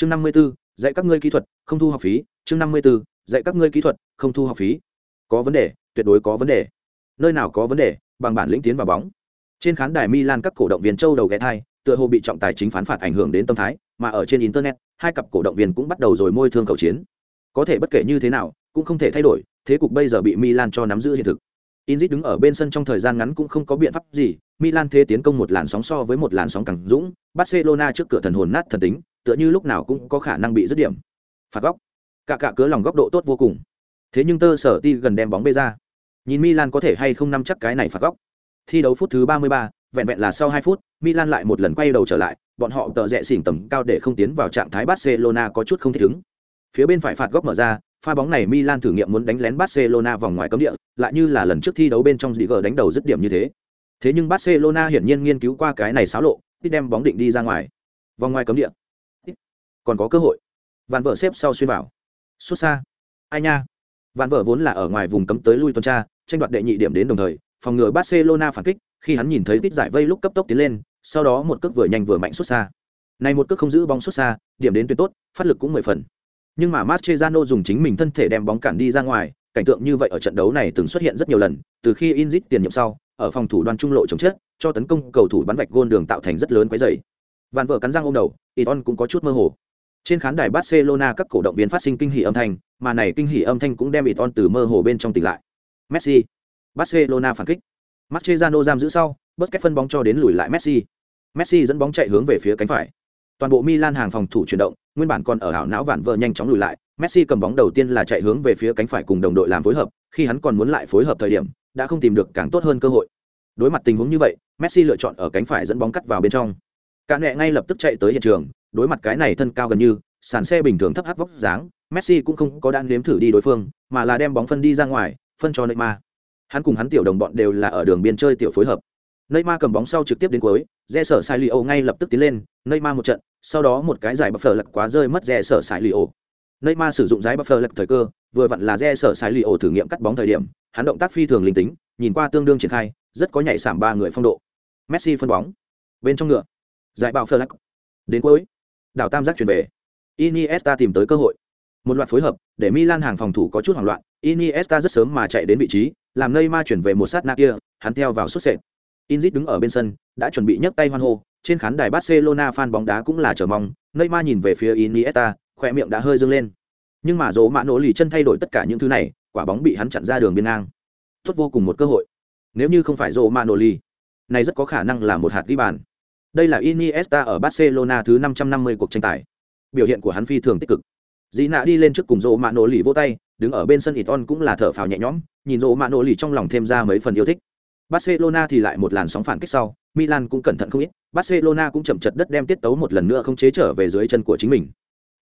chương năm mươi 54, dạy các ngươi kỹ thuật không thu học phí. Chương năm mươi 54, dạy các ngươi kỹ thuật không thu học phí. Có vấn đề tuyệt đối có vấn đề. Nơi nào có vấn đề bằng bản lĩnh tiến vào bóng. Trên khán đài milan các cổ động viên châu đầu ghé thai tựa hồ bị trọng tài chính phán phạt ảnh hưởng đến tâm thái mà ở trên internet hai cặp cổ động viên cũng bắt đầu rồi môi thương cầu chiến. Có thể bất kể như thế nào cũng không thể thay đổi thế cục bây giờ bị milan cho nắm giữ hiện thực. Inzit đứng ở bên sân trong thời gian ngắn cũng không có biện pháp gì, Milan thế tiến công một làn sóng so với một làn sóng càng dũng, Barcelona trước cửa thần hồn nát thần tính, tựa như lúc nào cũng có khả năng bị dứt điểm. Phạt góc. Cả cả cớ lòng góc độ tốt vô cùng. Thế nhưng tơ sở ti gần đem bóng bê ra. Nhìn Milan có thể hay không nắm chắc cái này phạt góc. Thi đấu phút thứ 33, vẹn vẹn là sau 2 phút, Milan lại một lần quay đầu trở lại, bọn họ tợ rẽ xỉn tầm cao để không tiến vào trạng thái Barcelona có chút không thích ứng. Phía bên phải phạt góc mở ra, pha bóng này Milan thử nghiệm muốn đánh lén Barcelona vòng ngoài cấm địa, lại như là lần trước thi đấu bên trong Ziger đánh đầu dứt điểm như thế. Thế nhưng Barcelona hiển nhiên nghiên cứu qua cái này xáo lộ, đi đem bóng định đi ra ngoài. Vòng ngoài cấm địa. Còn có cơ hội. Vạn vợ xếp sau xuyên vào. Xuất xa. Ai nha. Vạn vợ vốn là ở ngoài vùng cấm tới lui tuần tra, tranh đoạt đệ nhị điểm đến đồng thời, phòng ngừa Barcelona phản kích, khi hắn nhìn thấy tít giải vây lúc cấp tốc tiến lên, sau đó một cước vừa nhanh vừa mạnh xuất xa. Này một cước không giữ bóng xuất xa, điểm đến tuyệt tốt, phát lực cũng mười phần nhưng mà Mascherano dùng chính mình thân thể đem bóng cản đi ra ngoài, cảnh tượng như vậy ở trận đấu này từng xuất hiện rất nhiều lần, từ khi Inzit tiền nhiệm sau, ở phòng thủ đoan trung lộ chống chết, cho tấn công cầu thủ bắn vạch gôn đường tạo thành rất lớn quấy dày Vạn vợ cắn răng ôm đầu, Iton cũng có chút mơ hồ. Trên khán đài Barcelona các cổ động viên phát sinh kinh hỉ âm thanh, mà này kinh hỉ âm thanh cũng đem Iton từ mơ hồ bên trong tỉnh lại. Messi, Barcelona phản kích. Mascherano giam giữ sau, Busquets phân bóng cho đến lùi lại Messi. Messi dẫn bóng chạy hướng về phía cánh phải toàn bộ Milan hàng phòng thủ chuyển động, nguyên bản còn ở hảo não vạn vợ nhanh chóng lùi lại, Messi cầm bóng đầu tiên là chạy hướng về phía cánh phải cùng đồng đội làm phối hợp, khi hắn còn muốn lại phối hợp thời điểm, đã không tìm được càng tốt hơn cơ hội. Đối mặt tình huống như vậy, Messi lựa chọn ở cánh phải dẫn bóng cắt vào bên trong. Cả nệ ngay lập tức chạy tới hiện trường, đối mặt cái này thân cao gần như sàn xe bình thường thấp hắc vóc dáng, Messi cũng không có đạn nếm thử đi đối phương, mà là đem bóng phân đi ra ngoài, phân cho Neymar. Hắn cùng hắn tiểu đồng bọn đều là ở đường biên chơi tiểu phối hợp. Neymar cầm bóng sau trực tiếp đến cuối, Rẽ sở sai Lio ngay lập tức tiến lên, Neymar một trận, sau đó một cái giải buffer lật quá rơi mất Rẽ sở sai Lio. Neymar sử dụng giải buffer lật thời cơ, vừa vặn là Rẽ sở sai Lio thử nghiệm cắt bóng thời điểm, hắn động tác phi thường linh tính, nhìn qua tương đương triển khai, rất có nhảy sảm ba người phong độ. Messi phân bóng, bên trong ngựa, giải bảo lật Đến cuối, đảo tam giác chuyển về. Iniesta tìm tới cơ hội. Một loạt phối hợp, để Milan hàng phòng thủ có chút hoảng loạn, Iniesta rất sớm mà chạy đến vị trí, làm Neymar chuyển về một sát na kia, hắn theo vào xuất sệt. Inzit đứng ở bên sân, đã chuẩn bị nhấc tay hoan hô, trên khán đài Barcelona fan bóng đá cũng là chờ mong, Neymar nhìn về phía Iniesta, khóe miệng đã hơi dương lên. Nhưng mà Dỗ Mã Nỗ lì chân thay đổi tất cả những thứ này, quả bóng bị hắn chặn ra đường biên ngang. Tốt vô cùng một cơ hội. Nếu như không phải Dỗ Mã Nỗ lì, này rất có khả năng là một hạt ghi bàn. Đây là Iniesta ở Barcelona thứ 550 cuộc tranh tài. Biểu hiện của hắn phi thường tích cực. Dĩ nạ đi lên trước cùng Rô Mạ Nỗ lì vô tay, đứng ở bên sân Iton cũng là thở phào nhẹ nhõm, nhìn Rô Mạ Nỗ lì trong lòng thêm ra mấy phần yêu thích. Barcelona thì lại một làn sóng phản kích sau, Milan cũng cẩn thận không ít, Barcelona cũng chậm chật đất đem tiết tấu một lần nữa không chế trở về dưới chân của chính mình.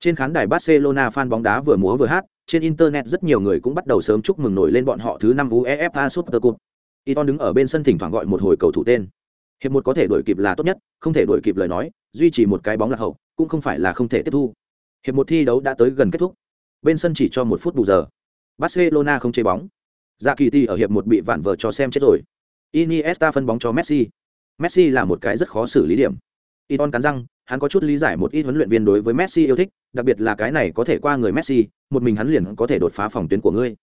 Trên khán đài Barcelona fan bóng đá vừa múa vừa hát, trên internet rất nhiều người cũng bắt đầu sớm chúc mừng nổi lên bọn họ thứ năm UEFA Super Cup. Iton đứng ở bên sân thỉnh thoảng gọi một hồi cầu thủ tên. Hiệp một có thể đuổi kịp là tốt nhất, không thể đuổi kịp lời nói, duy trì một cái bóng là hậu, cũng không phải là không thể tiếp thu. Hiệp một thi đấu đã tới gần kết thúc. Bên sân chỉ cho một phút bù giờ. Barcelona không chế bóng. Dạ kỳ ti ở hiệp một bị vạn vợ cho xem chết rồi. Iniesta phân bóng cho Messi. Messi là một cái rất khó xử lý điểm. Iton cắn răng, hắn có chút lý giải một ít huấn luyện viên đối với Messi yêu thích, đặc biệt là cái này có thể qua người Messi, một mình hắn liền có thể đột phá phòng tuyến của ngươi.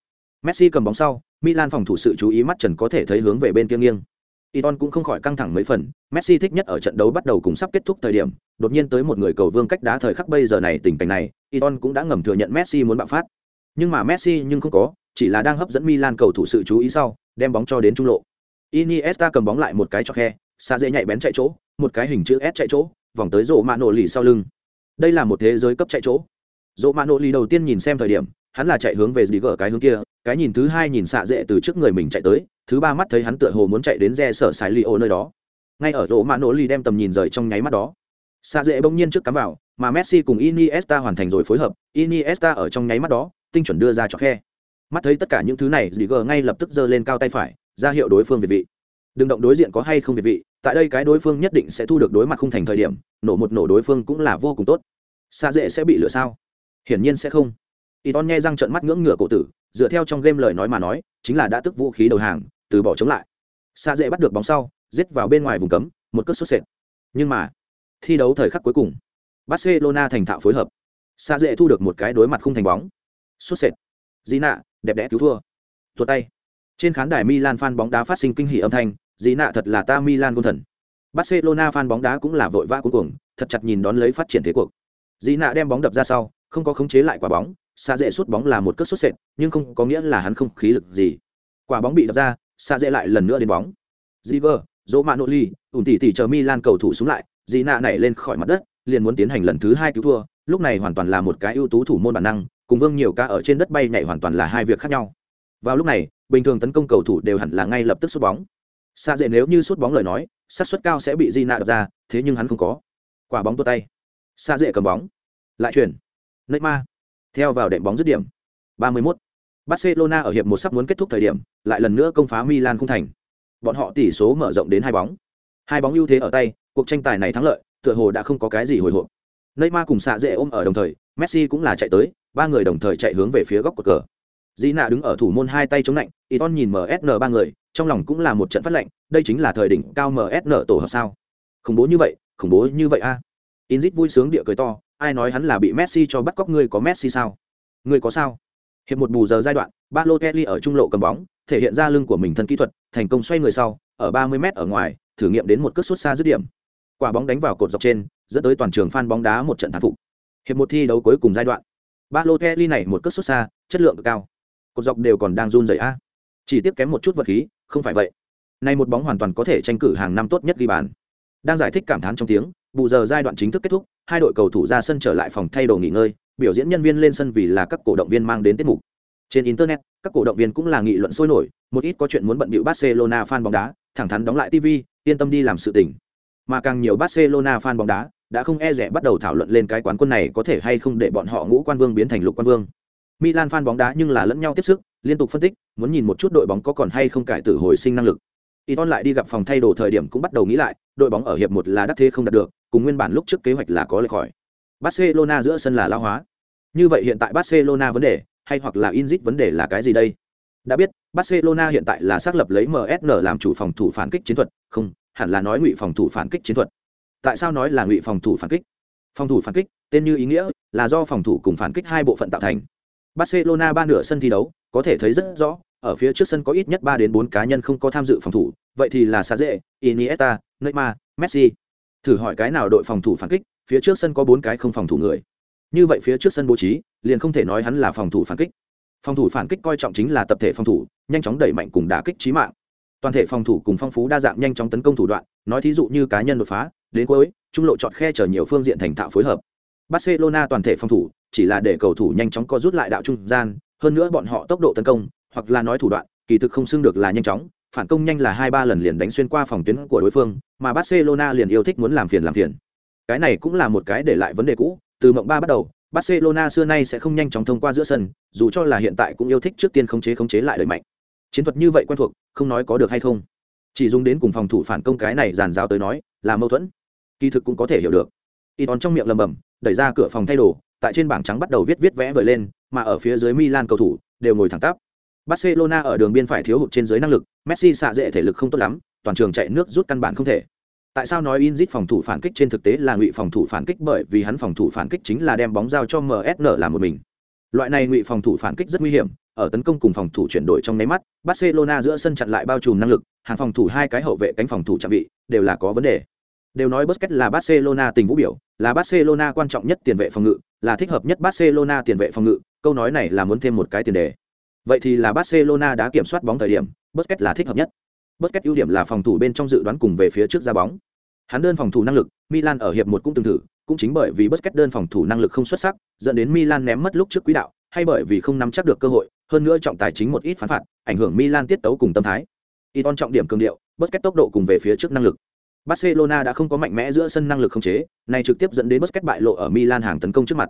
Messi cầm bóng sau, Milan phòng thủ sự chú ý mắt trần có thể thấy hướng về bên kia nghiêng. Iton cũng không khỏi căng thẳng mấy phần, Messi thích nhất ở trận đấu bắt đầu cùng sắp kết thúc thời điểm, đột nhiên tới một người cầu vương cách đá thời khắc bây giờ này tình cảnh này, Iton cũng đã ngầm thừa nhận Messi muốn bạo phát. Nhưng mà Messi nhưng không có, chỉ là đang hấp dẫn Milan cầu thủ sự chú ý sau, đem bóng cho đến trung lộ. Iniesta cầm bóng lại một cái cho khe, xa dễ nhạy bén chạy chỗ, một cái hình chữ S chạy chỗ, vòng tới rổ mạ nổ lì sau lưng. Đây là một thế giới cấp chạy chỗ. Rổ mạ nổ lì đầu tiên nhìn xem thời điểm, hắn là chạy hướng về đi gờ cái hướng kia, cái nhìn thứ hai nhìn xạ dễ từ trước người mình chạy tới, thứ ba mắt thấy hắn tựa hồ muốn chạy đến re sở sài li nơi đó. Ngay ở rỗ mã nỗ lì đem tầm nhìn rời trong nháy mắt đó. Xạ dễ bỗng nhiên trước cắm vào, mà Messi cùng Iniesta hoàn thành rồi phối hợp, Iniesta ở trong nháy mắt đó, tinh chuẩn đưa ra cho khe. Mắt thấy tất cả những thứ này, Ziger ngay lập tức giơ lên cao tay phải, ra hiệu đối phương việt vị đừng động đối diện có hay không việt vị tại đây cái đối phương nhất định sẽ thu được đối mặt không thành thời điểm nổ một nổ đối phương cũng là vô cùng tốt xa dễ sẽ bị lửa sao hiển nhiên sẽ không y ton nghe răng trận mắt ngưỡng ngửa cổ tử, dựa theo trong game lời nói mà nói, chính là đã tức vũ khí đầu hàng, từ bỏ chống lại. Xa dễ bắt được bóng sau, giết vào bên ngoài vùng cấm, một cất sốt sệt. Nhưng mà, thi đấu thời khắc cuối cùng, barcelona thành thạo phối hợp. Xa dễ thu được một cái đối mặt không thành bóng. Sốt sệt. Dĩ nạ đẹp đẽ cứu thua. Tuột tay. Trên khán đài milan fan bóng đá phát sinh kinh hỉ âm thanh dĩ nạ thật là ta milan gôn thần. Barcelona fan bóng đá cũng là vội vã cuối cùng thật chặt nhìn đón lấy phát triển thế cuộc. Dĩ nạ đem bóng đập ra sau không có khống chế lại quả bóng xa dễ sút bóng là một cất sút sệt nhưng không có nghĩa là hắn không khí lực gì. Quả bóng bị đập ra xa dễ lại lần nữa đến bóng. Ziver, dỗ mạ nội ly ủn tỉ tỉ chờ milan cầu thủ xuống lại dị nạ nảy lên khỏi mặt đất liền muốn tiến hành lần thứ hai cứu thua. Lúc này hoàn toàn là một cái ưu tú thủ môn bản năng cùng vương nhiều ca ở trên đất bay nhảy hoàn toàn là hai việc khác nhau. Vào lúc này bình thường tấn công cầu thủ đều hẳn là ngay lập tức sút bóng. Xa dễ nếu như sút bóng lời nói sát suất cao sẽ bị di nạ đập ra thế nhưng hắn không có. Quả bóng tua tay. Xa dễ cầm bóng. Lại chuyển neymar theo vào đệm bóng dứt điểm. 31. barcelona ở hiệp một sắp muốn kết thúc thời điểm, lại lần nữa công phá milan không thành. Bọn họ tỷ số mở rộng đến hai bóng. Hai bóng ưu thế ở tay, cuộc tranh tài này thắng lợi, tựa hồ đã không có cái gì hồi hộp. Neymar cùng xạ dễ ôm ở đồng thời, messi cũng là chạy tới, ba người đồng thời chạy hướng về phía góc cột cờ. Dĩ đứng ở thủ môn hai tay chống lạnh, Iton nhìn msn ba người, trong lòng cũng là một trận phát lạnh đây chính là thời đỉnh cao msn tổ hợp sao? Khủng bố như vậy, khủng bố như vậy a. À. inzit vui sướng địa cười to ai nói hắn là bị messi cho bắt cóc, ngươi có messi sao? Ngươi có sao? Hiệp một bù giờ giai đoạn, Balotelli ở trung lộ cầm bóng, thể hiện ra lưng của mình thân kỹ thuật, thành công xoay người sau, ở 30 m ở ngoài, thử nghiệm đến một cước sút xa dứt điểm. Quả bóng đánh vào cột dọc trên, dẫn tới toàn trường fan bóng đá một trận thán phục. Hiệp một thi đấu cuối cùng giai đoạn, Balotelli này một cước sút xa, chất lượng cực cao. Cột dọc đều còn đang run rẩy a. Chỉ tiếp kém một chút vật khí, không phải vậy. Nay một bóng hoàn toàn có thể tranh cử hàng năm tốt nhất ghi bàn đang giải thích cảm thán trong tiếng bù giờ giai đoạn chính thức kết thúc hai đội cầu thủ ra sân trở lại phòng thay đồ nghỉ ngơi biểu diễn nhân viên lên sân vì là các cổ động viên mang đến tiết mục. Trên internet các cổ động viên cũng là nghị luận sôi nổi một ít có chuyện muốn bận bịu barcelona fan bóng đá thẳng thắn đóng lại tv yên tâm đi làm sự tình. Mà càng nhiều barcelona fan bóng đá đã không e rẻ bắt đầu thảo luận lên cái quán quân này có thể hay không để bọn họ ngũ quan vương biến thành lục quan vương. Milan fan bóng đá nhưng là lẫn nhau tiếp sức, liên tục phân tích, muốn nhìn một chút đội bóng có còn hay không cải tử hồi sinh năng lực. Iton lại đi gặp phòng thay đồ thời điểm cũng bắt đầu nghĩ lại, đội bóng ở hiệp một là đắc thế không đạt được, cùng nguyên bản lúc trước kế hoạch là có lệch khỏi. Barcelona giữa sân là lão hóa. Như vậy hiện tại Barcelona vấn đề, hay hoặc là Inzit vấn đề là cái gì đây? Đã biết, Barcelona hiện tại là xác lập lấy MSN làm chủ phòng thủ phản kích chiến thuật, không, hẳn là nói ngụy phòng thủ phản kích chiến thuật. Tại sao nói là ngụy phòng thủ phản kích? Phòng thủ phản kích, tên như ý nghĩa, là do phòng thủ cùng phản kích hai bộ phận tạo thành Barcelona ba nửa sân thi đấu, có thể thấy rất rõ, ở phía trước sân có ít nhất 3 đến 4 cá nhân không có tham dự phòng thủ, vậy thì là Saze, Iniesta, Neymar, Messi. Thử hỏi cái nào đội phòng thủ phản kích, phía trước sân có 4 cái không phòng thủ người. Như vậy phía trước sân bố trí, liền không thể nói hắn là phòng thủ phản kích. Phòng thủ phản kích coi trọng chính là tập thể phòng thủ, nhanh chóng đẩy mạnh cùng đả kích chí mạng. Toàn thể phòng thủ cùng phong phú đa dạng nhanh chóng tấn công thủ đoạn, nói thí dụ như cá nhân đột phá, đến cuối, trung lộ chọn khe chờ nhiều phương diện thành thạo phối hợp. Barcelona toàn thể phòng thủ, chỉ là để cầu thủ nhanh chóng co rút lại đạo trung gian, hơn nữa bọn họ tốc độ tấn công, hoặc là nói thủ đoạn, kỳ thực không xưng được là nhanh chóng, phản công nhanh là hai ba lần liền đánh xuyên qua phòng tuyến của đối phương, mà Barcelona liền yêu thích muốn làm phiền làm phiền. Cái này cũng là một cái để lại vấn đề cũ, từ mộng ba bắt đầu, Barcelona xưa nay sẽ không nhanh chóng thông qua giữa sân, dù cho là hiện tại cũng yêu thích trước tiên khống chế khống chế lại đẩy mạnh. Chiến thuật như vậy quen thuộc, không nói có được hay không. Chỉ dùng đến cùng phòng thủ phản công cái này giàn giáo tới nói, là mâu thuẫn. Kỳ thực cũng có thể hiểu được. y tón trong miệng lầm bầm, đẩy ra cửa phòng thay đồ, tại trên bảng trắng bắt đầu viết viết vẽ vời lên, mà ở phía dưới Milan cầu thủ đều ngồi thẳng tắp. Barcelona ở đường biên phải thiếu hụt trên dưới năng lực, Messi xạ dễ thể lực không tốt lắm, toàn trường chạy nước rút căn bản không thể. Tại sao nói Inzit phòng thủ phản kích trên thực tế là ngụy phòng thủ phản kích bởi vì hắn phòng thủ phản kích chính là đem bóng giao cho MSN làm một mình. Loại này ngụy phòng thủ phản kích rất nguy hiểm, ở tấn công cùng phòng thủ chuyển đổi trong nháy mắt, Barcelona giữa sân chặn lại bao trùm năng lực, hàng phòng thủ hai cái hậu vệ cánh phòng thủ chạm vị đều là có vấn đề. Đều nói Busquets là Barcelona tình vũ biểu, là Barcelona quan trọng nhất tiền vệ phòng ngự, là thích hợp nhất Barcelona tiền vệ phòng ngự, câu nói này là muốn thêm một cái tiền đề. Vậy thì là Barcelona đã kiểm soát bóng thời điểm, Busquets là thích hợp nhất. Busquets ưu điểm là phòng thủ bên trong dự đoán cùng về phía trước ra bóng. Hắn đơn phòng thủ năng lực, Milan ở hiệp một cũng từng thử, cũng chính bởi vì Busquets đơn phòng thủ năng lực không xuất sắc, dẫn đến Milan ném mất lúc trước quỹ đạo, hay bởi vì không nắm chắc được cơ hội, hơn nữa trọng tài chính một ít phán phạt, ảnh hưởng Milan tiết tấu cùng tâm thái. Iton trọng điểm cường điệu, Busquets tốc độ cùng về phía trước năng lực. Barcelona đã không có mạnh mẽ giữa sân năng lực khống chế, này trực tiếp dẫn đến Busquets bại lộ ở Milan hàng tấn công trước mặt.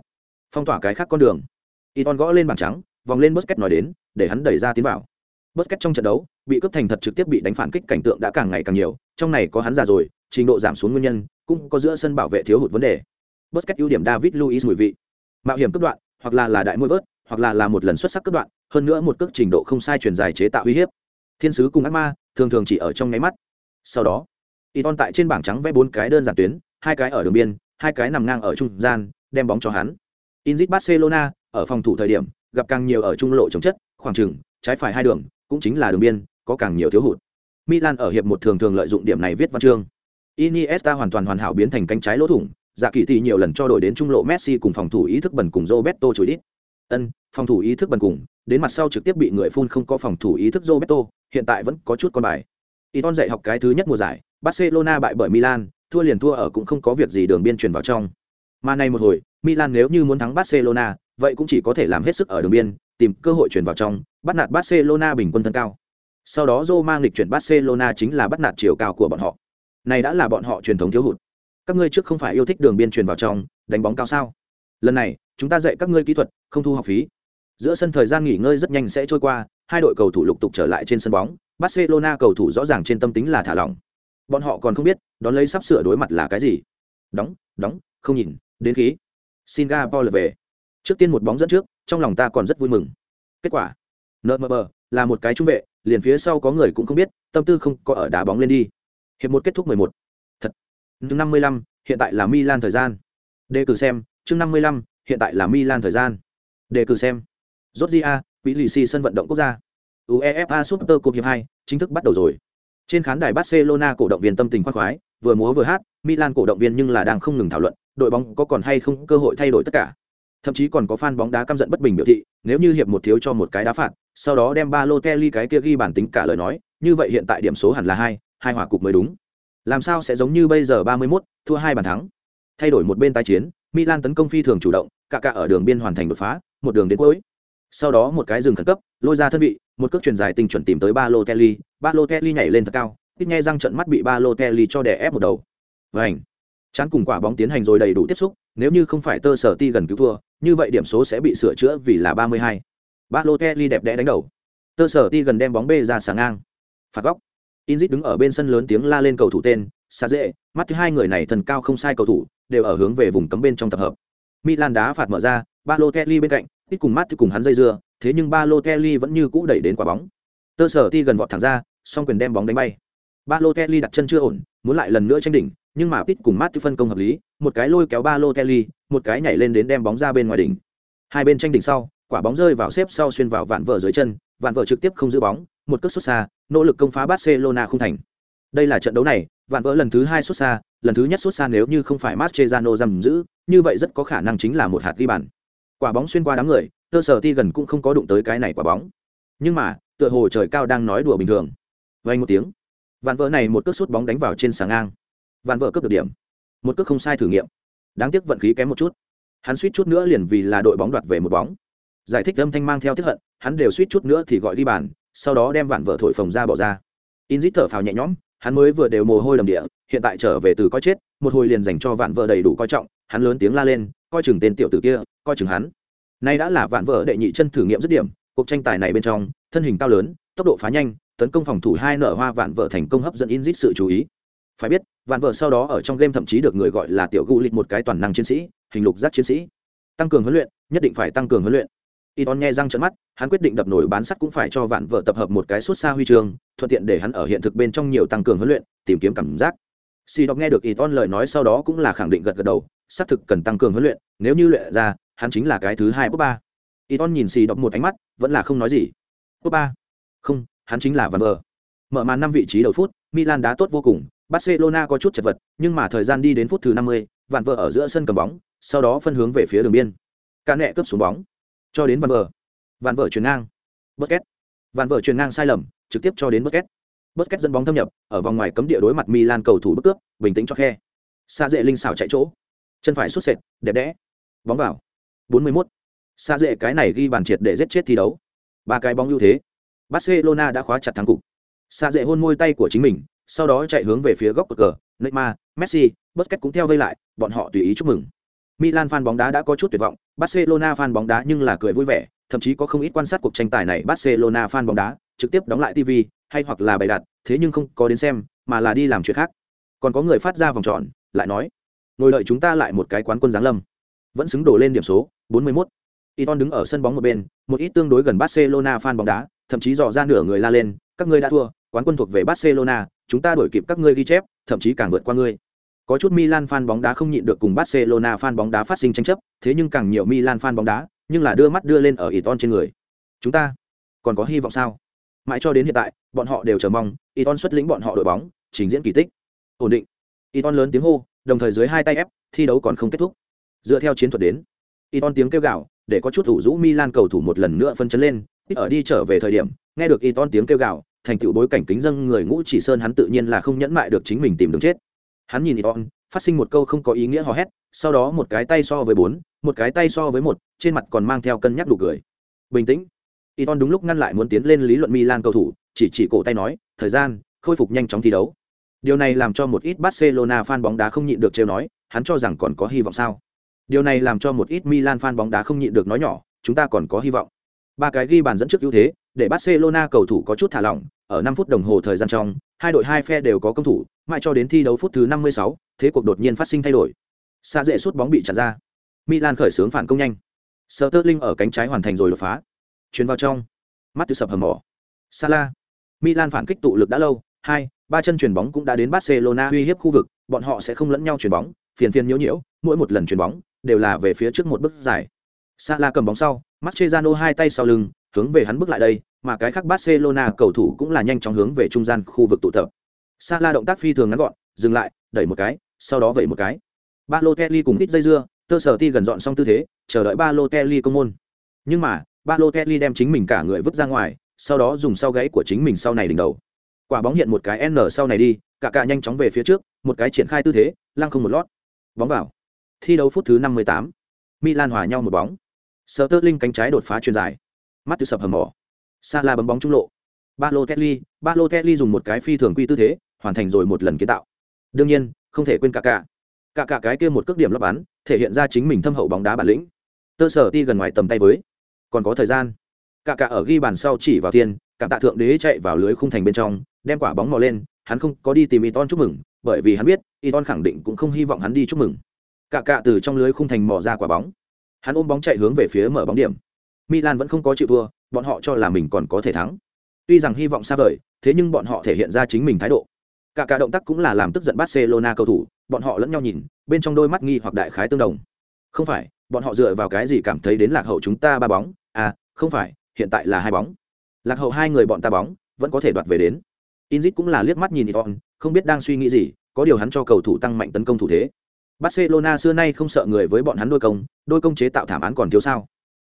Phong tỏa cái khác con đường. Iton gõ lên bảng trắng, vòng lên Busquets nói đến, để hắn đẩy ra tiến vào. Busquets trong trận đấu, bị cướp thành thật trực tiếp bị đánh phản kích cảnh tượng đã càng ngày càng nhiều, trong này có hắn già rồi, trình độ giảm xuống nguyên nhân, cũng có giữa sân bảo vệ thiếu hụt vấn đề. Busquets ưu điểm David Luiz mùi vị. Mạo hiểm cướp đoạn, hoặc là là đại môi vớt, hoặc là là một lần xuất sắc cướp đoạn, hơn nữa một cước trình độ không sai truyền dài chế tạo uy hiếp. Thiên sứ cùng ác ma, thường thường chỉ ở trong ngáy mắt. Sau đó, Iton tại trên bảng trắng vẽ bốn cái đơn giản tuyến, hai cái ở đường biên, hai cái nằm ngang ở trung gian, đem bóng cho hắn. Inzit Barcelona ở phòng thủ thời điểm gặp càng nhiều ở trung lộ chống chất, khoảng chừng trái phải hai đường, cũng chính là đường biên, có càng nhiều thiếu hụt. Milan ở hiệp một thường thường lợi dụng điểm này viết văn chương. Iniesta hoàn toàn hoàn hảo biến thành cánh trái lỗ thủng, dạ kỳ thì nhiều lần cho đội đến trung lộ Messi cùng phòng thủ ý thức bẩn cùng Roberto chối đít. Ân, phòng thủ ý thức bẩn cùng, đến mặt sau trực tiếp bị người phun không có phòng thủ ý thức Roberto, hiện tại vẫn có chút con bài. Iton dạy học cái thứ nhất mùa giải, Barcelona bại bởi Milan, thua liền thua ở cũng không có việc gì đường biên truyền vào trong. Mà này một hồi, Milan nếu như muốn thắng Barcelona, vậy cũng chỉ có thể làm hết sức ở đường biên, tìm cơ hội chuyển vào trong, bắt nạt Barcelona bình quân thân cao. Sau đó Roma nghịch chuyển Barcelona chính là bắt nạt chiều cao của bọn họ. Này đã là bọn họ truyền thống thiếu hụt. Các ngươi trước không phải yêu thích đường biên truyền vào trong, đánh bóng cao sao? Lần này, chúng ta dạy các ngươi kỹ thuật, không thu học phí. Giữa sân thời gian nghỉ ngơi rất nhanh sẽ trôi qua, hai đội cầu thủ lục tục trở lại trên sân bóng, Barcelona cầu thủ rõ ràng trên tâm tính là thả lỏng. Bọn họ còn không biết, đón lấy sắp sửa đối mặt là cái gì. Đóng, đóng, không nhìn, đến khí. Singapore về. Trước tiên một bóng dẫn trước, trong lòng ta còn rất vui mừng. Kết quả, NMB là một cái trung vệ, liền phía sau có người cũng không biết, tâm tư không có ở đá bóng lên đi. Hiệp một kết thúc 11. Thật. Chương 55, hiện tại là Milan thời gian. Đề cử xem, chương 55, hiện tại là Milan thời gian. Đề cử xem. Georgia, Quỹ lì xì sân vận động quốc gia. UEFA Super Cup hiệp 2 chính thức bắt đầu rồi. Trên khán đài Barcelona cổ động viên tâm tình khoan khoái, vừa múa vừa hát, Milan cổ động viên nhưng là đang không ngừng thảo luận, đội bóng có còn hay không cơ hội thay đổi tất cả. Thậm chí còn có fan bóng đá căm giận bất bình biểu thị, nếu như hiệp một thiếu cho một cái đá phạt, sau đó đem Balotelli cái kia ghi bản tính cả lời nói, như vậy hiện tại điểm số hẳn là hai, hai hòa cục mới đúng. Làm sao sẽ giống như bây giờ 31, thua hai bàn thắng. Thay đổi một bên tái chiến, Milan tấn công phi thường chủ động, cả cả ở đường biên hoàn thành đột phá, một đường đến cuối. Sau đó một cái dừng khẩn cấp, lôi ra thân vị, một cước truyền dài tinh chuẩn tìm tới Balotelli, Balotelli nhảy lên thật cao, tiếp nghe răng trận mắt bị Balotelli cho đè ép một đầu. Vành. Chán cùng quả bóng tiến hành rồi đầy đủ tiếp xúc, nếu như không phải tơ sở ti gần cứu thua, như vậy điểm số sẽ bị sửa chữa vì là 32. Balotelli đẹp đẽ đánh đầu. Tơ sở ti gần đem bóng bê ra sáng ngang. Phạt góc. Inzit đứng ở bên sân lớn tiếng la lên cầu thủ tên, xa dễ, mắt thứ hai người này thần cao không sai cầu thủ, đều ở hướng về vùng cấm bên trong tập hợp. Milan đá phạt mở ra, Balotelli bên cạnh, ít cùng mắt cùng hắn dây dưa, thế nhưng Balotelli vẫn như cũ đẩy đến quả bóng. Tơ sở ti gần vọt thẳng ra, song quyền đem bóng đánh bay. Balotelli đặt chân chưa ổn, muốn lại lần nữa tranh đỉnh, nhưng mà Pit cùng Matthew phân công hợp lý, một cái lôi kéo ba lô Kelly, một cái nhảy lên đến đem bóng ra bên ngoài đỉnh. Hai bên tranh đỉnh sau, quả bóng rơi vào xếp sau xuyên vào vạn vợ dưới chân, vạn vợ trực tiếp không giữ bóng, một cước xuất xa, nỗ lực công phá Barcelona không thành. Đây là trận đấu này, vạn vợ lần thứ hai xuất xa, lần thứ nhất xuất xa nếu như không phải Mascherano giam giữ, như vậy rất có khả năng chính là một hạt ghi bàn. Quả bóng xuyên qua đám người, tơ sở ti gần cũng không có đụng tới cái này quả bóng. Nhưng mà, tựa hồ trời cao đang nói đùa bình thường. Vang một tiếng, vạn vợ này một cước sút bóng đánh vào trên sàng ngang. Vạn vợ cướp được điểm. Một cước không sai thử nghiệm. Đáng tiếc vận khí kém một chút. Hắn suýt chút nữa liền vì là đội bóng đoạt về một bóng. Giải thích âm thanh mang theo tiếp hận, hắn đều suýt chút nữa thì gọi đi bàn, sau đó đem vạn vợ thổi phồng ra bỏ ra. Inzit thở phào nhẹ nhõm, hắn mới vừa đều mồ hôi đầm địa, hiện tại trở về từ coi chết, một hồi liền dành cho vạn vợ đầy đủ coi trọng, hắn lớn tiếng la lên, coi chừng tên tiểu tử kia, coi chừng hắn. Nay đã là vạn vợ đệ nhị chân thử nghiệm dứt điểm, cuộc tranh tài này bên trong, thân hình cao lớn, tốc độ phá nhanh, tấn công phòng thủ hai nở hoa vạn vợ thành công hấp dẫn Inzit sự chú ý. Phải biết, vạn vợ sau đó ở trong game thậm chí được người gọi là tiểu gu lịch một cái toàn năng chiến sĩ, hình lục giác chiến sĩ. Tăng cường huấn luyện, nhất định phải tăng cường huấn luyện. Iton nghe răng trợn mắt, hắn quyết định đập nổi bán sắt cũng phải cho vạn vợ tập hợp một cái suốt xa huy chương, thuận tiện để hắn ở hiện thực bên trong nhiều tăng cường huấn luyện, tìm kiếm cảm giác. Si đọc nghe được Iton lời nói sau đó cũng là khẳng định gật gật đầu, xác thực cần tăng cường huấn luyện, nếu như luyện ra, hắn chính là cái thứ hai bước ba. Iton nhìn Si đọc một ánh mắt, vẫn là không nói gì. bước ba? Không, hắn chính là vạn vợ. Mở màn năm vị trí đầu phút, Milan đá tốt vô cùng, Barcelona có chút chật vật, nhưng mà thời gian đi đến phút thứ 50, vạn vợ ở giữa sân cầm bóng, sau đó phân hướng về phía đường biên. Cả nẹ cướp xuống bóng. Cho đến vạn vợ vạn vợ chuyển ngang. Busquets. vạn vợ chuyển ngang sai lầm trực tiếp cho đến Busquets. Busquets dẫn bóng thâm nhập ở vòng ngoài cấm địa đối mặt milan cầu thủ bất cướp bình tĩnh cho khe. Sa dễ linh xảo chạy chỗ. Chân phải xuất sệt đẹp đẽ. Bóng vào. 41. Sa dễ cái này ghi bàn triệt để giết chết thi đấu. Ba cái bóng ưu thế. Barcelona đã khóa chặt thắng cục. Sa dễ hôn môi tay của chính mình sau đó chạy hướng về phía góc cờ neymar messi Busquets cũng theo vây lại bọn họ tùy ý chúc mừng Milan fan bóng đá đã có chút tuyệt vọng, Barcelona fan bóng đá nhưng là cười vui vẻ, thậm chí có không ít quan sát cuộc tranh tài này Barcelona fan bóng đá, trực tiếp đóng lại TV, hay hoặc là bày đặt, thế nhưng không có đến xem, mà là đi làm chuyện khác. Còn có người phát ra vòng tròn, lại nói, ngồi đợi chúng ta lại một cái quán quân giáng lâm. Vẫn xứng đổ lên điểm số, 41. Iton đứng ở sân bóng một bên, một ít tương đối gần Barcelona fan bóng đá, thậm chí dò ra nửa người la lên, các ngươi đã thua, quán quân thuộc về Barcelona, chúng ta đổi kịp các ngươi ghi chép, thậm chí càng vượt qua ngươi. Có chút Milan fan bóng đá không nhịn được cùng Barcelona fan bóng đá phát sinh tranh chấp, thế nhưng càng nhiều Milan fan bóng đá, nhưng là đưa mắt đưa lên ở Iton trên người. Chúng ta còn có hy vọng sao? Mãi cho đến hiện tại, bọn họ đều chờ mong Iton xuất lĩnh bọn họ đội bóng, trình diễn kỳ tích. Ổn định. Iton lớn tiếng hô, đồng thời dưới hai tay ép, thi đấu còn không kết thúc. Dựa theo chiến thuật đến, Iton tiếng kêu gào, để có chút thủ rũ Milan cầu thủ một lần nữa phân chấn lên, ở đi trở về thời điểm, nghe được Iton tiếng kêu gào, thành tựu bối cảnh kính dân người ngũ chỉ sơn hắn tự nhiên là không nhẫn mại được chính mình tìm đường chết. Hắn nhìn Iton, phát sinh một câu không có ý nghĩa hò hét, sau đó một cái tay so với bốn, một cái tay so với một, trên mặt còn mang theo cân nhắc đủ cười. Bình tĩnh. Iton đúng lúc ngăn lại muốn tiến lên lý luận Milan cầu thủ, chỉ chỉ cổ tay nói, thời gian, khôi phục nhanh chóng thi đấu. Điều này làm cho một ít Barcelona fan bóng đá không nhịn được trêu nói, hắn cho rằng còn có hy vọng sao? Điều này làm cho một ít Milan fan bóng đá không nhịn được nói nhỏ, chúng ta còn có hy vọng. Ba cái ghi bàn dẫn trước ưu thế, để Barcelona cầu thủ có chút thả lỏng, ở 5 phút đồng hồ thời gian trong, hai đội hai phe đều có công thủ, mãi cho đến thi đấu phút thứ 56, thế cuộc đột nhiên phát sinh thay đổi. Xa dễ sút bóng bị chặn ra. Milan khởi xướng phản công nhanh. Sterling ở cánh trái hoàn thành rồi đột phá. Chuyền vào trong. Mắt từ sập hầm mỏ. Salah. Milan phản kích tụ lực đã lâu, hai, ba chân chuyền bóng cũng đã đến Barcelona uy hiếp khu vực, bọn họ sẽ không lẫn nhau chuyền bóng, phiền phiền nhiễu nhiễu, mỗi một lần chuyền bóng đều là về phía trước một bước dài. Salah cầm bóng sau, Mascherano hai tay sau lưng, hướng về hắn bước lại đây, mà cái khác Barcelona cầu thủ cũng là nhanh chóng hướng về trung gian khu vực tụ tập. Salah động tác phi thường ngắn gọn, dừng lại, đẩy một cái, sau đó vẩy một cái. Balotelli cùng ít dây dưa, tơ sở ti gần dọn xong tư thế, chờ đợi Balotelli công môn. Nhưng mà, Balotelli đem chính mình cả người vứt ra ngoài, sau đó dùng sau gáy của chính mình sau này đỉnh đầu. Quả bóng hiện một cái N sau này đi, cả cả nhanh chóng về phía trước, một cái triển khai tư thế, lăng không một lót. Bóng vào. Thi đấu phút thứ 58. Milan hòa nhau một bóng. Sterling cánh trái đột phá truyền dài. Mắt từ sập hầm mỏ. Salah bấm bóng trung lộ. ba lô Kately, ba lô Balotelli dùng một cái phi thường quy tư thế, hoàn thành rồi một lần kiến tạo. Đương nhiên, không thể quên cả cả. Cả cả cái kia một cước điểm lấp bắn, thể hiện ra chính mình thâm hậu bóng đá bản lĩnh. Tơ sở ti gần ngoài tầm tay với. Còn có thời gian. Cả cả ở ghi bàn sau chỉ vào tiền, cảm tạ thượng đế chạy vào lưới khung thành bên trong, đem quả bóng mò lên, hắn không có đi tìm Iton chúc mừng, bởi vì hắn biết, Iton khẳng định cũng không hy vọng hắn đi chúc mừng. Cả cả từ trong lưới khung thành mò ra quả bóng. Hắn ôm bóng chạy hướng về phía mở bóng điểm. Milan vẫn không có chịu thua, bọn họ cho là mình còn có thể thắng. Tuy rằng hy vọng xa vời, thế nhưng bọn họ thể hiện ra chính mình thái độ. Cả cả động tác cũng là làm tức giận Barcelona cầu thủ, bọn họ lẫn nhau nhìn, bên trong đôi mắt nghi hoặc đại khái tương đồng. Không phải, bọn họ dựa vào cái gì cảm thấy đến lạc hậu chúng ta ba bóng? À, không phải, hiện tại là hai bóng. Lạc hậu hai người bọn ta bóng, vẫn có thể đoạt về đến. Inzit cũng là liếc mắt nhìn Iton, không biết đang suy nghĩ gì, có điều hắn cho cầu thủ tăng mạnh tấn công thủ thế. Barcelona xưa nay không sợ người với bọn hắn đôi công, đôi công chế tạo thảm án còn thiếu sao?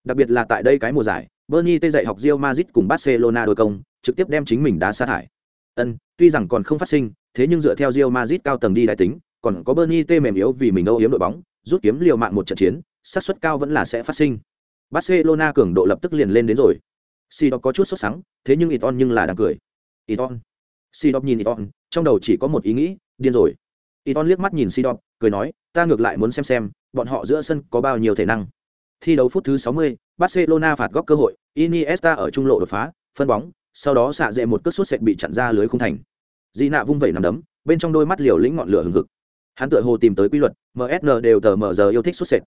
Đặc biệt là tại đây cái mùa giải, Bernie tê dạy học Real Madrid cùng Barcelona đôi công, trực tiếp đem chính mình đá sa thải. Ân, tuy rằng còn không phát sinh, thế nhưng dựa theo Real Madrid cao tầng đi đại tính, còn có Bernie tê mềm yếu vì mình âu yếm đội bóng, rút kiếm liều mạng một trận chiến, xác suất cao vẫn là sẽ phát sinh. Barcelona cường độ lập tức liền lên đến rồi. Sidop có chút sốt sắng, thế nhưng Iton nhưng là đang cười. Iton. Sidop nhìn Iton, trong đầu chỉ có một ý nghĩ, điên rồi. Iton liếc mắt nhìn Sidop, cười nói, ta ngược lại muốn xem xem, bọn họ giữa sân có bao nhiêu thể năng. Thi đấu phút thứ 60, Barcelona phạt góc cơ hội, Iniesta ở trung lộ đột phá, phân bóng, sau đó xạ dệ một cước sút sệt bị chặn ra lưới không thành. Di nạ vung vẩy nằm đấm, bên trong đôi mắt liều lĩnh ngọn lửa hừng hực. Hắn tựa hồ tìm tới quy luật, MSN đều tờ mở giờ yêu thích sút sệt.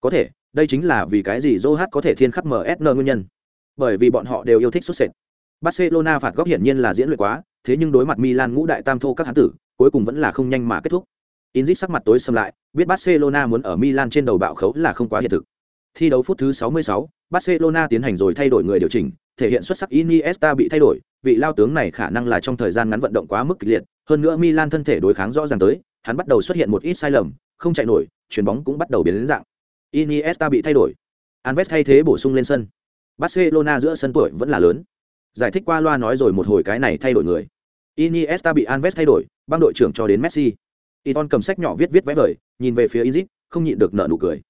Có thể, đây chính là vì cái gì Zohat có thể thiên khắc MSN nguyên nhân. Bởi vì bọn họ đều yêu thích sút sệt. Barcelona phạt góc hiển nhiên là diễn luyện quá, thế nhưng đối mặt Milan ngũ đại tam thô các hắn tử, cuối cùng vẫn là không nhanh mà kết thúc. Inzit sắc mặt tối sầm lại, biết Barcelona muốn ở Milan trên đầu bạo khấu là không quá hiện thực. Thi đấu phút thứ 66, Barcelona tiến hành rồi thay đổi người điều chỉnh, thể hiện xuất sắc Iniesta bị thay đổi, vị lao tướng này khả năng là trong thời gian ngắn vận động quá mức kịch liệt, hơn nữa Milan thân thể đối kháng rõ ràng tới, hắn bắt đầu xuất hiện một ít sai lầm, không chạy nổi, chuyền bóng cũng bắt đầu biến dạng. Iniesta bị thay đổi. Anves thay thế bổ sung lên sân. Barcelona giữa sân tuổi vẫn là lớn. Giải thích qua loa nói rồi một hồi cái này thay đổi người. Iniesta bị Anves thay đổi, băng đội trưởng cho đến Messi. Iton cầm sách nhỏ viết viết vẽ vời, nhìn về phía Inzit, không nhịn được nở nụ cười.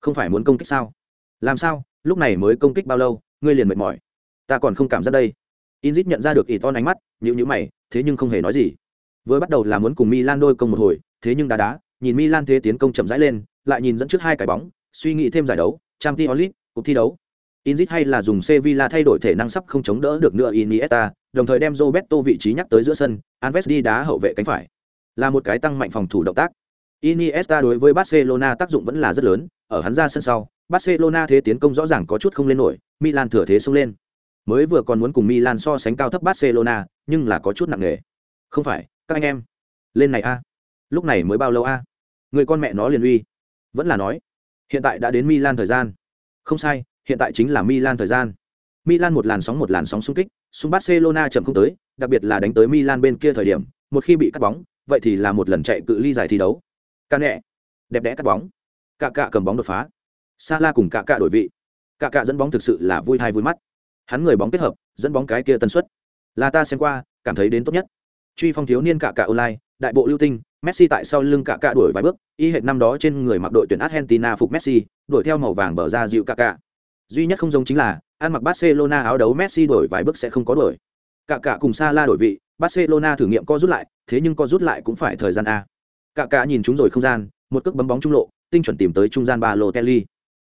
Không phải muốn công kích sao? Làm sao? Lúc này mới công kích bao lâu, ngươi liền mệt mỏi. Ta còn không cảm giác đây. Inzit nhận ra được Iton ánh mắt, nhữ nhữ mày, thế nhưng không hề nói gì. Vừa bắt đầu là muốn cùng Milan đôi công một hồi, thế nhưng đá đá, nhìn Milan thế tiến công chậm rãi lên, lại nhìn dẫn trước hai cái bóng, suy nghĩ thêm giải đấu, Champions League, cuộc thi đấu. Inzit hay là dùng Sevilla thay đổi thể năng sắp không chống đỡ được nữa Iniesta, đồng thời đem Roberto vị trí nhắc tới giữa sân, Alves đi đá hậu vệ cánh phải. Là một cái tăng mạnh phòng thủ động tác. Iniesta đối với Barcelona tác dụng vẫn là rất lớn, ở hắn ra sân sau, Barcelona thế tiến công rõ ràng có chút không lên nổi, Milan thừa thế xông lên. Mới vừa còn muốn cùng Milan so sánh cao thấp Barcelona, nhưng là có chút nặng nề. Không phải, các anh em, lên này a. lúc này mới bao lâu a người con mẹ nó liền uy vẫn là nói hiện tại đã đến milan thời gian không sai hiện tại chính là milan thời gian milan một làn sóng một làn sóng xung kích xung barcelona chậm không tới đặc biệt là đánh tới milan bên kia thời điểm một khi bị cắt bóng vậy thì là một lần chạy cự ly giải thi đấu ca nhẹ đẹp đẽ cắt bóng. Cạ cạ cầm bóng đột phá. Sala cùng cạ cạ đổi vị. Cạ cạ dẫn bóng thực sự là vui thai vui mắt. Hắn người bóng kết hợp, dẫn bóng cái kia tần suất. Là ta xem qua, cảm thấy đến tốt nhất. Truy phong thiếu niên cạ cạ online, đại bộ lưu tinh, messi tại sau lưng cạ cạ đuổi vài bước, y hệt năm đó trên người mặc đội tuyển argentina phục messi, đuổi theo màu vàng bờ ra dịu cạ cạ. Duy nhất không giống chính là, ăn mặc barcelona áo đấu messi đuổi vài bước sẽ không có đuổi. Cạ cạ cùng Sala đổi vị, barcelona thử nghiệm co rút lại, thế nhưng co rút lại cũng phải thời gian a cả cả nhìn chúng rồi không gian, một cước bấm bóng trung lộ, tinh chuẩn tìm tới trung gian ba lô kelly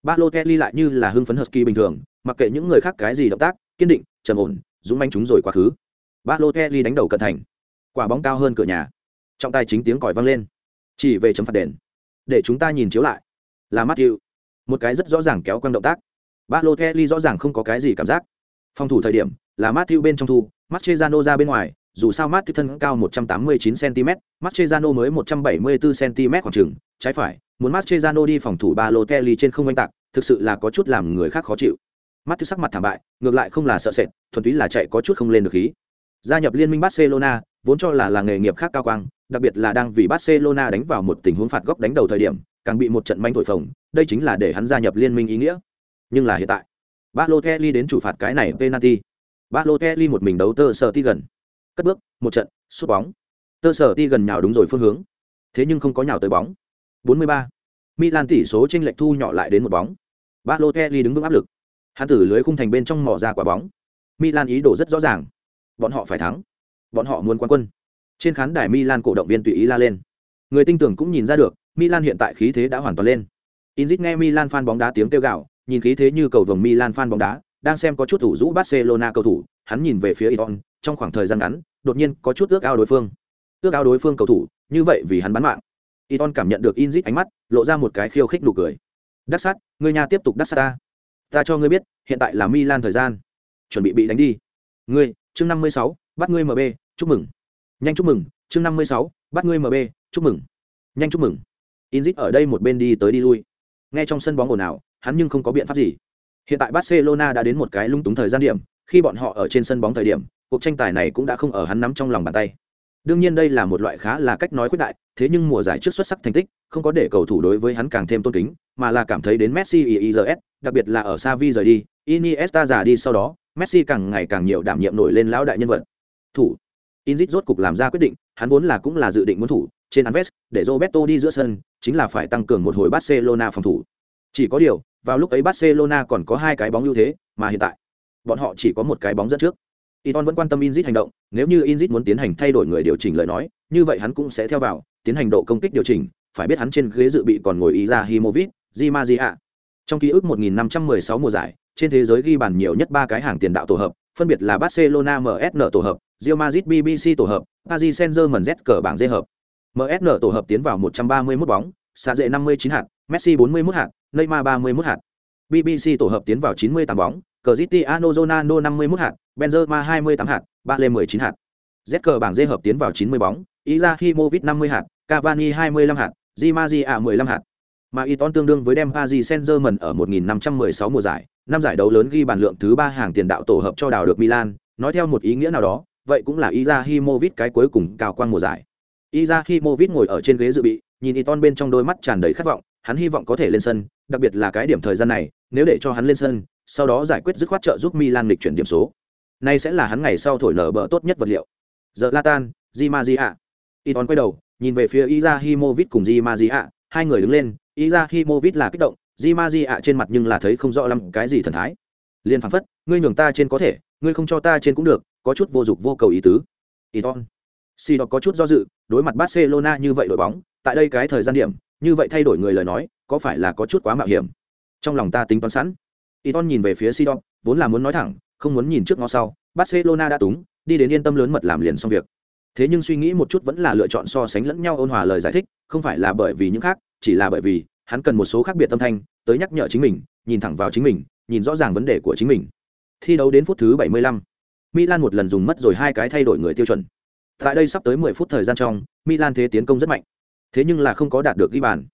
ba lô kelly lại như là hưng phấn husky bình thường, mặc kệ những người khác cái gì động tác, kiên định, trầm ổn, dũng manh chúng rồi quá khứ. Ba lô kelly đánh đầu cận thành. Quả bóng cao hơn cửa nhà. Trọng tài chính tiếng còi vang lên. Chỉ về chấm phạt đền. Để chúng ta nhìn chiếu lại. Là matthew. Một cái rất rõ ràng kéo quăng động tác. Ba lô kelly rõ ràng không có cái gì cảm giác. Phòng thủ thời điểm, là matthew bên trong thu, Mascherano ra bên ngoài dù sao Matthew thân cao 189 cm, Mascherano mới 174 cm khoảng chừng, trái phải, muốn Mascherano đi phòng thủ Balotelli trên không anh tạc, thực sự là có chút làm người khác khó chịu. Matthew sắc mặt thảm bại, ngược lại không là sợ sệt, thuần túy là chạy có chút không lên được khí. Gia nhập liên minh Barcelona, vốn cho là là nghề nghiệp khác cao quang, đặc biệt là đang vì Barcelona đánh vào một tình huống phạt góc đánh đầu thời điểm, càng bị một trận manh thổi phồng, đây chính là để hắn gia nhập liên minh ý nghĩa. Nhưng là hiện tại, Balotelli đến chủ phạt cái này penalty. Balotelli một mình đấu tơ sở ti gần. Cất bước, một trận, sút bóng. Tơ sở ti gần nhào đúng rồi phương hướng. Thế nhưng không có nhào tới bóng. 43. Milan tỷ số chênh lệch thu nhỏ lại đến một bóng. Balotelli đứng vững áp lực. Hắn từ lưới khung thành bên trong mò ra quả bóng. Milan ý đồ rất rõ ràng. Bọn họ phải thắng. Bọn họ muốn quán quân. Trên khán đài Milan cổ động viên tùy ý la lên. Người tinh tưởng cũng nhìn ra được, Milan hiện tại khí thế đã hoàn toàn lên. Inzit nghe Milan fan bóng đá tiếng kêu gào, nhìn khí thế như cầu vồng Milan fan bóng đá, đang xem có chút thủ rũ Barcelona cầu thủ, hắn nhìn về phía Iton, trong khoảng thời gian ngắn, đột nhiên có chút ước ao đối phương. Ước ao đối phương cầu thủ, như vậy vì hắn bán mạng. Iton cảm nhận được Inzit ánh mắt, lộ ra một cái khiêu khích nụ cười. Đắc sát, người nhà tiếp tục đắc sát ta. Ta cho ngươi biết, hiện tại là Milan thời gian. Chuẩn bị bị đánh đi. Ngươi, chương 56, bắt ngươi MB, chúc mừng. Nhanh chúc mừng, chương 56, bắt ngươi MB, chúc mừng. Nhanh chúc mừng. Inzit ở đây một bên đi tới đi lui. Nghe trong sân bóng ồn ào, hắn nhưng không có biện pháp gì. Hiện tại Barcelona đã đến một cái lung túng thời gian điểm, khi bọn họ ở trên sân bóng thời điểm, cuộc tranh tài này cũng đã không ở hắn nắm trong lòng bàn tay. Đương nhiên đây là một loại khá là cách nói quyết đại, thế nhưng mùa giải trước xuất sắc thành tích, không có để cầu thủ đối với hắn càng thêm tôn kính, mà là cảm thấy đến Messi IIS, đặc biệt là ở Xavi rời đi, Iniesta già đi sau đó, Messi càng ngày càng nhiều đảm nhiệm nổi lên lão đại nhân vật. Thủ. Inzit rốt cục làm ra quyết định, hắn vốn là cũng là dự định muốn thủ, trên Anves, để Roberto đi giữa sân, chính là phải tăng cường một hồi Barcelona phòng thủ. Chỉ có điều, vào lúc ấy Barcelona còn có hai cái bóng ưu thế, mà hiện tại, bọn họ chỉ có một cái bóng dẫn trước. Iton vẫn quan tâm Inzit hành động, nếu như Inzit muốn tiến hành thay đổi người điều chỉnh lời nói, như vậy hắn cũng sẽ theo vào, tiến hành độ công kích điều chỉnh, phải biết hắn trên ghế dự bị còn ngồi Izahimovic, Di Maria. Trong ký ức 1516 mùa giải, trên thế giới ghi bàn nhiều nhất ba cái hàng tiền đạo tổ hợp, phân biệt là Barcelona MSN tổ hợp, Real Madrid BBC tổ hợp, Paris Saint-Germain Z cờ bảng D hợp. MSN tổ hợp tiến vào 131 bóng, Sa dệ 59 hạt, Messi 41 hạt, Neymar 31 hạt. BBC tổ hợp tiến vào 98 bóng, Cristiano Ronaldo 51 hạt, Benzema 28 hạt, Bale 19 hạt. ZK bảng D hợp tiến vào 90 bóng, Izahimovic 50 hạt, Cavani 25 hạt, Di Maria 15 hạt. Mà Iton tương đương với đem Paris Saint-Germain ở 1516 mùa giải, năm giải đấu lớn ghi bàn lượng thứ ba hàng tiền đạo tổ hợp cho đào được Milan, nói theo một ý nghĩa nào đó, vậy cũng là Izahimovic cái cuối cùng cao quang mùa giải. Izahimovic ngồi ở trên ghế dự bị, nhìn Iton bên trong đôi mắt tràn đầy khát vọng, hắn hy vọng có thể lên sân, đặc biệt là cái điểm thời gian này, nếu để cho hắn lên sân, sau đó giải quyết dứt khoát trợ giúp Milan lịch chuyển điểm số. Này sẽ là hắn ngày sau thổi nở bờ tốt nhất vật liệu. Giờ Latan, Di Maria. Iton quay đầu, nhìn về phía Izahimovic cùng Di Maria, hai người đứng lên, Izahimovic là kích động, Di Maria trên mặt nhưng là thấy không rõ lắm cái gì thần thái. Liên phảng phất, ngươi nhường ta trên có thể, ngươi không cho ta trên cũng được, có chút vô dụng vô cầu ý tứ. Iton. Si đó có chút do dự, đối mặt Barcelona như vậy đội bóng, tại đây cái thời gian điểm, như vậy thay đổi người lời nói, có phải là có chút quá mạo hiểm? Trong lòng ta tính toán sẵn. Iton nhìn về phía Sidon, vốn là muốn nói thẳng, không muốn nhìn trước ngó sau, Barcelona đã túng, đi đến yên tâm lớn mật làm liền xong việc. Thế nhưng suy nghĩ một chút vẫn là lựa chọn so sánh lẫn nhau ôn hòa lời giải thích, không phải là bởi vì những khác, chỉ là bởi vì hắn cần một số khác biệt tâm thanh, tới nhắc nhở chính mình, nhìn thẳng vào chính mình, nhìn rõ ràng vấn đề của chính mình. Thi đấu đến phút thứ 75, Milan một lần dùng mất rồi hai cái thay đổi người tiêu chuẩn. Tại đây sắp tới 10 phút thời gian trong, Milan thế tiến công rất mạnh. thế nhưng là không có đạt được ghi bàn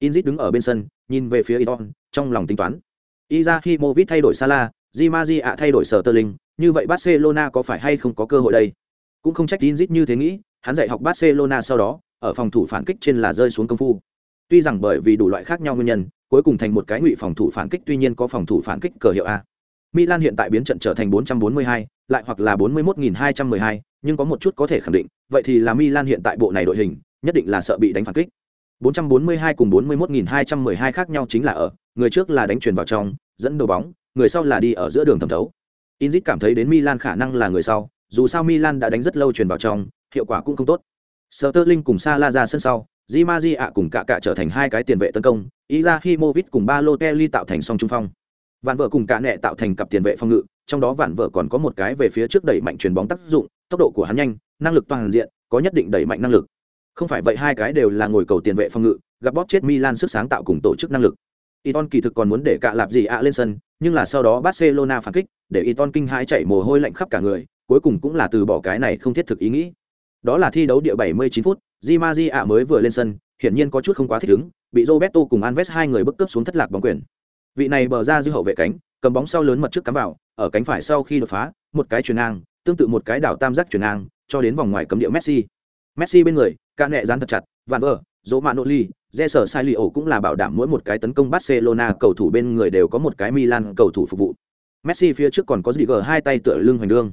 inzit đứng ở bên sân nhìn về phía iton trong lòng tính toán izahimovic thay đổi sala di ạ thay đổi sở tơ linh như vậy barcelona có phải hay không có cơ hội đây? Cũng không trách inzit như thế nghĩ hắn dạy học barcelona sau đó ở phòng thủ phản kích trên là rơi xuống công phu. Tuy rằng bởi vì đủ loại khác nhau nguyên nhân cuối cùng thành một cái ngụy phòng thủ phản kích tuy nhiên có phòng thủ phản kích cờ hiệu a. Milan hiện tại biến trận trở thành 442, lại hoặc là 41.212, nhưng có một chút có thể khẳng định vậy thì là milan hiện tại bộ này đội hình nhất định là sợ bị đánh phản kích. 442 cùng 41.212 khác nhau chính là ở người trước là đánh truyền vào trong dẫn đầu bóng người sau là đi ở giữa đường thẩm thấu inzit cảm thấy đến milan khả năng là người sau dù sao milan đã đánh rất lâu truyền vào trong hiệu quả cũng không tốt Sterling cùng Salah ra sân sau, Di Maji ạ cùng cả cả trở thành hai cái tiền vệ tấn công, Izahimovic cùng Balotelli tạo thành song trung phong. Vạn vợ cùng cả nệ tạo thành cặp tiền vệ phòng ngự, trong đó vạn vợ còn có một cái về phía trước đẩy mạnh truyền bóng tác dụng, tốc độ của hắn nhanh, năng lực toàn diện, có nhất định đẩy mạnh năng lực. Không phải vậy hai cái đều là ngồi cầu tiền vệ phòng ngự, gặp bóp chết Milan sức sáng tạo cùng tổ chức năng lực. Iton kỳ thực còn muốn để cả lạp gì ạ lên sân, nhưng là sau đó Barcelona phản kích, để Iton kinh hãi chạy mồ hôi lạnh khắp cả người, cuối cùng cũng là từ bỏ cái này không thiết thực ý nghĩ. Đó là thi đấu địa 79 phút, Di Maria mới vừa lên sân, hiển nhiên có chút không quá thích ứng, bị Roberto cùng Alves hai người bức cướp xuống thất lạc bóng quyền. Vị này bờ ra dư hậu vệ cánh, cầm bóng sau lớn mật trước cắm vào, ở cánh phải sau khi đột phá, một cái chuyền ngang, tương tự một cái đảo tam giác chuyền ngang, cho đến vòng ngoài cấm địa Messi. Messi bên người, ca nẹ dán thật chặt, Van sờ sai lìa ổ cũng là bảo đảm mỗi một cái tấn công Barcelona cầu thủ bên người đều có một cái Milan cầu thủ phục vụ. Messi phía trước còn có Ziger hai tay tựa lưng hoành đương.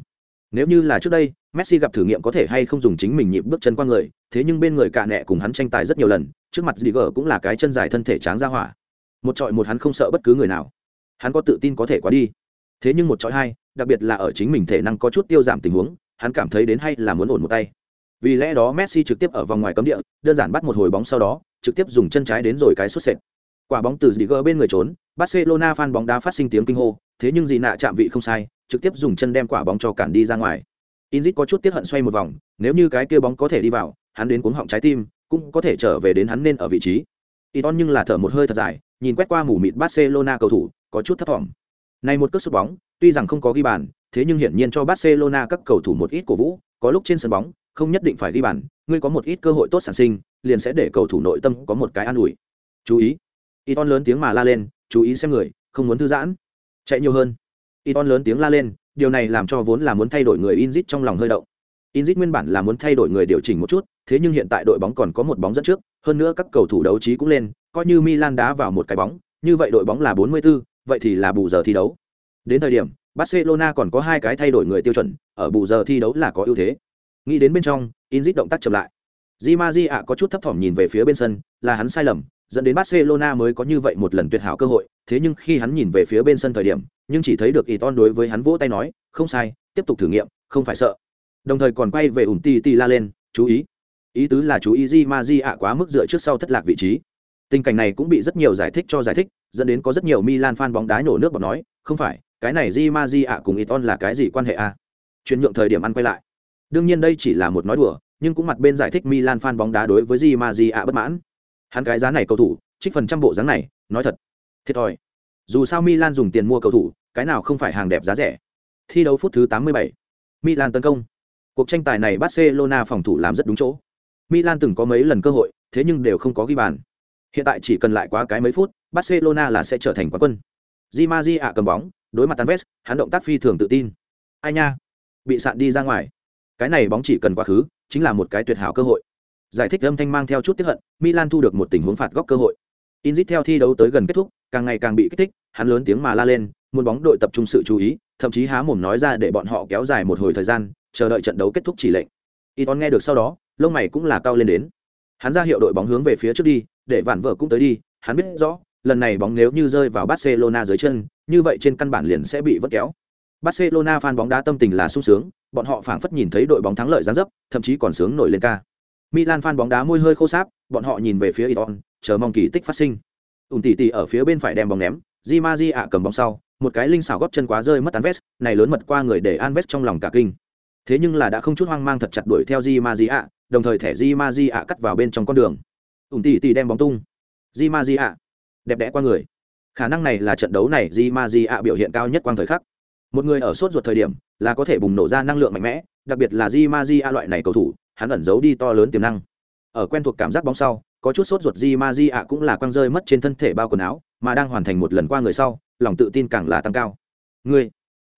Nếu như là trước đây, Messi gặp thử nghiệm có thể hay không dùng chính mình nhịp bước chân qua người, thế nhưng bên người cả nẹ cùng hắn tranh tài rất nhiều lần, trước mặt Ziger cũng là cái chân dài thân thể tráng ra hỏa. Một trọi một hắn không sợ bất cứ người nào. Hắn có tự tin có thể quá đi. Thế nhưng một trọi hai, đặc biệt là ở chính mình thể năng có chút tiêu giảm tình huống, hắn cảm thấy đến hay là muốn ổn một tay. Vì lẽ đó Messi trực tiếp ở vòng ngoài cấm địa, đơn giản bắt một hồi bóng sau đó, trực tiếp dùng chân trái đến rồi cái sút sệt. Quả bóng từ Ziger bên người trốn, Barcelona fan bóng đá phát sinh tiếng kinh hô, thế nhưng gì nạ chạm vị không sai, trực tiếp dùng chân đem quả bóng cho cản đi ra ngoài. Inzit có chút tiếc hận xoay một vòng, nếu như cái kia bóng có thể đi vào, hắn đến cuống họng trái tim, cũng có thể trở về đến hắn nên ở vị trí. Iton nhưng là thở một hơi thật dài, nhìn quét qua mù mịt Barcelona cầu thủ, có chút thất vọng. Này một cước sút bóng, tuy rằng không có ghi bàn, thế nhưng hiển nhiên cho Barcelona các cầu thủ một ít cổ vũ, có lúc trên sân bóng, không nhất định phải ghi bàn, ngươi có một ít cơ hội tốt sản sinh, liền sẽ để cầu thủ nội tâm có một cái an ủi. Chú ý. Iton lớn tiếng mà la lên, chú ý xem người, không muốn thư giãn. Chạy nhiều hơn. Iton lớn tiếng la lên, điều này làm cho vốn là muốn thay đổi người Inzit trong lòng hơi động. Inzit nguyên bản là muốn thay đổi người điều chỉnh một chút, thế nhưng hiện tại đội bóng còn có một bóng dẫn trước, hơn nữa các cầu thủ đấu trí cũng lên, coi như Milan đá vào một cái bóng, như vậy đội bóng là 44, vậy thì là bù giờ thi đấu. Đến thời điểm, Barcelona còn có hai cái thay đổi người tiêu chuẩn, ở bù giờ thi đấu là có ưu thế. Nghĩ đến bên trong, Inzit động tác chậm lại. Di Maria có chút thấp thỏm nhìn về phía bên sân, là hắn sai lầm, dẫn đến Barcelona mới có như vậy một lần tuyệt hảo cơ hội, thế nhưng khi hắn nhìn về phía bên sân thời điểm, nhưng chỉ thấy được Iton đối với hắn vỗ tay nói, không sai, tiếp tục thử nghiệm, không phải sợ. Đồng thời còn quay về ủng ti ti la lên, chú ý. Ý tứ là chú ý Di Maria quá mức dựa trước sau thất lạc vị trí. Tình cảnh này cũng bị rất nhiều giải thích cho giải thích, dẫn đến có rất nhiều Milan fan bóng đá nổ nước bọt nói, không phải, cái này Di Maria cùng Iton là cái gì quan hệ a? À? Chuyển nhượng thời điểm ăn quay lại. Đương nhiên đây chỉ là một nói đùa, nhưng cũng mặt bên giải thích Milan fan bóng đá đối với Di Maria bất mãn. Hắn cái giá này cầu thủ, trích phần trăm bộ dáng này, nói thật, thiệt thòi. Dù sao Milan dùng tiền mua cầu thủ, cái nào không phải hàng đẹp giá rẻ. Thi đấu phút thứ 87. Milan tấn công. Cuộc tranh tài này Barcelona phòng thủ làm rất đúng chỗ. Milan từng có mấy lần cơ hội, thế nhưng đều không có ghi bàn. Hiện tại chỉ cần lại quá cái mấy phút, Barcelona là sẽ trở thành quán quân. Di Maria cầm bóng, đối mặt Tanves, hắn động tác phi thường tự tin. Ai nha, bị sạn đi ra ngoài. Cái này bóng chỉ cần quá khứ, chính là một cái tuyệt hảo cơ hội. Giải thích âm thanh mang theo chút tiếp hận, Milan thu được một tình huống phạt góc cơ hội. Inzit theo thi đấu tới gần kết thúc, càng ngày càng bị kích thích, hắn lớn tiếng mà la lên, muốn bóng đội tập trung sự chú ý, thậm chí há mồm nói ra để bọn họ kéo dài một hồi thời gian, chờ đợi trận đấu kết thúc chỉ lệnh. Iton nghe được sau đó, lông mày cũng là cao lên đến. Hắn ra hiệu đội bóng hướng về phía trước đi, để vạn vợ cũng tới đi, hắn biết rõ, lần này bóng nếu như rơi vào Barcelona dưới chân, như vậy trên căn bản liền sẽ bị vớt kéo. Barcelona fan bóng đá tâm tình là sung sướng, bọn họ phảng phất nhìn thấy đội bóng thắng lợi giáng dấp, thậm chí còn sướng nổi lên ca. Milan fan bóng đá môi hơi khô sáp, bọn họ nhìn về phía Iton, chờ mong kỳ tích phát sinh. Ùn tỷ tỷ ở phía bên phải đem bóng ném, Di Maji ạ cầm bóng sau, một cái linh xảo góp chân quá rơi mất Anves, này lớn mật qua người để Anves trong lòng cả kinh. Thế nhưng là đã không chút hoang mang thật chặt đuổi theo Di Maji ạ, đồng thời thẻ Di Maji ạ cắt vào bên trong con đường. Ùn tỷ tỷ đem bóng tung. Di Maji ạ, đẹp đẽ qua người. Khả năng này là trận đấu này Di Maji ạ biểu hiện cao nhất quang thời khắc. Một người ở sốt ruột thời điểm, là có thể bùng nổ ra năng lượng mạnh mẽ, đặc biệt là Di ma di a loại này cầu thủ, hắn ẩn giấu đi to lớn tiềm năng. Ở quen thuộc cảm giác bóng sau, có chút sốt ruột di ma di a cũng là quăng rơi mất trên thân thể bao quần áo mà đang hoàn thành một lần qua người sau lòng tự tin càng là tăng cao. Ngươi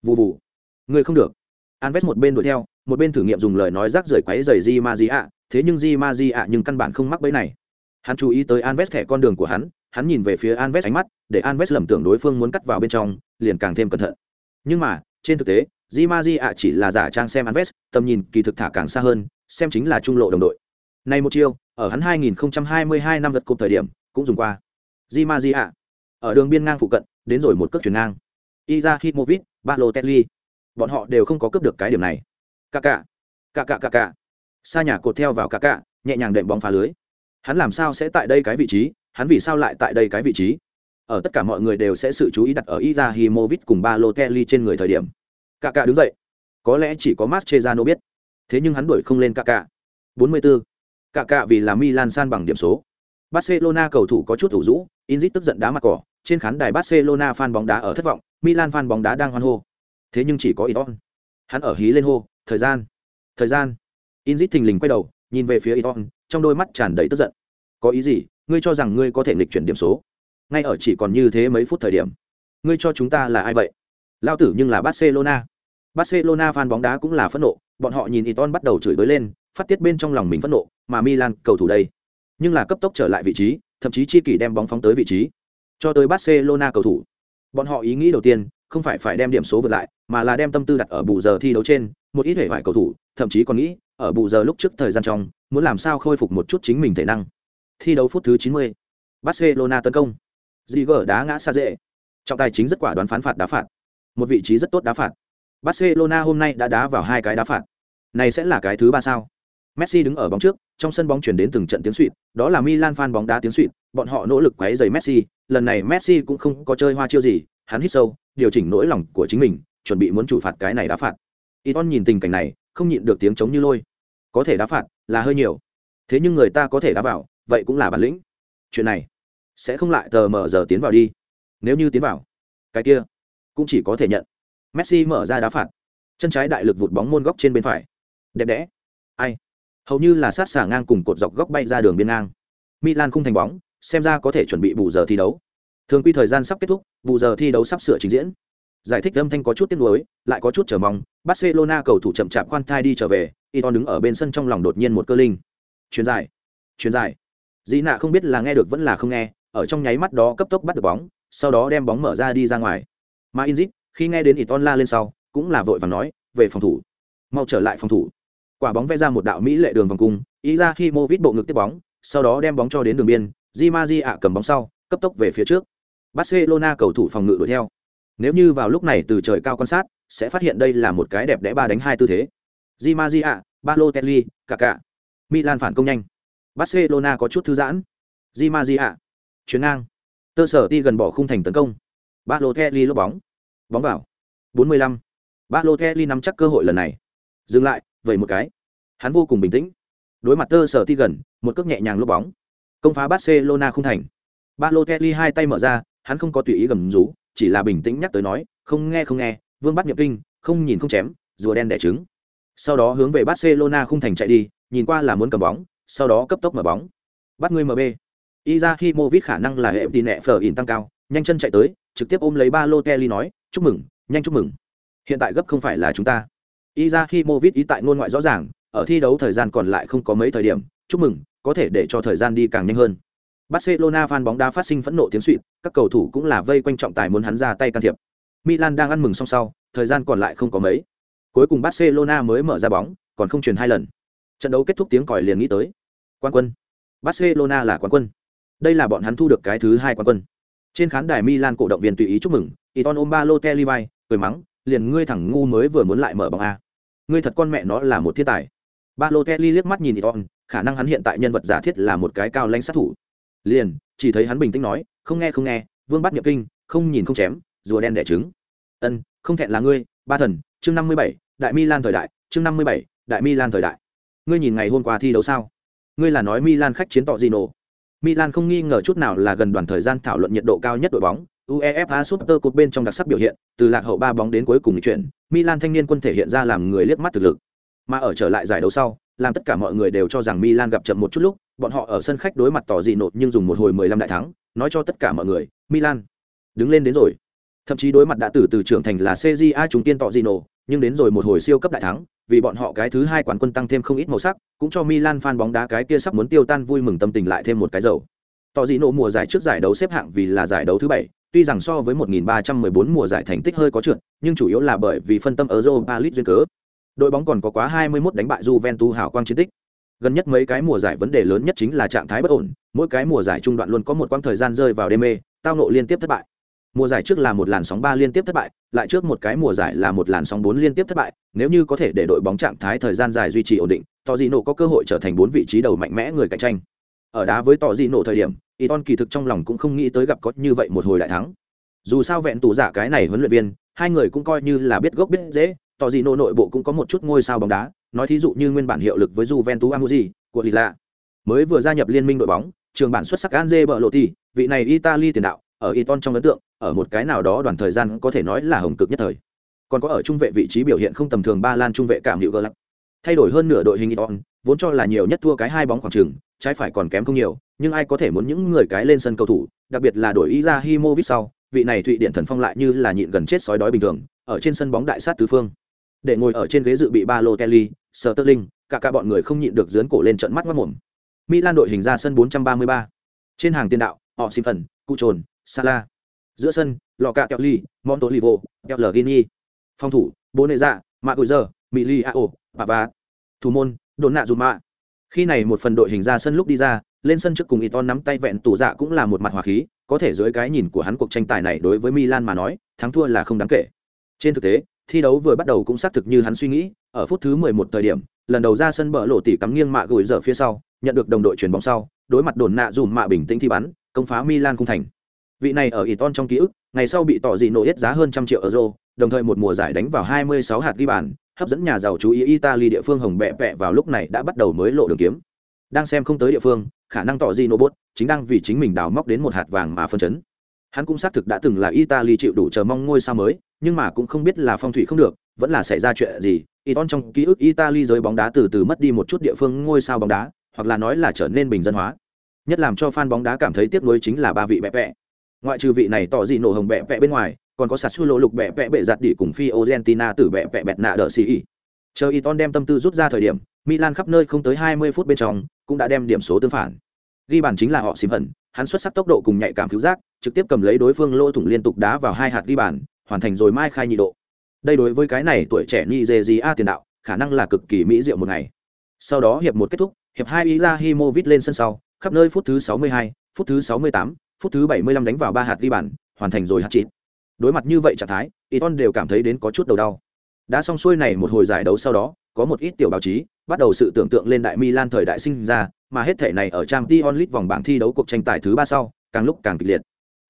vụ vụ ngươi không được. Anves một bên đuổi theo một bên thử nghiệm dùng lời nói rác rưởi quấy rầy di ma di thế nhưng di ma di nhưng căn bản không mắc bẫy này. Hắn chú ý tới Anves thẻ con đường của hắn hắn nhìn về phía Anves ánh mắt để Anves lầm tưởng đối phương muốn cắt vào bên trong liền càng thêm cẩn thận nhưng mà trên thực tế di ma di ạ chỉ là giả trang xem Alves tầm nhìn kỳ thực thả càng xa hơn xem chính là trung lộ đồng đội này một chiêu ở hắn 2022 năm lượt cục thời điểm cũng dùng qua di ma di ạ ở đường biên ngang phụ cận đến rồi một cước chuyển ngang Iza Himovic, Balotelli, bọn họ đều không có cướp được cái điểm này. Kaká, Kaká Kaká, xa nhà cột theo vào Kaká, nhẹ nhàng đệm bóng phá lưới. Hắn làm sao sẽ tại đây cái vị trí? Hắn vì sao lại tại đây cái vị trí? Ở tất cả mọi người đều sẽ sự chú ý đặt ở Izahimovic cùng Balotelli trên người thời điểm. Kaká đứng dậy. Có lẽ chỉ có Mascherano biết. Thế nhưng hắn đuổi không lên Kaká. 44. Kaká vì là Milan san bằng điểm số. Barcelona cầu thủ có chút ủ rũ, Inzit tức giận đá mặt cỏ, trên khán đài Barcelona fan bóng đá ở thất vọng, Milan fan bóng đá đang hoan hô. Thế nhưng chỉ có Iton. Hắn ở hí lên hô, thời gian, thời gian. Inzit thình lình quay đầu, nhìn về phía Iton, trong đôi mắt tràn đầy tức giận. Có ý gì? Ngươi cho rằng ngươi có thể nghịch chuyển điểm số? Ngay ở chỉ còn như thế mấy phút thời điểm. Ngươi cho chúng ta là ai vậy? Lao tử nhưng là Barcelona. Barcelona fan bóng đá cũng là phẫn nộ, bọn họ nhìn Iton bắt đầu chửi bới lên, phát tiết bên trong lòng mình phẫn nộ, mà Milan cầu thủ đây, nhưng là cấp tốc trở lại vị trí, thậm chí chi kỷ đem bóng phóng tới vị trí cho tới barcelona cầu thủ bọn họ ý nghĩ đầu tiên không phải phải đem điểm số vượt lại mà là đem tâm tư đặt ở bù giờ thi đấu trên một ít hệ hoại cầu thủ thậm chí còn nghĩ ở bù giờ lúc trước thời gian trong muốn làm sao khôi phục một chút chính mình thể năng thi đấu phút thứ 90. barcelona tấn công Ziger đá ngã xa dễ trọng tài chính rất quả đoán phán phạt đá phạt một vị trí rất tốt đá phạt barcelona hôm nay đã đá vào hai cái đá phạt này sẽ là cái thứ ba sao Messi đứng ở bóng trước, trong sân bóng chuyển đến từng trận tiếng suỵt đó là Milan fan bóng đá tiếng suỵt bọn họ nỗ lực quấy giày Messi, lần này Messi cũng không có chơi hoa chiêu gì, hắn hít sâu, điều chỉnh nỗi lòng của chính mình, chuẩn bị muốn chủ phạt cái này đá phạt. Iton nhìn tình cảnh này, không nhịn được tiếng chống như lôi. Có thể đá phạt, là hơi nhiều. Thế nhưng người ta có thể đá vào, vậy cũng là bản lĩnh. Chuyện này sẽ không lại tờ mở giờ tiến vào đi. Nếu như tiến vào, cái kia cũng chỉ có thể nhận. Messi mở ra đá phạt, chân trái đại lực vụt bóng môn góc trên bên phải. Đẹp đẽ. Ai? hầu như là sát xả ngang cùng cột dọc góc bay ra đường biên ngang milan không thành bóng xem ra có thể chuẩn bị bù giờ thi đấu thường quy thời gian sắp kết thúc bù giờ thi đấu sắp sửa trình diễn giải thích âm thanh có chút tiếc nuối lại có chút chờ mong barcelona cầu thủ chậm chạp khoan thai đi trở về Y To đứng ở bên sân trong lòng đột nhiên một cơ linh chuyền dài chuyền dài dĩ nạ không biết là nghe được vẫn là không nghe ở trong nháy mắt đó cấp tốc bắt được bóng, sau đó đem bóng mở ra đi ra ngoài. Mà inzit, khi nghe đến Iton la lên sau, cũng là vội vàng nói, về phòng thủ. Mau trở lại phòng thủ. Quả bóng vẽ ra một đạo mỹ lệ đường vòng cung ý ra bộ ngực tiếp bóng, sau đó đem bóng cho đến đường biên, di ạ cầm bóng sau, cấp tốc về phía trước. Barcelona cầu thủ phòng ngự đuổi theo. Nếu như vào lúc này từ trời cao quan sát, sẽ phát hiện đây là một cái đẹp đẽ ba đánh hai tư thế. Di ạ balotelli cả cả milan phản công nhanh. Barcelona có chút thư giãn. Di di ạ chuyến ngang. Tơ sở ti gần bỏ khung thành tấn công. Ba lô theli lốp bóng. Bóng vào. 45. ly nắm chắc cơ hội lần này. Dừng lại vậy một cái. Hắn vô cùng bình tĩnh. Đối mặt tơ sở ti gần, một cước nhẹ nhàng lốp bóng. Công phá barcelona không thành. Ba lô theli hai tay mở ra, hắn không có tùy ý gầm rú, chỉ là bình tĩnh nhắc tới nói, không nghe không nghe, vương bắt nhập kinh, không nhìn không chém, rùa đen đẻ trứng. Sau đó hướng về barcelona không thành chạy đi, nhìn qua là muốn cầm bóng, sau đó cấp tốc mở bóng. Bắt người mb Izahimovic khả năng là hệ tì nẹ phở ỉn tăng cao nhanh chân chạy tới trực tiếp ôm lấy Balotelli nói chúc mừng nhanh chúc mừng hiện tại gấp không phải là chúng ta Izahimovic ý tại ngôn ngoại rõ ràng, ở thi đấu thời gian còn lại không có mấy thời điểm, chúc mừng, có thể để cho thời gian đi càng nhanh hơn. Barcelona fan bóng đá phát sinh phẫn nộ tiếng xuýt, các cầu thủ cũng là vây quanh trọng tài muốn hắn ra tay can thiệp. Milan đang ăn mừng song sau, thời gian còn lại không có mấy. Cuối cùng Barcelona mới mở ra bóng, còn không truyền hai lần. Trận đấu kết thúc tiếng còi liền nghĩ tới. Quán quân. Barcelona là quán quân. Đây là bọn hắn thu được cái thứ hai quán quân. Trên khán đài Milan cổ động viên tùy ý chúc mừng, Iton ôm Balotelli vai, cười mắng, liền ngươi thẳng ngu mới vừa muốn lại mở bóng a ngươi thật con mẹ nó là một thiên tài Balotelli liếc mắt nhìn Iton, khả năng hắn hiện tại nhân vật giả thiết là một cái cao lãnh sát thủ. Liền, chỉ thấy hắn bình tĩnh nói, không nghe không nghe, Vương bắt nhập kinh, không nhìn không chém, rùa đen đẻ trứng. Ân, không thẹn là ngươi, ba thần, chương năm mươi bảy, Đại Milan thời đại, chương năm mươi bảy, Đại Milan thời đại. Ngươi nhìn ngày hôm qua thi đấu sao? Ngươi là nói Milan khách chiến tọ Gino. Milan không nghi ngờ chút nào là gần đoàn thời gian thảo luận nhiệt độ cao nhất đội bóng, UEFA Super Cup bên trong đặc sắc biểu hiện, từ lạc hậu ba bóng đến cuối cùng chuyển, Milan thanh niên quân thể hiện ra làm người liếc mắt thực lực. Mà ở trở lại giải đấu sau, làm tất cả mọi người đều cho rằng Milan gặp chậm một chút lúc, bọn họ ở sân khách đối mặt tỏ dị nột nhưng dùng một hồi 15 đại thắng, nói cho tất cả mọi người, Milan đứng lên đến rồi. Thậm chí đối mặt đã từ từ trưởng thành là CJA chúng tiên tỏ dị nổ, nhưng đến rồi một hồi siêu cấp đại thắng, vì bọn họ cái thứ hai quán quân tăng thêm không ít màu sắc, cũng cho Milan fan bóng đá cái kia sắp muốn tiêu tan vui mừng tâm tình lại thêm một cái dầu. Tỏ dị nổ mùa giải trước giải đấu xếp hạng vì là giải đấu thứ bảy, tuy rằng so với 1314 mùa giải thành tích hơi có trượt, nhưng chủ yếu là bởi vì phân tâm ở Europa League duyên cớ. Đội bóng còn có quá 21 đánh bại Juventus hào quang chiến tích. Gần nhất mấy cái mùa giải vấn đề lớn nhất chính là trạng thái bất ổn, mỗi cái mùa giải trung đoạn luôn có một quãng thời gian rơi vào đê mê, tao nộ liên tiếp thất bại. Mùa giải trước là một làn sóng 3 liên tiếp thất bại, lại trước một cái mùa giải là một làn sóng 4 liên tiếp thất bại, nếu như có thể để đội bóng trạng thái thời gian dài duy trì ổn định, Torino có cơ hội trở thành bốn vị trí đầu mạnh mẽ người cạnh tranh. Ở đá với Torino thời điểm, Iton kỳ thực trong lòng cũng không nghĩ tới gặp có như vậy một hồi đại thắng. Dù sao vẹn tù giả cái này huấn luyện viên hai người cũng coi như là biết gốc biết dễ Tò gì Nổ nội bộ cũng có một chút ngôi sao bóng đá. Nói thí dụ như nguyên bản hiệu lực với Juventus Amuji của Lila. Mới vừa gia nhập liên minh đội bóng trường bản xuất sắc Anze Belotti vị này Italy tiền đạo ở Iton trong ấn tượng, ở một cái nào đó đoàn thời gian có thể nói là hồng cực nhất thời. Còn có ở trung vệ vị trí biểu hiện không tầm thường ba lan trung vệ cảm hiệu gỡ lắc thay đổi hơn nửa đội hình Iton vốn cho là nhiều nhất thua cái hai bóng khoảng trường, trái phải còn kém không nhiều, nhưng ai có thể muốn những người cái lên sân cầu thủ, đặc biệt là đổi Iza Himovic sau, vị này thụy điện thần phong lại như là nhịn gần chết sói đói bình thường, ở trên sân bóng đại sát tứ phương. Để ngồi ở trên ghế dự bị ba lô kelly sờ tơ linh cả cả bọn người không nhịn được dướn cổ lên trận mắt mất mồm. Milan đội hình ra sân 433. trên hàng tiền đạo, họ sim ẩn cụ trồn sala giữa sân lò cạ kẹo ly montolivo kẹo lờ gini phòng thủ bố nệ dạ mạ gửi giờ mỹ li a ổ bà bà thủ môn đồn nạ dùm mạ khi này một phần đội hình ra sân lúc đi ra lên sân trước cùng Iton nắm tay vẹn tủ dạ cũng là một mặt hòa khí, có thể dưới cái nhìn của hắn cuộc tranh tài này đối với Milan mà nói, thắng thua là không đáng kể. Trên thực tế, thi đấu vừa bắt đầu cũng xác thực như hắn suy nghĩ, ở phút thứ 11 thời điểm, lần đầu ra sân bờ lộ tỉ cắm nghiêng mạ gửi giờ phía sau, nhận được đồng đội chuyển bóng sau, đối mặt đồn nạ dùm mạ bình tĩnh thi bắn, công phá Milan cung thành. Vị này ở Iton trong ký ức, ngày sau bị tỏ gì nổi hết giá hơn trăm triệu euro, đồng thời một mùa giải đánh vào 26 hạt ghi bàn, hấp dẫn nhà giàu chú ý Italy địa phương hồng bẹ bẹ vào lúc này đã bắt đầu mới lộ đường kiếm. Đang xem không tới địa phương, khả năng tỏ gì nô bốt chính đang vì chính mình đào móc đến một hạt vàng mà phân chấn hắn cũng xác thực đã từng là italy chịu đủ chờ mong ngôi sao mới nhưng mà cũng không biết là phong thủy không được vẫn là xảy ra chuyện gì Iton trong ký ức Italy giới bóng đá từ từ mất đi một chút địa phương ngôi sao bóng đá, hoặc là nói là trở nên bình dân hóa. Nhất làm cho fan bóng đá cảm thấy tiếc nuối chính là ba vị bẹ bẹ. Ngoại trừ vị này tỏ dị nổ hồng bẹ bẹ bên ngoài, còn có sạt su lỗ lục bẹ bẹ bệ giặt đỉ cùng phi argentina tử bẹ bẹ bẹt nạ đỡ xì. Chờ Iton đem tâm tư rút ra thời điểm, Milan khắp nơi không tới 20 phút bên trong, cũng đã đem điểm số tương phản. Ghi bàn chính là họ xìm hận, hắn xuất sắc tốc độ cùng nhạy cảm cứu giác, trực tiếp cầm lấy đối phương lỗ thủng liên tục đá vào hai hạt ghi bàn, hoàn thành rồi mai khai nhị độ. Đây đối với cái này tuổi trẻ Nigeria tiền đạo, khả năng là cực kỳ mỹ diệu một ngày. Sau đó hiệp một kết thúc, hiệp hai Izahimovic lên sân sau, khắp nơi phút thứ 62, phút thứ 68, phút thứ 75 đánh vào ba hạt ghi bàn, hoàn thành rồi hạt chín. Đối mặt như vậy trạng thái, Iton đều cảm thấy đến có chút đầu đau. Đã xong xuôi này một hồi giải đấu sau đó, có một ít tiểu báo chí bắt đầu sự tưởng tượng lên đại Milan thời đại sinh ra, mà hết thể này ở trang Champions League vòng bảng thi đấu cuộc tranh tài thứ ba sau, càng lúc càng kịch liệt.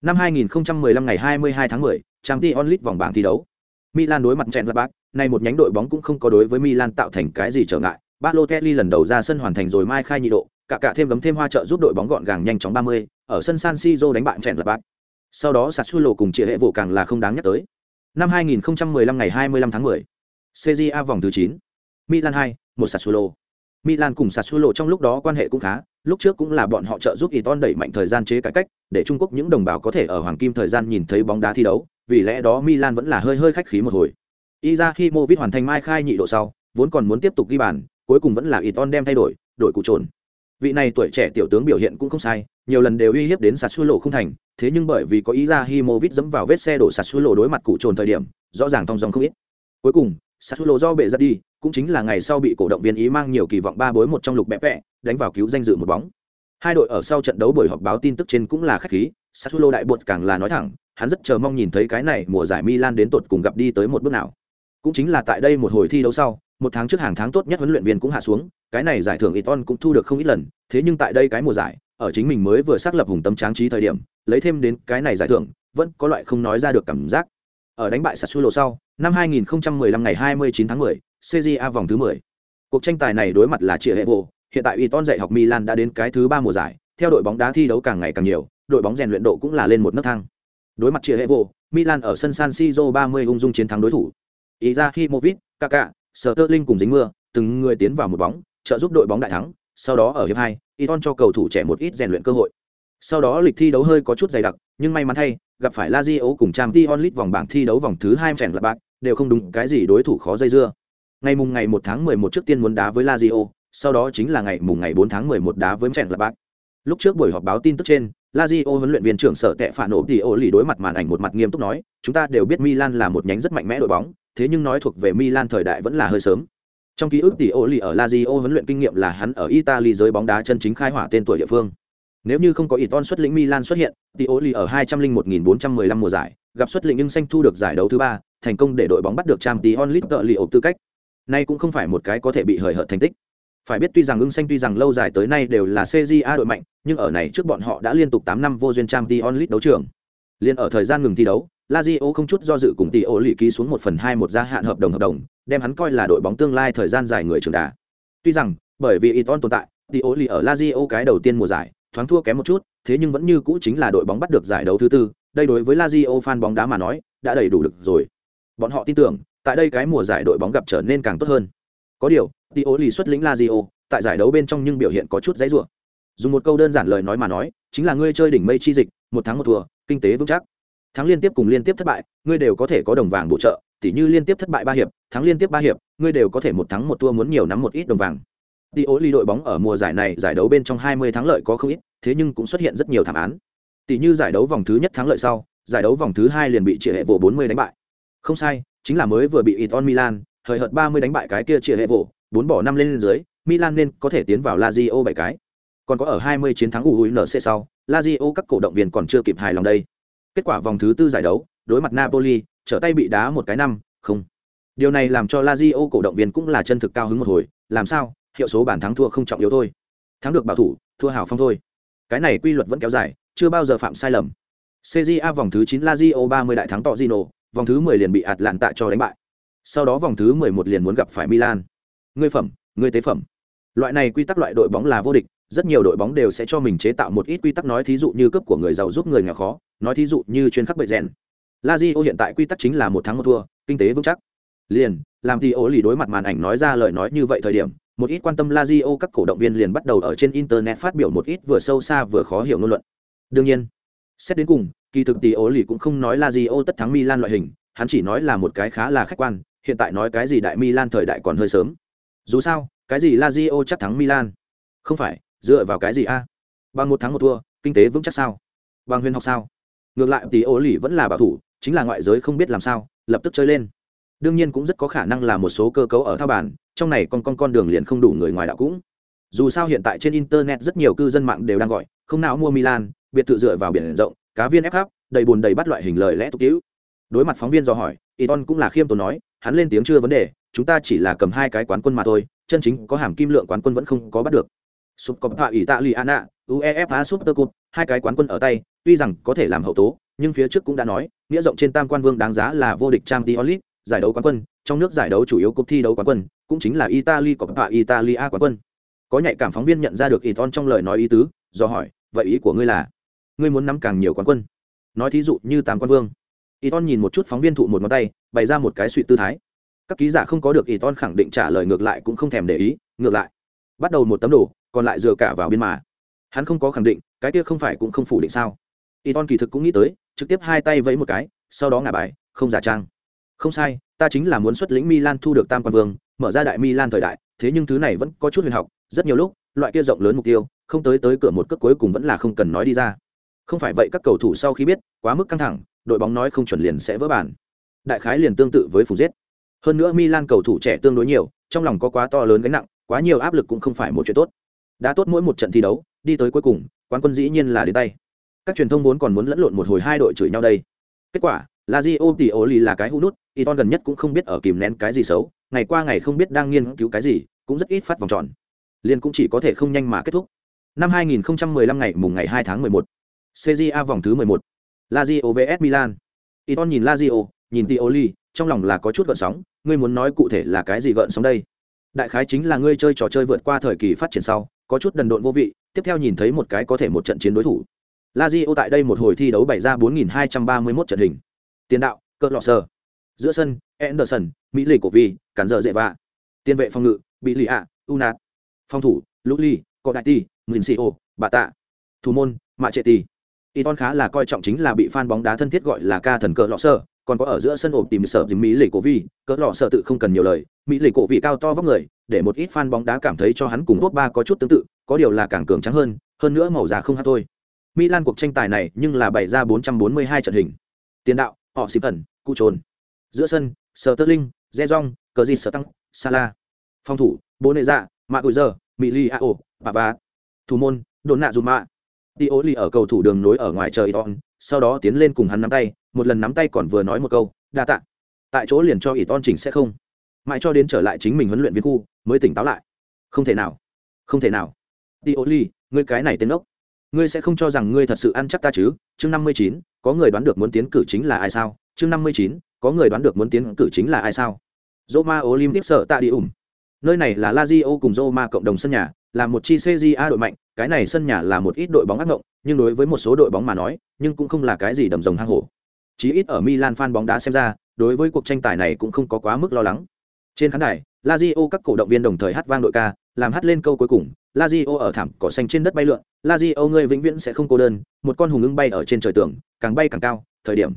Năm 2015 ngày 22 tháng 10, Champions League vòng bảng thi đấu. Milan đối mặt chèn là bác, này một nhánh đội bóng cũng không có đối với Milan tạo thành cái gì trở ngại. Balotelli lần đầu ra sân hoàn thành rồi mai khai nhị độ, cả cả thêm gấm thêm hoa trợ giúp đội bóng gọn gàng nhanh chóng 30, ở sân San Siro đánh bại chèn là bác. Sau đó Sassuolo cùng chia hệ vụ càng là không đáng nhắc tới. Năm 2015 ngày 25 tháng 10, Serie A vòng thứ 9. Milan 2, một Sassuolo. Milan cùng Sassuolo trong lúc đó quan hệ cũng khá, lúc trước cũng là bọn họ trợ giúp Iton đẩy mạnh thời gian chế cải cách, để Trung Quốc những đồng bào có thể ở hoàng kim thời gian nhìn thấy bóng đá thi đấu, vì lẽ đó Milan vẫn là hơi hơi khách khí một hồi. Izahimovic hoàn thành mai khai nhị độ sau, vốn còn muốn tiếp tục ghi bàn, cuối cùng vẫn là Iton đem thay đổi, đổi cụ trồn. Vị này tuổi trẻ tiểu tướng biểu hiện cũng không sai, nhiều lần đều uy hiếp đến Sassuolo không thành, thế nhưng bởi vì có ý ra himovit dẫm vào vết xe đổ Sassuolo đối mặt cụ trồn thời điểm, rõ ràng thong dòng không ít. Cuối cùng, Sassuolo do bệ ra đi, cũng chính là ngày sau bị cổ động viên ý mang nhiều kỳ vọng ba bối một trong lục bẹp vẽ, đánh vào cứu danh dự một bóng. Hai đội ở sau trận đấu buổi họp báo tin tức trên cũng là khách khí, Sassuolo đại bột càng là nói thẳng, hắn rất chờ mong nhìn thấy cái này mùa giải Milan đến tột cùng gặp đi tới một bước nào. Cũng chính là tại đây một hồi thi đấu sau, một tháng trước hàng tháng tốt nhất huấn luyện viên cũng hạ xuống, cái này giải thưởng Iton cũng thu được không ít lần, thế nhưng tại đây cái mùa giải, ở chính mình mới vừa xác lập hùng tâm tráng trí thời điểm, lấy thêm đến cái này giải thưởng, vẫn có loại không nói ra được cảm giác. Ở đánh bại Sassuolo sau, năm 2015 ngày 29 tháng 10, A vòng thứ 10. Cuộc tranh tài này đối mặt là Chia Hệ Vô, hiện tại Iton dạy học Milan đã đến cái thứ ba mùa giải, theo đội bóng đá thi đấu càng ngày càng nhiều, đội bóng rèn luyện độ cũng là lên một nấc thang. Đối mặt Chia Hệ Vô, Milan ở sân San Siro 30 ung dung chiến thắng đối thủ. Izahimovic, Kaká, Sterling cùng dính mưa, từng người tiến vào một bóng, trợ giúp đội bóng đại thắng. Sau đó ở hiệp hai, Iton cho cầu thủ trẻ một ít rèn luyện cơ hội. Sau đó lịch thi đấu hơi có chút dày đặc, nhưng may mắn thay, gặp phải Lazio cùng Champions onlit vòng bảng thi đấu vòng thứ hai chèn là bạc, đều không đúng cái gì đối thủ khó dây dưa. Ngày mùng ngày 1 tháng 11 trước tiên muốn đá với Lazio, sau đó chính là ngày mùng ngày 4 tháng 11 đá với chèn là bạc. Lúc trước buổi họp báo tin tức trên, Lazio huấn luyện viên trưởng sở tệ phản ổ thì ổ lì đối mặt màn ảnh một mặt nghiêm túc nói, chúng ta đều biết Milan là một nhánh rất mạnh mẽ đội bóng, thế nhưng nói thuộc về Milan thời đại vẫn là hơi sớm. Trong ký ức tỷ Oli lì ở Lazio huấn luyện kinh nghiệm là hắn ở Italy giới bóng đá chân chính khai hỏa tên tuổi địa phương. Nếu như không có Iton xuất lĩnh Milan xuất hiện, tỷ Oli lì ở 201.415 mùa giải, gặp xuất lĩnh nhưng xanh thu được giải đấu thứ ba, thành công để đội bóng bắt được Champions League tợ lì ổ tư cách. Nay cũng không phải một cái có thể bị hời hợt thành tích. Phải biết tuy rằng ưng xanh tuy rằng lâu dài tới nay đều là CJA đội mạnh, nhưng ở này trước bọn họ đã liên tục 8 năm vô duyên Champions League đấu trường. Liên ở thời gian ngừng thi đấu, Lazio không chút do dự cùng tỷ lì ký xuống 1 phần 2 một gia hạn hợp đồng hợp đồng, đem hắn coi là đội bóng tương lai thời gian dài người trưởng đá. Tuy rằng, bởi vì Iton tồn tại, tỷ lì ở Lazio cái đầu tiên mùa giải, thoáng thua kém một chút, thế nhưng vẫn như cũ chính là đội bóng bắt được giải đấu thứ tư, đây đối với Lazio fan bóng đá mà nói, đã đầy đủ được rồi. Bọn họ tin tưởng, tại đây cái mùa giải đội bóng gặp trở nên càng tốt hơn. Có điều, tỷ lì xuất lĩnh Lazio, tại giải đấu bên trong nhưng biểu hiện có chút dãy rủa. Dùng một câu đơn giản lời nói mà nói, chính là ngươi chơi đỉnh mây chi dịch, một tháng một thua, kinh tế vững chắc. Thắng liên tiếp cùng liên tiếp thất bại, ngươi đều có thể có đồng vàng bổ trợ, tỉ như liên tiếp thất bại ba hiệp, thắng liên tiếp ba hiệp, ngươi đều có thể một thắng một thua muốn nhiều nắm một ít đồng vàng. đi ố ly đội bóng ở mùa giải này giải đấu bên trong 20 thắng lợi có không ít, thế nhưng cũng xuất hiện rất nhiều thảm án. Tỷ như giải đấu vòng thứ nhất thắng lợi sau, giải đấu vòng thứ hai liền bị chia hệ vụ 40 đánh bại. Không sai, chính là mới vừa bị iton Milan, thời hợt 30 đánh bại cái kia chia hệ vụ, bốn bỏ năm lên dưới, Milan nên có thể tiến vào Lazio bảy cái. Còn có ở 20 chiến thắng UNC sau, Lazio các cổ động viên còn chưa kịp hài lòng đây. Kết quả vòng thứ tư giải đấu, đối mặt Napoli, trở tay bị đá một cái năm, không. Điều này làm cho Lazio cổ động viên cũng là chân thực cao hứng một hồi, làm sao? Hiệu số bàn thắng thua không trọng yếu thôi. Thắng được bảo thủ, thua hào phong thôi. Cái này quy luật vẫn kéo dài, chưa bao giờ phạm sai lầm. CJA vòng thứ 9 Lazio 30 đại thắng Torino, vòng thứ 10 liền bị Atlanta cho đánh bại. Sau đó vòng thứ 11 liền muốn gặp phải Milan. Ngươi phẩm, ngươi tế phẩm. Loại này quy tắc loại đội bóng là vô địch, rất nhiều đội bóng đều sẽ cho mình chế tạo một ít quy tắc nói thí dụ như cấp của người giàu giúp người nghèo khó, nói thí dụ như chuyên khắc bệ rèn. Lazio hiện tại quy tắc chính là một thắng một thua, kinh tế vững chắc. Liền, làm thì ố lì đối mặt màn ảnh nói ra lời nói như vậy thời điểm, một ít quan tâm Lazio các cổ động viên liền bắt đầu ở trên internet phát biểu một ít vừa sâu xa vừa khó hiểu ngôn luận. Đương nhiên, xét đến cùng, kỳ thực tỷ ố lì cũng không nói Lazio tất thắng Milan loại hình, hắn chỉ nói là một cái khá là khách quan, hiện tại nói cái gì đại Milan thời đại còn hơi sớm. Dù sao, cái gì Lazio chắc thắng Milan? Không phải, dựa vào cái gì a? Bằng một tháng một thua, kinh tế vững chắc sao? Bằng huyền học sao? Ngược lại tỷ ố lì vẫn là bảo thủ, chính là ngoại giới không biết làm sao, lập tức chơi lên. Đương nhiên cũng rất có khả năng là một số cơ cấu ở thao bản, trong này con con con đường liền không đủ người ngoài đạo cũng. Dù sao hiện tại trên internet rất nhiều cư dân mạng đều đang gọi, không nào mua Milan, biệt thự dựa vào biển rộng, cá viên ép khắp, đầy buồn đầy bắt loại hình lời lẽ tục tiễu. Đối mặt phóng viên dò hỏi, Iton cũng là khiêm tốn nói, hắn lên tiếng chưa vấn đề, chúng ta chỉ là cầm hai cái quán quân mà thôi, chân chính có hàm kim lượng quán quân vẫn không có bắt được. Subcoppa Italiana, UEFA Super Cup, hai cái quán quân ở tay, tuy rằng có thể làm hậu tố, nhưng phía trước cũng đã nói, nghĩa rộng trên tam quan vương đáng giá là vô địch Champions League, giải đấu quán quân, trong nước giải đấu chủ yếu cúp thi đấu quán quân, cũng chính là Italy Coppa Italia quán quân. Có nhạy cảm phóng viên nhận ra được Iton trong lời nói ý tứ, do hỏi, vậy ý của ngươi là, ngươi muốn nắm càng nhiều quán quân? Nói thí dụ như tam quan vương. Iton nhìn một chút phóng viên thụ một ngón tay, bày ra một cái suy tư thái. Các ký giả không có được Iton khẳng định trả lời ngược lại cũng không thèm để ý, ngược lại, bắt đầu một tấm đồ, còn lại dựa cả vào biên mà. Hắn không có khẳng định, cái kia không phải cũng không phủ định sao? Iton kỳ thực cũng nghĩ tới, trực tiếp hai tay vẫy một cái, sau đó ngả bài, không giả trang. Không sai, ta chính là muốn xuất lĩnh Milan thu được tam quan vương, mở ra đại Milan thời đại, thế nhưng thứ này vẫn có chút huyền học, rất nhiều lúc, loại kia rộng lớn mục tiêu, không tới tới cửa một cước cuối cùng vẫn là không cần nói đi ra. Không phải vậy các cầu thủ sau khi biết, quá mức căng thẳng, đội bóng nói không chuẩn liền sẽ vỡ bản. Đại khái liền tương tự với phủ giết. Hơn nữa Milan cầu thủ trẻ tương đối nhiều, trong lòng có quá to lớn gánh nặng, quá nhiều áp lực cũng không phải một chuyện tốt. Đã tốt mỗi một trận thi đấu, đi tới cuối cùng, quán quân dĩ nhiên là đến tay. Các truyền thông vốn còn muốn lẫn lộn một hồi hai đội chửi nhau đây. Kết quả, Lazio tỷ ô lì là cái hũ nút, Iton gần nhất cũng không biết ở kìm nén cái gì xấu, ngày qua ngày không biết đang nghiên cứu cái gì, cũng rất ít phát vòng tròn. Liên cũng chỉ có thể không nhanh mà kết thúc. Năm 2015 ngày mùng ngày 2 tháng 11, CJA vòng thứ 11. Lazio vs Milan. Iton nhìn Lazio, nhìn Tioli, trong lòng là có chút gợn sóng, ngươi muốn nói cụ thể là cái gì gợn sóng đây? Đại khái chính là ngươi chơi trò chơi vượt qua thời kỳ phát triển sau, có chút đần độn vô vị, tiếp theo nhìn thấy một cái có thể một trận chiến đối thủ. Lazio tại đây một hồi thi đấu bày ra 4231 trận hình. Tiền đạo, cỡ lọ sờ. Giữa sân, Anderson, Mỹ lì cổ vi, cản dở dễ vạ. Tiền vệ phòng ngự, bị lì ạ, Unat. Phòng thủ, Luli, Cọ đại ti, Ngin Sio, bà tạ. Thủ môn, Mạ Trệ Tỷ. Iton khá là coi trọng chính là bị fan bóng đá thân thiết gọi là ca thần cờ lọ sơ, còn có ở giữa sân ộp tìm sở dìm mỹ lì cổ vi, cỡ lọ sơ tự không cần nhiều lời, mỹ lì cổ vị cao to vóc người, để một ít fan bóng đá cảm thấy cho hắn cùng top ba có chút tương tự, có điều là càng cường trắng hơn, hơn nữa màu da không hát thôi. Milan cuộc tranh tài này nhưng là bày ra 442 trận hình. Tiền đạo, họ xịp ẩn, cụ trồn. Giữa sân, Sterling, Zezong, cờ gì sở tăng, Salah. Phòng thủ, bố nệ dạ, Mạ Gùi Giờ, Mỹ Ly A.O., Bà Bà. Thủ môn, Đồn Nạ Dùm Mạ. Đi ố lì ở cầu thủ đường nối ở ngoài trời. Iton, sau đó tiến lên cùng hắn nắm tay, một lần nắm tay còn vừa nói một câu, đa tạ. Tại chỗ liền cho Iton chỉnh sẽ không. Mãi cho đến trở lại chính mình huấn luyện viên khu, mới tỉnh táo lại. Không thể nào, không thể nào. Đi ô ly ngươi cái này tên ốc. Ngươi sẽ không cho rằng ngươi thật sự ăn chắc ta chứ? Chương năm mươi chín, có người đoán được muốn tiến cử chính là ai sao? Chương năm mươi chín, có người đoán được muốn tiến cử chính là ai sao? Roma Olympic sợ ta đi ủng. Nơi này là La Rio cùng Roma cộng đồng sân nhà, là một chi CJA đội mạnh, cái này sân nhà là một ít đội bóng ác ngộng, nhưng đối với một số đội bóng mà nói, nhưng cũng không là cái gì đầm rồng hang hổ. Chí ít ở Milan fan bóng đá xem ra, đối với cuộc tranh tài này cũng không có quá mức lo lắng. Trên khán đài, Lazio các cổ động viên đồng thời hát vang đội ca, làm hát lên câu cuối cùng, Lazio ở thảm cỏ xanh trên đất bay lượn, Lazio ngươi vĩnh viễn sẽ không cô đơn, một con hùng ưng bay ở trên trời tường, càng bay càng cao, thời điểm.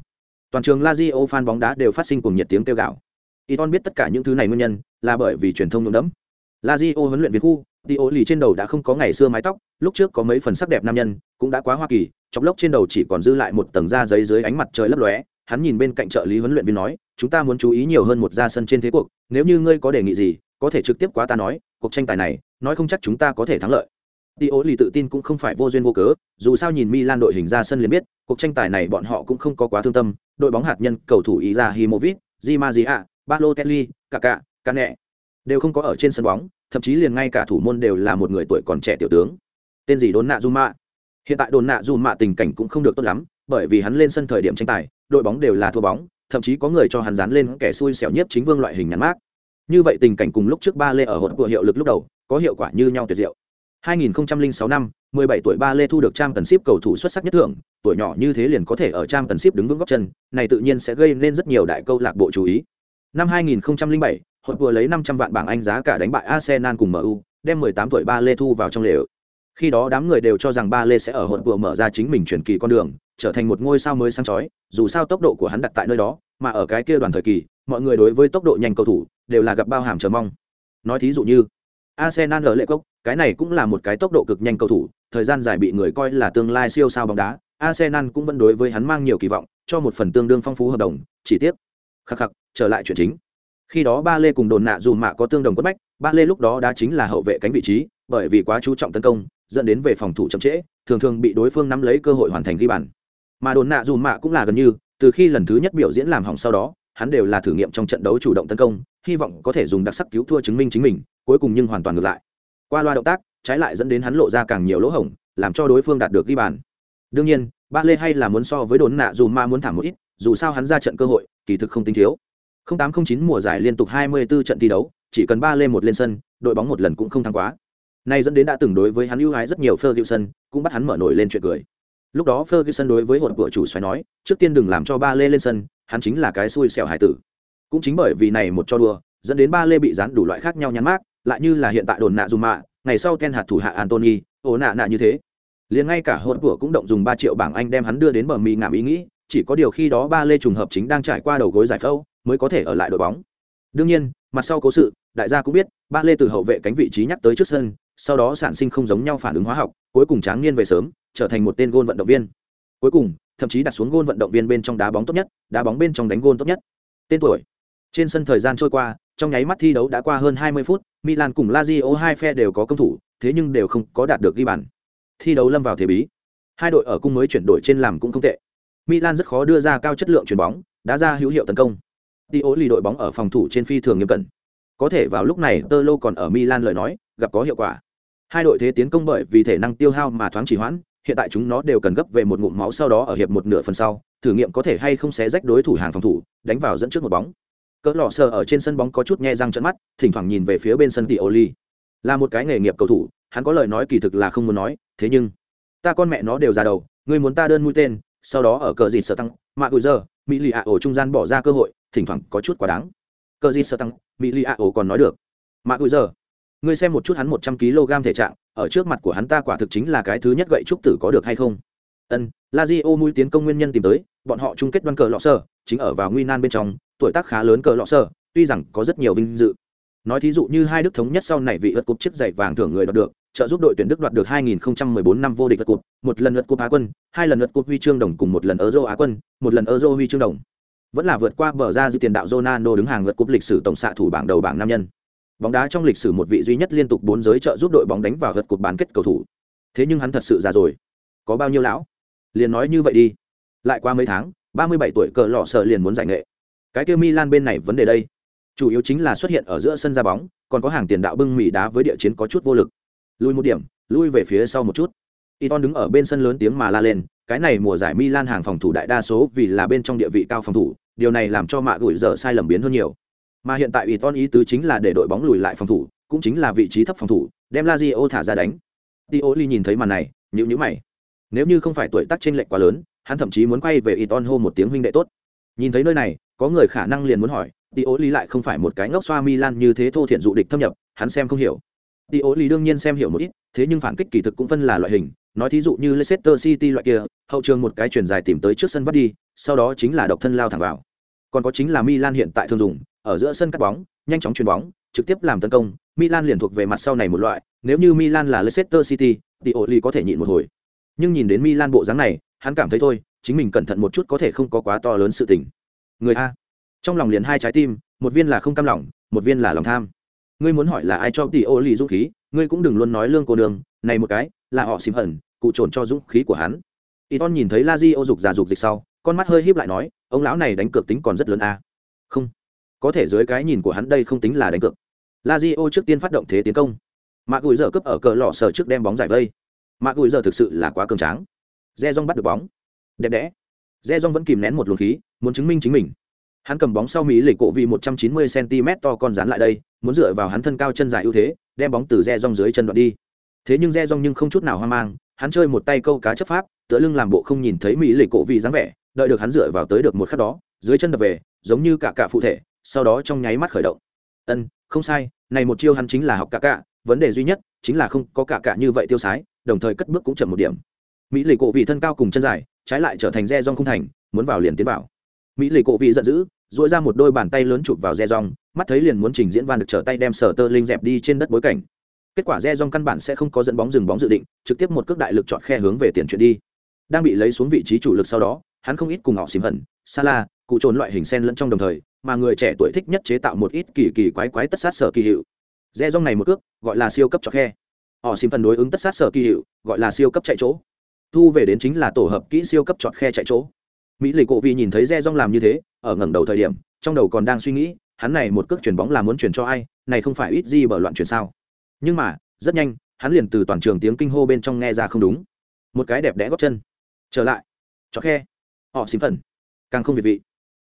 Toàn trường Lazio fan bóng đá đều phát sinh cùng nhiệt tiếng kêu gào. Iton biết tất cả những thứ này nguyên nhân là bởi vì truyền thông nhuộm đẫm. Lazio huấn luyện viên khu, Dio lì trên đầu đã không có ngày xưa mái tóc, lúc trước có mấy phần sắc đẹp nam nhân, cũng đã quá hoa kỳ, chọc lốc trên đầu chỉ còn dư lại một tầng da giấy dưới ánh mặt trời lấp lóe. Hắn nhìn bên cạnh trợ lý huấn luyện viên nói, chúng ta muốn chú ý nhiều hơn một ra sân trên thế cuộc, nếu như ngươi có đề nghị gì, có thể trực tiếp quá ta nói, cuộc tranh tài này, nói không chắc chúng ta có thể thắng lợi. Dio lì tự tin cũng không phải vô duyên vô cớ, dù sao nhìn Milan đội hình ra sân liền biết, cuộc tranh tài này bọn họ cũng không có quá thương tâm, đội bóng hạt nhân, cầu thủ Izahimovic, Di Maria, Balotelli, Kaká, Cane đều không có ở trên sân bóng, thậm chí liền ngay cả thủ môn đều là một người tuổi còn trẻ tiểu tướng. Tên gì Đốn Nạ Zuma. Hiện tại Đốn Nạ Zuma tình cảnh cũng không được tốt lắm, bởi vì hắn lên sân thời điểm tranh tài, đội bóng đều là thua bóng, thậm chí có người cho hắn dán lên kẻ xui xẻo nhất chính vương loại hình nhắn mát. Như vậy tình cảnh cùng lúc trước ba lê ở hỗn của hiệu lực lúc đầu, có hiệu quả như nhau tuyệt diệu. 2006 năm, 17 tuổi ba lê thu được trang tần ship cầu thủ xuất sắc nhất thưởng, tuổi nhỏ như thế liền có thể ở trang tần ship đứng vững góc chân, này tự nhiên sẽ gây nên rất nhiều đại câu lạc bộ chú ý. Năm 2007, hội vừa lấy 500 vạn bảng Anh giá cả đánh bại Arsenal cùng MU, đem 18 tuổi ba lê thu vào trong lều. Khi đó đám người đều cho rằng ba lê sẽ ở hội vừa mở ra chính mình chuyển kỳ con đường, trở thành một ngôi sao mới sáng chói, dù sao tốc độ của hắn đặt tại nơi đó, mà ở cái kia đoàn thời kỳ, mọi người đối với tốc độ nhanh cầu thủ đều là gặp bao hàm chờ mong. Nói thí dụ như Arsenal ở lệ cốc, cái này cũng là một cái tốc độ cực nhanh cầu thủ, thời gian dài bị người coi là tương lai siêu sao bóng đá, Arsenal cũng vẫn đối với hắn mang nhiều kỳ vọng, cho một phần tương đương phong phú hợp đồng, chỉ tiếp Khắc khắc, trở lại chuyện chính. Khi đó Ba Lê cùng Đồn Nạ dù mạ có tương đồng quất bách, Ba Lê lúc đó đã chính là hậu vệ cánh vị trí, bởi vì quá chú trọng tấn công, dẫn đến về phòng thủ chậm trễ, thường thường bị đối phương nắm lấy cơ hội hoàn thành ghi bàn. Mà Đồn Nạ dù mạ cũng là gần như, từ khi lần thứ nhất biểu diễn làm hỏng sau đó, hắn đều là thử nghiệm trong trận đấu chủ động tấn công, hy vọng có thể dùng đặc sắc cứu thua chứng minh chính mình, cuối cùng nhưng hoàn toàn ngược lại. Qua loa động tác, trái lại dẫn đến hắn lộ ra càng nhiều lỗ hổng, làm cho đối phương đạt được ghi bàn. Đương nhiên, Ba Lê hay là muốn so với Đồn Nạ dù Ma muốn thảm một ít, dù sao hắn ra trận cơ hội, kỳ thực không tính thiếu. 0809 mùa giải liên tục 24 trận thi đấu, chỉ cần ba Lê một lên sân, đội bóng một lần cũng không thắng quá. Này dẫn đến đã từng đối với hắn ưu ái rất nhiều Ferguson, cũng bắt hắn mở nổi lên chuyện cười. Lúc đó Ferguson đối với hội của chủ xoáy nói, trước tiên đừng làm cho ba lê lên sân, hắn chính là cái xui xẻo hải tử. Cũng chính bởi vì này một cho đùa, dẫn đến ba lê bị dán đủ loại khác nhau nhắn mác, lại như là hiện tại đồn nạ dùng mạ, ngày sau Ken hạt thủ hạ Anthony, ố nạ nạ như thế. Liền ngay cả hội của cũng động dùng 3 triệu bảng Anh đem hắn đưa đến bờ mì ngảm ý nghĩ, chỉ có điều khi đó ba lê trùng hợp chính đang trải qua đầu gối giải phẫu, mới có thể ở lại đội bóng. Đương nhiên, mặt sau cố sự, đại gia cũng biết, ba lê từ hậu vệ cánh vị trí nhắc tới trước sân, sau đó sản sinh không giống nhau phản ứng hóa học, cuối cùng tráng niên về sớm, trở thành một tên gôn vận động viên. Cuối cùng, thậm chí đặt xuống gôn vận động viên bên trong đá bóng tốt nhất, đá bóng bên trong đánh gôn tốt nhất. Tên tuổi. Trên sân thời gian trôi qua, trong nháy mắt thi đấu đã qua hơn 20 phút, Milan cùng Lazio hai phe đều có công thủ, thế nhưng đều không có đạt được ghi bàn. Thi đấu lâm vào thế bí. Hai đội ở cung mới chuyển đổi trên làm cũng không tệ. Milan rất khó đưa ra cao chất lượng chuyển bóng, đã ra hữu hiệu tấn công. Đi ố lì đội bóng ở phòng thủ trên phi thường nghiêm cẩn. Có thể vào lúc này Tơ Lô còn ở Milan lời nói, gặp có hiệu quả. Hai đội thế tiến công bởi vì thể năng tiêu hao mà thoáng trì hoãn, hiện tại chúng nó đều cần gấp về một ngụm máu sau đó ở hiệp một nửa phần sau, thử nghiệm có thể hay không xé rách đối thủ hàng phòng thủ, đánh vào dẫn trước một bóng. Cỡ lọ sờ ở trên sân bóng có chút nhe răng trận mắt, thỉnh thoảng nhìn về phía bên sân Tỷ Oli. Là một cái nghề nghiệp cầu thủ, hắn có lời nói kỳ thực là không muốn nói, thế nhưng ta con mẹ nó đều ra đầu, ngươi muốn ta đơn mũi tên, sau đó ở cờ gì sở tăng, mạ gùi giờ, mỹ lì ạ ổ trung gian bỏ ra cơ hội thỉnh thoảng có chút quá đáng cờ gì sơ tăng mỹ lì ạ ổ còn nói được mạ gùi giờ ngươi xem một chút hắn một trăm kg thể trạng, ở trước mặt của hắn ta quả thực chính là cái thứ nhất gậy trúc tử có được hay không? Ân la di o mũi tiến công nguyên nhân tìm tới, bọn họ chung kết đoan cờ lọ sơ, chính ở vào nguy nan bên trong, tuổi tác khá lớn cờ lọ sơ, tuy rằng có rất nhiều vinh dự. Nói thí dụ như hai đức thống nhất sau này vị ớt cúp chiếc giày vàng thưởng người đoạt được, trợ giúp đội tuyển đức đoạt được 2014 năm vô địch ớt cúp, một lần ớt cúp á quân, hai lần ớt cúp huy chương đồng cùng một lần euro á quân, một lần euro huy chương đồng. Vẫn là vượt qua bờ ra dư tiền đạo Ronaldo đứng hàng ớt cúp lịch sử tổng xạ thủ bảng đầu bảng nam nhân bóng đá trong lịch sử một vị duy nhất liên tục bốn giới trợ giúp đội bóng đánh vào gật cuộc bán kết cầu thủ. Thế nhưng hắn thật sự già rồi. Có bao nhiêu lão? Liền nói như vậy đi. Lại qua mấy tháng 37 tuổi cờ lọ sợ liền muốn giải nghệ. Cái kêu Milan bên này vấn đề đây. Chủ yếu chính là xuất hiện ở giữa sân ra bóng, còn có hàng tiền đạo bưng mỹ đá với địa chiến có chút vô lực. Lùi một điểm, lui về phía sau một chút. Iton đứng ở bên sân lớn tiếng mà la lên, cái này mùa giải Milan hàng phòng thủ đại đa số vì là bên trong địa vị cao phòng thủ, điều này làm cho mạ gửi giờ sai lầm biến hơn nhiều mà hiện tại Iton ý tứ chính là để đội bóng lùi lại phòng thủ cũng chính là vị trí thấp phòng thủ đem Lazio thả ra đánh Dioli nhìn thấy màn này nhíu nhíu mày nếu như không phải tuổi tác chênh lệch quá lớn hắn thậm chí muốn quay về Iton hô một tiếng huynh đệ tốt nhìn thấy nơi này có người khả năng liền muốn hỏi Tio Li lại không phải một cái ngốc xoa Milan như thế thô thiện dụ địch thâm nhập, hắn xem không hiểu. Tio Li đương nhiên xem hiểu một ít, thế nhưng phản kích kỳ thực cũng phân là loại hình, nói thí dụ như Leicester City loại kia, hậu trường một cái chuyển dài tìm tới trước sân vắt đi, sau đó chính là độc thân lao thẳng vào. Còn có chính là Milan hiện tại thường dùng, ở giữa sân cắt bóng, nhanh chóng chuyền bóng, trực tiếp làm tấn công, Milan liền thuộc về mặt sau này một loại, nếu như Milan là Leicester City, thì Oli có thể nhịn một hồi. Nhưng nhìn đến Milan bộ dáng này, hắn cảm thấy thôi, chính mình cẩn thận một chút có thể không có quá to lớn sự tình. Người a trong lòng liền hai trái tim một viên là không cam lòng một viên là lòng tham ngươi muốn hỏi là ai cho tỷ ô lì dũng khí ngươi cũng đừng luôn nói lương cô đường này một cái là họ xìm hận, cụ trồn cho dũng khí của hắn Iton nhìn thấy la dục giả dục dịch sau con mắt hơi híp lại nói ông lão này đánh cược tính còn rất lớn a à? không có thể dưới cái nhìn của hắn đây không tính là đánh cược. La di trước tiên phát động thế tiến công. Mạc gùi giờ cướp ở cờ lò sờ trước đem bóng giải vây. Mạc gùi giờ thực sự là quá cường tráng. Re rong bắt được bóng. Đẹp đẽ. Re rong vẫn kìm nén một luồng khí, muốn chứng minh chính mình. Hắn cầm bóng sau mỹ lệ cổ vị 190 cm to con dán lại đây, muốn dựa vào hắn thân cao chân dài ưu thế, đem bóng từ re rong dưới chân đoạn đi. Thế nhưng re rong nhưng không chút nào hoang mang, hắn chơi một tay câu cá chấp pháp, tựa lưng làm bộ không nhìn thấy mỹ lệ cổ vị dáng vẻ, đợi được hắn dựa vào tới được một khắc đó, dưới chân đập về, giống như cả cả phụ thể sau đó trong nháy mắt khởi động. Ân, không sai, này một chiêu hắn chính là học cả cả, vấn đề duy nhất chính là không có cả cả như vậy tiêu sái, đồng thời cất bước cũng chậm một điểm. Mỹ lì cổ vị thân cao cùng chân dài, trái lại trở thành re rong không thành, muốn vào liền tiến vào. Mỹ lì cổ vị giận dữ dội ra một đôi bàn tay lớn chụp vào re rong, mắt thấy liền muốn trình diễn van được trở tay đem sở tơ linh dẹp đi trên đất bối cảnh. Kết quả re rong căn bản sẽ không có dẫn bóng dừng bóng dự định, trực tiếp một cước đại lực chọn khe hướng về tiền chuyện đi. Đang bị lấy xuống vị trí chủ lực sau đó, hắn không ít cùng họ xìm hận, sala, cụ trốn loại hình sen lẫn trong đồng thời mà người trẻ tuổi thích nhất chế tạo một ít kỳ kỳ quái quái tất sát sở kỳ hiệu. Re rong này một cước, gọi là siêu cấp chọn khe. Họ xin phần đối ứng tất sát sở kỳ hiệu, gọi là siêu cấp chạy chỗ. Thu về đến chính là tổ hợp kỹ siêu cấp chọn khe chạy chỗ. Mỹ lì cổ vì nhìn thấy re rong làm như thế, ở ngẩng đầu thời điểm, trong đầu còn đang suy nghĩ, hắn này một cước chuyền bóng là muốn chuyển cho ai, này không phải ít gì bởi loạn chuyển sao. Nhưng mà, rất nhanh, hắn liền từ toàn trường tiếng kinh hô bên trong nghe ra không đúng. Một cái đẹp đẽ góp chân. Trở lại. Chọn khe. Họ xin phần. Càng không việt vị.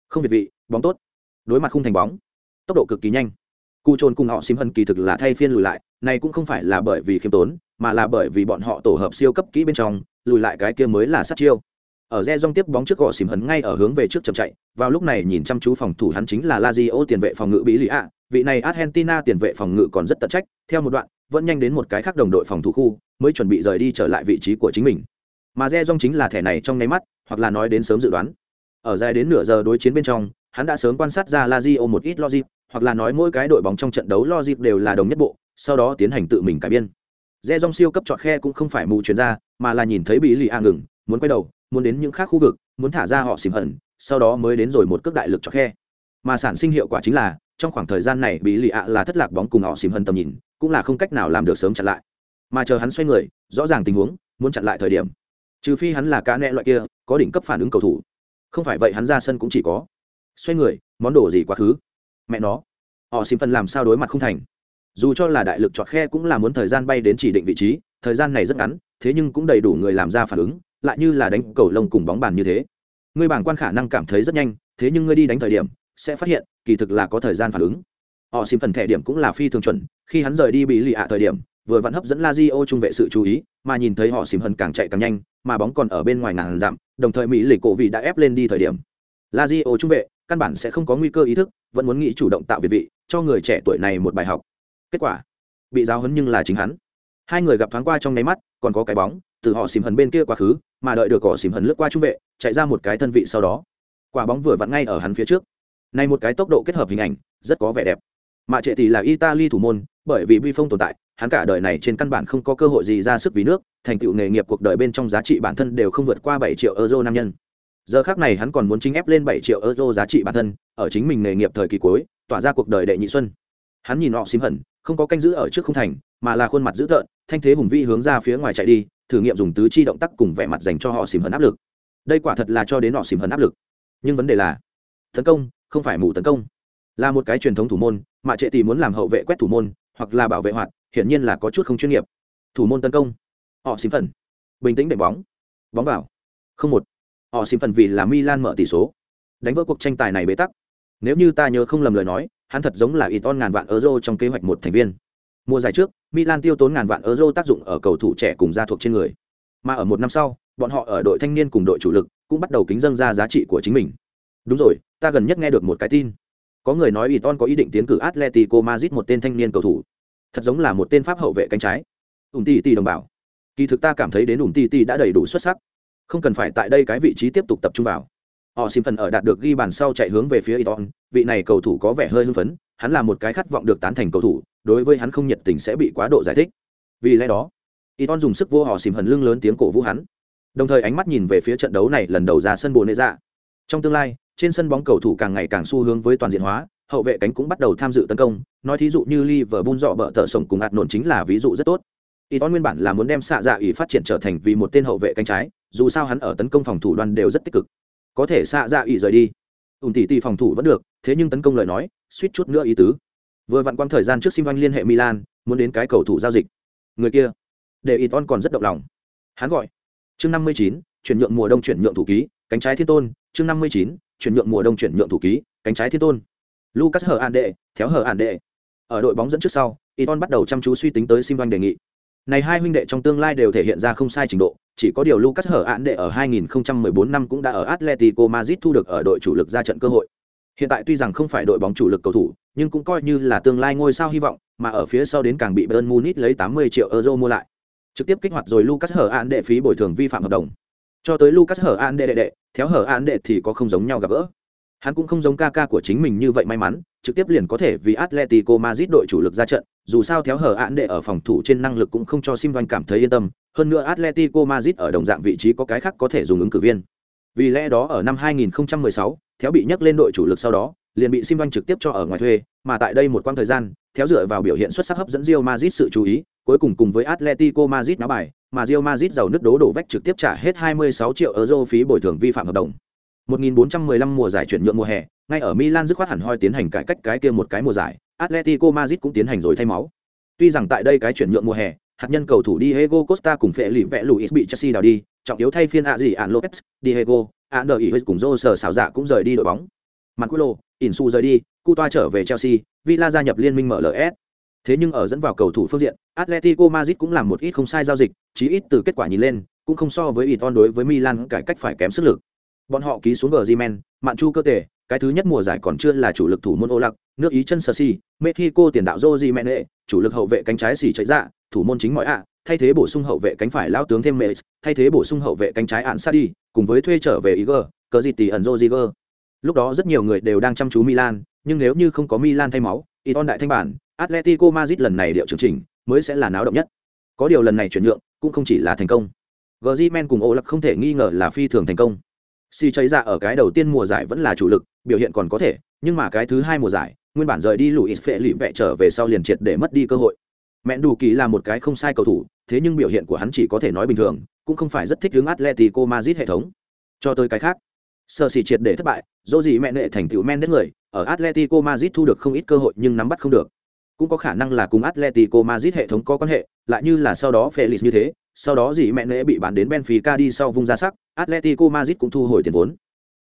Không việt vị, bóng tốt đối mặt khung thành bóng. Tốc độ cực kỳ nhanh. Cụ trồn cùng họ xìm hân kỳ thực là thay phiên lùi lại, này cũng không phải là bởi vì khiêm tốn, mà là bởi vì bọn họ tổ hợp siêu cấp kỹ bên trong, lùi lại cái kia mới là sát chiêu. Ở re dong tiếp bóng trước gõ xìm hấn ngay ở hướng về trước chậm chạy, vào lúc này nhìn chăm chú phòng thủ hắn chính là lazio tiền vệ phòng ngự bí lì ạ. Vị này argentina tiền vệ phòng ngự còn rất tận trách, theo một đoạn, vẫn nhanh đến một cái khác đồng đội phòng thủ khu, mới chuẩn bị rời đi trở lại vị trí của chính mình. Mà re dong chính là thẻ này trong nháy mắt, hoặc là nói đến sớm dự đoán. Ở dài đến nửa giờ đối chiến bên trong hắn đã sớm quan sát ra lazio một ít logic hoặc là nói mỗi cái đội bóng trong trận đấu logic đều là đồng nhất bộ sau đó tiến hành tự mình cải biên. Rẽ dòng siêu cấp chọn khe cũng không phải mù chuyển ra mà là nhìn thấy bị lì a ngừng muốn quay đầu muốn đến những khác khu vực muốn thả ra họ xìm hận, sau đó mới đến rồi một cước đại lực chọn khe. Mà sản sinh hiệu quả chính là trong khoảng thời gian này bị lì ạ là thất lạc bóng cùng họ xìm hận tầm nhìn cũng là không cách nào làm được sớm chặn lại. Mà chờ hắn xoay người rõ ràng tình huống muốn chặn lại thời điểm. Trừ phi hắn là cá nẹ loại kia có đỉnh cấp phản ứng cầu thủ. Không phải vậy hắn ra sân cũng chỉ có xoay người, món đồ gì quá khứ? Mẹ nó, họ xìm phần làm sao đối mặt không thành? Dù cho là đại lực chọt khe cũng là muốn thời gian bay đến chỉ định vị trí, thời gian này rất ngắn, thế nhưng cũng đầy đủ người làm ra phản ứng, lại như là đánh cầu lông cùng bóng bàn như thế. Ngươi bảng quan khả năng cảm thấy rất nhanh, thế nhưng ngươi đi đánh thời điểm, sẽ phát hiện, kỳ thực là có thời gian phản ứng. Họ xìm phần thẻ điểm cũng là phi thường chuẩn, khi hắn rời đi bị lì ạ thời điểm, vừa vặn hấp dẫn la di o trung vệ sự chú ý, mà nhìn thấy họ xìm hần càng chạy càng nhanh, mà bóng còn ở bên ngoài ngàn dặm, đồng thời mỹ lịch cổ vị đã ép lên đi thời điểm. La di o trung vệ căn bản sẽ không có nguy cơ ý thức, vẫn muốn nghĩ chủ động tạo việt vị, cho người trẻ tuổi này một bài học. Kết quả, bị giáo hấn nhưng là chính hắn. Hai người gặp thoáng qua trong nháy mắt, còn có cái bóng, từ họ xìm hần bên kia quá khứ, mà đợi được cỏ xìm hần lướt qua trung vệ, chạy ra một cái thân vị sau đó. Quả bóng vừa vặn ngay ở hắn phía trước. Này một cái tốc độ kết hợp hình ảnh, rất có vẻ đẹp. Mà trệ thì là italy thủ môn, bởi vì phong tồn tại, hắn cả đời này trên căn bản không có cơ hội gì ra sức vì nước, thành tựu nghề nghiệp cuộc đời bên trong giá trị bản thân đều không vượt qua bảy triệu euro nam nhân giờ khác này hắn còn muốn chính ép lên bảy triệu euro giá trị bản thân, ở chính mình nghề nghiệp thời kỳ cuối, tỏa ra cuộc đời đệ nhị xuân. Hắn nhìn họ xím hận, không có canh giữ ở trước không thành, mà là khuôn mặt dữ tợn, thanh thế hùng vĩ hướng ra phía ngoài chạy đi, thử nghiệm dùng tứ chi động tác cùng vẻ mặt dành cho họ xím hận áp lực. Đây quả thật là cho đến họ xím hận áp lực. Nhưng vấn đề là, tấn công, không phải mù tấn công. Là một cái truyền thống thủ môn, mà trệ tỷ muốn làm hậu vệ quét thủ môn, hoặc là bảo vệ hoạt, hiển nhiên là có chút không chuyên nghiệp. Thủ môn tấn công. Họ xím hận. Bình tĩnh để bóng. Bóng vào. Không một họ xin phần vì là milan mở tỷ số. Đánh vỡ cuộc tranh tài này bế tắc. Nếu như ta nhớ không lầm lời nói, hắn thật giống là Iton ngàn vạn euro trong kế hoạch một thành viên. Mùa giải trước, milan tiêu tốn ngàn vạn euro tác dụng ở cầu thủ trẻ cùng gia thuộc trên người. Mà ở một năm sau, bọn họ ở đội thanh niên cùng đội chủ lực cũng bắt đầu kính dâng ra giá trị của chính mình. Đúng rồi, ta gần nhất nghe được một cái tin. Có người nói Iton có ý định tiến cử Atletico Madrid một tên thanh niên cầu thủ. Thật giống là một tên pháp hậu vệ cánh trái. Ủng tỷ tỷ đồng bảo kỳ thực ta cảm thấy đến ủng tỷ tỷ đã đầy đủ xuất sắc không cần phải tại đây cái vị trí tiếp tục tập trung vào. Họ sim thần ở đạt được ghi bàn sau chạy hướng về phía Iton vị này cầu thủ có vẻ hơi hưng phấn, hắn là một cái khát vọng được tán thành cầu thủ, đối với hắn không nhiệt tình sẽ bị quá độ giải thích. Vì lẽ đó Iton dùng sức vô họ xìm hần lưng lớn tiếng cổ vũ hắn. Đồng thời ánh mắt nhìn về phía trận đấu này lần đầu ra sân bồ nệ dạ trong tương lai, trên sân bóng cầu thủ càng ngày càng xu hướng với toàn diện hóa, hậu vệ cánh cũng bắt đầu tham dự tấn công, nói thí dụ như Liverpool dọ bợ tờ sổng cùng ạt nổn chính là ví dụ rất tốt. Iton nguyên bản là muốn đem xạ dạ ủy phát triển trở thành vì một tên hậu vệ cánh trái, dù sao hắn ở tấn công phòng thủ đoàn đều rất tích cực. Có thể xạ dạ ủy rời đi. Ùn tỷ tỷ phòng thủ vẫn được, thế nhưng tấn công lời nói, suýt chút nữa ý tứ. Vừa vặn quang thời gian trước sim anh liên hệ milan, muốn đến cái cầu thủ giao dịch. Người kia. Để Iton còn rất động lòng. Hắn gọi. Chương năm mươi chín, chuyển nhượng mùa đông chuyển nhượng thủ ký, cánh trái thiên tôn. Chương năm mươi chín, chuyển nhượng mùa đông chuyển nhượng thủ ký, cánh trái thiên tôn. Lucas hở an đệ theo hở an đệ ở đội bóng dẫn trước sau Iton bắt đầu chăm chú suy tính tới sim anh đề nghị này hai huynh đệ trong tương lai đều thể hiện ra không sai trình độ chỉ có điều Lucas hở án đệ ở 2014 năm cũng đã ở Atletico Madrid thu được ở đội chủ lực ra trận cơ hội. Hiện tại tuy rằng không phải đội bóng chủ lực cầu thủ, nhưng cũng coi như là tương lai ngôi sao hy vọng, mà ở phía sau đến càng bị Bayern Munich lấy 80 triệu euro mua lại. Trực tiếp kích hoạt rồi Lucas hở án đệ phí bồi thường vi phạm hợp đồng. Cho tới Lucas hở án đệ đệ đệ, theo hở án đệ thì có không giống nhau gặp gỡ. Hắn cũng không giống ca ca của chính mình như vậy may mắn, trực tiếp liền có thể vì Atletico Madrid đội chủ lực ra trận, dù sao theo hở án đệ ở phòng thủ trên năng lực cũng không cho Sim cảm thấy yên tâm, hơn nữa Atletico Madrid ở đồng dạng vị trí có cái khác có thể dùng ứng cử viên. Vì lẽ đó ở năm 2016, theo bị nhắc lên đội chủ lực sau đó, liền bị Sim trực tiếp cho ở ngoài thuê, mà tại đây một quãng thời gian, theo dựa vào biểu hiện xuất sắc hấp dẫn Real Madrid sự chú ý, cuối cùng cùng với Atletico Madrid náo bài, mà Real Madrid giàu nước đố đổ vách trực tiếp trả hết 26 triệu euro phí bồi thường vi phạm hợp đồng. 1415 mùa giải chuyển nhượng mùa hè, ngay ở Milan dứt khoát hẳn hoi tiến hành cải cách cái kia một cái mùa giải, Atletico Madrid cũng tiến hành rồi thay máu. Tuy rằng tại đây cái chuyển nhượng mùa hè, hạt nhân cầu thủ Diego Costa cùng phệ lì vẽ Luis bị Chelsea đào đi, trọng yếu thay phiên ạ gì ản Lopez, Diego, Ander Ihes cùng Jose xảo dạ cũng rời đi đội bóng. Manculo, Insu rời đi, Coutoa trở về Chelsea, Villa gia nhập liên minh MLS. Thế nhưng ở dẫn vào cầu thủ phương diện, Atletico Madrid cũng làm một ít không sai giao dịch, chí ít từ kết quả nhìn lên, cũng không so với Iton đối với Milan cải cách phải kém sức lực. Bọn họ ký xuống Griezmann, Mạn Chu cơ thể, cái thứ nhất mùa giải còn chưa là chủ lực thủ môn ô lạc nước ý chân sơ si mexico tiền đạo joji mene chủ lực hậu vệ cánh trái xỉ chạy dạ thủ môn chính mọi ạ thay thế bổ sung hậu vệ cánh phải lao tướng thêm mệ thay thế bổ sung hậu vệ cánh trái ạn sadi cùng với thuê trở về iger cờ gì tỷ ẩn joziger lúc đó rất nhiều người đều đang chăm chú milan nhưng nếu như không có milan thay máu iton đại thanh bản atletico madrid lần này điệu chương trình mới sẽ là náo động nhất. Có điều lần này chuyển nhượng cũng không chỉ là thành công. Griezmann cùng Olak không thể nghi ngờ là phi thường thành công si cháy ra ở cái đầu tiên mùa giải vẫn là chủ lực, biểu hiện còn có thể, nhưng mà cái thứ hai mùa giải, nguyên bản rời đi Luis phệ lụy vẹ trở về sau liền triệt để mất đi cơ hội. Mẹn đủ kỳ là một cái không sai cầu thủ, thế nhưng biểu hiện của hắn chỉ có thể nói bình thường, cũng không phải rất thích hướng atletico madrid hệ thống. Cho tới cái khác, sơ xì triệt để thất bại, dỗ gì mẹ nệ thành tựu men đến người, ở atletico madrid thu được không ít cơ hội nhưng nắm bắt không được. Cũng có khả năng là cùng atletico madrid hệ thống có quan hệ, lại như là sau đó felix như thế sau đó dì mẹ nễ bị bán đến Benfica đi sau vung ra sắc, Atletico Madrid cũng thu hồi tiền vốn.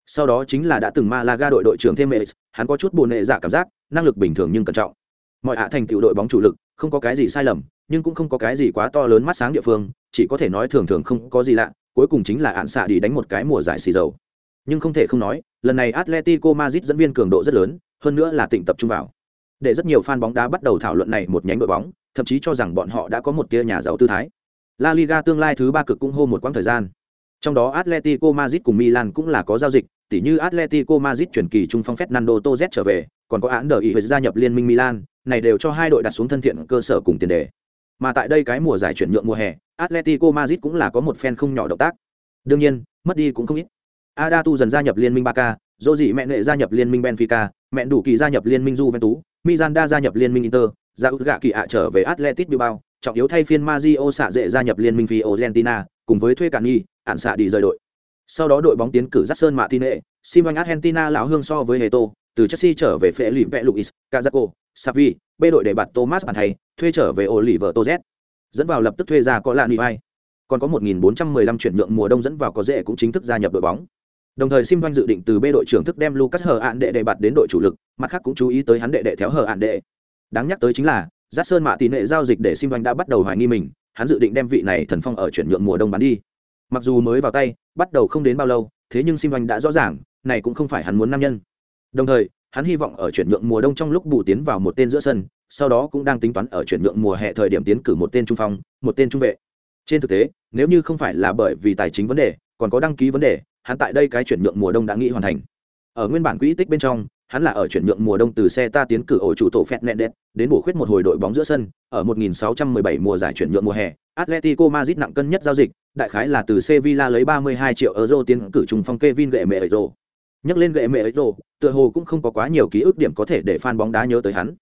Sau đó chính là đã từng Malaga đội đội trưởng thêm Mex, hắn có chút buồn nệ dạ cảm giác, năng lực bình thường nhưng cẩn trọng. Mọi hạ thành tựu đội bóng chủ lực, không có cái gì sai lầm, nhưng cũng không có cái gì quá to lớn mắt sáng địa phương, chỉ có thể nói thường thường không có gì lạ, cuối cùng chính là án xạ đi đánh một cái mùa giải xì dầu. Nhưng không thể không nói, lần này Atletico Madrid dẫn viên cường độ rất lớn, hơn nữa là tỉnh tập trung vào. Để rất nhiều fan bóng đá bắt đầu thảo luận này một nhánh đội bóng, thậm chí cho rằng bọn họ đã có một tia nhà giàu tư thái. La Liga tương lai thứ ba cực cũng hô một quãng thời gian. Trong đó Atletico Madrid cùng Milan cũng là có giao dịch, tỉ như Atletico Madrid chuyển kỳ trung phong Fernando Torres trở về, còn có án đờ ý gia nhập liên minh Milan, này đều cho hai đội đặt xuống thân thiện cơ sở cùng tiền đề. Mà tại đây cái mùa giải chuyển nhượng mùa hè, Atletico Madrid cũng là có một fan không nhỏ động tác. Đương nhiên, mất đi cũng không ít. Ada tu dần gia nhập liên minh Barca, Rodri mẹ nệ gia nhập liên minh Benfica, mẹ đủ kỳ gia nhập liên minh Juventus, Miranda gia nhập liên minh Inter, Ra gạ kỳ ạ trở về Atletico Bilbao, trọng yếu thay phiên Mario xạ dễ gia nhập liên minh Fiorentina, cùng với thuê Cani, ản xạ đi rời đội. Sau đó đội bóng tiến cử Jackson Martinez, Simon Argentina lão hương so với Heto, từ Chelsea trở về Felipe Luis, Cazaco, Savi, B đội để bạt Thomas bàn thầy, thuê trở về Oliver Tozet. Dẫn vào lập tức thuê ra có là Nivai. Còn có 1415 chuyển nhượng mùa đông dẫn vào có dễ cũng chính thức gia nhập đội bóng. Đồng thời Sim Doanh dự định từ B đội trưởng thức đem Lucas Hờ Ản đệ đệ bạt đến đội chủ lực, mặt khác cũng chú ý tới hắn đệ đệ theo Hờ Ản đệ. Đáng nhắc tới chính là, Giác Sơn Mạ tỷ lệ giao dịch để Sim Doanh đã bắt đầu hoài nghi mình, hắn dự định đem vị này thần phong ở chuyển nhượng mùa đông bán đi. Mặc dù mới vào tay, bắt đầu không đến bao lâu, thế nhưng Sim Doanh đã rõ ràng, này cũng không phải hắn muốn nam nhân. Đồng thời, hắn hy vọng ở chuyển nhượng mùa đông trong lúc bù tiến vào một tên giữa sân, sau đó cũng đang tính toán ở chuyển nhượng mùa hè thời điểm tiến cử một tên trung phong, một tên trung vệ. Trên thực tế, nếu như không phải là bởi vì tài chính vấn đề, còn có đăng ký vấn đề, hắn tại đây cái chuyển nhượng mùa đông đã nghĩ hoàn thành. Ở nguyên bản quỹ tích bên trong, hắn là ở chuyển nhượng mùa đông từ xe ta tiến cử ổ chủ tổ phẹt nẹn đẹp đến bổ khuyết một hồi đội bóng giữa sân, ở 1617 mùa giải chuyển nhượng mùa hè, Atletico Madrid nặng cân nhất giao dịch, đại khái là từ Sevilla lấy 32 triệu euro tiến cử trùng phong Kevin gệ mẹ euro nhắc lên gệ mẹ euro tựa hồ cũng không có quá nhiều ký ức điểm có thể để fan bóng đá nhớ tới hắn.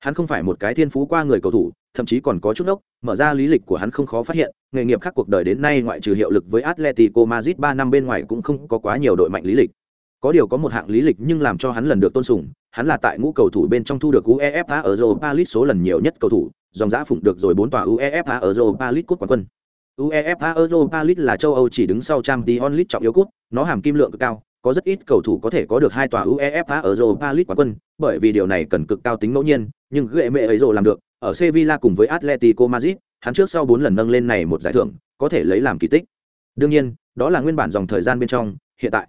Hắn không phải một cái thiên phú qua người cầu thủ, thậm chí còn có chút ốc, mở ra lý lịch của hắn không khó phát hiện, nghề nghiệp khác cuộc đời đến nay ngoại trừ hiệu lực với Atletico Madrid 3 năm bên ngoài cũng không có quá nhiều đội mạnh lý lịch có điều có một hạng lý lịch nhưng làm cho hắn lần được tôn sùng, hắn là tại ngũ cầu thủ bên trong thu được uefa ở europa league số lần nhiều nhất cầu thủ, dòng giã phụng được rồi bốn tòa uefa ở europa league cúp quán quân. Uefa europa league là châu âu chỉ đứng sau trang t onlit trọng yếu cúp, nó hàm kim lượng cực cao, có rất ít cầu thủ có thể có được hai tòa uefa ở europa league quán quân, bởi vì điều này cần cực cao tính ngẫu nhiên, nhưng ghệ mẹ ấy rồi làm được, ở sevilla cùng với atletico madrid, hắn trước sau bốn lần nâng lên này một giải thưởng, có thể lấy làm kỳ tích. Đương nhiên, đó là nguyên bản dòng thời gian bên trong, hiện tại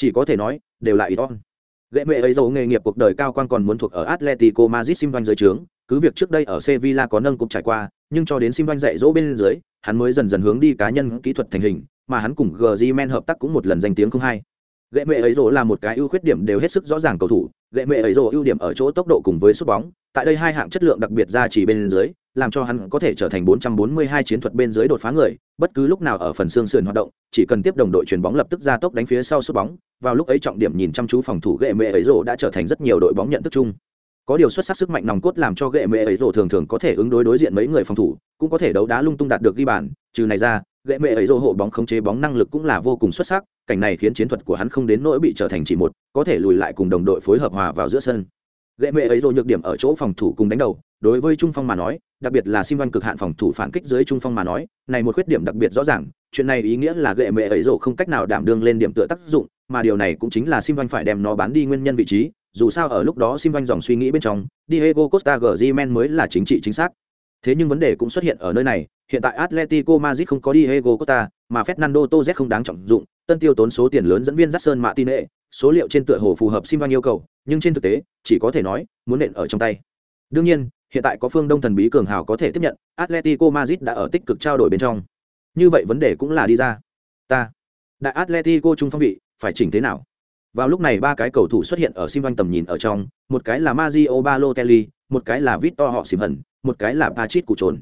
chỉ có thể nói, đều là ít on gậy mẹ ấy dầu nghề nghiệp cuộc đời cao quan còn muốn thuộc ở atletico madrid sim doanh dưới trướng, cứ việc trước đây ở sevilla có nâng cục trải qua, nhưng cho đến sim doanh dạy dỗ bên dưới, hắn mới dần dần hướng đi cá nhân kỹ thuật thành hình, mà hắn cùng gg men hợp tác cũng một lần danh tiếng không hay gậy mẹ ấy dỗ là một cái ưu khuyết điểm đều hết sức rõ ràng cầu thủ. Gậy mẹ ấy dỗ ưu điểm ở chỗ tốc độ cùng với sút bóng, tại đây hai hạng chất lượng đặc biệt ra chỉ bên dưới làm cho hắn có thể trở thành 442 chiến thuật bên dưới đột phá người, bất cứ lúc nào ở phần xương sườn hoạt động, chỉ cần tiếp đồng đội chuyển bóng lập tức ra tốc đánh phía sau sút bóng, vào lúc ấy trọng điểm nhìn chăm chú phòng thủ gậy mẹ ấy rồ đã trở thành rất nhiều đội bóng nhận thức chung. Có điều xuất sắc sức mạnh nòng cốt làm cho gậy mẹ ấy rồ thường thường có thể ứng đối đối diện mấy người phòng thủ, cũng có thể đấu đá lung tung đạt được ghi bàn, trừ này ra, gậy mẹ ấy rồ hộ bóng khống chế bóng năng lực cũng là vô cùng xuất sắc, cảnh này khiến chiến thuật của hắn không đến nỗi bị trở thành chỉ một, có thể lùi lại cùng đồng đội phối hợp hòa vào giữa sân gậy mẹ ấy rồi nhược điểm ở chỗ phòng thủ cùng đánh đầu đối với trung phong mà nói đặc biệt là sim văn cực hạn phòng thủ phản kích dưới trung phong mà nói này một khuyết điểm đặc biệt rõ ràng chuyện này ý nghĩa là gậy mẹ ấy rồi không cách nào đảm đương lên điểm tựa tác dụng mà điều này cũng chính là sim văn phải đem nó bán đi nguyên nhân vị trí dù sao ở lúc đó sim văn dòng suy nghĩ bên trong diego costa gmen mới là chính trị chính xác. Thế nhưng vấn đề cũng xuất hiện ở nơi này hiện tại atletico madrid không có diego costa mà fernando toz không đáng trọng dụng tân tiêu tốn số tiền lớn dẫn viên Jackson Martinez, số liệu trên tựa hồ phù hợp Simba yêu cầu, nhưng trên thực tế, chỉ có thể nói, muốn nện ở trong tay. Đương nhiên, hiện tại có phương Đông thần bí cường hào có thể tiếp nhận, Atletico Madrid đã ở tích cực trao đổi bên trong. Như vậy vấn đề cũng là đi ra. Ta, đại Atletico trung phong vị, phải chỉnh thế nào? Vào lúc này ba cái cầu thủ xuất hiện ở Simba tầm nhìn ở trong, một cái là Mario Balotelli, một cái là Victor họ xìm hẩn một cái là Patrick Cụ trồn.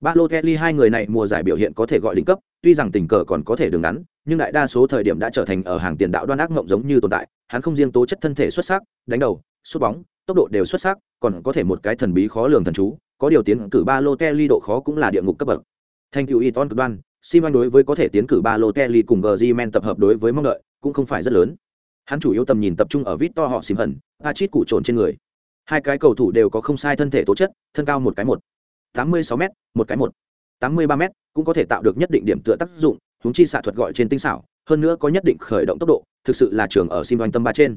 Balotelli hai người này mùa giải biểu hiện có thể gọi đỉnh cấp, tuy rằng tình cờ còn có thể đường ngắn, nhưng đại đa số thời điểm đã trở thành ở hàng tiền đạo đoan ác ngộng giống như tồn tại, hắn không riêng tố chất thân thể xuất sắc, đánh đầu, sút bóng, tốc độ đều xuất sắc, còn có thể một cái thần bí khó lường thần chú, có điều tiến cử ba lô teley độ khó cũng là địa ngục cấp bậc. Thanh cựu tôn cực đoan, Simon đối với có thể tiến cử ba lô teley cùng Griezmann tập hợp đối với mong đợi, cũng không phải rất lớn. Hắn chủ yếu tầm nhìn tập trung ở vít to họ xìm hẩn a chít cụ trồn trên người. Hai cái cầu thủ đều có không sai thân thể tố chất, thân cao một cái một, 86 m, một cái một, 83 m, cũng có thể tạo được nhất định điểm tựa tác dụng, huống chi xạ thuật gọi trên tinh xảo, hơn nữa có nhất định khởi động tốc độ, thực sự là trường ở sim oanh tâm ba trên.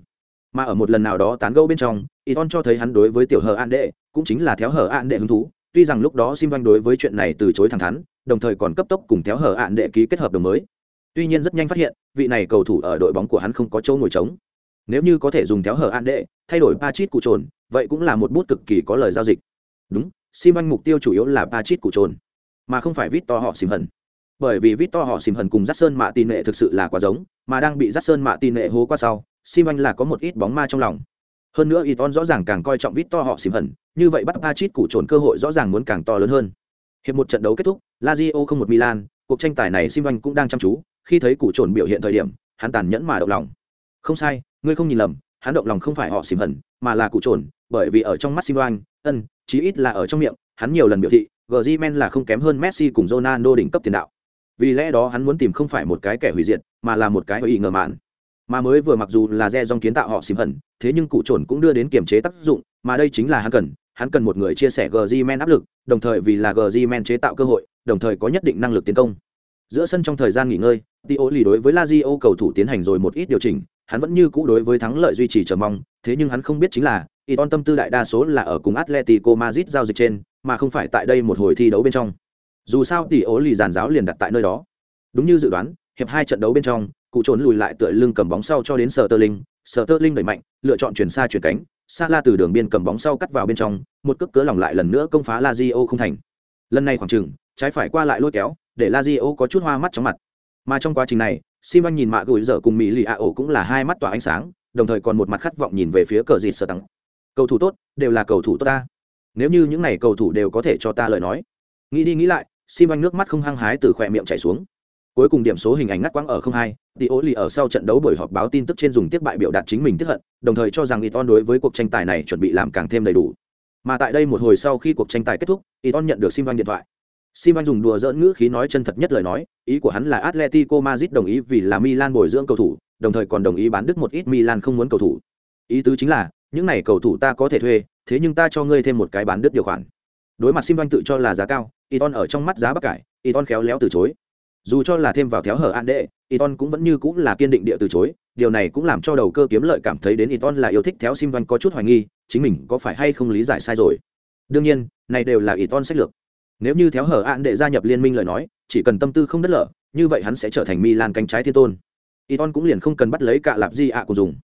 Mà ở một lần nào đó tán gẫu bên trong Iton cho thấy hắn đối với tiểu hờ an đệ, cũng chính là theo hờ an đệ hứng thú. Tuy rằng lúc đó sim oanh đối với chuyện này từ chối thẳng thắn, đồng thời còn cấp tốc cùng theo hờ an đệ ký kết hợp đồng mới. Tuy nhiên rất nhanh phát hiện, vị này cầu thủ ở đội bóng của hắn không có chỗ ngồi trống. Nếu như có thể dùng theo hờ an đệ, thay đổi ba chít cụ trồn vậy cũng là một bút cực kỳ có lời giao dịch. Đúng, sim anh mục tiêu chủ yếu là Pachit cụ trồn mà không phải vít to họ xìm hận bởi vì vít to họ xìm hần cùng dắt sơn mạ tin nệ thực sự là quá giống mà đang bị dắt sơn mạ tin nệ hố qua sau sim anh là có một ít bóng ma trong lòng. Hơn nữa Iton rõ ràng càng coi trọng vít to họ xìm hần, như vậy bắt Pachit củ trồn cơ hội rõ ràng muốn càng to lớn hơn. Hiệp một trận đấu kết thúc lazio không một milan cuộc tranh tài này sim anh cũng đang chăm chú khi thấy củ trồn biểu hiện thời điểm hắn tàn nhẫn mà động lòng. Không sai ngươi không nhìn lầm hắn động lòng không phải họ xìm hần, mà là củ trồn bởi vì ở trong mắt sim anh ân chí ít là ở trong miệng hắn nhiều lần biểu thị Griezmann là không kém hơn Messi cùng Ronaldo đỉnh cấp tiền đạo. Vì lẽ đó hắn muốn tìm không phải một cái kẻ hủy diệt, mà là một cái ý ngờ mạn. Mà mới vừa mặc dù là re dòng kiến tạo họ xìm hận, thế nhưng cụ trồn cũng đưa đến kiểm chế tác dụng, mà đây chính là hắn cần, hắn cần một người chia sẻ Griezmann áp lực, đồng thời vì là Griezmann chế tạo cơ hội, đồng thời có nhất định năng lực tiến công. Giữa sân trong thời gian nghỉ ngơi, Tio lì đối với Lazio cầu thủ tiến hành rồi một ít điều chỉnh, hắn vẫn như cũ đối với thắng lợi duy trì chờ mong, thế nhưng hắn không biết chính là, Iton tâm tư đại đa số là ở cùng Atletico Madrid giao dịch trên, mà không phải tại đây một hồi thi đấu bên trong. Dù sao tỷ ố lì giàn giáo liền đặt tại nơi đó. Đúng như dự đoán, hiệp hai trận đấu bên trong, cụ trốn lùi lại tựa lưng cầm bóng sau cho đến sở tơ linh. Sở tơ linh đẩy mạnh, lựa chọn chuyển xa chuyển cánh, Sala từ đường biên cầm bóng sau cắt vào bên trong, một cước cớ lòng lại lần nữa công phá La Lazio không thành. Lần này khoảng chừng, trái phải qua lại lôi kéo, để La Lazio có chút hoa mắt trong mặt. Mà trong quá trình này, Simon nhìn mạ gửi dở cùng Mỹ Lì A ổ cũng là hai mắt tỏa ánh sáng, đồng thời còn một mặt khát vọng nhìn về phía cờ dịt sở tăng. Cầu thủ tốt, đều là cầu thủ tốt ta. Nếu như những này cầu thủ đều có thể cho ta lời nói. Nghĩ đi nghĩ lại, Simon nước mắt không hăng hái từ khỏe miệng chảy xuống. Cuối cùng điểm số hình ảnh ngắt quãng ở không hai, Tỷ Ố Lì ở sau trận đấu buổi họp báo tin tức trên dùng tiếp bại biểu đạt chính mình tức hận, đồng thời cho rằng Iton đối với cuộc tranh tài này chuẩn bị làm càng thêm đầy đủ. Mà tại đây một hồi sau khi cuộc tranh tài kết thúc, Iton nhận được Simon điện thoại. Simon dùng đùa giỡn ngữ khí nói chân thật nhất lời nói, ý của hắn là Atletico Madrid đồng ý vì là Milan bồi dưỡng cầu thủ, đồng thời còn đồng ý bán đứt một ít Milan không muốn cầu thủ. Ý tứ chính là, những này cầu thủ ta có thể thuê, thế nhưng ta cho ngươi thêm một cái bán đứt điều khoản. Đối mặt Simon tự cho là giá cao, Iton ở trong mắt giá bắc cải, Iton khéo léo từ chối. Dù cho là thêm vào théo hở an đệ, Iton cũng vẫn như cũng là kiên định địa từ chối, điều này cũng làm cho đầu cơ kiếm lợi cảm thấy đến Iton là yêu thích theo Simon có chút hoài nghi, chính mình có phải hay không lý giải sai rồi. Đương nhiên, này đều là Iton sách lược nếu như théo hở an đệ gia nhập liên minh lời nói, chỉ cần tâm tư không đất lở, như vậy hắn sẽ trở thành Milan cánh trái thiên tôn. Iton cũng liền không cần bắt lấy cả lạp gì ạ của dùng.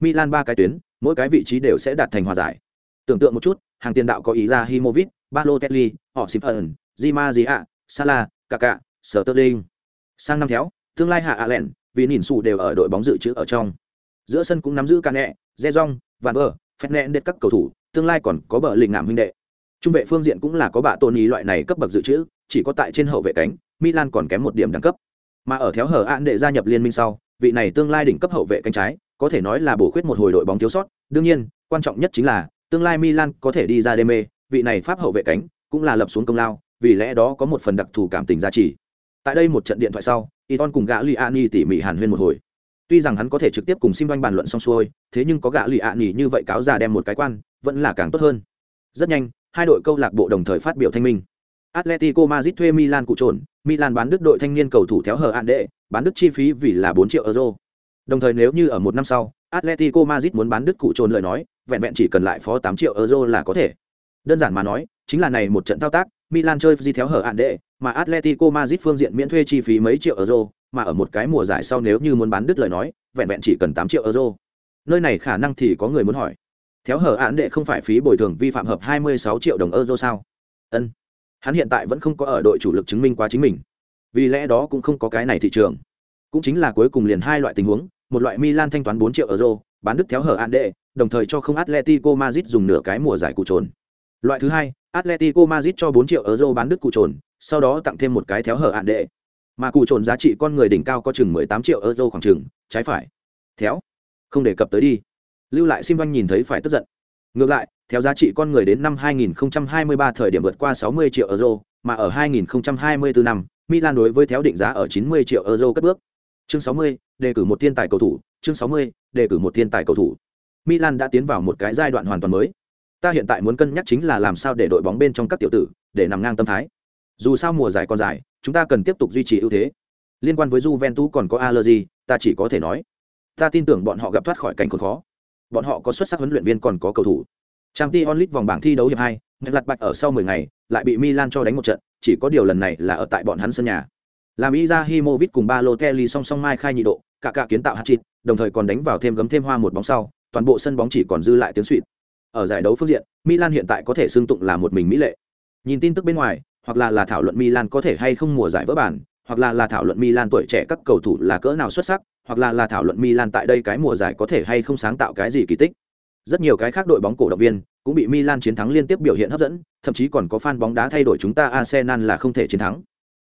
Milan ba cái tuyến, mỗi cái vị trí đều sẽ đạt thành hòa giải. Tưởng tượng một chút, hàng tiền đạo có ý ra Himovic, Balotelli, họ Simpson, Di Maria, Salah, Kaká, Sterling. Sang năm theo, tương lai hạ Allen, vì nhìn sụ đều ở đội bóng dự trữ ở trong. Giữa sân cũng nắm giữ Cane, Zezong, Van Der, Fernandes các cầu thủ, tương lai còn có bờ lình ngạm huynh đệ trung vệ phương diện cũng là có bạ Tony loại này cấp bậc dự trữ chỉ có tại trên hậu vệ cánh milan còn kém một điểm đẳng cấp mà ở theo hở an đệ gia nhập liên minh sau vị này tương lai đỉnh cấp hậu vệ cánh trái có thể nói là bổ khuyết một hồi đội bóng thiếu sót đương nhiên quan trọng nhất chính là tương lai milan có thể đi ra đê mê vị này pháp hậu vệ cánh cũng là lập xuống công lao vì lẽ đó có một phần đặc thù cảm tình giá trị tại đây một trận điện thoại sau y Iton cùng gã Liani tỉ mỉ hàn huyên một hồi tuy rằng hắn có thể trực tiếp cùng sim oanh bàn luận xong xuôi thế nhưng có gã Liani như vậy cáo già đem một cái quan vẫn là càng tốt hơn rất nhanh hai đội câu lạc bộ đồng thời phát biểu thanh minh. Atletico Madrid thuê Milan cụ trồn, Milan bán đứt đội thanh niên cầu thủ theo hờ hạn đệ, bán đứt chi phí vì là bốn triệu euro. Đồng thời nếu như ở một năm sau, Atletico Madrid muốn bán đứt cụ trồn lời nói, vẹn vẹn chỉ cần lại phó tám triệu euro là có thể. Đơn giản mà nói, chính là này một trận thao tác, Milan chơi gì theo hở hạn đệ, mà Atletico Madrid phương diện miễn thuê chi phí mấy triệu euro, mà ở một cái mùa giải sau nếu như muốn bán đứt lời nói, vẹn vẹn chỉ cần 8 triệu euro. Nơi này khả năng thì có người muốn hỏi theo hở án đệ không phải phí bồi thường vi phạm hợp 26 triệu đồng euro sao? Ân. Hắn hiện tại vẫn không có ở đội chủ lực chứng minh quá chính mình. Vì lẽ đó cũng không có cái này thị trường. Cũng chính là cuối cùng liền hai loại tình huống một loại milan thanh toán 4 triệu euro bán đứt theo hở án đệ đồng thời cho không atletico madrid dùng nửa cái mùa giải cụ trồn loại thứ hai atletico madrid cho 4 triệu euro bán đứt cụ trồn sau đó tặng thêm một cái théo hở hạn đệ. Mà cụ trồn giá trị con người đỉnh cao có chừng 18 triệu euro khoảng chừng trái phải. Théo, không đề cập tới đi. Lưu lại sim văn nhìn thấy phải tức giận. Ngược lại theo giá trị con người đến năm 2023 thời điểm vượt qua 60 triệu euro mà ở 2024 năm milan đối với théo định giá ở 90 triệu euro cất bước. Chương 60, đề cử một thiên tài cầu thủ. Chương 60, đề cử một thiên tài cầu thủ. Milan đã tiến vào một cái giai đoạn hoàn toàn mới ta hiện tại muốn cân nhắc chính là làm sao để đội bóng bên trong các tiểu tử để nằm ngang tâm thái dù sao mùa giải còn dài chúng ta cần tiếp tục duy trì ưu thế liên quan với Juventus còn có allergy ta chỉ có thể nói ta tin tưởng bọn họ gặp thoát khỏi cảnh khốn khó bọn họ có xuất sắc huấn luyện viên còn có cầu thủ. Champions League vòng bảng thi đấu hiệp 2, lật bạch ở sau 10 ngày, lại bị Milan cho đánh một trận, chỉ có điều lần này là ở tại bọn hắn sân nhà. Làm Izahimovic cùng Balotelli song song mai khai nhị độ, cả cả kiến tạo hạt chít, đồng thời còn đánh vào thêm gấm thêm hoa một bóng sau, toàn bộ sân bóng chỉ còn dư lại tiếng xuýt. Ở giải đấu phương diện, Milan hiện tại có thể xưng tụng là một mình mỹ lệ. nhìn tin tức bên ngoài hoặc là là thảo luận milan có thể hay không mùa giải vỡ bản hoặc là là thảo luận milan tuổi trẻ các cầu thủ là cỡ nào xuất sắc hoặc là là thảo luận milan tại đây cái mùa giải có thể hay không sáng tạo cái gì kỳ tích. Rất nhiều cái khác đội bóng cổ động viên cũng bị milan chiến thắng liên tiếp biểu hiện hấp dẫn thậm chí còn có fan bóng đá thay đổi chúng ta arsenal là không thể chiến thắng.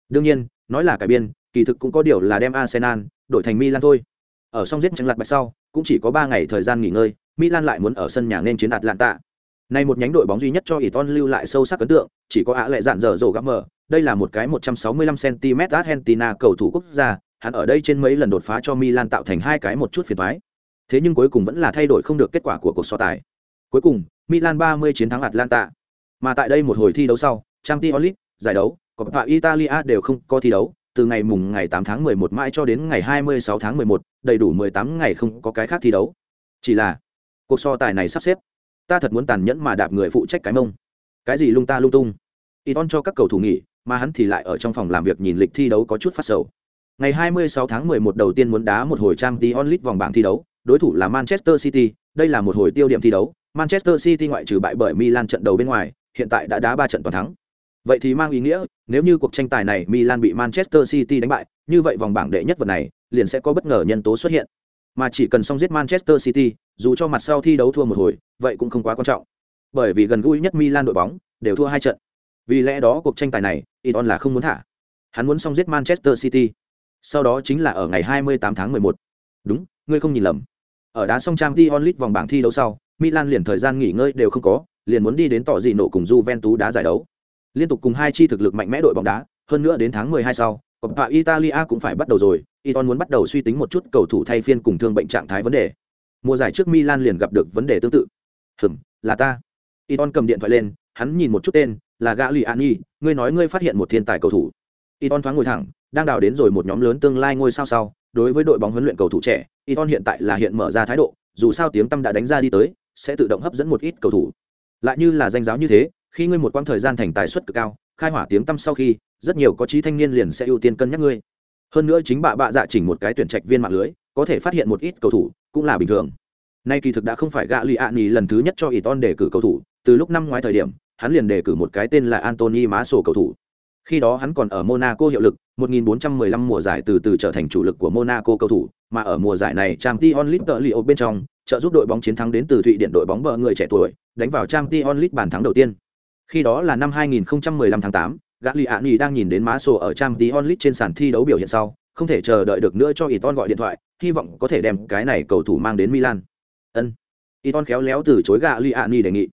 Đương nhiên nói là cải biên kỳ thực cũng có điều là đem arsenal đổi thành milan thôi. Ở song giết tranh lật bạch sau cũng chỉ có ba ngày thời gian nghỉ ngơi milan lại muốn ở sân nhà nên chiến atlanta này một nhánh đội bóng duy nhất cho Iton lưu lại sâu sắc ấn tượng, chỉ có ạ lệ dạn dở rồ gặp mở, đây là một cái 165 cm Argentina cầu thủ quốc gia, hắn ở đây trên mấy lần đột phá cho Milan tạo thành hai cái một chút phiền toái. Thế nhưng cuối cùng vẫn là thay đổi không được kết quả của cuộc so tài. Cuối cùng, Milan 30 chiến thắng Atlanta. Mà tại đây một hồi thi đấu sau, Champions League, giải đấu, Coppa Italia đều không có thi đấu, từ ngày mùng ngày 8 tháng 11 mãi cho đến ngày 26 tháng 11, đầy đủ 18 ngày không có cái khác thi đấu. Chỉ là, cuộc so tài này sắp xếp, ta thật muốn tàn nhẫn mà đạp người phụ trách cái mông. Cái gì lung ta lung tung. Iton cho các cầu thủ nghỉ, mà hắn thì lại ở trong phòng làm việc nhìn lịch thi đấu có chút phát sầu. Ngày 26 tháng 11 đầu tiên muốn đá một hồi trang tí onlit vòng bảng thi đấu, đối thủ là Manchester City, đây là một hồi tiêu điểm thi đấu, Manchester City ngoại trừ bại bởi Milan trận đầu bên ngoài, hiện tại đã đá 3 trận toàn thắng. Vậy thì mang ý nghĩa, nếu như cuộc tranh tài này Milan bị Manchester City đánh bại, như vậy vòng bảng đệ nhất vật này liền sẽ có bất ngờ nhân tố xuất hiện. Mà chỉ cần xong giết Manchester City, dù cho mặt sau thi đấu thua một hồi, vậy cũng không quá quan trọng. Bởi vì gần gũi nhất Milan đội bóng đều thua hai trận. Vì lẽ đó cuộc tranh tài này, Iton là không muốn thả. Hắn muốn xong giết Manchester City. Sau đó chính là ở ngày 28 tháng 11. Đúng, ngươi không nhìn lầm. Ở đá xong Champions League vòng bảng thi đấu sau, Milan liền thời gian nghỉ ngơi đều không có, liền muốn đi đến tỏ gì nổ cùng Juventus đá giải đấu. Liên tục cùng hai chi thực lực mạnh mẽ đội bóng đá, hơn nữa đến tháng 12 sau, Coppa Italia cũng phải bắt đầu rồi, Iton muốn bắt đầu suy tính một chút cầu thủ thay phiên cùng thương bệnh trạng thái vấn đề. Mùa giải trước Milan liền gặp được vấn đề tương tự. Hừm, là ta. Iton cầm điện thoại lên, hắn nhìn một chút tên, là Gagliani, ngươi nói ngươi phát hiện một thiên tài cầu thủ. Iton thoáng ngồi thẳng, đang đào đến rồi một nhóm lớn tương lai ngôi sao sau, đối với đội bóng huấn luyện cầu thủ trẻ, Iton hiện tại là hiện mở ra thái độ, dù sao tiếng tâm đã đánh ra đi tới, sẽ tự động hấp dẫn một ít cầu thủ. Lại như là danh giáo như thế, khi ngươi một quãng thời gian thành tài suất cực cao, khai hỏa tiếng tâm sau khi, rất nhiều có trí thanh niên liền sẽ ưu tiên cân nhắc ngươi. Hơn nữa chính bạ bạ dạ chỉnh một cái tuyển trạch viên mạng lưới, có thể phát hiện một ít cầu thủ, cũng là bình thường. Nay kỳ thực đã không phải gạ lì ạ nhì lần thứ nhất cho Iton đề cử cầu thủ, từ lúc năm ngoái thời điểm, hắn liền đề cử một cái tên là Anthony Má sổ cầu thủ. Khi đó hắn còn ở Monaco hiệu lực, 1415 mùa giải từ từ trở thành chủ lực của Monaco cầu thủ, mà ở mùa giải này Champions League Lyon bên trong, trợ giúp đội bóng chiến thắng đến từ Thụy Điển đội bóng bờ người trẻ tuổi, đánh vào Champions League bàn thắng đầu tiên. Khi đó là năm 2015 tháng 8, Gagliani đang nhìn đến Má sổ ở di Onlit trên sàn thi đấu biểu hiện sau, không thể chờ đợi được nữa cho Iton gọi điện thoại, hy vọng có thể đem cái này cầu thủ mang đến Milan. Ân. Iton khéo léo từ chối Gagliani đề nghị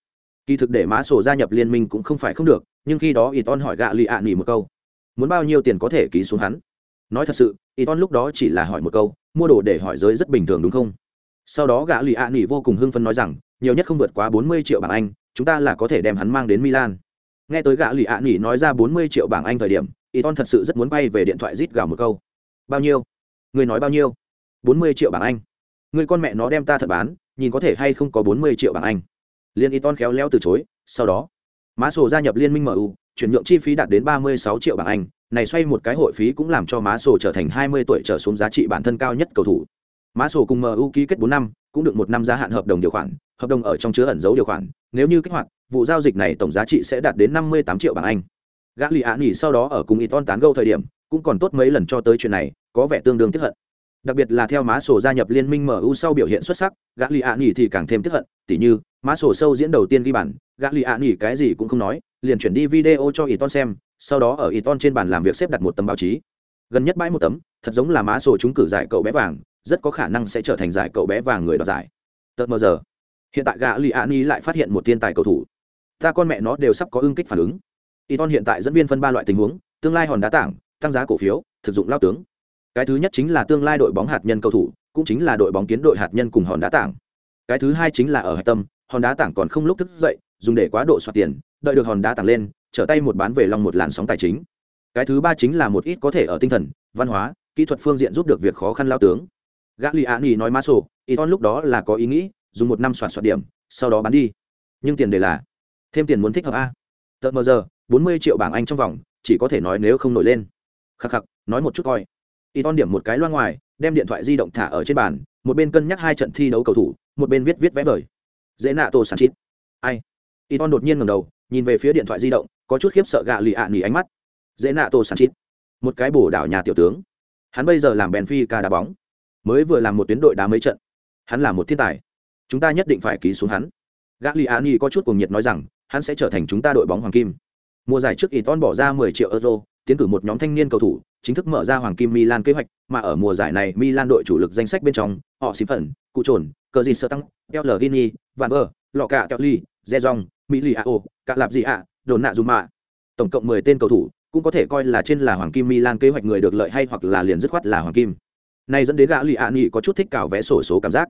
kỳ thực để má sổ gia nhập liên minh cũng không phải không được nhưng khi đó Iton hỏi Gagliani lì ạ một câu muốn bao nhiêu tiền có thể ký xuống hắn nói thật sự Iton lúc đó chỉ là hỏi một câu mua đồ để hỏi giới rất bình thường đúng không sau đó gã lì ạ vô cùng hưng phấn nói rằng nhiều nhất không vượt quá bốn mươi triệu bảng anh chúng ta là có thể đem hắn mang đến milan. Nghe tới gã lì ạ nghỉ nói ra bốn mươi triệu bảng anh thời điểm, Iton thật sự rất muốn bay về điện thoại rít gào một câu. Bao nhiêu? Người nói bao nhiêu? bốn mươi triệu bảng anh. Người con mẹ nó đem ta thật bán, nhìn có thể hay không có bốn mươi triệu bảng anh. Liên Iton khéo léo từ chối, sau đó, mã sổ gia nhập liên minh mu chuyển nhượng chi phí đạt đến 36 triệu bảng anh, này xoay một cái hội phí cũng làm cho mã sổ trở thành 20 tuổi trở xuống giá trị bản thân cao nhất cầu thủ. Mã sổ cùng mu ký kết 4 năm cũng được một năm gia hạn hợp đồng điều khoản, hợp đồng ở trong chứa ẩn dấu điều khoản. Nếu như kích hoạt, vụ giao dịch này tổng giá trị sẽ đạt đến 58 triệu bảng anh. Gã lì ạ nghỉ sau đó ở cùng Iton tán gẫu thời điểm, cũng còn tốt mấy lần cho tới chuyện này, có vẻ tương đương tiếp hận. Đặc biệt là theo má sổ gia nhập liên minh mu sau biểu hiện xuất sắc gã lì ạ nghỉ thì càng thêm tiếp hận. Tỉ như, mã sổ sâu diễn đầu tiên ghi bản gã lì ạ nghỉ cái gì cũng không nói, liền chuyển đi video cho Iton xem, sau đó ở Iton trên bàn làm việc xếp đặt một tấm báo chí. Gần nhất bãi một tấm, thật giống là mã sổ trúng cử giải cậu bé vàng rất có khả năng sẽ trở thành giải cậu bé vàng người đoạt giải. Tật mờ giờ. Hiện tại gã lì ạ nghỉ lại phát hiện một thiên tài cầu thủ. Ta con mẹ nó đều sắp có ưng kích phản ứng. Iton hiện tại dẫn viên phân ba loại tình huống, tương lai hòn đá tảng, tăng giá cổ phiếu, thực dụng lao tướng. Cái thứ nhất chính là tương lai đội bóng hạt nhân cầu thủ, cũng chính là đội bóng kiến đội hạt nhân cùng hòn đá tảng. Cái thứ hai chính là ở hạch tâm, hòn đá tảng còn không lúc thức dậy, dùng để quá độ soạt tiền, đợi được hòn đá tảng lên, trở tay một bán về lòng một làn sóng tài chính. Cái thứ ba chính là một ít có thể ở tinh thần, văn hóa, kỹ thuật phương diện giúp được việc khó khăn lao tướng gã lì ạ ni nói mã sổ y ton lúc đó là có ý nghĩ, dùng một năm soạn soạn điểm, sau đó bán đi. Nhưng tiền đề là, thêm tiền muốn thích hợp a. Tợt mờ giờ, bốn mươi triệu bảng anh trong vòng, chỉ có thể nói nếu không nổi lên. Khắc khắc, nói một chút coi. Y ton điểm một cái loa ngoài, đem điện thoại di động thả ở trên bàn, một bên cân nhắc hai trận thi đấu cầu thủ, một bên viết viết vẽ vời. Dễ nạ tổ sản chít ai? Y ton đột nhiên ngầm đầu, nhìn về phía điện thoại di động, có chút khiếp sợ gạ lì ạ nghỉ ánh mắt. Dễ nạ tổ sản chít một cái bổ đảo nhà tiểu tướng. Hắn bây giờ làm benfica đá bóng mới vừa làm một tuyến đội đá mấy trận. Hắn là một thiên tài. Chúng ta nhất định phải ký xuống hắn. Gã có chút cuồng nhiệt nói rằng, hắn sẽ trở thành chúng ta đội bóng hoàng kim. Mùa giải trước Iton bỏ ra 10 triệu euro, tiến cử một nhóm thanh niên cầu thủ, chính thức mở ra hoàng kim Milan kế hoạch, mà ở mùa giải này Milan đội chủ lực danh sách bên trong, họ xịp hận cụ trồn cờ gì sơ tăng El Gini, Van Ver lọ cả Kelly Zezong Mỹ cả lạp gì ạ đồn nạ dù mạ tổng cộng 10 tên cầu thủ, cũng có thể coi là trên là hoàng kim Milan kế hoạch người được lợi hay hoặc là liền dứt khoát là hoàng kim này dẫn đến gã lì ạ nghị có chút thích cào vẽ sổ số cảm giác.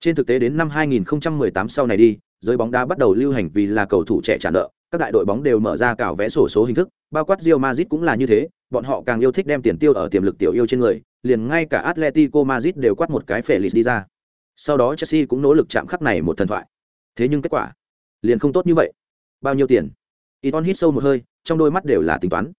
Trên thực tế đến năm 2018 sau này đi, giới bóng đá bắt đầu lưu hành vì là cầu thủ trẻ trả nợ. Các đại đội bóng đều mở ra cào vẽ sổ số hình thức, bao quát Real Madrid cũng là như thế, bọn họ càng yêu thích đem tiền tiêu ở tiềm lực tiểu yêu trên người, liền ngay cả Atletico Madrid đều quát một cái phệ lì đi ra. Sau đó Chelsea cũng nỗ lực chạm khắc này một thần thoại. Thế nhưng kết quả, liền không tốt như vậy. Bao nhiêu tiền? Iton hít sâu một hơi, trong đôi mắt đều là tính toán.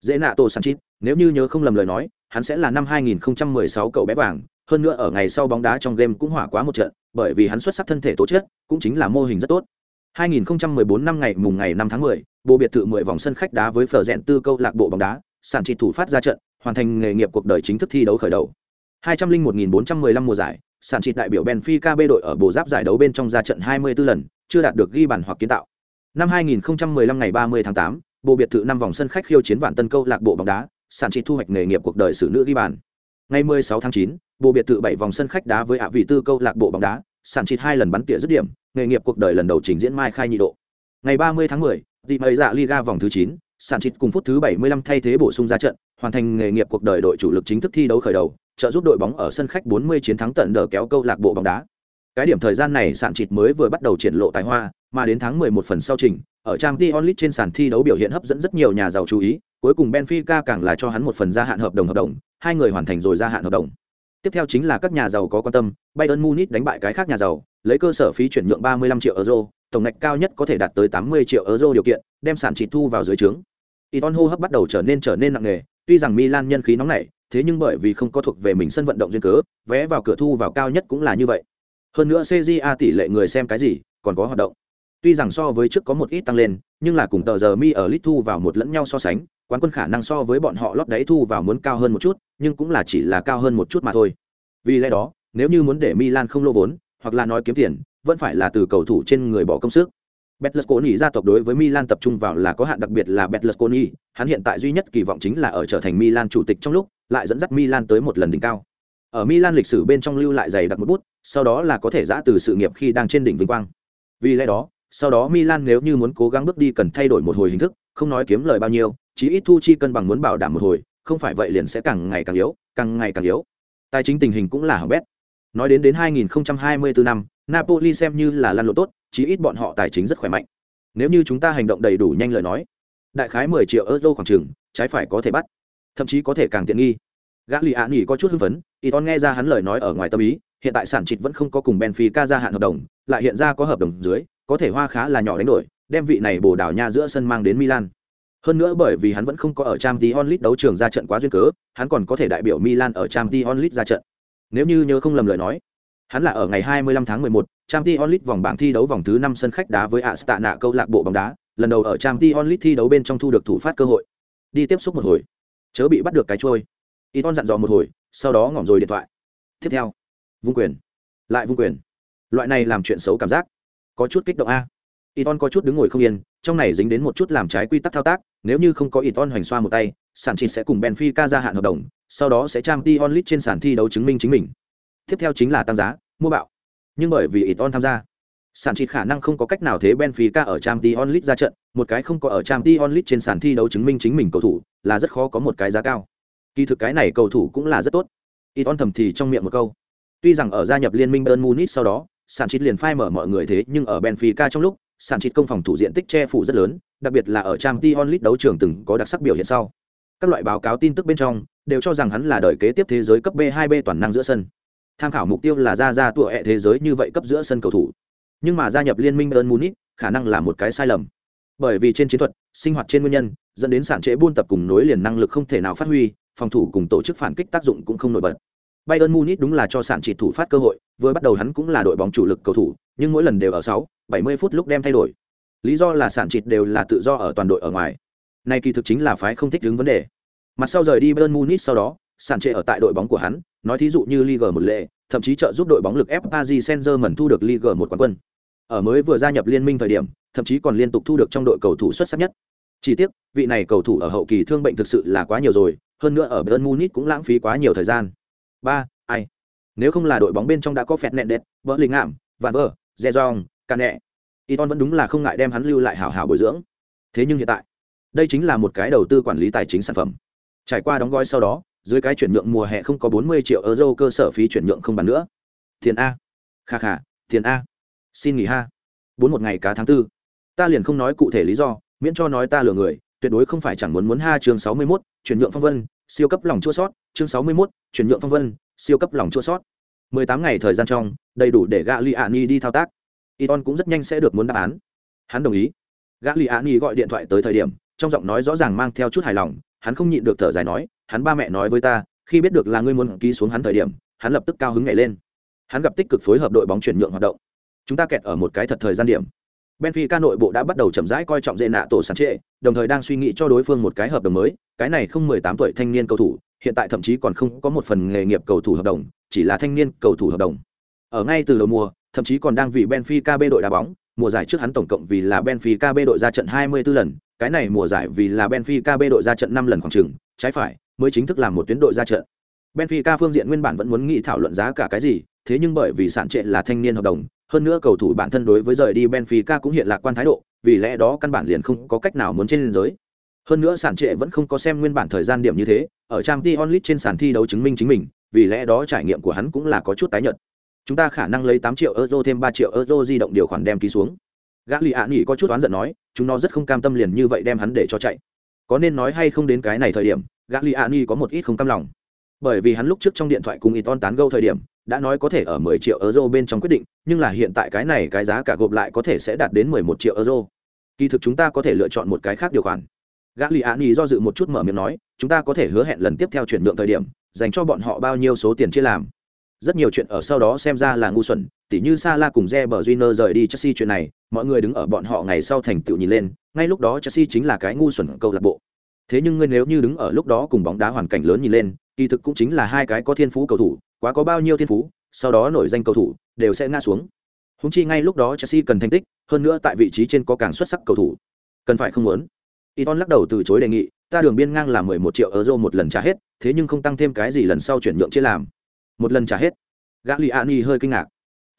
Dễ nạ tổ sanchit nếu như nhớ không lầm lời nói hắn sẽ là năm 2016 cậu bé vàng hơn nữa ở ngày sau bóng đá trong game cũng hỏa quá một trận bởi vì hắn xuất sắc thân thể tố chất cũng chính là mô hình rất tốt. 2014 năm ngày mùng ngày 5 tháng 10, bộ biệt thự 10 vòng sân khách đá với phở rèn tư câu lạc bộ bóng đá sản trị thủ phát ra trận hoàn thành nghề nghiệp cuộc đời chính thức thi đấu khởi đầu. 201.415 mùa giải sản trị đại biểu Benfica B đội ở bộ giáp giải đấu bên trong ra trận 24 lần chưa đạt được ghi bàn hoặc kiến tạo. Năm 2015 ngày 30 tháng 8, bộ biệt thự năm vòng sân khách khiêu chiến vạn tân câu lạc bộ bóng đá sản trị thu hoạch nghề nghiệp cuộc đời xử nữ ghi bàn. Ngày 16 tháng 9, bộ biệt thự bảy vòng sân khách đá với ạ vị tư câu lạc bộ bóng đá sản trị hai lần bắn tỉa dứt điểm nghề nghiệp cuộc đời lần đầu trình diễn mai khai nhị độ. Ngày 30 tháng 10, dịp ấy dạ liga vòng thứ 9, sản trị cùng phút thứ 75 thay thế bổ sung ra trận hoàn thành nghề nghiệp cuộc đời đội chủ lực chính thức thi đấu khởi đầu trợ giúp đội bóng ở sân khách 40 chiến thắng tận đỡ kéo câu lạc bộ bóng đá. Cái điểm thời gian này sản trịt mới vừa bắt đầu triển lộ tài hoa mà đến tháng 11 phần sau trình ở trang t onlit trên sàn thi đấu biểu hiện hấp dẫn rất nhiều nhà giàu chú ý cuối cùng benfica càng là cho hắn một phần gia hạn hợp đồng hợp đồng, hai người hoàn thành rồi gia hạn hợp đồng. Tiếp theo chính là các nhà giàu có quan tâm, bayern munich đánh bại cái khác nhà giàu, lấy cơ sở phí chuyển nhượng 35 triệu euro, tổng ngạch cao nhất có thể đạt tới 80 triệu euro điều kiện, đem sản chỉ thu vào dưới trướng. Iton hô hấp bắt đầu trở nên trở nên nặng nề, tuy rằng Milan nhân khí nóng nảy, thế nhưng bởi vì không có thuộc về mình sân vận động duyên cớ, vé vào cửa thu vào cao nhất cũng là như vậy. Hơn nữa cja tỷ lệ người xem cái gì, còn có hoạt động tuy rằng so với trước có một ít tăng lên nhưng là cùng tờ giờ mi ở lit thu vào một lẫn nhau so sánh quán quân khả năng so với bọn họ lót đáy thu vào muốn cao hơn một chút nhưng cũng là chỉ là cao hơn một chút mà thôi vì lẽ đó nếu như muốn để milan không lô vốn hoặc là nói kiếm tiền vẫn phải là từ cầu thủ trên người bỏ công sức Betlesconi gia tộc đối với Milan tập trung vào là có hạn đặc biệt là Betlesconi, hắn hiện tại duy nhất kỳ vọng chính là ở trở thành Milan chủ tịch trong lúc, lại dẫn dắt Milan tới một lần đỉnh cao. Ở Milan lịch sử bên trong lưu lại dày đặc một bút, sau đó là có thể giã từ sự nghiệp khi đang trên đỉnh vinh quang. Vì lẽ đó, sau đó Milan nếu như muốn cố gắng bước đi cần thay đổi một hồi hình thức, không nói kiếm lời bao nhiêu, chí ít thu chi cân bằng muốn bảo đảm một hồi, không phải vậy liền sẽ càng ngày càng yếu, càng ngày càng yếu. Tài chính tình hình cũng là hỏng bét. Nói đến đến 2024 năm, Napoli xem như là lăn lộn tốt, chí ít bọn họ tài chính rất khỏe mạnh. Nếu như chúng ta hành động đầy đủ nhanh lời nói, đại khái 10 triệu euro khoảng chừng, trái phải có thể bắt, thậm chí có thể càng tiện nghi. Gã Lý Án nghỉ có chút hưng phấn, Iton nghe ra hắn lời nói ở ngoài tâm ý, hiện tại sản trịt vẫn không có cùng Benfica gia hạn hợp đồng, lại hiện ra có hợp đồng dưới, có thể hoa khá là nhỏ đánh đổi, đem vị này bổ đảo nha giữa sân mang đến Milan. Hơn nữa bởi vì hắn vẫn không có ở Champions League đấu trường ra trận quá duyên cớ, hắn còn có thể đại biểu Milan ở Champions League ra trận. Nếu như nhớ không lầm lời nói, hắn là ở ngày 25 tháng 11, Champions League vòng bảng thi đấu vòng thứ 5 sân khách đá với Astana câu lạc bộ bóng đá, lần đầu ở Champions League thi đấu bên trong thu được thủ phát cơ hội. Đi tiếp xúc một hồi, chớ bị bắt được cái trôi. Iton dặn dò một hồi, sau đó ngỏm rồi điện thoại. Tiếp theo, vung quyền, lại vung quyền. Loại này làm chuyện xấu cảm giác, có chút kích động a. Iton có chút đứng ngồi không yên, trong này dính đến một chút làm trái quy tắc thao tác, nếu như không có Iton hoành xoa một tay, sản chỉ sẽ cùng Benfica gia hạn hợp đồng, sau đó sẽ trang Champions League trên sàn thi đấu chứng minh chính mình. Tiếp theo chính là tăng giá, mua bạo. Nhưng bởi vì Iton tham gia, sản chỉ khả năng không có cách nào thế Benfica ở trang Champions League ra trận, một cái không có ở trang Champions League trên sàn thi đấu chứng minh chính mình cầu thủ, là rất khó có một cái giá cao. Kỳ thực cái này cầu thủ cũng là rất tốt. Iton thầm thì trong miệng một câu. Tuy rằng ở gia nhập liên minh Bayern Munich sau đó, sản chít liền phai mở mọi người thế nhưng ở Benfica trong lúc, sản chít công phòng thủ diện tích che phủ rất lớn, đặc biệt là ở Champions League đấu trường từng có đặc sắc biểu hiện sau. Các loại báo cáo tin tức bên trong đều cho rằng hắn là đời kế tiếp thế giới cấp B2B toàn năng giữa sân. Tham khảo mục tiêu là ra ra tụa ẹ thế giới như vậy cấp giữa sân cầu thủ. Nhưng mà gia nhập liên minh Bayern Munich, khả năng là một cái sai lầm. Bởi vì trên chiến thuật, sinh hoạt trên nguyên nhân, dẫn đến sản trễ buôn tập cùng nối liền năng lực không thể nào phát huy, phòng thủ cùng tổ chức phản kích tác dụng cũng không nổi bật. Bayern Munich đúng là cho sản chỉ thủ phát cơ hội, vừa bắt đầu hắn cũng là đội bóng chủ lực cầu thủ, nhưng mỗi lần đều ở 6, 70 phút lúc đem thay đổi. lý do là sản trịt đều là tự do ở toàn đội ở ngoài. Nay kỳ thực chính là phái không thích đứng vấn đề. Mặt sau rời đi Bayern Munich sau đó sản trệ ở tại đội bóng của hắn nói thí dụ như Ligue một lệ thậm chí trợ giúp đội bóng lực F Paris Saint-Germain thu được Ligue một quán quân. Ở mới vừa gia nhập liên minh thời điểm thậm chí còn liên tục thu được trong đội cầu thủ xuất sắc nhất. Chỉ tiếc vị này cầu thủ ở hậu kỳ thương bệnh thực sự là quá nhiều rồi hơn nữa ở Bayern Munich cũng lãng phí quá nhiều thời gian ba ai? Nếu không là đội bóng bên trong đã có phẹt nẹn đẹp vỡ linh ảm vạn vỡ dè dòng cà nẹ. Iton vẫn đúng là không ngại đem hắn lưu lại hảo hảo bồi dưỡng. Thế nhưng hiện tại đây chính là một cái đầu tư quản lý tài chính sản phẩm. Trải qua đóng gói sau đó dưới cái chuyển nhượng mùa hè không có 40 triệu euro cơ sở phí chuyển nhượng không bàn nữa. Tiền a. Kha kha tiền a. Xin nghỉ ha. Bốn một ngày cá tháng tư. Ta liền không nói cụ thể lý do miễn cho nói ta lừa người tuyệt đối không phải chẳng muốn muốn ha chương 61, chuyển nhượng phong vân siêu cấp lòng chua sót chương 61, chuyển nhượng phong vân siêu cấp lòng chua sót. 18 ngày thời gian trong đầy đủ để gã li ani đi thao tác. Iton cũng rất nhanh sẽ được muốn đáp án. Hắn đồng ý. Gã li ani gọi điện thoại tới thời điểm trong giọng nói rõ ràng mang theo chút hài lòng hắn không nhịn được thở dài nói hắn ba mẹ nói với ta khi biết được là ngươi muốn ký xuống hắn thời điểm hắn lập tức cao hứng nhảy lên. Hắn gặp tích cực phối hợp đội bóng chuyển nhượng hoạt động. Chúng ta kẹt ở một cái thật thời gian điểm benfica nội bộ đã bắt đầu chậm rãi coi trọng dễ nạ tổ sản trệ, đồng thời đang suy nghĩ cho đối phương một cái hợp đồng mới. Cái này không mười tám tuổi thanh niên cầu thủ, hiện tại thậm chí còn không có một phần nghề nghiệp cầu thủ hợp đồng, chỉ là thanh niên cầu thủ hợp đồng. Ở ngay từ đầu mùa, thậm chí còn đang vì benfica b đội đá bóng, mùa giải trước hắn tổng cộng vì là benfica b đội ra trận 24 lần, cái này mùa giải vì là benfica b đội ra trận 5 lần khoảng chừng, trái phải, mới chính thức làm một tuyến đội ra trận. Benfica phương diện nguyên bản vẫn muốn nghĩ thảo luận giá cả cái gì, thế nhưng bởi vì sản trệ là thanh niên hợp đồng hơn nữa cầu thủ bản thân đối với rời đi benfica cũng hiện lạc quan thái độ, vì lẽ đó căn bản liền không có cách nào muốn trên giới. Hơn nữa sản trệ vẫn không có xem nguyên bản thời gian điểm như thế, ở trang League trên sàn thi đấu chứng minh chính mình, vì lẽ đó trải nghiệm của hắn cũng là có chút tái nhợt. Chúng ta khả năng lấy tám triệu euro thêm ba triệu euro di động điều khoản đem ký xuống. Gã Lý Án nghỉ có chút oán giận nói, chúng nó rất không cam tâm liền như vậy đem hắn để cho chạy. Có nên nói hay không đến cái này thời điểm gã Lý Án có một ít không cam lòng. Bởi vì hắn lúc trước trong điện thoại cùng Iton tán gẫu thời điểm đã nói có thể ở 10 triệu euro bên trong quyết định nhưng là hiện tại cái này cái giá cả gộp lại có thể sẽ đạt đến 11 triệu euro. Kỳ thực chúng ta có thể lựa chọn một cái khác điều khoản. Gã do dự một chút mở miệng nói chúng ta có thể hứa hẹn lần tiếp theo chuyển nhượng thời điểm dành cho bọn họ bao nhiêu số tiền chia làm. Rất nhiều chuyện ở sau đó xem ra là ngu xuẩn tỉ như Sala cùng Reber Júnior rời đi Chelsea chuyện này, mọi người đứng ở bọn họ ngày sau thành tựu nhìn lên, ngay lúc đó Chelsea chính là cái ngu xuẩn câu lạc bộ. Thế nhưng ngươi nếu như đứng ở lúc đó cùng bóng đá hoàn cảnh lớn nhìn lên, kỳ thực cũng chính là hai cái có thiên phú cầu thủ, quá có bao nhiêu thiên phú, sau đó nổi danh cầu thủ đều sẽ ngã xuống. Húng chi ngay lúc đó Chelsea cần thành tích, hơn nữa tại vị trí trên có càng xuất sắc cầu thủ. Cần phải không muốn. Iton lắc đầu từ chối đề nghị, ta đường biên ngang là 11 triệu euro một lần trả hết, thế nhưng không tăng thêm cái gì lần sau chuyển nhượng chia làm. Một lần trả hết. Gagliani hơi kinh ngạc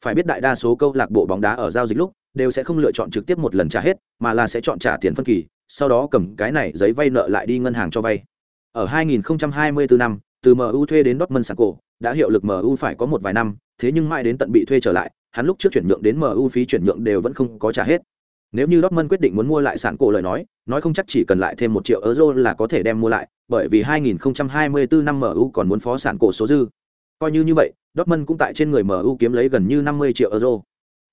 phải biết đại đa số câu lạc bộ bóng đá ở giao dịch lúc đều sẽ không lựa chọn trực tiếp một lần trả hết mà là sẽ chọn trả tiền phân kỳ sau đó cầm cái này giấy vay nợ lại đi ngân hàng cho vay ở 2024 năm từ MU thuê đến Dortmund Sanko đã hiệu lực MU phải có một vài năm thế nhưng mãi đến tận bị thuê trở lại hắn lúc trước chuyển nhượng đến MU phí chuyển nhượng đều vẫn không có trả hết nếu như Dortmund quyết định muốn mua lại sản cổ lời nói, nói không chắc chỉ cần lại thêm một triệu euro là có thể đem mua lại, bởi vì 2024 năm MU còn muốn phó sản cổ số dư. Coi như như vậy, Dortmund cũng tại trên người MU kiếm lấy gần như 50 triệu euro.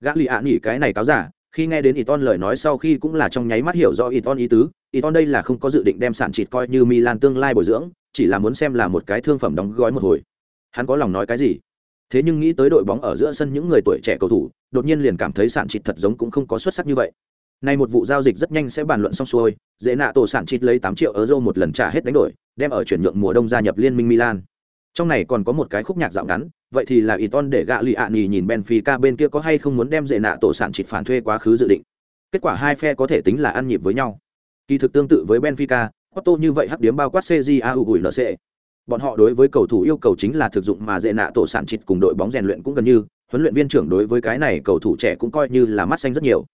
Gã lì ạ nghỉ cái này cáo giả, khi nghe đến Iton lời nói sau khi cũng là trong nháy mắt hiểu rõ Iton ý tứ, Iton đây là không có dự định đem sản chịt coi như Milan tương lai bồi dưỡng, chỉ là muốn xem là một cái thương phẩm đóng gói một hồi. Hắn có lòng nói cái gì? Thế nhưng nghĩ tới đội bóng ở giữa sân những người tuổi trẻ cầu thủ, đột nhiên liền cảm thấy sản trịt thật giống cũng không có xuất sắc như vậy. Nay một vụ giao dịch rất nhanh sẽ bàn luận xong xuôi, dễ nạ tổ sản trịt lấy tám triệu euro một lần trả hết đánh đổi, đem ở chuyển nhượng mùa đông gia nhập liên minh Milan trong này còn có một cái khúc nhạc dạo ngắn vậy thì là Iton để gạ lì ạ nhì nhìn Benfica bên kia có hay không muốn đem dễ nạ tổ sản trịt phản thuê quá khứ dự định kết quả hai phe có thể tính là ăn nhịp với nhau kỳ thực tương tự với Benfica Otto như vậy hắc điếm bao quát CJAU gửi LC bọn họ đối với cầu thủ yêu cầu chính là thực dụng mà dễ nạ tổ sản chịt cùng đội bóng rèn luyện cũng gần như, huấn luyện viên trưởng đối với cái này cầu thủ trẻ cũng coi như là mắt xanh rất nhiều.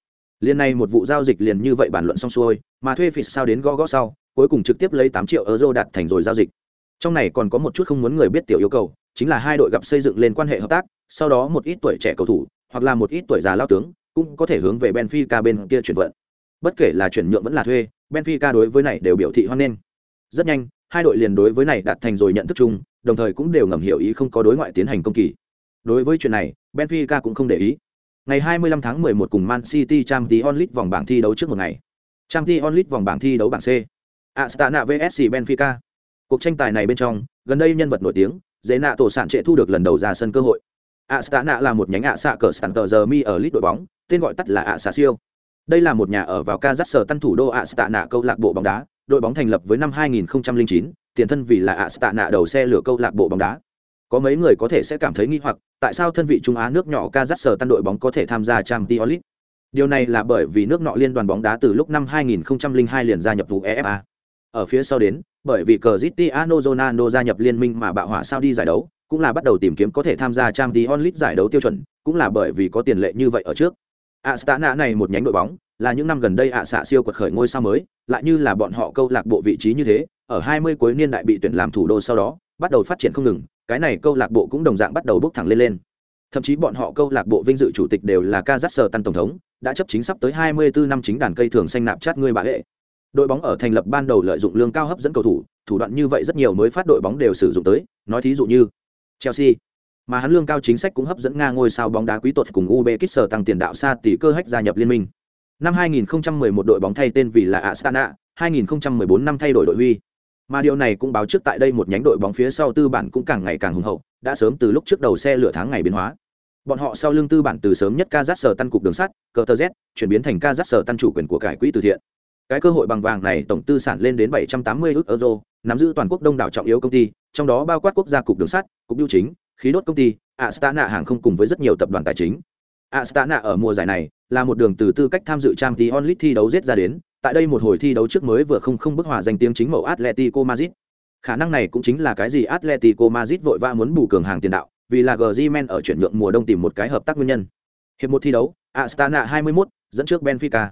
Liên này một vụ giao dịch liền như vậy bàn luận xong xuôi, mà thuê phí sao đến gõ gõ sau, cuối cùng trực tiếp lấy tám triệu euro đặt thành rồi giao dịch. Trong này còn có một chút không muốn người biết tiểu yêu cầu, chính là hai đội gặp xây dựng lên quan hệ hợp tác, sau đó một ít tuổi trẻ cầu thủ, hoặc là một ít tuổi già lao tướng, cũng có thể hướng về benfica bên kia chuyển vận. Bất kể là chuyển nhượng vẫn là thuê, benfica đối với này đều biểu thị hoan nghênh. Rất nhanh hai đội liền đối với này đạt thành rồi nhận thức chung đồng thời cũng đều ngầm hiểu ý không có đối ngoại tiến hành công kỳ. Đối với chuyện này benfica cũng không để ý. Ngày 25 tháng 11 cùng man city champions league vòng bảng thi đấu trước một ngày. Champions league vòng bảng thi đấu bảng c. Astana vsc benfica. Cuộc tranh tài này bên trong gần đây nhân vật nổi tiếng dễ nạ tổ sản trệ thu được lần đầu ra sân cơ hội. Astana là một nhánh ạ xạ cờ sẵn tờ giờ mi ở lít đội bóng tên gọi tắt là ạ xạ siêu. Đây là một nhà ở vào Kazakhstan tân thủ đô Astana câu lạc bộ bóng đá, đội bóng thành lập với năm 2009, tiền thân vì là Astana đầu xe lửa câu lạc bộ bóng đá. Có mấy người có thể sẽ cảm thấy nghi hoặc, tại sao thân vị Trung Á nước nhỏ Kazakhstan đội bóng có thể tham gia Champions League? Điều này là bởi vì nước nọ liên đoàn bóng đá từ lúc năm 2002 liền gia nhập UEFA. Ở phía sau đến, bởi vì Cristiano Ronaldo gia nhập liên minh mà bạo hỏa sao đi giải đấu, cũng là bắt đầu tìm kiếm có thể tham gia Champions League giải đấu tiêu chuẩn, cũng là bởi vì có tiền lệ như vậy ở trước. Astana này một nhánh đội bóng, là những năm gần đây ạ xạ siêu quật khởi ngôi sao mới, lại như là bọn họ câu lạc bộ vị trí như thế, ở 20 cuối niên đại bị tuyển làm thủ đô sau đó, bắt đầu phát triển không ngừng, cái này câu lạc bộ cũng đồng dạng bắt đầu bước thẳng lên lên. Thậm chí bọn họ câu lạc bộ vinh dự chủ tịch đều là Kazakhstan tổng thống, đã chấp chính sắp tới 24 năm chính đàn cây thường xanh nạp chát người bà hệ. Đội bóng ở thành lập ban đầu lợi dụng lương cao hấp dẫn cầu thủ, thủ đoạn như vậy rất nhiều mới phát đội bóng đều sử dụng tới, nói thí dụ như Chelsea. Mà hắn lương cao chính sách cũng hấp dẫn Nga ngôi sao bóng đá quý tột cùng ub kích sở tăng tiền đạo xa tỷ cơ hách gia nhập liên minh. Năm 2011 đội bóng thay tên vì là Astana, 2014 năm thay đổi đội huy. Mà điều này cũng báo trước tại đây một nhánh đội bóng phía sau tư bản cũng càng ngày càng hùng hậu, đã sớm từ lúc trước đầu xe lửa tháng ngày biến hóa. Bọn họ sau lưng tư bản từ sớm nhất Kazakhstan tăng cục đường sắt, KTZ, chuyển biến thành Kazakhstan tăng chủ quyền của cải quỹ từ thiện. Cái cơ hội bằng vàng này tổng tư sản lên đến 780 ức euro, nắm giữ toàn quốc đông đảo trọng yếu công ty, trong đó bao quát quốc gia cục đường sắt, cục bưu chính, khí đốt công ty, Astana hàng không cùng với rất nhiều tập đoàn tài chính. Astana ở mùa giải này là một đường từ tư cách tham dự Champions League thi đấu giết ra đến, tại đây một hồi thi đấu trước mới vừa không không bức hòa danh tiếng chính mẫu Atletico Madrid. Khả năng này cũng chính là cái gì Atletico Madrid vội vã muốn bù cường hàng tiền đạo, vì là Griezmann ở chuyển nhượng mùa đông tìm một cái hợp tác nguyên nhân. Hiệp một thi đấu, Astana 21 dẫn trước Benfica.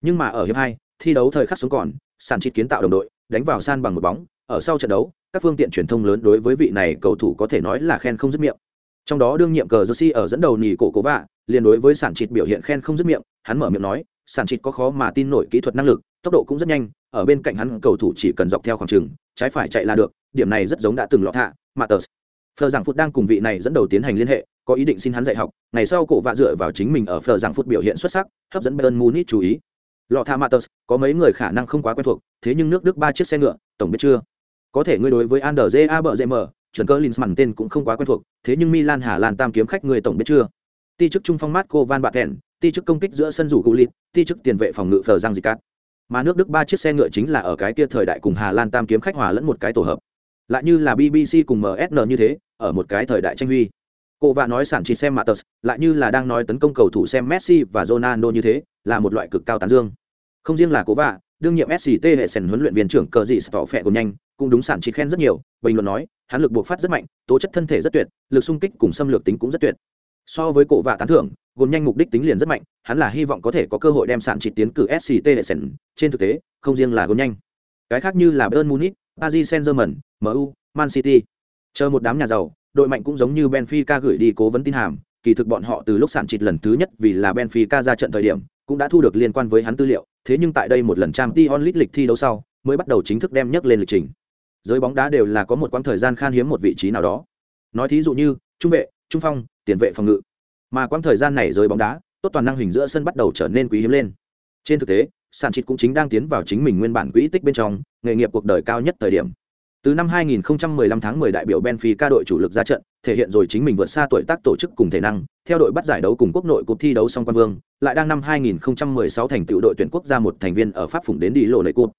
Nhưng mà ở hiệp 2, thi đấu thời khắc xuống còn, sàn chít kiến tạo đồng đội, đánh vào san bằng một bóng, ở sau trận đấu, các phương tiện truyền thông lớn đối với vị này cầu thủ có thể nói là khen không dứt miệng. Trong đó đương nhiệm cờ Jersey ở dẫn đầu nỉ cổ cố vạ, liền đối với sản trịt biểu hiện khen không dứt miệng, hắn mở miệng nói, sản trịt có khó mà tin nổi kỹ thuật năng lực, tốc độ cũng rất nhanh, ở bên cạnh hắn cầu thủ chỉ cần dọc theo khoảng trường, trái phải chạy là được, điểm này rất giống đã từng lọt hạ, Matters. Phờ giảng phút đang cùng vị này dẫn đầu tiến hành liên hệ, có ý định xin hắn dạy học, ngày sau cổ vạ dựa vào chính mình ở phờ giảng phút biểu hiện xuất sắc, hấp dẫn Bayern Munich chú ý. Lọ Tha Matters, có mấy người khả năng không quá quen thuộc, thế nhưng nước Đức ba chiếc xe ngựa, tổng biết chưa? Có thể ngươi đối với Anderje ABGM, chuẩn cơ Linsman tên cũng không quá quen thuộc, thế nhưng Milan Hà Lan tam kiếm khách người tổng biết chưa? Ti chức trung phong mát cô Van Baten, ti chức công kích giữa sân rủ Gullit, ti chức tiền vệ phòng ngự Phờ Giang Zicat. Mà nước Đức ba chiếc xe ngựa chính là ở cái kia thời đại cùng Hà Lan tam kiếm khách hòa lẫn một cái tổ hợp. Lại như là BBC cùng MSN như thế, ở một cái thời đại tranh huy. Cô và nói sản chỉ xem Matters, lại như là đang nói tấn công cầu thủ xem Messi và Ronaldo như thế, là một loại cực cao tán dương. Không riêng là cố vạ, đương nhiệm SCT hệ sèn huấn luyện viên trưởng cờ dị tỏ phẹ còn nhanh, cũng đúng sản chỉ khen rất nhiều, bình luận nói, hắn lực buộc phát rất mạnh, tố chất thân thể rất tuyệt, lực xung kích cùng xâm lược tính cũng rất tuyệt. So với cổ vạ tán thưởng, gồm nhanh mục đích tính liền rất mạnh, hắn là hy vọng có thể có cơ hội đem sản trị tiến cử SCT hệ sển trên thực tế, không riêng là gồm nhanh. Cái khác như là bern Munich, Paris Saint-Germain, MU, Man City. Chờ một đám nhà giàu, đội mạnh cũng giống như Benfica gửi đi cố vấn tin hàm, kỳ thực bọn họ từ lúc sản trịt lần thứ nhất vì là Benfica ra trận thời điểm, cũng đã thu được liên quan với hắn tư liệu, thế nhưng tại đây một lần trang t onlit lịch thi đấu sau, mới bắt đầu chính thức đem nhấc lên lịch trình. Giới bóng đá đều là có một quãng thời gian khan hiếm một vị trí nào đó. Nói thí dụ như trung vệ, trung phong, tiền vệ phòng ngự. Mà quãng thời gian này giới bóng đá, tốt toàn năng hình giữa sân bắt đầu trở nên quý hiếm lên. Trên thực tế, Sanchez cũng chính đang tiến vào chính mình nguyên bản quỹ tích bên trong, nghề nghiệp cuộc đời cao nhất thời điểm. Từ năm 2015 tháng 10 đại biểu Benfica đội chủ lực ra trận, thể hiện rồi chính mình vượt xa tuổi tác tổ chức cùng thể năng, theo đội bắt giải đấu cùng quốc nội cuộc thi đấu song quan vương, lại đang năm 2016 thành tựu đội tuyển quốc gia một thành viên ở Pháp phụng đến đi lộ lệ cúp.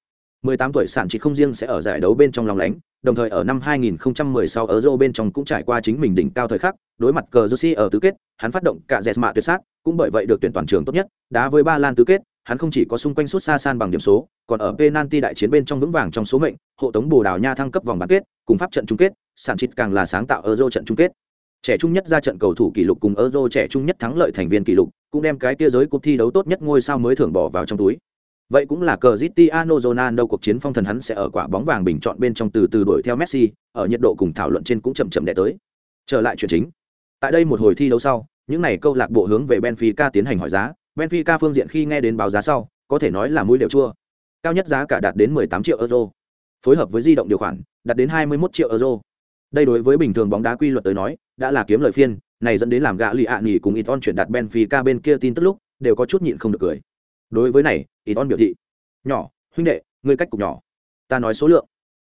18 tuổi sản chỉ không riêng sẽ ở giải đấu bên trong lòng lánh, đồng thời ở năm 2016 ở Euro bên trong cũng trải qua chính mình đỉnh cao thời khắc, đối mặt cờ Jersey ở tứ kết, hắn phát động cả Jesma tuyệt sát, cũng bởi vậy được tuyển toàn trường tốt nhất, đá với Ba Lan tứ kết, hắn không chỉ có xung quanh suốt xa san bằng điểm số, còn ở penalty đại chiến bên trong vững vàng trong số mệnh, hộ tống Bồ Đào Nha thăng cấp vòng bán kết, cùng pháp trận chung kết, sản chít càng là sáng tạo Euro trận chung kết. Trẻ trung nhất ra trận cầu thủ kỷ lục cùng Euro trẻ trung nhất thắng lợi thành viên kỷ lục, cũng đem cái kia giới cuộc thi đấu tốt nhất ngôi sao mới thưởng bỏ vào trong túi. Vậy cũng là Cristiano Ronaldo cuộc chiến phong thần hắn sẽ ở quả bóng vàng bình chọn bên trong từ từ đuổi theo Messi, ở nhiệt độ cùng thảo luận trên cũng chậm chậm đè tới. Trở lại chuyện chính. Tại đây một hồi thi đấu sau, những này câu lạc bộ hướng về Benfica tiến hành hỏi giá, Benfica phương diện khi nghe đến báo giá sau, có thể nói là mũi đều chua. Cao nhất giá cả đạt đến 18 triệu euro. Phối hợp với di động điều khoản, đạt đến 21 triệu euro. Đây đối với bình thường bóng đá quy luật tới nói, đã là kiếm lời phiên, này dẫn đến làm gã lì ạ nghỉ cùng Iton chuyển đặt Benfica bên kia tin tức lúc, đều có chút nhịn không được cười. Đối với này, Iton biểu thị, "Nhỏ, huynh đệ, ngươi cách cục nhỏ. Ta nói số lượng,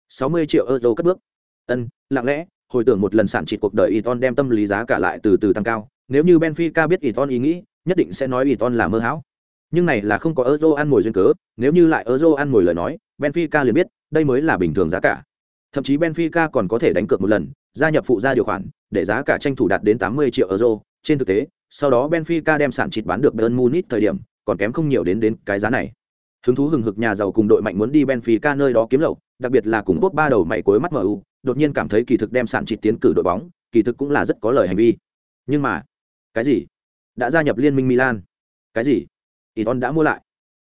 60 triệu euro cất bước." Ân, lặng lẽ, hồi tưởng một lần sản trị cuộc đời Iton đem tâm lý giá cả lại từ từ tăng cao, nếu như Benfica biết Iton ý nghĩ, nhất định sẽ nói Iton là mơ hão Nhưng này là không có Euro ăn mồi duyên cớ, nếu như lại Euro ăn mồi lời nói, Benfica liền biết, đây mới là bình thường giá cả. Thậm chí Benfica còn có thể đánh cược một lần, gia nhập phụ gia điều khoản, để giá cả tranh thủ đạt đến 80 triệu euro. Trên thực tế, sau đó Benfica đem sản chịt bán được Bayern Munich thời điểm, còn kém không nhiều đến đến cái giá này. Hứng thú hừng hực nhà giàu cùng đội mạnh muốn đi Benfica nơi đó kiếm lậu, đặc biệt là cùng bốt ba đầu mày cuối mắt MU, đột nhiên cảm thấy kỳ thực đem sản trị tiến cử đội bóng, kỳ thực cũng là rất có lời hành vi. Nhưng mà, cái gì? Đã gia nhập liên minh Milan? Cái gì? Iton đã mua lại?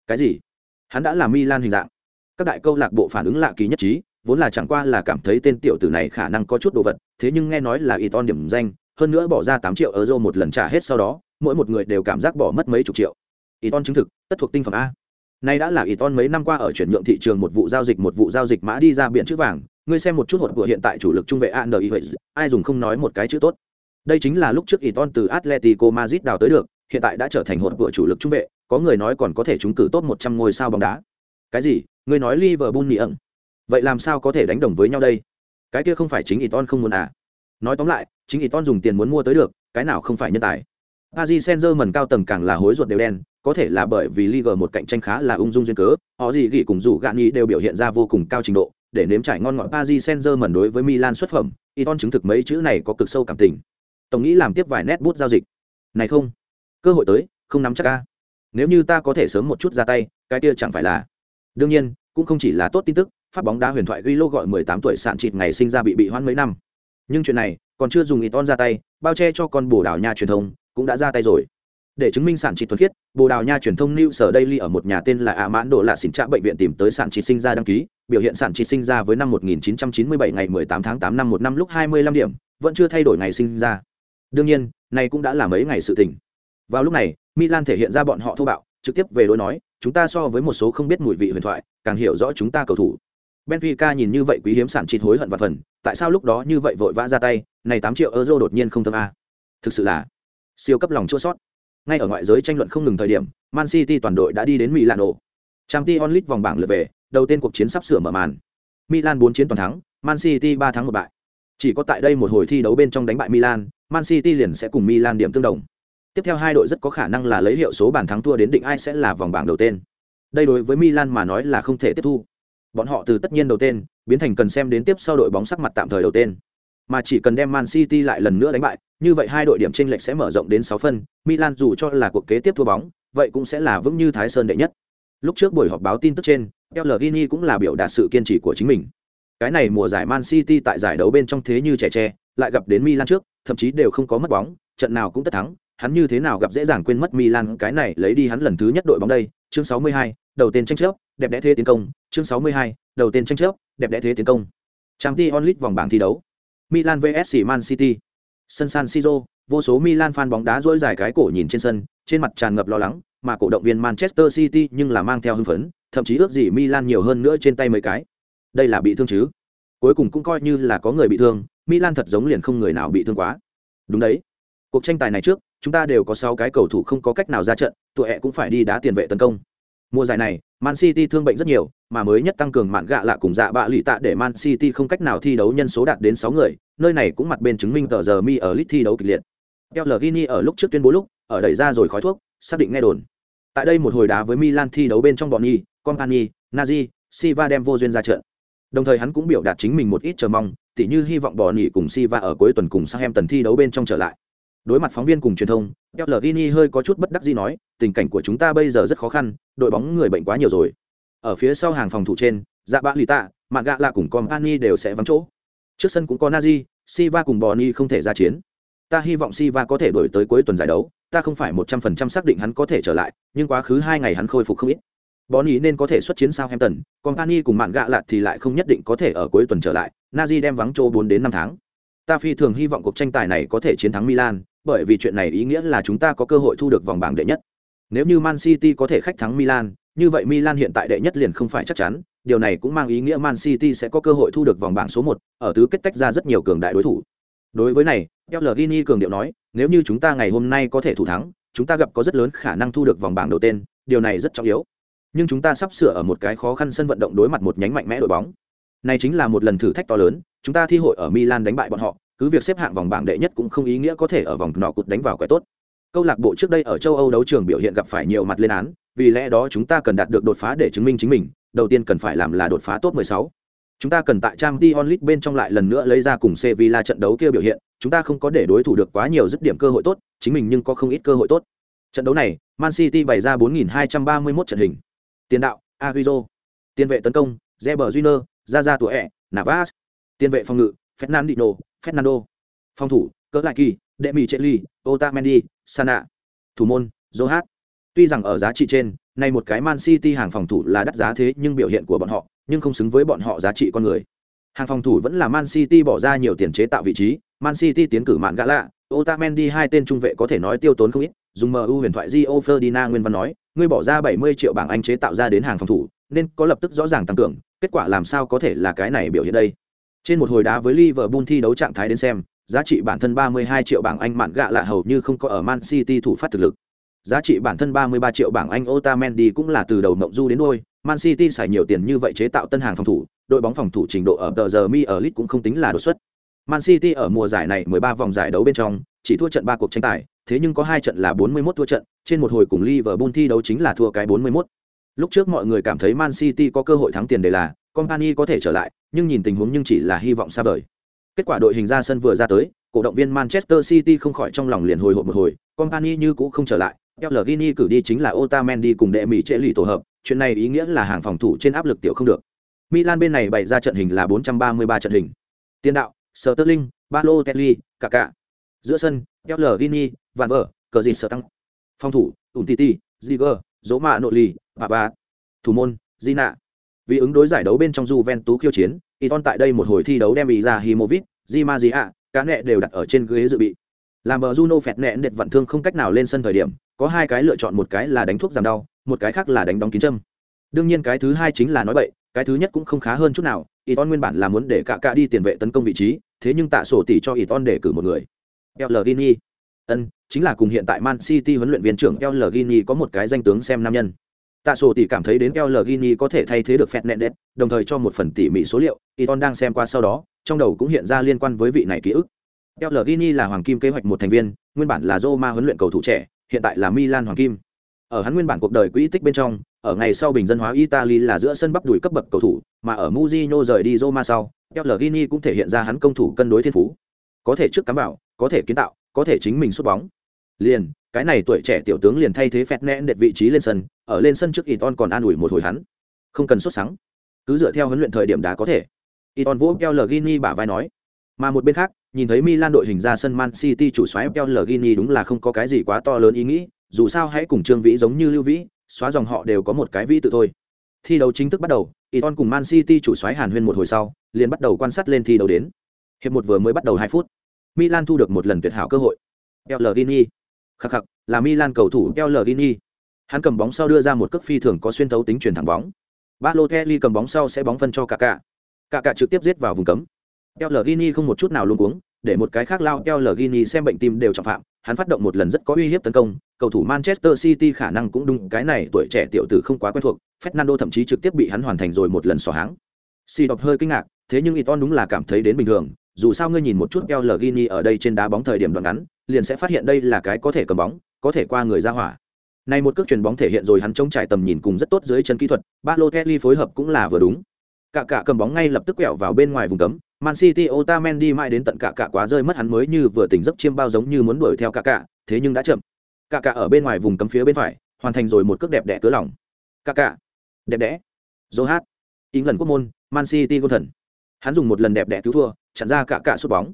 Cái gì? Hắn đã là Milan hình dạng. Các đại câu lạc bộ phản ứng lạ kỳ nhất trí, vốn là chẳng qua là cảm thấy tên tiểu tử này khả năng có chút đồ vật, thế nhưng nghe nói là Iton điểm danh, hơn nữa bỏ ra tám triệu euro một lần trả hết sau đó, mỗi một người đều cảm giác bỏ mất mấy chục triệu. Iton chứng thực, tất thuộc tinh phẩm a. Nay đã là Iton mấy năm qua ở chuyển nhượng thị trường một vụ giao dịch một vụ giao dịch mã đi ra biển chữ vàng, ngươi xem một chút hột của hiện tại chủ lực trung vệ ANI vậy, ai dùng không nói một cái chữ tốt. Đây chính là lúc trước Iton từ Atletico Madrid đào tới được, hiện tại đã trở thành hột của chủ lực trung vệ, có người nói còn có thể trúng cử tốt một trăm ngôi sao bóng đá. Cái gì? Ngươi nói Liverpool nhỉ ẩn? Vậy làm sao có thể đánh đồng với nhau đây? Cái kia không phải chính Iton không muốn à? Nói tóm lại, chính Iton dùng tiền muốn mua tới được, cái nào không phải nhân tài. Paris Saint-Germain cao tầng càng là hối ruột đều đen, có thể là bởi vì Liga một cạnh tranh khá là ung dung duyên cớ, họ gì gỉ cùng dù gạn nhị đều biểu hiện ra vô cùng cao trình độ, để nếm trải ngon ngọt Paris Saint-Germain đối với Milan xuất phẩm, Iton chứng thực mấy chữ này có cực sâu cảm tình. Tổng nghĩ làm tiếp vài nét bút giao dịch. Này không, cơ hội tới, không nắm chắc a. Nếu như ta có thể sớm một chút ra tay, cái kia chẳng phải là. Đương nhiên, cũng không chỉ là tốt tin tức, phát bóng đá huyền thoại Gilo gọi 18 tuổi sạn chịt ngày sinh ra bị bị hoãn mấy năm. Nhưng chuyện này, còn chưa dùng Iton ra tay, bao che cho con bổ đảo nhà truyền thông, cũng đã ra tay rồi để chứng minh sản trị thuần khiết, bồ đào nha truyền thông new sở daily ở một nhà tên là ạ mãn độ lạ xỉn trạ bệnh viện tìm tới sản trị sinh ra đăng ký, biểu hiện sản trị sinh ra với năm 1997 ngày 18 tháng 8 năm một năm lúc 25 điểm, vẫn chưa thay đổi ngày sinh ra. Đương nhiên, này cũng đã là mấy ngày sự tình. Vào lúc này, milan thể hiện ra bọn họ thô bạo, trực tiếp về đối nói, chúng ta so với một số không biết mùi vị huyền thoại, càng hiểu rõ chúng ta cầu thủ. Benfica nhìn như vậy quý hiếm sản trị hối hận và phần, tại sao lúc đó như vậy vội vã ra tay, này 8 triệu euro đột nhiên không thâm a. Thực sự là siêu cấp lòng chua sót ngay ở ngoại giới tranh luận không ngừng thời điểm man city toàn đội đã đi đến milano. Ổ, Champions League vòng bảng lượt về đầu tiên cuộc chiến sắp sửa mở màn. Milan bốn chiến toàn thắng man city ba thắng một bại. Chỉ có tại đây một hồi thi đấu bên trong đánh bại milan man city liền sẽ cùng milan điểm tương đồng. Tiếp theo hai đội rất có khả năng là lấy hiệu số bàn thắng thua đến định ai sẽ là vòng bảng đầu tiên. Đây đối với milan mà nói là không thể tiếp thu. Bọn họ từ tất nhiên đầu tiên biến thành cần xem đến tiếp sau đội bóng sắc mặt tạm thời đầu tiên. Mà chỉ cần đem Man City lại lần nữa đánh bại, như vậy hai đội điểm chênh lệch sẽ mở rộng đến 6 phân, Milan dù cho là cuộc kế tiếp thua bóng, vậy cũng sẽ là vững như Thái Sơn đệ nhất. Lúc trước buổi họp báo tin tức trên, Pellegrini cũng là biểu đạt sự kiên trì của chính mình. Cái này mùa giải Man City tại giải đấu bên trong thế như trẻ tre, lại gặp đến Milan trước, thậm chí đều không có mất bóng, trận nào cũng tất thắng, hắn như thế nào gặp dễ dàng quên mất Milan cái này lấy đi hắn lần thứ nhất đội bóng đây. Chương 62, đầu tiên tranh chấp, đẹp đẽ thế tiến công, chương 62, đầu tiên tranh chấp, đẹp đẽ thế tiến công. Champions League vòng bảng thi đấu. Milan vs Man City. Sân San Siro, vô số Milan fan bóng đá dỗi dài cái cổ nhìn trên sân, trên mặt tràn ngập lo lắng, mà cổ động viên Manchester City nhưng là mang theo hưng phấn, thậm chí ước gì Milan nhiều hơn nữa trên tay mấy cái. Đây là bị thương chứ? Cuối cùng cũng coi như là có người bị thương, Milan thật giống liền không người nào bị thương quá. Đúng đấy. Cuộc tranh tài này trước, chúng ta đều có 6 cái cầu thủ không có cách nào ra trận, tụi ẹ cũng phải đi đá tiền vệ tấn công. Mùa giải này, Man City thương bệnh rất nhiều, mà mới nhất tăng cường mạn gạ lạ cùng dạ bạ lì tạ để Man City không cách nào thi đấu nhân số đạt đến 6 người, nơi này cũng mặt bên chứng minh tờ giờ mi ở lit thi đấu kịch liệt. Pellegrini ở lúc trước tuyên bố lúc, ở đẩy ra rồi khói thuốc, xác định nghe đồn. Tại đây một hồi đá với Milan thi đấu bên trong bọn Nhi, Company, Nazi, Siva đem vô duyên ra trận. Đồng thời hắn cũng biểu đạt chính mình một ít chờ mong, tỉ như hy vọng bỏ nhị cùng Siva ở cuối tuần cùng sang em tần thi đấu bên trong trở lại. Đối mặt phóng viên cùng truyền thông, Pellegrini hơi có chút bất đắc dĩ nói, tình cảnh của chúng ta bây giờ rất khó khăn, đội bóng người bệnh quá nhiều rồi. Ở phía sau hàng phòng thủ trên, Dạ Bạ Lì Tạ, Mạn Gạ là cùng Company đều sẽ vắng chỗ. Trước sân cũng có Nazi, Siva cùng Boni không thể ra chiến. Ta hy vọng Siva có thể đổi tới cuối tuần giải đấu, ta không phải một trăm phần trăm xác định hắn có thể trở lại, nhưng quá khứ hai ngày hắn khôi phục không ít. Boni nên có thể xuất chiến Southampton, Company cùng Mạn Gạ Lạt thì lại không nhất định có thể ở cuối tuần trở lại, Nazi đem vắng chỗ bốn đến năm tháng. Ta phi thường hy vọng cuộc tranh tài này có thể chiến thắng Milan, bởi vì chuyện này ý nghĩa là chúng ta có cơ hội thu được vòng bảng đệ nhất. Nếu như Man City có thể khách thắng Milan, như vậy Milan hiện tại đệ nhất liền không phải chắc chắn, điều này cũng mang ý nghĩa Man City sẽ có cơ hội thu được vòng bảng số 1, ở tứ kết tách ra rất nhiều cường đại đối thủ. Đối với này, Pellegrini cường điệu nói, nếu như chúng ta ngày hôm nay có thể thủ thắng, chúng ta gặp có rất lớn khả năng thu được vòng bảng đầu tiên, điều này rất trọng yếu. Nhưng chúng ta sắp sửa ở một cái khó khăn sân vận động đối mặt một nhánh mạnh mẽ đội bóng. Này chính là một lần thử thách to lớn, chúng ta thi hội ở Milan đánh bại bọn họ, cứ việc xếp hạng vòng bảng đệ nhất cũng không ý nghĩa có thể ở vòng nọ cụt đánh vào quẻ tốt. Câu lạc bộ trước đây ở châu Âu đấu trường biểu hiện gặp phải nhiều mặt lên án, vì lẽ đó chúng ta cần đạt được đột phá để chứng minh chính mình đầu tiên cần phải làm là đột phá top 16. Chúng ta cần tại Champions League bên trong lại lần nữa lấy ra cùng Sevilla trận đấu kia biểu hiện, chúng ta không có để đối thủ được quá nhiều dứt điểm cơ hội tốt, chính mình nhưng có không ít cơ hội tốt. Trận đấu này, Man City bày ra 4231 trận hình. Tiền đạo, Agüero. Tiền vệ tấn công, Reber Júnior, Zaza Tuổi, Navas. Tiền vệ phòng ngự, Fernandinho, Fernando. Phòng thủ, Cỡ Lại Kỳ, Demi Cheli, Otamendi, Sana. Thủ môn, Zohat. Tuy rằng ở giá trị trên, nay một cái Man City hàng phòng thủ là đắt giá thế nhưng biểu hiện của bọn họ, nhưng không xứng với bọn họ giá trị con người. Hàng phòng thủ vẫn là Man City bỏ ra nhiều tiền chế tạo vị trí, Man City tiến cử mạn gã lạ, Otamendi hai tên trung vệ có thể nói tiêu tốn không ít, dùng MU huyền thoại Gio Ferdinand Nguyên Văn nói, ngươi bỏ ra 70 triệu bảng Anh chế tạo ra đến hàng phòng thủ, nên có lập tức rõ ràng tăng cường, kết quả làm sao có thể là cái này biểu hiện đây. Trên một hồi đá với Liverpool thi đấu trạng thái đến xem, giá trị bản thân 32 triệu bảng Anh mạn gạ lạ hầu như không có ở Man City thủ phát thực lực. Giá trị bản thân 33 triệu bảng Anh Otamendi cũng là từ đầu mộng du đến đuôi, Man City xài nhiều tiền như vậy chế tạo tân hàng phòng thủ, đội bóng phòng thủ trình độ ở tờ giờ mi ở Leeds cũng không tính là đột xuất. Man City ở mùa giải này 13 vòng giải đấu bên trong, chỉ thua trận 3 cuộc tranh tài, thế nhưng có hai trận là 41 thua trận, trên một hồi cùng Liverpool thi đấu chính là thua cái 41. Lúc trước mọi người cảm thấy Man City có cơ hội thắng tiền đề là Company có thể trở lại, nhưng nhìn tình huống nhưng chỉ là hy vọng xa vời. Kết quả đội hình ra sân vừa ra tới, cổ động viên Manchester City không khỏi trong lòng liền hồi hộp một hồi, Company như cũ không trở lại, Pellegrini cử đi chính là Otamendi cùng đệ mỹ trễ lì tổ hợp, chuyện này ý nghĩa là hàng phòng thủ trên áp lực tiểu không được. Milan bên này bày ra trận hình là 433 trận hình. Tiền đạo, Sterling, Balotelli, Kaká. Giữa sân, Pellegrini, Van Ver, cờ gì sở tăng. Phòng thủ, Untiti, Ziger, Dỗ Mạ Nội Lì, Thủ môn, Gina. Vì ứng đối giải đấu bên trong Juventus khiêu chiến, Iton tại đây một hồi thi đấu đem ý ra Himovic, Di Maria, cá nẹ đều đặt ở trên ghế dự bị. Làm bờ Juno phẹt nẹn đệt vận thương không cách nào lên sân thời điểm, có hai cái lựa chọn một cái là đánh thuốc giảm đau, một cái khác là đánh đóng kín châm. Đương nhiên cái thứ hai chính là nói bậy, cái thứ nhất cũng không khá hơn chút nào, Iton nguyên bản là muốn để cả cả đi tiền vệ tấn công vị trí, thế nhưng tạ sổ tỷ cho Iton để cử một người. Pellegrini. Ân, chính là cùng hiện tại Man City huấn luyện viên trưởng Pellegrini có một cái danh tướng xem nam nhân. Tạ sổ tỷ cảm thấy đến Pellegrini có thể thay thế được Fernandes, đồng thời cho một phần tỉ mỉ số liệu, Iton đang xem qua sau đó, trong đầu cũng hiện ra liên quan với vị này ký ức. Pellegrini là hoàng kim kế hoạch một thành viên, nguyên bản là Roma huấn luyện cầu thủ trẻ, hiện tại là Milan hoàng kim. Ở hắn nguyên bản cuộc đời quỹ tích bên trong, ở ngày sau bình dân hóa Italy là giữa sân bắp đùi cấp bậc cầu thủ, mà ở Mourinho rời đi Roma sau, Pellegrini cũng thể hiện ra hắn công thủ cân đối thiên phú. Có thể trước cắm bảo, có thể kiến tạo, có thể chính mình sút bóng. Liền, cái này tuổi trẻ tiểu tướng liền thay thế phẹt nén đệt vị trí lên sân ở lên sân trước Iton còn an ủi một hồi hắn. Không cần xuất sắng, cứ dựa theo huấn luyện thời điểm đá có thể. Iton vỗ Pellegrini bả vai nói. Mà một bên khác nhìn thấy Milan đội hình ra sân Man City chủ soái Pellegrini đúng là không có cái gì quá to lớn ý nghĩ. Dù sao hãy cùng Trương Vĩ giống như Lưu Vĩ xóa dòng họ đều có một cái vĩ tự thôi. Thi đấu chính thức bắt đầu Iton cùng Man City chủ soái Hàn Huyên một hồi sau liền bắt đầu quan sát lên thi đấu đến. Hiệp một vừa mới bắt đầu hai phút. Milan thu được một lần tuyệt hảo cơ hội. Pellegrini khắc khắc là milan cầu thủ pellegrini hắn cầm bóng sau đưa ra một cước phi thường có xuyên thấu tính chuyển thẳng bóng Balotelli cầm bóng sau sẽ bóng phân cho Kaká. Kaká trực tiếp giết vào vùng cấm. Pellegrini không một chút nào luống cuống, để một cái khác lao Pellegrini xem bệnh tim đều trọng phạm, hắn phát động một lần rất có uy hiếp tấn công, cầu thủ Manchester City khả năng cũng đúng cái này tuổi trẻ tiểu tử không quá quen thuộc, Fernando thậm chí trực tiếp bị hắn hoàn thành rồi một lần xỏ háng. Si đọc hơi kinh ngạc, thế nhưng Iton đúng là cảm thấy đến bình thường, dù sao ngươi nhìn một chút Pellegrini ở đây trên đá bóng thời điểm đoạn ngắn, liền sẽ phát hiện đây là cái có thể cầm bóng, có thể qua người ra hỏa. Này một cước chuyền bóng thể hiện rồi hắn trông trải tầm nhìn cùng rất tốt dưới chân kỹ thuật, Balotelli phối hợp cũng là vừa đúng. Cả cả cầm bóng ngay lập tức quẹo vào bên ngoài vùng cấm, Man City Otamendi mãi đến tận cả cả quá rơi mất hắn mới như vừa tỉnh giấc chiêm bao giống như muốn đuổi theo cả cả, thế nhưng đã chậm. Cả cả ở bên ngoài vùng cấm phía bên phải, hoàn thành rồi một cước đẹp đẽ cứa lòng. Cả cả, đẹp đẽ. Zohat, lần quốc môn, Man City gôn thần. Hắn dùng một lần đẹp đẽ cứu thua, chặn ra cả cả sút bóng.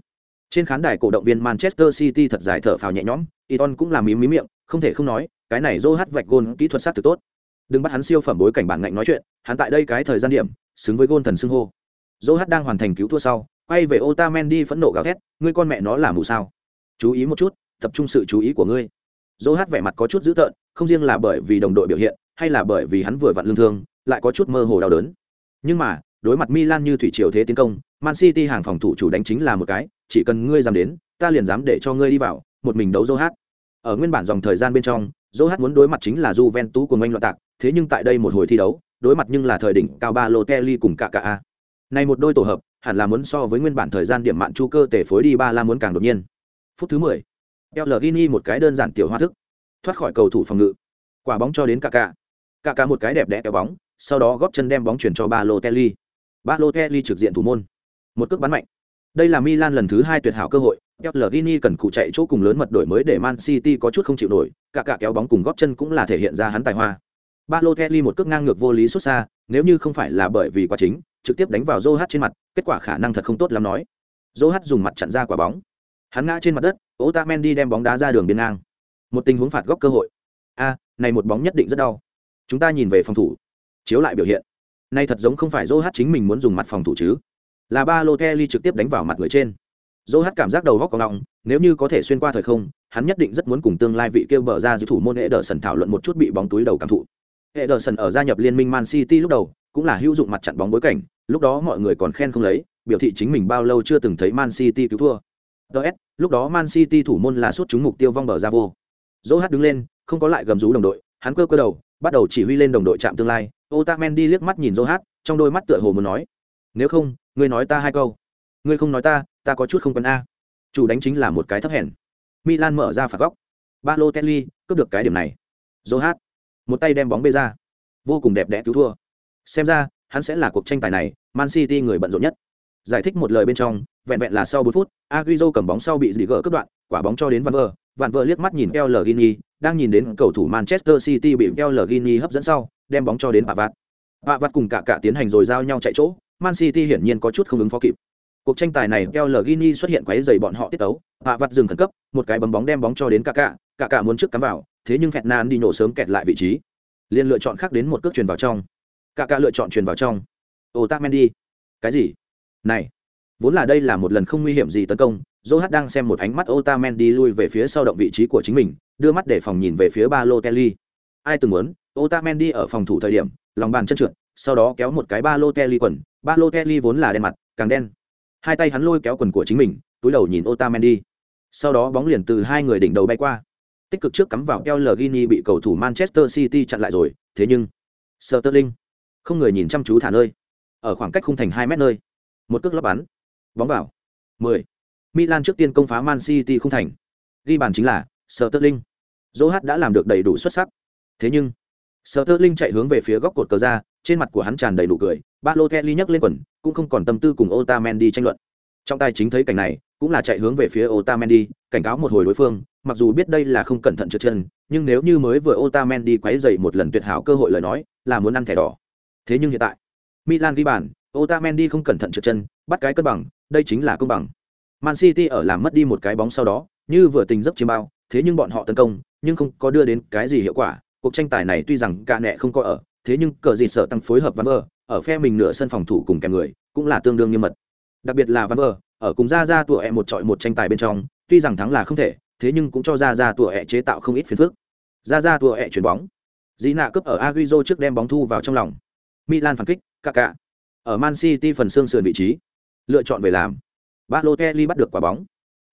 Trên khán đài cổ động viên Manchester City thật dài thở phào nhẹ nhõm, Iton cũng làm mím mím miệng, không thể không nói, cái này Zohat vạch gôn kỹ thuật sát thực tốt. Đừng bắt hắn siêu phẩm bối cảnh bản ngạnh nói chuyện, hắn tại đây cái thời gian điểm, xứng với gôn thần xưng hô. Zohat đang hoàn thành cứu thua sau, quay về Otamendi phẫn nộ gào thét, ngươi con mẹ nó là mù sao? Chú ý một chút, tập trung sự chú ý của ngươi. Zohat vẻ mặt có chút dữ tợn, không riêng là bởi vì đồng đội biểu hiện, hay là bởi vì hắn vừa vặn lương thương, lại có chút mơ hồ đau đớn. Nhưng mà, đối mặt Milan như thủy triều thế tiến công, Man City hàng phòng thủ chủ đánh chính là một cái, chỉ cần ngươi dám đến, ta liền dám để cho ngươi đi vào, một mình đấu Zohat. Ở nguyên bản dòng thời gian bên trong, Zohat muốn đối mặt chính là Juventus của anh loạn tạc, thế nhưng tại đây một hồi thi đấu, đối mặt nhưng là thời đỉnh cao ba Balotelli cùng cả cả. Này một đôi tổ hợp, hẳn là muốn so với nguyên bản thời gian điểm mạn chu cơ tể phối đi ba la muốn càng đột nhiên. Phút thứ 10. Pellegrini một cái đơn giản tiểu hoa thức, thoát khỏi cầu thủ phòng ngự. Quả bóng cho đến cả cả. cả cả một cái đẹp đẽ kéo bóng sau đó góp chân đem bóng chuyển cho Balotelli Balotelli trực diện thủ môn một cước bắn mạnh đây là Milan lần thứ hai tuyệt hảo cơ hội Pellegrini cần cụ chạy chỗ cùng lớn mật đổi mới để Man City có chút không chịu nổi cả cả kéo bóng cùng góp chân cũng là thể hiện ra hắn tài hoa. Balotelli một cước ngang ngược vô lý xuất xa, nếu như không phải là bởi vì quá chính, trực tiếp đánh vào Zohat trên mặt, kết quả khả năng thật không tốt lắm nói. Zohat dùng mặt chặn ra quả bóng. Hắn ngã trên mặt đất, Otamendi đem bóng đá ra đường biên ngang. Một tình huống phạt góc cơ hội. A, này một bóng nhất định rất đau. Chúng ta nhìn về phòng thủ. Chiếu lại biểu hiện. Nay thật giống không phải Zohat chính mình muốn dùng mặt phòng thủ chứ. Là Balotelli trực tiếp đánh vào mặt người trên. Zohat cảm giác đầu góc có ngọng, nếu như có thể xuyên qua thời không, hắn nhất định rất muốn cùng tương lai vị kêu bờ ra giữ thủ môn Ederson thảo luận một chút bị bóng túi đầu cảm thụ. Ederson ở gia nhập liên minh Man City lúc đầu, cũng là hữu dụng mặt chặn bóng bối cảnh, lúc đó mọi người còn khen không lấy, biểu thị chính mình bao lâu chưa từng thấy Man City cứu thua. Ts lúc đó Man City thủ môn là suốt chúng mục tiêu vong bờ ra vô. Dỗ hát đứng lên, không có lại gầm rú đồng đội, hắn cơ cơ đầu, bắt đầu chỉ huy lên đồng đội chạm tương lai. Otamendi liếc mắt nhìn dỗ hát, trong đôi mắt tựa hồ muốn nói, nếu không, ngươi nói ta hai câu. Ngươi không nói ta ta có chút không quân a. Chủ đánh chính là một cái thấp hèn. Milan mở ra phạt góc. Balotelli, cướp được cái điểm này. Dỗ hát một tay đem bóng bê ra. Vô cùng đẹp đẽ cứu thua. Xem ra, hắn sẽ là cuộc tranh tài này, man city người bận rộn nhất. Giải thích một lời bên trong, vẹn vẹn là sau 4 phút, Agüero cầm bóng sau bị dì gỡ cướp đoạn, quả bóng cho đến Van Ver. Van Ver liếc mắt nhìn El Gini đang nhìn đến cầu thủ Manchester City bị El Gini hấp dẫn sau, đem bóng cho đến Pavard. Pavard cùng cả cả tiến hành rồi giao nhau chạy chỗ, Man City hiển nhiên có chút không ứng phó kịp cuộc tranh tài này El Gini xuất hiện quấy dày bọn họ tiết tấu Pavard dừng khẩn cấp, một cái bấm bóng đem bóng cho đến cả cả cả cả muốn trước cắm vào, thế nhưng Fernand đi nổ sớm kẹt lại vị trí. Liền lựa chọn khác đến một cước truyền vào trong. Cả cả lựa chọn truyền vào trong. Otamendi. Cái gì? Này. Vốn là đây là một lần không nguy hiểm gì tấn công Joe đang xem một ánh mắt Otamendi lui về phía sau động vị trí của chính mình, đưa mắt để phòng nhìn về phía Balotelli ai từng muốn, Otamendi ở phòng thủ thời điểm, lòng bàn chân trượt, sau đó kéo một cái Balotelli quần Balotelli vốn là đen mặt, càng đen hai tay hắn lôi kéo quần của chính mình, túi đầu nhìn Otamendi. Sau đó bóng liền từ hai người đỉnh đầu bay qua. Tích cực trước cắm vào El Gini bị cầu thủ Manchester City chặn lại rồi, thế nhưng Sterling không người nhìn chăm chú thả nơi. Ở khoảng cách khung thành hai mét nơi. Một cước lấp bắn. Bóng vào. 10. Milan trước tiên công phá Man City khung thành. Ghi bàn chính là Sterling. Zohat đã làm được đầy đủ xuất sắc. Thế nhưng Sterling chạy hướng về phía góc cột cờ ra trên mặt của hắn tràn đầy nụ cười, Ba Lolo Kelly nhấc lên quần, cũng không còn tâm tư cùng Otamendi tranh luận. Trong tay chính thấy cảnh này, cũng là chạy hướng về phía Otamendi, cảnh cáo một hồi đối phương, mặc dù biết đây là không cẩn thận trượt chân, nhưng nếu như mới vừa Otamendi quấy dậy một lần tuyệt hảo cơ hội lời nói, là muốn ăn thẻ đỏ. Thế nhưng hiện tại, Milan ghi bàn, Otamendi không cẩn thận trượt chân, bắt cái cân bằng, đây chính là công bằng. Man City ở làm mất đi một cái bóng sau đó, như vừa tình giấc chiêm bao, thế nhưng bọn họ tấn công, nhưng không có đưa đến cái gì hiệu quả, cuộc tranh tài này tuy rằng cả nẹ không có ở thế nhưng cờ gì sợ tăng phối hợp văn vờ ở phe mình nửa sân phòng thủ cùng kèm người, cũng là tương đương nghiêm mật. Đặc biệt là văn vờ ở cùng ra ra tụa e một trọi một tranh tài bên trong, tuy rằng thắng là không thể, thế nhưng cũng cho ra ra tụa e chế tạo không ít phiền phức. Ra ra tụa e chuyển bóng. Dĩ nạ cướp ở aguizo trước đem bóng thu vào trong lòng. Milan phản kích cà cà ở Man City phần xương sườn vị trí. Lựa chọn về làm. Ba lotherly bắt được quả bóng.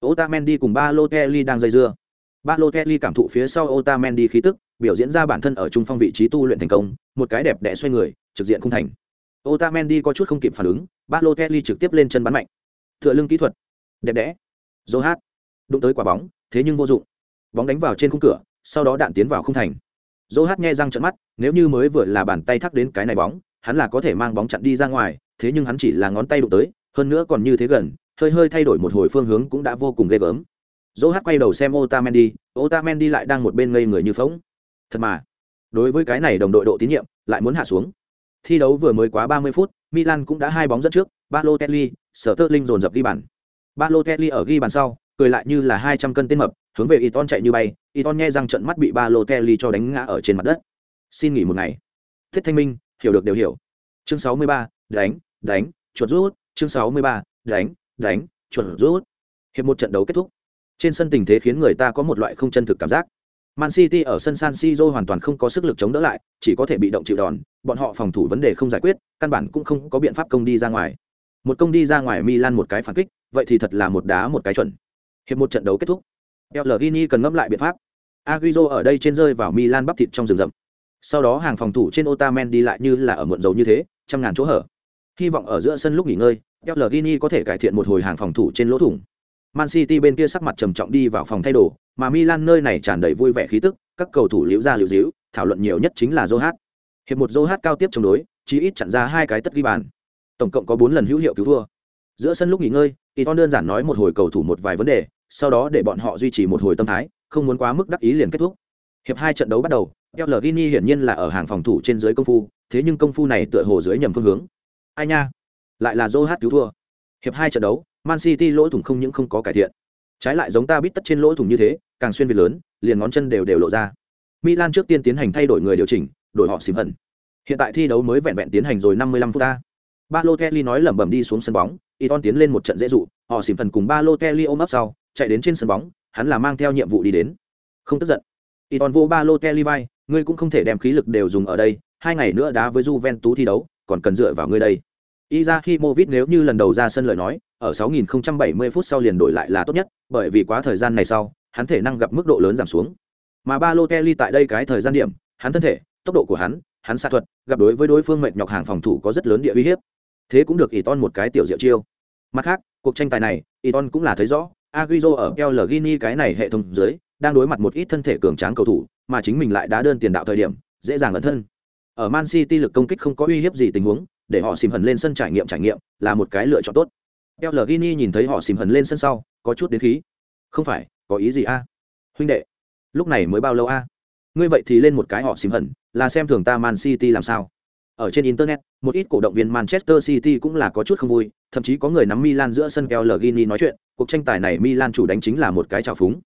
Otamendi cùng ba lotherly đang dây dưa. Balotelli cảm thụ phía sau Otamendi khí tức biểu diễn ra bản thân ở trung phong vị trí tu luyện thành công một cái đẹp đẽ xoay người trực diện khung thành. Otamendi có chút không kịp phản ứng Balotelli trực tiếp lên chân bắn mạnh. Tựa lưng kỹ thuật đẹp đẽ. Zohat đụng tới quả bóng thế nhưng vô dụng. Bóng đánh vào trên khung cửa sau đó đạn tiến vào khung thành. Zohat nghe răng trợn mắt nếu như mới vừa là bàn tay thắc đến cái này bóng hắn là có thể mang bóng chặn đi ra ngoài thế nhưng hắn chỉ là ngón tay đụng tới hơn nữa còn như thế gần hơi hơi thay đổi một hồi phương hướng cũng đã vô cùng ghê gớm. Zohat quay đầu xem Otamendi, Otamendi lại đang một bên ngây người như phỗng. Thật mà, đối với cái này đồng đội độ tín nhiệm lại muốn hạ xuống. Thi đấu vừa mới quá 30 phút, Milan cũng đã hai bóng dẫn trước, Balotelli, linh dồn dập ghi bàn. Balotelli ở ghi bàn sau, cười lại như là 200 cân tên mập, hướng về Iton chạy như bay, Iton nghe rằng trận mắt bị Balotelli cho đánh ngã ở trên mặt đất. Xin nghỉ một ngày. Thiết Thanh Minh, hiểu được đều hiểu. Chương 63, đánh, đánh, chuột rút, chương 63, đánh, đánh, chuột rút. Hiệp một trận đấu kết thúc. Trên sân tình thế khiến người ta có một loại không chân thực cảm giác. Man City ở sân San Siro hoàn toàn không có sức lực chống đỡ lại, chỉ có thể bị động chịu đòn, bọn họ phòng thủ vấn đề không giải quyết, căn bản cũng không có biện pháp công đi ra ngoài. Một công đi ra ngoài Milan một cái phản kích, vậy thì thật là một đá một cái chuẩn. Hiệp một trận đấu kết thúc. Pellegrini cần ngẫm lại biện pháp. Agüero ở đây trên rơi vào Milan bắp thịt trong rừng rậm. Sau đó hàng phòng thủ trên Otamendi lại như là ở muộn dầu như thế, trăm ngàn chỗ hở. Hy vọng ở giữa sân lúc nghỉ ngơi, Pellegrini có thể cải thiện một hồi hàng phòng thủ trên lỗ thủng. Man City bên kia sắc mặt trầm trọng đi vào phòng thay đồ, mà Milan nơi này tràn đầy vui vẻ khí tức, các cầu thủ liễu ra liễu díu, thảo luận nhiều nhất chính là Zohat. hiệp một Zohat cao tiếp chống đối chỉ ít chặn ra hai cái tất ghi bàn. Tổng cộng có bốn lần hữu hiệu cứu thua. Giữa sân lúc nghỉ ngơi Iton đơn giản nói một hồi cầu thủ một vài vấn đề sau đó để bọn họ duy trì một hồi tâm thái không muốn quá mức đắc ý liền kết thúc. Hiệp hai trận đấu bắt đầu El hiển nhiên là ở hàng phòng thủ trên dưới công phu thế nhưng công phu này tựa hồ dưới nhầm phương hướng. Ai nha? Lại là Joe cứu thua. Hiệp hai trận đấu Man City lỗ thủng không những không có cải thiện, trái lại giống ta biết tất trên lỗ thủng như thế, càng xuyên việt lớn, liền ngón chân đều đều lộ ra. Milan trước tiên tiến hành thay đổi người điều chỉnh, đổi họ xìm hận. Hiện tại thi đấu mới vẹn vẹn tiến hành rồi 55 phút ta. Balotelli nói lẩm bẩm đi xuống sân bóng, Iton tiến lên một trận dễ dụ, họ xìm hận cùng Balotelli ôm ấp sau, chạy đến trên sân bóng, hắn là mang theo nhiệm vụ đi đến. Không tức giận. Iton vô Balotelli vai, ngươi cũng không thể đem khí lực đều dùng ở đây, hai ngày nữa đá với Juventus thi đấu, còn cần dựa vào ngươi đây. Izahimovic nếu như lần đầu ra sân lời nói, ở 6070 phút sau liền đổi lại là tốt nhất, bởi vì quá thời gian này sau, hắn thể năng gặp mức độ lớn giảm xuống. Mà Balotelli tại đây cái thời gian điểm, hắn thân thể, tốc độ của hắn, hắn xạ thuật, gặp đối với đối phương mệt nhọc hàng phòng thủ có rất lớn địa uy hiếp. Thế cũng được Iton một cái tiểu diệu chiêu. Mặt khác, cuộc tranh tài này, Iton cũng là thấy rõ, Agüero ở Pellegrini cái này hệ thống dưới, đang đối mặt một ít thân thể cường tráng cầu thủ, mà chính mình lại đá đơn tiền đạo thời điểm, dễ dàng ẩn thân. Ở Man City lực công kích không có uy hiếp gì tình huống, để họ xìm hần lên sân trải nghiệm trải nghiệm là một cái lựa chọn tốt. El Gini nhìn thấy họ xìm hần lên sân sau, có chút đến khí. Không phải, có ý gì a? Huynh đệ, lúc này mới bao lâu a? Ngươi vậy thì lên một cái họ xìm hần là xem thường ta Man City làm sao? Ở trên internet, một ít cổ động viên Manchester City cũng là có chút không vui, thậm chí có người nắm Milan giữa sân El Gini nói chuyện, cuộc tranh tài này Milan chủ đánh chính là một cái trào phúng.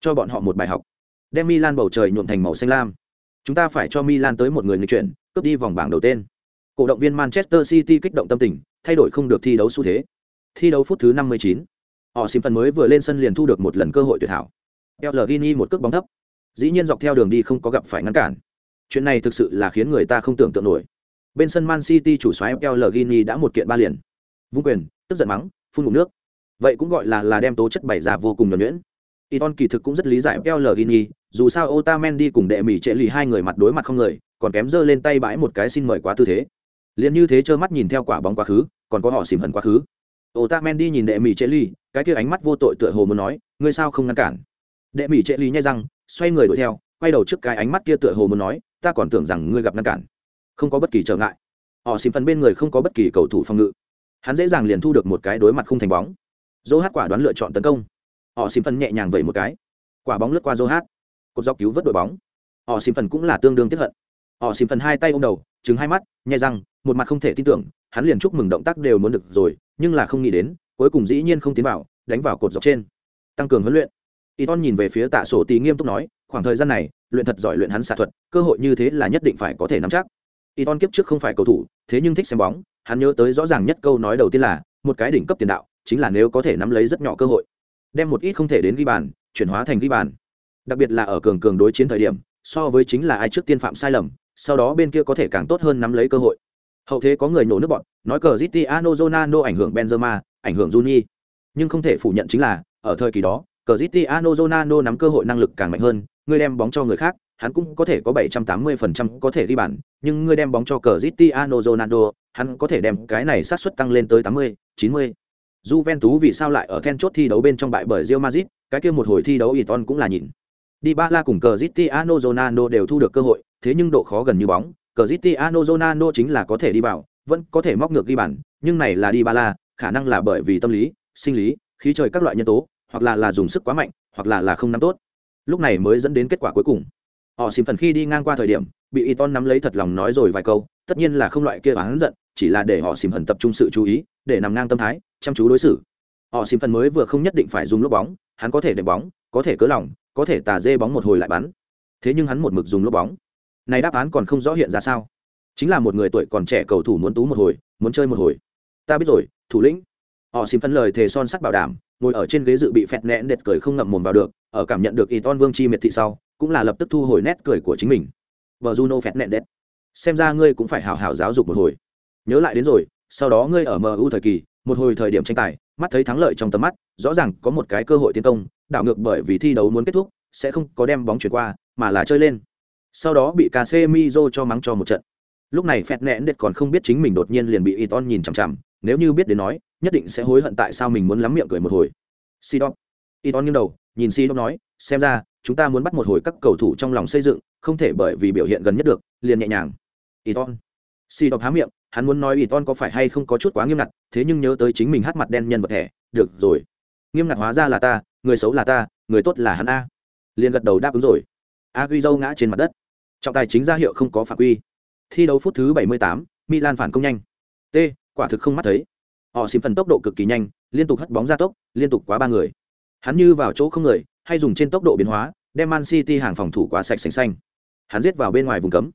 Cho bọn họ một bài học. Đem Milan bầu trời nhuộm thành màu xanh lam. Chúng ta phải cho Milan tới một người người chuyển, cướp đi vòng bảng đầu tên. Cổ động viên Manchester City kích động tâm tình, thay đổi không được thi đấu xu thế. Thi đấu phút thứ 59. Họ Simpson mới vừa lên sân liền thu được một lần cơ hội tuyệt hảo. El Gini một cước bóng thấp. Dĩ nhiên dọc theo đường đi không có gặp phải ngăn cản. Chuyện này thực sự là khiến người ta không tưởng tượng nổi. Bên sân Man City chủ soái El Gini đã một kiện ba liền. Vung quyền, tức giận mắng, phun ngụm nước. Vậy cũng gọi là là đem tố chất bày ra vô cùng nhuần nhuyễn. Iton kỳ thực cũng rất lý giải El Gini, dù sao Otamendi cùng đệ mỉ trệ lì hai người mặt đối mặt không người, còn kém dơ lên tay bãi một cái xin mời quá tư thế liền như thế trơ mắt nhìn theo quả bóng quá khứ, còn có họ xìm hận quá khứ. Ô ta men đi nhìn đệ mỹ trệ ly, cái kia ánh mắt vô tội tựa hồ muốn nói, ngươi sao không ngăn cản? Đệ mỹ trệ ly nhai răng, xoay người đuổi theo, quay đầu trước cái ánh mắt kia tựa hồ muốn nói, ta còn tưởng rằng ngươi gặp ngăn cản. Không có bất kỳ trở ngại. Họ xìm phần bên người không có bất kỳ cầu thủ phòng ngự. Hắn dễ dàng liền thu được một cái đối mặt không thành bóng. Dỗ hát quả đoán lựa chọn tấn công. Họ xìm phần nhẹ nhàng vẩy một cái. Quả bóng lướt qua dỗ hát. Cột dọc cứu vớt đội bóng. Họ xìm phần cũng là tương đương tiếp hận. Họ xìm phần hai tay ô m đầu trứng hai mắt, nhai răng một mặt không thể tin tưởng, hắn liền chúc mừng động tác đều muốn được rồi, nhưng là không nghĩ đến, cuối cùng dĩ nhiên không tiến vào, đánh vào cột dọc trên. Tăng cường huấn luyện. Y ton nhìn về phía tạ sổ tì nghiêm túc nói, khoảng thời gian này, luyện thật giỏi luyện hắn xạ thuật, cơ hội như thế là nhất định phải có thể nắm chắc. Y ton kiếp trước không phải cầu thủ, thế nhưng thích xem bóng, hắn nhớ tới rõ ràng nhất câu nói đầu tiên là, một cái đỉnh cấp tiền đạo, chính là nếu có thể nắm lấy rất nhỏ cơ hội. Đem một ít không thể đến ghi bàn, chuyển hóa thành ghi bàn. Đặc biệt là ở cường cường đối chiến thời điểm, so với chính là ai trước tiên phạm sai lầm, sau đó bên kia có thể càng tốt hơn nắm lấy cơ hội hậu thế có người nổ nước bọn nói cờ Cristiano Ronaldo ảnh hưởng Benzema ảnh hưởng Juni. Nhưng không thể phủ nhận chính là ở thời kỳ đó cờ Cristiano Ronaldo nắm cơ hội năng lực càng mạnh hơn người đem bóng cho người khác hắn cũng có thể có 780% có thể đi bàn nhưng người đem bóng cho cờ Cristiano Ronaldo hắn có thể đem cái này xác suất tăng lên tới 80, 90 Juventus vì sao lại ở then chốt thi đấu bên trong bại bởi Real Madrid? Cái kia một hồi thi đấu Iton cũng là nhìn. Dybala cùng cờ Cristiano Ronaldo đều thu được cơ hội thế nhưng độ khó gần như bóng. Cristiano Ronaldo chính là có thể đi vào, vẫn có thể móc ngược ghi bàn, nhưng này là đi ba la, khả năng là bởi vì tâm lý, sinh lý, khí trời các loại nhân tố, hoặc là là dùng sức quá mạnh, hoặc là là không nắm tốt. Lúc này mới dẫn đến kết quả cuối cùng. Họ xìm thần khi đi ngang qua thời điểm, bị Iton nắm lấy thật lòng nói rồi vài câu, tất nhiên là không loại kia hắn giận, chỉ là để họ xìm thần tập trung sự chú ý, để nằm ngang tâm thái, chăm chú đối xử. Họ xìm thần mới vừa không nhất định phải dùng lốp bóng, hắn có thể để bóng, có thể cớ lòng, có thể tà dê bóng một hồi lại bắn. Thế nhưng hắn một mực dùng lốp bóng này đáp án còn không rõ hiện ra sao? Chính là một người tuổi còn trẻ cầu thủ muốn tú một hồi, muốn chơi một hồi. Ta biết rồi, thủ lĩnh. Họ xin phân lời thề son sắt bảo đảm, ngồi ở trên ghế dự bị phẹt nẹn đệt cười không ngậm mồm vào được, ở cảm nhận được y ton vương chi miệt thị sau, cũng là lập tức thu hồi nét cười của chính mình. Vợ juno phẹt nẹn đệt. Xem ra ngươi cũng phải hào hào giáo dục một hồi. Nhớ lại đến rồi, sau đó ngươi ở mu thời kỳ, một hồi thời điểm tranh tài, mắt thấy thắng lợi trong tầm mắt, rõ ràng có một cái cơ hội tiến công, đảo ngược bởi vì thi đấu muốn kết thúc, sẽ không có đem bóng chuyển qua, mà là chơi lên sau đó bị Casemiro cho mắng cho một trận. Lúc này Phẹt nẹn đệt còn không biết chính mình đột nhiên liền bị Iton nhìn chằm chằm, nếu như biết đến nói, nhất định sẽ hối hận tại sao mình muốn lắm miệng cười một hồi. Sidon. Iton nghiêng đầu, nhìn Sidon nói, xem ra, chúng ta muốn bắt một hồi các cầu thủ trong lòng xây dựng, không thể bởi vì biểu hiện gần nhất được, liền nhẹ nhàng. Iton. Si há miệng, hắn muốn nói Iton có phải hay không có chút quá nghiêm ngặt, thế nhưng nhớ tới chính mình hát mặt đen nhân vật thẻ, được rồi. Nghiêm ngặt hóa ra là ta, người xấu là ta, người tốt là hắn a. liền gật đầu đáp ứng rồi. Agüero ngã trên mặt đất. Trọng tài chính ra hiệu không có phạm quy. Thi đấu phút thứ 78, Milan phản công nhanh. T, quả thực không mắt thấy. Họ xìm thần tốc độ cực kỳ nhanh, liên tục hất bóng ra tốc, liên tục quá ba người. Hắn như vào chỗ không người, hay dùng trên tốc độ biến hóa, đem Man City hàng phòng thủ quá sạch sành xanh. Hắn giết vào bên ngoài vùng cấm.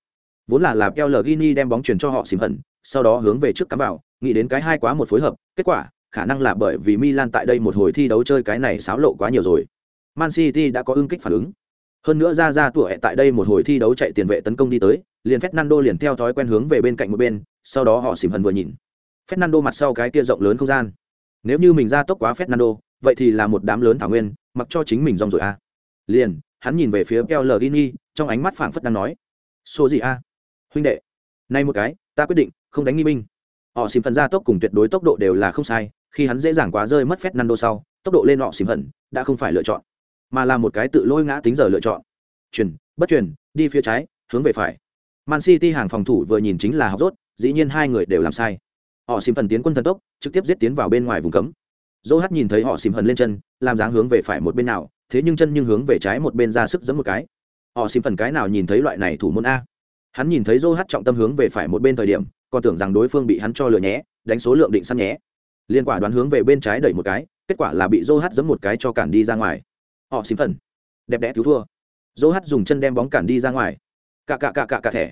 Vốn là làm El Gini đem bóng chuyển cho họ xìm hận, sau đó hướng về trước cắm vào, nghĩ đến cái hai quá một phối hợp, kết quả, khả năng là bởi vì Milan tại đây một hồi thi đấu chơi cái này xáo lộ quá nhiều rồi. Man City đã có ưng kích phản ứng. Hơn nữa ra ra tuổi tại đây một hồi thi đấu chạy tiền vệ tấn công đi tới, liền Fernando liền theo thói quen hướng về bên cạnh một bên, sau đó họ xỉm hận vừa nhìn. Fernando mặt sau cái kia rộng lớn không gian. Nếu như mình ra tốc quá Fernando, vậy thì là một đám lớn thảo nguyên, mặc cho chính mình rong rồi a. À. Liền, hắn nhìn về phía Pellegrini, trong ánh mắt phảng phất đang nói: "Số gì a? Huynh đệ, nay một cái, ta quyết định không đánh nghi binh." Họ xỉm thần ra tốc cùng tuyệt đối tốc độ đều là không sai, khi hắn dễ dàng quá rơi mất Fernando sau, tốc độ lên họ xỉm hận, đã không phải lựa chọn mà là một cái tự lôi ngã tính giờ lựa chọn. Chuyển, bất chuyển, đi phía trái, hướng về phải. Man city hàng phòng thủ vừa nhìn chính là học rốt, dĩ nhiên hai người đều làm sai. Họ xìm thần tiến quân thần tốc, trực tiếp giết tiến vào bên ngoài vùng cấm. Dô hát nhìn thấy họ xìm hần lên chân, làm dáng hướng về phải một bên nào, thế nhưng chân nhưng hướng về trái một bên ra sức giẫm một cái. Họ xìm thần cái nào nhìn thấy loại này thủ môn a? Hắn nhìn thấy dô hát trọng tâm hướng về phải một bên thời điểm, còn tưởng rằng đối phương bị hắn cho lừa nhé, đánh số lượng định săn nhé. Liên quả đoán hướng về bên trái đẩy một cái, kết quả là bị dô hát giẫm một cái cho cản đi ra ngoài họ xím thần đẹp đẽ cứu thua. Dỗ hát dùng chân đem bóng cản đi ra ngoài. Cạ cạ cạ cạ cạ thẻ.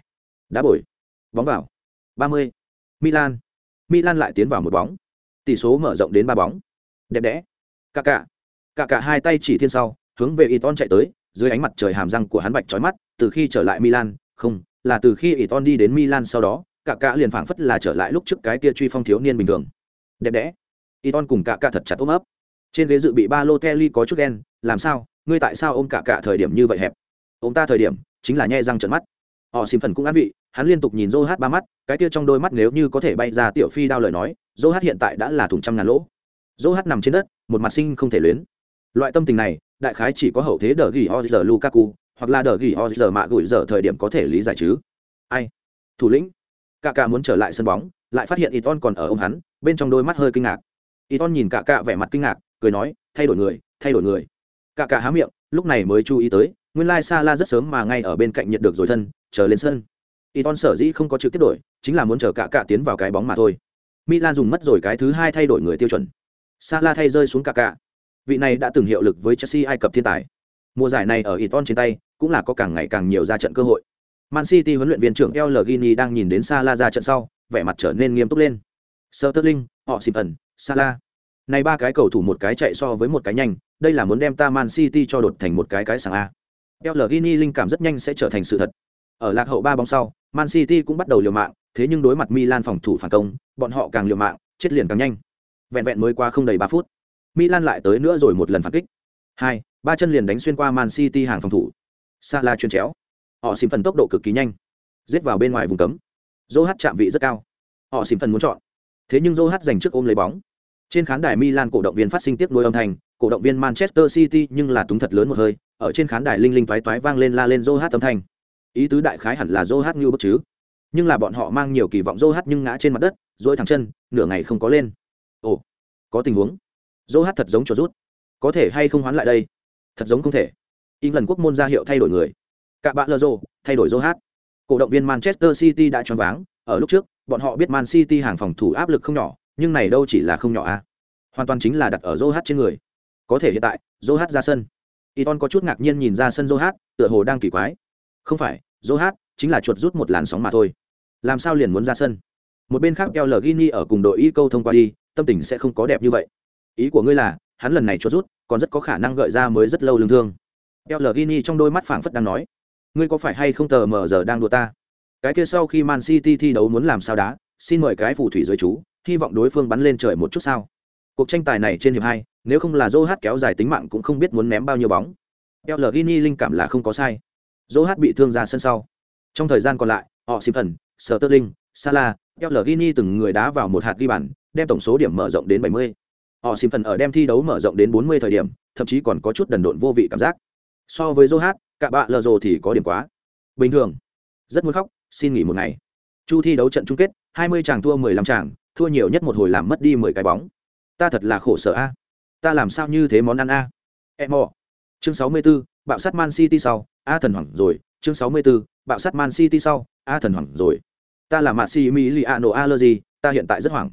Đá bồi. Bóng vào. Ba mươi. Milan. Milan lại tiến vào một bóng. Tỷ số mở rộng đến ba bóng. Đẹp đẽ. Cạ cạ. Cạ cạ hai tay chỉ thiên sau, hướng về Iton chạy tới, dưới ánh mặt trời hàm răng của hắn bạch trói mắt, từ khi trở lại milan, không, là từ khi Iton đi đến milan sau đó, cạ cạ liền phảng phất là trở lại lúc trước cái kia truy phong thiếu niên bình thường. Đẹp đẽ. Iton cùng cạ cạ thật chặt ôm ấp trên ghế dự bị ba lô kelly có chút đen làm sao? Ngươi tại sao ôm cả cả thời điểm như vậy hẹp? Ôm ta thời điểm, chính là nhe răng trận mắt. Họ xìm thần cũng an vị, hắn liên tục nhìn dô hát ba mắt, cái kia trong đôi mắt nếu như có thể bay ra tiểu phi đao lời nói dô hát hiện tại đã là thùng trăm ngàn lỗ. Dô hát nằm trên đất, một mặt sinh không thể luyến. Loại tâm tình này, đại khái chỉ có hậu thế đờ ghi ho giờ lukaku, hoặc là đờ ghi ho giờ mạ gửi giờ thời điểm có thể lý giải chứ. Ai? Thủ lĩnh. Cả cả muốn trở lại sân bóng, lại phát hiện Iton còn ở ông hắn, bên trong đôi mắt hơi kinh ngạc. Iton nhìn cả cả vẻ mặt kinh ngạc cười nói thay đổi người thay đổi người. Cả cả há miệng lúc này mới chú ý tới nguyên lai sa la rất sớm mà ngay ở bên cạnh nhận được rồi thân chờ lên sân. Y ton sở dĩ không có trực tiếp đổi chính là muốn chờ cả cả tiến vào cái bóng mà thôi. Milan dùng mất rồi cái thứ hai thay đổi người tiêu chuẩn. Sa la thay rơi xuống cả cả vị này đã từng hiệu lực với chelsea ai cập thiên tài. Mùa giải này ở y ton trên tay cũng là có càng ngày càng nhiều ra trận cơ hội. Man city huấn luyện viên trưởng el gini đang nhìn đến sa la ra trận sau vẻ mặt trở nên nghiêm túc lên. Sterling, họ xịp ẩn, Salah. Này ba cái cầu thủ một cái chạy so với một cái nhanh, đây là muốn đem ta Man City cho đột thành một cái cái sáng a. Pellegrini linh cảm rất nhanh sẽ trở thành sự thật. Ở lạc hậu ba bóng sau, Man City cũng bắt đầu liều mạng, thế nhưng đối mặt Milan phòng thủ phản công, bọn họ càng liều mạng, chết liền càng nhanh. Vẹn vẹn mới qua không đầy ba phút, Milan lại tới nữa rồi một lần phản kích. Hai, ba chân liền đánh xuyên qua Man City hàng phòng thủ. Salah chuyên chéo. Họ xỉm phần tốc độ cực kỳ nhanh, giết vào bên ngoài vùng cấm. Zohat chạm vị rất cao. Họ xỉm phần muốn chọn, thế nhưng Zohat giành trước ôm lấy bóng, trên khán đài Milan cổ động viên phát sinh tiếc nuối âm thanh, cổ động viên Manchester City nhưng là túng thật lớn một hơi, ở trên khán đài linh linh toái toái vang lên la lên Joe hát âm thanh. Ý tứ đại khái hẳn là Joe hát như bất chứ. Nhưng là bọn họ mang nhiều kỳ vọng Joe hát nhưng ngã trên mặt đất, duỗi thẳng chân, nửa ngày không có lên. Ồ, có tình huống. Joe hát thật giống cho rút. Có thể hay không hoán lại đây? Thật giống không thể. lần quốc môn ra hiệu thay đổi người. Cả bạn Lơ thay đổi Joe hát. Cổ động viên Manchester City đã choáng váng, ở lúc trước, bọn họ biết Man City hàng phòng thủ áp lực không nhỏ, nhưng này đâu chỉ là không nhỏ a. À. hoàn toàn chính là đặt ở dô hát trên người. Có thể hiện tại dô hát ra sân. Y có chút ngạc nhiên nhìn ra sân dô hát tựa hồ đang kỳ quái. Không phải dô hát chính là chuột rút một làn sóng mà thôi. Làm sao liền muốn ra sân? Một bên khác keo lờ gini ở cùng đội y câu thông qua đi, tâm tình sẽ không có đẹp như vậy. Ý của ngươi là, hắn lần này chuột rút, còn rất có khả năng gợi ra mới rất lâu lương thương. Keo lờ gini trong đôi mắt phảng phất đang nói, ngươi có phải hay không tờ mờ giờ đang đùa ta? Cái kia sau khi man city thi đấu muốn làm sao đá, xin mời cái phù thủy dưới chú hy vọng đối phương bắn lên trời một chút sao? Cuộc tranh tài này trên hiệp hai, nếu không là dô hát kéo dài tính mạng cũng không biết muốn ném bao nhiêu bóng. Eo linh cảm là không có sai. Dô hát bị thương ra sân sau. Trong thời gian còn lại, họ xịp thần sờ tơ linh sala từng người đá vào một hạt ghi bàn, đem tổng số điểm mở rộng đến 70. họ xịp thần ở đem thi đấu mở rộng đến 40 thời điểm, thậm chí còn có chút đần độn vô vị cảm giác. So với dô hát cả bạ lờ rồ thì có điểm quá. Bình thường. Rất muốn khóc, xin nghỉ một ngày. Chu thi đấu trận chung kết, hai mươi chàng thua mười lăm chàng thua nhiều nhất một hồi làm mất đi mười cái bóng. Ta thật là khổ sở a. Ta làm sao như thế món ăn a? Em mò. Chương sáu mươi 64, bạo sát man city sau a thần hoảng rồi. Chương sáu mươi 64, bạo sát man city sau a thần hoảng rồi. Ta là Massimiliano Allegri ta hiện tại rất hoảng.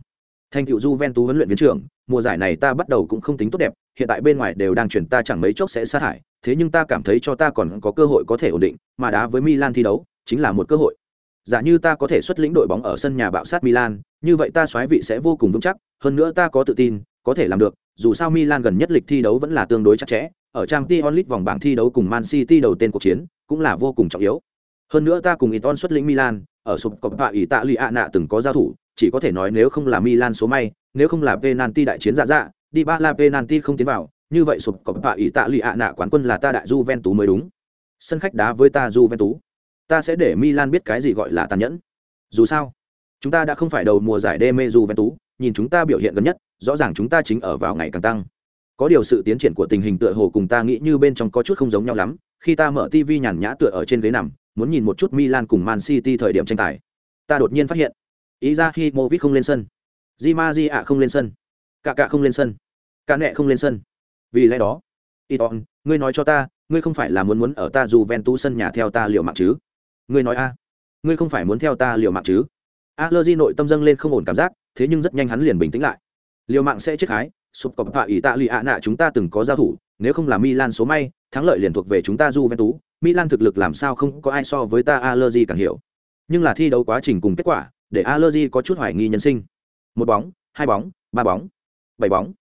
Thành cựu Juventus huấn luyện viên trưởng mùa giải này ta bắt đầu cũng không tính tốt đẹp hiện tại bên ngoài đều đang chuyển ta chẳng mấy chốc sẽ sa thải thế nhưng ta cảm thấy cho ta còn có cơ hội có thể ổn định mà đá với Milan thi đấu chính là một cơ hội giả như ta có thể xuất lĩnh đội bóng ở sân nhà bạo sát Milan, như vậy ta xoáy vị sẽ vô cùng vững chắc, hơn nữa ta có tự tin, có thể làm được, dù sao Milan gần nhất lịch thi đấu vẫn là tương đối chặt chẽ, ở trang League vòng bảng thi đấu cùng man city đầu tên cuộc chiến cũng là vô cùng trọng yếu. Hơn nữa ta cùng iton xuất lĩnh milan, ở sụp cọp tạ ý tạ lì ạ nạ từng có giao thủ, chỉ có thể nói nếu không là milan số may, nếu không là penalty đại chiến dạ dạ đi ba la penalty không tiến vào, như vậy sụp cọp tạ ý tạ lì ạ nạ quán quân là ta đại Juventus mới đúng. Sân khách đá với ta Juventus ta sẽ để milan biết cái gì gọi là tàn nhẫn. Dù sao, chúng ta đã không phải đầu mùa giải đê mê Juventus nhìn chúng ta biểu hiện gần nhất, rõ ràng chúng ta chính ở vào ngày càng tăng. Có điều sự tiến triển của tình hình tựa hồ cùng ta nghĩ như bên trong có chút không giống nhau lắm, khi ta mở tv nhàn nhã tựa ở trên ghế nằm, muốn nhìn một chút milan cùng man city thời điểm tranh tài. Ta đột nhiên phát hiện Izahimovic không lên sân, di ạ không lên sân cả cả không lên sân cả nẹ không lên sân. Vì lẽ đó, iton, ngươi nói cho ta, ngươi không phải là muốn muốn ở ta Juventus sân nhà theo ta liệu mạng chứ? Ngươi nói a ngươi không phải muốn theo ta liều mạng chứ a lơ di nội tâm dâng lên không ổn cảm giác thế nhưng rất nhanh hắn liền bình tĩnh lại liều mạng sẽ chết khái sụp cọp hạ ỷ tạ lụy ạ nạ chúng ta từng có giao thủ nếu không là milan số may thắng lợi liền thuộc về chúng ta Juventus, Milan thực lực làm sao không có ai so với ta Allegri càng hiểu. Nhưng là thi đấu quá trình cùng kết quả, để Allegri có chút hoài nghi nhân sinh. Một bóng, hai bóng, ba bóng, bảy bóng.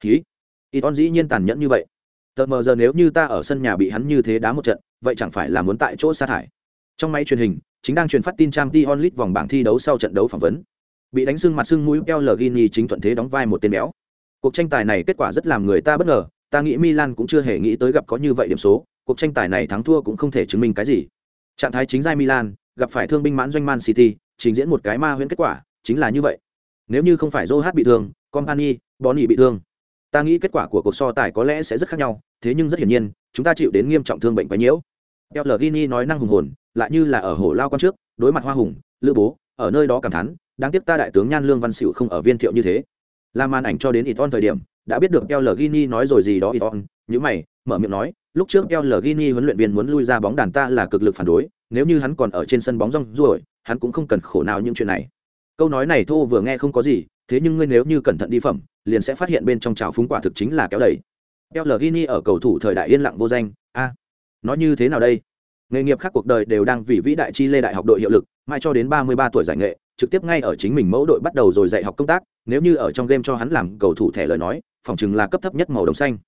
Khí. Iton dĩ nhiên tàn nhẫn như vậy. Tờ mờ giờ nếu như ta ở sân nhà bị hắn như thế đá một trận, vậy chẳng phải là muốn tại chỗ sa thải. Trong máy truyền hình, chính đang truyền phát tin trang Champions onlit vòng bảng thi đấu sau trận đấu phỏng vấn. Bị đánh sưng mặt sưng mũi El Gini chính thuận thế đóng vai một tên béo. Cuộc tranh tài này kết quả rất làm người ta bất ngờ, ta nghĩ Milan cũng chưa hề nghĩ tới gặp có như vậy điểm số, cuộc tranh tài này thắng thua cũng không thể chứng minh cái gì. Trạng thái chính giai Milan, gặp phải thương binh mãn doanh Man City, trình diễn một cái ma huyễn kết quả, chính là như vậy. Nếu như không phải Zohat bị thương, Company, Bonny bị thương, ta nghĩ kết quả của cuộc so tài có lẽ sẽ rất khác nhau, thế nhưng rất hiển nhiên, chúng ta chịu đến nghiêm trọng thương bệnh quấy nhiễu. Pellegrini nói năng hùng hồn, lại như là ở hổ lao quan trước, đối mặt hoa hùng, lữ bố, ở nơi đó cảm thán, đáng tiếc ta đại tướng Nhan Lương Văn Sửu không ở viên thiệu như thế. Làm màn ảnh cho đến Iton thời điểm, đã biết được Pellegrini nói rồi gì đó Iton, như mày, mở miệng nói, lúc trước Pellegrini huấn luyện viên muốn lui ra bóng đàn ta là cực lực phản đối, nếu như hắn còn ở trên sân bóng rong ruổi, hắn cũng không cần khổ nào những chuyện này. Câu nói này thô vừa nghe không có gì, thế nhưng ngươi nếu như cẩn thận đi phẩm, liền sẽ phát hiện bên trong trào phúng quả thực chính là kéo đẩy. Pellegrini ở cầu thủ thời đại yên lặng vô danh, a, nói như thế nào đây? Nghề nghiệp khác cuộc đời đều đang vì vĩ đại chi lê đại học đội hiệu lực, mai cho đến 33 tuổi giải nghệ, trực tiếp ngay ở chính mình mẫu đội bắt đầu rồi dạy học công tác, nếu như ở trong game cho hắn làm cầu thủ thẻ lời nói, phòng chừng là cấp thấp nhất màu đồng xanh.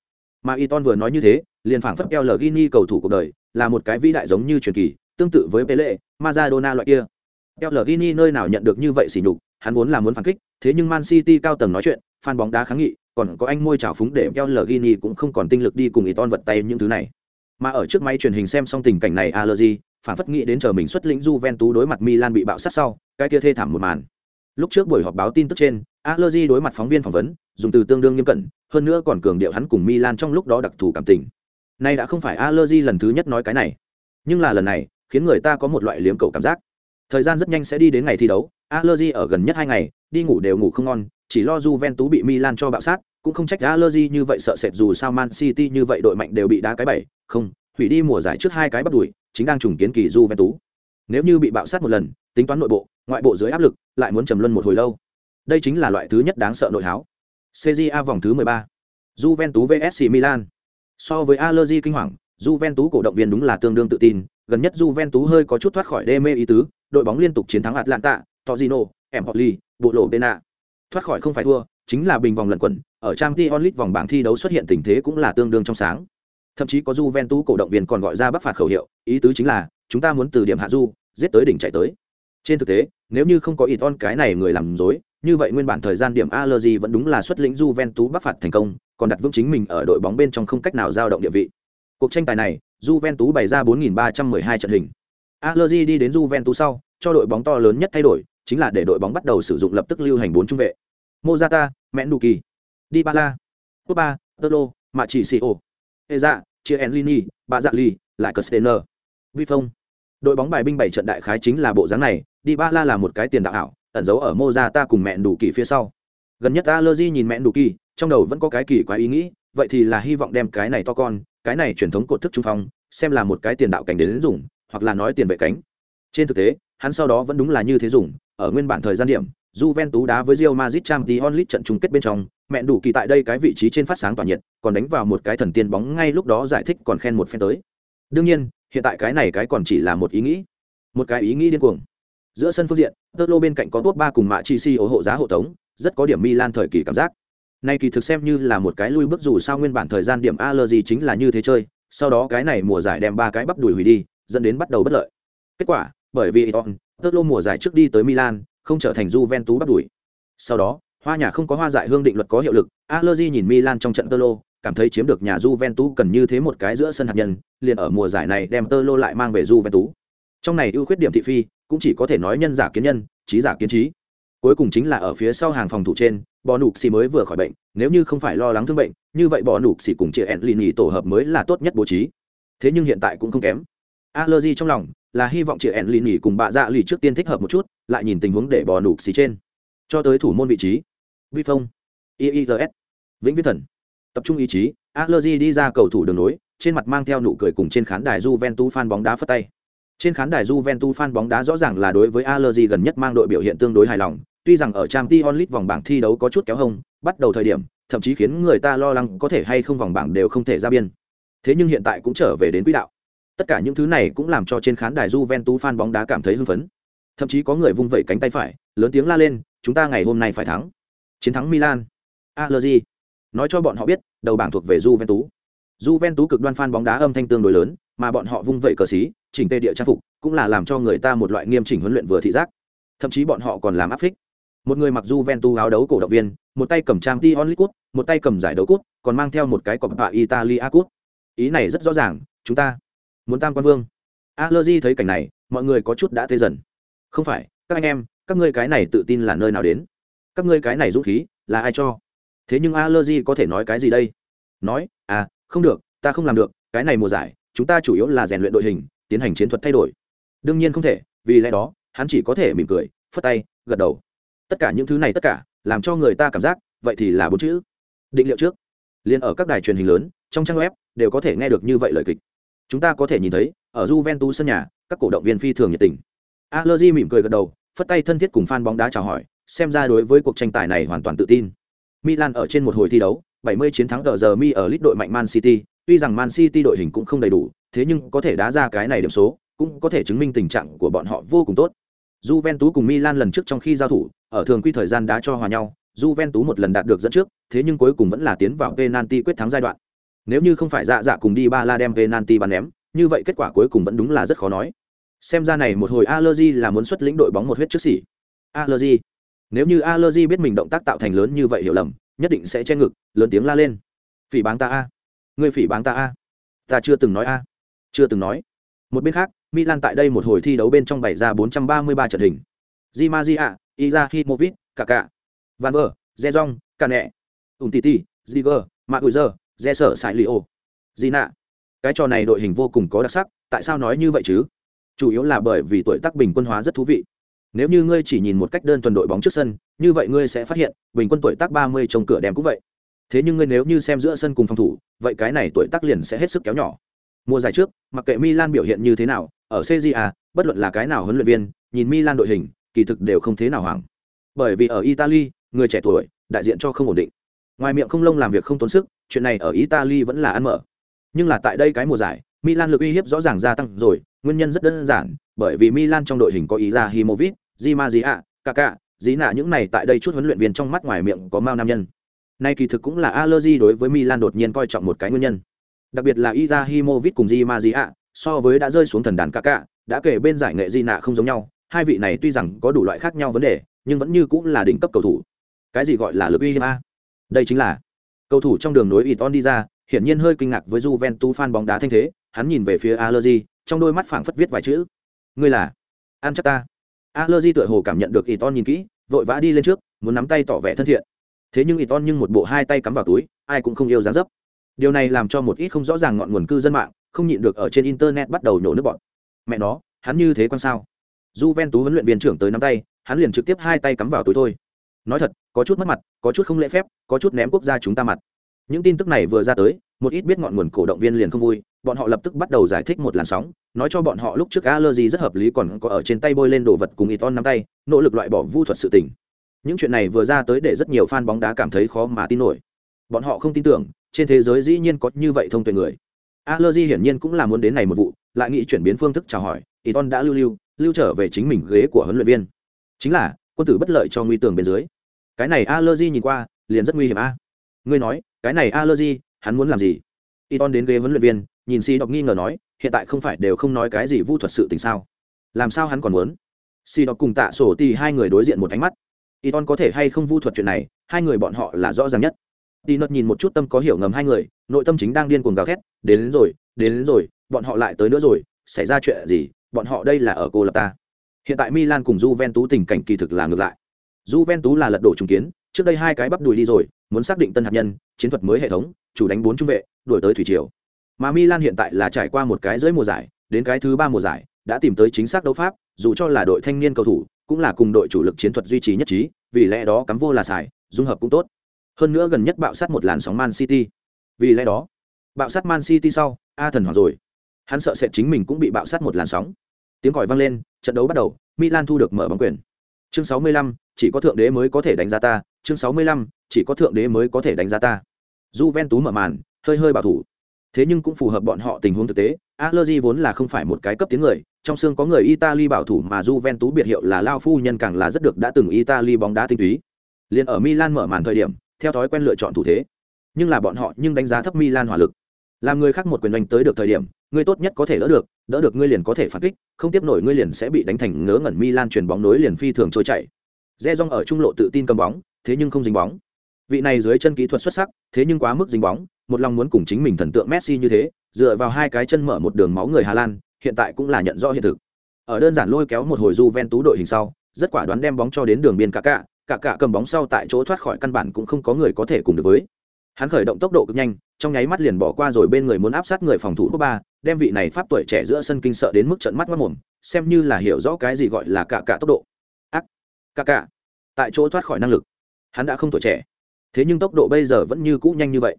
Mà Iton vừa nói như thế, liền phảng phất El Gini cầu thủ cuộc đời, là một cái vĩ đại giống như truyền kỳ, tương tự với Pele, Maradona loại kia. El Gini nơi nào nhận được như vậy sỉ nhục, hắn vốn là muốn phản kích, thế nhưng Man City cao tầng nói chuyện, fan bóng đá kháng nghị, còn có anh môi trào phúng để El Gini cũng không còn tinh lực đi cùng Iton vật tay những thứ này. Mà ở trước máy truyền hình xem xong tình cảnh này Allergy, phản phất nghĩ đến chờ mình xuất lĩnh Juventus đối mặt Milan bị bạo sát sau, cái kia thê thảm một màn. Lúc trước buổi họp báo tin tức trên, Allergy đối mặt phóng viên phỏng vấn, dùng từ tương đương nghiêm cẩn, hơn nữa còn cường điệu hắn cùng Milan trong lúc đó đặc thù cảm tình. Nay đã không phải Allergy lần thứ nhất nói cái này, nhưng là lần này, khiến người ta có một loại liếm cầu cảm giác. Thời gian rất nhanh sẽ đi đến ngày thi đấu, Allergy ở gần nhất hai ngày, đi ngủ đều ngủ không ngon, chỉ lo Juventus bị Milan cho bạo sát, cũng không trách Allergy như vậy sợ sệt dù sao Man City như vậy đội mạnh đều bị đá cái bảy, không, hủy đi mùa giải trước hai cái bắt đuổi, chính đang trùng kiến kỳ Juventus. Nếu như bị bạo sát một lần, tính toán nội bộ, ngoại bộ dưới áp lực, lại muốn trầm luân một hồi lâu. Đây chính là loại thứ nhất đáng sợ nội háo. CJA vòng thứ 13. Juventus vs Milan. So với Allergy kinh hoàng, Juventus cổ động viên đúng là tương đương tự tin, gần nhất Juventus hơi có chút thoát khỏi đê mê ý tứ, đội bóng liên tục chiến thắng Atlanta, Torino, Empoli, bộ lộ Pena. Thoát khỏi không phải thua, chính là bình vòng lẩn quẩn, ở Champions onlit vòng bảng thi đấu xuất hiện tình thế cũng là tương đương trong sáng. Thậm chí có Juventus cổ động viên còn gọi ra bắc phạt khẩu hiệu, ý tứ chính là chúng ta muốn từ điểm hạ du, giết tới đỉnh chạy tới. Trên thực tế, nếu như không có Iton cái này người làm dối, như vậy nguyên bản thời gian điểm Allergy vẫn đúng là xuất lĩnh Juventus bắc phạt thành công, còn đặt vững chính mình ở đội bóng bên trong không cách nào dao động địa vị. Cuộc tranh tài này, Juventus bày ra 4312 trận hình. Allergy đi đến Juventus sau, cho đội bóng to lớn nhất thay đổi, chính là để đội bóng bắt đầu sử dụng lập tức lưu hành bốn trung vệ. Mozata, Di Bala, Copa, Tolo, Machicio, Eza, dạ, Chiellini, Bà Dạ Ly, lại Castellaner. Vi Phong. Đội bóng bài binh bảy trận đại khái chính là bộ dáng này, Di Bala là một cái tiền đạo ảo ẩn giấu ở Mozata ta cùng mẹ đủ kỳ phía sau gần nhất allergy nhìn mẹ đủ kỳ trong đầu vẫn có cái kỳ quái ý nghĩ vậy thì là hy vọng đem cái này to con cái này truyền thống cột thức trung phong xem là một cái tiền đạo cảnh đến dùng hoặc là nói tiền vệ cánh trên thực tế hắn sau đó vẫn đúng là như thế dùng ở nguyên bản thời gian điểm Juventus đá với Real Madrid Champions League trận chung kết bên trong, mẹ đủ kỳ tại đây cái vị trí trên phát sáng tỏa nhiệt, còn đánh vào một cái thần tiên bóng ngay lúc đó giải thích còn khen một phen tới. Đương nhiên, hiện tại cái này cái còn chỉ là một ý nghĩ, một cái ý nghĩ điên cuồng. Giữa sân phương diện, Tottenham bên cạnh có tốt ba cùng mạ chi si hộ giá hộ tống, rất có điểm Milan thời kỳ cảm giác. Nay kỳ thực xem như là một cái lui bước dù sao nguyên bản thời gian điểm allergy chính là như thế chơi, sau đó cái này mùa giải đem ba cái bắp đuổi hủy đi, dẫn đến bắt đầu bất lợi. Kết quả, bởi vì Iton, Tottenham mùa giải trước đi tới Milan, không trở thành Juventus bắt đuổi. Sau đó, hoa nhà không có hoa giải hương định luật có hiệu lực, Allegri nhìn Milan trong trận Tolo, cảm thấy chiếm được nhà Juventus cần như thế một cái giữa sân hạt nhân, liền ở mùa giải này đem Tolo lại mang về Juventus. Trong này ưu khuyết điểm thị phi, cũng chỉ có thể nói nhân giả kiến nhân, trí giả kiến trí. Cuối cùng chính là ở phía sau hàng phòng thủ trên, Bò Nục Xì mới vừa khỏi bệnh, nếu như không phải lo lắng thương bệnh, như vậy Bò Nục Xì cùng chị Enlini tổ hợp mới là tốt nhất bố trí. Thế nhưng hiện tại cũng không kém. Allergy trong lòng, là hy vọng chị Enlin nghỉ cùng bà dạ lì trước tiên thích hợp một chút lại nhìn tình huống để bò nục xì trên cho tới thủ môn vị trí vi phong iis vĩnh viễn thần tập trung ý chí allergy đi ra cầu thủ đường nối trên mặt mang theo nụ cười cùng trên khán đài Juventus fan bóng đá phất tay. Trên khán đài Juventus fan bóng đá rõ ràng là đối với Allergy gần nhất mang đội biểu hiện tương đối hài lòng, tuy rằng ở Champions League vòng bảng thi đấu có chút kéo hông, bắt đầu thời điểm, thậm chí khiến người ta lo lắng có thể hay không vòng bảng đều không thể ra biên. Thế nhưng hiện tại cũng trở về đến quỹ đạo. Tất cả những thứ này cũng làm cho trên khán đài Juventus fan bóng đá cảm thấy hưng phấn. Thậm chí có người vung vẩy cánh tay phải, lớn tiếng la lên, chúng ta ngày hôm nay phải thắng. Chiến thắng Milan. Allegri nói cho bọn họ biết, đầu bảng thuộc về Juventus. Juventus cực đoan fan bóng đá âm thanh tương đối lớn, mà bọn họ vung vẩy cờ xí, chỉnh tề địa trang phục, cũng là làm cho người ta một loại nghiêm chỉnh huấn luyện vừa thị giác. Thậm chí bọn họ còn làm áp phích. Một người mặc Juventus áo đấu cổ động viên, một tay cầm trang League cút, một tay cầm giải đấu cút, còn mang theo một cái cọp bạ Italia cút. Ý này rất rõ ràng, chúng ta muốn tam quan vương. Allergy thấy cảnh này, mọi người có chút đã tê dần. Không phải, các anh em, các ngươi cái này tự tin là nơi nào đến? Các ngươi cái này dũng khí, là ai cho? Thế nhưng Allergy có thể nói cái gì đây? Nói à không được, ta không làm được, cái này mùa giải, chúng ta chủ yếu là rèn luyện đội hình, tiến hành chiến thuật thay đổi. Đương nhiên không thể, vì lẽ đó, hắn chỉ có thể mỉm cười, phất tay, gật đầu. Tất cả những thứ này tất cả, làm cho người ta cảm giác, vậy thì là bốn chữ. Định liệu trước. Liền ở các đài truyền hình lớn, trong trang web, đều có thể nghe được như vậy lời kịch chúng ta có thể nhìn thấy, ở Juventus sân nhà, các cổ động viên phi thường nhiệt tình. Allegri mỉm cười gật đầu, phất tay thân thiết cùng fan bóng đá chào hỏi, xem ra đối với cuộc tranh tài này hoàn toàn tự tin. Milan ở trên một hồi thi đấu 70 chiến thắng giờ mi ở lít đội mạnh Man City, tuy rằng Man City đội hình cũng không đầy đủ, thế nhưng có thể đá ra cái này điểm số, cũng có thể chứng minh tình trạng của bọn họ vô cùng tốt. Juventus cùng Milan lần trước trong khi giao thủ, ở thường quy thời gian đá cho hòa nhau, Juventus một lần đạt được dẫn trước, thế nhưng cuối cùng vẫn là tiến vào penalty quyết thắng giai đoạn nếu như không phải dạ dạ cùng đi ba la đem penalty bắn ném như vậy kết quả cuối cùng vẫn đúng là rất khó nói. Xem ra này một hồi allergy là muốn xuất lĩnh đội bóng một huyết trước xỉ. Allergy. Nếu như allergy biết mình động tác tạo thành lớn như vậy hiểu lầm nhất định sẽ che ngực lớn tiếng la lên. Phỉ báng ta a. Người phỉ báng ta a. Ta chưa từng nói a. Chưa từng nói. Một bên khác milan tại đây một hồi thi đấu bên trong bảy ra 433 trận hình. Di mazia izahimovic kaka van ver zezong cane Umtiti, ziger maguizer re sở sải li ô. Di nạ? Cái trò này đội hình vô cùng có đặc sắc, tại sao nói như vậy chứ? Chủ yếu là bởi vì tuổi tác bình quân hóa rất thú vị. Nếu như ngươi chỉ nhìn một cách đơn thuần đội bóng trước sân, như vậy ngươi sẽ phát hiện, bình quân tuổi tác ba mươi trong cửa đem cũng vậy. Thế nhưng ngươi nếu như xem giữa sân cùng phòng thủ, vậy cái này tuổi tác liền sẽ hết sức kéo nhỏ. Mùa giải trước, mặc kệ milan biểu hiện như thế nào, ở cja bất luận là cái nào huấn luyện viên, nhìn milan đội hình, kỳ thực đều không thế nào hoảng. Bởi vì ở italy, người trẻ tuổi, đại diện cho không ổn định ngoài miệng không lông làm việc không tốn sức chuyện này ở italy vẫn là ăn mở nhưng là tại đây cái mùa giải milan lực uy hiếp rõ ràng gia tăng rồi nguyên nhân rất đơn giản bởi vì milan trong đội hình có ý ra himovic di mazia kaka dí nạ những này tại đây chút huấn luyện viên trong mắt ngoài miệng có mao nam nhân nay kỳ thực cũng là allergy đối với milan đột nhiên coi trọng một cái nguyên nhân đặc biệt là Iza Himovic cùng Di Maria, so với đã rơi xuống thần đàn kaka đã kể bên giải nghệ Di nạ không giống nhau, hai vị này tuy rằng có đủ loại khác nhau vấn đề, nhưng vẫn như cũng là đỉnh cấp cầu thủ. Cái gì gọi là lực uy hiếp a? Đây chính là cầu thủ trong đường nối Iton đi ra, hiển nhiên hơi kinh ngạc với Juventus fan bóng đá thanh thế, hắn nhìn về phía Allergy, trong đôi mắt phảng phất viết vài chữ. Ngươi là? An chắc ta. Allergy tựa hồ cảm nhận được Iton nhìn kỹ, vội vã đi lên trước, muốn nắm tay tỏ vẻ thân thiện. Thế nhưng Iton nhưng một bộ hai tay cắm vào túi, ai cũng không yêu dáng dấp. Điều này làm cho một ít không rõ ràng ngọn nguồn cư dân mạng, không nhịn được ở trên internet bắt đầu nhổ nước bọn. Mẹ nó, hắn như thế quan sao? Juventus huấn luyện viên trưởng tới nắm tay, hắn liền trực tiếp hai tay cắm vào túi thôi. Nói thật, có chút mất mặt, có chút không lễ phép, có chút ném quốc gia chúng ta mặt. Những tin tức này vừa ra tới, một ít biết ngọn nguồn cổ động viên liền không vui, bọn họ lập tức bắt đầu giải thích một làn sóng, nói cho bọn họ lúc trước allergy rất hợp lý còn có ở trên tay bôi lên đồ vật cùng Iton nắm tay, nỗ lực loại bỏ vu thuật sự tình. Những chuyện này vừa ra tới để rất nhiều fan bóng đá cảm thấy khó mà tin nổi. Bọn họ không tin tưởng, trên thế giới dĩ nhiên có như vậy thông tuệ người. Allergy hiển nhiên cũng là muốn đến này một vụ, lại nghĩ chuyển biến phương thức chào hỏi, Iton đã lưu lưu, lưu trở về chính mình ghế của huấn luyện viên. Chính là, quân tử bất lợi cho nguy tường bên dưới. Cái này Allergy nhìn qua, liền rất nguy hiểm a. Ngươi nói, cái này Allergy, hắn muốn làm gì? Iton đến ghế huấn luyện viên, nhìn Si đọc nghi ngờ nói, hiện tại không phải đều không nói cái gì vu thuật sự tình sao? Làm sao hắn còn muốn? Si đọc cùng Tạ Sổ ti hai người đối diện một ánh mắt. Iton có thể hay không vu thuật chuyện này, hai người bọn họ là rõ ràng nhất. Đi nốt nhìn một chút tâm có hiểu ngầm hai người, nội tâm chính đang điên cuồng gào thét, đến, đến rồi, đến, đến rồi, bọn họ lại tới nữa rồi, xảy ra chuyện gì? Bọn họ đây là ở cô lập ta. Hiện tại Milan cùng Juventus tình cảnh kỳ thực là ngược lại. Juventus là lật đổ trùng kiến, trước đây hai cái bắp đùi đi rồi, muốn xác định tân hạt nhân, chiến thuật mới hệ thống, chủ đánh bốn trung vệ, đuổi tới thủy triều. Mà Milan hiện tại là trải qua một cái dưới mùa giải, đến cái thứ ba mùa giải, đã tìm tới chính xác đấu pháp, dù cho là đội thanh niên cầu thủ, cũng là cùng đội chủ lực chiến thuật duy trì nhất trí, vì lẽ đó cắm vô là xài, dung hợp cũng tốt. Hơn nữa gần nhất bạo sát một làn sóng Man City. Vì lẽ đó, bạo sát Man City sau, A thần hoảng rồi. Hắn sợ sẽ chính mình cũng bị bạo sát một làn sóng. Tiếng còi vang lên, trận đấu bắt đầu, Milan thu được mở bóng quyền. Chương 65, chỉ có thượng đế mới có thể đánh giá ta, chương 65, chỉ có thượng đế mới có thể đánh giá ta. Juventus mở màn, hơi hơi bảo thủ. Thế nhưng cũng phù hợp bọn họ tình huống thực tế, Allegri vốn là không phải một cái cấp tiến người, trong xương có người Italy bảo thủ mà Juventus biệt hiệu là lao phu nhân càng là rất được đã từng Italy bóng đá tinh túy. Liên ở Milan mở màn thời điểm, theo thói quen lựa chọn thủ thế. Nhưng là bọn họ nhưng đánh giá thấp Milan hỏa lực. Làm người khác một quyền đánh tới được thời điểm, người tốt nhất có thể đỡ được, đỡ được ngươi liền có thể phản kích, không tiếp nổi ngươi liền sẽ bị đánh thành ngớ ngẩn Milan chuyển bóng nối liền phi thường trôi Rê Rejong ở trung lộ tự tin cầm bóng, thế nhưng không dính bóng. Vị này dưới chân kỹ thuật xuất sắc, thế nhưng quá mức dính bóng, một lòng muốn cùng chính mình thần tượng Messi như thế, dựa vào hai cái chân mở một đường máu người Hà Lan, hiện tại cũng là nhận rõ hiện thực. Ở đơn giản lôi kéo một hồi Juventus đội hình sau, rất quả đoán đem bóng cho đến đường biên cả cả, cả cả cầm bóng sau tại chỗ thoát khỏi căn bản cũng không có người có thể cùng được với. Hắn khởi động tốc độ cực nhanh, trong nháy mắt liền bỏ qua rồi bên người muốn áp sát người phòng thủ ba, đem vị này pháp tuổi trẻ giữa sân kinh sợ đến mức trận mắt mắt mồm, xem như là hiểu rõ cái gì gọi là cả cả tốc độ ca cả cả, tại chỗ thoát khỏi năng lực, hắn đã không tuổi trẻ, thế nhưng tốc độ bây giờ vẫn như cũ nhanh như vậy.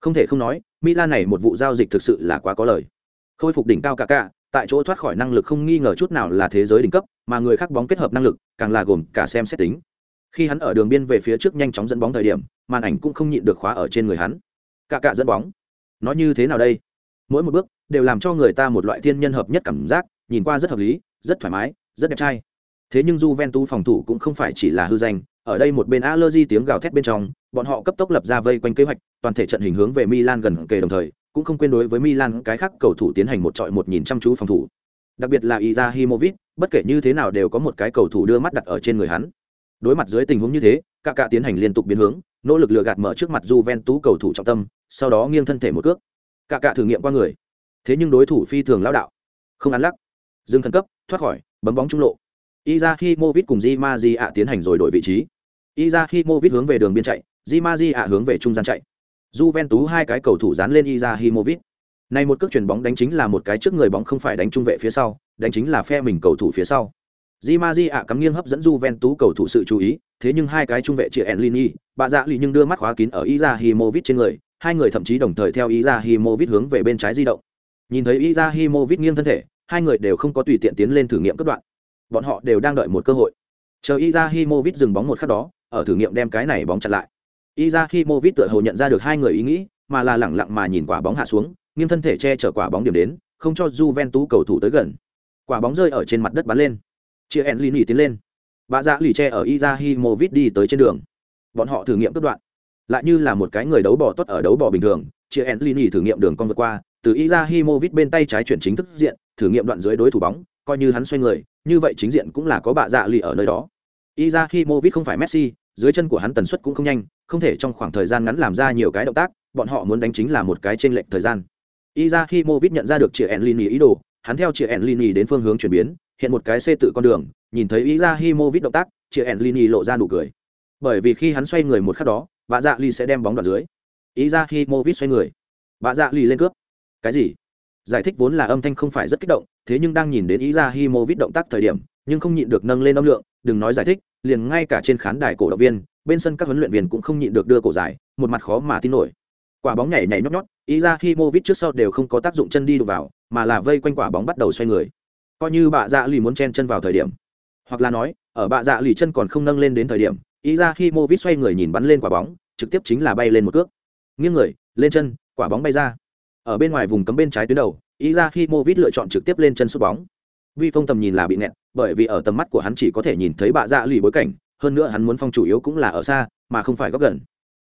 Không thể không nói, Milan này một vụ giao dịch thực sự là quá có lời. Khôi phục đỉnh cao cả cả, tại chỗ thoát khỏi năng lực không nghi ngờ chút nào là thế giới đỉnh cấp, mà người khác bóng kết hợp năng lực, càng là gồm cả xem xét tính. Khi hắn ở đường biên về phía trước nhanh chóng dẫn bóng thời điểm, màn ảnh cũng không nhịn được khóa ở trên người hắn. Cả cả dẫn bóng. nó như thế nào đây? Mỗi một bước đều làm cho người ta một loại thiên nhân hợp nhất cảm giác, nhìn qua rất hợp lý, rất thoải mái, rất đẹp trai. Thế nhưng Juventus phòng thủ cũng không phải chỉ là hư danh, ở đây một bên Allergy tiếng gào thét bên trong, bọn họ cấp tốc lập ra vây quanh kế hoạch, toàn thể trận hình hướng về Milan gần kề đồng thời, cũng không quên đối với Milan cái khác cầu thủ tiến hành một trọi một nhìn chăm chú phòng thủ. Đặc biệt là Izahimovic, bất kể như thế nào đều có một cái cầu thủ đưa mắt đặt ở trên người hắn. Đối mặt dưới tình huống như thế, cả cả tiến hành liên tục biến hướng, nỗ lực lừa gạt mở trước mặt Juventus cầu thủ trọng tâm, sau đó nghiêng thân thể một cước. Cả cả thử nghiệm qua người. Thế nhưng đối thủ phi thường lão đạo, không ăn lắc. Dừng khẩn cấp, thoát khỏi, bấm bóng trung lộ. Izahimovic cùng Jimaji ạ tiến hành rồi đổi vị trí. Izahimovic hướng về đường biên chạy, Jimaji ạ hướng về trung gian chạy. Juventus hai cái cầu thủ dán lên Izahimovic. Này một cước chuyển bóng đánh chính là một cái trước người bóng không phải đánh trung vệ phía sau, đánh chính là phe mình cầu thủ phía sau. Jimaji ạ cắm nghiêng hấp dẫn Juventus cầu thủ sự chú ý, thế nhưng hai cái trung vệ chia Enlini, bà dạ lì nhưng đưa mắt khóa kín ở Izahimovic trên người, hai người thậm chí đồng thời theo Izahimovic hướng về bên trái di động. Nhìn thấy Izahimovic nghiêng thân thể, hai người đều không có tùy tiện tiến lên thử nghiệm cấp đoạn. Bọn họ đều đang đợi một cơ hội. Chờ Izahimovic dừng bóng một khắc đó, ở thử nghiệm đem cái này bóng chặn lại. Izahimovic tựa hồ nhận ra được hai người ý nghĩ, mà là lẳng lặng mà nhìn quả bóng hạ xuống, nghiêng thân thể che chở quả bóng điểm đến, không cho Juventus cầu thủ tới gần. Quả bóng rơi ở trên mặt đất bắn lên. Chia Enlini tiến lên. Bà dạ lì che ở Izahimovic đi tới trên đường. Bọn họ thử nghiệm cướp đoạn. Lại như là một cái người đấu bò tốt ở đấu bò bình thường, chia Enlini thử nghiệm đường con vượt qua, từ Izahimovic bên tay trái chuyển chính thức diện, thử nghiệm đoạn dưới đối thủ bóng, coi như hắn xoay người, như vậy chính diện cũng là có bà dạ lì ở nơi đó. Izahimovic không phải Messi, dưới chân của hắn tần suất cũng không nhanh, không thể trong khoảng thời gian ngắn làm ra nhiều cái động tác, bọn họ muốn đánh chính là một cái trên lệch thời gian. Izahimovic nhận ra được Triệu Enlini ý đồ, hắn theo Triệu Enlini đến phương hướng chuyển biến, hiện một cái xe tự con đường, nhìn thấy Izahimovic động tác, Triệu Enlini lộ ra nụ cười. Bởi vì khi hắn xoay người một khắc đó, bà Dạ Ly sẽ đem bóng đoạt dưới. Izahimovic xoay người, bà Dạ Ly lên cướp. Cái gì? Giải thích vốn là âm thanh không phải rất kích động, thế nhưng đang nhìn đến Izahimovic động tác thời điểm, nhưng không nhịn được nâng lên âm lượng đừng nói giải thích liền ngay cả trên khán đài cổ động viên bên sân các huấn luyện viên cũng không nhịn được đưa cổ dài một mặt khó mà tin nổi. Quả bóng nhảy nhảy nhót nhót ý ra hi mô vít trước sau đều không có tác dụng chân đi đụng vào mà là vây quanh quả bóng bắt đầu xoay người. Coi như bạ dạ lì muốn chen chân vào thời điểm hoặc là nói ở bạ dạ lì chân còn không nâng lên đến thời điểm ý ra hi mô vít xoay người nhìn bắn lên quả bóng trực tiếp chính là bay lên một cước. Nghiêng người lên chân quả bóng bay ra ở bên ngoài vùng cấm bên trái tuyến đầu ý khi mô vít lựa chọn trực tiếp lên chân sút bóng. Vi phong tầm nhìn là bị nẹt bởi vì ở tầm mắt của hắn chỉ có thể nhìn thấy bạ dạ lì bối cảnh, hơn nữa hắn muốn phong chủ yếu cũng là ở xa, mà không phải góc gần.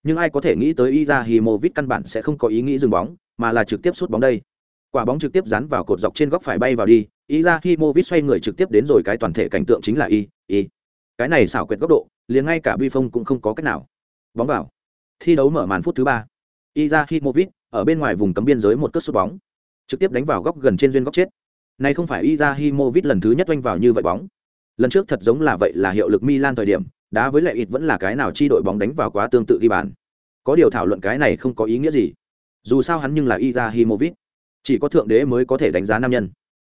Nhưng ai có thể nghĩ tới Izahimovic căn bản sẽ không có ý nghĩ dừng bóng, mà là trực tiếp sút bóng đây. Quả bóng trực tiếp dán vào cột dọc trên góc phải bay vào đi Izahimovic xoay người trực tiếp đến rồi cái toàn thể cảnh tượng chính là y y. Cái này xảo quyệt góc độ, liền ngay cả vi phong cũng không có cách nào. Bóng vào. Thi đấu mở màn phút thứ ba. Izahimovic ở bên ngoài vùng cấm biên giới một cước sút bóng, trực tiếp đánh vào góc gần trên duyên góc chết. Này không phải Izahimovic lần thứ nhất oanh vào như vậy bóng. Lần trước thật giống là vậy là hiệu lực Milan thời điểm, đá với lại ít vẫn là cái nào chi đội bóng đánh vào quá tương tự ghi bàn. Có điều thảo luận cái này không có ý nghĩa gì. Dù sao hắn nhưng là Izahimovic chỉ có thượng đế mới có thể đánh giá nam nhân.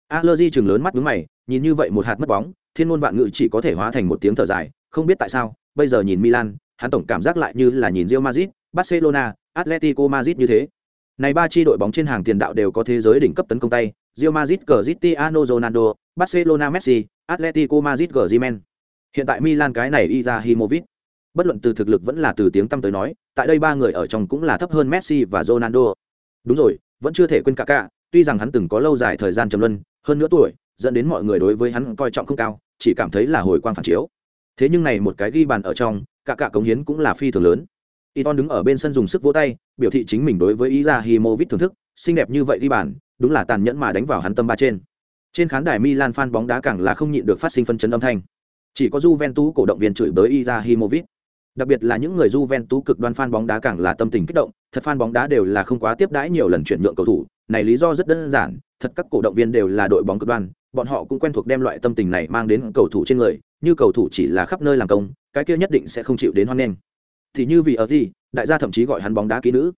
Allergy chừng lớn mắt nhướng mày, nhìn như vậy một hạt mất bóng, thiên ngôn vạn ngữ chỉ có thể hóa thành một tiếng thở dài, không biết tại sao, bây giờ nhìn Milan, hắn tổng cảm giác lại như là nhìn Real Madrid, Barcelona, Atletico Madrid như thế này ba chi đội bóng trên hàng tiền đạo đều có thế giới đỉnh cấp tấn công tay Real Madrid Cristiano Ronaldo Barcelona Messi Atletico Madrid Griezmann Hiện tại Milan cái này Ibrahimovic. bất luận từ thực lực vẫn là từ tiếng tăm tới nói, tại đây ba người ở trong cũng là thấp hơn Messi và Ronaldo. Đúng rồi, vẫn chưa thể quên cả cả, tuy rằng hắn từng có lâu dài thời gian trầm luân, hơn nữa tuổi, dẫn đến mọi người đối với hắn coi trọng không cao, chỉ cảm thấy là hồi quang phản chiếu. Thế nhưng này một cái ghi bàn ở trong, cả cả cống hiến cũng là phi thường lớn. Iton đứng ở bên sân dùng sức vỗ tay, biểu thị chính mình đối với Izahimovic thưởng thức, xinh đẹp như vậy đi bàn, đúng là tàn nhẫn mà đánh vào hắn tâm ba trên. Trên khán đài Milan fan bóng đá càng là không nhịn được phát sinh phân chấn âm thanh. Chỉ có Juventus cổ động viên chửi bới Izahimovic. Đặc biệt là những người Juventus cực đoan fan bóng đá càng là tâm tình kích động, thật fan bóng đá đều là không quá tiếp đãi nhiều lần chuyển nhượng cầu thủ, này lý do rất đơn giản, thật các cổ động viên đều là đội bóng cực đoan, bọn họ cũng quen thuộc đem loại tâm tình này mang đến cầu thủ trên người, như cầu thủ chỉ là khắp nơi làm công, cái kia nhất định sẽ không chịu đến hoan nghênh. Thì như vì ở gì, đại gia thậm chí gọi hắn bóng đá kỹ nữ.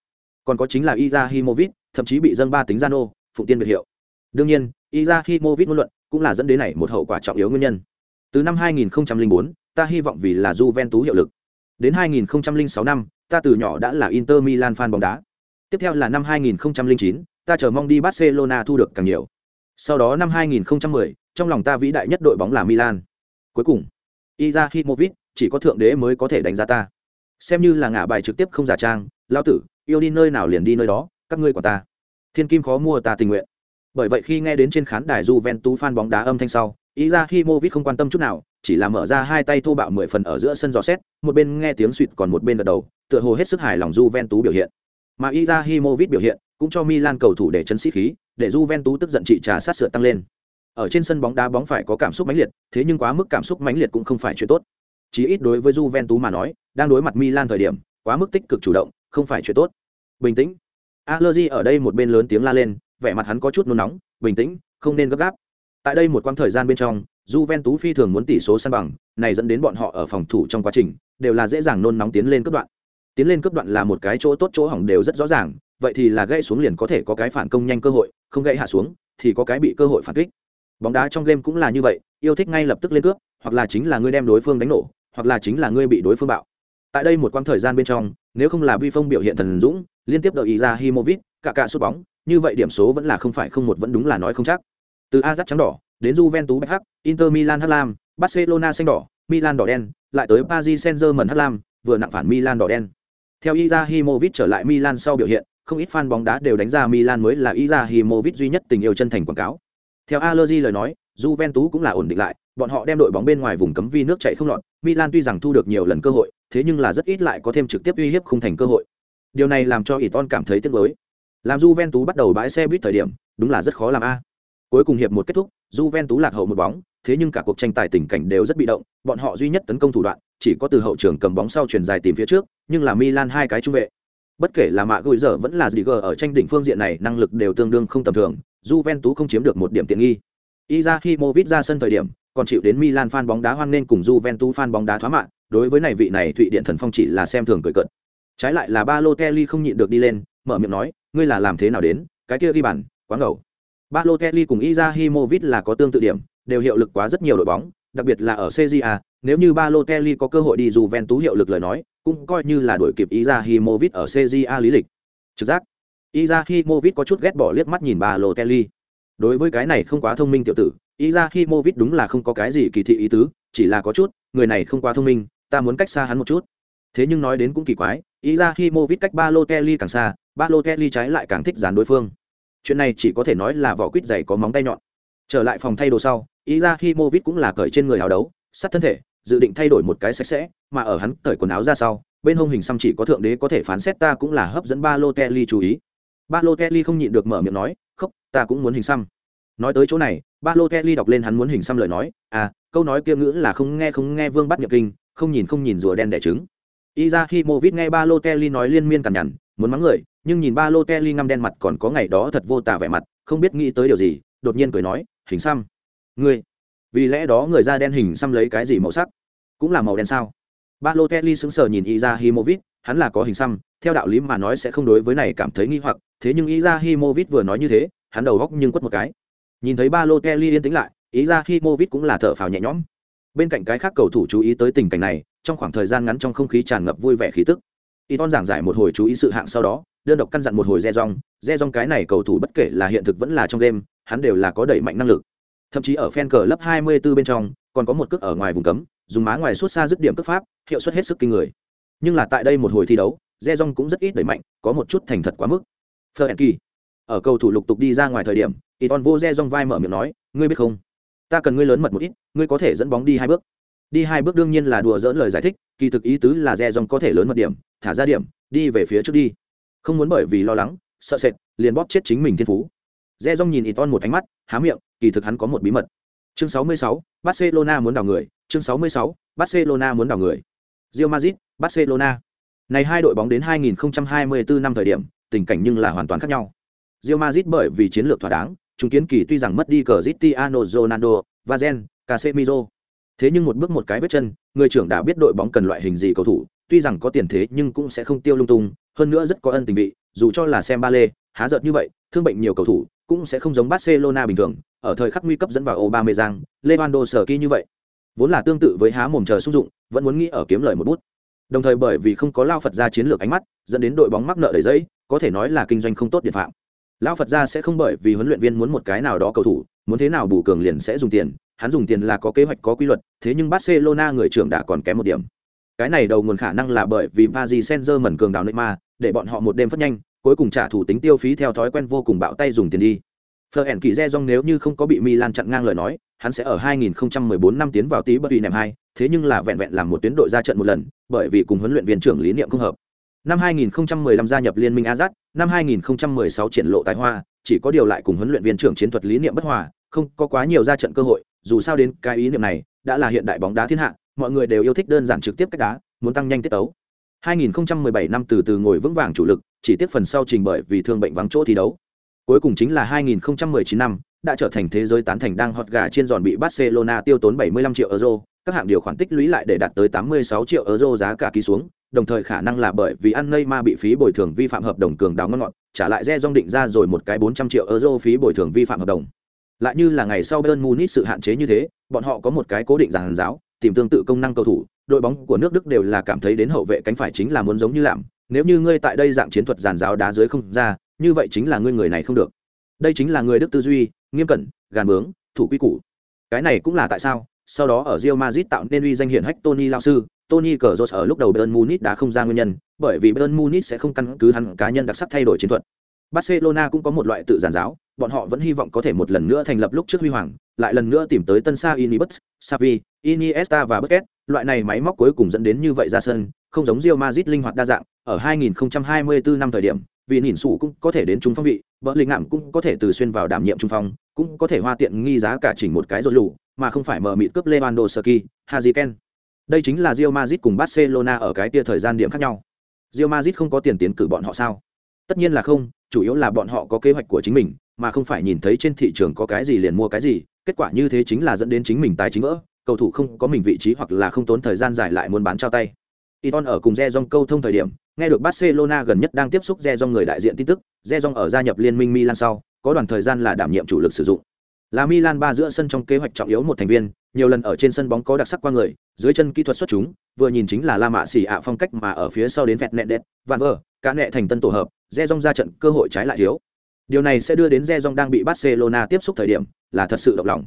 Còn có chính là Izahimovic, thậm chí bị dâng ba tính Zano, phụng tiên biệt hiệu. Đương nhiên, Izahimovic ngôn luận cũng là dẫn đến này một hậu quả trọng yếu nguyên nhân. Từ năm 2004, ta hy vọng vì là Juventus hiệu lực. Đến 2006 năm, ta từ nhỏ đã là Inter Milan fan bóng đá. Tiếp theo là năm 2009, ta chờ mong đi Barcelona thu được càng nhiều. Sau đó năm 2010, trong lòng ta vĩ đại nhất đội bóng là Milan. Cuối cùng, Izahimovic chỉ có thượng đế mới có thể đánh giá ta. Xem như là ngả bài trực tiếp không giả trang, lao tử, yêu đi nơi nào liền đi nơi đó, các ngươi của ta. Thiên kim khó mua ta tình nguyện. Bởi vậy khi nghe đến trên khán đài Juventus fan bóng đá âm thanh sau, Izahimovic không quan tâm chút nào, chỉ là mở ra hai tay thô bạo mười phần ở giữa sân dò xét, một bên nghe tiếng suỵt còn một bên gật đầu, tựa hồ hết sức hài lòng Juventus biểu hiện. Mà Izahimovic biểu hiện cũng cho Milan cầu thủ để chấn sĩ khí, để Juventus tức giận trị trà sát sửa tăng lên. Ở trên sân bóng đá bóng phải có cảm xúc mãnh liệt, thế nhưng quá mức cảm xúc mãnh liệt cũng không phải chuyện tốt. Chỉ ít đối với Juventus mà nói, đang đối mặt Milan thời điểm, quá mức tích cực chủ động, không phải chuyện tốt. Bình tĩnh. Allegri ở đây một bên lớn tiếng la lên, vẻ mặt hắn có chút nôn nóng, bình tĩnh, không nên gấp gáp. Tại đây một quãng thời gian bên trong, Juventus phi thường muốn tỷ số san bằng, này dẫn đến bọn họ ở phòng thủ trong quá trình đều là dễ dàng nôn nóng tiến lên cấp đoạn. Tiến lên cấp đoạn là một cái chỗ tốt chỗ hỏng đều rất rõ ràng, vậy thì là gãy xuống liền có thể có cái phản công nhanh cơ hội, không gãy hạ xuống thì có cái bị cơ hội phản kích. Bóng đá trong game cũng là như vậy, yêu thích ngay lập tức lên cướp, hoặc là chính là ngươi đem đối phương đánh nổ, hoặc là chính là ngươi bị đối phương bạo. Tại đây một quãng thời gian bên trong, nếu không là Vi Phong biểu hiện thần dũng, liên tiếp đợi ý ra Himovic, cả cả sút bóng, như vậy điểm số vẫn là không phải không một vẫn đúng là nói không chắc. Từ Ajax trắng đỏ, đến Juventus bạch hắc, Inter Milan hắc lam, Barcelona xanh đỏ, Milan đỏ đen, lại tới Paris Saint-Germain hắc lam, vừa nặng phản Milan đỏ đen. Theo Izahimovic trở lại Milan sau biểu hiện, không ít fan bóng đá đều đánh ra Milan mới là Izahimovic duy nhất tình yêu chân thành quảng cáo. Theo Allegri lời nói, Juventus cũng là ổn định lại, bọn họ đem đội bóng bên ngoài vùng cấm vi nước chạy không lọt, Milan tuy rằng thu được nhiều lần cơ hội, thế nhưng là rất ít lại có thêm trực tiếp uy hiếp không thành cơ hội. Điều này làm cho Iton cảm thấy tiếc nuối. Làm Juventus bắt đầu bãi xe buýt thời điểm, đúng là rất khó làm a. Cuối cùng hiệp một kết thúc, Juventus lạc hậu một bóng, thế nhưng cả cuộc tranh tài tình cảnh đều rất bị động, bọn họ duy nhất tấn công thủ đoạn, chỉ có từ hậu trường cầm bóng sau chuyển dài tìm phía trước, nhưng là Milan hai cái trung vệ. Bất kể là mạ gửi giờ vẫn là Ziger ở tranh đỉnh phương diện này năng lực đều tương đương không tầm thường, Juventus không chiếm được một điểm tiện nghi. Izahimovic ra sân thời điểm, còn chịu đến Milan fan bóng đá hoan nên cùng Juventus fan bóng đá thoá mãn. đối với này vị này Thụy Điện thần phong chỉ là xem thường cười cợt. Trái lại là Balotelli không nhịn được đi lên, mở miệng nói, ngươi là làm thế nào đến, cái kia ghi bàn, quá ngầu. Balotelli cùng Izahimovic là có tương tự điểm, đều hiệu lực quá rất nhiều đội bóng, đặc biệt là ở CJA, nếu như Balotelli có cơ hội đi Juventus hiệu lực lời nói, cũng coi như là đuổi kịp Izahimovic ở CJA lý lịch. Trực giác, Izahimovic có chút ghét bỏ liếc mắt nhìn Balotelli. Đối với cái này không quá thông minh tiểu tử, Izahimovic đúng là không có cái gì kỳ thị ý tứ, chỉ là có chút, người này không quá thông minh, ta muốn cách xa hắn một chút. Thế nhưng nói đến cũng kỳ quái, Izahimovic cách Balotelli càng xa, Balotelli trái lại càng thích dán đối phương. Chuyện này chỉ có thể nói là vỏ quýt dày có móng tay nhọn. Trở lại phòng thay đồ sau, Izahimovic cũng là cởi trên người áo đấu, sát thân thể, dự định thay đổi một cái sạch sẽ, mà ở hắn cởi quần áo ra sau, bên hông hình xăm chỉ có thượng đế có thể phán xét ta cũng là hấp dẫn Balotelli chú ý. Ba Lo Kelly không nhịn được mở miệng nói, khóc. ta cũng muốn hình xăm." Nói tới chỗ này, Ba Lo Kelly đọc lên hắn muốn hình xăm lời nói, "À, câu nói kia ngữ là không nghe không nghe Vương bắt nhập kinh, không nhìn không nhìn rùa đen đẻ trứng." Izahimovic nghe Ba Lo Kelly nói liên miên cằn nhằn, muốn mắng người, nhưng nhìn Ba Lo Kelly ngăm đen mặt còn có ngày đó thật vô tả vẻ mặt, không biết nghĩ tới điều gì, đột nhiên cười nói, "Hình xăm? Ngươi? Vì lẽ đó người da đen hình xăm lấy cái gì màu sắc? Cũng là màu đen sao?" Ba Lo Kelly sững sờ nhìn Izahimovic, hắn là có hình xăm, theo đạo lý mà nói sẽ không đối với này cảm thấy nghi hoặc, thế nhưng Izahimovic vừa nói như thế, hắn đầu góc nhưng quất một cái. Nhìn thấy ba lô Balotelli yên tĩnh lại, Izahimovic cũng là thở phào nhẹ nhõm. Bên cạnh cái khác cầu thủ chú ý tới tình cảnh này, trong khoảng thời gian ngắn trong không khí tràn ngập vui vẻ khí tức. Iton giảng giải một hồi chú ý sự hạng sau đó, đơn độc căn dặn một hồi Rejong, Rejong cái này cầu thủ bất kể là hiện thực vẫn là trong game, hắn đều là có đẩy mạnh năng lực. Thậm chí ở fan cờ lớp 24 bên trong, còn có một cước ở ngoài vùng cấm, dùng má ngoài suốt xa dứt điểm cước pháp, hiệu suất hết sức kinh người. Nhưng là tại đây một hồi thi đấu, Rejong cũng rất ít đẩy mạnh, có một chút thành thật quá mức. Frenkie, ở cầu thủ lục tục đi ra ngoài thời điểm, Iton vô Rejong vai mở miệng nói, ngươi biết không, ta cần ngươi lớn mật một ít, ngươi có thể dẫn bóng đi hai bước. Đi hai bước đương nhiên là đùa dỡn lời giải thích, kỳ thực ý tứ là Rejong có thể lớn mật điểm, thả ra điểm, đi về phía trước đi. Không muốn bởi vì lo lắng, sợ sệt, liền bóp chết chính mình thiên phú. Rejong nhìn Iton một ánh mắt, há miệng, kỳ thực hắn có một bí mật. Chương 66, Barcelona muốn đào người, chương 66, Barcelona muốn đào người. Real Madrid, Barcelona. Này hai đội bóng đến 2024 năm thời điểm, tình cảnh nhưng là hoàn toàn khác nhau. Real Madrid bởi vì chiến lược thỏa đáng, chúng kiến kỳ tuy rằng mất đi Cristiano Ronaldo, Vazen, Casemiro. Thế nhưng một bước một cái vết chân, người trưởng đã biết đội bóng cần loại hình gì cầu thủ, tuy rằng có tiền thế nhưng cũng sẽ không tiêu lung tung, hơn nữa rất có ân tình vị, dù cho là xem ba lê, há giật như vậy, thương bệnh nhiều cầu thủ, cũng sẽ không giống Barcelona bình thường, ở thời khắc nguy cấp dẫn vào Aubameyang, Lewandowski như vậy. Vốn là tương tự với há mồm chờ sung dụng, vẫn muốn nghĩ ở kiếm lời một bút. Đồng thời bởi vì không có lao Phật ra chiến lược ánh mắt, dẫn đến đội bóng mắc nợ đầy giấy, có thể nói là kinh doanh không tốt điện phạm. Lão Phật gia sẽ không bởi vì huấn luyện viên muốn một cái nào đó cầu thủ, muốn thế nào bù cường liền sẽ dùng tiền, hắn dùng tiền là có kế hoạch có quy luật, thế nhưng Barcelona người trưởng đã còn kém một điểm. Cái này đầu nguồn khả năng là bởi vì Paris Saint-Germain cường đào Neymar, để bọn họ một đêm phát nhanh, cuối cùng trả thủ tính tiêu phí theo thói quen vô cùng bạo tay dùng tiền đi. Florent kỳ Rejong nếu như không có bị Milan chặn ngang lời nói, hắn sẽ ở 2014 năm tiến vào tí bất nệm 2, thế nhưng là vẹn vẹn làm một tuyến đội ra trận một lần, bởi vì cùng huấn luyện viên trưởng lý niệm không hợp. Năm 2015 gia nhập liên minh Azat, năm 2016 triển lộ tài hoa, chỉ có điều lại cùng huấn luyện viên trưởng chiến thuật lý niệm bất hòa, không có quá nhiều ra trận cơ hội, dù sao đến cái ý niệm này, đã là hiện đại bóng đá thiên hạ, mọi người đều yêu thích đơn giản trực tiếp cách đá, muốn tăng nhanh tiết tấu. 2017 năm từ từ ngồi vững vàng chủ lực, chỉ tiếc phần sau trình bởi vì thương bệnh vắng chỗ thi đấu. Cuối cùng chính là 2019 năm, đã trở thành thế giới tán thành đang hot gà trên giòn bị Barcelona tiêu tốn 75 triệu euro, các hạng điều khoản tích lũy lại để đạt tới 86 triệu euro giá cả ký xuống, đồng thời khả năng là bởi vì ăn Neymar bị phí bồi thường vi phạm hợp đồng cường đào ngon ngọt, trả lại Re định ra rồi một cái 400 triệu euro phí bồi thường vi phạm hợp đồng. Lại như là ngày sau Bayern Munich sự hạn chế như thế, bọn họ có một cái cố định giàn giáo, tìm tương tự công năng cầu thủ, đội bóng của nước Đức đều là cảm thấy đến hậu vệ cánh phải chính là muốn giống như làm, nếu như ngươi tại đây dạng chiến thuật giàn giáo đá dưới không ra, như vậy chính là ngươi người này không được. Đây chính là người Đức tư duy, nghiêm cẩn, gàn bướng, thủ quy củ. Cái này cũng là tại sao, sau đó ở Real Madrid tạo nên uy danh hiển hách Tony Lao sư, Tony Cazorla ở lúc đầu Bayern Munich đã không ra nguyên nhân, bởi vì Bayern Munich sẽ không căn cứ hắn cá nhân đặc sắc thay đổi chiến thuật. Barcelona cũng có một loại tự giản giáo, bọn họ vẫn hy vọng có thể một lần nữa thành lập lúc trước huy hoàng, lại lần nữa tìm tới tân sa Iniesta, Xavi, Iniesta và Busquets, loại này máy móc cuối cùng dẫn đến như vậy ra sân, không giống Real Madrid linh hoạt đa dạng, ở 2024 năm thời điểm, vì nhìn sủ cũng có thể đến trung phong vị, vợ linh ngạm cũng có thể từ xuyên vào đảm nhiệm trung phong, cũng có thể hoa tiện nghi giá cả chỉnh một cái rồi lù, mà không phải mở mịt cướp Lewandowski, haziken Đây chính là Real Madrid cùng Barcelona ở cái tia thời gian điểm khác nhau. Real Madrid không có tiền tiến cử bọn họ sao? Tất nhiên là không, chủ yếu là bọn họ có kế hoạch của chính mình, mà không phải nhìn thấy trên thị trường có cái gì liền mua cái gì, kết quả như thế chính là dẫn đến chính mình tài chính vỡ, cầu thủ không có mình vị trí hoặc là không tốn thời gian dài lại muốn bán trao tay. Iton ở cùng Rejong câu thông thời điểm, nghe được Barcelona gần nhất đang tiếp xúc Rejong người đại diện tin tức, Rejong ở gia nhập liên minh Milan sau, có đoạn thời gian là đảm nhiệm chủ lực sử dụng. Là Milan ba giữa sân trong kế hoạch trọng yếu một thành viên, nhiều lần ở trên sân bóng có đặc sắc qua người, dưới chân kỹ thuật xuất chúng, vừa nhìn chính là La Mã xỉ ạ phong cách mà ở phía sau đến vẹt nẹt đệt, vạn vờ, cả nệ thành tân tổ hợp, Rejong ra trận cơ hội trái lại thiếu. Điều này sẽ đưa đến Rejong đang bị Barcelona tiếp xúc thời điểm, là thật sự động lòng.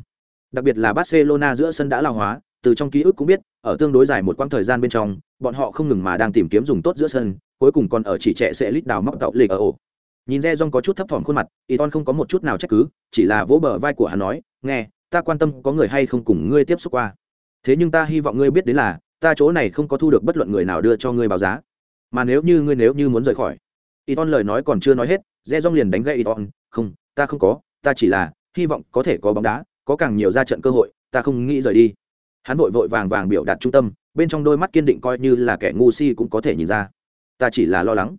Đặc biệt là Barcelona giữa sân đã lao hóa, từ trong ký ức cũng biết, ở tương đối dài một quãng thời gian bên trong, bọn họ không ngừng mà đang tìm kiếm dùng tốt giữa sân, cuối cùng còn ở chỉ trẻ sẽ lít đào móc tạo lịch ở ổ. Nhìn Rejong có chút thấp thỏm khuôn mặt, Iton không có một chút nào trách cứ, chỉ là vỗ bờ vai của hắn nói, "Nghe, ta quan tâm có người hay không cùng ngươi tiếp xúc qua. Thế nhưng ta hy vọng ngươi biết đến là, ta chỗ này không có thu được bất luận người nào đưa cho ngươi báo giá. Mà nếu như ngươi nếu như muốn rời khỏi." Iton lời nói còn chưa nói hết, Rejong liền đánh gãy Iton, "Không, ta không có, ta chỉ là hy vọng có thể có bóng đá, có càng nhiều ra trận cơ hội, ta không nghĩ rời đi." Hắn vội vội vàng vàng biểu đạt trung tâm, bên trong đôi mắt kiên định coi như là kẻ ngu si cũng có thể nhìn ra. "Ta chỉ là lo lắng."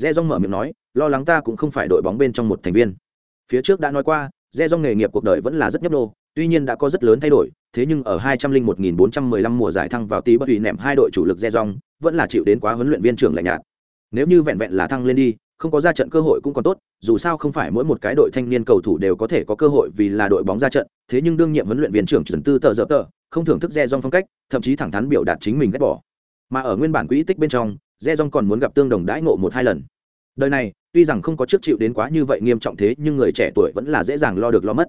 Rejong mở miệng nói, lo lắng ta cũng không phải đội bóng bên trong một thành viên phía trước đã nói qua dê dong nghề nghiệp cuộc đời vẫn là rất nhấp đô tuy nhiên đã có rất lớn thay đổi thế nhưng ở 201.415 mùa giải thăng vào tí bất hủy ném hai đội chủ lực dê dong vẫn là chịu đến quá huấn luyện viên trưởng lạnh nhạt nếu như vẹn vẹn là thăng lên đi không có ra trận cơ hội cũng còn tốt dù sao không phải mỗi một cái đội thanh niên cầu thủ đều có thể có cơ hội vì là đội bóng ra trận thế nhưng đương nhiệm huấn luyện viên trưởng trần tư tờ dập tờ không thưởng thức re dong phong cách, thậm chí thẳng thắn biểu đạt chính mình ghét bỏ. Mà ở nguyên bản quỹ tích bên trong re dong còn muốn gặp tương đồng đãi ngộ một hai lần. Đời này, tuy rằng không có trước chịu đến quá như vậy nghiêm trọng thế, nhưng người trẻ tuổi vẫn là dễ dàng lo được lo mất.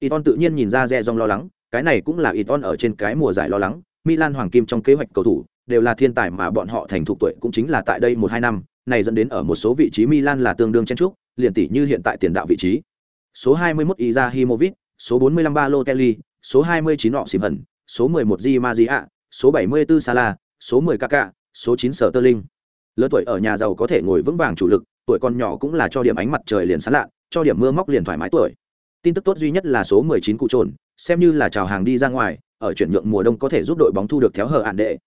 Iton tự nhiên nhìn ra re dong lo lắng, cái này cũng là Iton ở trên cái mùa giải lo lắng. Milan hoàng kim trong kế hoạch cầu thủ đều là thiên tài mà bọn họ thành thục tuổi cũng chính là tại đây một hai năm, này dẫn đến ở một số vị trí Milan là tương đương chen trúc liền tỷ như hiện tại tiền đạo vị trí. Số 21 Izahimovic số 45 Balotelli, số 29 họ xìm hẩn số 11 Di Maria số 74 sala, số 10 Kaká số 9 Sterling lớn tuổi ở nhà giàu có thể ngồi vững vàng chủ lực tuổi còn nhỏ cũng là cho điểm ánh mặt trời liền sáng lạ cho điểm mưa móc liền thoải mái tuổi. Tin tức tốt duy nhất là số 19 cụ trồn xem như là chào hàng đi ra ngoài ở chuyển nhượng mùa đông có thể giúp đội bóng thu được theo hở ạn đệ.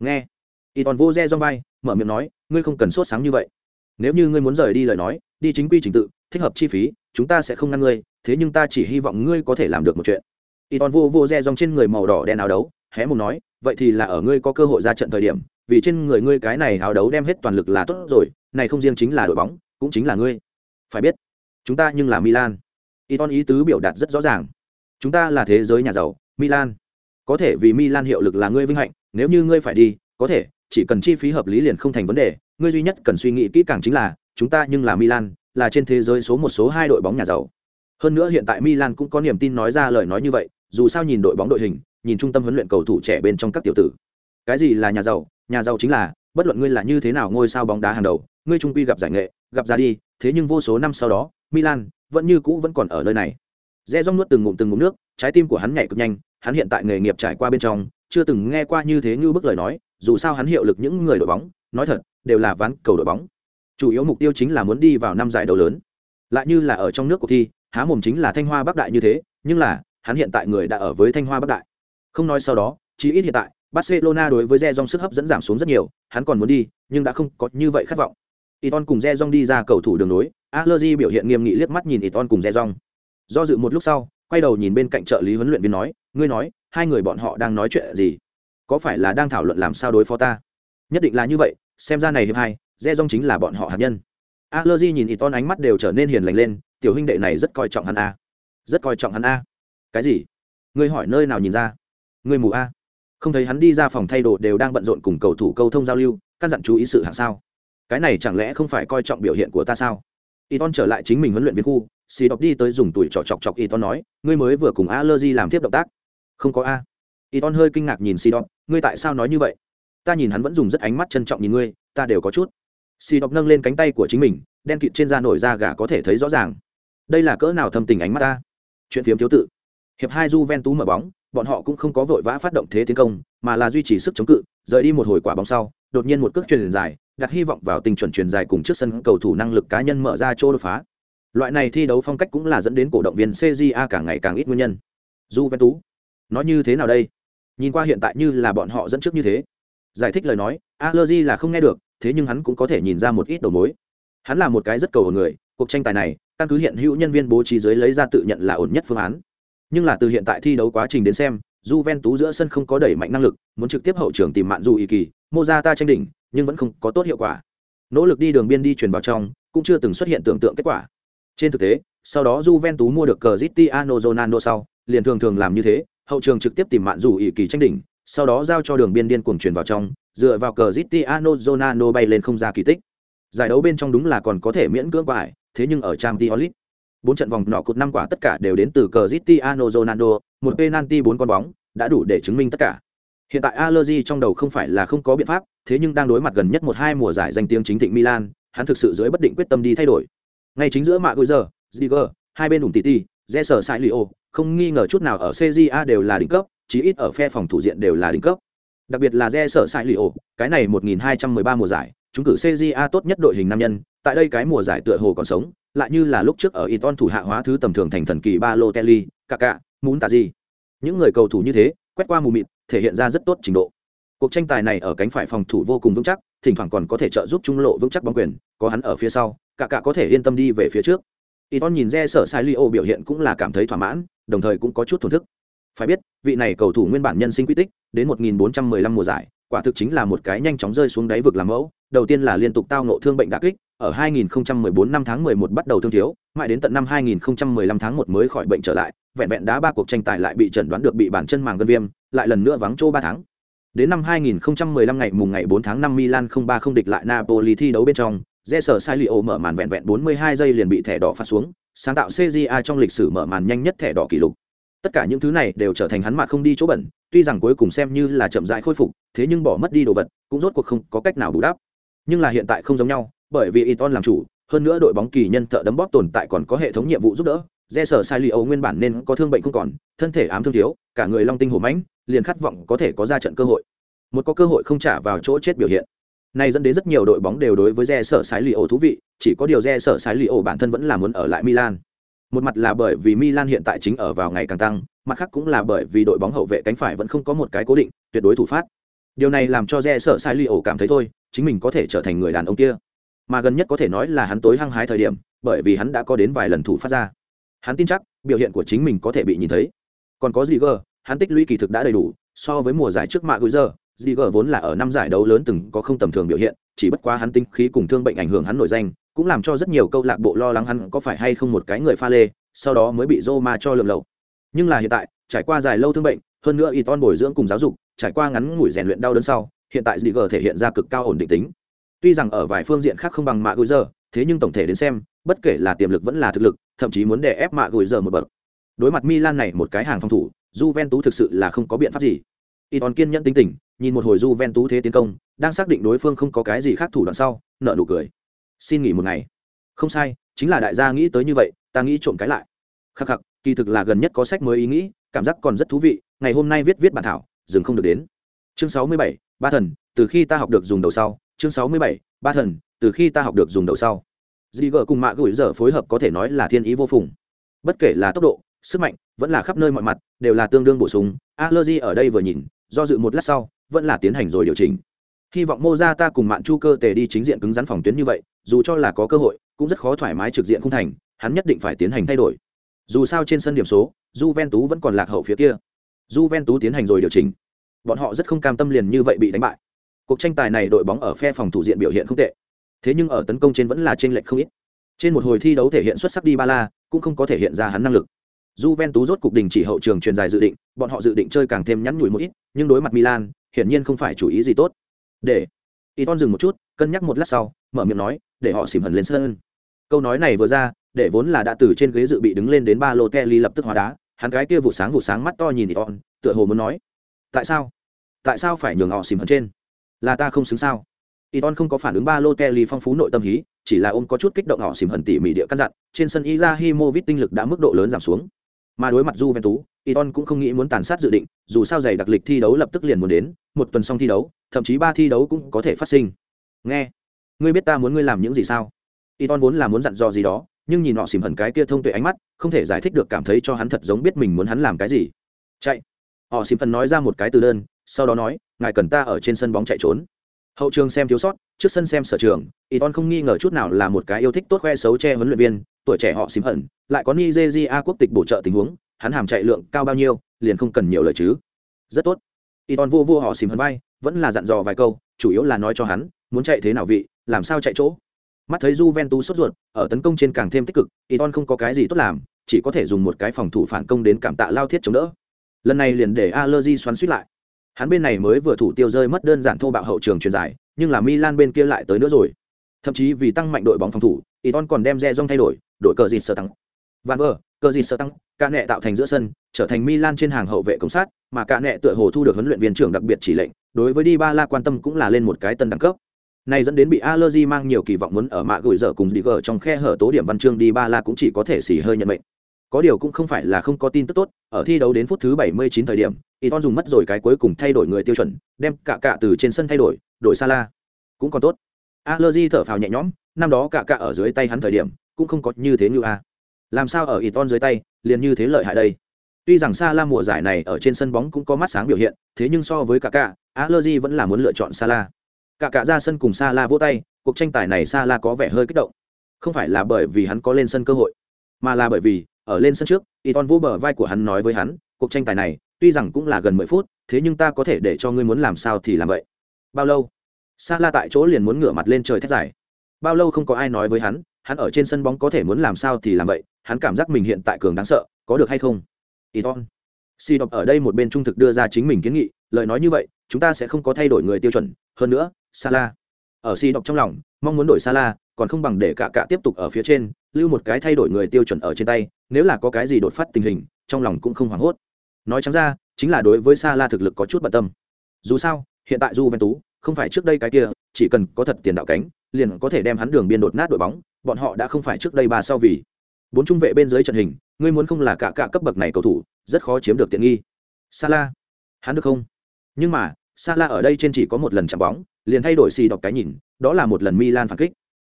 Nghe. Y toàn vô re dong vai mở miệng nói ngươi không cần sốt sáng như vậy. Nếu như ngươi muốn rời đi lời nói đi chính quy trình tự thích hợp chi phí chúng ta sẽ không ngăn ngươi thế nhưng ta chỉ hy vọng ngươi có thể làm được một chuyện y toàn vô vô re dòng trên người màu đỏ đen áo đấu, hé mùng nói, vậy thì là ở ngươi có cơ hội ra trận thời điểm, vì trên người ngươi cái này áo đấu đem hết toàn lực là tốt rồi, này không riêng chính là đội bóng, cũng chính là ngươi. Phải biết, chúng ta nhưng là milan. Iton ý tứ biểu đạt rất rõ ràng. Chúng ta là thế giới nhà giàu, milan. Có thể vì milan hiệu lực là ngươi vinh hạnh, nếu như ngươi phải đi, có thể, chỉ cần chi phí hợp lý liền không thành vấn đề. Ngươi duy nhất cần suy nghĩ kỹ càng chính là, chúng ta nhưng là milan, là trên thế giới số một, số hai đội bóng nhà giàu. Hơn nữa hiện tại milan cũng có niềm tin nói ra lời nói như vậy dù sao nhìn đội bóng đội hình, nhìn trung tâm huấn luyện cầu thủ trẻ bên trong các tiểu tử. Cái gì là nhà giàu? Nhà giàu chính là, bất luận ngươi là như thế nào ngôi sao bóng đá hàng đầu, ngươi trung quy gặp giải nghệ, gặp ra đi, thế nhưng vô số năm sau đó, milan vẫn như cũ vẫn còn ở nơi này. Rẽ rong nuốt từng ngụm từng ngụm nước, trái tim của hắn nhảy cực nhanh, hắn hiện tại nghề nghiệp trải qua bên trong, chưa từng nghe qua như thế như bức lời nói, dù sao hắn hiệu lực những người đội bóng, nói thật, đều là ván cầu đội bóng. Chủ yếu mục tiêu chính là muốn đi vào năm giải đấu lớn. Lại như là ở trong nước cuộc thi, há mồm chính là thanh hoa bắc đại như thế, nhưng là hắn hiện tại người đã ở với thanh hoa bắc đại không nói sau đó chỉ ít hiện tại Barcelona đối với Rejong sức hấp dẫn giảm xuống rất nhiều, hắn còn muốn đi, nhưng đã không có như vậy khát vọng. Iton cùng Rejong đi ra cầu thủ đường nối, Allergy biểu hiện nghiêm nghị liếc mắt nhìn Iton cùng Rejong. Do dự một lúc sau, quay đầu nhìn bên cạnh trợ lý huấn luyện viên nói, ngươi nói, hai người bọn họ đang nói chuyện gì? Có phải là đang thảo luận làm sao đối phó ta? Nhất định là như vậy, xem ra này hiệp hai, Rejong chính là bọn họ hạt nhân. Allergy nhìn Iton ánh mắt đều trở nên hiền lành lên, tiểu huynh đệ này rất coi trọng hắn a. Rất coi trọng hắn a. Cái gì? Ngươi hỏi nơi nào nhìn ra? Ngươi mù a? không thấy hắn đi ra phòng thay đồ đều đang bận rộn cùng cầu thủ câu thông giao lưu, căn dặn chú ý sự hạng sao? Cái này chẳng lẽ không phải coi trọng biểu hiện của ta sao? Y ton trở lại chính mình huấn luyện viên khu xì đọc đi tới dùng tuổi trọ chọc chọc y ton nói, ngươi mới vừa cùng a lơ di làm tiếp động tác. Không có a. Y ton hơi kinh ngạc nhìn xì đọc ngươi tại sao nói như vậy? Ta nhìn hắn vẫn dùng rất ánh mắt trân trọng nhìn ngươi, ta đều có chút. Xì đọc nâng lên cánh tay của chính mình, đen kịt trên da nổi da gà có thể thấy rõ ràng. Đây là cỡ nào thâm tình ánh mắt ta? Chuyện phiếm thiếu tự hiệp hai Juventus mở bóng bọn họ cũng không có vội vã phát động thế tiến công mà là duy trì sức chống cự rời đi một hồi quả bóng sau đột nhiên một cước truyền dài đặt hy vọng vào tình chuẩn truyền dài cùng trước sân cầu thủ năng lực cá nhân mở ra chỗ đột phá. Loại này thi đấu phong cách cũng là dẫn đến cổ động viên cja càng ngày càng ít nguyên nhân. Juventus, nó như thế nào đây? Nhìn qua hiện tại như là bọn họ dẫn trước như thế. Giải thích lời nói allergy là không nghe được thế nhưng hắn cũng có thể nhìn ra một ít đầu mối. Hắn là một cái rất cầu hồn người cuộc tranh tài này căn cứ hiện hữu nhân viên bố trí dưới lấy ra tự nhận là ổn nhất phương án nhưng là từ hiện tại thi đấu quá trình đến xem Juventus giữa sân không có đẩy mạnh năng lực, muốn trực tiếp hậu trường tìm mạn dù ý kỳ, Mozata tranh đỉnh, nhưng vẫn không có tốt hiệu quả. Nỗ lực đi đường biên đi truyền vào trong, cũng chưa từng xuất hiện tưởng tượng kết quả. Trên thực tế, sau đó Juventus mua được Cristiano Ronaldo sau, liền thường thường làm như thế, hậu trường trực tiếp tìm mạn dù ý kỳ tranh đỉnh, sau đó giao cho đường biên điên cuồng truyền vào trong, dựa vào Cristiano Ronaldo bay lên không ra kỳ tích. Giải đấu bên trong đúng là còn có thể miễn cưỡng qua thế nhưng ở Champions League, bốn trận vòng nọ cột năm quả tất cả đều đến từ Cristiano Ronaldo, một penalty bốn con bóng, đã đủ để chứng minh tất cả. Hiện tại Allergy trong đầu không phải là không có biện pháp, thế nhưng đang đối mặt gần nhất một hai mùa giải danh tiếng chính thịnh Milan, hắn thực sự dưới bất định quyết tâm đi thay đổi. Ngay chính giữa mạ giờ, Ziger, hai bên ủng tỷ tỷ, Jesser Sailio, không nghi ngờ chút nào ở CJA đều là đỉnh cấp, chí ít ở phe phòng thủ diện đều là đỉnh cấp. Đặc biệt là Jesser Sailio, cái này 1213 mùa giải, chúng cử CJA tốt nhất đội hình nam nhân, tại đây cái mùa giải tựa hồ còn sống, lại như là lúc trước ở Iton thủ hạ hóa thứ tầm thường thành thần kỳ Balotelli, Kaká, gì? Những người cầu thủ như thế, quét qua mù mịt, thể hiện ra rất tốt trình độ. Cuộc tranh tài này ở cánh phải phòng thủ vô cùng vững chắc, thỉnh thoảng còn có thể trợ giúp trung lộ vững chắc bóng quyền, có hắn ở phía sau, cả cả có thể yên tâm đi về phía trước. Iton nhìn Re sở Sai biểu hiện cũng là cảm thấy thỏa mãn, đồng thời cũng có chút thổn thức. Phải biết, vị này cầu thủ nguyên bản nhân sinh quy tích, đến 1415 mùa giải, quả thực chính là một cái nhanh chóng rơi xuống đáy vực làm mẫu, đầu tiên là liên tục tao ngộ thương bệnh đả kích, ở 2014 năm tháng 11 bắt đầu thương thiếu, mãi đến tận năm 2015 tháng 1 mới khỏi bệnh trở lại, vẹn vẹn đá ba cuộc tranh tài lại bị chẩn đoán được bị bản chân màng gân viêm, lại lần nữa vắng chỗ 3 tháng. Đến năm 2015 ngày mùng ngày 4 tháng 5 Milan 0-3 không địch lại Napoli thi đấu bên trong, Jesser Sailio mở màn vẹn vẹn 42 giây liền bị thẻ đỏ phạt xuống, sáng tạo CJA trong lịch sử mở màn nhanh nhất thẻ đỏ kỷ lục. Tất cả những thứ này đều trở thành hắn mặt không đi chỗ bẩn, tuy rằng cuối cùng xem như là chậm rãi khôi phục, thế nhưng bỏ mất đi đồ vật, cũng rốt cuộc không có cách nào bù đắp. Nhưng là hiện tại không giống nhau, bởi vì Iton làm chủ, hơn nữa đội bóng kỳ nhân thợ đấm bóp tồn tại còn có hệ thống nhiệm vụ giúp đỡ. Jesser Sailio nguyên bản nên có thương bệnh không còn, thân thể ám thương thiếu, cả người long tinh hổ mãnh, liền khát vọng có thể có ra trận cơ hội. Một có cơ hội không trả vào chỗ chết biểu hiện. Này dẫn đến rất nhiều đội bóng đều đối với Jesser Sailio thú vị, chỉ có điều Jesser Sailio bản thân vẫn là muốn ở lại Milan. Một mặt là bởi vì Milan hiện tại chính ở vào ngày càng tăng, mặt khác cũng là bởi vì đội bóng hậu vệ cánh phải vẫn không có một cái cố định, tuyệt đối thủ phát. Điều này làm cho Jesser Sailio cảm thấy thôi, chính mình có thể trở thành người đàn ông kia. Mà gần nhất có thể nói là hắn tối hăng hái thời điểm, bởi vì hắn đã có đến vài lần thủ phát ra. Hắn tin chắc, biểu hiện của chính mình có thể bị nhìn thấy. Còn có gì Gờ, hắn tích lũy kỳ thực đã đầy đủ, so với mùa giải trước mạ gửi giờ, Ziger vốn là ở năm giải đấu lớn từng có không tầm thường biểu hiện, chỉ bất quá hắn tinh khí cùng thương bệnh ảnh hưởng hắn nổi danh, cũng làm cho rất nhiều câu lạc bộ lo lắng hắn có phải hay không một cái người pha lê, sau đó mới bị Roma cho lượm lậu. Nhưng là hiện tại, trải qua dài lâu thương bệnh, hơn nữa Iton bồi dưỡng cùng giáo dục, trải qua ngắn ngủi rèn luyện đau đớn sau, hiện tại Ziger thể hiện ra cực cao ổn định tính. Tuy rằng ở vài phương diện khác không bằng Mạ Gùi giờ, thế nhưng tổng thể đến xem, bất kể là tiềm lực vẫn là thực lực, thậm chí muốn đè ép Mạ Gùi giờ một bậc. Đối mặt Milan này một cái hàng phòng thủ, Juventus thực sự là không có biện pháp gì. Iton kiên nhẫn tính tình, nhìn một hồi Juventus thế tiến công, đang xác định đối phương không có cái gì khác thủ đoạn sau, nợ nụ cười. Xin nghỉ một ngày. Không sai, chính là đại gia nghĩ tới như vậy, ta nghĩ trộm cái lại. Khắc khắc, kỳ thực là gần nhất có sách mới ý nghĩ, cảm giác còn rất thú vị, ngày hôm nay viết viết bản thảo, dừng không được đến. Chương sáu mươi bảy, Ba thần, từ khi ta học được dùng đầu sau, chương sáu mươi bảy, Ba thần, từ khi ta học được dùng đầu sau. Ziger cùng Mạ Gửi giờ phối hợp có thể nói là thiên ý vô phùng. Bất kể là tốc độ, sức mạnh, vẫn là khắp nơi mọi mặt, đều là tương đương bổ sung. Allergy ở đây vừa nhìn, do dự một lát sau, vẫn là tiến hành rồi điều chỉnh hy vọng mô ra ta cùng mạn chu cơ tề đi chính diện cứng rắn phòng tuyến như vậy dù cho là có cơ hội cũng rất khó thoải mái trực diện không thành hắn nhất định phải tiến hành thay đổi dù sao trên sân điểm số j ven tú vẫn còn lạc hậu phía kia j ven tú tiến hành rồi điều chỉnh bọn họ rất không cam tâm liền như vậy bị đánh bại cuộc tranh tài này đội bóng ở phe phòng thủ diện biểu hiện không tệ. Thế nhưng ở tấn công trên vẫn là t r ê n lệch không ít. Trên một hồi thi đấu thể hiện xuất sắc đi ba la cũng không có thể hiện ra hắn năng lực. J ven tú rốt cục đình chỉ hậu trường truyền dài dự định, bọn họ dự định chơi càng thêm nhắn nhủi một ít, nhưng đối mặt milan, hiển nhiên không phải chủ ý gì tốt. Để y ton dừng một chút, cân nhắc một lát sau, mở miệng nói, để họ xìm hẳn lên sân. Câu nói này vừa ra, để vốn là đã từ trên ghế dự bị đứng lên đến ba lô kelly lập tức hóa đá, hắn gái kia vụ sáng vụ sáng mắt to nhìn y ton tựa hồ muốn nói, tại sao? Tại sao phải nhường họ xìm hẳn trên? Là ta không xứng sao y ton không có phản ứng ba lô kelly phong phú nội tâm hí chỉ là ôm có chút kích động họ xỉm hẳn tỉ mỉ địa căn dặn trên sân Izahimovic tinh lực đã mức độ lớn giảm xuống mà đối mặt Juventus, Iton cũng không nghĩ muốn tàn sát dự định, dù sao giày đặc lịch thi đấu lập tức liền muốn đến, một tuần xong thi đấu, thậm chí ba thi đấu cũng có thể phát sinh. Nghe, ngươi biết ta muốn ngươi làm những gì sao? Iton vốn là muốn dặn dò gì đó, nhưng nhìn họ xỉm hẳn cái kia thông tuệ ánh mắt, không thể giải thích được cảm thấy cho hắn thật giống biết mình muốn hắn làm cái gì. Chạy. Họ xỉm hẳn nói ra một cái từ đơn, sau đó nói, ngài cần ta ở trên sân bóng chạy trốn. Hậu trường xem thiếu sót, trước sân xem sở trường, Iton không nghi ngờ chút nào là một cái yêu thích tốt khoe xấu che huấn luyện viên, tuổi trẻ họ xím hận lại có Nigeria quốc tịch bổ trợ tình huống, hắn hàm chạy lượng cao bao nhiêu liền không cần nhiều lời chứ rất tốt y ton vô vô họ xím hận vai vẫn là dặn dò vài câu chủ yếu là nói cho hắn muốn chạy thế nào vị làm sao chạy chỗ Mắt thấy Juventus sốt ruột, ở tấn công trên càng thêm tích cực, Iton không có cái gì tốt làm, chỉ có thể dùng một cái phòng thủ phản công đến cảm tạ lao thiết chống đỡ. Lần này liền để Allegri xoắn xuýt lại. Hắn bên này mới vừa thủ tiêu rơi mất đơn giản thô bạo hậu trường truyền dài, nhưng là Milan bên kia lại tới nữa rồi. Thậm chí vì tăng mạnh đội bóng phòng thủ, Iton còn đem Rejong thay đổi, đội cờ dịt sơ tăng. Van Ver, cờ dịt sơ tăng, cả nệ tạo thành giữa sân, trở thành Milan trên hàng hậu vệ công sát, mà cả nệ tựa hồ thu được huấn luyện viên trưởng đặc biệt chỉ lệnh, đối với Dybala quan tâm cũng là lên một cái tân đẳng cấp. Này dẫn đến bị Allergy mang nhiều kỳ vọng muốn ở mạ gửi giờ cùng đi trong khe hở tố điểm văn chương Dybala cũng chỉ có thể xì hơi nhận mệnh. Có điều cũng không phải là không có tin tức tốt, ở thi đấu đến phút thứ 79 thời điểm, Iton dùng mất rồi cái cuối cùng thay đổi người tiêu chuẩn, đem cả cả từ trên sân thay đổi, đổi Sala. Cũng còn tốt. Allergy thở phào nhẹ nhõm, năm đó cả cả ở dưới tay hắn thời điểm, cũng không có như thế như a. Làm sao ở Iton dưới tay, liền như thế lợi hại đây. Tuy rằng Sala mùa giải này ở trên sân bóng cũng có mắt sáng biểu hiện, thế nhưng so với cả cả, Allergy vẫn là muốn lựa chọn Sala. Cả cả ra sân cùng Sala vỗ tay, cuộc tranh tài này Sala có vẻ hơi kích động. Không phải là bởi vì hắn có lên sân cơ hội, mà là bởi vì ở lên sân trước, Iton vô bờ vai của hắn nói với hắn, cuộc tranh tài này, tuy rằng cũng là gần mười phút, thế nhưng ta có thể để cho ngươi muốn làm sao thì làm vậy. Bao lâu? Sala tại chỗ liền muốn ngửa mặt lên trời thét giải. Bao lâu không có ai nói với hắn, hắn ở trên sân bóng có thể muốn làm sao thì làm vậy, hắn cảm giác mình hiện tại cường đáng sợ, có được hay không? Iton. Si đọc ở đây một bên trung thực đưa ra chính mình kiến nghị, lời nói như vậy, chúng ta sẽ không có thay đổi người tiêu chuẩn, hơn nữa, Sala. Ở Si đọc trong lòng, mong muốn đổi Sala, còn không bằng để cả cả tiếp tục ở phía trên, lưu một cái thay đổi người tiêu chuẩn ở trên tay, nếu là có cái gì đột phát tình hình, trong lòng cũng không hoảng hốt. Nói trắng ra, chính là đối với Sala thực lực có chút bận tâm. Dù sao, hiện tại Juventus không phải trước đây cái kia, chỉ cần có thật tiền đạo cánh, liền có thể đem hắn đường biên đột nát đội bóng, bọn họ đã không phải trước đây ba sau vì. Bốn trung vệ bên dưới trận hình, ngươi muốn không là cả cả cấp bậc này cầu thủ, rất khó chiếm được tiện nghi. Sala, hắn được không? Nhưng mà, Sala ở đây trên chỉ có một lần chạm bóng, liền thay đổi xì đọc cái nhìn, đó là một lần Milan phản kích.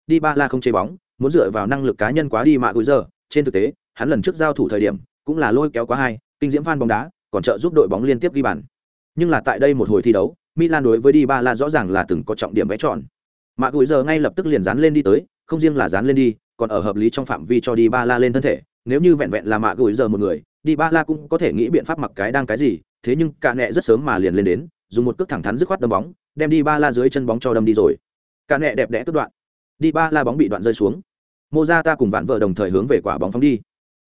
Đi ba la không chế bóng, muốn dựa vào năng lực cá nhân quá đi mạ gửi giờ, trên thực tế, hắn lần trước giao thủ thời điểm, cũng là lôi kéo quá hai, kinh diễm phan bóng đá, còn trợ giúp đội bóng liên tiếp ghi bàn. Nhưng là tại đây một hồi thi đấu, Milan đối với Di Ba La rõ ràng là từng có trọng điểm vẽ tròn. Mạ gối giờ ngay lập tức liền dán lên đi tới, không riêng là dán lên đi, còn ở hợp lý trong phạm vi cho Di Ba La lên thân thể, nếu như vẹn vẹn là Mạ gối giờ một người, Di Ba La cũng có thể nghĩ biện pháp mặc cái đang cái gì, thế nhưng cả nẹ rất sớm mà liền lên đến, dùng một cước thẳng thắn dứt khoát đâm bóng, đem Di Ba La dưới chân bóng cho đâm đi rồi. Cả nẹ đẹp đẽ cất đoạn. Di Ba bóng bị đoạn rơi xuống. Mozata cùng Vạn Vợ đồng thời hướng về quả bóng phóng đi.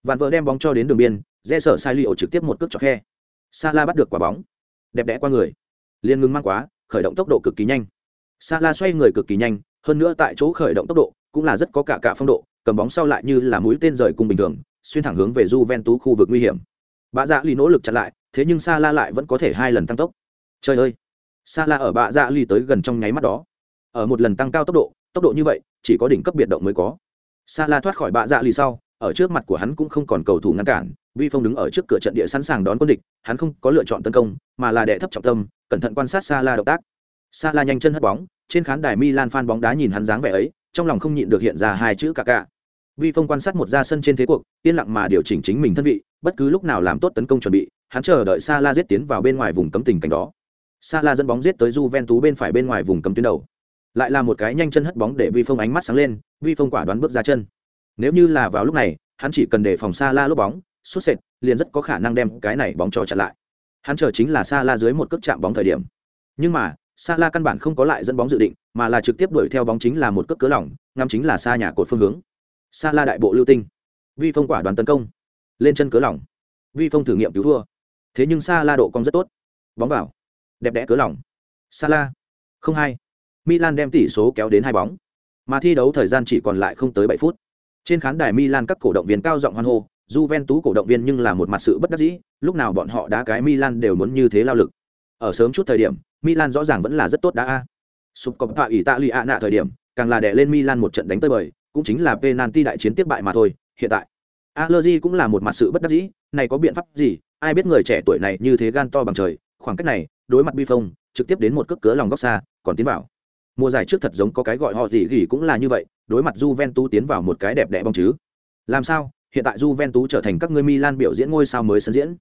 Vạn Vợ đem bóng cho đến đường biên, Rẽ sở sai liệu trực tiếp một cước cho khe. Sala bắt được quả bóng. Đẹp đẽ qua người. Liên ngưng mang quá, khởi động tốc độ cực kỳ nhanh. Sala xoay người cực kỳ nhanh, hơn nữa tại chỗ khởi động tốc độ cũng là rất có cả cả phong độ, cầm bóng sau lại như là mũi tên rời cung bình thường, xuyên thẳng hướng về Juventus khu vực nguy hiểm. Bạ Dạ Ly nỗ lực chặn lại, thế nhưng Sala lại vẫn có thể hai lần tăng tốc. Trời ơi! Sala ở Bạ Dạ Ly tới gần trong nháy mắt đó. Ở một lần tăng cao tốc độ, tốc độ như vậy, chỉ có đỉnh cấp biệt động mới có. Sala thoát khỏi Bạ Dạ lì sau, ở trước mặt của hắn cũng không còn cầu thủ ngăn cản, Vi Phong đứng ở trước cửa trận địa sẵn sàng đón quân địch, hắn không có lựa chọn tấn công, mà là đệ thấp trọng tâm, cẩn thận quan sát Sala động tác. Sala nhanh chân hất bóng, trên khán đài Milan fan bóng đá nhìn hắn dáng vẻ ấy, trong lòng không nhịn được hiện ra hai chữ cả cả. Vi Phong quan sát một ra sân trên thế cuộc, yên lặng mà điều chỉnh chính mình thân vị, bất cứ lúc nào làm tốt tấn công chuẩn bị, hắn chờ đợi Sala giết tiến vào bên ngoài vùng cấm tình cảnh đó. Sala dẫn bóng giết tới Juventus bên phải bên ngoài vùng cấm tuyến đầu. Lại là một cái nhanh chân hất bóng để Vi Phong ánh mắt sáng lên, Vi Phong quả đoán bước ra chân. Nếu như là vào lúc này, hắn chỉ cần để phòng Sala lốp bóng, sút sệt, liền rất có khả năng đem cái này bóng cho chặn lại. Hắn chờ chính là Sala dưới một cước chạm bóng thời điểm. Nhưng mà, Sala căn bản không có lại dẫn bóng dự định, mà là trực tiếp đuổi theo bóng chính là một cước cớ lỏng, ngắm chính là xa nhà cột phương hướng. Sala đại bộ lưu tinh. Vi Phong quả đoán tấn công. Lên chân cớ lỏng. Vi Phong thử nghiệm cứu thua. Thế nhưng Sala độ cong rất tốt. Bóng vào. Đẹp đẽ cớ lỏng. Sala. Không hai. Milan đem tỷ số kéo đến hai bóng. Mà thi đấu thời gian chỉ còn lại không tới bảy phút. Trên khán đài Milan các cổ động viên cao giọng hoan hô, Juventus cổ động viên nhưng là một mặt sự bất đắc dĩ, lúc nào bọn họ đá cái Milan đều muốn như thế lao lực. Ở sớm chút thời điểm, Milan rõ ràng vẫn là rất tốt đá a. Subcoppa Italia nạ thời điểm, càng là đè lên Milan một trận đánh tới bời, cũng chính là penalty đại chiến tiếp bại mà thôi, hiện tại. Allegri cũng là một mặt sự bất đắc dĩ, này có biện pháp gì, ai biết người trẻ tuổi này như thế gan to bằng trời, khoảng cách này, đối mặt bi phong, trực tiếp đến một cước cửa lòng góc xa, còn tiến vào. Mùa giải trước thật giống có cái gọi họ gì gỉ cũng là như vậy, đối mặt Juventus tiến vào một cái đẹp đẽ bóng chứ. Làm sao? Hiện tại Juventus trở thành các ngươi Milan biểu diễn ngôi sao mới sân diễn.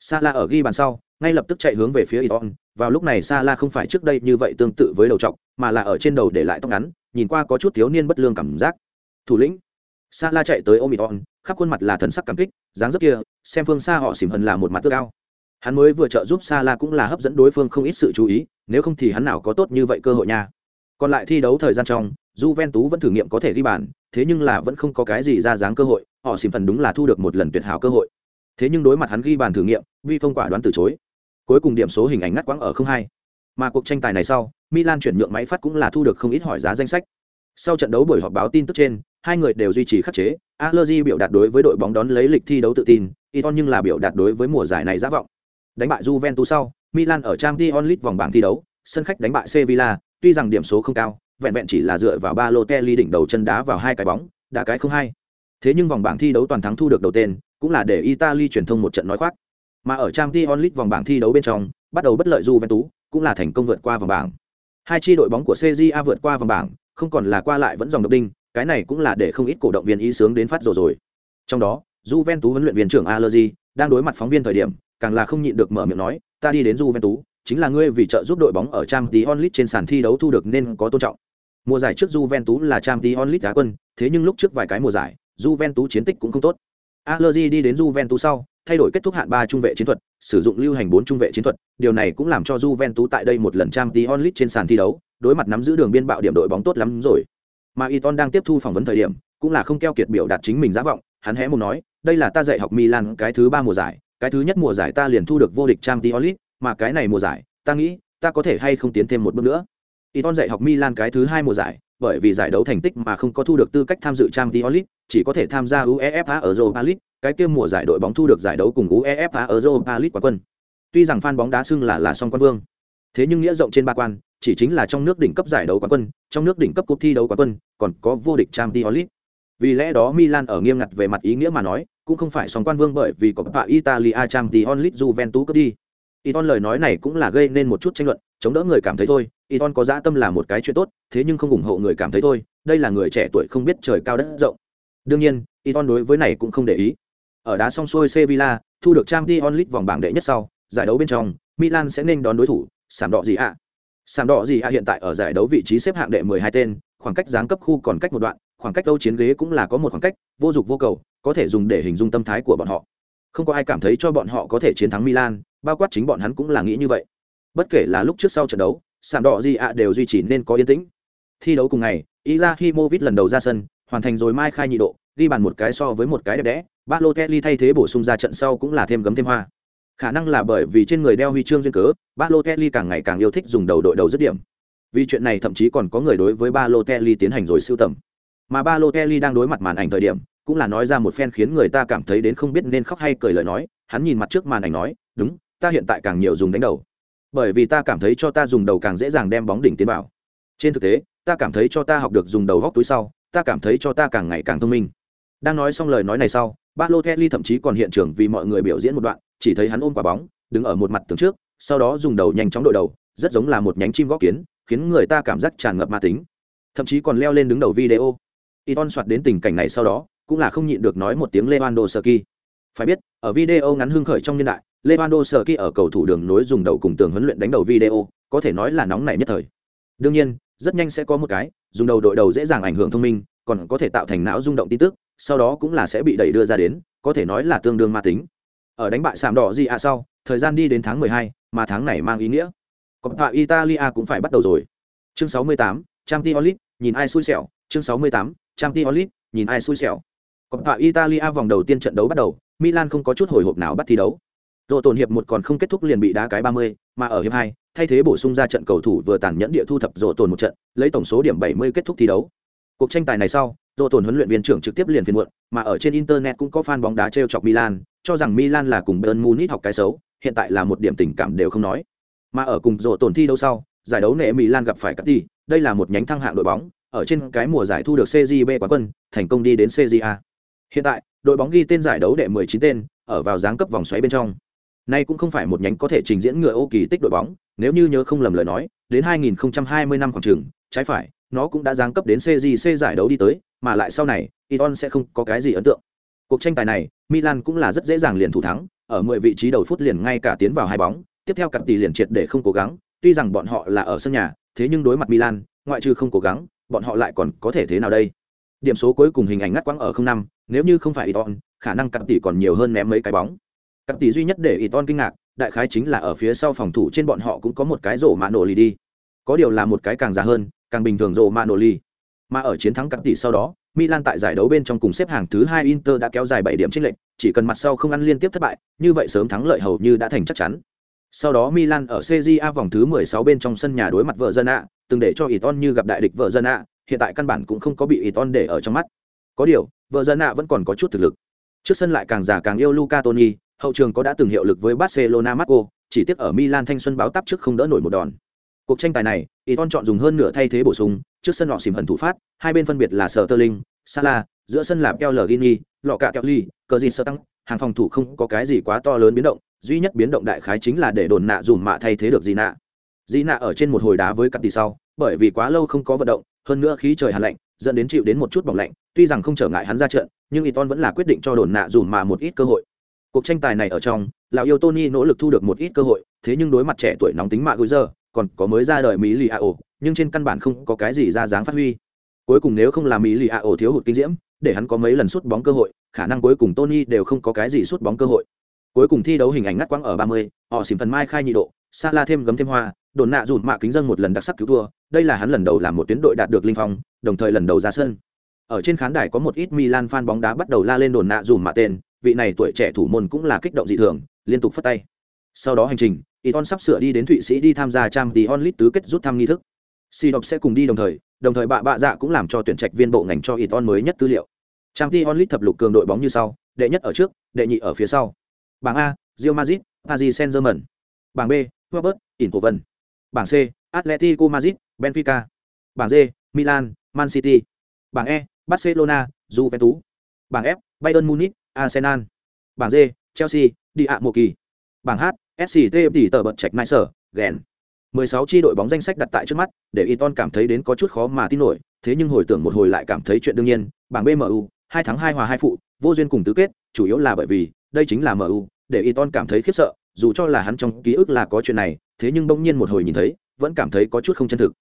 Salah ở ghi bàn sau, ngay lập tức chạy hướng về phía Iton, vào lúc này Salah không phải trước đây như vậy tương tự với đầu trọc, mà là ở trên đầu để lại tóc ngắn, nhìn qua có chút thiếu niên bất lương cảm giác. Thủ lĩnh. Salah chạy tới ôm Iton, khắp khuôn mặt là thần sắc cảm kích, dáng dấp kia, xem phương xa họ xỉm hận là một mặt tươi cao. Hắn mới vừa trợ giúp Salah cũng là hấp dẫn đối phương không ít sự chú ý, nếu không thì hắn nào có tốt như vậy cơ hội nha. Còn lại thi đấu thời gian trong, Juventus vẫn thử nghiệm có thể ghi bàn, thế nhưng là vẫn không có cái gì ra dáng cơ hội, họ xỉm phần đúng là thu được một lần tuyệt hảo cơ hội. Thế nhưng đối mặt hắn ghi bàn thử nghiệm, Vi Phong quả đoán từ chối. Cuối cùng điểm số hình ảnh ngắt quãng ở 0-2. Mà cuộc tranh tài này sau, Milan chuyển nhượng máy phát cũng là thu được không ít hỏi giá danh sách. Sau trận đấu buổi họp báo tin tức trên, hai người đều duy trì khắc chế, Allegri biểu đạt đối với đội bóng đón lấy lịch thi đấu tự tin, Iton nhưng là biểu đạt đối với mùa giải này giả vọng. Đánh bại Juventus sau, Milan ở Champions League vòng bảng thi đấu, sân khách đánh bại Sevilla, tuy rằng điểm số không cao, vẹn vẹn chỉ là dựa vào ba lô Kelly đỉnh đầu chân đá vào hai cái bóng, đá cái không hay. Thế nhưng vòng bảng thi đấu toàn thắng thu được đầu tên, cũng là để Italy truyền thông một trận nói khoác. Mà ở Champions League vòng bảng thi đấu bên trong, bắt đầu bất lợi Juventus, cũng là thành công vượt qua vòng bảng. Hai chi đội bóng của CJA vượt qua vòng bảng, không còn là qua lại vẫn dòng độc đinh, cái này cũng là để không ít cổ động viên ý sướng đến phát rồi rồi. Trong đó, Juventus huấn luyện viên trưởng Allegri đang đối mặt phóng viên thời điểm, càng là không nhịn được mở miệng nói, ta đi đến Juventus, chính là ngươi vì trợ giúp đội bóng ở Trang Tí Onlit trên sàn thi đấu thu được nên có tôn trọng. Mùa giải trước Juventus là Trang Tí Onlit đá quân, thế nhưng lúc trước vài cái mùa giải, Juventus chiến tích cũng không tốt. Allegri đi đến Juventus sau, thay đổi kết thúc hạn ba trung vệ chiến thuật, sử dụng lưu hành bốn trung vệ chiến thuật, điều này cũng làm cho Juventus tại đây một lần Trang Tí Onlit trên sàn thi đấu, đối mặt nắm giữ đường biên bạo điểm đội bóng tốt lắm rồi. Mà Iton đang tiếp thu phỏng vấn thời điểm, cũng là không keo kiệt biểu đạt chính mình giá vọng, hắn hé mồm nói, đây là ta dạy học Milan cái thứ ba mùa giải, cái thứ nhất mùa giải ta liền thu được vô địch Champions League, mà cái này mùa giải, ta nghĩ, ta có thể hay không tiến thêm một bước nữa. Iton dạy học Milan cái thứ hai mùa giải, bởi vì giải đấu thành tích mà không có thu được tư cách tham dự Champions League, chỉ có thể tham gia UEFA Europa League, cái kia mùa giải đội bóng thu được giải đấu cùng UEFA Europa League quán quân. Tuy rằng fan bóng đá xưng là là song quan vương, thế nhưng nghĩa rộng trên ba quan, chỉ chính là trong nước đỉnh cấp giải đấu quán quân, trong nước đỉnh cấp cúp thi đấu quán quân, còn có vô địch Champions League. Vì lẽ đó Milan ở nghiêm ngặt về mặt ý nghĩa mà nói, cũng không phải song quan vương bởi vì có Coppa Italia Champions League Juventus cấp đi. Iton lời nói này cũng là gây nên một chút tranh luận, chống đỡ người cảm thấy thôi, Iton có dã tâm là một cái chuyện tốt, thế nhưng không ủng hộ người cảm thấy thôi, đây là người trẻ tuổi không biết trời cao đất rộng. Đương nhiên, Iton đối với này cũng không để ý. Ở đá song xuôi Sevilla, thu được trang Champions onlit vòng bảng đệ nhất sau, giải đấu bên trong, Milan sẽ nên đón đối thủ, Sảm đỏ gì ạ? À? Sảm đỏ gì ạ hiện tại ở giải đấu vị trí xếp hạng đệ 12 tên, khoảng cách giáng cấp khu còn cách một đoạn, khoảng cách đâu chiến ghế cũng là có một khoảng cách, vô dụng vô cầu, có thể dùng để hình dung tâm thái của bọn họ. Không có ai cảm thấy cho bọn họ có thể chiến thắng Milan, bao quát chính bọn hắn cũng là nghĩ như vậy. Bất kể là lúc trước sau trận đấu, sàn đỏ gì ạ đều duy trì nên có yên tĩnh. Thi đấu cùng ngày, Izahimovic lần đầu ra sân, hoàn thành rồi mai khai nhị độ, ghi bàn một cái so với một cái đẹp đẽ, Balotelli thay thế bổ sung ra trận sau cũng là thêm gấm thêm hoa. Khả năng là bởi vì trên người đeo huy chương duyên cớ, Balotelli càng ngày càng yêu thích dùng đầu đội đầu dứt điểm. Vì chuyện này thậm chí còn có người đối với Balotelli tiến hành rồi sưu tầm. Mà Balotelli đang đối mặt màn ảnh thời điểm, cũng là nói ra một phen khiến người ta cảm thấy đến không biết nên khóc hay cười lời nói, hắn nhìn mặt trước màn ảnh nói, "Đúng, ta hiện tại càng nhiều dùng đánh đầu. Bởi vì ta cảm thấy cho ta dùng đầu càng dễ dàng đem bóng đỉnh tiến vào. Trên thực tế, ta cảm thấy cho ta học được dùng đầu góc túi sau, ta cảm thấy cho ta càng ngày càng thông minh." Đang nói xong lời nói này sau, Balotelli thậm chí còn hiện trường vì mọi người biểu diễn một đoạn, chỉ thấy hắn ôm quả bóng, đứng ở một mặt tường trước, sau đó dùng đầu nhanh chóng đội đầu, rất giống là một nhánh chim góc kiến, khiến người ta cảm giác tràn ngập ma tính. Thậm chí còn leo lên đứng đầu video. Iton soạt đến tình cảnh này sau đó, cũng là không nhịn được nói một tiếng Lewandowski. Phải biết, ở video ngắn hưng khởi trong niên đại, Lewandowski ở cầu thủ đường nối dùng đầu cùng tường huấn luyện đánh đầu video, có thể nói là nóng nảy nhất thời. Đương nhiên, rất nhanh sẽ có một cái, dùng đầu đội đầu dễ dàng ảnh hưởng thông minh, còn có thể tạo thành não rung động tin tức, sau đó cũng là sẽ bị đẩy đưa ra đến, có thể nói là tương đương ma tính. Ở đánh bại Sạm đỏ gì à sau, thời gian đi đến tháng 12, mà tháng này mang ý nghĩa. Coppa Italia cũng phải bắt đầu rồi. Chương 68, Champions League, nhìn ai xui xẻo, chương 68, Champions League, nhìn ai xui xẻo. Coppa Italia vòng đầu tiên trận đấu bắt đầu, Milan không có chút hồi hộp nào bắt thi đấu. Rồi tổn hiệp một còn không kết thúc liền bị đá cái 30, mà ở hiệp 2, thay thế bổ sung ra trận cầu thủ vừa tàn nhẫn địa thu thập rồi tổn một trận, lấy tổng số điểm 70 kết thúc thi đấu. Cuộc tranh tài này sau, rồi tổn huấn luyện viên trưởng trực tiếp liền phiền muộn, mà ở trên internet cũng có fan bóng đá trêu chọc Milan, cho rằng Milan là cùng Bayern Munich học cái xấu, hiện tại là một điểm tình cảm đều không nói. Mà ở cùng rồi tổn thi đấu sau, giải đấu nệ Milan gặp phải Catti, đây là một nhánh thăng hạng đội bóng, ở trên cái mùa giải thu được CJB quán quân, thành công đi đến CJA. Hiện tại, đội bóng ghi tên giải đấu đệ 19 tên, ở vào giáng cấp vòng xoáy bên trong. Nay cũng không phải một nhánh có thể trình diễn ngựa ô kỳ tích đội bóng, nếu như nhớ không lầm lời nói, đến 2020 năm khoảng trường, trái phải, nó cũng đã giáng cấp đến CJC giải đấu đi tới, mà lại sau này, Iton sẽ không có cái gì ấn tượng. Cuộc tranh tài này, Milan cũng là rất dễ dàng liền thủ thắng, ở 10 vị trí đầu phút liền ngay cả tiến vào hai bóng, tiếp theo cặp tỷ liền triệt để không cố gắng, tuy rằng bọn họ là ở sân nhà, thế nhưng đối mặt Milan, ngoại trừ không cố gắng, bọn họ lại còn có thể thế nào đây? Điểm số cuối cùng hình ảnh ngắt quãng ở 05, nếu như không phải Iton, khả năng cặp tỷ còn nhiều hơn ném mấy cái bóng. Cặp tỷ duy nhất để Iton kinh ngạc, đại khái chính là ở phía sau phòng thủ trên bọn họ cũng có một cái rổ mạ nổ lì đi. Có điều là một cái càng già hơn, càng bình thường rổ mạ nổ lì. Mà ở chiến thắng cặp tỷ sau đó, Milan tại giải đấu bên trong cùng xếp hàng thứ hai Inter đã kéo dài bảy điểm chênh lệch, chỉ cần mặt sau không ăn liên tiếp thất bại, như vậy sớm thắng lợi hầu như đã thành chắc chắn. Sau đó Milan ở CJA vòng thứ 16 bên trong sân nhà đối mặt vợ dân ạ, từng để cho Iton như gặp đại địch vợ dân ạ, hiện tại căn bản cũng không có bị Iton để ở trong mắt. Có điều, vợ dân ạ vẫn còn có chút thực lực. Trước sân lại càng già càng yêu Luca Toni, hậu trường có đã từng hiệu lực với Barcelona Marco, chỉ tiếc ở Milan thanh xuân báo táp trước không đỡ nổi một đòn. Cuộc tranh tài này, Iton chọn dùng hơn nửa thay thế bổ sung, trước sân họ xỉm hận thủ phát, hai bên phân biệt là Sterling, Salah, giữa sân là Pellegrini, lọ cạ Kelly, cờ gì sơ tăng, hàng phòng thủ không có cái gì quá to lớn biến động, duy nhất biến động đại khái chính là để đồn nạ dùm mạ thay thế được gì nạ. Gì nạ ở trên một hồi đá với cặp tỷ sau, bởi vì quá lâu không có vận động, hơn nữa khí trời hàn lạnh, dẫn đến chịu đến một chút bỏng lạnh, tuy rằng không trở ngại hắn ra trận, nhưng Iton vẫn là quyết định cho đồn nạ dùm mạ một ít cơ hội. Cuộc tranh tài này ở trong, lão yêu Tony nỗ lực thu được một ít cơ hội, thế nhưng đối mặt trẻ tuổi nóng tính mạ gối giờ, còn có mới ra đời Mỹ Lì A nhưng trên căn bản không có cái gì ra dáng phát huy. Cuối cùng nếu không là Mỹ Lì A thiếu hụt kinh diễm, để hắn có mấy lần sút bóng cơ hội, khả năng cuối cùng Tony đều không có cái gì sút bóng cơ hội. Cuối cùng thi đấu hình ảnh ngắt quãng ở 30, họ xỉm phần mai khai nhị độ, Sala thêm gấm thêm hoa, đồn nạ rụt mạ kính dân một lần đặc sắc cứu thua, đây là hắn lần đầu làm một tuyến đội đạt được linh phong, đồng thời lần đầu ra sân. Ở trên khán đài có một ít Milan fan bóng đá bắt đầu la lên đồn nạ dùm mạ tên, vị này tuổi trẻ thủ môn cũng là kích động dị thường, liên tục phất tay. Sau đó hành trình, Iton sắp sửa đi đến Thụy Sĩ đi tham gia trang tí onlit tứ kết rút thăm nghi thức. Si đọc sẽ cùng đi đồng thời, đồng thời bạ bạ dạ cũng làm cho tuyển trạch viên bộ ngành cho Iton mới nhất tư liệu. Trang tí onlit thập lục cường đội bóng như sau, đệ nhất ở trước, đệ nhị ở phía sau. Bảng A, Real Madrid, Paris Saint-Germain. Bảng B, Robert, Eindhoven. Bảng C, Atletico Madrid, Benfica. Bảng D, Milan, Man City. Bảng E, Barcelona, Juventus. Bảng F, Bayern Munich, Arsenal. Bảng D, Chelsea, Diamo Kỳ. Bảng H, SCT tỷ tờ bật trạch mai sở, ghen. 16 chi đội bóng danh sách đặt tại trước mắt, để Iton cảm thấy đến có chút khó mà tin nổi, thế nhưng hồi tưởng một hồi lại cảm thấy chuyện đương nhiên, bảng BMU, hai thắng hai hòa hai phụ, vô duyên cùng tứ kết, chủ yếu là bởi vì đây chính là MU, để Iton cảm thấy khiếp sợ, dù cho là hắn trong ký ức là có chuyện này, thế nhưng bỗng nhiên một hồi nhìn thấy, vẫn cảm thấy có chút không chân thực.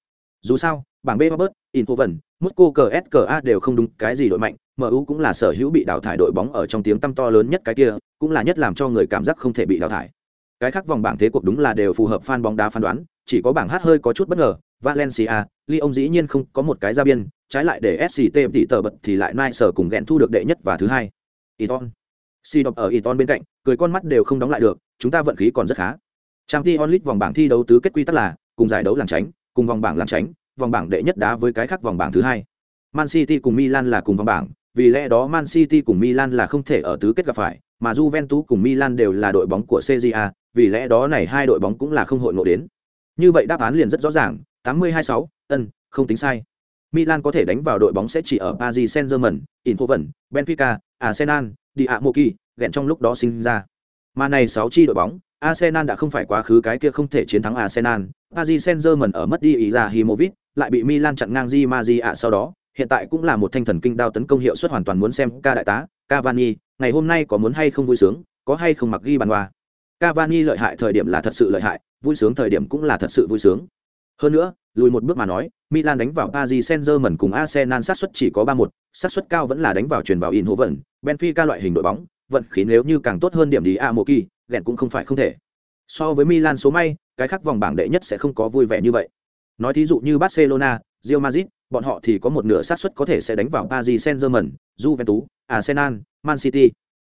Dù sao, bảng B Robert, Inhoven, Moscow CSKA đều không đúng cái gì đội mạnh, MU cũng là sở hữu bị đào thải đội bóng ở trong tiếng tăm to lớn nhất cái kia, cũng là nhất làm cho người cảm giác không thể bị đào thải. Cái khác vòng bảng thế cuộc đúng là đều phù hợp fan bóng đá phán đoán, chỉ có bảng H hơi có chút bất ngờ, Valencia, Lyon dĩ nhiên không có một cái ra biên, trái lại để SCT tỷ tờ bật thì lại Nice sở cùng gẹn thu được đệ nhất và thứ hai. Iton. Si đọc ở Iton bên cạnh, cười con mắt đều không đóng lại được, chúng ta vận khí còn rất khá. Champions League vòng bảng thi đấu tứ kết quy tắc là, cùng giải đấu làng tránh, cùng vòng bảng làng tránh, vòng bảng đệ nhất đá với cái khác vòng bảng thứ hai. Man City cùng Milan là cùng vòng bảng, vì lẽ đó Man City cùng Milan là không thể ở tứ kết gặp phải, mà Juventus cùng Milan đều là đội bóng của CJA, vì lẽ đó này hai đội bóng cũng là không hội ngộ đến. Như vậy đáp án liền rất rõ ràng, 80-26, ân, không tính sai. Milan có thể đánh vào đội bóng sẽ chỉ ở Paris Saint-Germain, Eindhoven, Benfica, Arsenal, Diamoki, gẹn trong lúc đó sinh ra. Mà này 6 chi đội bóng, Arsenal đã không phải quá khứ cái kia không thể chiến thắng Arsenal, Paris Saint-Germain ở mất đi ý ra Himovic, lại bị Milan chặn ngang Di Maria sau đó, hiện tại cũng là một thanh thần kinh đao tấn công hiệu suất hoàn toàn muốn xem ca đại tá, Cavani, ngày hôm nay có muốn hay không vui sướng, có hay không mặc ghi bàn hoa. Cavani lợi hại thời điểm là thật sự lợi hại, vui sướng thời điểm cũng là thật sự vui sướng. Hơn nữa, lùi một bước mà nói, Milan đánh vào Paris Saint-Germain cùng Arsenal sát suất chỉ có 3-1, sát suất cao vẫn là đánh vào truyền vào vận Benfica loại hình đội bóng, vận khí nếu như càng tốt hơn điểm đi Amoki, gẹn cũng không phải không thể. So với Milan số may, cái khác vòng bảng đệ nhất sẽ không có vui vẻ như vậy. Nói thí dụ như Barcelona, Real Madrid, bọn họ thì có một nửa xác suất có thể sẽ đánh vào Paris Saint-Germain, Juventus, Arsenal, Man City.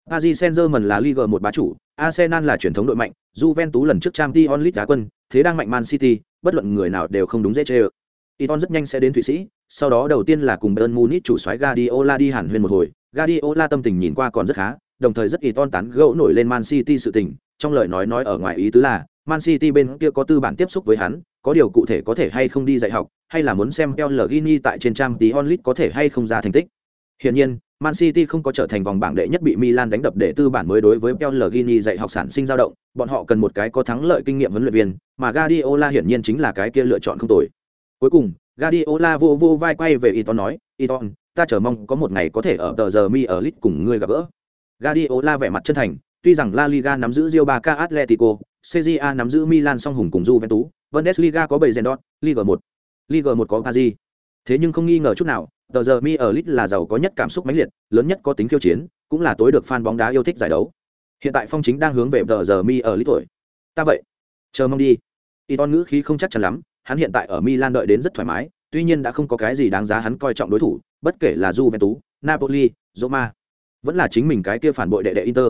Paris Saint-Germain là Ligue 1 bá chủ, Arsenal là truyền thống đội mạnh, Juventus lần trước Champions League đá quân, thế đang mạnh Man City, bất luận người nào đều không đúng dễ chơi. Iton rất nhanh sẽ đến Thụy Sĩ, sau đó đầu tiên là cùng Bayern Munich chủ soái Guardiola đi hẳn huyên một hồi, Guardiola tâm tình nhìn qua còn rất khá, đồng thời rất Iton tán gẫu nổi lên Man City sự tình, trong lời nói nói ở ngoài ý tứ là, Man City bên kia có tư bản tiếp xúc với hắn, có điều cụ thể có thể hay không đi dạy học, hay là muốn xem Pellegrini tại trên trang tí onlit có thể hay không ra thành tích. Hiển nhiên, Man City không có trở thành vòng bảng đệ nhất bị Milan đánh đập để tư bản mới đối với Pellegrini dạy học sản sinh dao động, bọn họ cần một cái có thắng lợi kinh nghiệm huấn luyện viên, mà Guardiola hiển nhiên chính là cái kia lựa chọn không tồi. Cuối cùng, Guardiola vô vô vai quay về Iton nói, "Iton, ta chờ mong có một ngày có thể ở tờ giờ mi ở lit cùng ngươi gặp gỡ." Guardiola vẻ mặt chân thành, tuy rằng La Liga nắm giữ Real Barca Atletico, CJA nắm giữ Milan song hùng cùng Juventus, Bundesliga có bảy đọt, Liga 1, Liga 1 có Paris. Thế nhưng không nghi ngờ chút nào, tờ giờ mi ở lit là giàu có nhất cảm xúc mãnh liệt, lớn nhất có tính khiêu chiến, cũng là tối được fan bóng đá yêu thích giải đấu. Hiện tại phong chính đang hướng về tờ giờ mi ở lit tuổi. Ta vậy, chờ mong đi. Iton ngữ khí không chắc chắn lắm, hắn hiện tại ở Milan đợi đến rất thoải mái, tuy nhiên đã không có cái gì đáng giá hắn coi trọng đối thủ, bất kể là Juventus, Napoli, Roma, vẫn là chính mình cái kia phản bội đệ đệ Inter.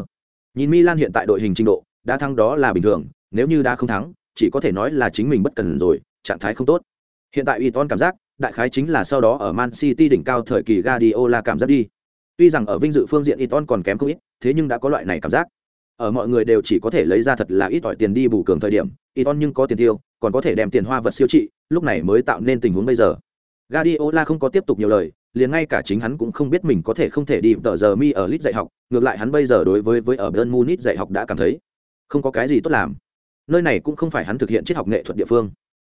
Nhìn Milan hiện tại đội hình trình độ, đã thắng đó là bình thường, nếu như đã không thắng, chỉ có thể nói là chính mình bất cần rồi, trạng thái không tốt. Hiện tại Iton cảm giác, đại khái chính là sau đó ở Man City đỉnh cao thời kỳ Guardiola cảm giác đi. Tuy rằng ở vinh dự phương diện Iton còn kém không ít, thế nhưng đã có loại này cảm giác. Ở mọi người đều chỉ có thể lấy ra thật là ít ỏi tiền đi bù cường thời điểm, Iton nhưng có tiền tiêu, còn có thể đem tiền hoa vật siêu trị, lúc này mới tạo nên tình huống bây giờ. Guardiola không có tiếp tục nhiều lời, liền ngay cả chính hắn cũng không biết mình có thể không thể đi tờ giờ mi ở lit dạy học, ngược lại hắn bây giờ đối với với ở bern Munich dạy học đã cảm thấy không có cái gì tốt làm. Nơi này cũng không phải hắn thực hiện triết học nghệ thuật địa phương.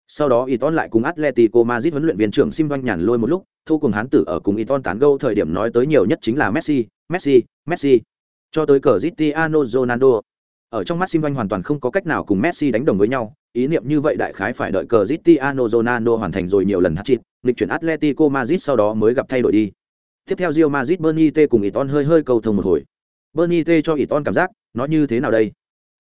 Sau đó Iton lại cùng Atletico Madrid huấn luyện viên trưởng Sim Văn nhàn lôi một lúc, thu cùng hắn tử ở cùng Iton tán gẫu thời điểm nói tới nhiều nhất chính là Messi, Messi, Messi. Cho tới Cristiano Ronaldo. Ở trong mắt Sim Văn hoàn toàn không có cách nào cùng Messi đánh đồng với nhau, ý niệm như vậy đại khái phải đợi Cristiano Ronaldo hoàn thành rồi nhiều lần hat-trick, lịch chuyển Atletico Madrid sau đó mới gặp thay đổi đi. Tiếp theo Real Madrid Bernie T cùng Iton hơi hơi cầu thông một hồi. Bernie T cho Iton cảm giác, nó như thế nào đây?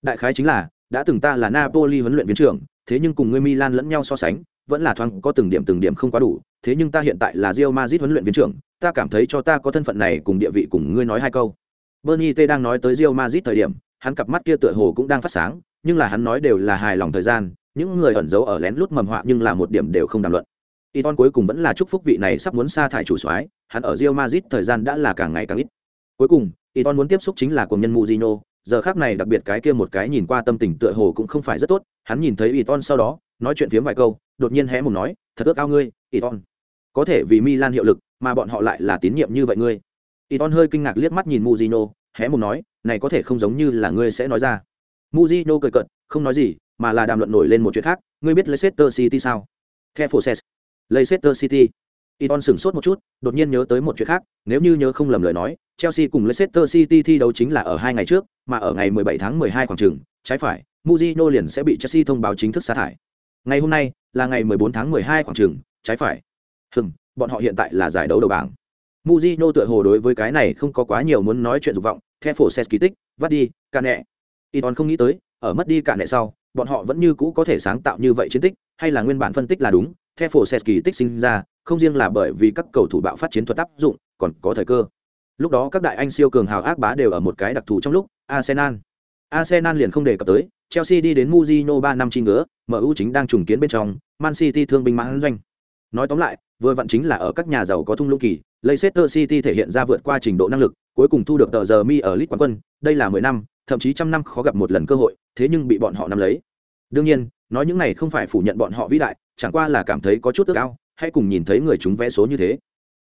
Đại khái chính là, đã từng ta là Napoli huấn luyện viên trưởng, thế nhưng cùng ngươi Milan lẫn nhau so sánh, vẫn là thoáng có từng điểm từng điểm không quá đủ, thế nhưng ta hiện tại là Real Madrid huấn luyện viên trưởng, ta cảm thấy cho ta có thân phận này cùng địa vị cùng ngươi nói hai câu. Bernie T đang nói tới Real Madrid thời điểm, hắn cặp mắt kia tựa hồ cũng đang phát sáng, nhưng là hắn nói đều là hài lòng thời gian, những người ẩn giấu ở lén lút mầm họa nhưng là một điểm đều không đàm luận. Iton cuối cùng vẫn là chúc phúc vị này sắp muốn sa thải chủ soái, hắn ở Real Madrid thời gian đã là càng ngày càng ít. Cuối cùng, Iton muốn tiếp xúc chính là cùng nhân Mujino, giờ khác này đặc biệt cái kia một cái nhìn qua tâm tình tựa hồ cũng không phải rất tốt, hắn nhìn thấy Iton sau đó, nói chuyện phiếm vài câu, đột nhiên hé mùng nói, thật ước ao ngươi, Iton. Có thể vì Milan hiệu lực, mà bọn họ lại là tín nhiệm như vậy ngươi. Iton hơi kinh ngạc liếc mắt nhìn muzino hé mùng nói, này có thể không giống như là ngươi sẽ nói ra. muzino cười cợt, không nói gì, mà là đàm luận nổi lên một chuyện khác, ngươi biết Leicester City sao? The Forces. Leicester City. Iton sửng sốt một chút, đột nhiên nhớ tới một chuyện khác, nếu như nhớ không lầm lời nói, Chelsea cùng Leicester City thi đấu chính là ở hai ngày trước, mà ở ngày 17 tháng 12 khoảng chừng, trái phải, Mourinho liền sẽ bị Chelsea thông báo chính thức sa thải. Ngày hôm nay là ngày 14 tháng 12 khoảng chừng, trái phải. Hừm, bọn họ hiện tại là giải đấu đầu bảng. Mourinho tựa hồ đối với cái này không có quá nhiều muốn nói chuyện dục vọng, theo phổ set kỳ tích, vắt đi, cả nẹ. Iton không nghĩ tới, ở mất đi cả nẹ sau, bọn họ vẫn như cũ có thể sáng tạo như vậy chiến tích, hay là nguyên bản phân tích là đúng, theo phổ set kỳ tích sinh ra, không riêng là bởi vì các cầu thủ bạo phát chiến thuật áp dụng, còn có thời cơ. Lúc đó các đại anh siêu cường hào ác bá đều ở một cái đặc thù trong lúc, Arsenal. Arsenal liền không đề cập tới, Chelsea đi đến Mourinho 3 năm chi ngứa, MU chính đang trùng kiến bên trong, Man City thương binh mãn doanh. Nói tóm lại, vừa vặn chính là ở các nhà giàu có thung lũng kỳ, Leicester City thể hiện ra vượt qua trình độ năng lực, cuối cùng thu được tờ giờ mi ở League quán quân, đây là 10 năm, thậm chí trăm năm khó gặp một lần cơ hội, thế nhưng bị bọn họ nắm lấy. Đương nhiên, nói những này không phải phủ nhận bọn họ vĩ đại, chẳng qua là cảm thấy có chút ước ao, hay cùng nhìn thấy người chúng vẽ số như thế.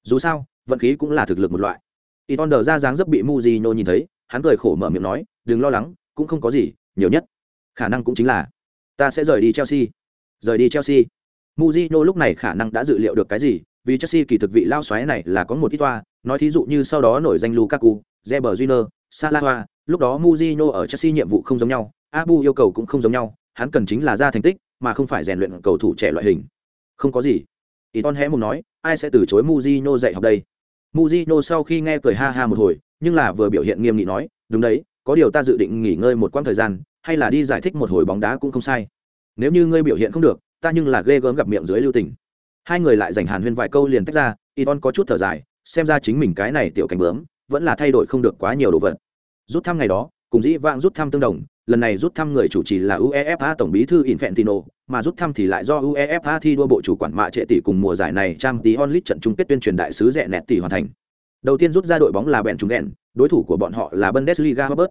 Dù sao, vận khí cũng là thực lực một loại. Iton ra dáng dấp bị Mujino nhìn thấy, hắn cười khổ mở miệng nói, đừng lo lắng, cũng không có gì, nhiều nhất khả năng cũng chính là ta sẽ rời đi Chelsea. Rời đi Chelsea. Mujino lúc này khả năng đã dự liệu được cái gì, vì Chelsea kỳ thực vị lao xoáy này là có một ít toa, nói thí dụ như sau đó nổi danh Lukaku, Reber Júnior, Salah, lúc đó Mujino ở Chelsea nhiệm vụ không giống nhau, Abu yêu cầu cũng không giống nhau, hắn cần chính là ra thành tích, mà không phải rèn luyện cầu thủ trẻ loại hình. Không có gì. Iton hé mồm nói, ai sẽ từ chối Mujino dạy học đây? Mujino sau khi nghe cười ha ha một hồi, nhưng là vừa biểu hiện nghiêm nghị nói, đúng đấy, có điều ta dự định nghỉ ngơi một quãng thời gian, hay là đi giải thích một hồi bóng đá cũng không sai. Nếu như ngươi biểu hiện không được, ta nhưng là ghê gớm gặp miệng dưới lưu tình. Hai người lại dành hàn huyên vài câu liền tách ra, Iton có chút thở dài, xem ra chính mình cái này tiểu cảnh bướm, vẫn là thay đổi không được quá nhiều đồ vật. Rút thăm ngày đó, cùng dĩ vãng rút thăm tương đồng, lần này rút thăm người chủ trì là UEFA tổng bí thư Infantino, mà rút thăm thì lại do UEFA thi đua bộ chủ quản mạ trệ tỷ cùng mùa giải này trang tí onlit trận chung kết tuyên truyền đại sứ rẻ nẹt tỷ hoàn thành. Đầu tiên rút ra đội bóng là bèn trùng đèn, đối thủ của bọn họ là Bundesliga Robert.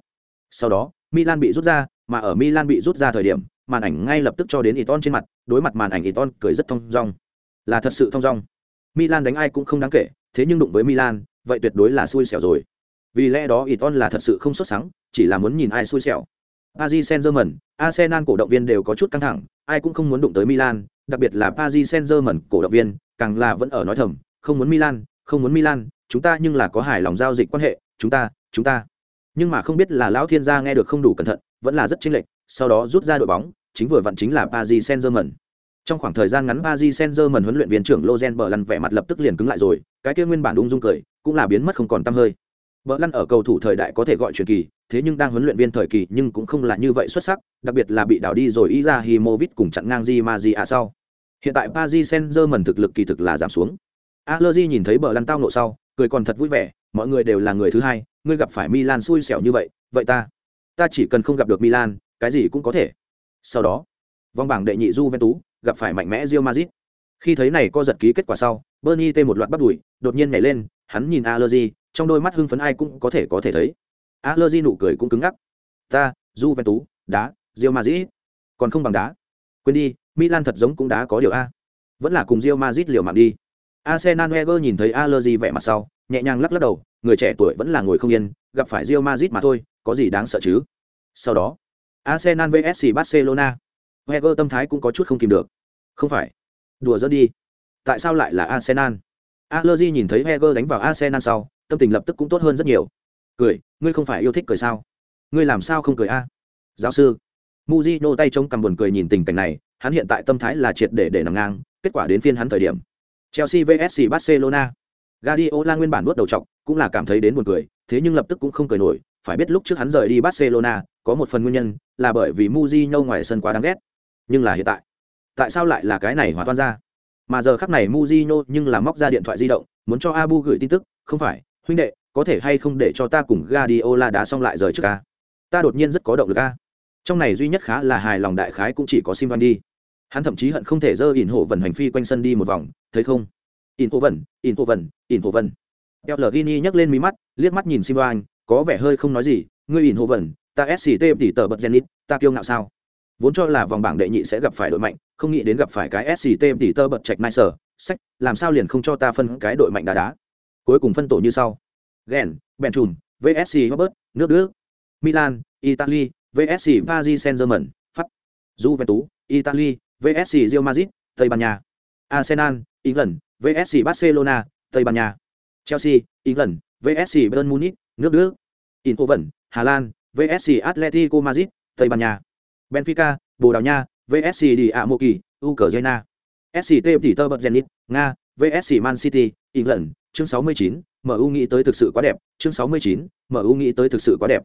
Sau đó, Milan bị rút ra, mà ở Milan bị rút ra thời điểm, màn ảnh ngay lập tức cho đến Iton trên mặt, đối mặt màn ảnh Iton cười rất thông dong. Là thật sự thông dong. Milan đánh ai cũng không đáng kể, thế nhưng đụng với Milan, vậy tuyệt đối là xui xẻo rồi. Vì lẽ đó Iton là thật sự không xuất sáng, chỉ là muốn nhìn ai xui xẻo. Paris Saint-Germain, Arsenal cổ động viên đều có chút căng thẳng, ai cũng không muốn đụng tới Milan, đặc biệt là Paris Saint-Germain cổ động viên, càng là vẫn ở nói thầm, không muốn Milan, không muốn Milan, chúng ta nhưng là có hài lòng giao dịch quan hệ, chúng ta, chúng ta. Nhưng mà không biết là lão thiên gia nghe được không đủ cẩn thận, vẫn là rất chênh lệch, sau đó rút ra đội bóng, chính vừa vặn chính là Paris Saint-Germain. Trong khoảng thời gian ngắn Paris Saint-Germain huấn luyện viên trưởng Lozen Blanc vẻ mặt lập tức liền cứng lại rồi, cái kia nguyên bản ung dung cười, cũng là biến mất không còn tăm hơi. Bỡ lăn ở cầu thủ thời đại có thể gọi truyền kỳ, thế nhưng đang huấn luyện viên thời kỳ nhưng cũng không là như vậy xuất sắc, đặc biệt là bị đảo đi rồi Izahimovic cùng chặn ngang Di Maria sau. Hiện tại Paris Saint-Germain thực lực kỳ thực là giảm xuống. Allegri nhìn thấy bờ lăn tao nộ sau, cười còn thật vui vẻ, mọi người đều là người thứ hai, ngươi gặp phải Milan xui xẻo như vậy, vậy ta, ta chỉ cần không gặp được Milan, cái gì cũng có thể. Sau đó, vòng bảng đệ nhị Juventus gặp phải mạnh mẽ Real Madrid. Khi thấy này co giật ký kết quả sau, Bernie tê một loạt bắt đuổi, đột nhiên nhảy lên, hắn nhìn Allegri, trong đôi mắt hưng phấn ai cũng có thể có thể thấy. Allegri nụ cười cũng cứng ngắc. Ta, Juventus, đá, Real Madrid, còn không bằng đá. Quên đi, Milan thật giống cũng đá có điều a. Vẫn là cùng Real Madrid liều mạng đi. Arsenal Wenger nhìn thấy Allegri vẻ mặt sau, nhẹ nhàng lắc lắc đầu, người trẻ tuổi vẫn là ngồi không yên, gặp phải Real Madrid mà thôi, có gì đáng sợ chứ. Sau đó, Arsenal vs Barcelona. Wenger tâm thái cũng có chút không kìm được. Không phải, đùa giỡn đi. Tại sao lại là Arsenal? Allegri nhìn thấy Wenger đánh vào Arsenal sau, tâm tình lập tức cũng tốt hơn rất nhiều. Cười, ngươi không phải yêu thích cười sao? Ngươi làm sao không cười a? Giáo sư. Mujino tay chống cầm buồn cười nhìn tình cảnh này, hắn hiện tại tâm thái là triệt để để nằm ngang, kết quả đến phiên hắn thời điểm. Chelsea vs Barcelona. Guardiola nguyên bản nuốt đầu trọc, cũng là cảm thấy đến buồn cười, thế nhưng lập tức cũng không cười nổi, phải biết lúc trước hắn rời đi Barcelona, có một phần nguyên nhân là bởi vì Mujino ngoài sân quá đáng ghét. Nhưng là hiện tại, tại sao lại là cái này hòa toan ra? Mà giờ khắc này Mujino nhưng là móc ra điện thoại di động, muốn cho Abu gửi tin tức, không phải, huynh đệ, có thể hay không để cho ta cùng Guardiola đá xong lại rời trước a? Ta đột nhiên rất có động lực a. Trong này duy nhất khá là hài lòng đại khái cũng chỉ có Simon đi. Hắn thậm chí hận không thể dơ ỉn hộ vần hành phi quanh sân đi một vòng thấy không? Ỉn hộ vần ỉn hộ vần ỉn hộ vần Pellegrini nhấc lên mí mắt liếc mắt nhìn Simon, có vẻ hơi không nói gì ngươi ỉn hộ vần ta sct tỉ tờ bật genit ta kiêu ngạo sao? Vốn cho là vòng bảng đệ nhị sẽ gặp phải đội mạnh không nghĩ đến gặp phải cái sct tỉ tơ bật trạch mai sở sách làm sao liền không cho ta phân cái đội mạnh đá đá? Cuối cùng phân tổ như sau gen ben vsc robert nước đức milan italy vsc paris saint germain pháp juventus italy vsc Real Madrid, Tây Ban Nha. Arsenal, England, vsc Barcelona, Tây Ban Nha. Chelsea, England, vsc Bayern Munich, nước Đức. Eindhoven, Hà Lan, vsc Atletico Madrid, Tây Ban Nha. Benfica, Bồ Đào Nha, vsc Dinamo Kỳ, Ukraine. SCT Peter Zenit, Nga, vsc Man City, England, chương 69, MU nghĩ tới thực sự quá đẹp, chương 69, MU nghĩ tới thực sự quá đẹp.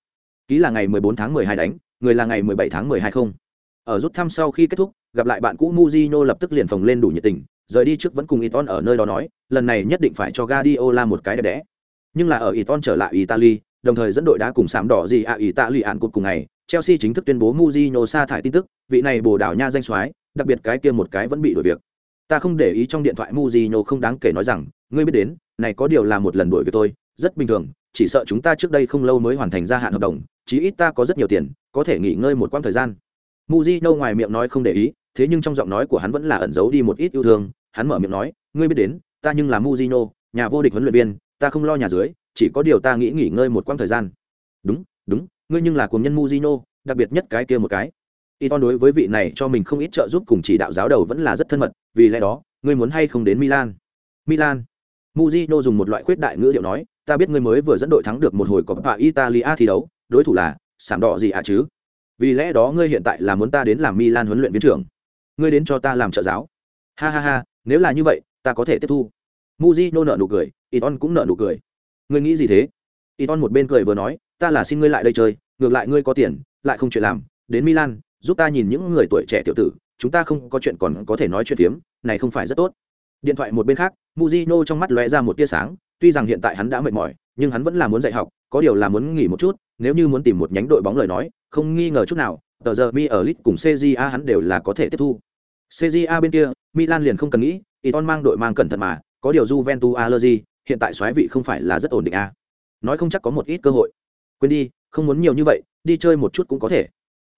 Ký là ngày 14 tháng 12 đánh, người là ngày 17 tháng 12 không. Ở rút thăm sau khi kết thúc, gặp lại bạn cũ Mujino lập tức liền phồng lên đủ nhiệt tình, rời đi trước vẫn cùng Iton ở nơi đó nói, lần này nhất định phải cho Guardiola một cái đẹp đẽ. Nhưng là ở Iton trở lại Italy, đồng thời dẫn đội đá cùng sạm đỏ gì à Italy ạn cột cùng ngày, Chelsea chính thức tuyên bố Mujino sa thải tin tức, vị này Bồ đảo nha danh soái, đặc biệt cái kia một cái vẫn bị đổi việc. Ta không để ý trong điện thoại Mujino không đáng kể nói rằng, ngươi biết đến, này có điều là một lần đuổi việc tôi, rất bình thường, chỉ sợ chúng ta trước đây không lâu mới hoàn thành gia hạn hợp đồng, chí ít ta có rất nhiều tiền, có thể nghỉ ngơi một quãng thời gian. Mujino ngoài miệng nói không để ý, thế nhưng trong giọng nói của hắn vẫn là ẩn giấu đi một ít yêu thương, hắn mở miệng nói, ngươi biết đến, ta nhưng là Mujino, nhà vô địch huấn luyện viên, ta không lo nhà dưới, chỉ có điều ta nghĩ nghỉ ngơi một quãng thời gian. Đúng, đúng, ngươi nhưng là cuồng nhân Mujino, đặc biệt nhất cái kia một cái. Iton đối với vị này cho mình không ít trợ giúp cùng chỉ đạo giáo đầu vẫn là rất thân mật, vì lẽ đó, ngươi muốn hay không đến Milan? Milan. Mujino dùng một loại khuyết đại ngữ điệu nói, ta biết ngươi mới vừa dẫn đội thắng được một hồi Coppa Italia thi đấu, đối thủ là sảm đỏ gì à chứ? Vì lẽ đó ngươi hiện tại là muốn ta đến làm Milan huấn luyện viên trưởng? ngươi đến cho ta làm trợ giáo. Ha ha ha nếu là như vậy ta có thể tiếp thu. Mujino nở nụ cười Iton cũng nở nụ cười. Ngươi nghĩ gì thế? Iton một bên cười vừa nói ta là xin ngươi lại đây chơi ngược lại ngươi có tiền lại không chuyện làm đến Milan giúp ta nhìn những người tuổi trẻ tiểu tử chúng ta không có chuyện còn có thể nói chuyện phiếm này không phải rất tốt điện thoại một bên khác, Mujino trong mắt lóe ra một tia sáng, tuy rằng hiện tại hắn đã mệt mỏi, nhưng hắn vẫn là muốn dạy học, có điều là muốn nghỉ một chút, nếu như muốn tìm một nhánh đội bóng lời nói, không nghi ngờ chút nào, tờ giờ mi ở lit cùng cja hắn đều là có thể tiếp thu. Cja bên kia, milan liền không cần nghĩ, iton mang đội mang cẩn thận mà, có điều juventus allergy hiện tại xoáy vị không phải là rất ổn định a à. nói không chắc có một ít cơ hội. Quên đi, không muốn nhiều như vậy, đi chơi một chút cũng có thể.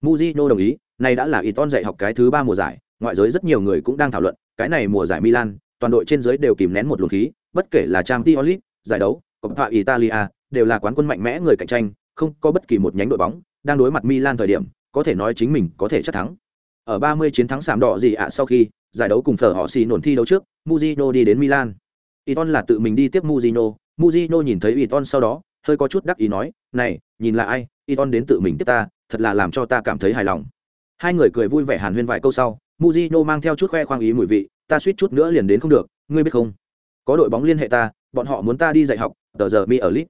Muzino đồng ý, này đã là iton dạy học cái thứ ba mùa giải, ngoại giới rất nhiều người cũng đang thảo luận, cái này mùa giải milan toàn đội trên giới đều kìm nén một luồng khí bất kể là Champions League, giải đấu coppa italia đều là quán quân mạnh mẽ người cạnh tranh không có bất kỳ một nhánh đội bóng đang đối mặt milan thời điểm có thể nói chính mình có thể chắc thắng. Ở 30 chiến thắng sạm đỏ gì ạ sau khi giải đấu cùng phở họ xì nổn thi đấu trước Mujino đi đến Milan. Iton là tự mình đi tiếp Mujino Mujino nhìn thấy Iton sau đó hơi có chút đắc ý nói này nhìn là ai? Iton đến tự mình tiếp ta thật là làm cho ta cảm thấy hài lòng. Hai người cười vui vẻ hàn huyên vài câu sau Mujino mang theo chút khoe khoang ý mùi vị ta suýt chút nữa liền đến không được ngươi biết không? Có đội bóng liên hệ ta bọn họ muốn ta đi dạy học tờ giờ mi ở lit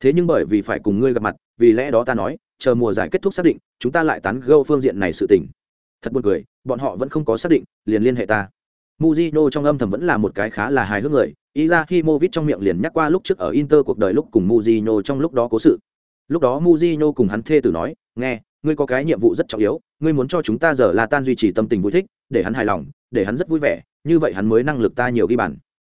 thế nhưng bởi vì phải cùng ngươi gặp mặt vì lẽ đó ta nói chờ mùa giải kết thúc xác định chúng ta lại tán gẫu phương diện này sự tình. Thật buồn cười bọn họ vẫn không có xác định liền liên hệ ta. Mujino trong âm thầm vẫn là một cái khá là hài hước người, Izahimovic trong miệng liền nhắc qua lúc trước ở Inter cuộc đời lúc cùng Mujino trong lúc đó cố sự. Lúc đó Mujino cùng hắn thê tử nói, "Nghe, ngươi có cái nhiệm vụ rất trọng yếu, ngươi muốn cho chúng ta giờ là tan duy trì tâm tình vui thích, để hắn hài lòng, để hắn rất vui vẻ, như vậy hắn mới năng lực ta nhiều ghi bàn.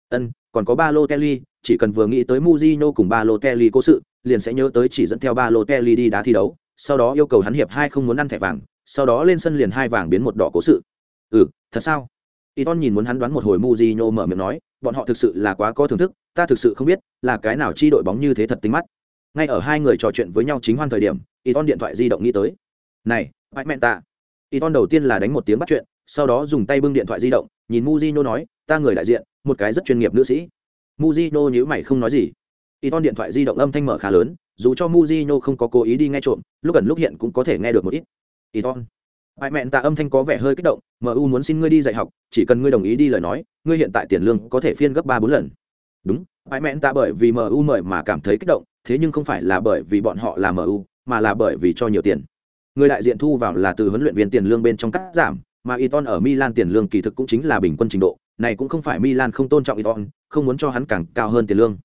Ân, còn có ba lô Kelly, chỉ cần vừa nghĩ tới Mujino cùng ba lô Kelly cố sự, liền sẽ nhớ tới chỉ dẫn theo ba lô Kelly đi đá thi đấu, sau đó yêu cầu hắn hiệp hai không muốn ăn thẻ vàng, sau đó lên sân liền hai vàng biến một đỏ cố sự. Ừ, thật sao? Iton nhìn muốn hắn đoán một hồi Mujino mở miệng nói, bọn họ thực sự là quá có thưởng thức, ta thực sự không biết là cái nào chi đội bóng như thế thật tính mắt. Ngay ở hai người trò chuyện với nhau chính hoan thời điểm, Iton điện thoại di động nghĩ tới. "Này, Bạch Mện Tạ." Iton đầu tiên là đánh một tiếng bắt chuyện, sau đó dùng tay bưng điện thoại di động, nhìn muzino nói, "Ta người đại diện, một cái rất chuyên nghiệp nữ sĩ." muzino nhíu mày không nói gì. Iton điện thoại di động âm thanh mở khá lớn, dù cho muzino không có cố ý đi nghe trộm, lúc gần lúc hiện cũng có thể nghe được một ít. Iton. Bại mẹn tạ âm thanh có vẻ hơi kích động, MU muốn xin ngươi đi dạy học, chỉ cần ngươi đồng ý đi lời nói, ngươi hiện tại tiền lương có thể phiên gấp ba bốn lần. Đúng, bại mẹn tạ bởi vì MU mời mà cảm thấy kích động, thế nhưng không phải là bởi vì bọn họ là MU, mà là bởi vì cho nhiều tiền. Người đại diện thu vào là từ huấn luyện viên tiền lương bên trong cắt giảm, mà Iton ở Milan tiền lương kỳ thực cũng chính là bình quân trình độ, này cũng không phải Milan không tôn trọng Iton, không muốn cho hắn càng cao hơn tiền lương.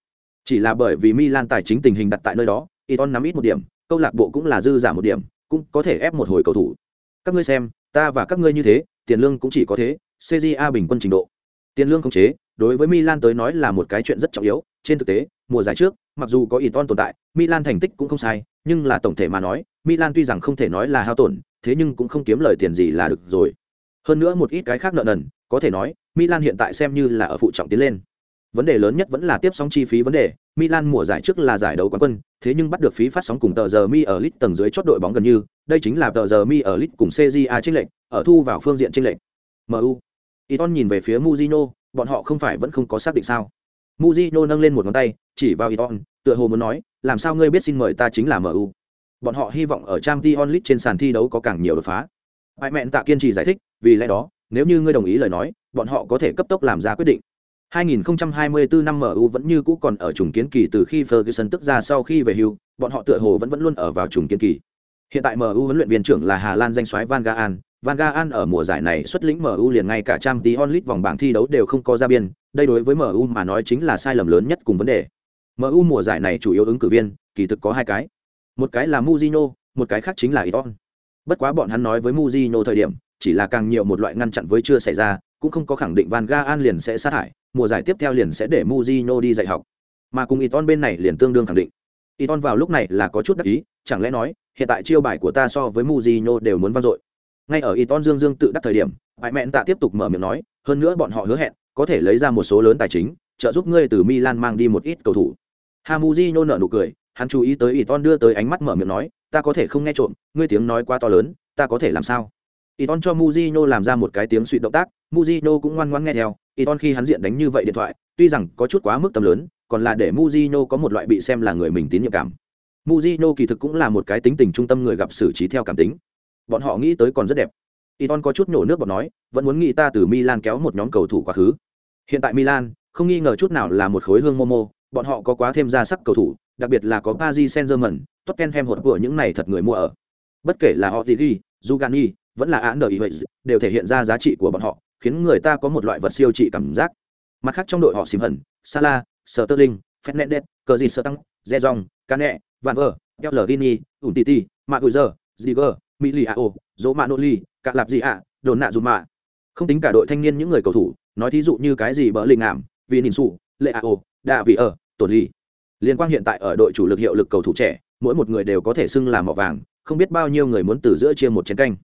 Chỉ là bởi vì Milan tài chính tình hình đặt tại nơi đó, Iton nắm ít một điểm, câu lạc bộ cũng là dư giả một điểm, cũng có thể ép một hồi cầu thủ. Các ngươi xem ta và các ngươi như thế tiền lương cũng chỉ có thế cja bình quân trình độ. Tiền lương khống chế đối với milan tới nói là một cái chuyện rất trọng yếu trên thực tế mùa giải trước mặc dù có Iton tồn tại milan thành tích cũng không sai nhưng là tổng thể mà nói milan tuy rằng không thể nói là hao tổn thế nhưng cũng không kiếm lời tiền gì là được rồi hơn nữa một ít cái khác nợ nần, có thể nói, milan hiện tại xem như là ở phụ trọng tiến lên. Vấn đề lớn nhất vẫn là tiếp sóng chi phí vấn đề, milan mùa giải trước là giải đấu quán quân, thế nhưng bắt được phí phát sóng cùng tờ giờ mi ở lit tầng dưới chót đội bóng gần như, đây chính là tờ giờ mi ở lit cùng cja tranh lệnh ở thu vào phương diện tranh lệnh mu iton nhìn về phía muzino bọn họ không phải vẫn không có xác định sao? Muzino nâng lên một ngón tay, chỉ vào iton, tựa hồ muốn nói, làm sao ngươi biết xin mời ta chính là mu bọn họ hy vọng ở trang t onlit trên sàn thi đấu có càng nhiều đột phá bại mẹn tạ kiên trì giải thích vì lẽ đó nếu như ngươi đồng ý lời nói bọn họ có thể cấp tốc làm ra quyết định 2024 năm MU vẫn như cũ còn ở trùng kiến kỳ từ khi Ferguson tức ra sau khi về hưu, bọn họ tựa hồ vẫn vẫn luôn ở vào trùng kiến kỳ. Hiện tại MU huấn luyện viên trưởng là Hà Lan danh soái Van Gaal, Van Gaal ở mùa giải này xuất lĩnh MU liền ngay cả trang tí onlit vòng bảng thi đấu đều không có ra biên, đây đối với MU mà nói chính là sai lầm lớn nhất cùng vấn đề. MU mùa giải này chủ yếu ứng cử viên, kỳ thực có hai cái. Một cái là Mourinho, một cái khác chính là Iton. Bất quá bọn hắn nói với Mourinho thời điểm, chỉ là càng nhiều một loại ngăn chặn với chưa xảy ra, cũng không có khẳng định Van Gaal liền sẽ sát thải mùa giải tiếp theo liền sẽ để Mujino đi dạy học. Mà cùng Iton bên này liền tương đương khẳng định. Iton vào lúc này là có chút đắc ý, chẳng lẽ nói, hiện tại chiêu bài của ta so với Mujino đều muốn vang dội. Ngay ở Iton Dương Dương tự đắc thời điểm, bại mẹn tạ tiếp tục mở miệng nói, hơn nữa bọn họ hứa hẹn, có thể lấy ra một số lớn tài chính, trợ giúp ngươi từ Milan mang đi một ít cầu thủ. Hamujino nở nụ cười, hắn chú ý tới Iton đưa tới ánh mắt mở miệng nói, ta có thể không nghe trộm, ngươi tiếng nói quá to lớn, ta có thể làm sao? Iton cho muzino làm ra một cái tiếng suy động tác, muzino cũng ngoan ngoãn nghe theo, Iton khi hắn diện đánh như vậy điện thoại, tuy rằng có chút quá mức tầm lớn, còn là để muzino có một loại bị xem là người mình tín nhiệm cảm. muzino kỳ thực cũng là một cái tính tình trung tâm người gặp xử trí theo cảm tính. Bọn họ nghĩ tới còn rất đẹp. Iton có chút nhổ nước bọt nói, vẫn muốn nghĩ ta từ Milan kéo một nhóm cầu thủ quá khứ. Hiện tại Milan, không nghi ngờ chút nào là một khối hương Momo, bọn họ có quá thêm ra sắc cầu thủ, đặc biệt là có Paris Saint-Germain, Tottenham hột của những này thật người mua ở. Bất kể là Origi, Zugani, vẫn là án đời đều thể hiện ra giá trị của bọn họ khiến người ta có một loại vật siêu trị cảm giác. Mặt khác trong đội họ xìm hận Salah, sterling Fernandes, cờ Sertang, zezong cane van ver ellerini untiti maguire ziger miliao dỗ cả lạp gì ạ đồn nạ dùm mạ không tính cả đội thanh niên những người cầu thủ nói thí dụ như cái gì bỡ linh ảm vì nhìn sụ lệ đạ vị ở tổn ly liên quan hiện tại ở đội chủ lực hiệu lực cầu thủ trẻ mỗi một người đều có thể xưng là mỏ vàng không biết bao nhiêu người muốn từ giữa chia một chén canh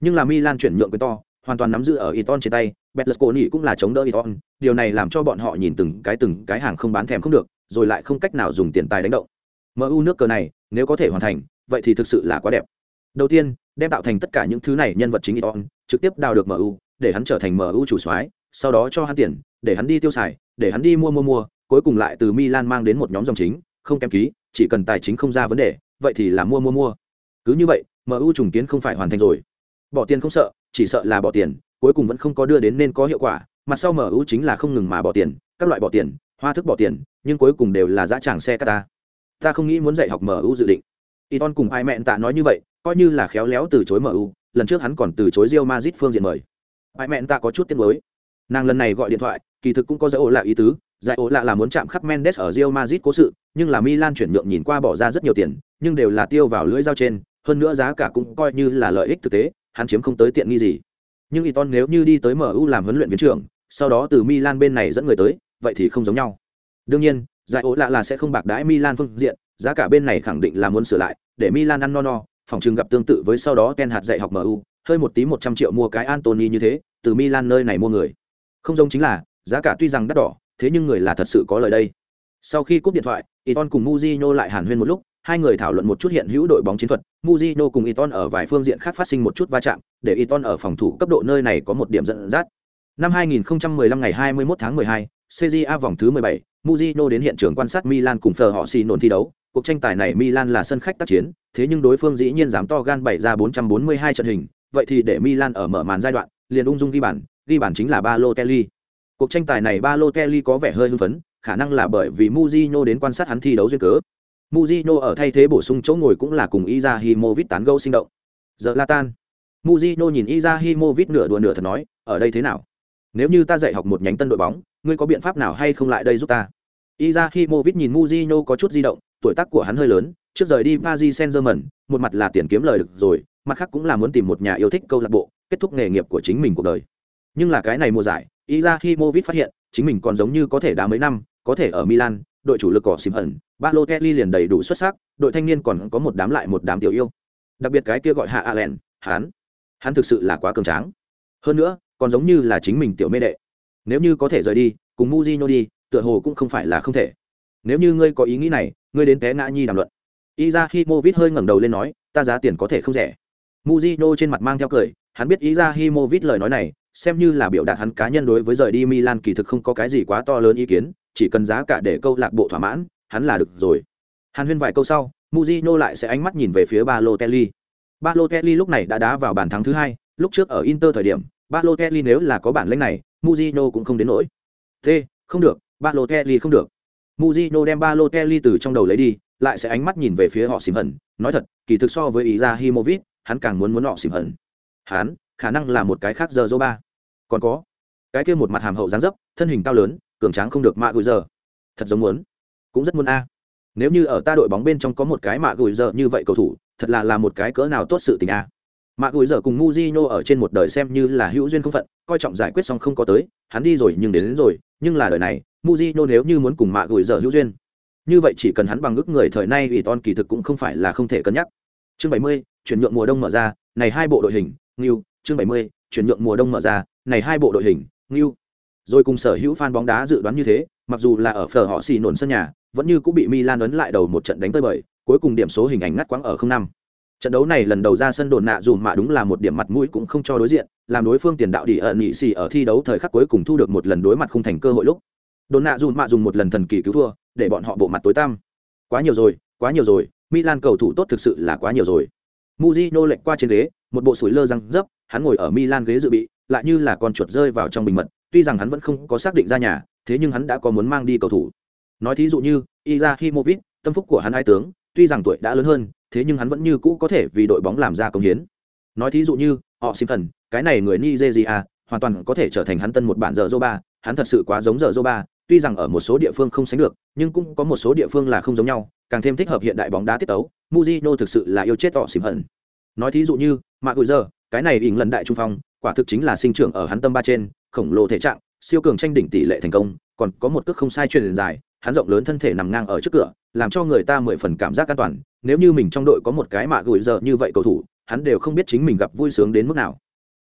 nhưng là Milan chuyển nhượng quyền to, hoàn toàn nắm giữ ở Iton trên tay, Betlesconi cũng là chống đỡ Iton, điều này làm cho bọn họ nhìn từng cái từng cái hàng không bán thèm không được, rồi lại không cách nào dùng tiền tài đánh động. MU nước cờ này, nếu có thể hoàn thành, vậy thì thực sự là quá đẹp. Đầu tiên, đem tạo thành tất cả những thứ này nhân vật chính Iton, trực tiếp đào được MU, để hắn trở thành MU chủ soái, sau đó cho hắn tiền, để hắn đi tiêu xài, để hắn đi mua mua mua, cuối cùng lại từ Milan mang đến một nhóm dòng chính, không kém ký, chỉ cần tài chính không ra vấn đề, vậy thì là mua mua mua. Cứ như vậy, MU trùng kiến không phải hoàn thành rồi bỏ tiền không sợ chỉ sợ là bỏ tiền cuối cùng vẫn không có đưa đến nên có hiệu quả mặt sau mu chính là không ngừng mà bỏ tiền các loại bỏ tiền hoa thức bỏ tiền nhưng cuối cùng đều là dã tràng xe ta ta không nghĩ muốn dạy học mu dự định Iton cùng ai mẹn tạ nói như vậy coi như là khéo léo từ chối mu lần trước hắn còn từ chối Real Madrid phương diện mời ai mẹn tạ có chút tiếc nuối nàng lần này gọi điện thoại kỳ thực cũng có giải ổ lạ ý tứ giải ổ lạ là muốn chạm khắc mendes ở rio mazit cố sự nhưng là milan chuyển nhượng nhìn qua bỏ ra rất nhiều tiền nhưng đều là tiêu vào lưỡi dao trên hơn nữa giá cả cũng coi như là lợi ích thực tế hắn chiếm không tới tiện nghi gì nhưng Iton nếu như đi tới MU làm huấn luyện viên trưởng, sau đó từ Milan bên này dẫn người tới, vậy thì không giống nhau. Đương nhiên, giải ố lạ là sẽ không bạc đãi Milan phương diện, giá cả bên này khẳng định là muốn sửa lại, để Milan ăn no no, phòng trường gặp tương tự với sau đó Ten hạt dạy học MU, hơi một tí 100 triệu mua cái antony như thế, từ Milan nơi này mua người. Không giống chính là, giá cả tuy rằng đắt đỏ, thế nhưng người là thật sự có lời đây. Sau khi cúp điện thoại, Iton cùng muzino lại hàn huyên một lúc, hai người thảo luận một chút hiện hữu đội bóng chiến thuật, muzino cùng Iton ở vài phương diện khác phát sinh một chút va chạm, để Iton ở phòng thủ cấp độ nơi này có một điểm dẫn dắt. Năm 2015 ngày 21 tháng 12, CJA vòng thứ 17, Mujino đến hiện trường quan sát Milan cùng Phở họ xì nổn thi đấu. Cuộc tranh tài này Milan là sân khách tác chiến, thế nhưng đối phương dĩ nhiên dám to gan bày ra 442 trận hình, vậy thì để Milan ở mở màn giai đoạn, liền ung dung ghi bàn, ghi bàn chính là Balotelli. Cuộc tranh tài này Balotelli có vẻ hơi hưng phấn, khả năng là bởi vì Mujino đến quan sát hắn thi đấu duyên cớ. Mujino ở thay thế bổ sung chỗ ngồi cũng là cùng Izahimovic tán gẫu sinh động. Giờ Latan. Mujino nhìn Izahimovic nửa đùa nửa thật nói, ở đây thế nào? Nếu như ta dạy học một nhánh tân đội bóng, ngươi có biện pháp nào hay không lại đây giúp ta? Izahimovic nhìn Mujino có chút di động, tuổi tác của hắn hơi lớn, trước rời đi Paris Saint-Germain, một mặt là tiền kiếm lời được rồi, mặt khác cũng là muốn tìm một nhà yêu thích câu lạc bộ, kết thúc nghề nghiệp của chính mình cuộc đời. Nhưng là cái này mùa giải, Izahimovic phát hiện, chính mình còn giống như có thể đá mấy năm, có thể ở Milan, đội chủ lực cỏ xìm hận, Balotelli liền đầy đủ xuất sắc, đội thanh niên còn có một đám lại một đám tiểu yêu. Đặc biệt cái kia gọi Hạ Allen, hắn, hắn thực sự là quá cường tráng. Hơn nữa, còn giống như là chính mình tiểu mê đệ. Nếu như có thể rời đi, cùng Mujino đi, tựa hồ cũng không phải là không thể. Nếu như ngươi có ý nghĩ này, ngươi đến té ngã nhi đàm luận. Izahimovic hơi ngẩng đầu lên nói, ta giá tiền có thể không rẻ. Mujino trên mặt mang theo cười, hắn biết Izahimovic lời nói này, xem như là biểu đạt hắn cá nhân đối với rời đi Milan kỳ thực không có cái gì quá to lớn ý kiến, chỉ cần giá cả để câu lạc bộ thỏa mãn, hắn là được rồi. Hàn Huyên vài câu sau, Mujino lại sẽ ánh mắt nhìn về phía Balotelli. Balotelli lúc này đã đá vào bàn thắng thứ hai, lúc trước ở Inter thời điểm, Balotelli nếu là có bản lĩnh này, Mujino cũng không đến nỗi. Thế, không được, Balotelli không được. Mujino đem Balotelli từ trong đầu lấy đi, lại sẽ ánh mắt nhìn về phía họ xỉm hận, nói thật, kỳ thực so với Izahimovic, hắn càng muốn muốn họ xỉm hận. Hắn, khả năng là một cái khác giờ ba. Còn có, cái kia một mặt hàm hậu dáng dấp, thân hình cao lớn, cường tráng không được mạ gửi giờ. Thật giống muốn, cũng rất muốn a. Nếu như ở ta đội bóng bên trong có một cái mạ gửi giờ như vậy cầu thủ, thật là là một cái cỡ nào tốt sự tình a. Mạ gửi giờ cùng muzino ở trên một đời xem như là hữu duyên không phận, coi trọng giải quyết xong không có tới, hắn đi rồi nhưng đến, đến rồi, nhưng là đời này, muzino nếu như muốn cùng mạ gửi giờ hữu duyên, như vậy chỉ cần hắn bằng ước người thời nay ủy ton kỳ thực cũng không phải là không thể cân nhắc. Chương 70, chuyển nhượng mùa đông mở ra, này hai bộ đội hình, New, chương 70, chuyển nhượng mùa đông mở ra, này hai bộ đội hình, New. Rồi cùng sở hữu fan bóng đá dự đoán như thế, mặc dù là ở phở họ xì nổn sân nhà, vẫn như cũng bị Milan ấn lại đầu một trận đánh tới bời, cuối cùng điểm số hình ảnh ngắt quãng ở không năm. Trận đấu này lần đầu ra sân đồn nạ Dù mà đúng là một điểm mặt mũi cũng không cho đối diện, làm đối phương tiền đạo đi ẩn nhị xì ở thi đấu thời khắc cuối cùng thu được một lần đối mặt không thành cơ hội lúc. Đồn nạ Dù mạ dùng một lần thần kỳ cứu thua, để bọn họ bộ mặt tối tăm. Quá nhiều rồi, quá nhiều rồi, Milan cầu thủ tốt thực sự là quá nhiều rồi. Mujino lệch qua trên ghế, một bộ sủi lơ răng dấp, hắn ngồi ở Milan ghế dự bị, lại như là con chuột rơi vào trong bình mật, tuy rằng hắn vẫn không có xác định ra nhà, thế nhưng hắn đã có muốn mang đi cầu thủ. Nói thí dụ như Izahimovic, tâm phúc của hắn hai tướng, tuy rằng tuổi đã lớn hơn, thế nhưng hắn vẫn như cũ có thể vì đội bóng làm ra công hiến. Nói thí dụ như họ Simpson, cái này người Nigeria, hoàn toàn có thể trở thành hắn tân một bản giờ Zoba, hắn thật sự quá giống giờ Zoba, tuy rằng ở một số địa phương không sánh được, nhưng cũng có một số địa phương là không giống nhau, càng thêm thích hợp hiện đại bóng đá tiết tấu. Mujino thực sự là yêu chết tọ xỉm hận. Nói thí dụ như, Mạc giờ, cái này ỉn lần đại trung phong, quả thực chính là sinh trưởng ở hắn tâm ba trên, khổng lồ thể trạng, siêu cường tranh đỉnh tỷ lệ thành công, còn có một cước không sai truyền dài, hắn rộng lớn thân thể nằm ngang ở trước cửa, làm cho người ta mười phần cảm giác an toàn. Nếu như mình trong đội có một cái mạ gửi giờ như vậy cầu thủ, hắn đều không biết chính mình gặp vui sướng đến mức nào.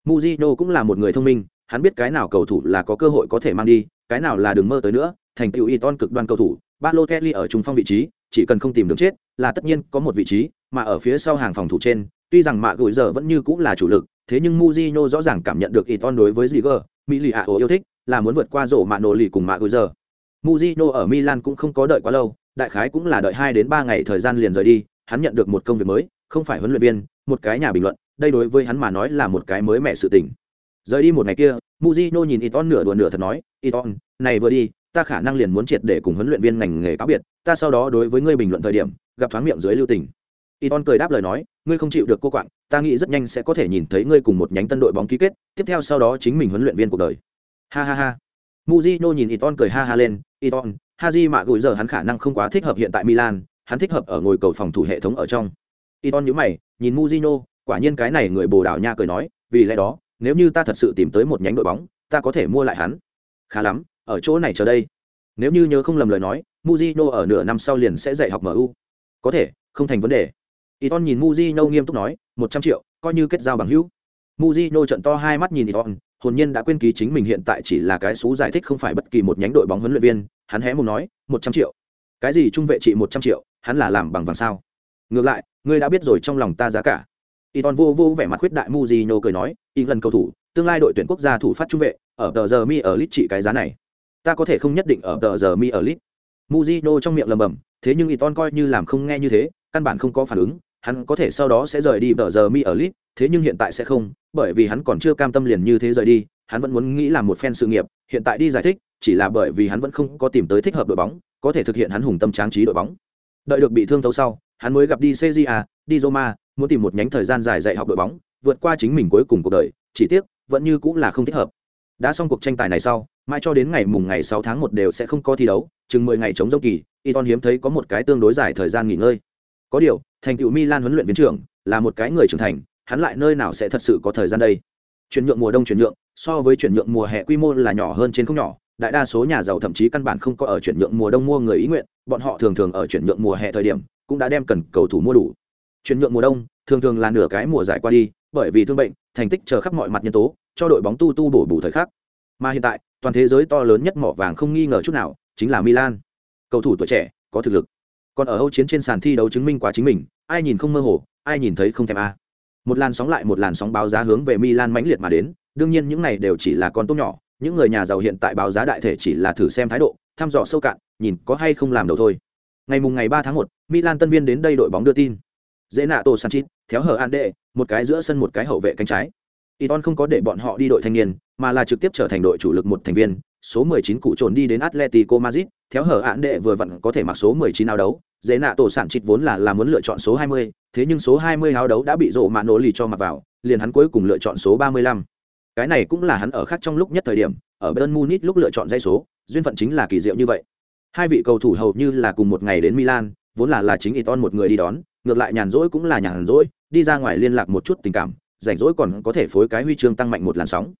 Mujino cũng là một người thông minh, hắn biết cái nào cầu thủ là có cơ hội có thể mang đi, cái nào là đừng mơ tới nữa. Thành tựu Iton cực đoan cầu thủ, Balotelli ở trung phong vị trí, chỉ cần không tìm đường chết, là tất nhiên có một vị trí, mà ở phía sau hàng phòng thủ trên, tuy rằng mạ gửi giờ vẫn như cũng là chủ lực, thế nhưng Mujinho rõ ràng cảm nhận được Iton đối với Ziger, Mỹ Lì yêu thích, là muốn vượt qua rổ mạ nổ lì cùng mạ gửi giờ. Mujinho ở Milan cũng không có đợi quá lâu, đại khái cũng là đợi 2 đến 3 ngày thời gian liền rời đi, hắn nhận được một công việc mới, không phải huấn luyện viên, một cái nhà bình luận, đây đối với hắn mà nói là một cái mới mẻ sự tình. Rời đi một ngày kia, muzino nhìn Iton nửa đùa nửa thật nói, "Iton, này vừa đi, ta khả năng liền muốn triệt để cùng huấn luyện viên ngành nghề cáo biệt, ta sau đó đối với ngươi bình luận thời điểm, gặp thoáng miệng dưới lưu tình." Iton cười đáp lời nói, "Ngươi không chịu được cô quạng, ta nghĩ rất nhanh sẽ có thể nhìn thấy ngươi cùng một nhánh tân đội bóng ký kết, tiếp theo sau đó chính mình huấn luyện viên cuộc đời." ha ha ha muzino nhìn iton cười ha ha lên iton haji mạ gửi giờ hắn khả năng không quá thích hợp hiện tại milan hắn thích hợp ở ngồi cầu phòng thủ hệ thống ở trong iton nhíu mày nhìn muzino quả nhiên cái này người bồ đào nha cười nói vì lẽ đó nếu như ta thật sự tìm tới một nhánh đội bóng ta có thể mua lại hắn khá lắm ở chỗ này chờ đây nếu như nhớ không lầm lời nói muzino ở nửa năm sau liền sẽ dạy học mu có thể không thành vấn đề Iton nhìn Mujino nghiêm túc nói, một trăm triệu, coi như kết giao bằng hữu. Mujino trận to hai mắt nhìn Iton, hồn nhiên đã quên ký chính mình hiện tại chỉ là cái số giải thích không phải bất kỳ một nhánh đội bóng huấn luyện viên, hắn hé mồm nói, một trăm triệu. Cái gì trung vệ trị một trăm triệu, hắn là làm bằng vàng sao? Ngược lại, ngươi đã biết rồi trong lòng ta giá cả. Iton vô vô vẻ mặt khuyết đại Mujino cười nói, lần cầu thủ, tương lai đội tuyển quốc gia thủ phát trung vệ, ở tờ giờ mi ở lit trị cái giá này. Ta có thể không nhất định ở tờ giờ mi ở lit. Mujino trong miệng lầm bầm, thế nhưng Iton coi như làm không nghe như thế, căn bản không có phản ứng, hắn có thể sau đó sẽ rời đi tờ giờ mi ở lit thế nhưng hiện tại sẽ không bởi vì hắn còn chưa cam tâm liền như thế rời đi hắn vẫn muốn nghĩ làm một fan sự nghiệp hiện tại đi giải thích chỉ là bởi vì hắn vẫn không có tìm tới thích hợp đội bóng có thể thực hiện hắn hùng tâm tráng trí đội bóng đợi được bị thương thấu sau hắn mới gặp đi cja đi roma, muốn tìm một nhánh thời gian dài dạy học đội bóng, vượt qua chính mình cuối cùng cuộc đời, chỉ tiếc, vẫn như cũng là không thích hợp. Đã xong cuộc tranh tài này sau mai cho đến ngày mùng ngày sáu tháng một đều sẽ không có thi đấu, chừng mười ngày chống dốc kỳ Iton hiếm thấy có một cái tương đối dài thời gian nghỉ ngơi. Có điều, thành tựu milan huấn luyện viên trưởng, là một cái người trưởng thành, hắn lại nơi nào sẽ thật sự có thời gian đây? Chuyển nhượng mùa đông chuyển nhượng, so với chuyển nhượng mùa hè quy mô là nhỏ hơn trên không nhỏ, đại đa số nhà giàu thậm chí căn bản không có ở chuyển nhượng mùa đông mua người ý nguyện, bọn họ thường thường ở chuyển nhượng mùa hè thời điểm, cũng đã đem cần cầu thủ mua đủ chuyển nhượng mùa đông, thường thường là nửa cái mùa giải qua đi, bởi vì thương bệnh, thành tích chờ khắp mọi mặt nhân tố, cho đội bóng tu tu bổ bù thời khắc. Mà hiện tại, toàn thế giới to lớn nhất mỏ vàng không nghi ngờ chút nào, chính là milan. Cầu thủ tuổi trẻ, có thực lực. Còn ở âu chiến trên sàn thi đấu chứng minh quá chính mình, ai nhìn không mơ hồ, ai nhìn thấy không thèm a. Một làn sóng lại một làn sóng báo giá hướng về milan mãnh liệt mà đến, đương nhiên những này đều chỉ là con tốt nhỏ, những người nhà giàu hiện tại báo giá đại thể chỉ là thử xem thái độ, thăm dò sâu cạn, nhìn có hay không làm đầu thôi. Ngày mùng ngày ba tháng một, milan tân viên đến đây đội bóng đưa tin dễ nạ tổ sanchit theo hở an đệ một cái giữa sân một cái hậu vệ cánh trái Iton không có để bọn họ đi đội thanh niên mà là trực tiếp trở thành đội chủ lực một thành viên số 19 cụ trồn đi đến Atletico Madrid, theo hở án đệ vừa vặn có thể mặc số 19 áo đấu. Dễ nạ tổ sản chịt vốn là là muốn lựa chọn số 20, thế nhưng số 20 áo đấu đã bị rộ mạ nổ lì cho mặc vào, liền hắn cuối cùng lựa chọn số 35. Cái này cũng là hắn ở khác trong lúc nhất thời điểm, ở Bayern Munich lúc lựa chọn dây số, duyên phận chính là kỳ diệu như vậy. Hai vị cầu thủ hầu như là cùng một ngày đến Milan, vốn là là chính Iton một người đi đón, ngược lại nhàn rỗi cũng là nhàn rỗi, đi ra ngoài liên lạc một chút tình cảm, rảnh rỗi còn có thể phối cái huy chương tăng mạnh một làn sóng.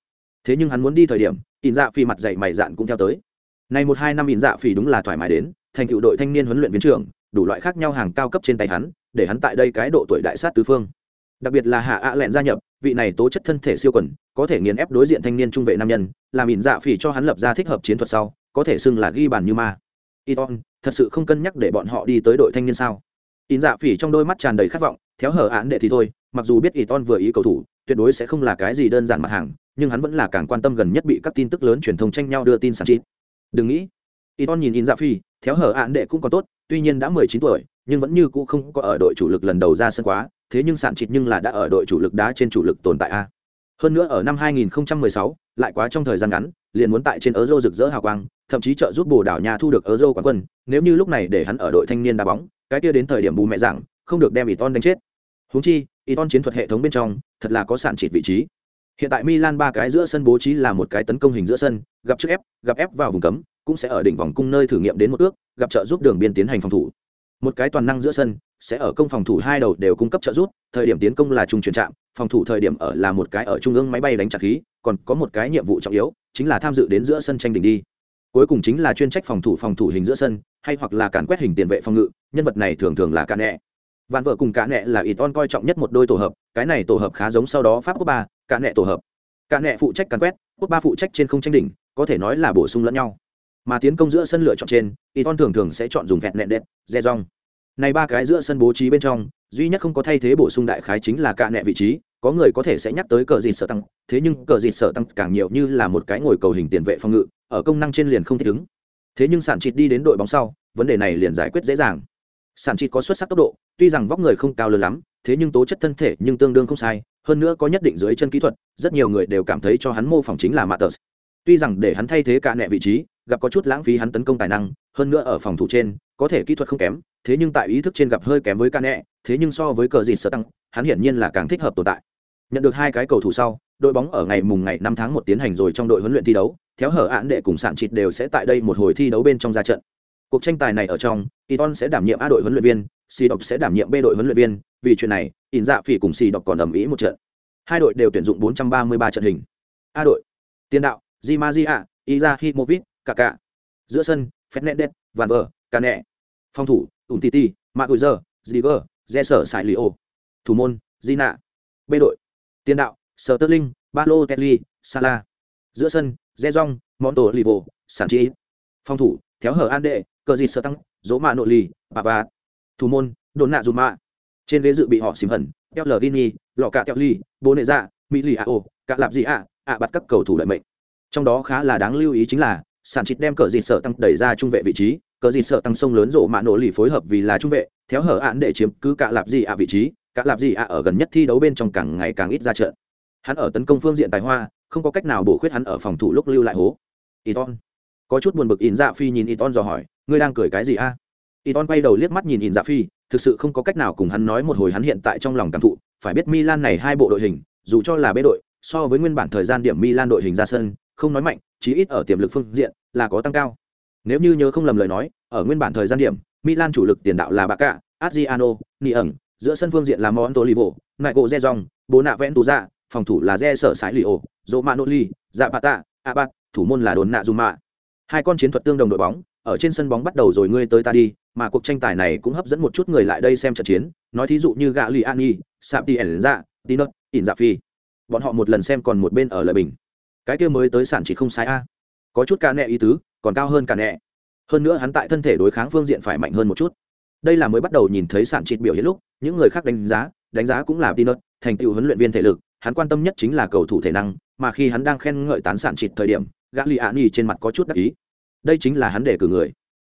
Thế nhưng hắn muốn đi thời điểm in dạ phi mặt dạy mày dạn cũng theo tới. Nay một hai năm in dạ phi đúng là thoải mái đến thành cựu đội thanh niên huấn luyện viên trưởng đủ loại khác nhau hàng cao cấp trên tay hắn để hắn tại đây cái độ tuổi đại sát tứ phương. Đặc biệt là hạ ạ lẹn gia nhập vị này tố chất thân thể siêu quần có thể nghiền ép đối diện thanh niên trung vệ nam nhân làm in dạ phỉ cho hắn lập ra thích hợp chiến thuật sau có thể xưng là ghi bàn như ma. Iton thật sự không cân nhắc để bọn họ đi tới đội thanh niên sao? In dạ phỉ trong đôi mắt tràn đầy khát vọng theo hở án đệ thì thôi mặc dù biết iton vừa ý cầu thủ tuyệt đối sẽ không là cái gì đơn giản mặt hàng nhưng hắn vẫn là càng quan tâm gần nhất bị các tin tức lớn truyền thông tranh nhau đưa tin sản chít đừng nghĩ Iton nhìn In Dạ Phỉ, theo hở án đệ cũng còn tốt, tuy nhiên đã 19 tuổi, nhưng vẫn như cũ không có ở đội chủ lực lần đầu ra sân quá, thế nhưng sản chịt nhưng là đã ở đội chủ lực đá trên chủ lực tồn tại a. Hơn nữa ở năm 2016, lại quá trong thời gian ngắn, liền muốn tại trên Euro rực rỡ hào quang, thậm chí trợ giúp Bồ Đào Nha thu được Euro quán quân, nếu như lúc này để hắn ở đội thanh niên đá bóng, cái kia đến thời điểm bù mẹ rằng, không được đem Iton đánh chết. Huống chi, Iton chiến thuật hệ thống bên trong, thật là có sạn chỉ vị trí. Hiện tại Milan ba cái giữa sân bố trí là một cái tấn công hình giữa sân, gặp trước ép, gặp ép vào vùng cấm, cũng sẽ ở đỉnh vòng cung nơi thử nghiệm đến một ước, gặp trợ giúp đường biên tiến hành phòng thủ. Một cái toàn năng giữa sân, sẽ ở công phòng thủ hai đầu đều cung cấp trợ giúp, thời điểm tiến công là trung chuyển trạm, phòng thủ thời điểm ở là một cái ở trung ương máy bay đánh chặt khí, còn có một cái nhiệm vụ trọng yếu, chính là tham dự đến giữa sân tranh đỉnh đi. Cuối cùng chính là chuyên trách phòng thủ phòng thủ hình giữa sân, hay hoặc là cản quét hình tiền vệ phòng ngự, nhân vật này thường thường là cả nẹ. Vạn vợ cùng cả nẹ là Iton coi trọng nhất một đôi tổ hợp, cái này tổ hợp khá giống sau đó Pháp Quốc ba, cả nẹ tổ hợp cả nẹ phụ trách càn quét quốc ba phụ trách trên không tranh đỉnh có thể nói là bổ sung lẫn nhau mà tiến công giữa sân lựa chọn trên iton thường thường sẽ chọn dùng vẹn nẹn đệm, dè rong này ba cái giữa sân bố trí bên trong duy nhất không có thay thế bổ sung đại khái chính là cạ nẹ vị trí có người có thể sẽ nhắc tới cờ dịt sở tăng thế nhưng cờ dịt sở tăng càng nhiều như là một cái ngồi cầu hình tiền vệ phòng ngự ở công năng trên liền không thích ứng thế nhưng sản chịt đi đến đội bóng sau vấn đề này liền giải quyết dễ dàng sản chịt có xuất sắc tốc độ tuy rằng vóc người không cao lớn lắm thế nhưng tố chất thân thể nhưng tương đương không sai hơn nữa có nhất định dưới chân kỹ thuật rất nhiều người đều cảm thấy cho hắn mô phỏng chính là Matters. Tuy rằng để hắn thay thế cả nẹ vị trí, gặp có chút lãng phí hắn tấn công tài năng, hơn nữa ở phòng thủ trên, có thể kỹ thuật không kém, thế nhưng tại ý thức trên gặp hơi kém với cả nẹ, thế nhưng so với cờ dịt sở tăng, hắn hiển nhiên là càng thích hợp tồn tại. Nhận được hai cái cầu thủ sau, đội bóng ở ngày mùng ngày năm tháng một tiến hành rồi trong đội huấn luyện thi đấu, theo hở án đệ cùng sạn trịt đều sẽ tại đây một hồi thi đấu bên trong ra trận. Cuộc tranh tài này ở trong, Iton sẽ đảm nhiệm A đội huấn luyện viên, Si Độc sẽ đảm nhiệm B đội huấn luyện viên, vì chuyện này, In Dạ Phỉ cùng Si Độc còn ầm ĩ một trận. Hai đội đều tuyển dụng 433 trận hình. A đội, tiền đạo, Di Maria, cả cả Giữa sân, Fernandes, Van cà nẹ Phòng thủ, Umtiti, Maguire, Ziger, Jesser Sailio. Thủ môn, Gina. B đội, tiền đạo, Sterling, Balotelli, sala Giữa sân, Zezong, Monto Livo, Sanchi. Phòng thủ, theo hở An Đệ, Cờ gì Sơ Tăng, Dỗ Mạ Nội Lì, Bà Bà. Thủ môn, Đồn Nạ Dùm Mạ. Trên ghế dự bị họ xìm hẩn Eo Lờ Gini, Lọ Cạ Kẹo Ly, Bố Nệ Dạ, Mỹ Lì A Ô, Cạ Lạp Dị ạ, ạ bắt các cầu thủ lợi mệnh. Trong đó khá là đáng lưu ý chính là, sản chịt đem cờ dịt sợ tăng đẩy ra trung vệ vị trí, cờ dịt sợ tăng sông lớn rổ mạ nổ lì phối hợp vì là trung vệ, theo hở án để chiếm cứ cả lạp gì ạ vị trí, cả lạp gì ạ ở gần nhất thi đấu bên trong càng ngày càng ít ra trận. Hắn ở tấn công phương diện tài hoa, không có cách nào bổ khuyết hắn ở phòng thủ lúc lưu lại hố. Iton có chút buồn bực in dạ phi nhìn iton dò hỏi, ngươi đang cười cái gì a? Iton quay đầu liếc mắt nhìn in dạ phi, thực sự không có cách nào cùng hắn nói một hồi hắn hiện tại trong lòng cảm thụ, phải biết milan này hai bộ đội hình, dù cho là bê đội, so với nguyên bản thời gian điểm milan đội hình ra sân, không nói mạnh chí ít ở tiềm lực phương diện là có tăng cao. Nếu như nhớ không lầm lời nói ở nguyên bản thời gian điểm milan chủ lực tiền đạo là bacca adriano ni ẩn giữa sân phương diện là montolivo michael zezong bố nạ vẽn phòng thủ là re sở sái lì ổ abat thủ môn là đồn nạ hai con chiến thuật tương đồng đội bóng ở trên sân bóng bắt đầu rồi ngươi tới ta đi mà cuộc tranh tài này cũng hấp dẫn một chút người lại đây xem trận chiến nói thí dụ như Gagliani, lì an Tino, Inzaghi, tinot bọn họ một lần xem còn một bên ở lợi bình cái kia mới tới sản chỉ không sai a. Có chút ca nẹ ý tứ, còn cao hơn cả nẹ. Hơn nữa hắn tại thân thể đối kháng phương diện phải mạnh hơn một chút. Đây là mới bắt đầu nhìn thấy sản trịt biểu hiện lúc, những người khác đánh giá đánh giá cũng là peanut thành tựu huấn luyện viên thể lực, hắn quan tâm nhất chính là cầu thủ thể năng, mà khi hắn đang khen ngợi tán sản trịt thời điểm gã lì ạ ni trên mặt có chút đắc ý. Đây chính là hắn để cử người.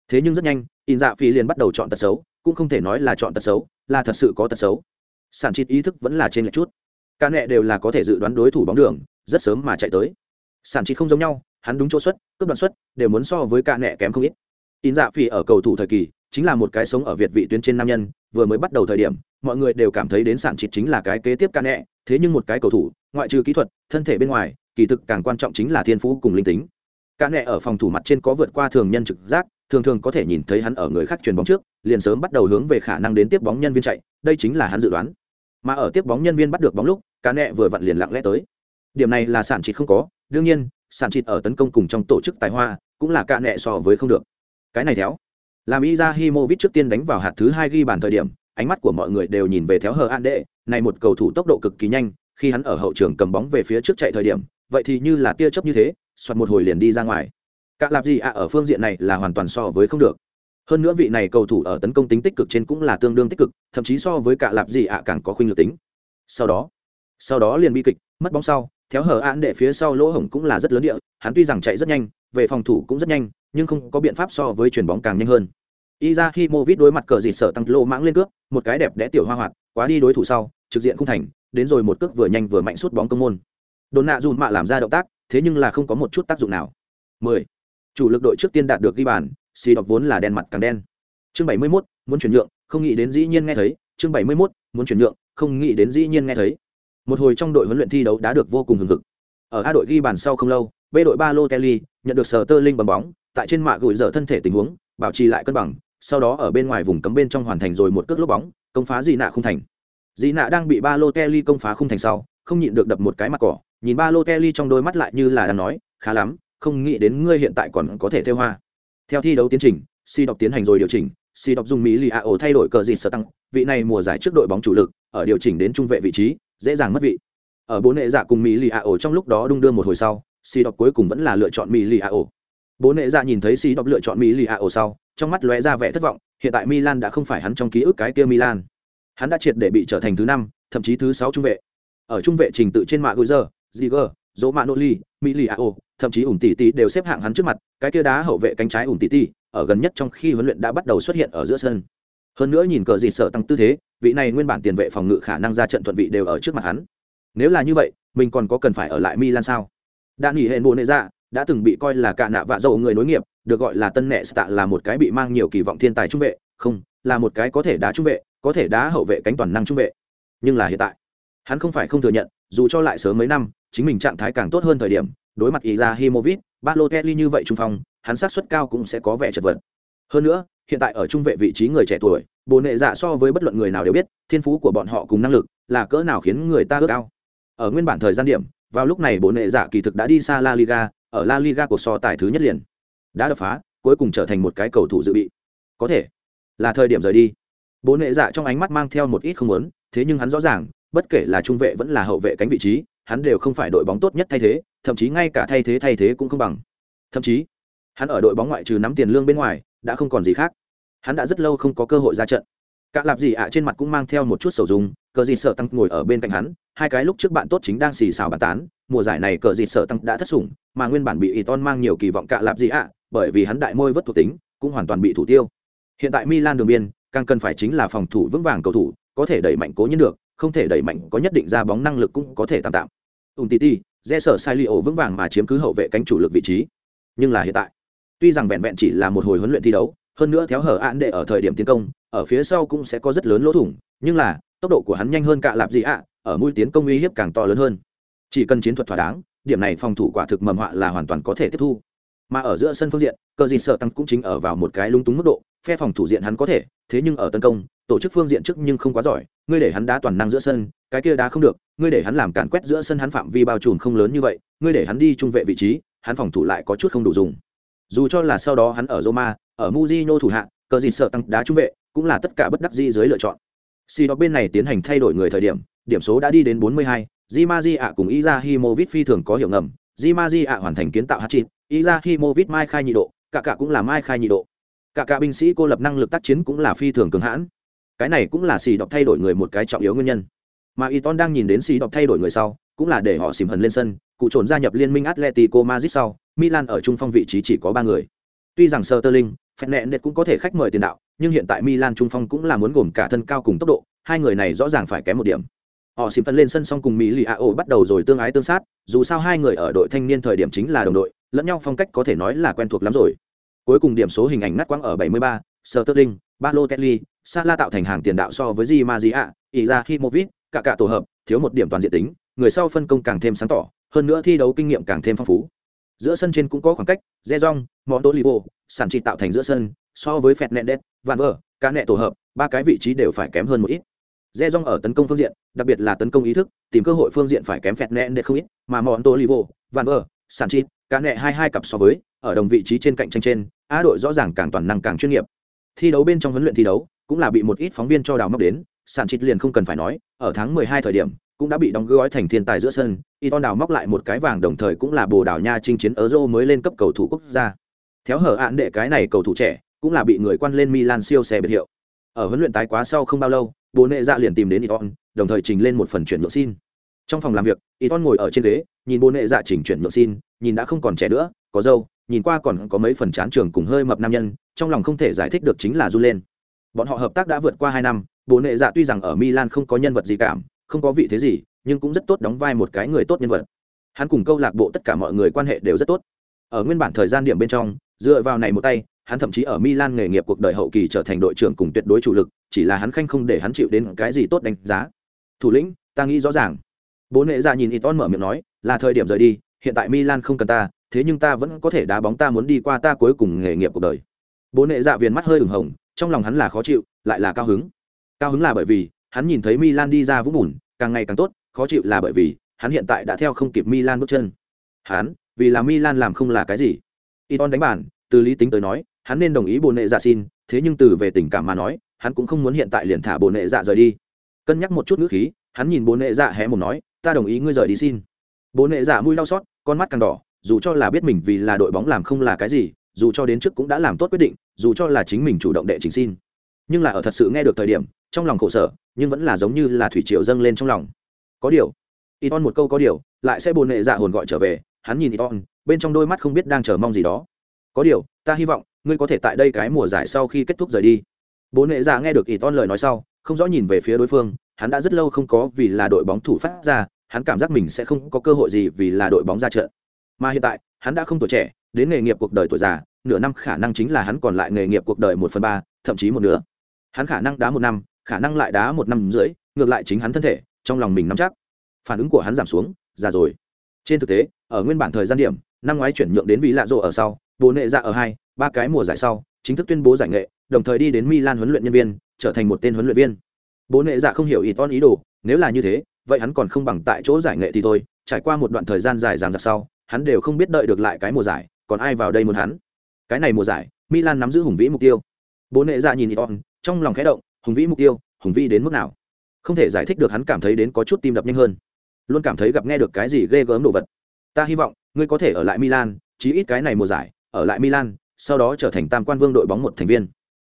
Thế nhưng rất nhanh in dạ phi liền bắt đầu chọn tật xấu, cũng không thể nói là chọn tật xấu, là thật sự có tật xấu. Sản trịt ý thức vẫn là trên lệch chút. Ca nẹ đều là có thể dự đoán đối thủ bóng đường rất sớm mà chạy tới. Sản chỉ không giống nhau, hắn đúng chỗ xuất, cướp đoạn xuất, đều muốn so với ca nẹ kém không ít. In dạ phi ở cầu thủ thời kỳ, chính là một cái sống ở việt vị tuyến trên nam nhân, vừa mới bắt đầu thời điểm, mọi người đều cảm thấy đến sản chỉ chính là cái kế tiếp ca nẹ, thế nhưng một cái cầu thủ, ngoại trừ kỹ thuật, thân thể bên ngoài, kỳ thực càng quan trọng chính là thiên phú cùng linh tính. Ca nẹ ở phòng thủ mặt trên có vượt qua thường nhân trực giác, thường thường có thể nhìn thấy hắn ở người khác chuyền bóng trước, liền sớm bắt đầu hướng về khả năng đến tiếp bóng nhân viên chạy, đây chính là hắn dự đoán. Mà ở tiếp bóng nhân viên bắt được bóng lúc ca nẹ vừa vặn liền lặng lẽ tới điểm này là sản trị không có, đương nhiên, sản trị ở tấn công cùng trong tổ chức tài hoa cũng là cạn nẹ so với không được. Cái này theo. Làm Izahimovic trước tiên đánh vào hạt thứ hai ghi bàn thời điểm, ánh mắt của mọi người đều nhìn về theo hờ an đệ này một cầu thủ tốc độ cực kỳ nhanh, khi hắn ở hậu trường cầm bóng về phía trước chạy thời điểm, vậy thì như là tia chớp như thế, soạt một hồi liền đi ra ngoài. Cả lạp gì ạ ở phương diện này là hoàn toàn so với không được. Hơn nữa vị này cầu thủ ở tấn công tính tích cực trên cũng là tương đương tích cực, thậm chí so với cả lạp gì ạ càng có khuynh lực tính. Sau đó sau đó liền bi kịch, mất bóng sau theo hở án để phía sau lỗ hổng cũng là rất lớn địa hắn tuy rằng chạy rất nhanh về phòng thủ cũng rất nhanh nhưng không có biện pháp so với chuyền bóng càng nhanh hơn Izahimovic đối mặt cờ dịt sợ tăng lô mãng lên cướp, một cái đẹp đẽ tiểu hoa hoạt, quá đi đối thủ sau, trực diện không thành, đến rồi một cước vừa nhanh vừa mạnh sút bóng công môn. Đồn nạ dùn mạ làm ra động tác, thế nhưng là không có một chút tác dụng nào. 10. Chủ lực đội trước tiên đạt được ghi bàn, xì đọc vốn là đen mặt càng đen. Chương 71, muốn chuyển nhượng, không nghĩ đến dĩ nhiên nghe thấy, chương 71, muốn chuyển nhượng, không nghĩ đến dĩ nhiên nghe thấy. Một hồi trong đội huấn luyện thi đấu đã được vô cùng hừng hực. Ở A đội ghi bàn sau không lâu, B đội Balotelli nhận được sờ tơ linh bấm bóng, tại trên mạ gửi dở thân thể tình huống, bảo trì lại cân bằng, sau đó ở bên ngoài vùng cấm bên trong hoàn thành rồi một cước lốp bóng, công phá dị nạ không thành. Dị nạ đang bị Balotelli công phá không thành sau, không nhịn được đập một cái mặt cỏ, nhìn Balotelli trong đôi mắt lại như là đang nói, khá lắm, không nghĩ đến ngươi hiện tại còn có thể theo hoa. Theo thi đấu tiến trình, Si đọc tiến hành rồi điều chỉnh, Si đọc dùng Mỹ Lì A thay đổi cờ gì sở tăng, vị này mùa giải trước đội bóng chủ lực, ở điều chỉnh đến trung vệ vị trí, dễ dàng mất vị. Ở bố nệ dạ cùng Mỹ Lì A trong lúc đó đung đưa một hồi sau, Si đọc cuối cùng vẫn là lựa chọn Mỹ Lì A bố nệ dạ nhìn thấy Si đọc lựa chọn Mỹ Lì A sau, trong mắt lóe ra vẻ thất vọng, hiện tại Milan đã không phải hắn trong ký ức cái kia Milan. Hắn đã triệt để bị trở thành thứ năm, thậm chí thứ sáu trung vệ. Ở trung vệ trình tự trên mạ Guizer, mỹ Romanoli, Miliao, thậm chí ủn tỷ tỷ đều xếp hạng hắn trước mặt, cái kia đá hậu vệ cánh trái ủn tỷ tỷ, ở gần nhất trong khi huấn luyện đã bắt đầu xuất hiện ở giữa sân. Hơn nữa nhìn cờ gì sợ tăng tư thế, vị này nguyên bản tiền vệ phòng ngự khả năng ra trận thuận vị đều ở trước mặt hắn. Nếu là như vậy, mình còn có cần phải ở lại Milan sao? Đã nghỉ hẹn bộ nệ ra, đã từng bị coi là cạ nạ vạ dầu người nối nghiệp, được gọi là tân nệ tạ là một cái bị mang nhiều kỳ vọng thiên tài trung vệ, không, là một cái có thể đá trung vệ, có thể đá hậu vệ cánh toàn năng trung vệ. Nhưng là hiện tại, hắn không phải không thừa nhận, dù cho lại sớm mấy năm chính mình trạng thái càng tốt hơn thời điểm đối mặt ý ra himovic balotelli như vậy trung phong hắn sát suất cao cũng sẽ có vẻ chật vật hơn nữa, hiện tại ở trung vệ vị trí người trẻ tuổi, bồ nệ dạ so với bất luận người nào đều biết, thiên phú của bọn họ cùng năng lực là cỡ nào khiến người ta ước ao. Ở nguyên bản thời gian điểm, vào lúc này bồ nệ dạ kỳ thực đã đi xa la liga, ở la liga của so tài thứ nhất liền. Đã đập phá, cuối cùng trở thành một cái cầu thủ dự bị. Có thể là thời điểm rời đi. Bố nệ dạ trong ánh mắt mang theo một ít không muốn, thế nhưng hắn rõ ràng, bất kể là trung vệ vẫn là hậu vệ cánh vị trí, hắn đều không phải đội bóng tốt nhất thay thế, thậm chí ngay cả thay thế thay thế cũng không bằng. Thậm chí hắn ở đội bóng ngoại trừ nắm tiền lương bên ngoài, đã không còn gì khác. Hắn đã rất lâu không có cơ hội ra trận. Cả lạp gì ạ trên mặt cũng mang theo một chút sầu dùng cờ gì sợ tăng ngồi ở bên cạnh hắn, hai cái lúc trước bạn tốt chính đang xì xào bàn tán, mùa giải này cờ gì sợ tăng đã thất sủng, mà nguyên bản bị ý ton mang nhiều kỳ vọng cả lạp gì ạ, bởi vì hắn đại môi vất thuộc tính, cũng hoàn toàn bị thủ tiêu. Hiện tại milan đường biên, càng cần phải chính là phòng thủ vững vàng cầu thủ, có thể đẩy mạnh cố nhiên được, không thể đẩy mạnh có nhất định ra bóng năng lực cũng có thể tạm tạm. Ùn titi dễ sở sai li ổ vững vàng mà chiếm cứ hậu vệ cánh chủ lực vị trí. Nhưng là hiện tại tuy rằng vẹn vẹn chỉ là một hồi huấn luyện thi đấu, hơn nữa theo hở án đệ ở thời điểm tiến công, ở phía sau cũng sẽ có rất lớn lỗ thủng, nhưng là, tốc độ của hắn nhanh hơn cả lạp gì ạ, ở mũi tiến công uy hiếp càng to lớn hơn. Chỉ cần chiến thuật thỏa đáng, điểm này phòng thủ quả thực mầm họa là hoàn toàn có thể tiếp thu. Mà ở giữa sân phương diện cờ gì sợ tăng cũng chính ở vào một cái lung túng mức độ, phe phòng thủ diện hắn có thể, thế nhưng ở tấn công, tổ chức phương diện trước nhưng không quá giỏi, ngươi để hắn đá toàn năng giữa sân, cái kia đá không được, ngươi để hắn làm càn quét giữa sân hắn phạm vi bao trùm không lớn như vậy, ngươi để hắn đi trung vệ vị trí, hắn phòng thủ lại có chút không đủ dùng dù cho là sau đó hắn ở Roma, ở Mujino thủ hạ, cờ gì sợ tăng đá trung vệ, cũng là tất cả bất đắc dĩ dưới lựa chọn. Si đó bên này tiến hành thay đổi người thời điểm, điểm số đã đi đến 42, Di ạ cùng Izahimovic phi thường có hiệu ngầm, Di ạ hoàn thành kiến tạo hat-trick, Izahimovic mai khai nhị độ, cả cả cũng là mai khai nhị độ. Cả cả binh sĩ cô lập năng lực tác chiến cũng là phi thường cường hãn. Cái này cũng là xì đọc thay đổi người một cái trọng yếu nguyên nhân. Mà Iton đang nhìn đến xì đọc thay đổi người sau, cũng là để họ xìm hần lên sân, cụ trồn gia nhập liên minh Atletico Madrid sau, Milan ở trung phong vị trí chỉ có ba người. Tuy rằng Sterling, Fernandes cũng có thể khách mời tiền đạo, nhưng hiện tại Milan trung phong cũng là muốn gồm cả thân cao cùng tốc độ, hai người này rõ ràng phải kém một điểm. Họ xìm lên sân xong cùng Mỹ Lì AO bắt đầu rồi tương ái tương sát, dù sao hai người ở đội thanh niên thời điểm chính là đồng đội, lẫn nhau phong cách có thể nói là quen thuộc lắm rồi. Cuối cùng điểm số hình ảnh ngắt quãng ở 73, Sterling, Balotelli, Salah tạo thành hàng tiền đạo so với Di Maria, Izahimovic, cả cả tổ hợp, thiếu một điểm toàn diện tính, người sau phân công càng thêm sáng tỏ, hơn nữa thi đấu kinh nghiệm càng thêm phong phú. Giữa sân trên cũng có khoảng cách, Zezong, Montolivo, sản trị tạo thành giữa sân, so với Phẹt Nẹn Van vờ cá nẹ tổ hợp, ba cái vị trí đều phải kém hơn một ít. Zezong ở tấn công phương diện, đặc biệt là tấn công ý thức, tìm cơ hội phương diện phải kém phẹt nẹ đét không ít, mà Montolivo, Van vờ sản trị, cá nẹ hai hai cặp so với, ở đồng vị trí trên cạnh tranh trên, Á đội rõ ràng càng toàn năng càng chuyên nghiệp. Thi đấu bên trong huấn luyện thi đấu, cũng là bị một ít phóng viên cho đào móc đến, sản trị liền không cần phải nói, ở tháng 12 thời điểm, cũng đã bị đóng gói thành thiên tài giữa sân. Iton đào móc lại một cái vàng đồng thời cũng là Bồ Đào Nha chinh chiến ở Euro mới lên cấp cầu thủ quốc gia. Theo hở án đệ cái này cầu thủ trẻ, cũng là bị người quan lên Milan siêu xe biệt hiệu. Ở huấn luyện tái quá sau không bao lâu, bố nệ dạ liền tìm đến Iton, đồng thời trình lên một phần chuyển nhượng xin. Trong phòng làm việc, Iton ngồi ở trên ghế, nhìn bố nệ dạ chỉnh chuyển nhượng xin, nhìn đã không còn trẻ nữa, có dâu, nhìn qua còn có mấy phần chán trường cùng hơi mập nam nhân, trong lòng không thể giải thích được chính là du lên. Bọn họ hợp tác đã vượt qua hai năm, bố nệ dạ tuy rằng ở Milan không có nhân vật gì cảm, không có vị thế gì, nhưng cũng rất tốt đóng vai một cái người tốt nhân vật. Hắn cùng câu lạc bộ tất cả mọi người quan hệ đều rất tốt. Ở nguyên bản thời gian điểm bên trong, dựa vào này một tay, hắn thậm chí ở milan nghề nghiệp cuộc đời hậu kỳ trở thành đội trưởng cùng tuyệt đối chủ lực, chỉ là hắn khanh không để hắn chịu đến cái gì tốt đánh giá. Thủ lĩnh, ta nghĩ rõ ràng. Bố nệ ra nhìn Iton mở miệng nói, là thời điểm rời đi, hiện tại milan không cần ta, thế nhưng ta vẫn có thể đá bóng ta muốn đi qua ta cuối cùng nghề nghiệp cuộc đời. Bố nệ dạ viền mắt hơi ửng hồng, trong lòng hắn là khó chịu, lại là cao hứng. Cao hứng là bởi vì hắn nhìn thấy Milan đi ra vũng bùn, càng ngày càng tốt, khó chịu là bởi vì hắn hiện tại đã theo không kịp Milan bước chân. Hắn, vì là Milan làm không là cái gì? Iton đánh bàn, từ lý tính tới nói, hắn nên đồng ý bồn nệ dạ xin, thế nhưng từ về tình cảm mà nói, hắn cũng không muốn hiện tại liền thả bồn nệ dạ rời đi. Cân nhắc một chút ngữ khí, hắn nhìn bồn nệ dạ hé mồm nói, ta đồng ý ngươi rời đi xin. Bồn nệ dạ mũi đau xót, con mắt càng đỏ, dù cho là biết mình vì là đội bóng làm không là cái gì, dù cho đến trước cũng đã làm tốt quyết định, dù cho là chính mình chủ động đệ trình xin. Nhưng là ở thật sự nghe được thời điểm, trong lòng khổ sở, nhưng vẫn là giống như là thủy triều dâng lên trong lòng. Có điều Iton một câu có điều, lại sẽ buồn nệ dạ hồn gọi trở về, hắn nhìn Iton bên trong đôi mắt không biết đang chờ mong gì đó. Có điều, ta hy vọng, ngươi có thể tại đây cái mùa giải sau khi kết thúc rời đi. Bố nệ dạ nghe được Iton lời nói sau, không rõ nhìn về phía đối phương, hắn đã rất lâu không có vì là đội bóng thủ phát ra, hắn cảm giác mình sẽ không có cơ hội gì vì là đội bóng ra trận. Mà hiện tại, hắn đã không tuổi trẻ, đến nghề nghiệp cuộc đời tuổi già, nửa năm khả năng chính là hắn còn lại nghề nghiệp cuộc đời một phần ba, thậm chí một nửa. Hắn khả năng đá một năm khả năng lại đá một năm rưỡi, ngược lại chính hắn thân thể, trong lòng mình nắm chắc. Phản ứng của hắn giảm xuống, già rồi. Trên thực tế, ở nguyên bản thời gian điểm, năm ngoái chuyển nhượng đến vị lạ rộ ở sau bố nệ dạ ở hai, ba cái mùa giải sau, chính thức tuyên bố giải nghệ, đồng thời đi đến milan huấn luyện nhân viên, trở thành một tên huấn luyện viên. Bố nệ dạ không hiểu ý ton ý đồ, nếu là như thế, vậy hắn còn không bằng tại chỗ giải nghệ thì thôi, trải qua một đoạn thời gian dài dàng dặc sau, hắn đều không biết đợi được lại cái mùa giải, còn ai vào đây muốn hắn? Cái này mùa giải, milan nắm giữ hùng vĩ mục tiêu. Bố nệ dạ nhìn ý ton trong lòng khẽ động hùng vĩ mục tiêu hùng vĩ đến mức nào? Không thể giải thích được hắn cảm thấy đến có chút tim đập nhanh hơn. Luôn cảm thấy gặp nghe được cái gì ghê gớm đồ vật. Ta hy vọng ngươi có thể ở lại milan chí ít cái này mùa giải ở lại milan sau đó trở thành tam quan vương đội bóng một thành viên.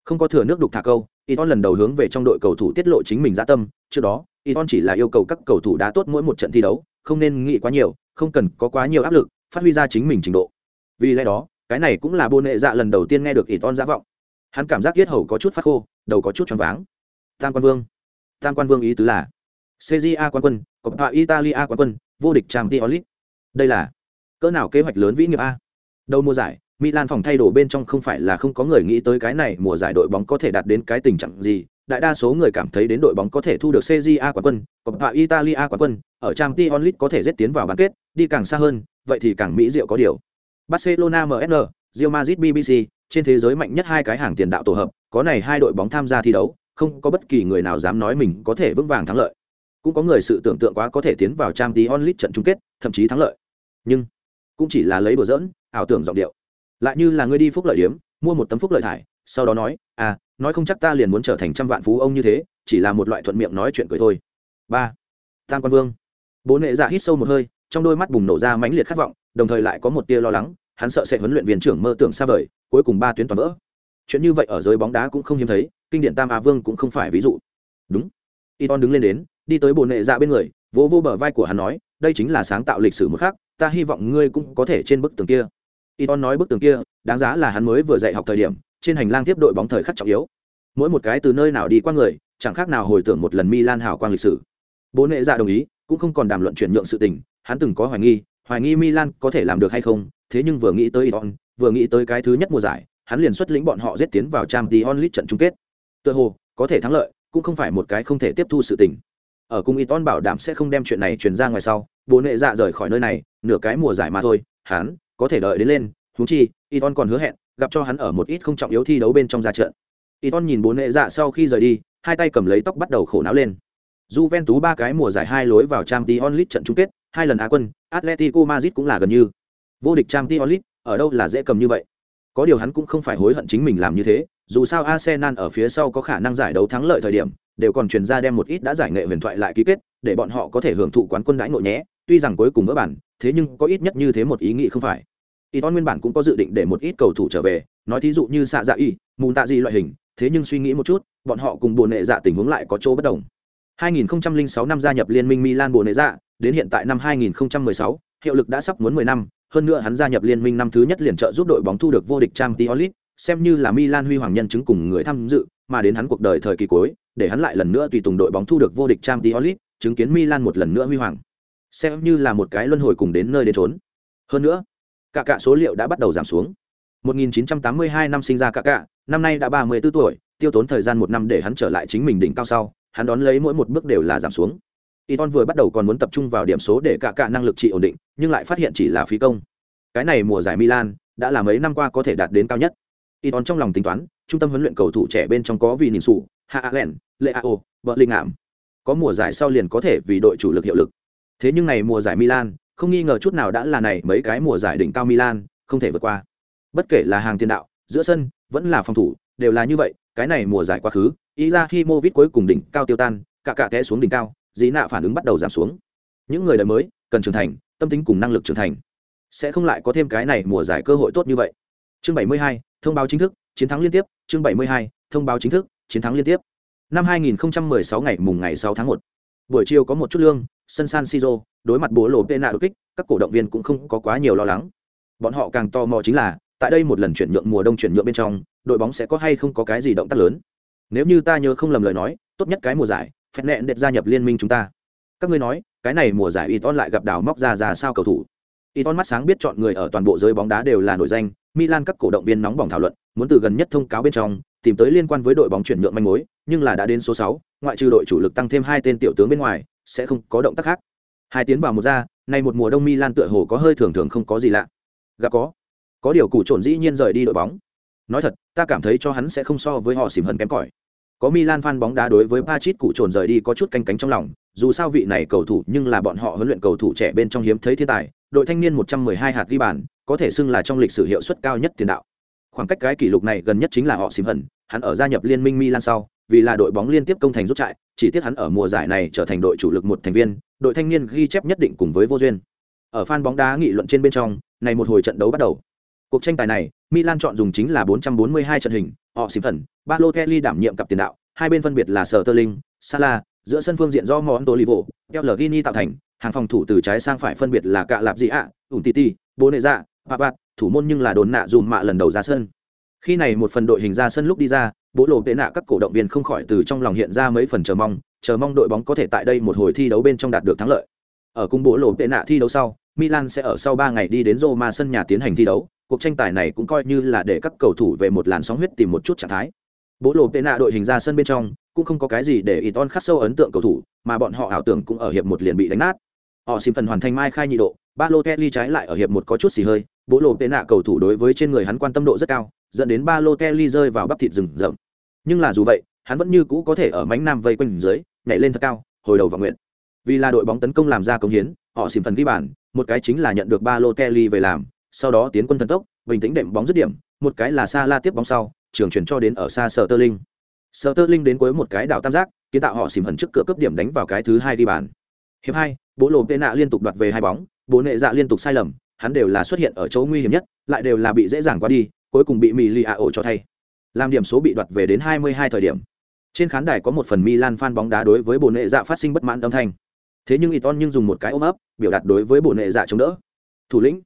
Không có thừa nước đục thả câu Iton lần đầu hướng về trong đội cầu thủ tiết lộ chính mình dã tâm, trước đó, Iton chỉ là yêu cầu các cầu thủ đá tốt mỗi một trận thi đấu, không nên nghĩ quá nhiều, không cần có quá nhiều áp lực, phát huy ra chính mình trình độ. Vì lẽ đó, cái này cũng là Bôn Nệ Dạ lần đầu tiên nghe được Iton dã vọng. Hắn cảm giác yết hầu có chút phát khô, đầu có chút choáng váng. Tam quan vương. Tam quan vương ý tứ là Serie A quán quân, Coppa Italia quan quân, vô địch Champions League. Đây là cỡ nào kế hoạch lớn vĩ nghiệp a? Đầu mùa giải, Milan phòng thay đồ bên trong không phải là không có người nghĩ tới cái này mùa giải đội bóng có thể đạt đến cái tình trạng gì, đại đa số người cảm thấy đến đội bóng có thể thu được Serie A quán quân, Coppa Italia quán quân, ở Champions League có thể giết tiến vào bán kết, đi càng xa hơn, vậy thì càng mỹ diệu có điều. Barcelona MSN, Real Madrid BBC, trên thế giới mạnh nhất hai cái hàng tiền đạo tổ hợp, có này hai đội bóng tham gia thi đấu, không có bất kỳ người nào dám nói mình có thể vững vàng thắng lợi. Cũng có người sự tưởng tượng quá có thể tiến vào Champions League trận chung kết, thậm chí thắng lợi. Nhưng cũng chỉ là lấy đùa giỡn, ảo tưởng giọng điệu lại như là ngươi đi phúc lợi điếm mua một tấm phúc lợi thải sau đó nói à nói không chắc ta liền muốn trở thành trăm vạn phú ông như thế chỉ là một loại thuận miệng nói chuyện cười thôi ba tam quan vương bố nệ dạ hít sâu một hơi trong đôi mắt bùng nổ ra mãnh liệt khát vọng đồng thời lại có một tia lo lắng hắn sợ sẽ huấn luyện viên trưởng mơ tưởng xa vời cuối cùng ba tuyến toàn vỡ chuyện như vậy ở giới bóng đá cũng không hiếm thấy kinh điển tam á vương cũng không phải ví dụ đúng y ton đứng lên đến đi tới bồn nệ dạ bên người vỗ vô bờ vai của hắn nói đây chính là sáng tạo lịch sử một khác ta hy vọng ngươi cũng có thể trên bức tường kia Iton nói bức tường kia, đáng giá là hắn mới vừa dạy học thời điểm, trên hành lang tiếp đội bóng thời khắc trọng yếu. Mỗi một cái từ nơi nào đi qua người, chẳng khác nào hồi tưởng một lần Milan hào quang lịch sử. Bố nệ dạ đồng ý, cũng không còn đàm luận chuyển nhượng sự tình, hắn từng có hoài nghi, hoài nghi Milan có thể làm được hay không, thế nhưng vừa nghĩ tới Iton, vừa nghĩ tới cái thứ nhất mùa giải, hắn liền xuất lĩnh bọn họ giết tiến vào Champions League trận chung kết. Tựa hồ, có thể thắng lợi, cũng không phải một cái không thể tiếp thu sự tình. Ở cung Iton bảo đảm sẽ không đem chuyện này truyền ra ngoài sau, bố nệ dạ rời khỏi nơi này, nửa cái mùa giải mà thôi, hắn có thể đợi đến lên huống chi Iton còn hứa hẹn gặp cho hắn ở một ít không trọng yếu thi đấu bên trong ra trận Iton nhìn bố nệ dạ sau khi rời đi hai tay cầm lấy tóc bắt đầu khổ não lên Juventus ba cái mùa giải hai lối vào Champions League trận chung kết hai lần Á quân Atletico Madrid cũng là gần như vô địch Champions League, ở đâu là dễ cầm như vậy? Có điều hắn cũng không phải hối hận chính mình làm như thế, dù sao Arsenal ở phía sau có khả năng giải đấu thắng lợi thời điểm, đều còn truyền ra đem một ít đã giải nghệ huyền thoại lại ký kết, để bọn họ có thể hưởng thụ quán quân đãi ngộ nhé. Tuy rằng cuối cùng vỡ bản, thế nhưng có ít nhất như thế một ý nghĩ không phải. Y ton nguyên bản cũng có dự định để một ít cầu thủ trở về, nói thí dụ như xạ dạ y mùn tạ gì loại hình, thế nhưng suy nghĩ một chút, bọn họ cùng bồ nệ dạ tình huống lại có chỗ bất đồng. 2006 năm gia nhập liên minh Milan bồ nệ dạ đến hiện tại năm 2016 hiệu lực đã sắp muốn 10 năm hơn nữa hắn gia nhập liên minh năm thứ nhất liền trợ giúp đội bóng thu được vô địch Champions League, xem như là Milan huy hoàng nhân chứng cùng người tham dự, mà đến hắn cuộc đời thời kỳ cuối, để hắn lại lần nữa tùy tùng đội bóng thu được vô địch Champions League, chứng kiến Milan một lần nữa huy hoàng. Xem như là một cái luân hồi cùng đến nơi đến trốn hơn nữa, cả cả số liệu đã bắt đầu giảm xuống. 1982 năm sinh ra cả cả, năm nay đã 34 tuổi, tiêu tốn thời gian một năm để hắn trở lại chính mình đỉnh cao sau, hắn đón lấy mỗi một bước đều là giảm xuống. Iton vừa bắt đầu còn muốn tập trung vào điểm số để cả cả năng lực trị ổn định nhưng lại phát hiện chỉ là phí công. Cái này mùa giải Milan đã là mấy năm qua có thể đạt đến cao nhất. Iton trong lòng tính toán trung tâm huấn luyện cầu thủ trẻ bên trong có vì nhìn sụ hạ Leao, lệ vợ linh ảm có mùa giải sau liền có thể vì đội chủ lực hiệu lực. Thế nhưng này mùa giải milan không nghi ngờ chút nào đã là này mấy cái mùa giải đỉnh cao milan không thể vượt qua. Bất kể là hàng tiền đạo giữa sân vẫn là phòng thủ đều là như vậy cái này mùa giải quá khứ ý ra khi movit cuối cùng đỉnh cao tiêu tan cả cả té xuống đỉnh cao dĩ nạ phản ứng bắt đầu giảm xuống. Những người đời mới cần trưởng thành tâm tính cùng năng lực trưởng thành. Sẽ không lại có thêm cái này mùa giải cơ hội tốt như vậy. Chương 72, thông báo chính thức chiến thắng liên tiếp. Chương 72, thông báo chính thức chiến thắng liên tiếp. Năm 2016 ngày mùng ngày 6 tháng 1. buổi chiều có một chút lương sân san siro đối mặt bố lộ pena đột kích các cổ động viên cũng không có quá nhiều lo lắng. Bọn họ càng tò mò chính là tại đây một lần chuyển nhượng mùa đông chuyển nhượng bên trong đội bóng sẽ có hay không có cái gì động tác lớn. Nếu như ta nhớ không lầm lời nói tốt nhất cái mùa giải phép nẹn đệt gia nhập liên minh chúng ta. Các ngươi nói, cái này mùa giải Iton lại gặp đào móc ra ra sao cầu thủ? Iton mắt sáng biết chọn người ở toàn bộ giới bóng đá đều là nổi danh, Milan các cổ động viên nóng bỏng thảo luận, muốn từ gần nhất thông cáo bên trong, tìm tới liên quan với đội bóng chuyển nhượng manh mối, nhưng là đã đến số sáu, ngoại trừ đội chủ lực tăng thêm hai tên tiểu tướng bên ngoài, sẽ không có động tác khác. Hai tiến vào một ra, nay một mùa đông milan tựa hồ có hơi thường thường không có gì lạ. Gặp có. Có điều củ trộn dĩ nhiên rời đi đội bóng. Nói thật, ta cảm thấy cho hắn sẽ không so với họ xỉm hận kém cỏi có milan fan bóng đá đối với pachit cụ trồn rời đi có chút canh cánh trong lòng, dù sao vị này cầu thủ nhưng là bọn họ huấn luyện cầu thủ trẻ bên trong hiếm thấy thiên tài, đội thanh niên 112 hạt ghi bàn, có thể xưng là trong lịch sử hiệu suất cao nhất tiền đạo. Khoảng cách cái kỷ lục này gần nhất chính là họ xím hận, hắn ở gia nhập liên minh milan sau, vì là đội bóng liên tiếp công thành rút trại, chỉ tiếc hắn ở mùa giải này trở thành đội chủ lực một thành viên, đội thanh niên ghi chép nhất định cùng với vô duyên. Ở fan bóng đá nghị luận trên bên trong, này một hồi trận đấu bắt đầu. Cuộc tranh tài này, milan chọn dùng chính là 442 trận hình họ xịp thần, ba lô kelly đảm nhiệm cặp tiền đạo, hai bên phân biệt là sở tơ linh, sala, giữa sân phương diện do món tolivo pellegrini tạo thành, hàng phòng thủ từ trái sang phải phân biệt là cạ lạp dị ạ ủng titi bố nệ dạ papat thủ môn nhưng là đồn nạ dùm mạ lần đầu ra sân. Khi này một phần đội hình ra sân lúc đi ra, bố lộ tệ nạ các cổ động viên không khỏi từ trong lòng hiện ra mấy phần chờ mong chờ mong đội bóng có thể tại đây một hồi thi đấu bên trong đạt được thắng lợi. Ở cung bố lộ tệ nạ thi đấu sau, milan sẽ ở sau ba ngày đi đến roma sân nhà tiến hành thi đấu cuộc tranh tài này cũng coi như là để các cầu thủ về một làn sóng huyết tìm một chút trạng thái bố lộ tệ nạ đội hình ra sân bên trong cũng không có cái gì để Iton khắc sâu ấn tượng cầu thủ, mà bọn họ ảo tưởng cũng ở hiệp một liền bị đánh nát. Họ xìm phần hoàn thành mai khai nhị độ, Balotelli trái lại ở hiệp một có chút xì hơi, bố lộ tệ nạ cầu thủ đối với trên người hắn quan tâm độ rất cao, dẫn đến Balotelli rơi vào bắp thịt rừng rậm. Nhưng là dù vậy, hắn vẫn như cũ có thể ở mánh nam vây quanh dưới, nhảy lên thật cao, hồi đầu và nguyện. Vì là đội bóng tấn công làm ra công hiến, họ xìm phần ghi bàn, một cái chính là nhận được Balotelli về làm, sau đó tiến quân thần tốc, bình tĩnh đệm bóng dứt điểm, một cái là Salah tiếp bóng sau, trường chuyển cho đến ở xa sở tơ linh Sở Tơ Linh đến cuối một cái đảo tam giác, kiến tạo họ xìm hẳn trước cửa cấp điểm đánh vào cái thứ hai đi bàn. Hiệp hai, Bố lộ tệ Nạ liên tục đoạt về hai bóng, Bố Nệ Dạ liên tục sai lầm, hắn đều là xuất hiện ở chỗ nguy hiểm nhất, lại đều là bị dễ dàng qua đi, cuối cùng bị Mì ổ cho thay. Làm điểm số bị đoạt về đến 22 thời điểm. Trên khán đài có một phần Milan fan bóng đá đối với bộ Nệ Dạ phát sinh bất mãn âm thanh. Thế nhưng Iton nhưng dùng một cái ôm ấp, biểu đạt đối với bộ Nệ Dạ chống đỡ. Thủ lĩnh.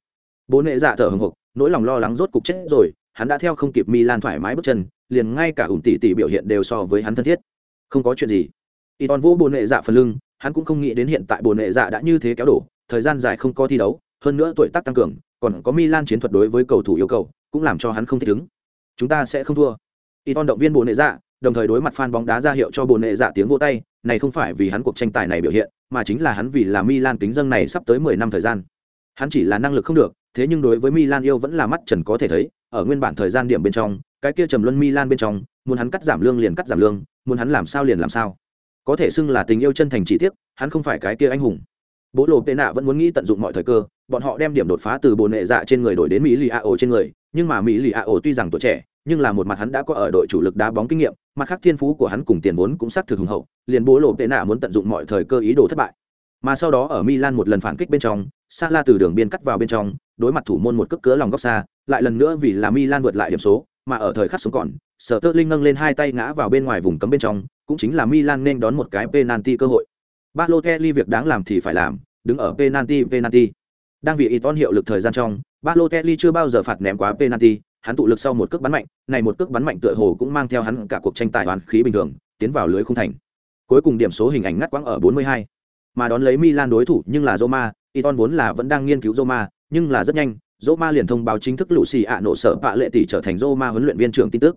Bố Nệ Dạ thở hồng hộc, nỗi lòng lo lắng rốt cục chết rồi, hắn đã theo không kịp Milan thoải mái bước chân, liền ngay cả ủng tỷ tỷ biểu hiện đều so với hắn thân thiết. Không có chuyện gì. Y toàn vô bồn nệ dạ phần lưng hắn cũng không nghĩ đến hiện tại bồn nệ dạ đã như thế kéo đổ thời gian dài không có thi đấu hơn nữa tuổi tác tăng cường còn có milan chiến thuật đối với cầu thủ yêu cầu cũng làm cho hắn không thích ứng. Chúng ta sẽ không thua. Y toàn động viên bồn nệ dạ đồng thời đối mặt fan bóng đá ra hiệu cho bồn nệ dạ tiếng vô tay này không phải vì hắn cuộc tranh tài này biểu hiện mà chính là hắn vì là milan kính dân này sắp tới mười năm thời gian. Hắn chỉ là năng lực không được thế nhưng đối với milan yêu vẫn là mắt trần có thể thấy ở nguyên bản thời gian điểm bên trong cái kia trầm luân Milan bên trong, muốn hắn cắt giảm lương liền cắt giảm lương, muốn hắn làm sao liền làm sao. Có thể xưng là tình yêu chân thành chỉ tiếc, hắn không phải cái kia anh hùng. Bố lộ tệ nạ vẫn muốn nghĩ tận dụng mọi thời cơ, bọn họ đem điểm đột phá từ bồn nệ dạ trên người đổi đến Mỹ Lì A Ổ trên người, nhưng mà Mỹ Lì A Ổ tuy rằng tuổi trẻ, nhưng là một mặt hắn đã có ở đội chủ lực đá bóng kinh nghiệm, mặt khác thiên phú của hắn cùng tiền vốn cũng xác thực hùng hậu, liền bố lộ tệ nạ muốn tận dụng mọi thời cơ ý đồ thất bại. Mà sau đó ở Milan một lần phản kích bên trong, Salah từ đường biên cắt vào bên trong, đối mặt thủ môn một cước cứa lòng góc xa, lại lần nữa vì là Milan vượt lại điểm số, mà ở thời khắc sống còn, Sở Tơ Linh nâng lên hai tay ngã vào bên ngoài vùng cấm bên trong, cũng chính là Milan nên đón một cái penalty cơ hội. Balotelli việc đáng làm thì phải làm, đứng ở penalty penalty. Đang vì Iton hiệu lực thời gian trong, Balotelli chưa bao giờ phạt ném quá penalty, hắn tụ lực sau một cước bắn mạnh, này một cước bắn mạnh tựa hồ cũng mang theo hắn cả cuộc tranh tài hoàn khí bình thường, tiến vào lưới không thành. Cuối cùng điểm số hình ảnh ngắt quãng ở 42. Mà đón lấy Milan đối thủ nhưng là Roma, Iton vốn là vẫn đang nghiên cứu Roma, nhưng là rất nhanh, Roma liền thông báo chính thức Lucy ạ nổ sở bạ lệ tỷ trở thành Roma huấn luyện viên trưởng tin tức.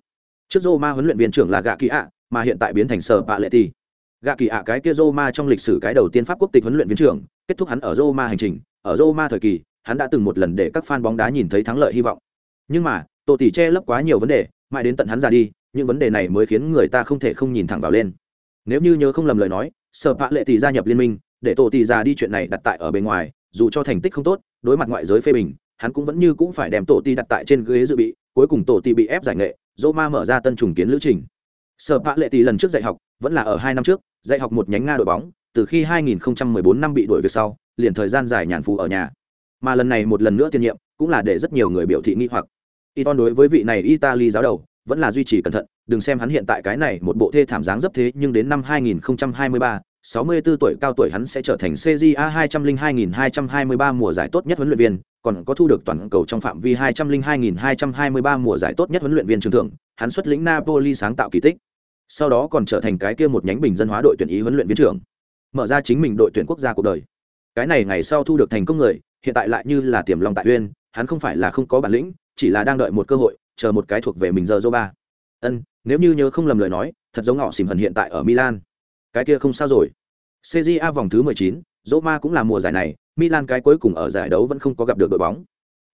Trước Roma huấn luyện viên trưởng là Gạ Kỳ ạ, mà hiện tại biến thành sở bạ lệ tỷ. Gạ Kỳ ạ cái kia Roma trong lịch sử cái đầu tiên Pháp quốc tịch huấn luyện viên trưởng, kết thúc hắn ở Roma hành trình, ở Roma thời kỳ, hắn đã từng một lần để các fan bóng đá nhìn thấy thắng lợi hy vọng. Nhưng mà, tổ tỷ che lấp quá nhiều vấn đề, mãi đến tận hắn ra đi, những vấn đề này mới khiến người ta không thể không nhìn thẳng vào lên. Nếu như nhớ không lầm lời nói, sở bạ lệ tỷ gia nhập liên minh, để tổ tỷ già đi chuyện này đặt tại ở bên ngoài, dù cho thành tích không tốt, đối mặt ngoại giới phê bình, hắn cũng vẫn như cũng phải đem tổ tỷ đặt tại trên ghế dự bị cuối cùng tổ tỷ bị ép giải nghệ dỗ ma mở ra tân trùng kiến lữ trình. Sở bạ lệ tỷ lần trước dạy học vẫn là ở hai năm trước dạy học một nhánh nga đội bóng từ khi 2014 năm bị đuổi việc sau liền thời gian dài nhàn phù ở nhà. Mà lần này một lần nữa tiên nhiệm cũng là để rất nhiều người biểu thị nghi hoặc. Iton đối với vị này Italy giáo đầu vẫn là duy trì cẩn thận đừng xem hắn hiện tại cái này một bộ thê thảm dáng dấp thế nhưng đến năm 2023 64 tuổi cao tuổi hắn sẽ trở thành CJA 202223 mùa giải tốt nhất huấn luyện viên, còn có thu được toàn cầu trong phạm vi 202-223 mùa giải tốt nhất huấn luyện viên trường thưởng, hắn xuất lĩnh Napoli sáng tạo kỳ tích. Sau đó còn trở thành cái kia một nhánh bình dân hóa đội tuyển ý huấn luyện viên trưởng, mở ra chính mình đội tuyển quốc gia cuộc đời. Cái này ngày sau thu được thành công người, hiện tại lại như là tiềm long tại uyên, hắn không phải là không có bản lĩnh, chỉ là đang đợi một cơ hội, chờ một cái thuộc về mình giờ Zoba. Ân, nếu như nhớ không lầm lời nói, thật giống họ xỉm hận hiện tại ở Milan cái kia không sao rồi cja vòng thứ 19, Roma cũng là mùa giải này, Milan cái cuối cùng ở giải đấu vẫn không có gặp được đội bóng.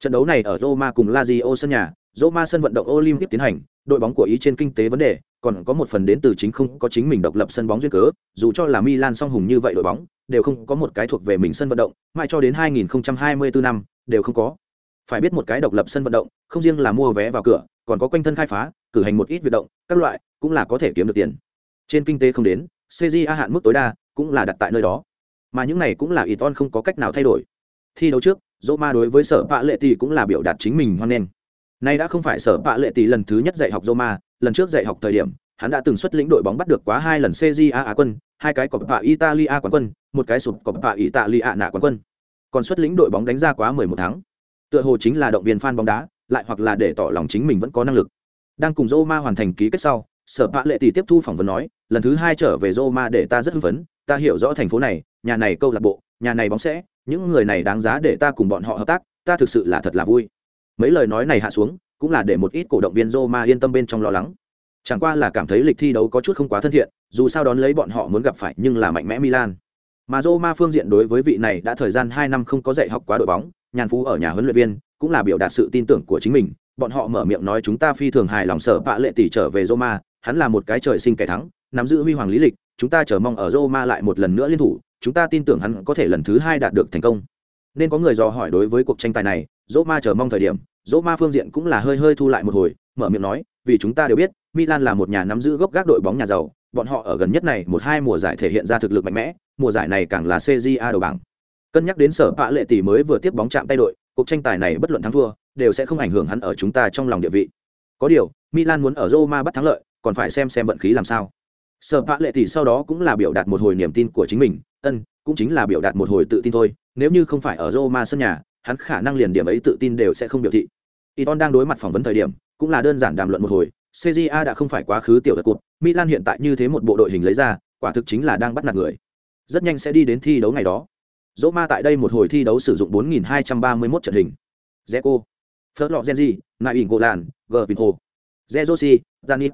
Trận đấu này ở Roma cùng Lazio sân nhà, Roma sân vận động Olympic tiến hành, đội bóng của ý trên kinh tế vấn đề, còn có một phần đến từ chính không có chính mình độc lập sân bóng duyên cớ, dù cho là Milan song hùng như vậy đội bóng, đều không có một cái thuộc về mình sân vận động, mãi cho đến 2024 năm, đều không có. Phải biết một cái độc lập sân vận động, không riêng là mua vé vào cửa, còn có quanh thân khai phá, cử hành một ít việc động, các loại, cũng là có thể kiếm được tiền. Trên kinh tế không đến, CJA hạn mức tối đa, cũng là đặt tại nơi đó. Mà những này cũng là Iton không có cách nào thay đổi. Thi đấu trước, Roma đối với Sở Pạ Lệ Tỷ cũng là biểu đạt chính mình hoan nghênh. Nay đã không phải Sở Pạ Lệ Tỷ lần thứ nhất dạy học Roma, lần trước dạy học thời điểm, hắn đã từng xuất lĩnh đội bóng bắt được quá hai lần CJA Á quân, hai cái cọp vạ Italia quán quân, một cái sụp vạ Italia nạ quán quân. Còn xuất lĩnh đội bóng đánh ra quá 11 tháng. Tựa hồ chính là động viên fan bóng đá, lại hoặc là để tỏ lòng chính mình vẫn có năng lực. Đang cùng Roma hoàn thành ký kết sau, Sở Pạ Lệ Tỷ tiếp thu phỏng vấn nói, lần thứ hai trở về Roma để ta rất hưng phấn, ta hiểu rõ thành phố này, nhà này câu lạc bộ, nhà này bóng sẽ, những người này đáng giá để ta cùng bọn họ hợp tác, ta thực sự là thật là vui. Mấy lời nói này hạ xuống, cũng là để một ít cổ động viên Roma yên tâm bên trong lo lắng. Chẳng qua là cảm thấy lịch thi đấu có chút không quá thân thiện, dù sao đón lấy bọn họ muốn gặp phải nhưng là mạnh mẽ Milan. Mà Roma phương diện đối với vị này đã thời gian hai năm không có dạy học quá đội bóng, nhàn phú ở nhà huấn luyện viên, cũng là biểu đạt sự tin tưởng của chính mình, bọn họ mở miệng nói chúng ta phi thường hài lòng sở bạ lệ tỷ trở về Roma, hắn là một cái trời sinh kẻ thắng, nắm giữ huy hoàng lý lịch, chúng ta chờ mong ở Roma lại một lần nữa liên thủ, chúng ta tin tưởng hắn có thể lần thứ hai đạt được thành công. Nên có người dò hỏi đối với cuộc tranh tài này, Roma chờ mong thời điểm, Roma phương diện cũng là hơi hơi thu lại một hồi, mở miệng nói, vì chúng ta đều biết, Milan là một nhà nắm giữ gốc gác đội bóng nhà giàu, bọn họ ở gần nhất này một hai mùa giải thể hiện ra thực lực mạnh mẽ, mùa giải này càng là CJA đầu bảng. Cân nhắc đến sở pạ lệ tỷ mới vừa tiếp bóng chạm tay đội, cuộc tranh tài này bất luận thắng thua, đều sẽ không ảnh hưởng hắn ở chúng ta trong lòng địa vị. Có điều, Milan muốn ở Roma bắt thắng lợi, còn phải xem xem vận khí làm sao. Sở vạ lệ tỷ sau đó cũng là biểu đạt một hồi niềm tin của chính mình, ân, cũng chính là biểu đạt một hồi tự tin thôi, nếu như không phải ở Roma sân nhà, hắn khả năng liền điểm ấy tự tin đều sẽ không biểu thị. Iton đang đối mặt phỏng vấn thời điểm, cũng là đơn giản đàm luận một hồi, CJA đã không phải quá khứ tiểu vật cột, Milan hiện tại như thế một bộ đội hình lấy ra, quả thực chính là đang bắt nạt người. Rất nhanh sẽ đi đến thi đấu ngày đó. Roma tại đây một hồi thi đấu sử dụng 4231 trận hình. Zeko, Florenzi, Nain g vinho, Zezosi, Zanit,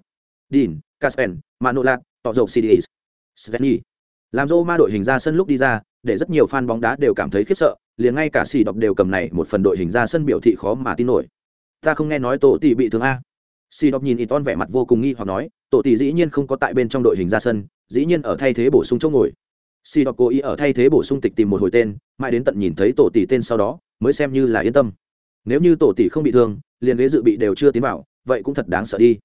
Dean, Caspen, Manolat, Tọa Cds, Sveni. Làm Roma đội hình ra sân lúc đi ra, để rất nhiều fan bóng đá đều cảm thấy khiếp sợ, liền ngay cả xì đọc đều cầm này một phần đội hình ra sân biểu thị khó mà tin nổi. Ta không nghe nói tổ tỷ bị thương a. Xì đọc nhìn Iton vẻ mặt vô cùng nghi hoặc nói, tổ tỷ dĩ nhiên không có tại bên trong đội hình ra sân, dĩ nhiên ở thay thế bổ sung chỗ ngồi. Xì đọc cố ý ở thay thế bổ sung tịch tìm một hồi tên, mãi đến tận nhìn thấy tổ tỷ tên sau đó, mới xem như là yên tâm. Nếu như tổ tỷ không bị thương, liền ghế dự bị đều chưa tiến vào, vậy cũng thật đáng sợ đi.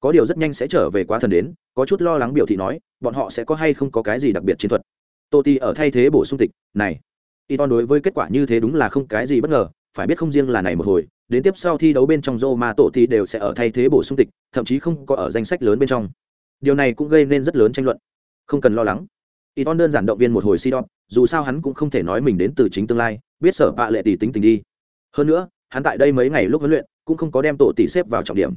Có điều rất nhanh sẽ trở về quá thần đến, có chút lo lắng biểu thị nói, bọn họ sẽ có hay không có cái gì đặc biệt chiến thuật. Tô tỷ ở thay thế bổ sung tịch, này, Y To đối với kết quả như thế đúng là không cái gì bất ngờ, phải biết không riêng là này một hồi, đến tiếp sau thi đấu bên trong Roma tổ thì đều sẽ ở thay thế bổ sung tịch, thậm chí không có ở danh sách lớn bên trong. Điều này cũng gây nên rất lớn tranh luận. Không cần lo lắng. Iton đơn giản động viên một hồi Sidon, dù sao hắn cũng không thể nói mình đến từ chính tương lai, biết sở bạ lệ tỷ tính tình đi. Hơn nữa, hắn tại đây mấy ngày lúc huấn luyện, cũng không có đem tổ tỷ xếp vào trọng điểm.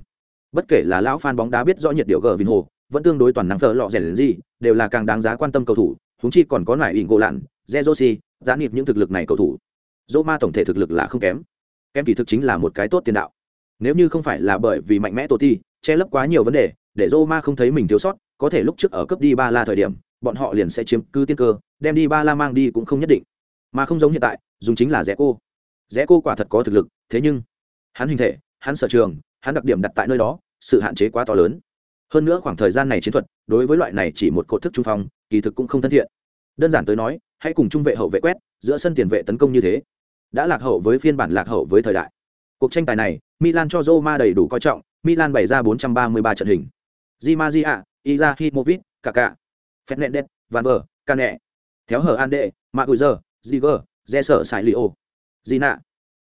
Bất kể là lão fan bóng đá biết rõ nhiệt điệu gờ Vinho, vẫn tương đối toàn năng phở lọ rèn đến gì, đều là càng đáng giá quan tâm cầu thủ, húng chi còn có nải ỉn gỗ lặn, Zezosi, giá nịp những thực lực này cầu thủ. Roma tổng thể thực lực là không kém. Kém kỳ thực chính là một cái tốt tiền đạo. Nếu như không phải là bởi vì mạnh mẽ tổ ti che lấp quá nhiều vấn đề để Roma không thấy mình thiếu sót có thể lúc trước ở cấp đi ba la thời điểm bọn họ liền sẽ chiếm cứ tiên cơ đem đi ba la mang đi cũng không nhất định. Mà không giống hiện tại dùng chính là rẽ cô. Rẽ cô quả thật có thực lực thế nhưng hắn hình thể hắn sở trường hắn đặc điểm đặt tại nơi đó sự hạn chế quá to lớn hơn nữa khoảng thời gian này chiến thuật đối với loại này chỉ một cột thức trung phong kỳ thực cũng không thân thiện đơn giản tới nói hãy cùng trung vệ hậu vệ quét giữa sân tiền vệ tấn công như thế đã lạc hậu với phiên bản lạc hậu với thời đại. Cuộc tranh tài này, Milan cho Roma đầy đủ coi trọng, Milan bày ra 433 trận hình. Di Maria, Izahimovic, Kaká, Fernandes, Van der, Cane, theo hở đệ Maguire, Ziger, Jesser Sailio, Gina.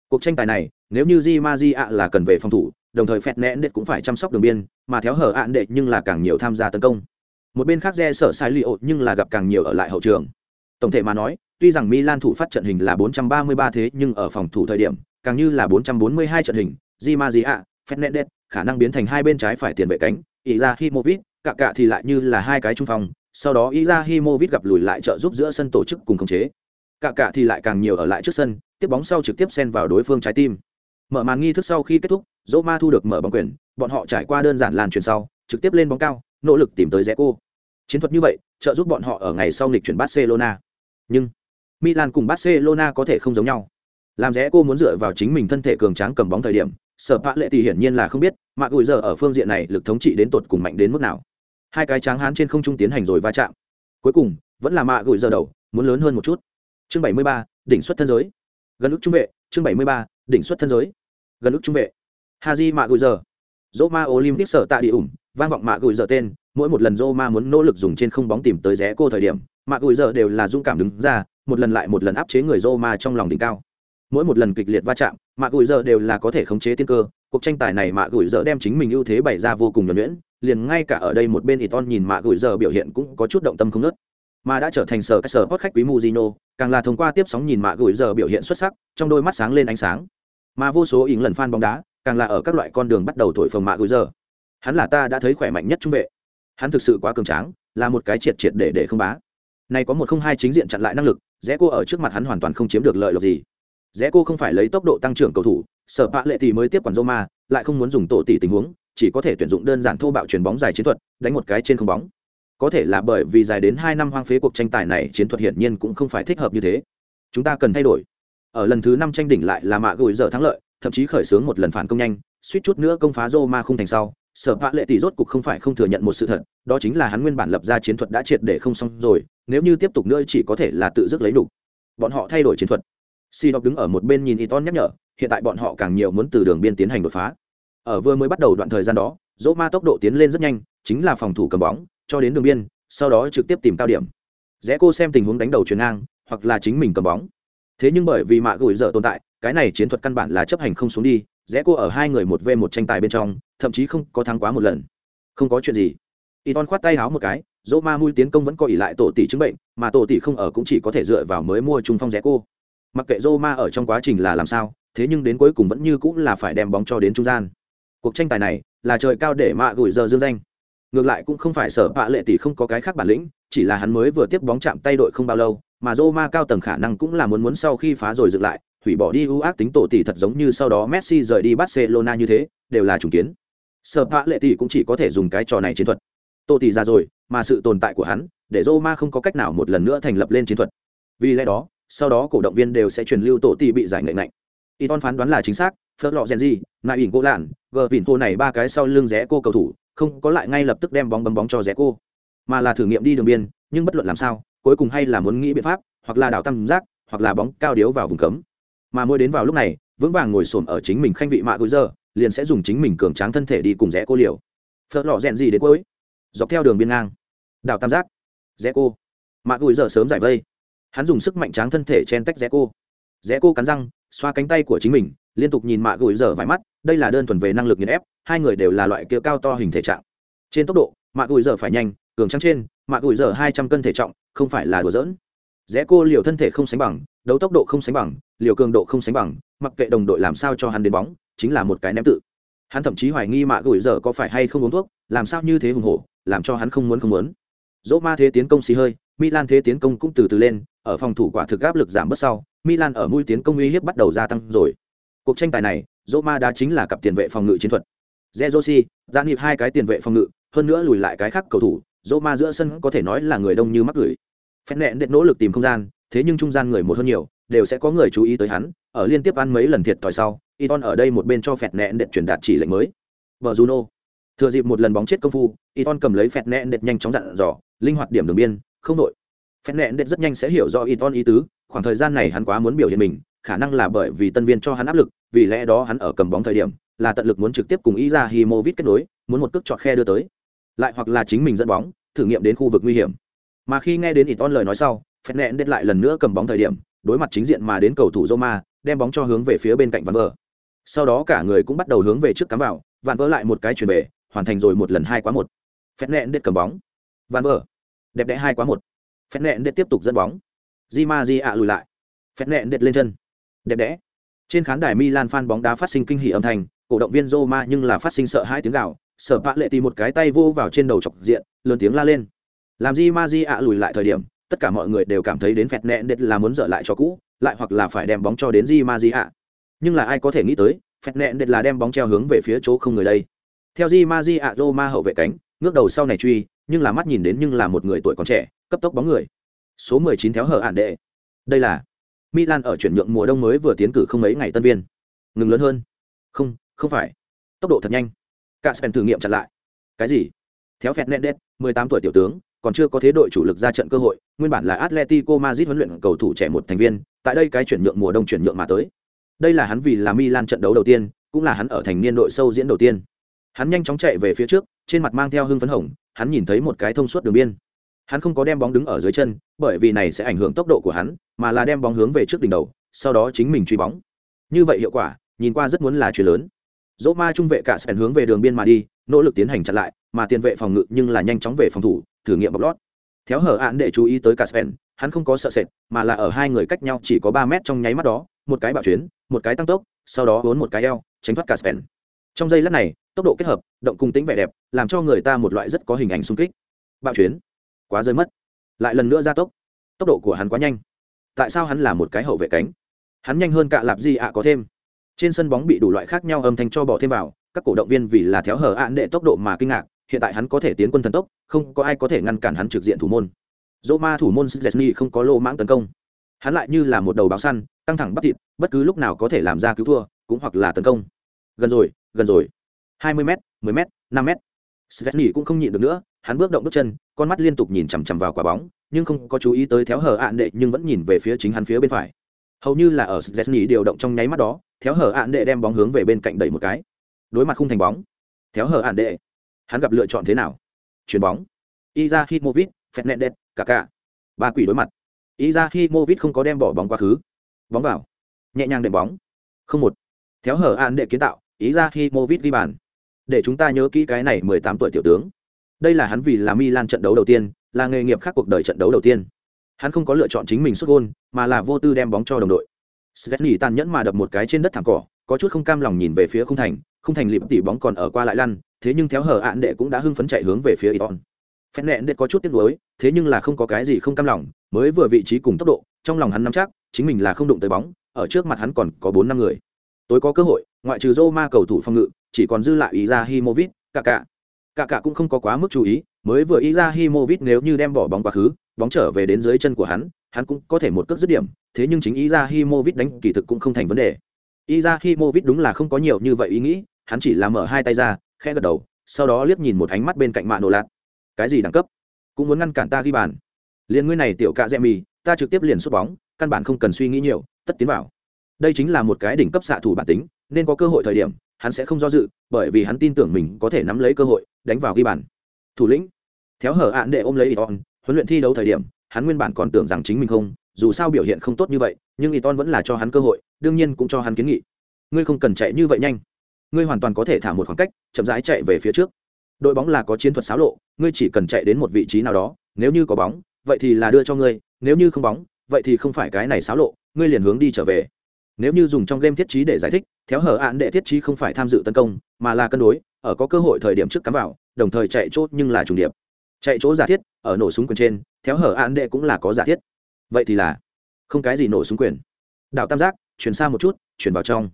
Cuộc tranh tài này, nếu như Di Maria là cần về phòng thủ, đồng thời Fernandes cũng phải chăm sóc đường biên, mà theo hở ạn đệ nhưng là càng nhiều tham gia tấn công. Một bên khác Jesser Sailio nhưng là gặp càng nhiều ở lại hậu trường. Tổng thể mà nói, tuy rằng Milan thủ phát trận hình là 433 thế nhưng ở phòng thủ thời điểm, càng như là 442 trận hình, Di Maria, Fernandes khả năng biến thành hai bên trái phải tiền vệ cánh, Izahimovic, cả cả thì lại như là hai cái trung phòng, sau đó Izahimovic gặp lùi lại trợ giúp giữa sân tổ chức cùng khống chế. Cả cả thì lại càng nhiều ở lại trước sân, tiếp bóng sau trực tiếp xen vào đối phương trái tim. Mở màn nghi thức sau khi kết thúc, Roma thu được mở bóng quyền, bọn họ trải qua đơn giản làn chuyển sau, trực tiếp lên bóng cao, nỗ lực tìm tới Zeco. Chiến thuật như vậy, trợ giúp bọn họ ở ngày sau nghịch chuyển Barcelona. Nhưng Milan cùng Barcelona có thể không giống nhau. Làm rẽ cô muốn dựa vào chính mình thân thể cường tráng cầm bóng thời điểm, sở pạ lệ thì hiển nhiên là không biết, mà gùi giờ ở phương diện này lực thống trị đến tột cùng mạnh đến mức nào. Hai cái tráng hán trên không trung tiến hành rồi va chạm. Cuối cùng, vẫn là mạ gùi giờ đầu, muốn lớn hơn một chút. Chương 73, đỉnh xuất thân giới. Gần ức trung vệ, chương 73, đỉnh xuất thân giới. Gần ức trung vệ. Haji mạ gùi giờ. Roma Olympic sở tại địa ủng, vang vọng mạ gùi giờ tên, mỗi một lần Roma muốn nỗ lực dùng trên không bóng tìm tới rẽ cô thời điểm, mạ gùi giờ đều là dũng cảm đứng ra, một lần lại một lần áp chế người Roma trong lòng đỉnh cao. Mỗi một lần kịch liệt va chạm, mạ gùi giờ đều là có thể khống chế tiên cơ. Cuộc tranh tài này mạ gùi giờ đem chính mình ưu thế bày ra vô cùng nhuần nhuyễn, liền ngay cả ở đây một bên Iton nhìn mạ gùi giờ biểu hiện cũng có chút động tâm không nớt mà đã trở thành sở các sở hot khách quý Mujino, càng là thông qua tiếp sóng nhìn mạ gửi giờ biểu hiện xuất sắc, trong đôi mắt sáng lên ánh sáng. Mà vô số ỉn lần fan bóng đá, càng là ở các loại con đường bắt đầu thổi phồng mạ gửi giờ. Hắn là ta đã thấy khỏe mạnh nhất trung vệ. Hắn thực sự quá cường tráng, là một cái triệt triệt để để không bá. Này có một không hai chính diện chặn lại năng lực, rẽ cô ở trước mặt hắn hoàn toàn không chiếm được lợi lộc gì. Rẽ cô không phải lấy tốc độ tăng trưởng cầu thủ, sở bạ lệ thì mới tiếp quản Roma, lại không muốn dùng tổ tỷ tình huống, chỉ có thể tuyển dụng đơn giản thô bạo chuyển bóng dài chiến thuật, đánh một cái trên không bóng có thể là bởi vì dài đến hai năm hoang phế cuộc tranh tài này chiến thuật hiển nhiên cũng không phải thích hợp như thế chúng ta cần thay đổi ở lần thứ năm tranh đỉnh lại là mạ gửi giờ thắng lợi thậm chí khởi xướng một lần phản công nhanh, suýt chút nữa công phá Roma không thành sau, sở vạ lệ tỷ rốt cục không phải không thừa nhận một sự thật, đó chính là hắn nguyên bản lập ra chiến thuật đã triệt để không xong rồi, nếu như tiếp tục nữa chỉ có thể là tự dứt lấy đủ bọn họ thay đổi chiến thuật. Si đọc đứng ở một bên nhìn Iton nhắc nhở, hiện tại bọn họ càng nhiều muốn từ đường biên tiến hành đột phá. Ở vừa mới bắt đầu đoạn thời gian đó, Roma tốc độ tiến lên rất nhanh, chính là phòng thủ cầm bóng, cho đến đường biên, sau đó trực tiếp tìm cao điểm. Rẽ cô xem tình huống đánh đầu chuyền ngang, hoặc là chính mình cầm bóng. Thế nhưng bởi vì mạ gửi dở tồn tại cái này chiến thuật căn bản là chấp hành không xuống đi, rẽ cô ở hai người một v một tranh tài bên trong, thậm chí không có thắng quá một lần. Không có chuyện gì. Y ton khoát tay háo một cái, dỗ ma mui tiến công vẫn có ỉ lại tổ tỷ chứng bệnh, mà tổ tỷ không ở cũng chỉ có thể dựa vào mới mua trung phong rẽ cô. Mặc kệ dô ma ở trong quá trình là làm sao, thế nhưng đến cuối cùng vẫn như cũng là phải đem bóng cho đến trung gian. Cuộc tranh tài này là trời cao để mạ gửi giờ dương danh. Ngược lại cũng không phải sở bạ lệ tỷ không có cái khác bản lĩnh, chỉ là hắn mới vừa tiếp bóng chạm tay đội không bao lâu, mà Roma cao tầng khả năng cũng là muốn muốn sau khi phá rồi dựng lại hủy bỏ đi ưu ác tính tổ tỷ thật giống như sau đó Messi rời đi Barcelona như thế, đều là trùng kiến. Sở bạ lệ tỷ cũng chỉ có thể dùng cái trò này chiến thuật. Tổ tỷ ra rồi, mà sự tồn tại của hắn, để Roma không có cách nào một lần nữa thành lập lên chiến thuật. Vì lẽ đó, sau đó cổ động viên đều sẽ truyền lưu tổ tỷ bị giải nghệ ngạnh. Iton phán đoán là chính xác, phớt lọ gen gì nại ỉn cô lạn, gờ vỉn cô này ba cái sau lưng rẽ cô cầu thủ, không có lại ngay lập tức đem bóng bấm bóng cho rẽ cô. Mà là thử nghiệm đi đường biên, nhưng bất luận làm sao, cuối cùng hay là muốn nghĩ biện pháp, hoặc là đảo tam giác, hoặc là bóng cao điếu vào vùng cấm mà mỗi đến vào lúc này, vững vàng ngồi xổm ở chính mình khanh vị mạ gối giờ, liền sẽ dùng chính mình cường tráng thân thể đi cùng rẽ cô liều. Phớt lọ rèn gì đến cuối. Dọc theo đường biên ngang. Đảo tam giác. Rẽ cô. Mạ gối giờ sớm giải vây. Hắn dùng sức mạnh tráng thân thể chen tách rẽ cô. Rẽ cô cắn răng, xoa cánh tay của chính mình, liên tục nhìn mạ gối giờ vài mắt, đây là đơn thuần về năng lực nghiền ép, hai người đều là loại kia cao to hình thể trạng. Trên tốc độ, mạ gối giờ phải nhanh, cường trắng trên, mạ gối giờ hai trăm cân thể trọng, không phải là đùa dỡn rẽ cô liều thân thể không sánh bằng đấu tốc độ không sánh bằng liều cường độ không sánh bằng mặc kệ đồng đội làm sao cho hắn đến bóng chính là một cái ném tự. Hắn thậm chí hoài nghi mạ gửi giờ có phải hay không uống thuốc làm sao như thế hùng hổ làm cho hắn không muốn không muốn. Dỗ ma thế tiến công xì hơi milan thế tiến công cũng từ từ lên ở phòng thủ quả thực áp lực giảm bớt sau milan ở mũi tiến công uy hiếp bắt đầu gia tăng rồi. Cuộc tranh tài này dỗ ma đã chính là cặp tiền vệ phòng ngự chiến thuật. Zezosi, gia nghiệp hai cái tiền vệ phòng ngự, hơn nữa lùi lại cái khác cầu thủ, Roma giữa sân có thể nói là người đông như mắc gửi phen nện đệt nỗ lực tìm không gian, thế nhưng trung gian người một hơn nhiều, đều sẽ có người chú ý tới hắn, ở liên tiếp ăn mấy lần thiệt thòi sau, Iton ở đây một bên cho phẹt nện đệt truyền đạt chỉ lệnh mới. Vợ Juno. Thừa dịp một lần bóng chết công phu, Iton cầm lấy phẹt nện đệt nhanh chóng dặn dò, linh hoạt điểm đường biên, không nội. Phẹt nện đệt rất nhanh sẽ hiểu rõ Iton ý tứ, khoảng thời gian này hắn quá muốn biểu hiện mình, khả năng là bởi vì tân viên cho hắn áp lực, vì lẽ đó hắn ở cầm bóng thời điểm, là tận lực muốn trực tiếp cùng Izahimovic kết nối, muốn một cước chọt khe đưa tới. Lại hoặc là chính mình dẫn bóng, thử nghiệm đến khu vực nguy hiểm. Mà khi nghe đến Iton lời nói sau, Fernandes lại lần nữa cầm bóng thời điểm, đối mặt chính diện mà đến cầu thủ Roma, đem bóng cho hướng về phía bên cạnh Van Vơ. Sau đó cả người cũng bắt đầu hướng về trước cắm vào, Van Vơ lại một cái chuyển về, hoàn thành rồi một lần hai quá một. Fernandes cầm bóng. Van Vơ. Đẹp đẽ hai quá một. Fernandes tiếp tục dẫn bóng. Di ạ lùi lại. Fernandes lên chân. Đẹp đẽ. Trên khán đài Milan fan bóng đá phát sinh kinh hỉ âm thanh, cổ động viên Roma nhưng là phát sinh sợ hai tiếng gào, Sở Pạ Lệ tìm một cái tay vô vào trên đầu chọc diện, lớn tiếng la lên. Làm gì Maji ạ lùi lại thời điểm, tất cả mọi người đều cảm thấy đến phẹt nẹ đệt là muốn dở lại cho cũ, lại hoặc là phải đem bóng cho đến Di Maji ạ. Nhưng là ai có thể nghĩ tới, phẹt nẹ đệt là đem bóng treo hướng về phía chỗ không người đây. Theo Di Maji ạ Roma hậu vệ cánh, ngước đầu sau này truy, nhưng là mắt nhìn đến nhưng là một người tuổi còn trẻ, cấp tốc bóng người. Số 19 theo hở ản đệ. Đây là Milan ở chuyển nhượng mùa đông mới vừa tiến cử không mấy ngày tân viên. Ngừng lớn hơn. Không, không phải. Tốc độ thật nhanh. Casen thử nghiệm chặn lại. Cái gì? Theo Fernandes, 18 tuổi tiểu tướng, còn chưa có thế đội chủ lực ra trận cơ hội, nguyên bản là Atletico Madrid huấn luyện cầu thủ trẻ một thành viên, tại đây cái chuyển nhượng mùa đông chuyển nhượng mà tới. Đây là hắn vì là Milan trận đấu đầu tiên, cũng là hắn ở thành niên đội sâu diễn đầu tiên. Hắn nhanh chóng chạy về phía trước, trên mặt mang theo hưng phấn hồng, hắn nhìn thấy một cái thông suốt đường biên. Hắn không có đem bóng đứng ở dưới chân, bởi vì này sẽ ảnh hưởng tốc độ của hắn, mà là đem bóng hướng về trước đỉnh đầu, sau đó chính mình truy bóng. Như vậy hiệu quả, nhìn qua rất muốn là chuyện lớn. Dỗ ma trung vệ cả sèn hướng về đường biên mà đi, nỗ lực tiến hành chặn lại, mà tiền vệ phòng ngự nhưng là nhanh chóng về phòng thủ, thử nghiệm bọc lót. Theo hở án để chú ý tới caspen hắn không có sợ sệt, mà là ở hai người cách nhau chỉ có ba mét trong nháy mắt đó, một cái bạo chuyến, một cái tăng tốc, sau đó vốn một cái eo, tránh thoát caspen. Trong giây lát này, tốc độ kết hợp, động cùng tính vẻ đẹp, làm cho người ta một loại rất có hình ảnh sung kích. Bạo chuyến, quá rơi mất, lại lần nữa gia tốc, tốc độ của hắn quá nhanh. Tại sao hắn là một cái hậu vệ cánh? Hắn nhanh hơn cả lạp gì ạ có thêm trên sân bóng bị đủ loại khác nhau âm thanh cho bỏ thêm vào các cổ động viên vì là theo hở án đệ tốc độ mà kinh ngạc hiện tại hắn có thể tiến quân thần tốc, không có ai có thể ngăn cản hắn trực diện thủ môn. Dỗ ma thủ môn Szczesny không có lô mãng tấn công. Hắn lại như là một đầu báo săn, căng thẳng bắt thịt, bất cứ lúc nào có thể làm ra cứu thua, cũng hoặc là tấn công. Gần rồi gần rồi. Hai mươi m mười m năm m Szczesny cũng không nhịn được nữa, hắn bước động bước chân, con mắt liên tục nhìn chằm chằm vào quả bóng, nhưng không có chú ý tới theo hở ạn đệ nhưng vẫn nhìn về phía chính hắn phía bên phải. Hầu như là ở Szczesny điều động trong nháy mắt đó, theo hở ạn đệ đem bóng hướng về bên cạnh đẩy một cái. Đối mặt khung thành bóng, theo hở ạn đệ hắn gặp lựa chọn thế nào? Chuyền bóng. Iza himovic đẹp, cả cả ba quỷ đối mặt. Iza himovic không có đem bỏ bóng quá khứ. Bóng vào. Nhẹ nhàng đệm bóng. Không một. Theo hở an đệ kiến tạo iza himovic ghi bàn. Để chúng ta nhớ kỹ cái này mười tám tuổi tiểu tướng. Đây là hắn vì là milan trận đấu đầu tiên là nghề nghiệp khác cuộc đời trận đấu đầu tiên. Hắn không có lựa chọn chính mình xuất gôn mà là vô tư đem bóng cho đồng đội. Svetny tàn nhẫn mà đập một cái trên đất thảm cỏ, có chút không cam lòng nhìn về phía khung thành, khung thành lịp tỉ bóng còn ở qua lại lăn, thế nhưng theo hở ạn đệ cũng đã hưng phấn chạy hướng về phía Iton. Phèn nện đệ có chút tiếc nuối, thế nhưng là không có cái gì không cam lòng, mới vừa vị trí cùng tốc độ, trong lòng hắn nắm chắc, chính mình là không đụng tới bóng, ở trước mặt hắn còn có bốn năm người. Tối có cơ hội, ngoại trừ Roma cầu thủ phòng ngự, chỉ còn dư lại Izahimovic, cả cả. Cả cả cũng không có quá mức chú ý, mới vừa Izahimovic nếu như đem bỏ bóng quá khứ, bóng trở về đến dưới chân của hắn, hắn cũng có thể một cước dứt điểm, thế nhưng chính Izahimovic đánh kỳ thực cũng không thành vấn đề. Izahimovic đúng là không có nhiều như vậy ý nghĩ, hắn chỉ là mở hai tay ra, khẽ gật đầu, sau đó liếc nhìn một ánh mắt bên cạnh Mạn Nổ Lạt. Cái gì đẳng cấp? Cũng muốn ngăn cản ta ghi bàn. liền ngươi này tiểu cạ dẹ mì, ta trực tiếp liền sút bóng, căn bản không cần suy nghĩ nhiều, tất tiến vào. Đây chính là một cái đỉnh cấp xạ thủ bản tính, nên có cơ hội thời điểm, hắn sẽ không do dự, bởi vì hắn tin tưởng mình có thể nắm lấy cơ hội, đánh vào ghi bàn. Thủ lĩnh, theo hở hạn để ôm lấy Iton, huấn luyện thi đấu thời điểm, hắn nguyên bản còn tưởng rằng chính mình không, dù sao biểu hiện không tốt như vậy nhưng Iton vẫn là cho hắn cơ hội đương nhiên cũng cho hắn kiến nghị ngươi không cần chạy như vậy nhanh ngươi hoàn toàn có thể thả một khoảng cách, chậm rãi chạy về phía trước. Đội bóng là có chiến thuật xáo lộ, ngươi chỉ cần chạy đến một vị trí nào đó, nếu như có bóng, vậy thì là đưa cho ngươi, nếu như không bóng, vậy thì không phải cái này xáo lộ, ngươi liền hướng đi trở về. Nếu như dùng trong game thiết trí để giải thích, theo hở án đệ thiết trí không phải tham dự tấn công, mà là cân đối, ở có cơ hội thời điểm trước cắm vào, đồng thời chạy chốt nhưng là trùng điệp. Chạy chỗ giả thiết, ở nổ súng quyền trên, theo hở án đệ cũng là có giả thiết. Vậy thì là không cái gì nổ súng quyền. Đạo tam giác, chuyển xa một chút, chuyển vào trong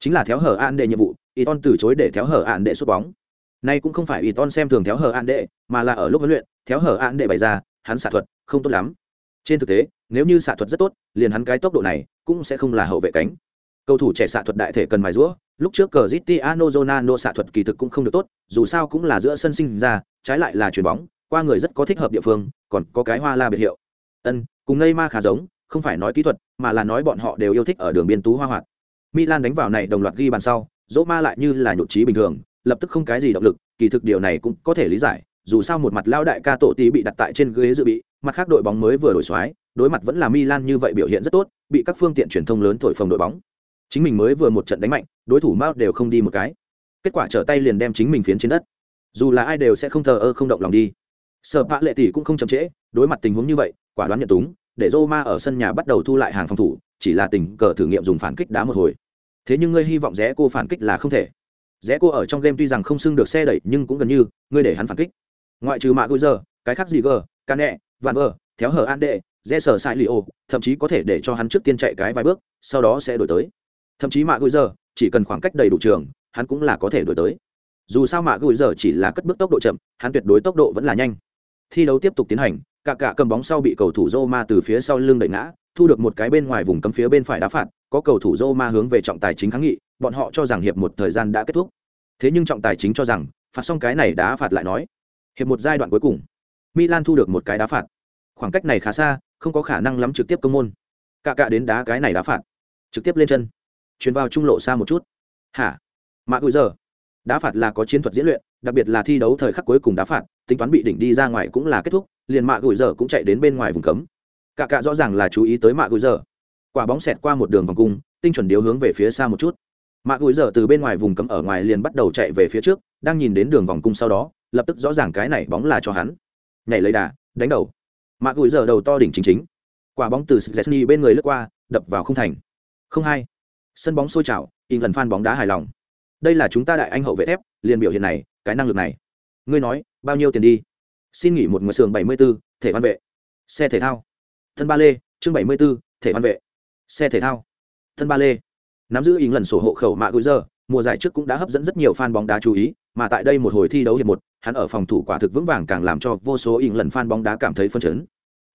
chính là theo hở an đệ nhiệm vụ y ton từ chối để theo hở an đệ xuất bóng. Nay cũng không phải y ton xem thường theo hở an đệ mà là ở lúc huấn luyện theo hở an đệ bày ra hắn xạ thuật không tốt lắm. Trên thực tế nếu như xạ thuật rất tốt liền hắn cái tốc độ này cũng sẽ không là hậu vệ cánh. Cầu thủ trẻ xạ thuật đại thể cần mài rũa lúc trước cờ Zitiano zonano xạ thuật kỳ thực cũng không được tốt dù sao cũng là giữa sân sinh ra trái lại là chuyền bóng qua người rất có thích hợp địa phương còn có cái hoa la biệt hiệu. Ân cùng Neymar khá giống, không phải nói kỹ thuật, mà là nói bọn họ đều yêu thích ở đường biên tú hoa hoạt. Milan đánh vào này đồng loạt ghi bàn sau, Roma lại như là nhụt chí bình thường, lập tức không cái gì động lực, kỳ thực điều này cũng có thể lý giải, dù sao một mặt lao đại ca tổ tí bị đặt tại trên ghế dự bị, mặt khác đội bóng mới vừa đổi xoái, đối mặt vẫn là Milan như vậy biểu hiện rất tốt, bị các phương tiện truyền thông lớn thổi phồng đội bóng. Chính mình mới vừa một trận đánh mạnh, đối thủ Mao đều không đi một cái. Kết quả trở tay liền đem chính mình phiến trên đất. Dù là ai đều sẽ không thờ ơ không động lòng đi. Sở Pạ Lệ tỷ cũng không chậm trễ, đối mặt tình huống như vậy, quả đoán nhận túng, để Roma ở sân nhà bắt đầu thu lại hàng phòng thủ, chỉ là tình cờ thử nghiệm dùng phản kích đá một hồi. Thế nhưng ngươi hy vọng rẽ cô phản kích là không thể. Rẽ cô ở trong game tuy rằng không xưng được xe đẩy, nhưng cũng gần như, ngươi để hắn phản kích. Ngoại trừ mạ giờ, cái khác gì gờ, can nẹ vạn vờ theo hở An Đệ, Rẽ sở sai Lio, thậm chí có thể để cho hắn trước tiên chạy cái vài bước, sau đó sẽ đổi tới. Thậm chí mạ giờ, chỉ cần khoảng cách đầy đủ trường, hắn cũng là có thể đổi tới. Dù sao mạ giờ chỉ là cất bước tốc độ chậm, hắn tuyệt đối tốc độ vẫn là nhanh thi đấu tiếp tục tiến hành cả cả cầm bóng sau bị cầu thủ Roma từ phía sau lưng đẩy ngã thu được một cái bên ngoài vùng cấm phía bên phải đá phạt có cầu thủ Roma hướng về trọng tài chính kháng nghị, bọn họ cho rằng hiệp một thời gian đã kết thúc. Thế nhưng trọng tài chính cho rằng, phạt xong cái này đá phạt lại nói, hiệp một giai đoạn cuối cùng, milan thu được một cái đá phạt. Khoảng cách này khá xa, không có khả năng lắm trực tiếp công môn. Cạ cạ đến đá cái này đá phạt, trực tiếp lên chân, chuyển vào trung lộ xa một chút. Hả? Mạ gửi giờ, đá phạt là có chiến thuật diễn luyện, đặc biệt là thi đấu thời khắc cuối cùng đá phạt, tính toán bị đỉnh đi ra ngoài cũng là kết thúc, liền mạ gửi giờ cũng chạy đến bên ngoài vùng cấm. Cạ cạ rõ ràng là chú ý tới mạ gửi giờ quả bóng xẹt qua một đường vòng cung tinh chuẩn điếu hướng về phía xa một chút. Mạ gối giờ từ bên ngoài vùng cấm ở ngoài liền bắt đầu chạy về phía trước đang nhìn đến đường vòng cung sau đó lập tức rõ ràng cái này bóng là cho hắn. Nhảy lấy đà đánh đầu. Mạ gối giờ đầu to đỉnh chính chính. Quả bóng từ Szczesny bên người lướt qua đập vào không thành. Không hai. Sân bóng sôi trào in lần phan bóng đá hài lòng. Đây là chúng ta đại anh hậu vệ thép liền biểu hiện này cái năng lực này. Ngươi nói bao nhiêu tiền đi? Xin nghỉ một người sườn bảy mươi 74, thể văn vệ. Xe thể thao. Thân ba lê chương bảy mươi 74, thể văn vệ xe thể thao. Thân ba lê. Nắm giữ ý lần sổ hộ khẩu mạ gửi giờ mùa giải trước cũng đã hấp dẫn rất nhiều fan bóng đá chú ý, mà tại đây một hồi thi đấu hiệp một, hắn ở phòng thủ quả thực vững vàng càng làm cho vô số ý lần fan bóng đá cảm thấy phân chấn.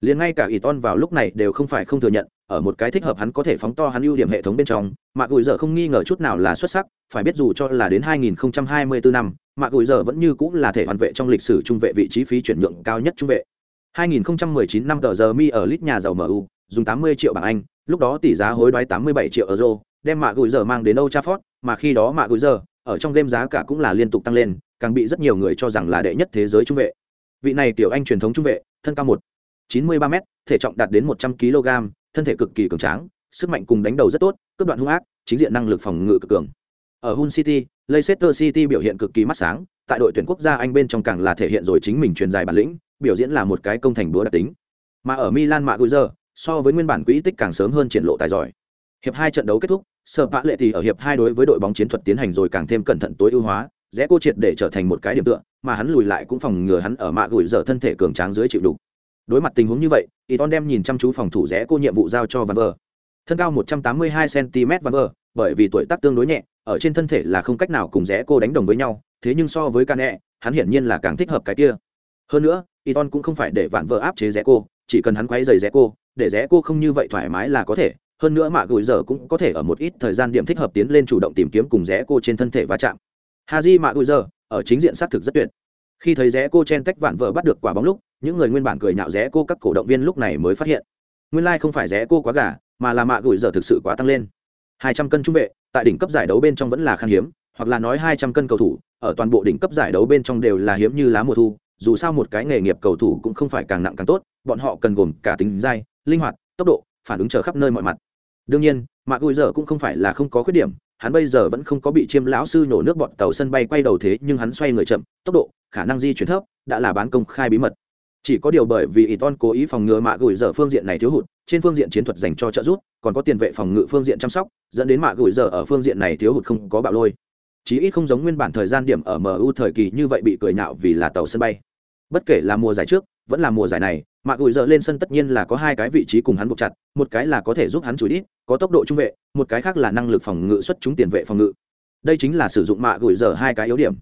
Liền ngay cả ý ton vào lúc này đều không phải không thừa nhận, ở một cái thích hợp hắn có thể phóng to hắn ưu điểm hệ thống bên trong mạ gối giờ không nghi ngờ chút nào là xuất sắc, phải biết dù cho là đến 2024 năm mạ gối giờ vẫn như cũng là thể hoàn vệ trong lịch sử trung vệ vị trí phí chuyển nhượng cao nhất trung vệ. 2019 năm tờ giờ mi ở lit nhà giàu MU dùng 80 triệu bảng Anh lúc đó tỷ giá hối đoái 87 triệu euro đem mạ gùi giờ mang đến Old Trafford mà khi đó mạ gùi giờ ở trong game giá cả cũng là liên tục tăng lên càng bị rất nhiều người cho rằng là đệ nhất thế giới trung vệ vị này tiểu anh truyền thống trung vệ thân cao một 93 m thể trọng đạt đến 100 kg thân thể cực kỳ cường tráng sức mạnh cùng đánh đầu rất tốt cướp đoạn hung ác chính diện năng lực phòng ngự cực cường ở Hull City, Leicester City biểu hiện cực kỳ mắt sáng, tại đội tuyển quốc gia Anh bên trong càng là thể hiện rồi chính mình truyền dài bản lĩnh, biểu diễn là một cái công thành búa đặc tính. Mà ở Milan mạ giờ, so với nguyên bản quỹ tích càng sớm hơn triển lộ tài giỏi. Hiệp hai trận đấu kết thúc, Sở vạ Lệ thì ở hiệp hai đối với đội bóng chiến thuật tiến hành rồi càng thêm cẩn thận tối ưu hóa, rẽ cô triệt để trở thành một cái điểm tựa, mà hắn lùi lại cũng phòng ngừa hắn ở mạ gửi giờ thân thể cường tráng dưới chịu đủ đối mặt tình huống như vậy Iton đem nhìn chăm chú phòng thủ rẽ cô nhiệm vụ giao cho Van Ver. Thân cao 182 cm Van Ver, bởi vì tuổi tác tương đối nhẹ, ở trên thân thể là không cách nào cùng rẽ cô đánh đồng với nhau, thế nhưng so với Cane, hắn hiển nhiên là càng thích hợp cái kia. Hơn nữa, Iton cũng không phải để Van Ver áp chế rẽ cô, chỉ cần hắn quấy giày rẽ cô, để rẽ cô không như vậy thoải mái là có thể. Hơn nữa mạ gửi giờ cũng có thể ở một ít thời gian điểm thích hợp tiến lên chủ động tìm kiếm cùng rẽ cô trên thân thể va chạm. Haji mạ gửi giờ, ở chính diện sát thực rất tuyệt khi thấy rẽ cô chen tách vạn vợ bắt được quả bóng lúc những người nguyên bản cười nhạo rẽ cô các cổ động viên lúc này mới phát hiện nguyên lai、like、không phải rẽ cô quá gà mà là mạ gửi giờ thực sự quá tăng lên hai trăm cân trung vệ tại đỉnh cấp giải đấu bên trong vẫn là khan hiếm hoặc là nói hai trăm cân cầu thủ ở toàn bộ đỉnh cấp giải đấu bên trong đều là hiếm như lá mùa thu dù sao một cái nghề nghiệp cầu thủ cũng không phải càng nặng càng tốt bọn họ cần gồm cả tính dai, linh hoạt, tốc độ, phản ứng chờ khắp nơi mọi mặt. Đương nhiên, mạ gùi giờ cũng không phải là không có khuyết điểm, hắn bây giờ vẫn không có bị chiêm lão sư nổ nước bọn tàu sân bay quay đầu thế nhưng hắn xoay người chậm, tốc độ, khả năng di chuyển thấp, đã là bán công khai bí mật. Chỉ có điều bởi vì Iton cố ý phòng ngừa mạ gửi giờ phương diện này thiếu hụt, trên phương diện chiến thuật dành cho trợ giúp, còn có tiền vệ phòng ngự phương diện chăm sóc, dẫn đến mạ gửi giờ ở phương diện này thiếu hụt không có bạo lôi. Chí ít không giống nguyên bản thời gian điểm ở MU thời kỳ như vậy bị cười nhạo vì là tàu sân bay. Bất kể là mùa giải trước, vẫn là mùa giải này mạ gùi dợ lên sân tất nhiên là có hai cái vị trí cùng hắn buộc chặt một cái là có thể giúp hắn chùi đít có tốc độ trung vệ một cái khác là năng lực phòng ngự xuất chúng tiền vệ phòng ngự. Đây chính là sử dụng mạ gùi dở hai cái yếu điểm.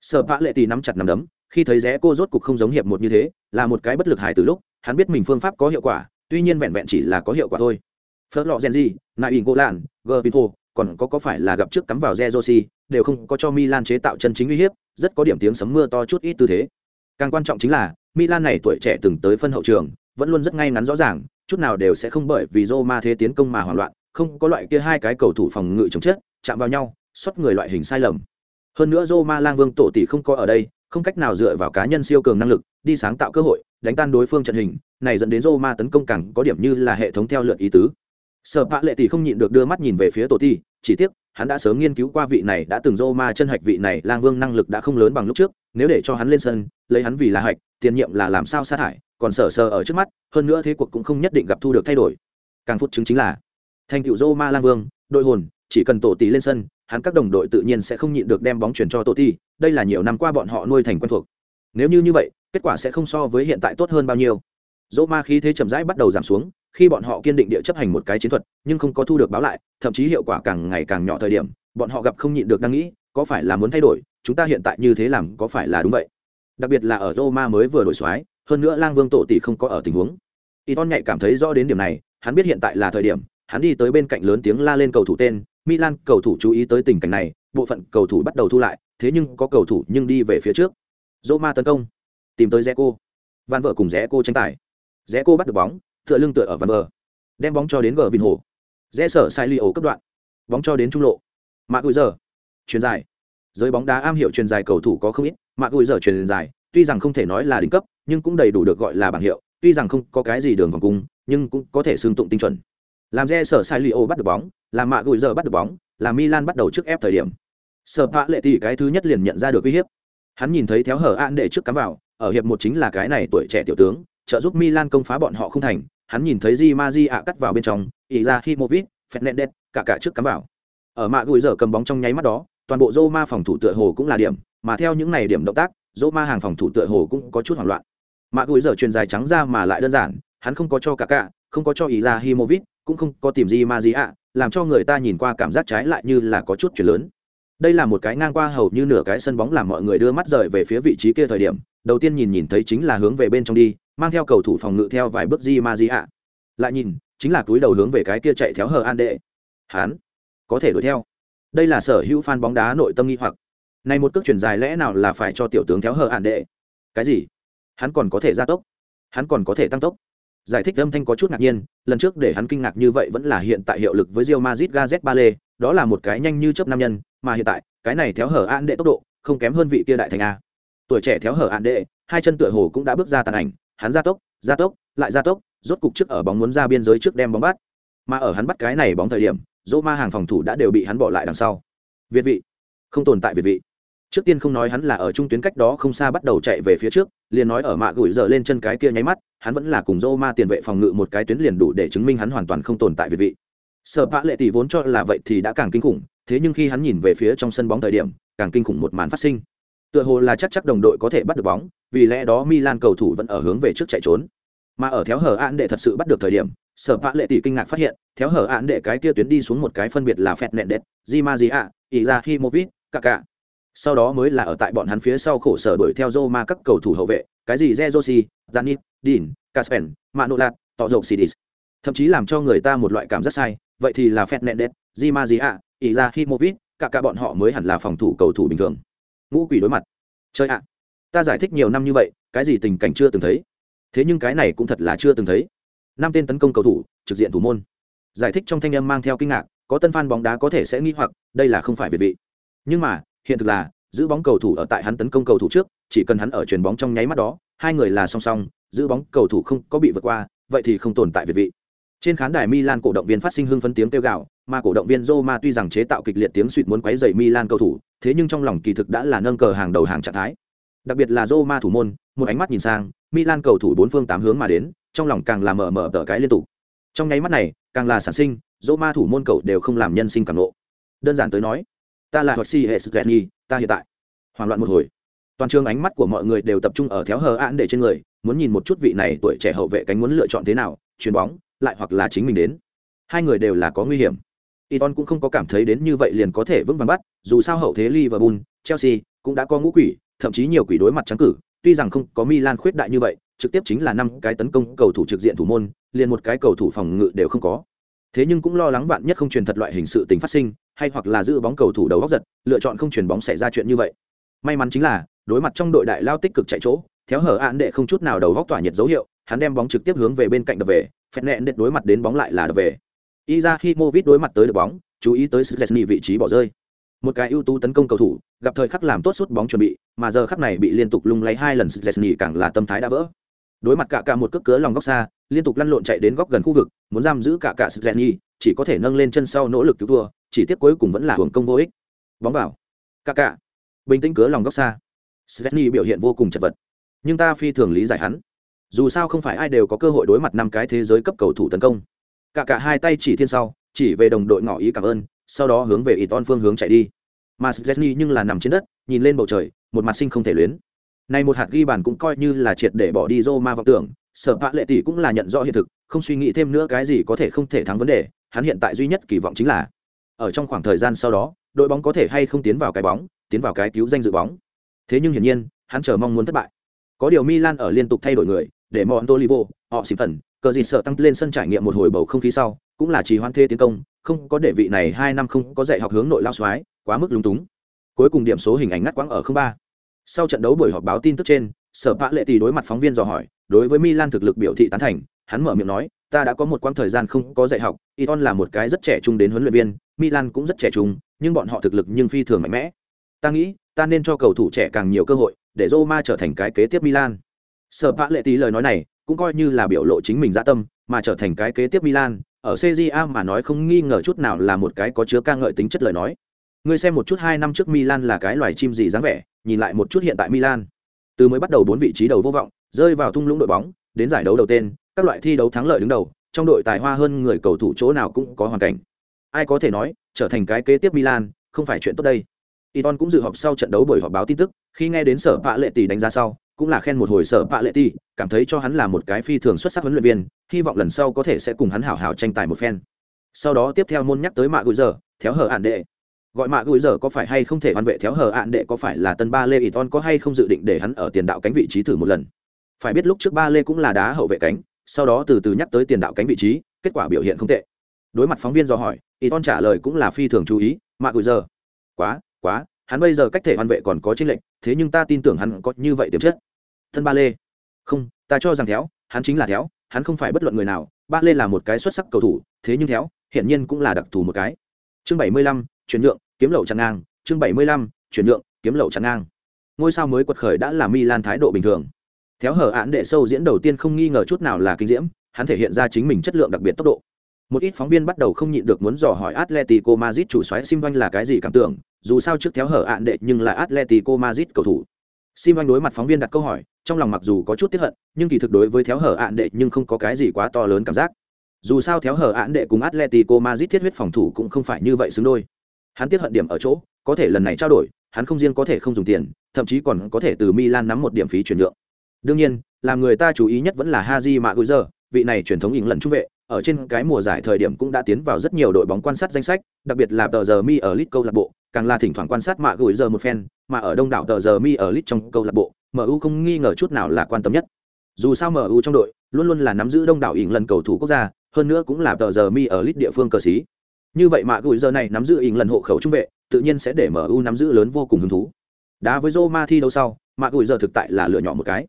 Sợ vã lệ tì nắm chặt nằm đấm khi thấy rẽ cô rốt cục không giống hiệp một như thế là một cái bất lực hài từ lúc hắn biết mình phương pháp có hiệu quả tuy nhiên vẹn vẹn chỉ là có hiệu quả thôi. Phớt lọ gen gì nại ỉn gỗ lạn gờ vinho còn có có phải là gặp trước cắm vào Zezosi, đều không có cho Milan chế tạo chân chính uy hiếp, rất có điểm tiếng sấm mưa to chút ít tư thế. Càng quan trọng chính là, Milan này tuổi trẻ từng tới phân hậu trường, vẫn luôn rất ngay ngắn rõ ràng, chút nào đều sẽ không bởi vì Roma thế tiến công mà hoảng loạn, không có loại kia hai cái cầu thủ phòng ngự chống chết, chạm vào nhau, xuất người loại hình sai lầm. Hơn nữa Roma Lang Vương tổ tỷ không có ở đây, không cách nào dựa vào cá nhân siêu cường năng lực, đi sáng tạo cơ hội, đánh tan đối phương trận hình, này dẫn đến Roma tấn công càng có điểm như là hệ thống theo lượt ý tứ. Sở Pạ Lệ tỷ không nhịn được đưa mắt nhìn về phía tổ tỷ, chỉ tiếc, hắn đã sớm nghiên cứu qua vị này đã từng Roma chân hạch vị này Lang Vương năng lực đã không lớn bằng lúc trước, nếu để cho hắn lên sân, lấy hắn vì là hạch, tiền nhiệm là làm sao sa thải, còn sở sờ ở trước mắt, hơn nữa thế cuộc cũng không nhất định gặp thu được thay đổi. Càng phút chứng chính là, thành do ma Lang Vương, đội hồn, chỉ cần tổ tỷ lên sân, hắn các đồng đội tự nhiên sẽ không nhịn được đem bóng chuyển cho tổ tỷ, đây là nhiều năm qua bọn họ nuôi thành quen thuộc. Nếu như như vậy, kết quả sẽ không so với hiện tại tốt hơn bao nhiêu. Roma khí thế chậm rãi bắt đầu giảm xuống, khi bọn họ kiên định địa chấp hành một cái chiến thuật, nhưng không có thu được báo lại, thậm chí hiệu quả càng ngày càng nhỏ thời điểm, bọn họ gặp không nhịn được đang nghĩ, có phải là muốn thay đổi, chúng ta hiện tại như thế làm có phải là đúng vậy? Đặc biệt là ở Roma mới vừa đổi soái, hơn nữa Lang Vương tổ tỷ không có ở tình huống. Iton nhạy cảm thấy rõ đến điểm này, hắn biết hiện tại là thời điểm hắn đi tới bên cạnh lớn tiếng la lên cầu thủ tên milan cầu thủ chú ý tới tình cảnh này bộ phận cầu thủ bắt đầu thu lại thế nhưng có cầu thủ nhưng đi về phía trước roma tấn công tìm tới rẽ cô van vợ cùng rẽ cô tranh tài rẽ cô bắt được bóng tựa lưng tựa ở vần bờ, đem bóng cho đến gờ vịn hồ. Rẽ sở sai li ổ cấp đoạn. Bóng cho đến trung lộ. Mạ gùi giờ chuyền dài. Giới bóng đá am hiểu truyền dài cầu thủ có không ít. Mạ gùi giờ truyền dài tuy rằng không thể nói là đỉnh cấp nhưng cũng đầy đủ được gọi là bảng hiệu. Tuy rằng không có cái gì đường vòng cung nhưng cũng có thể xương tụng tinh chuẩn. Làm rẽ sở sai li ổ bắt được bóng làm mạ gùi giờ bắt được bóng làm milan bắt đầu trước ép thời điểm. Sở pạ lệ thì cái thứ nhất liền nhận ra được uy hiếp. Hắn nhìn thấy theo hở an để trước cắm vào ở hiệp một chính là cái này tuổi trẻ tiểu tướng trợ giúp milan công phá bọn họ không thành hắn nhìn thấy di ma ạ cắt vào bên trong ý ra fernandez cả cả trước cắm vào ở mạ gùi giờ cầm bóng trong nháy mắt đó toàn bộ Roma phòng thủ tựa hồ cũng là điểm, mà theo những này điểm động tác, Roma hàng phòng thủ tựa hồ cũng có chút hoảng loạn. Mạ Gùi giờ truyền dài trắng ra mà lại đơn giản, hắn không có cho cả cả, không có cho ý ra cũng không có tìm gì mà ạ, làm cho người ta nhìn qua cảm giác trái lại như là có chút chuyện lớn. Đây là một cái ngang qua hầu như nửa cái sân bóng làm mọi người đưa mắt rời về phía vị trí kia thời điểm, đầu tiên nhìn nhìn thấy chính là hướng về bên trong đi, mang theo cầu thủ phòng ngự theo vài bước Di Maria. Lại nhìn, chính là túi đầu hướng về cái kia chạy theo hờ an đệ. Hắn có thể đuổi theo. Đây là sở hữu fan bóng đá nội tâm nghi hoặc. Này một cước chuyển dài lẽ nào là phải cho tiểu tướng theo hờ an đệ? Cái gì? Hắn còn có thể gia tốc. Hắn còn có thể tăng tốc. Giải thích âm thanh có chút ngạc nhiên lần trước để hắn kinh ngạc như vậy vẫn là hiện tại hiệu lực với Real Madrid Gazet lê đó là một cái nhanh như chớp nam nhân mà hiện tại cái này theo hở an đệ tốc độ không kém hơn vị kia đại thành a. Tuổi trẻ theo hở an đệ hai chân tựa hồ cũng đã bước ra tàn ảnh hắn gia tốc gia tốc, lại gia tốc, rốt cục trước ở bóng muốn ra biên giới trước đem bóng bắt. Mà ở hắn bắt cái này bóng thời điểm, dỗ ma hàng phòng thủ đã đều bị hắn bỏ lại đằng sau. Việt vị, không tồn tại việt vị. Trước tiên không nói hắn là ở trung tuyến cách đó không xa bắt đầu chạy về phía trước, liền nói ở mạ gửi giờ lên chân cái kia nháy mắt, hắn vẫn là cùng dô ma tiền vệ phòng ngự một cái tuyến liền đủ để chứng minh hắn hoàn toàn không tồn tại việt vị. Sợ vã lệ tỷ vốn cho là vậy thì đã càng kinh khủng, thế nhưng khi hắn nhìn về phía trong sân bóng thời điểm, càng kinh khủng một màn phát sinh tựa hồ là chắc chắc đồng đội có thể bắt được bóng vì lẽ đó milan cầu thủ vẫn ở hướng về trước chạy trốn. Mà ở theo hở an để thật sự bắt được thời điểm sở vã lệ tỷ kinh ngạc phát hiện theo hở án để cái kia tuyến đi xuống một cái phân biệt là phẹt nện đệt di ma di ạ ý ra himovic sau đó mới là ở tại bọn hắn phía sau khổ sở đuổi theo Roma các cầu thủ hậu vệ cái gì Zezosi, Zanit, Dean, Caspen, Manolat, tỏ dầu Sidis. thậm chí làm cho người ta một loại cảm giác sai vậy thì là phẹt nện đệt di ma di ạ ý ra himovic bọn họ mới hẳn là phòng thủ cầu thủ bình thường ngũ quỷ đối mặt. Chơi ạ ta giải thích nhiều năm như vậy cái gì tình cảnh chưa từng thấy? Thế nhưng cái này cũng thật là chưa từng thấy. Năm tên tấn công cầu thủ trực diện thủ môn. Giải thích trong thanh âm mang theo kinh ngạc có tân phan bóng đá có thể sẽ nghĩ hoặc đây là không phải việt vị. Nhưng mà hiện thực là giữ bóng cầu thủ ở tại hắn tấn công cầu thủ trước chỉ cần hắn ở chuyền bóng trong nháy mắt đó hai người là song song giữ bóng cầu thủ không có bị vượt qua vậy thì không tồn tại việt vị. Trên khán đài Milan cổ động viên phát sinh hưng phấn tiếng kêu gào, mà cổ động viên Roma tuy rằng chế tạo kịch liệt tiếng suýt muốn quấy rầy Milan cầu thủ, thế nhưng trong lòng kỳ thực đã là nâng cờ hàng đầu hàng trạng thái. Đặc biệt là Roma thủ môn, một ánh mắt nhìn sang, Milan cầu thủ bốn phương tám hướng mà đến, trong lòng càng là mở mở tờ cái liên tục. Trong nháy mắt này càng là sản sinh Roma thủ môn cầu đều không làm nhân sinh cảm nộ. Đơn giản tới nói ta là Hoxi si hệ sự nhi ta hiện tại. Hoảng loạn một hồi. Toàn trường ánh mắt của mọi người đều tập trung ở theo hờ án để trên người muốn nhìn một chút vị này tuổi trẻ hậu vệ cánh muốn lựa chọn thế nào chuyền bóng lại hoặc là chính mình đến. Hai người đều là có nguy hiểm. Iton cũng không có cảm thấy đến như vậy liền có thể vững vàng bắt, dù sao hậu thế Liverpool, Chelsea cũng đã có ngũ quỷ, thậm chí nhiều quỷ đối mặt trắng cử, tuy rằng không có Milan khuyết đại như vậy, trực tiếp chính là năm cái tấn công cầu thủ trực diện thủ môn, liền một cái cầu thủ phòng ngự đều không có. Thế nhưng cũng lo lắng vạn nhất không truyền thật loại hình sự tình phát sinh, hay hoặc là giữ bóng cầu thủ đầu góc giật, lựa chọn không truyền bóng xảy ra chuyện như vậy. May mắn chính là, đối mặt trong đội đại lao tích cực chạy chỗ, theo hở án đệ không chút nào đầu góc tỏa nhiệt dấu hiệu, hắn đem bóng trực tiếp hướng về bên cạnh đập về, phẹt nẹn đệt đối mặt đến bóng lại là đập về. Izahimovic đối mặt tới được bóng, chú ý tới sự Szczesny vị trí bỏ rơi. Một cái ưu tú tấn công cầu thủ, gặp thời khắc làm tốt suốt bóng chuẩn bị, mà giờ khắc này bị liên tục lung lấy hai lần Szczesny càng là tâm thái đã vỡ. Đối mặt cả cả một cước cớ lòng góc xa liên tục lăn lộn chạy đến góc gần khu vực muốn giam giữ cả cả Szczesny, chỉ có thể nâng lên chân sau nỗ lực cứu thua chỉ tiếc cuối cùng vẫn là hưởng công vô ích. Bóng vào. Cả cả. Bình tĩnh cớ lòng góc xa. Svetny biểu hiện vô cùng chật vật. Nhưng ta phi thường lý giải hắn. Dù sao không phải ai đều có cơ hội đối mặt năm cái thế giới cấp cầu thủ tấn công cả cả hai tay chỉ thiên sau chỉ về đồng đội ngỏ ý cảm ơn sau đó hướng về Iton phương hướng chạy đi mà Svetny nhưng là nằm trên đất nhìn lên bầu trời một mặt sinh không thể luyến này một hạt ghi bàn cũng coi như là triệt để bỏ đi Roma vọng tưởng, Sở Pạ Lệ tỷ cũng là nhận rõ hiện thực, không suy nghĩ thêm nữa cái gì có thể không thể thắng vấn đề, hắn hiện tại duy nhất kỳ vọng chính là ở trong khoảng thời gian sau đó, đội bóng có thể hay không tiến vào cái bóng, tiến vào cái cứu danh dự bóng. Thế nhưng hiển nhiên, hắn chờ mong muốn thất bại. Có điều Milan ở liên tục thay đổi người, để Montolivo, họ xịp thần, cờ gì sợ tăng lên sân trải nghiệm một hồi bầu không khí sau, cũng là trì hoãn thê tiến công, không có để vị này hai năm không có dạy học hướng nội lao xoái quá mức lúng túng. Cuối cùng điểm số hình ảnh ngắt quãng ở không ba. Sau trận đấu buổi họp báo tin tức trên, sở pạ lệ tỷ đối mặt phóng viên dò hỏi, đối với milan thực lực biểu thị tán thành, hắn mở miệng nói, ta đã có một quãng thời gian không có dạy học, iton là một cái rất trẻ trung đến huấn luyện viên, milan cũng rất trẻ trung, nhưng bọn họ thực lực nhưng phi thường mạnh mẽ. Ta nghĩ, ta nên cho cầu thủ trẻ càng nhiều cơ hội, để roma trở thành cái kế tiếp milan. Sở pạ lệ tỷ lời nói này cũng coi như là biểu lộ chính mình dã tâm mà trở thành cái kế tiếp milan ở cja mà nói không nghi ngờ chút nào là một cái có chứa ca ngợi tính chất lời nói. Người xem một chút hai năm trước milan là cái loài chim gì dáng vẻ nhìn lại một chút hiện tại milan. Từ mới bắt đầu bốn vị trí đầu vô vọng rơi vào thung lũng đội bóng đến giải đấu đầu tên các loại thi đấu thắng lợi đứng đầu trong đội tài hoa hơn người cầu thủ chỗ nào cũng có hoàn cảnh. Ai có thể nói trở thành cái kế tiếp milan không phải chuyện tốt đây. Iton cũng dự họp sau trận đấu buổi họp báo tin tức, khi nghe đến Sở vạ Lệ Tỷ đánh giá sau, cũng là khen một hồi Sở Pạ Lệ ti cảm thấy cho hắn là một cái phi thường xuất sắc huấn luyện viên, hy vọng lần sau có thể sẽ cùng hắn hảo hảo tranh tài một phen. Sau đó tiếp theo môn nhắc tới Mạ Gùi Giờ, theo hở ản đệ. Gọi Mạ Gùi Giờ có phải hay không thể hoàn vệ theo hở ản đệ có phải là tân ba Lê Iton có hay không dự định để hắn ở tiền đạo cánh vị trí thử một lần. Phải biết lúc trước ba Lê cũng là đá hậu vệ cánh, sau đó từ từ nhắc tới tiền đạo cánh vị trí, kết quả biểu hiện không tệ. Đối mặt phóng viên do hỏi, Iton trả lời cũng là phi thường chú ý, Mạ Gùi Giờ. Quá, quá, hắn bây giờ cách thể hoàn vệ còn có chênh lệnh thế nhưng ta tin tưởng hắn có như vậy tiềm chất thân ba lê. Không ta cho rằng théo hắn chính là théo hắn không phải bất luận người nào ba lê là một cái xuất sắc cầu thủ thế nhưng théo hiển nhiên cũng là đặc thù một cái. Chương bảy mươi lăm chuyển nhượng kiếm lậu chặn ngang. Chương bảy mươi lăm chuyển nhượng kiếm lậu chặn ngang. Ngôi sao mới quật khởi đã là milan thái độ bình thường. Theo hở án đệ sâu diễn đầu tiên không nghi ngờ chút nào là kinh diễm hắn thể hiện ra chính mình chất lượng đặc biệt tốc độ. Một ít phóng viên bắt đầu không nhịn được muốn dò hỏi Atletico Madrid chủ xoáy Sim là cái gì cảm tưởng, dù sao trước theo hở ạn đệ nhưng là Atletico Madrid cầu thủ. Sim đối mặt phóng viên đặt câu hỏi, trong lòng mặc dù có chút tiếc hận, nhưng kỳ thực đối với theo hở ạn đệ nhưng không có cái gì quá to lớn cảm giác. Dù sao theo hở ạn đệ cùng Atletico Madrid thiết huyết phòng thủ cũng không phải như vậy xứng đôi. Hắn tiếc hận điểm ở chỗ, có thể lần này trao đổi, hắn không riêng có thể không dùng tiền, thậm chí còn có thể từ Milan nắm một điểm phí chuyển nhượng. Đương nhiên, làm người ta chú ý nhất vẫn là Haji Maguire, vị này truyền thống ỉng lần trung vệ, ở trên cái mùa giải thời điểm cũng đã tiến vào rất nhiều đội bóng quan sát danh sách, đặc biệt là tờ giờ mi ở lit câu lạc bộ, càng là thỉnh thoảng quan sát mạ gửi giờ một phen, mà ở đông đảo tờ giờ mi ở lit trong câu lạc bộ, MU không nghi ngờ chút nào là quan tâm nhất. Dù sao MU trong đội luôn luôn là nắm giữ đông đảo ỉng lần cầu thủ quốc gia, hơn nữa cũng là tờ giờ mi ở lit địa phương cờ sĩ. Như vậy mạ gửi giờ này nắm giữ ỉng lần hộ khẩu trung vệ, tự nhiên sẽ để MU nắm giữ lớn vô cùng hứng thú. Đá với Roma thi đấu sau, mạ gửi giờ thực tại là lựa nhỏ một cái.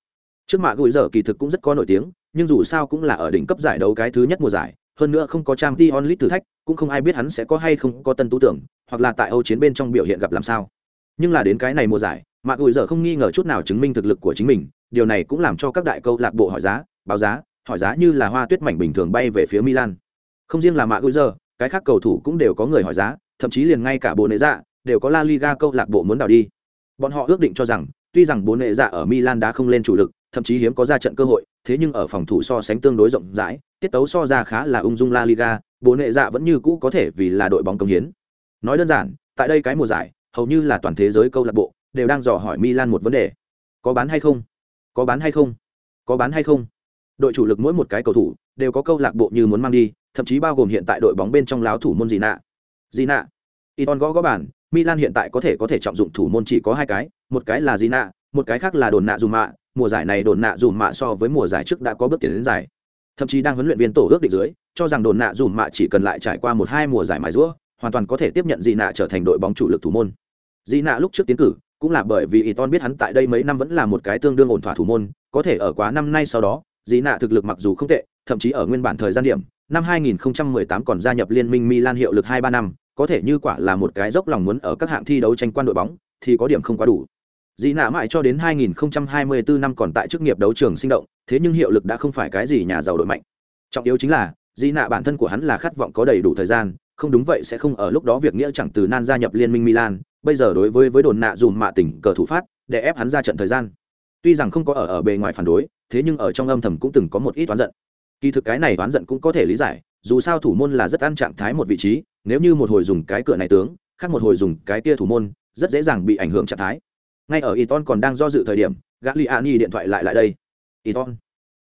Trước mạ gửi giờ kỳ thực cũng rất có nổi tiếng, nhưng dù sao cũng là ở đỉnh cấp giải đấu cái thứ nhất mùa giải, hơn nữa không có trang t onlit thử thách, cũng không ai biết hắn sẽ có hay không có tân tú tưởng, hoặc là tại âu chiến bên trong biểu hiện gặp làm sao. Nhưng là đến cái này mùa giải, mạc gùi giờ không nghi ngờ chút nào chứng minh thực lực của chính mình, điều này cũng làm cho các đại câu lạc bộ hỏi giá, báo giá, hỏi giá như là hoa tuyết mảnh bình thường bay về phía milan. Không riêng là mạc gùi giờ cái khác cầu thủ cũng đều có người hỏi giá, thậm chí liền ngay cả Bồ nệ dạ đều có la liga câu lạc bộ muốn đào đi. Bọn họ ước định cho rằng, tuy rằng Bồ nệ dạ ở milan đã không lên chủ lực, thậm chí hiếm có ra trận cơ hội, thế nhưng ở phòng thủ so sánh tương đối rộng rãi tiết tấu so ra khá là ung dung La Liga, bố nệ dạ vẫn như cũ có thể vì là đội bóng công hiến. Nói đơn giản, tại đây cái mùa giải, hầu như là toàn thế giới câu lạc bộ đều đang dò hỏi Milan một vấn đề. Có bán hay không? Có bán hay không? Có bán hay không? Đội chủ lực mỗi một cái cầu thủ đều có câu lạc bộ như muốn mang đi, thậm chí bao gồm hiện tại đội bóng bên trong láo thủ môn gì nạ. Gì nạ? Iton gõ gõ bản, Milan hiện tại có thể có thể trọng dụng thủ môn chỉ có hai cái, một cái là Gina, một cái khác là Đồn nạ dùm mạ, mùa giải này Đồn nạ dùm mạ so với mùa giải trước đã có bước tiến đến giải thậm chí đang huấn luyện viên tổ ước định dưới, cho rằng đồn nạ dùm mạ chỉ cần lại trải qua một hai mùa giải mài rũa hoàn toàn có thể tiếp nhận dị nạ trở thành đội bóng chủ lực thủ môn. Dị nạ lúc trước tiến cử, cũng là bởi vì Iton biết hắn tại đây mấy năm vẫn là một cái tương đương ổn thỏa thủ môn, có thể ở quá năm nay sau đó, dị nạ thực lực mặc dù không tệ, thậm chí ở nguyên bản thời gian điểm, năm 2018 còn gia nhập liên minh Milan hiệu lực 2-3 năm, có thể như quả là một cái dốc lòng muốn ở các hạng thi đấu tranh quan đội bóng, thì có điểm không quá đủ dị nạ mãi cho đến 2024 năm còn tại chức nghiệp đấu trường sinh động, thế nhưng hiệu lực đã không phải cái gì nhà giàu đội mạnh. Trọng yếu chính là dị nạ bản thân của hắn là khát vọng có đầy đủ thời gian, không đúng vậy sẽ không ở lúc đó việc nghĩa chẳng từ nan gia nhập liên minh milan, bây giờ đối với với đồn nạ dùm mạ tỉnh cờ thủ phát, để ép hắn ra trận thời gian. Tuy rằng không có ở ở bề ngoài phản đối, thế nhưng ở trong âm thầm cũng từng có một ít toán giận. Kỳ thực cái này toán giận cũng có thể lý giải, dù sao thủ môn là rất ăn trạng thái một vị trí, nếu như một hồi dùng cái cửa này tướng, khác một hồi dùng cái kia thủ môn, rất dễ dàng bị ảnh hưởng trạng thái ngay ở Iton còn đang do dự thời điểm Gagliani điện thoại lại lại đây. Iton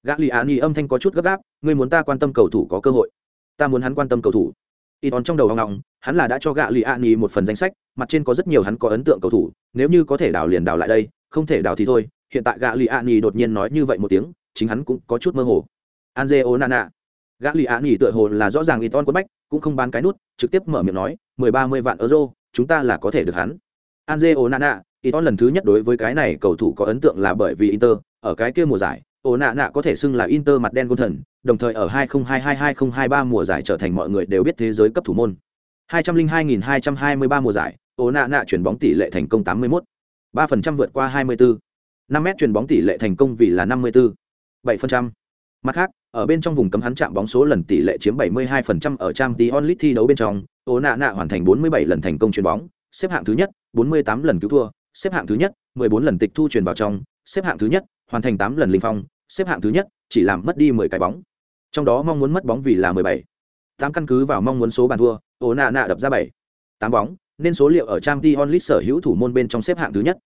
Gagliani âm thanh có chút gấp gáp ngươi muốn ta quan tâm cầu thủ có cơ hội? Ta muốn hắn quan tâm cầu thủ. Iton trong đầu hoang ngọng hắn là đã cho Gagliani một phần danh sách mặt trên có rất nhiều hắn có ấn tượng cầu thủ nếu như có thể đào liền đào lại đây không thể đào thì thôi. Hiện tại Gagliani đột nhiên nói như vậy một tiếng chính hắn cũng có chút mơ hồ. Anje nana. Gã lì ạ nghỉ tựa hồ là rõ ràng Iton quất bách, cũng không bán cái nút, trực tiếp mở miệng nói, 10-30 vạn euro, chúng ta là có thể được hắn. anze o nana Iton lần thứ nhất đối với cái này cầu thủ có ấn tượng là bởi vì Inter, ở cái kia mùa giải, Út nạ nạ có thể xưng là Inter mặt đen thần, đồng thời ở 2022-2023 mùa giải trở thành mọi người đều biết thế giới cấp thủ môn. 202.223 mùa giải, Út nạ nạ chuyển bóng tỷ lệ thành công 81, 3% vượt qua 24. 5m chuyển bóng tỷ lệ thành công vì là 54, 7%. Mặt khác, ở bên trong vùng cấm hắn chạm bóng số lần tỷ lệ chiếm 72% ở trang tí onlit thi đấu bên trong, Út nạ nạ hoàn thành 47 lần thành công chuyền bóng, xếp hạng thứ nhất, 48 lần cứu thua, xếp hạng thứ nhất, 14 lần tịch thu truyền vào trong, xếp hạng thứ nhất, hoàn thành 8 lần linh phong, xếp hạng thứ nhất, chỉ làm mất đi 10 cái bóng. Trong đó mong muốn mất bóng vì là 17. 8 căn cứ vào mong muốn số bàn thua, Onana đập ra 7. 8 bóng, nên số liệu ở trang Dion onlit sở hữu thủ môn bên trong xếp hạng thứ nhất.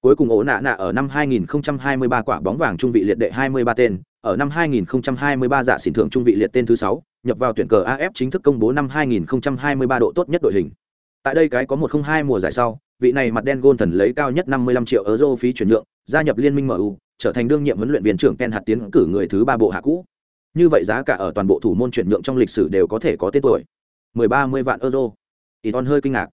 Cuối cùng ổ nạ nạ ở năm 2023 quả bóng vàng trung vị liệt đệ 23 tên, ở năm 2023 dạ xỉn thưởng trung vị liệt tên thứ 6, nhập vào tuyển cờ AF chính thức công bố năm 2023 độ tốt nhất đội hình. Tại đây cái có 102 mùa giải sau, vị này mặt đen gôn thần lấy cao nhất 55 triệu euro phí chuyển nhượng, gia nhập liên minh MU, trở thành đương nhiệm huấn luyện viên trưởng Ken hạt tiến cử người thứ ba bộ hạ cũ. Như vậy giá cả ở toàn bộ thủ môn chuyển nhượng trong lịch sử đều có thể có tên tuổi. 10-30 vạn euro. Iton hơi kinh ngạc.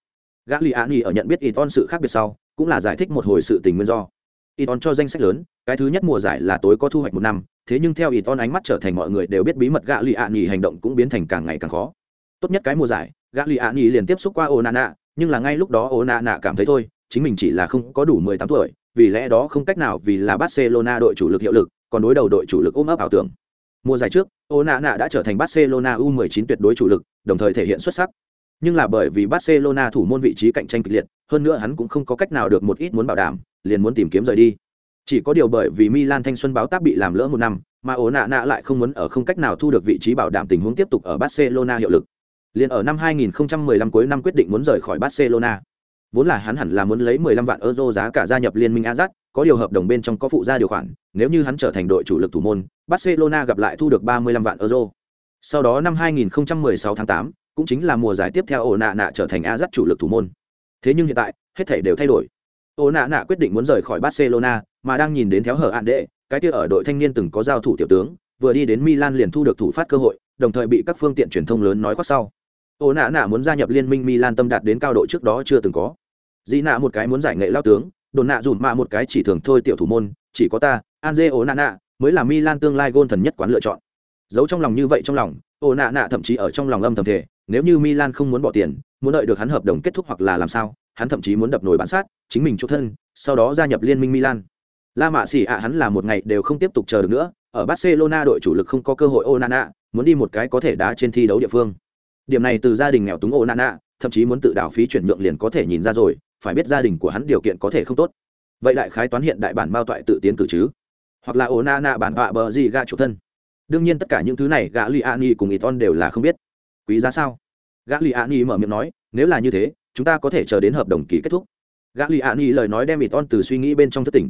Gagliani ở nhận biết Iton sự khác biệt sau, cũng là giải thích một hồi sự tình nguyên do. Iton cho danh sách lớn, cái thứ nhất mùa giải là tối có thu hoạch một năm, thế nhưng theo Iton ánh mắt trở thành mọi người đều biết bí mật Gagliani hành động cũng biến thành càng ngày càng khó. Tốt nhất cái mùa giải, Gagliani liền tiếp xúc qua Onana, nhưng là ngay lúc đó Onana cảm thấy thôi, chính mình chỉ là không có đủ 18 tuổi, vì lẽ đó không cách nào vì là Barcelona đội chủ lực hiệu lực, còn đối đầu đội chủ lực ôm ấp ảo tưởng. Mùa giải trước, Onana đã trở thành Barcelona U19 tuyệt đối chủ lực, đồng thời thể hiện xuất sắc. Nhưng là bởi vì Barcelona thủ môn vị trí cạnh tranh kịch liệt, hơn nữa hắn cũng không có cách nào được một ít muốn bảo đảm, liền muốn tìm kiếm rời đi. Chỉ có điều bởi vì Milan thanh xuân báo tác bị làm lỡ một năm, mà Onana lại không muốn ở không cách nào thu được vị trí bảo đảm tình huống tiếp tục ở Barcelona hiệu lực. Liền ở năm 2015 cuối năm quyết định muốn rời khỏi Barcelona. Vốn là hắn hẳn là muốn lấy 15 vạn euro giá cả gia nhập liên minh Ajax, có điều hợp đồng bên trong có phụ gia điều khoản, nếu như hắn trở thành đội chủ lực thủ môn, Barcelona gặp lại thu được 35 vạn euro. Sau đó năm 2016 tháng 8, cũng chính là mùa giải tiếp theo ổ nạ nạ trở thành Ajax chủ lực thủ môn. Thế nhưng hiện tại, hết thảy đều thay đổi. Ổ nạ nạ quyết định muốn rời khỏi Barcelona, mà đang nhìn đến theo hở hạn đệ, cái kia ở đội thanh niên từng có giao thủ tiểu tướng, vừa đi đến Milan liền thu được thủ phát cơ hội, đồng thời bị các phương tiện truyền thông lớn nói khoác sau ô nạ nạ muốn gia nhập liên minh Milan tâm đạt đến cao độ trước đó chưa từng có. Dĩ nạ một cái muốn giải nghệ lao tướng, đồn nạ dùn mạ một cái chỉ thường thôi tiểu thủ môn, chỉ có ta, anze ô nạ nạ mới là Milan tương lai gôn thần nhất quán lựa chọn. Giấu trong lòng như vậy trong lòng, ô nạ nạ thậm chí ở trong lòng âm thầm thể, nếu như Milan không muốn bỏ tiền, muốn đợi được hắn hợp đồng kết thúc hoặc là làm sao, hắn thậm chí muốn đập nồi bán sát, chính mình chỗ thân, sau đó gia nhập liên minh Milan. La mạ xỉ ạ hắn là một ngày đều không tiếp tục chờ được nữa, ở Barcelona đội chủ lực không có cơ hội Onana, muốn đi một cái có thể đá trên thi đấu địa phương. Điểm này từ gia đình nghèo túng Onana, thậm chí muốn tự đào phí chuyển nhượng liền có thể nhìn ra rồi, phải biết gia đình của hắn điều kiện có thể không tốt. Vậy đại khái toán hiện đại bản bao toại tự tiến cử chứ? Hoặc là Onana bản vạ bờ gì gạ chủ thân. Đương nhiên tất cả những thứ này gã Liani cùng Iton đều là không biết quý giá sao gã li an mở miệng nói nếu là như thế chúng ta có thể chờ đến hợp đồng ký kết thúc gã li an lời nói đem iton từ suy nghĩ bên trong thất tỉnh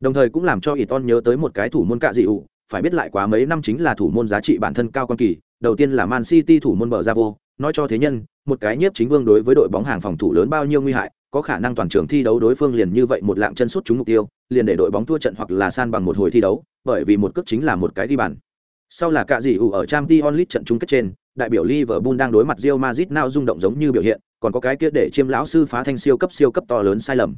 đồng thời cũng làm cho iton nhớ tới một cái thủ môn cạ dị ụ phải biết lại quá mấy năm chính là thủ môn giá trị bản thân cao quan kỳ đầu tiên là man city thủ môn bờ ra vô nói cho thế nhân một cái nhiếp chính vương đối với đội bóng hàng phòng thủ lớn bao nhiêu nguy hại có khả năng toàn trường thi đấu đối phương liền như vậy một lạng chân sút trúng mục tiêu liền để đội bóng thua trận hoặc là san bằng một hồi thi đấu bởi vì một cước chính là một cái đi bàn sau là cả gì ủ ở Champions League trận chung kết trên đại biểu Liverpool đang đối mặt Real Madrid nào rung động giống như biểu hiện, còn có cái kia để chiêm lão sư phá thanh siêu cấp siêu cấp to lớn sai lầm.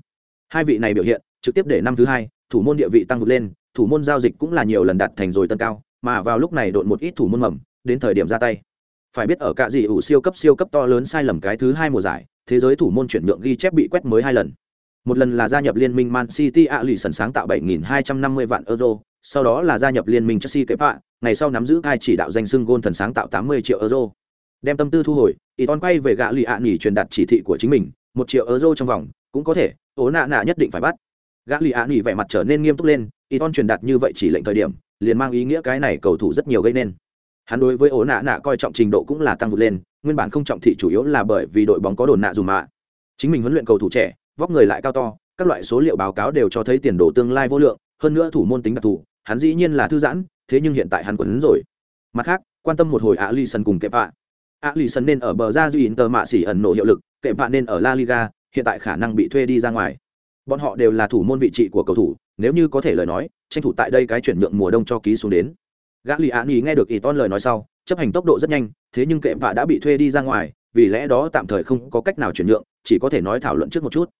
Hai vị này biểu hiện, trực tiếp để năm thứ hai, thủ môn địa vị tăng vượt lên, thủ môn giao dịch cũng là nhiều lần đạt thành rồi tân cao, mà vào lúc này đột một ít thủ môn mầm, đến thời điểm ra tay. Phải biết ở cả gì ủ siêu cấp siêu cấp to lớn sai lầm cái thứ hai mùa giải, thế giới thủ môn chuyển nhượng ghi chép bị quét mới hai lần. Một lần là gia nhập liên minh Man City ạ lì sần sáng tạo 7.250 vạn euro, sau đó là gia nhập liên minh Chelsea kẹp hạ, ngày sau nắm giữ hai chỉ đạo danh xưng gôn thần sáng tạo 80 triệu euro. Đem tâm tư thu hồi, Iton quay về gạ lì ạ nghỉ truyền đạt chỉ thị của chính mình, một triệu euro trong vòng, cũng có thể, ố nạ nạ nhất định phải bắt. Gã lì ạ nghỉ vẻ mặt trở nên nghiêm túc lên, Iton truyền đạt như vậy chỉ lệnh thời điểm, liền mang ý nghĩa cái này cầu thủ rất nhiều gây nên. Hắn đối với ổ nạ nạ coi trọng trình độ cũng là tăng vượt lên, nguyên bản không trọng thị chủ yếu là bởi vì đội bóng có đồn nạ dù mạ. Chính mình huấn luyện cầu thủ trẻ, vóc người lại cao to, các loại số liệu báo cáo đều cho thấy tiền đồ tương lai vô lượng, hơn nữa thủ môn tính đặc thù, hắn dĩ nhiên là thư giãn thế nhưng hiện tại hắn quấn rồi. Mặt khác quan tâm một hồi ạ lì sân cùng kẹp ạ ạ lì sân nên ở bờ ra duy tờ mạ xỉ ẩn nổ hiệu lực kẹp ạ nên ở la liga hiện tại khả năng bị thuê đi ra ngoài. Bọn họ đều là thủ môn vị trị của cầu thủ nếu như có thể lời nói tranh thủ tại đây cái chuyển nhượng mùa đông cho ký xuống đến gã lì ạ nghỉ nghe được Iton lời nói sau, chấp hành tốc độ rất nhanh, thế nhưng kệ vạ đã bị thuê đi ra ngoài, vì lẽ đó tạm thời không có cách nào chuyển nhượng, chỉ có thể nói thảo luận trước một chút.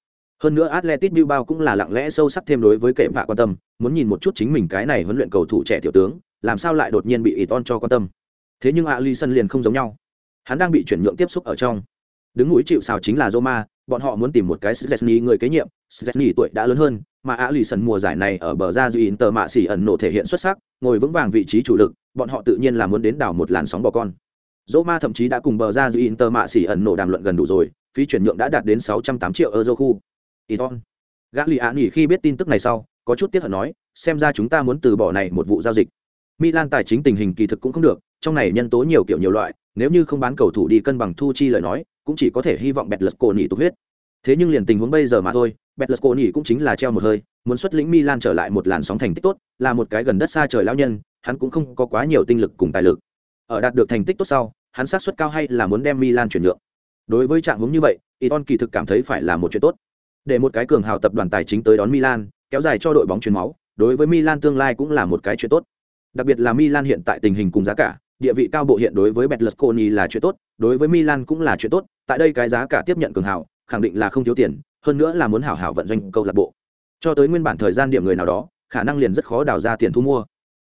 Hơn nữa Atletic Bilbao cũng là lặng lẽ sâu sắc thêm đối với kệ vạ quan tâm, muốn nhìn một chút chính mình cái này huấn luyện cầu thủ trẻ tiểu tướng, làm sao lại đột nhiên bị Iton cho quan tâm. Thế nhưng alison liền không giống nhau. Hắn đang bị chuyển nhượng tiếp xúc ở trong. Đứng núi chịu sào chính là Roma, bọn họ muốn tìm một cái Szczesny người kế nhiệm. Szczesny tuổi đã lớn hơn, mà Alisson mùa giải này ở bờ ra duy Inter mạ xỉ ẩn nổ thể hiện xuất sắc ngồi vững vàng vị trí chủ lực, bọn họ tự nhiên là muốn đến đảo một làn sóng bò con. Roma thậm chí đã cùng bờ ra duy Inter mạ xỉ ẩn nổ đàm luận gần đủ rồi, phí chuyển nhượng đã đạt đến 608 triệu euro khu Iton Gagliani khi biết tin tức này sau, có chút tiếc hận nói, xem ra chúng ta muốn từ bỏ này một vụ giao dịch. Milan tài chính tình hình kỳ thực cũng không được, trong này nhân tố nhiều kiểu nhiều loại, nếu như không bán cầu thủ đi cân bằng thu chi lời nói, cũng chỉ có thể hy vọng bẹt lật cổ nhị tục huyết. Thế nhưng liền tình huống bây giờ mà thôi Betlus cũng chính là treo một hơi muốn xuất lĩnh Milan trở lại một làn sóng thành tích tốt là một cái gần đất xa trời lão nhân hắn cũng không có quá nhiều tinh lực cùng tài lực. Ở đạt được thành tích tốt sau hắn xác suất cao hay là muốn đem Milan chuyển nhượng. Đối với trạng huống như vậy Iton kỳ thực cảm thấy phải là một chuyện tốt. Để một cái cường hào tập đoàn tài chính tới đón Milan kéo dài cho đội bóng truyền máu đối với Milan tương lai cũng là một cái chuyện tốt. Đặc biệt là Milan hiện tại tình hình cùng giá cả địa vị cao bộ hiện đối với Betlesconi là chuyện tốt, đối với Milan cũng là chuyện tốt, tại đây cái giá cả tiếp nhận cường hảo, khẳng định là không thiếu tiền, hơn nữa là muốn hảo hảo vận doanh câu lạc bộ. Cho tới nguyên bản thời gian điểm người nào đó, khả năng liền rất khó đào ra tiền thu mua.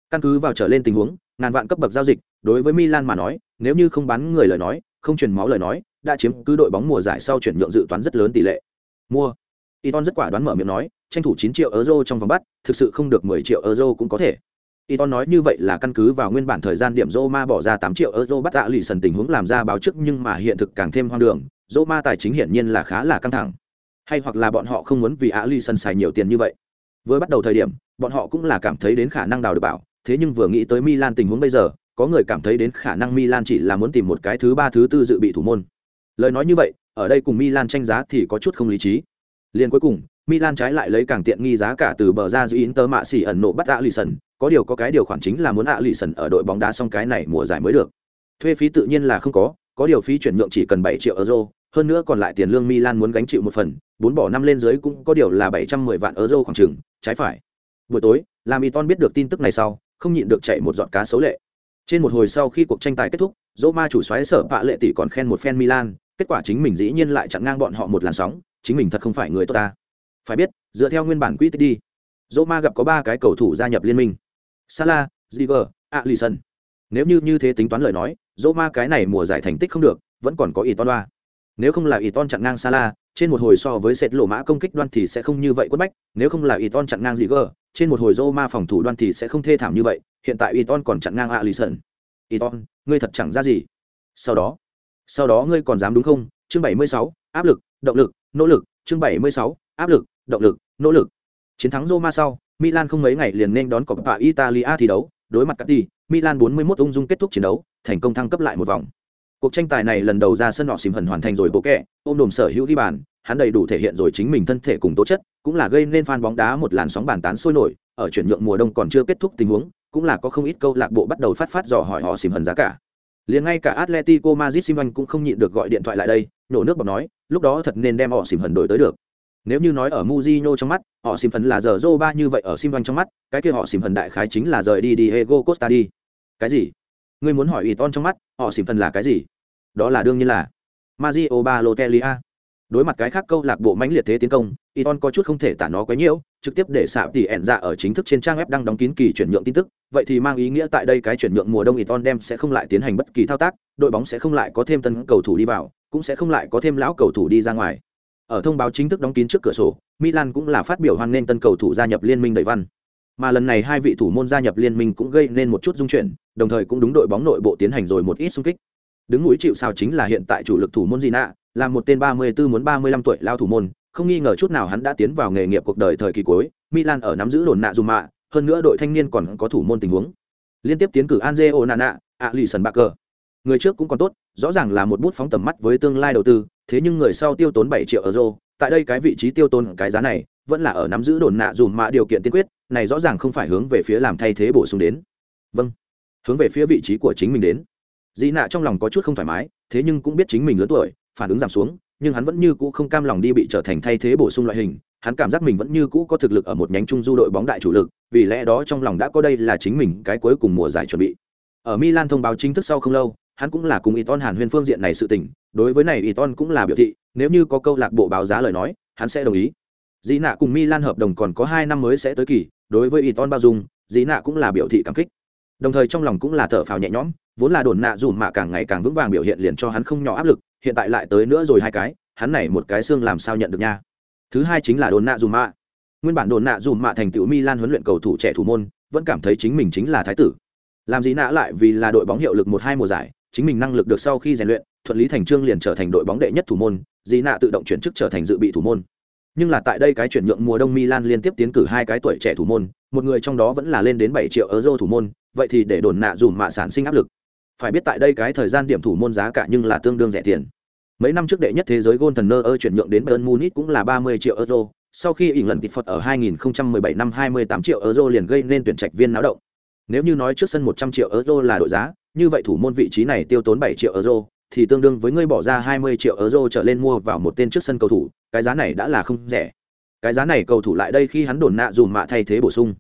Căn cứ vào trở lên tình huống, ngàn vạn cấp bậc giao dịch, đối với Milan mà nói, nếu như không bán người lời nói, không truyền máu lời nói, đã chiếm cứ đội bóng mùa giải sau chuyển nhượng dự toán rất lớn tỷ lệ. Mua. Iton rất quả đoán mở miệng nói, tranh thủ 9 triệu euro trong vòng bắt, thực sự không được 10 triệu euro cũng có thể. Iton nói như vậy là căn cứ vào nguyên bản thời gian điểm Roma bỏ ra 8 triệu euro bắt tạ lì sần tình huống làm ra báo trước nhưng mà hiện thực càng thêm hoang đường, Roma tài chính hiển nhiên là khá là căng thẳng. Hay hoặc là bọn họ không muốn vì ạ ly sân xài nhiều tiền như vậy. Với bắt đầu thời điểm, bọn họ cũng là cảm thấy đến khả năng đào được bảo, thế nhưng vừa nghĩ tới Milan tình huống bây giờ, có người cảm thấy đến khả năng Milan chỉ là muốn tìm một cái thứ ba thứ tư dự bị thủ môn. Lời nói như vậy, ở đây cùng Milan tranh giá thì có chút không lý trí. Liên cuối cùng, Milan trái lại lấy càng tiện nghi giá cả từ bờ ra giữ tơ mạ xỉ ẩn nộ bắt Alisson, có điều có cái điều khoản chính là muốn Alisson ở đội bóng đá xong cái này mùa giải mới được. Thuê phí tự nhiên là không có, có điều phí chuyển nhượng chỉ cần 7 triệu euro, hơn nữa còn lại tiền lương Milan muốn gánh chịu một phần, bốn bỏ năm lên dưới cũng có điều là 710 vạn euro khoảng chừng, trái phải. Buổi tối, Lamiton biết được tin tức này sau, không nhịn được chạy một giọt cá xấu lệ. Trên một hồi sau khi cuộc tranh tài kết thúc, Roma chủ soái sở bạ lệ tỷ còn khen một fan Milan, kết quả chính mình dĩ nhiên lại chặn ngang bọn họ một làn sóng, chính mình thật không phải người tốt ta. Phải biết, dựa theo nguyên bản quy tích đi, Roma gặp có ba cái cầu thủ gia nhập liên minh. Salah, Ziger, Alisson. Nếu như như thế tính toán lời nói, Roma cái này mùa giải thành tích không được, vẫn còn có Iton. Nếu không là Iton chặn ngang Salah, trên một hồi so với sệt lộ mã công kích đoan thì sẽ không như vậy quất bách, nếu không là Iton chặn ngang Ziger, trên một hồi Roma phòng thủ đoan thì sẽ không thê thảm như vậy, hiện tại Iton còn chặn ngang Alisson. ton ngươi thật chẳng ra gì. Sau đó, sau đó ngươi còn dám đúng không? Chương 76, áp lực, động lực, nỗ lực, chương 76, áp lực, động lực, nỗ lực. Chiến thắng Roma sau, Milan không mấy ngày liền nên đón Coppa Italia thi đấu, đối mặt Catti, Milan 41 ung dung kết thúc chiến đấu, thành công thăng cấp lại một vòng. Cuộc tranh tài này lần đầu ra sân họ xìm hần hoàn thành rồi bộ kẹ, ôm đồm sở hữu ghi bàn, hắn đầy đủ thể hiện rồi chính mình thân thể cùng tố chất, cũng là gây nên fan bóng đá một làn sóng bàn tán sôi nổi, ở chuyển nhượng mùa đông còn chưa kết thúc tình huống, cũng là có không ít câu lạc bộ bắt đầu phát phát dò hỏi họ xìm hần giá cả. Liền ngay cả Atletico Madrid anh cũng không nhịn được gọi điện thoại lại đây, nổ nước bọc nói, lúc đó thật nên đem họ xìm hần đổi tới được. Nếu như nói ở Mujinho trong mắt, họ xìm hần là giờ ba như vậy ở Simon trong mắt, cái kia họ xìm hần đại khái chính là rời đi Diego Costa đi. Cái gì? Ngươi muốn hỏi Iton trong mắt, họ xỉm thần là cái gì? Đó là đương nhiên là Mario Balotelli. Đối mặt cái khác câu lạc bộ mãnh liệt thế tiến công, Iton có chút không thể tả nó quá nhiều, trực tiếp để xạ tỷ ẻn dạ ở chính thức trên trang web đang đóng kín kỳ chuyển nhượng tin tức, vậy thì mang ý nghĩa tại đây cái chuyển nhượng mùa đông Iton đem sẽ không lại tiến hành bất kỳ thao tác, đội bóng sẽ không lại có thêm tân cầu thủ đi vào, cũng sẽ không lại có thêm lão cầu thủ đi ra ngoài. Ở thông báo chính thức đóng kín trước cửa sổ, Milan cũng là phát biểu hoan nghênh tân cầu thủ gia nhập liên minh đầy văn. Mà lần này hai vị thủ môn gia nhập liên minh cũng gây nên một chút dung chuyển, đồng thời cũng đúng đội bóng nội bộ tiến hành rồi một ít xung kích. Đứng núi chịu sao chính là hiện tại chủ lực thủ môn Gina, là một tên 34 muốn 35 tuổi lao thủ môn, không nghi ngờ chút nào hắn đã tiến vào nghề nghiệp cuộc đời thời kỳ cuối, Milan ở nắm giữ đồn nạ dùm mạ, hơn nữa đội thanh niên còn có thủ môn tình huống. Liên tiếp tiến cử Anje Onana, Alisson Barker. Người trước cũng còn tốt, rõ ràng là một bút phóng tầm mắt với tương lai đầu tư, thế nhưng người sau tiêu tốn 7 triệu euro, tại đây cái vị trí tiêu tốn cái giá này, vẫn là ở nắm giữ đồn nạ dùm mạ điều kiện tiên quyết, này rõ ràng không phải hướng về phía làm thay thế bổ sung đến. Vâng, hướng về phía vị trí của chính mình đến. Dĩ nạ trong lòng có chút không thoải mái, thế nhưng cũng biết chính mình lớn tuổi, phản ứng giảm xuống, nhưng hắn vẫn như cũ không cam lòng đi bị trở thành thay thế bổ sung loại hình, hắn cảm giác mình vẫn như cũ có thực lực ở một nhánh trung du đội bóng đại chủ lực vì lẽ đó trong lòng đã có đây là chính mình cái cuối cùng mùa giải chuẩn bị ở milan thông báo chính thức sau không lâu hắn cũng là cùng Iton Hàn Huyên phương diện này sự tình, đối với này Iton cũng là biểu thị, nếu như có câu lạc bộ báo giá lời nói, hắn sẽ đồng ý. Dĩ nạ cùng Milan hợp đồng còn có 2 năm mới sẽ tới kỳ, đối với Iton bao dung, Dĩ nạ cũng là biểu thị cảm kích. Đồng thời trong lòng cũng là thở phào nhẹ nhõm, vốn là đồn nạ dùm mạ càng ngày càng vững vàng biểu hiện liền cho hắn không nhỏ áp lực, hiện tại lại tới nữa rồi hai cái, hắn này một cái xương làm sao nhận được nha. Thứ hai chính là đồn nạ dùm mạ. Nguyên bản đồn nạ dùm mạ thành tựu Milan huấn luyện cầu thủ trẻ thủ môn, vẫn cảm thấy chính mình chính là thái tử. Làm gì nạ lại vì là đội bóng hiệu lực một hai mùa giải, chính mình năng lực được sau khi rèn luyện thuận lý thành trương liền trở thành đội bóng đệ nhất thủ môn dì nạ tự động chuyển chức trở thành dự bị thủ môn nhưng là tại đây cái chuyển nhượng mùa đông milan liên tiếp tiến cử hai cái tuổi trẻ thủ môn một người trong đó vẫn là lên đến bảy triệu euro thủ môn vậy thì để đồn nạ dùm mạ sản sinh áp lực phải biết tại đây cái thời gian điểm thủ môn giá cả nhưng là tương đương rẻ tiền mấy năm trước đệ nhất thế giới gôn thần nơ ơ chuyển nhượng đến bayern munich cũng là ba mươi triệu euro sau khi ỉng lần tịt phật ở 2017 năm 28 triệu euro liền gây nên tuyển trạch viên náo động nếu như nói trước sân 100 triệu euro là đội giá như vậy thủ môn vị trí này tiêu tốn 7 triệu euro, thì tương đương với ngươi bỏ ra 20 triệu euro trở lên mua vào một tên trước sân cầu thủ, cái giá này đã là không rẻ. Cái giá này cầu thủ lại đây khi hắn đồn nạ dùm mạ thay thế bổ sung.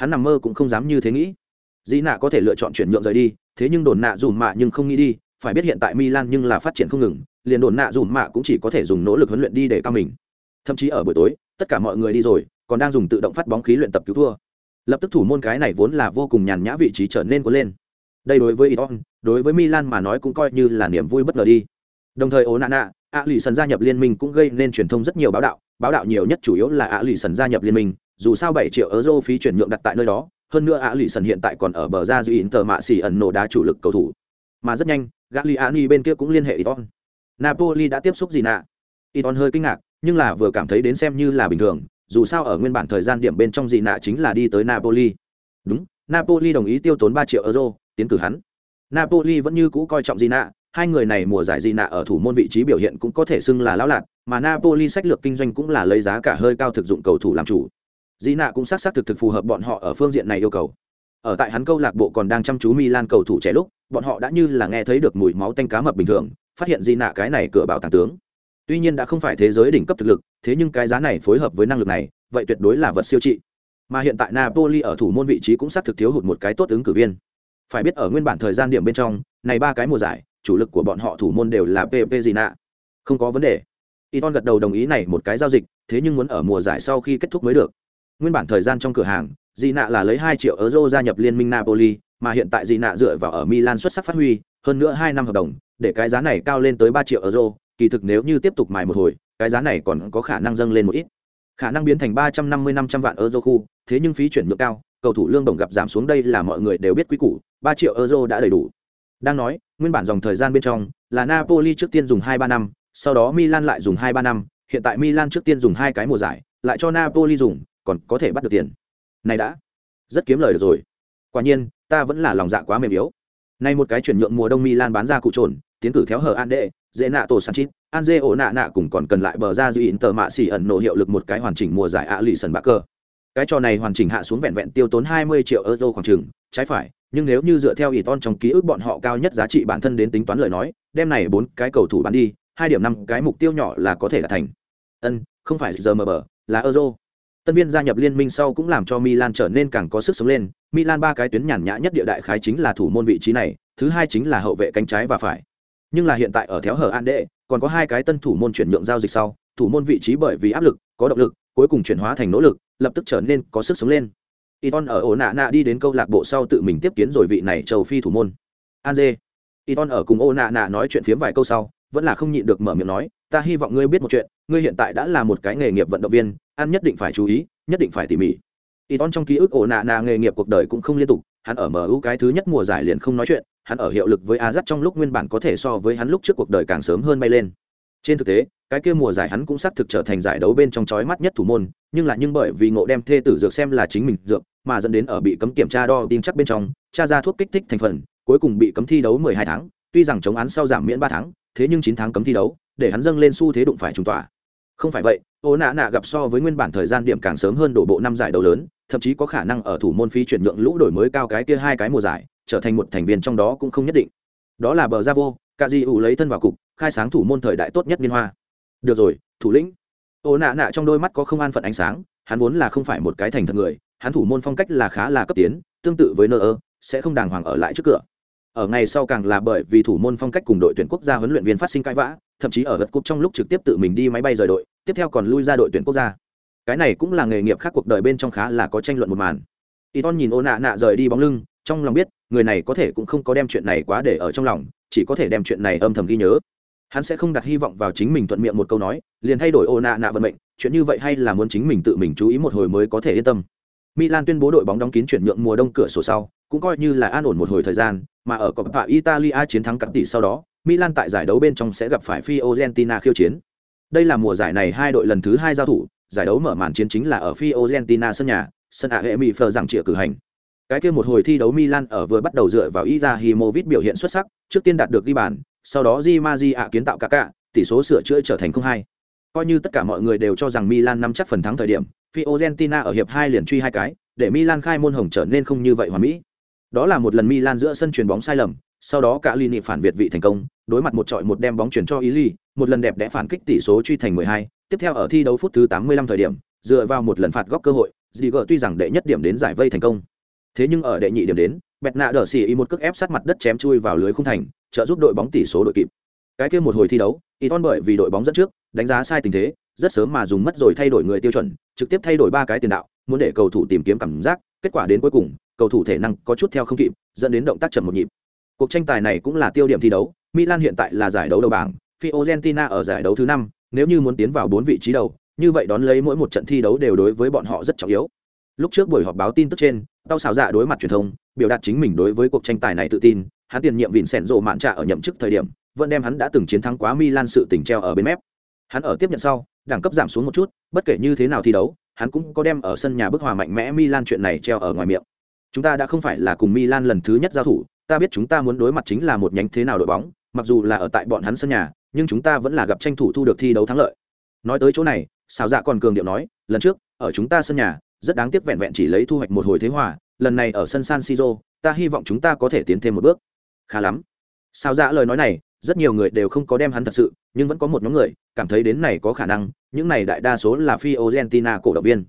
Hắn nằm mơ cũng không dám như thế nghĩ. Dĩ nạ có thể lựa chọn chuyển nhượng rời đi, thế nhưng đồn nạ dùm mạ nhưng không nghĩ đi, phải biết hiện tại Milan nhưng là phát triển không ngừng, liền đồn nạ dùm mạ cũng chỉ có thể dùng nỗ lực huấn luyện đi để cao mình. Thậm chí ở buổi tối, tất cả mọi người đi rồi, còn đang dùng tự động phát bóng khí luyện tập cứu thua. Lập tức thủ môn cái này vốn là vô cùng nhàn nhã vị trí trở nên có lên đây đối với Iton, đối với Milan mà nói cũng coi như là niềm vui bất ngờ đi. Đồng thời ố nạ nạ ạ lì sần gia nhập liên minh cũng gây nên truyền thông rất nhiều báo đạo, báo đạo nhiều nhất chủ yếu là ạ lì sần gia nhập liên minh, dù sao 7 triệu euro phí chuyển nhượng đặt tại nơi đó, hơn nữa ạ lì sần hiện tại còn ở bờ ra giữ tờ mạ xỉ ẩn nổ đá chủ lực cầu thủ. Mà rất nhanh, Gagliani bên kia cũng liên hệ Iton. Napoli đã tiếp xúc gì nạ. Iton hơi kinh ngạc, nhưng là vừa cảm thấy đến xem như là bình thường, dù sao ở nguyên bản thời gian điểm bên trong gì nạ chính là đi tới Napoli. Đúng, Napoli đồng ý tiêu tốn 3 triệu euro, tiến cử hắn napoli vẫn như cũ coi trọng gì nạ, hai người này mùa giải gì nạ ở thủ môn vị trí biểu hiện cũng có thể xưng là lão lạt mà napoli sách lược kinh doanh cũng là lấy giá cả hơi cao thực dụng cầu thủ làm chủ Gina cũng xác xác thực thực phù hợp bọn họ ở phương diện này yêu cầu. Ở tại hắn câu lạc bộ còn đang chăm chú milan cầu thủ trẻ lúc, bọn họ đã như là nghe thấy được mùi máu tanh cá mập bình thường, phát hiện Gina cái này cửa bảo tàng tướng. Tuy nhiên đã không phải thế giới đỉnh cấp thực lực, thế nhưng cái giá này phối hợp với năng lực này, vậy tuyệt đối là vật siêu trị. Mà hiện tại napoli ở thủ môn vị trí cũng xác thực thiếu hụt một cái tốt ứng cử viên. Phải biết ở nguyên bản thời gian điểm bên trong, này ba cái mùa giải, chủ lực của bọn họ thủ môn đều là pp gì nạ. Không có vấn đề. Iton gật đầu đồng ý này một cái giao dịch, thế nhưng muốn ở mùa giải sau khi kết thúc mới được nguyên bản thời gian trong cửa hàng, dị nạ là lấy hai triệu euro gia nhập liên minh napoli, mà hiện tại dị nạ dựa vào ở milan xuất sắc phát huy, hơn nữa hai năm hợp đồng, để cái giá này cao lên tới ba triệu euro. Kỳ thực nếu như tiếp tục mài một hồi, cái giá này còn có khả năng dâng lên một ít. Khả năng biến thành ba trăm năm mươi năm trăm vạn euro khu, thế nhưng phí chuyển nhượng cao, cầu thủ lương đồng gặp giảm xuống đây là mọi người đều biết quý củ, ba triệu euro đã đầy đủ. Đang nói, nguyên bản dòng thời gian bên trong là napoli trước tiên dùng hai ba năm, sau đó milan lại dùng hai ba năm, hiện tại milan trước tiên dùng hai cái mùa giải, lại cho napoli dùng còn có thể bắt được tiền. Này đã, rất kiếm lời được rồi. Quả nhiên, ta vẫn là lòng dạ quá mềm yếu. Nay một cái chuyển nhượng mùa đông milan bán ra cụ trồn, tiến cử theo hờ an đệ dễ nạ tổ sanchit an dê ổ nạ nạ cùng còn cần lại bờ ra dư in tờ mạ xỉ ẩn nổ hiệu lực một cái hoàn chỉnh mùa giải ạ lì sần bạc cơ. Cái trò này hoàn chỉnh hạ xuống vẹn vẹn tiêu tốn 20 triệu euro khoảng chừng, trái phải, nhưng nếu như dựa theo ỷ ton trong ký ức bọn họ cao nhất giá trị bản thân đến tính toán lời nói, đem này bốn cái cầu thủ bán đi, hai điểm năm cái mục tiêu nhỏ là có thể đạt thành. Ân, không phải giờ mờ bờ, là euro tân viên gia nhập liên minh sau cũng làm cho milan trở nên càng có sức sống lên milan ba cái tuyến nhàn nhã nhất địa đại khái chính là thủ môn vị trí này thứ hai chính là hậu vệ cánh trái và phải nhưng là hiện tại ở theo hở an đệ còn có hai cái tân thủ môn chuyển nhượng giao dịch sau thủ môn vị trí bởi vì áp lực có động lực cuối cùng chuyển hóa thành nỗ lực lập tức trở nên có sức sống lên Iton ở ổ nạ nạ đi đến câu lạc bộ sau tự mình tiếp kiến rồi vị này châu phi thủ môn. Anze. Iton ở cùng ổ nạ nạ nói chuyện phiếm vài câu sau, vẫn là không nhịn được mở miệng nói, ta hy vọng ngươi biết một chuyện, ngươi hiện tại đã là một cái nghề nghiệp vận động viên, ăn nhất định phải chú ý, nhất định phải tỉ mỉ. Iton trong ký ức ổ nạ nà nghề nghiệp cuộc đời cũng không liên tục, hắn ở MU cái thứ nhất mùa giải liền không nói chuyện, hắn ở hiệu lực với Ajax trong lúc nguyên bản có thể so với hắn lúc trước cuộc đời càng sớm hơn bay lên. Trên thực tế, cái kia mùa giải hắn cũng xác thực trở thành giải đấu bên trong chói mắt nhất thủ môn, nhưng là nhưng bởi vì ngộ đem thê tử dược xem là chính mình dược, mà dẫn đến ở bị cấm kiểm tra đo tin chắc bên trong, tra ra thuốc kích thích thành phần, cuối cùng bị cấm thi đấu 12 tháng, tuy rằng chống án sau giảm miễn 3 tháng, thế nhưng 9 tháng cấm thi đấu, để hắn dâng lên xu thế đụng phải trung tỏa. Không phải vậy, Ô Nạ Nạ gặp so với nguyên bản thời gian điểm càng sớm hơn đổ bộ năm giải đấu lớn, thậm chí có khả năng ở thủ môn phí chuyển nhượng lũ đổi mới cao cái kia hai cái mùa giải, trở thành một thành viên trong đó cũng không nhất định. Đó là bờ ra vô, ủ lấy thân vào cục, khai sáng thủ môn thời đại tốt nhất niên hoa được rồi thủ lĩnh ô nạ nạ trong đôi mắt có không an phận ánh sáng hắn vốn là không phải một cái thành thật người hắn thủ môn phong cách là khá là cấp tiến tương tự với nơ ơ sẽ không đàng hoàng ở lại trước cửa ở ngày sau càng là bởi vì thủ môn phong cách cùng đội tuyển quốc gia huấn luyện viên phát sinh cãi vã, thậm chí ở gật cúp trong lúc trực tiếp tự mình đi máy bay rời đội, tiếp theo còn lui ra đội tuyển quốc gia. Cái này cũng là nghề nghiệp khác cuộc đời bên trong khá là có tranh luận một màn. Y ton nhìn ô nạ nạ rời đi bóng lưng, trong lòng biết, người này có thể cũng không có đem chuyện này quá để ở trong lòng, chỉ có thể đem chuyện này âm thầm ghi nhớ. Hắn sẽ không đặt hy vọng vào chính mình thuận miệng một câu nói, liền thay đổi ô nạ nạ vận mệnh, chuyện như vậy hay là muốn chính mình tự mình chú ý một hồi mới có thể yên tâm. Milan tuyên bố đội bóng đóng kín chuyển nhượng mùa đông cửa sổ sau, cũng coi như là an ổn một hồi thời gian mà ở coppa italia chiến thắng cặp tỷ sau đó milan tại giải đấu bên trong sẽ gặp phải fiorentina khiêu chiến đây là mùa giải này hai đội lần thứ hai giao thủ giải đấu mở màn chiến chính là ở fiorentina sân nhà sân ạ hệ mỹ phờ giảng trịa cử hành cái kia một hồi thi đấu Milan ở vừa bắt đầu dựa vào Izahimovic biểu hiện xuất sắc, trước tiên đạt được ghi bàn, sau đó Di Maji ạ kiến tạo cả cả, tỷ số sửa chữa trở thành 0-2. Coi như tất cả mọi người đều cho rằng Milan nắm chắc phần thắng thời điểm, Fiorentina ở hiệp 2 liền truy hai cái, để Milan khai môn hồng trở nên không như vậy hoàn mỹ. Đó là một lần Milan giữa sân chuyền bóng sai lầm, sau đó cả Lini phản việt vị thành công, đối mặt một trọi một đem bóng chuyển cho Ili, một lần đẹp đẽ phản kích tỷ số truy thành 12, tiếp theo ở thi đấu phút thứ 85 thời điểm, dựa vào một lần phạt góc cơ hội, Ziger tuy rằng đệ nhất điểm đến giải vây thành công. Thế nhưng ở đệ nhị điểm đến, Bẹt nạ đỡ xì một cước ép sát mặt đất chém chui vào lưới khung thành, trợ giúp đội bóng tỷ số đội kịp. Cái kia một hồi thi đấu, Iton bởi vì đội bóng dẫn trước, đánh giá sai tình thế, rất sớm mà dùng mất rồi thay đổi người tiêu chuẩn, trực tiếp thay đổi ba cái tiền đạo, muốn để cầu thủ tìm kiếm cảm giác, kết quả đến cuối cùng, cầu thủ thể năng có chút theo không kịp, dẫn đến động tác chậm một nhịp. Cuộc tranh tài này cũng là tiêu điểm thi đấu, Milan hiện tại là giải đấu đầu bảng, Fiorentina ở giải đấu thứ năm, nếu như muốn tiến vào bốn vị trí đầu, như vậy đón lấy mỗi một trận thi đấu đều đối với bọn họ rất trọng yếu. Lúc trước buổi họp báo tin tức trên, tao xào dạ đối mặt truyền thông, biểu đạt chính mình đối với cuộc tranh tài này tự tin, hắn tiền nhiệm Vincent rộ mạn trạ ở nhậm chức thời điểm, vẫn đem hắn đã từng chiến thắng quá Milan sự tình treo ở bên mép. Hắn ở tiếp nhận sau, đẳng cấp giảm xuống một chút, bất kể như thế nào thi đấu, hắn cũng có đem ở sân nhà bức hòa mạnh mẽ Milan chuyện này treo ở ngoài miệng. Chúng ta đã không phải là cùng Milan lần thứ nhất giao thủ, ta biết chúng ta muốn đối mặt chính là một nhánh thế nào đội bóng, mặc dù là ở tại bọn hắn sân nhà, nhưng chúng ta vẫn là gặp tranh thủ thu được thi đấu thắng lợi. Nói tới chỗ này, Sào Dạ còn cường điệu nói, lần trước, ở chúng ta sân nhà, rất đáng tiếc vẹn vẹn chỉ lấy thu hoạch một hồi thế hòa, lần này ở sân San Siro, ta hy vọng chúng ta có thể tiến thêm một bước. Khá lắm. Sào Dạ lời nói này, rất nhiều người đều không có đem hắn thật sự, nhưng vẫn có một nhóm người cảm thấy đến này có khả năng, những này đại đa số là Fiorentina cổ động viên.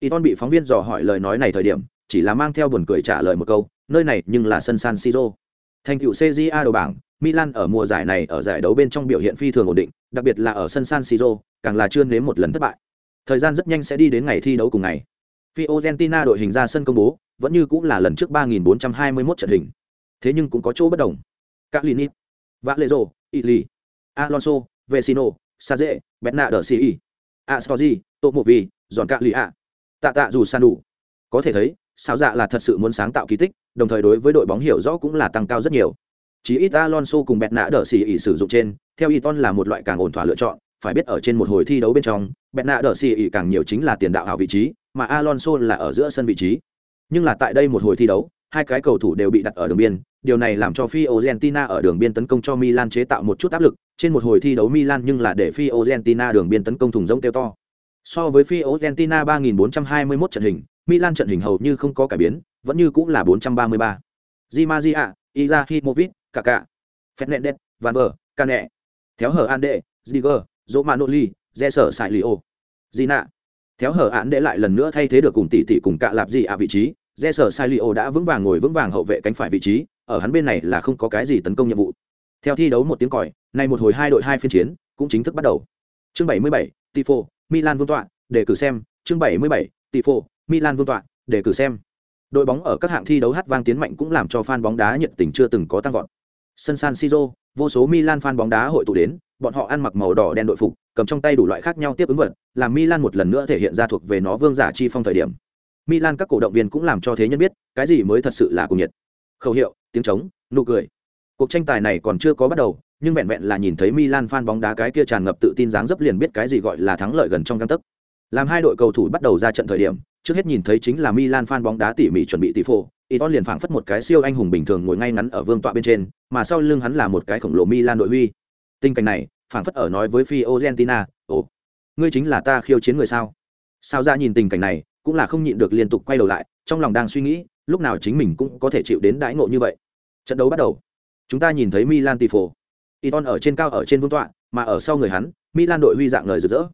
Iton bị phóng viên dò hỏi lời nói này thời điểm, chỉ là mang theo buồn cười trả lời một câu, nơi này nhưng là sân San Siro. Thành cựu CJA đầu bảng, Milan ở mùa giải này ở giải đấu bên trong biểu hiện phi thường ổn định, đặc biệt là ở sân San Siro, càng là chưa nếm một lần thất bại. Thời gian rất nhanh sẽ đi đến ngày thi đấu cùng ngày. Fiorentina đội hình ra sân công bố, vẫn như cũng là lần trước 3421 trận hình. Thế nhưng cũng có chỗ bất đồng. Calini, Valero, lì Alonso, Vecino, Saze, Bernardo Tô Mộ Tomovi, Giòn ạ Tạ tạ dù san đủ. Có thể thấy, sao dạ là thật sự muốn sáng tạo kỳ tích, đồng thời đối với đội bóng hiểu rõ cũng là tăng cao rất nhiều. Chỉ ít Alonso cùng Bernardo Ci sử dụng trên, theo Iton là một loại càng ổn thỏa lựa chọn, phải biết ở trên một hồi thi đấu bên trong, Bernardo Ci càng nhiều chính là tiền đạo hảo vị trí, mà Alonso là ở giữa sân vị trí. Nhưng là tại đây một hồi thi đấu, hai cái cầu thủ đều bị đặt ở đường biên, điều này làm cho Fiorentina ở đường biên tấn công cho Milan chế tạo một chút áp lực, trên một hồi thi đấu Milan nhưng là để Fiorentina đường biên tấn công thùng rỗng kêu to. So với Fiorentina 3421 trận hình, Milan trận hình hầu như không có cải biến, vẫn như cũng là 433. Di Maria, Izahimovic, Kaká, Fernandes, Van Ver, Cane, theo hở Ande, Ziger, Romanoli, Jesser Sailio, Gina. Theo hở án để lại lần nữa thay thế được cùng tỷ tỷ cùng cạ lạp gì à vị trí, Jesser Sailio đã vững vàng ngồi vững vàng hậu vệ cánh phải vị trí, ở hắn bên này là không có cái gì tấn công nhiệm vụ. Theo thi đấu một tiếng còi, nay một hồi hai đội hai phiên chiến, cũng chính thức bắt đầu. Chương 77, Tifo, Milan vương tọa, để cử xem, chương 77, Tifo, Milan vương tọa, để cử xem. Đội bóng ở các hạng thi đấu hát vang tiến mạnh cũng làm cho fan bóng đá nhiệt tình chưa từng có tăng vọt. Sân San Siro, vô số Milan fan bóng đá hội tụ đến, bọn họ ăn mặc màu đỏ đen đội phục, cầm trong tay đủ loại khác nhau tiếp ứng vật, làm Milan một lần nữa thể hiện ra thuộc về nó vương giả chi phong thời điểm. Milan các cổ động viên cũng làm cho thế nhân biết, cái gì mới thật sự là cùng nhiệt. Khẩu hiệu, tiếng trống, nụ cười. Cuộc tranh tài này còn chưa có bắt đầu, nhưng vẹn vẹn là nhìn thấy Milan fan bóng đá cái kia tràn ngập tự tin dáng dấp liền biết cái gì gọi là thắng lợi gần trong gang tấc. Làm hai đội cầu thủ bắt đầu ra trận thời điểm, trước hết nhìn thấy chính là Milan fan bóng đá tỉ mỉ chuẩn bị tỷ phô, Iton liền phảng phất một cái siêu anh hùng bình thường ngồi ngay ngắn ở vương tọa bên trên, mà sau lưng hắn là một cái khổng lồ Milan đội huy. Tình cảnh này, phảng phất ở nói với Fiorentina, "Ồ, ngươi chính là ta khiêu chiến người sao?" Sao ra nhìn tình cảnh này, cũng là không nhịn được liên tục quay đầu lại, trong lòng đang suy nghĩ, lúc nào chính mình cũng có thể chịu đến đãi ngộ như vậy. Trận đấu bắt đầu. Chúng ta nhìn thấy Milan tifo. Iton ở trên cao ở trên vương tọa, mà ở sau người hắn, Milan đội huy dạng người rực rỡ.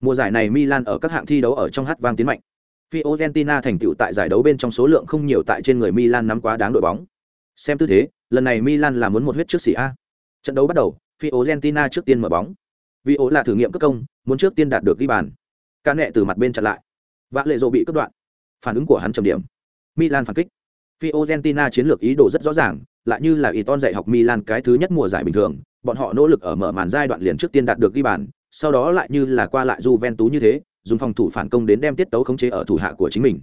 Mùa giải này Milan ở các hạng thi đấu ở trong hát vang tiến mạnh. Fiorentina thành tựu tại giải đấu bên trong số lượng không nhiều tại trên người Milan nắm quá đáng đội bóng. Xem tư thế, lần này Milan là muốn một huyết trước xỉ a. Trận đấu bắt đầu, Fiorentina trước tiên mở bóng. Vì ố là thử nghiệm cất công, muốn trước tiên đạt được ghi bàn. ca nệ từ mặt bên chặn lại. Vạ lệ rộ bị cất đoạn. Phản ứng của hắn trầm điểm. Milan phản kích. Fiorentina chiến lược ý đồ rất rõ ràng, lại như là Iton dạy học Milan cái thứ nhất mùa giải bình thường, bọn họ nỗ lực ở mở màn giai đoạn liền trước tiên đạt được ghi bàn, sau đó lại như là qua lại Juventus như thế, dùng phòng thủ phản công đến đem tiết tấu khống chế ở thủ hạ của chính mình.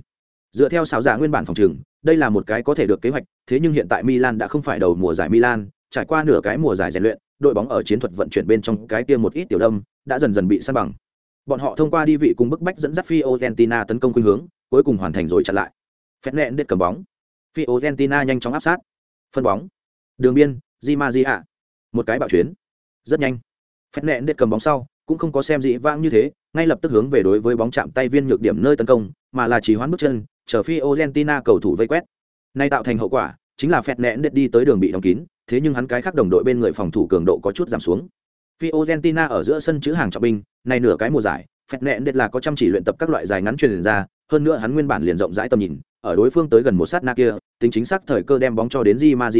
Dựa theo xảo giả nguyên bản phòng trường, đây là một cái có thể được kế hoạch, thế nhưng hiện tại Milan đã không phải đầu mùa giải Milan, trải qua nửa cái mùa giải rèn luyện, đội bóng ở chiến thuật vận chuyển bên trong cái kia một ít tiểu đâm, đã dần dần bị san bằng. Bọn họ thông qua đi vị cùng bức bách dẫn dắt Fiorentina tấn công khuynh hướng, cuối cùng hoàn thành rồi chặn lại. phép nện đứt cầm bóng. Fiorentina nhanh chóng áp sát. Phân bóng. Đường biên, Di Maria. Một cái bạo chuyến. Rất nhanh. phép nện đứt cầm bóng sau, cũng không có xem dị vãng như thế, ngay lập tức hướng về đối với bóng chạm tay viên nhược điểm nơi tấn công, mà là chỉ hoán bước chân, chờ Fiorentina cầu thủ vây quét. Nay tạo thành hậu quả, chính là phẹt nện đứt đi tới đường bị đóng kín, thế nhưng hắn cái khác đồng đội bên người phòng thủ cường độ có chút giảm xuống. Fiorentina ở giữa sân chữ hàng trọng binh, này nửa cái mùa giải, phẹt nện đệt là có chăm chỉ luyện tập các loại dài ngắn truyền ra, hơn nữa hắn nguyên bản liền rộng rãi tầm nhìn, ở đối phương tới gần một sát na kia, tính chính xác thời cơ đem bóng cho đến Di ma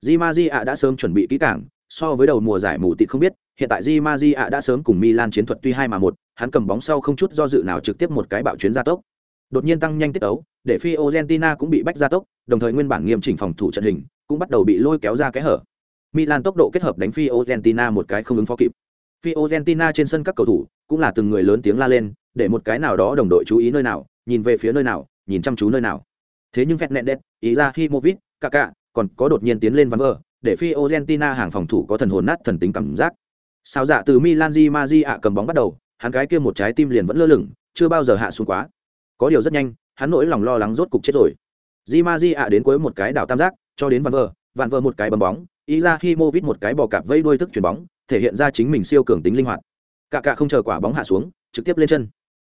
Di Maria đã sớm chuẩn bị kỹ càng, so với đầu mùa giải mù tịt không biết, hiện tại Di Maria đã sớm cùng Milan chiến thuật tuy hai mà một, hắn cầm bóng sau không chút do dự nào trực tiếp một cái bạo chuyến gia tốc. Đột nhiên tăng nhanh tiết tấu, để Fiorentina cũng bị bách gia tốc, đồng thời nguyên bản nghiêm chỉnh phòng thủ trận hình cũng bắt đầu bị lôi kéo ra cái hở. Milan tốc độ kết hợp đánh Fiorentina một cái không ứng phó kịp. Fiorentina trên sân các cầu thủ cũng là từng người lớn tiếng la lên, để một cái nào đó đồng đội chú ý nơi nào, nhìn về phía nơi nào, nhìn chăm chú nơi nào. Thế nhưng Fernandes, ý ra Himovic, Kaká, còn có đột nhiên tiến lên vắng vở, để Fiorentina hàng phòng thủ có thần hồn nát thần tính cảm giác. Sao dạ từ Milan Di Maria cầm bóng bắt đầu, hắn cái kia một trái tim liền vẫn lơ lửng, chưa bao giờ hạ xuống quá. Có điều rất nhanh, hắn nỗi lòng lo lắng rốt cục chết rồi. Di Maria đến cuối một cái đảo tam giác, cho đến Van vở, Van vở một cái bấm bóng, Izahimovic một cái bò cạp vây đuôi thức chuyển bóng, thể hiện ra chính mình siêu cường tính linh hoạt. Cả cả không chờ quả bóng hạ xuống, trực tiếp lên chân.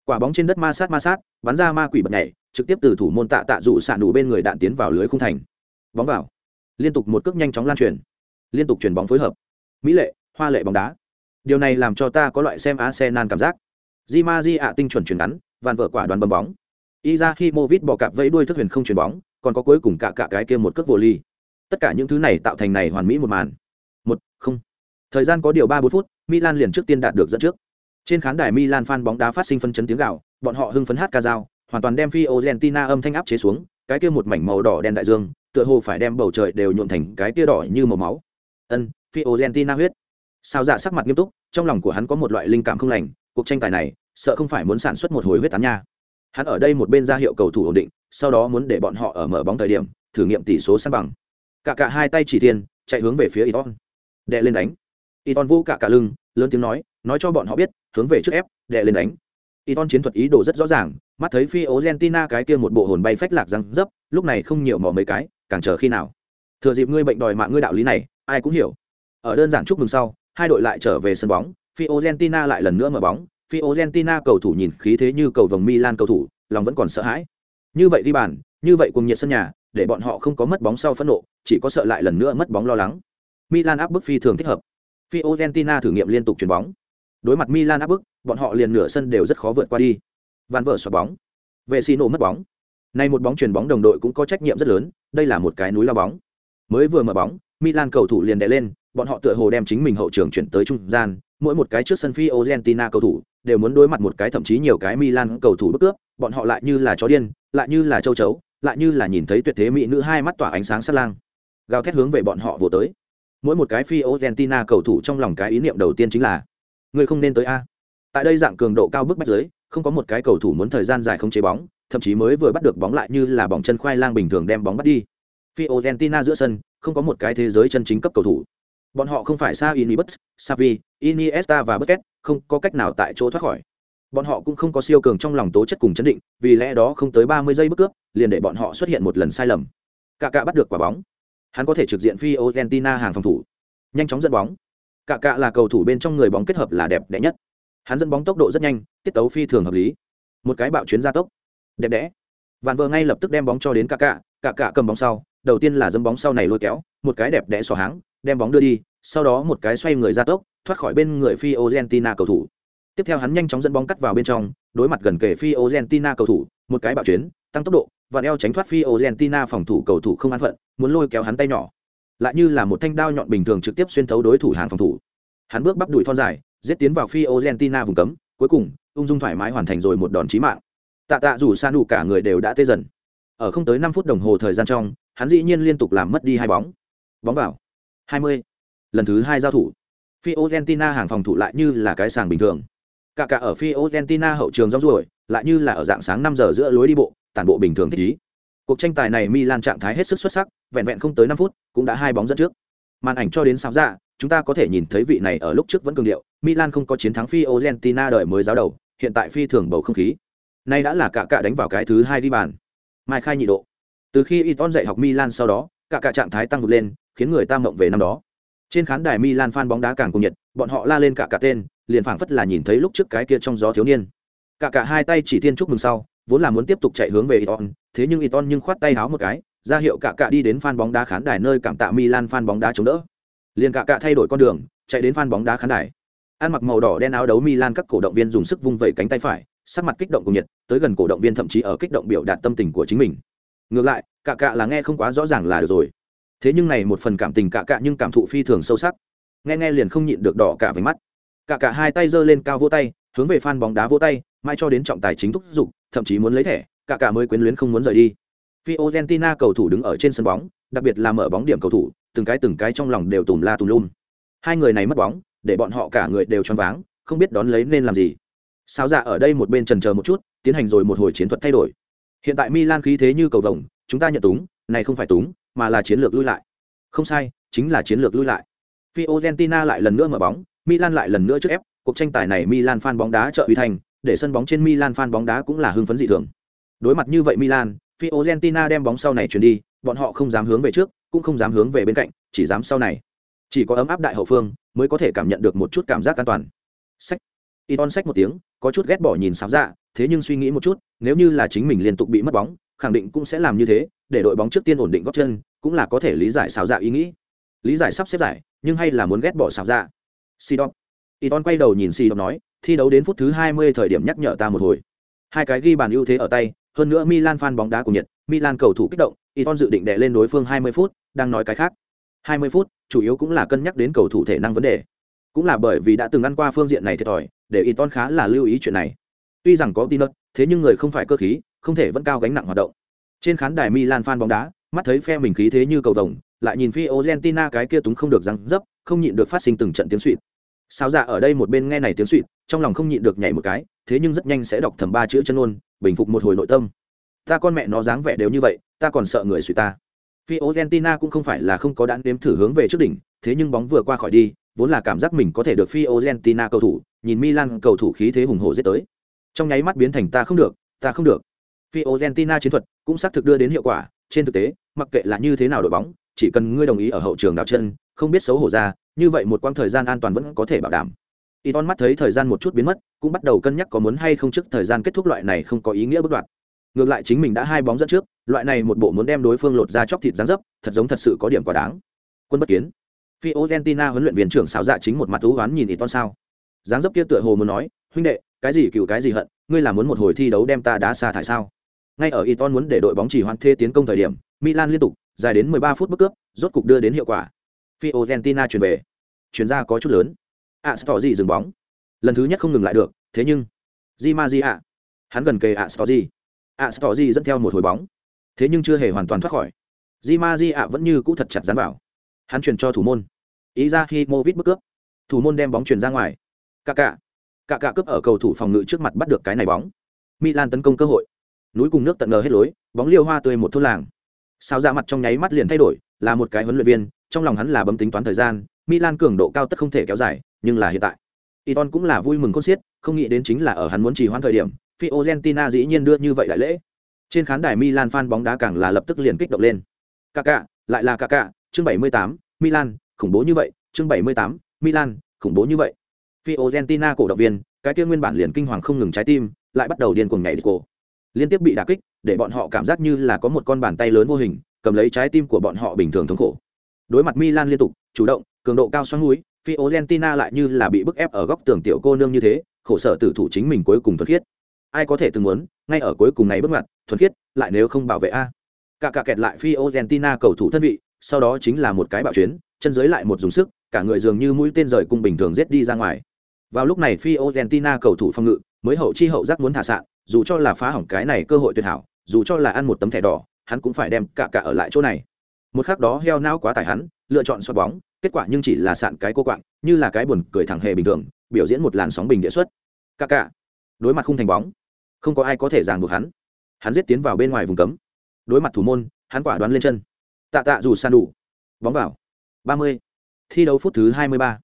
Quả bóng trên đất ma sát ma sát, bắn ra ma quỷ bật nhảy, trực tiếp từ thủ môn tạ tạ dụ sạn đủ bên người đạn tiến vào lưới khung thành. Bóng vào. Liên tục một cước nhanh chóng lan truyền. Liên tục chuyển bóng phối hợp. Mỹ lệ, hoa lệ bóng đá. Điều này làm cho ta có loại xem Arsenal cảm giác. Di Maria tinh chuẩn chuyển ngắn, vạn vợ quả đoàn bấm bóng. Izahimovic bỏ cạp vẫy đuôi thức huyền không chuyển bóng, còn có cuối cùng cả cả cái kia một cước vô ly. Tất cả những thứ này tạo thành này hoàn mỹ một màn. Một, không. Thời gian có điều ba bốn phút, Milan liền trước tiên đạt được dẫn trước. Trên khán đài Milan fan bóng đá phát sinh phân chấn tiếng gào, bọn họ hưng phấn hát ca dao, hoàn toàn đem Fiorentina âm thanh áp chế xuống, cái kia một mảnh màu đỏ đen đại dương, tựa hồ phải đem bầu trời đều nhuộm thành cái kia đỏ như màu máu. Ân, Fiorentina huyết. Sao dạ sắc mặt nghiêm túc, trong lòng của hắn có một loại linh cảm không lành, cuộc tranh tài này, sợ không phải muốn sản xuất một hồi huyết tán nha. Hắn ở đây một bên ra hiệu cầu thủ ổn định, sau đó muốn để bọn họ ở mở bóng thời điểm, thử nghiệm tỷ số san bằng. Cả cả hai tay chỉ thiên, chạy hướng về phía Iton. Đệ lên đánh. Iton vô cả cả lưng, lớn tiếng nói, nói cho bọn họ biết, hướng về trước ép, đệ lên đánh. Iton chiến thuật ý đồ rất rõ ràng, mắt thấy phi Argentina cái kia một bộ hồn bay phách lạc răng dấp, lúc này không nhiều mò mấy cái, càng chờ khi nào. Thừa dịp ngươi bệnh đòi mạng ngươi đạo lý này, ai cũng hiểu. Ở đơn giản chúc mừng sau, hai đội lại trở về sân bóng, phi Argentina lại lần nữa mở bóng, phi Argentina cầu thủ nhìn khí thế như cầu vồng Milan cầu thủ, lòng vẫn còn sợ hãi. Như vậy đi bàn, như vậy cùng nhiệt sân nhà, để bọn họ không có mất bóng sau phẫn nộ, chỉ có sợ lại lần nữa mất bóng lo lắng. Milan áp bức phi thường thích hợp. Fiorentina thử nghiệm liên tục chuyển bóng. Đối mặt Milan áp bức, bọn họ liền nửa sân đều rất khó vượt qua đi. Van vợ xoạc bóng. Vệ xì nổ mất bóng. Nay một bóng chuyển bóng đồng đội cũng có trách nhiệm rất lớn, đây là một cái núi lao bóng. Mới vừa mở bóng, Milan cầu thủ liền đè lên, bọn họ tựa hồ đem chính mình hậu trường chuyển tới trung gian, mỗi một cái trước sân Fiorentina cầu thủ đều muốn đối mặt một cái thậm chí nhiều cái Milan cầu thủ bức cướp, bọn họ lại như là chó điên, lại như là châu chấu, lại như là nhìn thấy tuyệt thế mỹ nữ hai mắt tỏa ánh sáng sát lang. Gào thét hướng về bọn họ vồ tới. Mỗi một cái Fiorentina cầu thủ trong lòng cái ý niệm đầu tiên chính là: người không nên tới a. Tại đây dạng cường độ cao bức bách dưới, không có một cái cầu thủ muốn thời gian dài không chế bóng, thậm chí mới vừa bắt được bóng lại như là bóng chân khoai lang bình thường đem bóng bắt đi. Fiorentina giữa sân, không có một cái thế giới chân chính cấp cầu thủ. Bọn họ không phải Sa Inibus, savi Iniesta và Busquets, không có cách nào tại chỗ thoát khỏi. Bọn họ cũng không có siêu cường trong lòng tố chất cùng chấn định, vì lẽ đó không tới 30 giây bước cướp, liền để bọn họ xuất hiện một lần sai lầm. Cả cả bắt được quả bóng. Hắn có thể trực diện phi Argentina hàng phòng thủ, nhanh chóng dẫn bóng. Cả cạ là cầu thủ bên trong người bóng kết hợp là đẹp đẽ nhất. Hắn dẫn bóng tốc độ rất nhanh, tiết tấu phi thường hợp lý. Một cái bạo chuyến gia tốc, đẹp đẽ. Vạn vợ ngay lập tức đem bóng cho đến cả cạ, cả cạ cầm bóng sau, đầu tiên là dâm bóng sau này lôi kéo, một cái đẹp đẽ xỏ háng, đem bóng đưa đi, sau đó một cái xoay người ra tốc, thoát khỏi bên người phi Argentina cầu thủ. Tiếp theo hắn nhanh chóng dẫn bóng cắt vào bên trong, đối mặt gần kề phi Argentina cầu thủ, một cái bạo chuyến, tăng tốc độ, và đeo tránh thoát phi Argentina phòng thủ cầu thủ không an phận, muốn lôi kéo hắn tay nhỏ. Lại như là một thanh đao nhọn bình thường trực tiếp xuyên thấu đối thủ hàng phòng thủ. Hắn bước bắp đùi thon dài, giết tiến vào phi Argentina vùng cấm, cuối cùng, ung dung thoải mái hoàn thành rồi một đòn chí mạng. Tạ Tạ dù sa nụ cả người đều đã tê dần. Ở không tới năm phút đồng hồ thời gian trong, hắn dĩ nhiên liên tục làm mất đi hai bóng. Bóng vào. 20. Lần thứ hai giao thủ. phi Argentina hàng phòng thủ lại như là cái sàng bình thường. Cả cả ở phi Argentina hậu trường rong ruổi, lại như là ở dạng sáng năm giờ giữa lối đi bộ, tản bộ bình thường thích ý. Cuộc tranh tài này Milan trạng thái hết sức xuất sắc, vẹn vẹn không tới 5 phút, cũng đã hai bóng dẫn trước. Màn ảnh cho đến sao ra, dạ, chúng ta có thể nhìn thấy vị này ở lúc trước vẫn cường điệu, Milan không có chiến thắng Fiorentina đợi mới giáo đầu, hiện tại phi thường bầu không khí. Nay đã là cả cả đánh vào cái thứ hai đi bàn. Mai khai nhị độ. Từ khi Iton dạy học Milan sau đó, cả cả trạng thái tăng vụt lên, khiến người ta mộng về năm đó. Trên khán đài Milan fan bóng đá càng cuồng nhiệt, bọn họ la lên cả cả tên, liền phảng phất là nhìn thấy lúc trước cái kia trong gió thiếu niên. Cả cả hai tay chỉ thiên chúc mừng sau, vốn là muốn tiếp tục chạy hướng về Iton, thế nhưng Iton nhưng khoát tay háo một cái, ra hiệu cả cả đi đến fan bóng đá khán đài nơi cảm tạ Milan fan bóng đá chống đỡ. Liền cả cả thay đổi con đường, chạy đến fan bóng đá khán đài. Ăn mặc màu đỏ đen áo đấu Milan các cổ động viên dùng sức vung vẩy cánh tay phải, sắc mặt kích động cùng nhiệt, tới gần cổ động viên thậm chí ở kích động biểu đạt tâm tình của chính mình. Ngược lại, cả cả là nghe không quá rõ ràng là được rồi. Thế nhưng này một phần cảm tình cả cả nhưng cảm thụ phi thường sâu sắc. Nghe nghe liền không nhịn được đỏ cả với mắt. Cả cả hai tay giơ lên cao vỗ tay, hướng về fan bóng đá vỗ tay, mai cho đến trọng tài chính thúc giục, thậm chí muốn lấy thẻ, cả cả mới quyến luyến không muốn rời đi. Fiorentina cầu thủ đứng ở trên sân bóng, đặc biệt là mở bóng điểm cầu thủ, từng cái từng cái trong lòng đều tùm la tùm lum. Hai người này mất bóng, để bọn họ cả người đều choáng váng, không biết đón lấy nên làm gì. Sao dạ ở đây một bên trần chờ một chút, tiến hành rồi một hồi chiến thuật thay đổi. Hiện tại Milan khí thế như cầu vồng, chúng ta nhận túng, này không phải túng, mà là chiến lược lui lại. Không sai, chính là chiến lược lui lại. Fiorentina lại lần nữa mở bóng, Milan lại lần nữa trước ép, cuộc tranh tài này Milan fan bóng đá trợ uy thành, để sân bóng trên Milan fan bóng đá cũng là hưng phấn dị thường. Đối mặt như vậy Milan, Fiorentina đem bóng sau này chuyển đi, bọn họ không dám hướng về trước, cũng không dám hướng về bên cạnh, chỉ dám sau này. Chỉ có ấm áp đại hậu phương mới có thể cảm nhận được một chút cảm giác an toàn. Sách. Iton sách một tiếng, có chút ghét bỏ nhìn sáo dạ, thế nhưng suy nghĩ một chút, nếu như là chính mình liên tục bị mất bóng, khẳng định cũng sẽ làm như thế, để đội bóng trước tiên ổn định gót chân, cũng là có thể lý giải sáo dạ ý nghĩ. Lý giải sắp xếp giải, nhưng hay là muốn ghét bỏ sáo dạ. Sidon. Iton quay đầu nhìn Sidon nói, thi đấu đến phút thứ 20 thời điểm nhắc nhở ta một hồi. Hai cái ghi bàn ưu thế ở tay, hơn nữa Milan fan bóng đá của Nhật, Milan cầu thủ kích động, Iton dự định đè lên đối phương 20 phút, đang nói cái khác. 20 phút, chủ yếu cũng là cân nhắc đến cầu thủ thể năng vấn đề. Cũng là bởi vì đã từng ăn qua phương diện này thiệt thòi, để Iton khá là lưu ý chuyện này. Tuy rằng có Tinot, thế nhưng người không phải cơ khí, không thể vẫn cao gánh nặng hoạt động. Trên khán đài Milan fan bóng đá, mắt thấy phe mình khí thế như cầu vồng, lại nhìn Fiorentina cái kia túng không được răng dấp, không nhịn được phát sinh từng trận tiếng xuýt. Sao dạ ở đây một bên nghe này tiếng xuýt, trong lòng không nhịn được nhảy một cái, thế nhưng rất nhanh sẽ đọc thầm ba chữ chân ngôn, bình phục một hồi nội tâm. Ta con mẹ nó dáng vẻ đều như vậy, ta còn sợ người suy ta. Fiorentina cũng không phải là không có đạn đếm thử hướng về trước đỉnh, thế nhưng bóng vừa qua khỏi đi, vốn là cảm giác mình có thể được Fiorentina cầu thủ, nhìn Milan cầu thủ khí thế hùng hổ giết tới. Trong nháy mắt biến thành ta không được, ta không được. Fiorentina chiến thuật cũng xác thực đưa đến hiệu quả, trên thực tế, mặc kệ là như thế nào đội bóng, chỉ cần ngươi đồng ý ở hậu trường đảo chân, không biết xấu hổ ra, như vậy một quãng thời gian an toàn vẫn có thể bảo đảm. Iton mắt thấy thời gian một chút biến mất, cũng bắt đầu cân nhắc có muốn hay không trước thời gian kết thúc loại này không có ý nghĩa bất đoạn. Ngược lại chính mình đã hai bóng dẫn trước, loại này một bộ muốn đem đối phương lột ra chóc thịt dáng dấp, thật giống thật sự có điểm quá đáng. Quân bất kiến. Fiorentina huấn luyện viên trưởng xảo dạ chính một mặt thú hoán nhìn Iton sao. Dáng dấp kia tựa hồ muốn nói, huynh đệ, cái gì cựu cái gì hận, ngươi là muốn một hồi thi đấu đem ta đá xa thải sao? Ngay ở Iton muốn để đội bóng chỉ hoãn thế tiến công thời điểm, Milan liên tục dài đến 13 phút bất cướp, rốt cục đưa đến hiệu quả. Fiorentina chuyển về. Chuyển ra có chút lớn. À, gì dừng bóng. Lần thứ nhất không ngừng lại được thế nhưng di ma di ạ hắn gần kề Astori. Astori dẫn theo một hồi bóng. Thế nhưng chưa hề hoàn toàn thoát khỏi. Di ma di ạ vẫn như cũ thật chặt dán vào. Hắn chuyển cho thủ môn. Ý ra khi Movit bước cướp. Thủ môn đem bóng chuyển ra ngoài. Cả cả cả cả cướp ở cầu thủ phòng ngự trước mặt bắt được cái này bóng. Milan tấn công cơ hội. Núi cùng nước tận ngờ hết lối bóng liêu hoa tươi một thôn làng. Sao ra mặt trong nháy mắt liền thay đổi là một cái huấn luyện viên trong lòng hắn là bấm tính toán thời gian milan cường độ cao tất không thể kéo dài nhưng là hiện tại Iton cũng là vui mừng khôn xiết, không nghĩ đến chính là ở hắn muốn trì hoãn thời điểm, Fiorentina dĩ nhiên đưa như vậy đại lễ. Trên khán đài Milan fan bóng đá càng là lập tức liền kích động lên. Kaká, lại là Kaká, chương 78, Milan, khủng bố như vậy, chương 78, Milan, khủng bố như vậy. Fiorentina cổ động viên, cái kia nguyên bản liền kinh hoàng không ngừng trái tim, lại bắt đầu điên cuồng nhảy cổ. Liên tiếp bị đả kích, để bọn họ cảm giác như là có một con bàn tay lớn vô hình, cầm lấy trái tim của bọn họ bình thường thống khổ. Đối mặt Milan liên tục, chủ động, cường độ cao xoắn mũi, Fiorentina lại như là bị bức ép ở góc tường tiểu cô nương như thế, khổ sở tử thủ chính mình cuối cùng thuần khiết. Ai có thể từng muốn ngay ở cuối cùng này bước ngoặt thuần khiết lại nếu không bảo vệ a. Cả cả kẹt lại phi argentina cầu thủ thân vị sau đó chính là một cái bạo chuyến chân dưới lại một dùng sức cả người dường như mũi tên rời cung bình thường giết đi ra ngoài. Vào lúc này phi argentina cầu thủ phòng ngự mới hậu chi hậu giác muốn thả sạn dù cho là phá hỏng cái này cơ hội tuyệt hảo dù cho là ăn một tấm thẻ đỏ hắn cũng phải đem cả cả ở lại chỗ này một khắc đó heo não quá tải hắn, lựa chọn xoát bóng, kết quả nhưng chỉ là sạn cái cô quạng, như là cái buồn cười thẳng hề bình thường, biểu diễn một làn sóng bình địa xuất. Ca ca đối mặt không thành bóng, không có ai có thể ràng buộc hắn. Hắn giết tiến vào bên ngoài vùng cấm. Đối mặt thủ môn, hắn quả đoán lên chân. Tạ tạ dù san đủ. Bóng vào. Ba mươi. Thi đấu phút thứ hai mươi ba.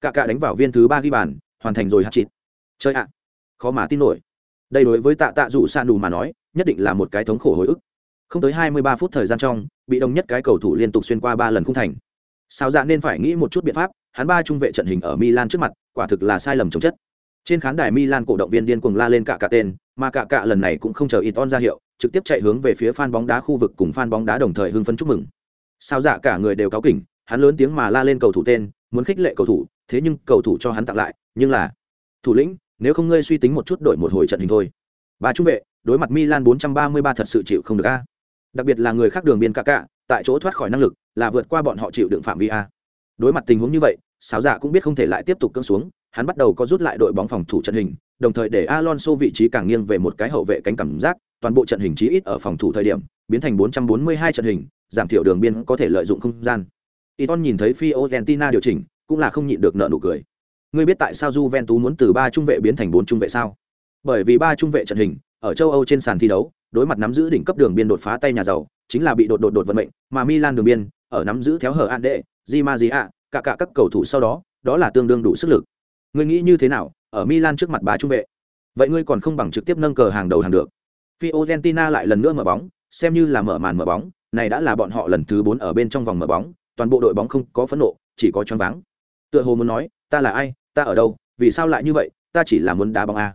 Cạ cạ đánh vào viên thứ ba ghi bàn, hoàn thành rồi hạt chịt chơi ạ. Khó mà tin nổi. Đây đối với tạ tạ dù san đủ mà nói, nhất định là một cái thống khổ hồi ức không tới hai mươi ba phút thời gian trong, bị đồng nhất cái cầu thủ liên tục xuyên qua ba lần không thành. Sao dạ nên phải nghĩ một chút biện pháp, hắn ba trung vệ trận hình ở milan trước mặt, quả thực là sai lầm chống chất. Trên khán đài milan cổ động viên điên cuồng la lên cả cả tên, mà cả cả lần này cũng không chờ Iton ra hiệu, trực tiếp chạy hướng về phía fan bóng đá khu vực cùng fan bóng đá đồng thời hưng phấn chúc mừng. Sao dạ cả người đều cáo kỉnh, hắn lớn tiếng mà la lên cầu thủ tên, muốn khích lệ cầu thủ, thế nhưng cầu thủ cho hắn tặng lại, nhưng là, thủ lĩnh, nếu không ngươi suy tính một chút đổi một hồi trận hình thôi. Ba trung vệ, đối mặt milan 433 thật sự chịu không được a đặc biệt là người khác đường biên cả cả tại chỗ thoát khỏi năng lực, là vượt qua bọn họ chịu đựng phạm vi a. Đối mặt tình huống như vậy, sáo giả cũng biết không thể lại tiếp tục cưỡng xuống, hắn bắt đầu có rút lại đội bóng phòng thủ trận hình, đồng thời để alonso vị trí càng nghiêng về một cái hậu vệ cánh cảm giác, toàn bộ trận hình chí ít ở phòng thủ thời điểm, biến thành 442 trận hình, giảm thiểu đường biên có thể lợi dụng không gian. Iton nhìn thấy Fiorentina điều chỉnh, cũng là không nhịn được nợ nụ cười. Ngươi biết tại sao Juventus muốn từ ba trung vệ biến thành bốn trung vệ sao? Bởi vì ba trung vệ trận hình, ở châu Âu trên sàn thi đấu đối mặt nắm giữ đỉnh cấp đường biên đột phá tay nhà giàu chính là bị đột đột đột vận mệnh mà Milan đường biên ở nắm giữ theo hở an Di Maria, cả cả các cầu thủ sau đó, đó là tương đương đủ sức lực. Ngươi nghĩ như thế nào, ở Milan trước mặt bá trung vệ? Vậy ngươi còn không bằng trực tiếp nâng cờ hàng đầu hàng được. Fiorentina lại lần nữa mở bóng, xem như là mở màn mở bóng, này đã là bọn họ lần thứ 4 ở bên trong vòng mở bóng, toàn bộ đội bóng không có phẫn nộ, chỉ có choáng váng. Tựa hồ muốn nói, ta là ai, ta ở đâu, vì sao lại như vậy, ta chỉ là muốn đá bóng a.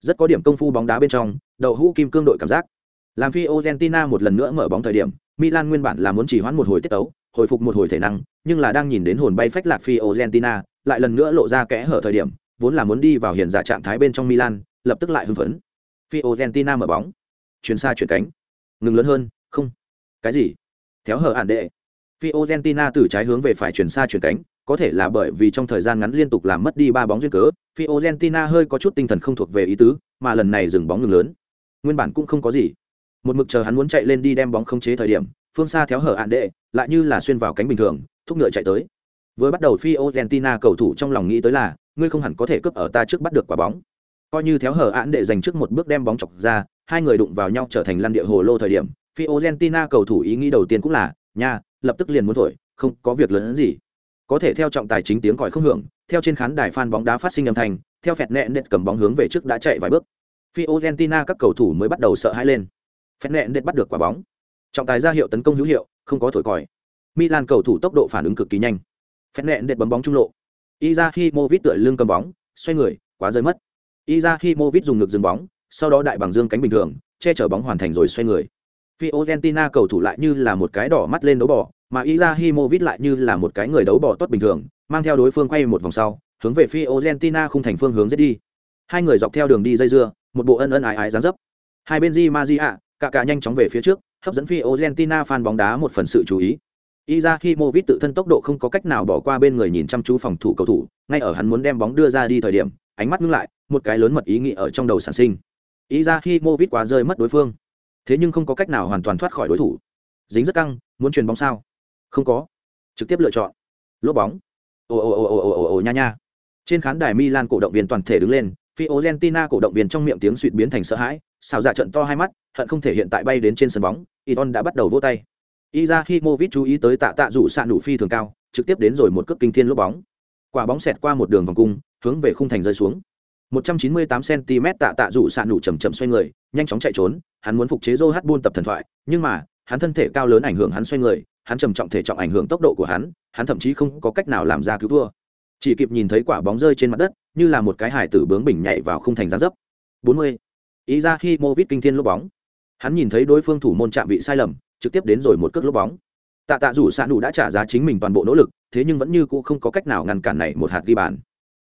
Rất có điểm công phu bóng đá bên trong, đầu hũ kim cương đội cảm giác. Làm Fiorentina một lần nữa mở bóng thời điểm, Milan nguyên bản là muốn chỉ hoãn một hồi tiết tấu, hồi phục một hồi thể năng, nhưng là đang nhìn đến hồn bay phách lạc Fiorentina, lại lần nữa lộ ra kẽ hở thời điểm, vốn là muốn đi vào hiện giả trạng thái bên trong Milan, lập tức lại hưng phấn. Fiorentina mở bóng, chuyển xa chuyển cánh, ngừng lớn hơn, không. Cái gì? Theo hở ản đệ. Fiorentina từ trái hướng về phải chuyển xa chuyển cánh, có thể là bởi vì trong thời gian ngắn liên tục làm mất đi ba bóng duyên cớ, Fiorentina hơi có chút tinh thần không thuộc về ý tứ, mà lần này dừng bóng ngừng lớn. Nguyên bản cũng không có gì một mực chờ hắn muốn chạy lên đi đem bóng không chế thời điểm, phương xa theo hở ạn đệ, lại như là xuyên vào cánh bình thường, thúc ngựa chạy tới. Vừa bắt đầu phi argentina cầu thủ trong lòng nghĩ tới là, ngươi không hẳn có thể cướp ở ta trước bắt được quả bóng. Coi như theo hở ạn đệ dành trước một bước đem bóng chọc ra, hai người đụng vào nhau trở thành lăn địa hồ lô thời điểm phi argentina cầu thủ ý nghĩ đầu tiên cũng là, nha, lập tức liền muốn thổi, không có việc lớn hơn gì. Có thể theo trọng tài chính tiếng còi không hưởng, theo trên khán đài phan bóng đá phát sinh âm thanh, theo phẹt nẹn nện cầm bóng hướng về trước đã chạy vài bước. Phi argentina các cầu thủ mới bắt đầu sợ hãi lên phép nẹn đệt bắt được quả bóng. Trọng tài ra hiệu tấn công hữu hiệu, không có thổi còi. Milan cầu thủ tốc độ phản ứng cực kỳ nhanh. Phép nẹn đệt bấm bóng trung lộ. Izahimovic tựa lưng cầm bóng, xoay người, quá rơi mất. Izahimovic dùng ngực dừng bóng, sau đó đại bằng dương cánh bình thường, che chở bóng hoàn thành rồi xoay người. Fiorentina cầu thủ lại như là một cái đỏ mắt lên đấu bỏ mà Izahimovic lại như là một cái người đấu bỏ tốt bình thường, mang theo đối phương quay một vòng sau, hướng về Fiorentina khung thành phương hướng giết đi. Hai người dọc theo đường đi dây dưa, một bộ ân ân ái ái dáng dấp. Hai bên di ma cả cả nhanh chóng về phía trước hấp dẫn phi argentina fan bóng đá một phần sự chú ý Izahimovic tự thân tốc độ không có cách nào bỏ qua bên người nhìn chăm chú phòng thủ cầu thủ, ngay ở hắn muốn đem bóng đưa ra đi thời điểm, ánh mắt ngưng lại, một cái lớn mật ý nghĩ ở trong đầu sản sinh. Izahimovic quá rơi mất đối phương, thế nhưng không có cách nào hoàn toàn thoát khỏi đối thủ. Dính rất căng, muốn truyền bóng sao? Không có. Trực tiếp lựa chọn. Lốp bóng. Ồ ồ ồ ồ ồ ồ nha nha. Trên khán đài Milan cổ động viên toàn thể đứng lên, Fiorentina cổ động viên trong miệng tiếng suýt biến thành sợ hãi, xào dạ trận to hai mắt, hận không thể hiện tại bay đến trên sân bóng, Iton đã bắt đầu vỗ tay. Izahimovic chú ý tới tạ tạ rủ sạn đủ phi thường cao, trực tiếp đến rồi một cước kinh thiên lốp bóng. Quả bóng xẹt qua một đường vòng cung, hướng về khung thành rơi xuống. 198 cm tạ tạ rủ sạn đủ chậm chậm xoay người, nhanh chóng chạy trốn, hắn muốn phục chế Joe buôn tập thần thoại, nhưng mà, hắn thân thể cao lớn ảnh hưởng hắn xoay người, hắn trầm trọng thể trọng ảnh hưởng tốc độ của hắn, hắn thậm chí không có cách nào làm ra cứu thua. Chỉ kịp nhìn thấy quả bóng rơi trên mặt đất, như là một cái hải tử bướng bỉnh nhảy vào khung thành giáng dấp. 40. Izahimovic kinh thiên lốp bóng. Hắn nhìn thấy đối phương thủ môn chạm vị sai lầm, trực tiếp đến rồi một cước lốp bóng. Tạ Tạ rủ xạ đủ đã trả giá chính mình toàn bộ nỗ lực, thế nhưng vẫn như cũ không có cách nào ngăn cản này một hạt ghi bàn.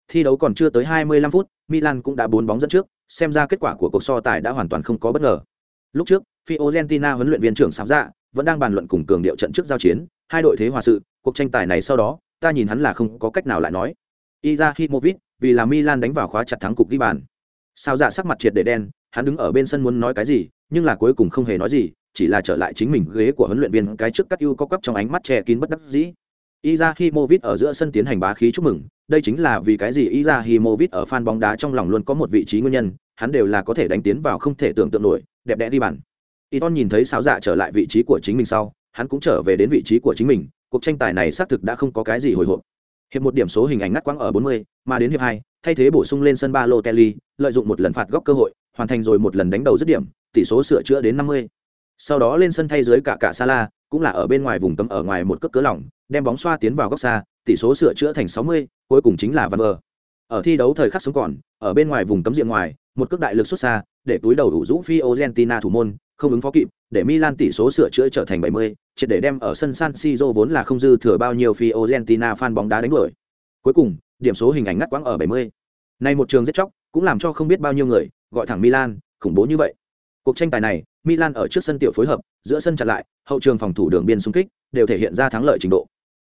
thi đấu còn chưa tới 25 phút, Milan cũng đã bốn bóng dẫn trước, xem ra kết quả của cuộc so tài đã hoàn toàn không có bất ngờ. Lúc trước, Fiorentina huấn luyện viên trưởng Sáo Dạ vẫn đang bàn luận cùng cường điệu trận trước giao chiến, hai đội thế hòa sự, cuộc tranh tài này sau đó, ta nhìn hắn là không có cách nào lại nói. Izahimovic, vì là Milan đánh vào khóa chặt thắng cục ghi bàn. Sao dạ sắc mặt triệt để đen, hắn đứng ở bên sân muốn nói cái gì, nhưng là cuối cùng không hề nói gì, chỉ là trở lại chính mình ghế của huấn luyện viên cái trước cắt ưu có cấp trong ánh mắt che kín bất đắc dĩ. Izahimovic ở giữa sân tiến hành bá khí chúc mừng, đây chính là vì cái gì Izahimovic ở fan bóng đá trong lòng luôn có một vị trí nguyên nhân, hắn đều là có thể đánh tiến vào không thể tưởng tượng nổi, đẹp đẽ đi bàn. Iton nhìn thấy sáo dạ trở lại vị trí của chính mình sau, hắn cũng trở về đến vị trí của chính mình, cuộc tranh tài này xác thực đã không có cái gì hồi hộp. Hiệp một điểm số hình ảnh ngắt quãng ở 40, mà đến hiệp 2, thay thế bổ sung lên sân Balotelli, lợi dụng một lần phạt góc cơ hội, hoàn thành rồi một lần đánh đầu dứt điểm, tỷ số sửa chữa đến 50. Sau đó lên sân thay dưới cả cả Sala, cũng là ở bên ngoài vùng cấm ở ngoài một cước cớ lỏng, đem bóng xoa tiến vào góc xa, tỷ số sửa chữa thành 60, cuối cùng chính là Van Ver. Ở thi đấu thời khắc sống còn, ở bên ngoài vùng cấm diện ngoài, một cước đại lực xuất xa, để túi đầu đủ rũ fiorentina thủ môn, không ứng phó kịp, để Milan tỷ số sửa chữa trở thành 70, triệt để đem ở sân San Siro vốn là không dư thừa bao nhiêu fiorentina fan bóng đá đánh đuổi. Cuối cùng, điểm số hình ảnh ngắt quãng ở 70. Nay một trường giết chóc, cũng làm cho không biết bao nhiêu người gọi thẳng Milan, khủng bố như vậy. Cuộc tranh tài này, Milan ở trước sân tiểu phối hợp, giữa sân chặn lại, hậu trường phòng thủ đường biên xung kích, đều thể hiện ra thắng lợi trình độ.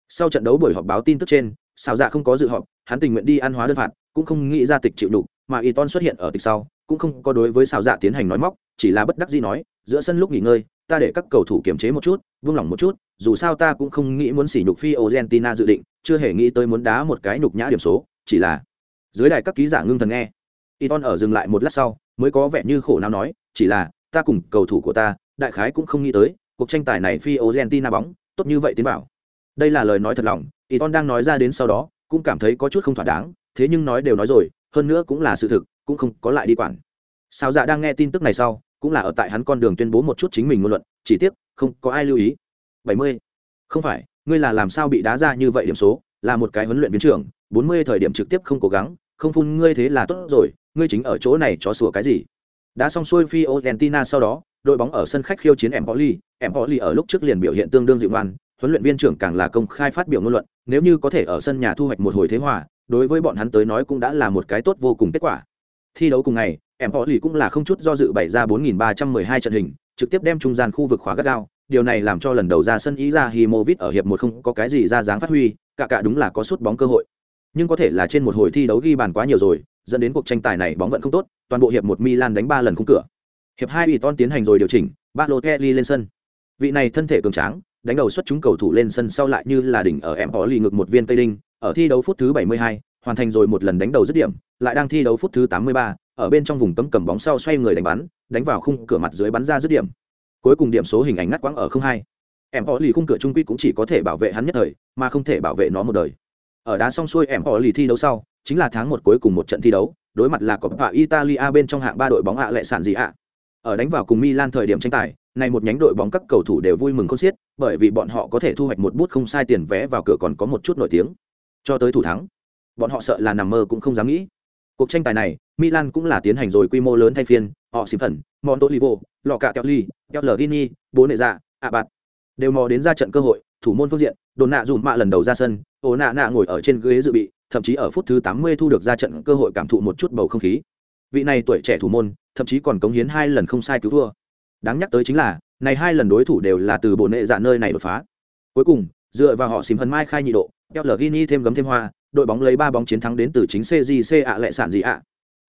Sau trận đấu buổi họp báo tin tức trên, Sào Dạ không có dự họp, hắn tình nguyện đi ăn hóa đơn phạt, cũng không nghĩ ra tịch chịu đủ, mà Iton xuất hiện ở tịch sau, cũng không có đối với Sào Dạ tiến hành nói móc, chỉ là bất đắc dĩ nói, giữa sân lúc nghỉ ngơi, ta để các cầu thủ kiềm chế một chút, vung lòng một chút, dù sao ta cũng không nghĩ muốn xỉ nhục phi Argentina dự định, chưa hề nghĩ tới muốn đá một cái nhục nhã điểm số, chỉ là dưới đài các ký giả ngưng thần nghe. Iton ở dừng lại một lát sau, mới có vẻ như khổ não nói, chỉ là ta cùng cầu thủ của ta, đại khái cũng không nghĩ tới, cuộc tranh tài này phi Argentina bóng, tốt như vậy tiến bảo. Đây là lời nói thật lòng, Iton đang nói ra đến sau đó, cũng cảm thấy có chút không thỏa đáng, thế nhưng nói đều nói rồi, hơn nữa cũng là sự thực, cũng không có lại đi quản. Sao dạ đang nghe tin tức này sau, cũng là ở tại hắn con đường tuyên bố một chút chính mình ngôn luận, chỉ tiếc, không có ai lưu ý. 70. Không phải, ngươi là làm sao bị đá ra như vậy điểm số, là một cái huấn luyện viên trưởng, 40 thời điểm trực tiếp không cố gắng, không phun ngươi thế là tốt rồi, ngươi chính ở chỗ này chó sủa cái gì? Đã xong xuôi phi Argentina sau đó, đội bóng ở sân khách khiêu chiến Empoli, Empoli ở lúc trước liền biểu hiện tương đương dịu ngoan, huấn luyện viên trưởng càng là công khai phát biểu ngôn luận, nếu như có thể ở sân nhà thu hoạch một hồi thế hòa, đối với bọn hắn tới nói cũng đã là một cái tốt vô cùng kết quả. Thi đấu cùng ngày, Empoli cũng là không chút do dự bày ra 4312 trận hình, trực tiếp đem trung gian khu vực khóa gắt gao, điều này làm cho lần đầu ra sân ý ra Himovic ở hiệp một không có cái gì ra dáng phát huy, cả cả đúng là có sút bóng cơ hội. Nhưng có thể là trên một hồi thi đấu ghi bàn quá nhiều rồi, dẫn đến cuộc tranh tài này bóng vận không tốt, toàn bộ hiệp một Milan đánh 3 lần khung cửa. Hiệp 2 Iton tiến hành rồi điều chỉnh, Balotelli lên sân. Vị này thân thể cường tráng, đánh đầu xuất chúng cầu thủ lên sân sau lại như là đỉnh ở em có lì ngực một viên cây đinh, ở thi đấu phút thứ 72, hoàn thành rồi một lần đánh đầu dứt điểm, lại đang thi đấu phút thứ 83, ở bên trong vùng cấm cầm bóng sau xoay người đánh bắn, đánh vào khung cửa mặt dưới bắn ra dứt điểm. Cuối cùng điểm số hình ảnh ngắt quãng ở 02. Em có lì khung cửa trung quy cũng chỉ có thể bảo vệ hắn nhất thời, mà không thể bảo vệ nó một đời. Ở đá xong xuôi em có lì thi đấu sau, chính là tháng một cuối cùng một trận thi đấu, đối mặt là Coppa Italia bên trong hạng ba đội bóng ạ lệ sản gì ạ. Ở đánh vào cùng Milan thời điểm tranh tài, này một nhánh đội bóng các cầu thủ đều vui mừng khôn xiết, bởi vì bọn họ có thể thu hoạch một bút không sai tiền vé vào cửa còn có một chút nổi tiếng. Cho tới thủ thắng, bọn họ sợ là nằm mơ cũng không dám nghĩ. Cuộc tranh tài này, Milan cũng là tiến hành rồi quy mô lớn thay phiên, họ xịp hẳn, Montolivo, lọ cả Lờ Gini, bố nệ dạ, ạ bạt đều mò đến ra trận cơ hội, thủ môn phương diện, Đồn nạ dùm mạ lần đầu ra sân, Ổ nạ nạ ngồi ở trên ghế dự bị, thậm chí ở phút thứ 80 thu được ra trận cơ hội cảm thụ một chút bầu không khí. Vị này tuổi trẻ thủ môn, thậm chí còn cống hiến hai lần không sai cứu thua. Đáng nhắc tới chính là, này hai lần đối thủ đều là từ bộ nệ dạ nơi này đột phá. Cuối cùng, dựa vào họ xìm hân mai khai nhị độ, Pellegrini thêm gấm thêm hoa, đội bóng lấy ba bóng chiến thắng đến từ chính CJC ạ lệ sản gì ạ.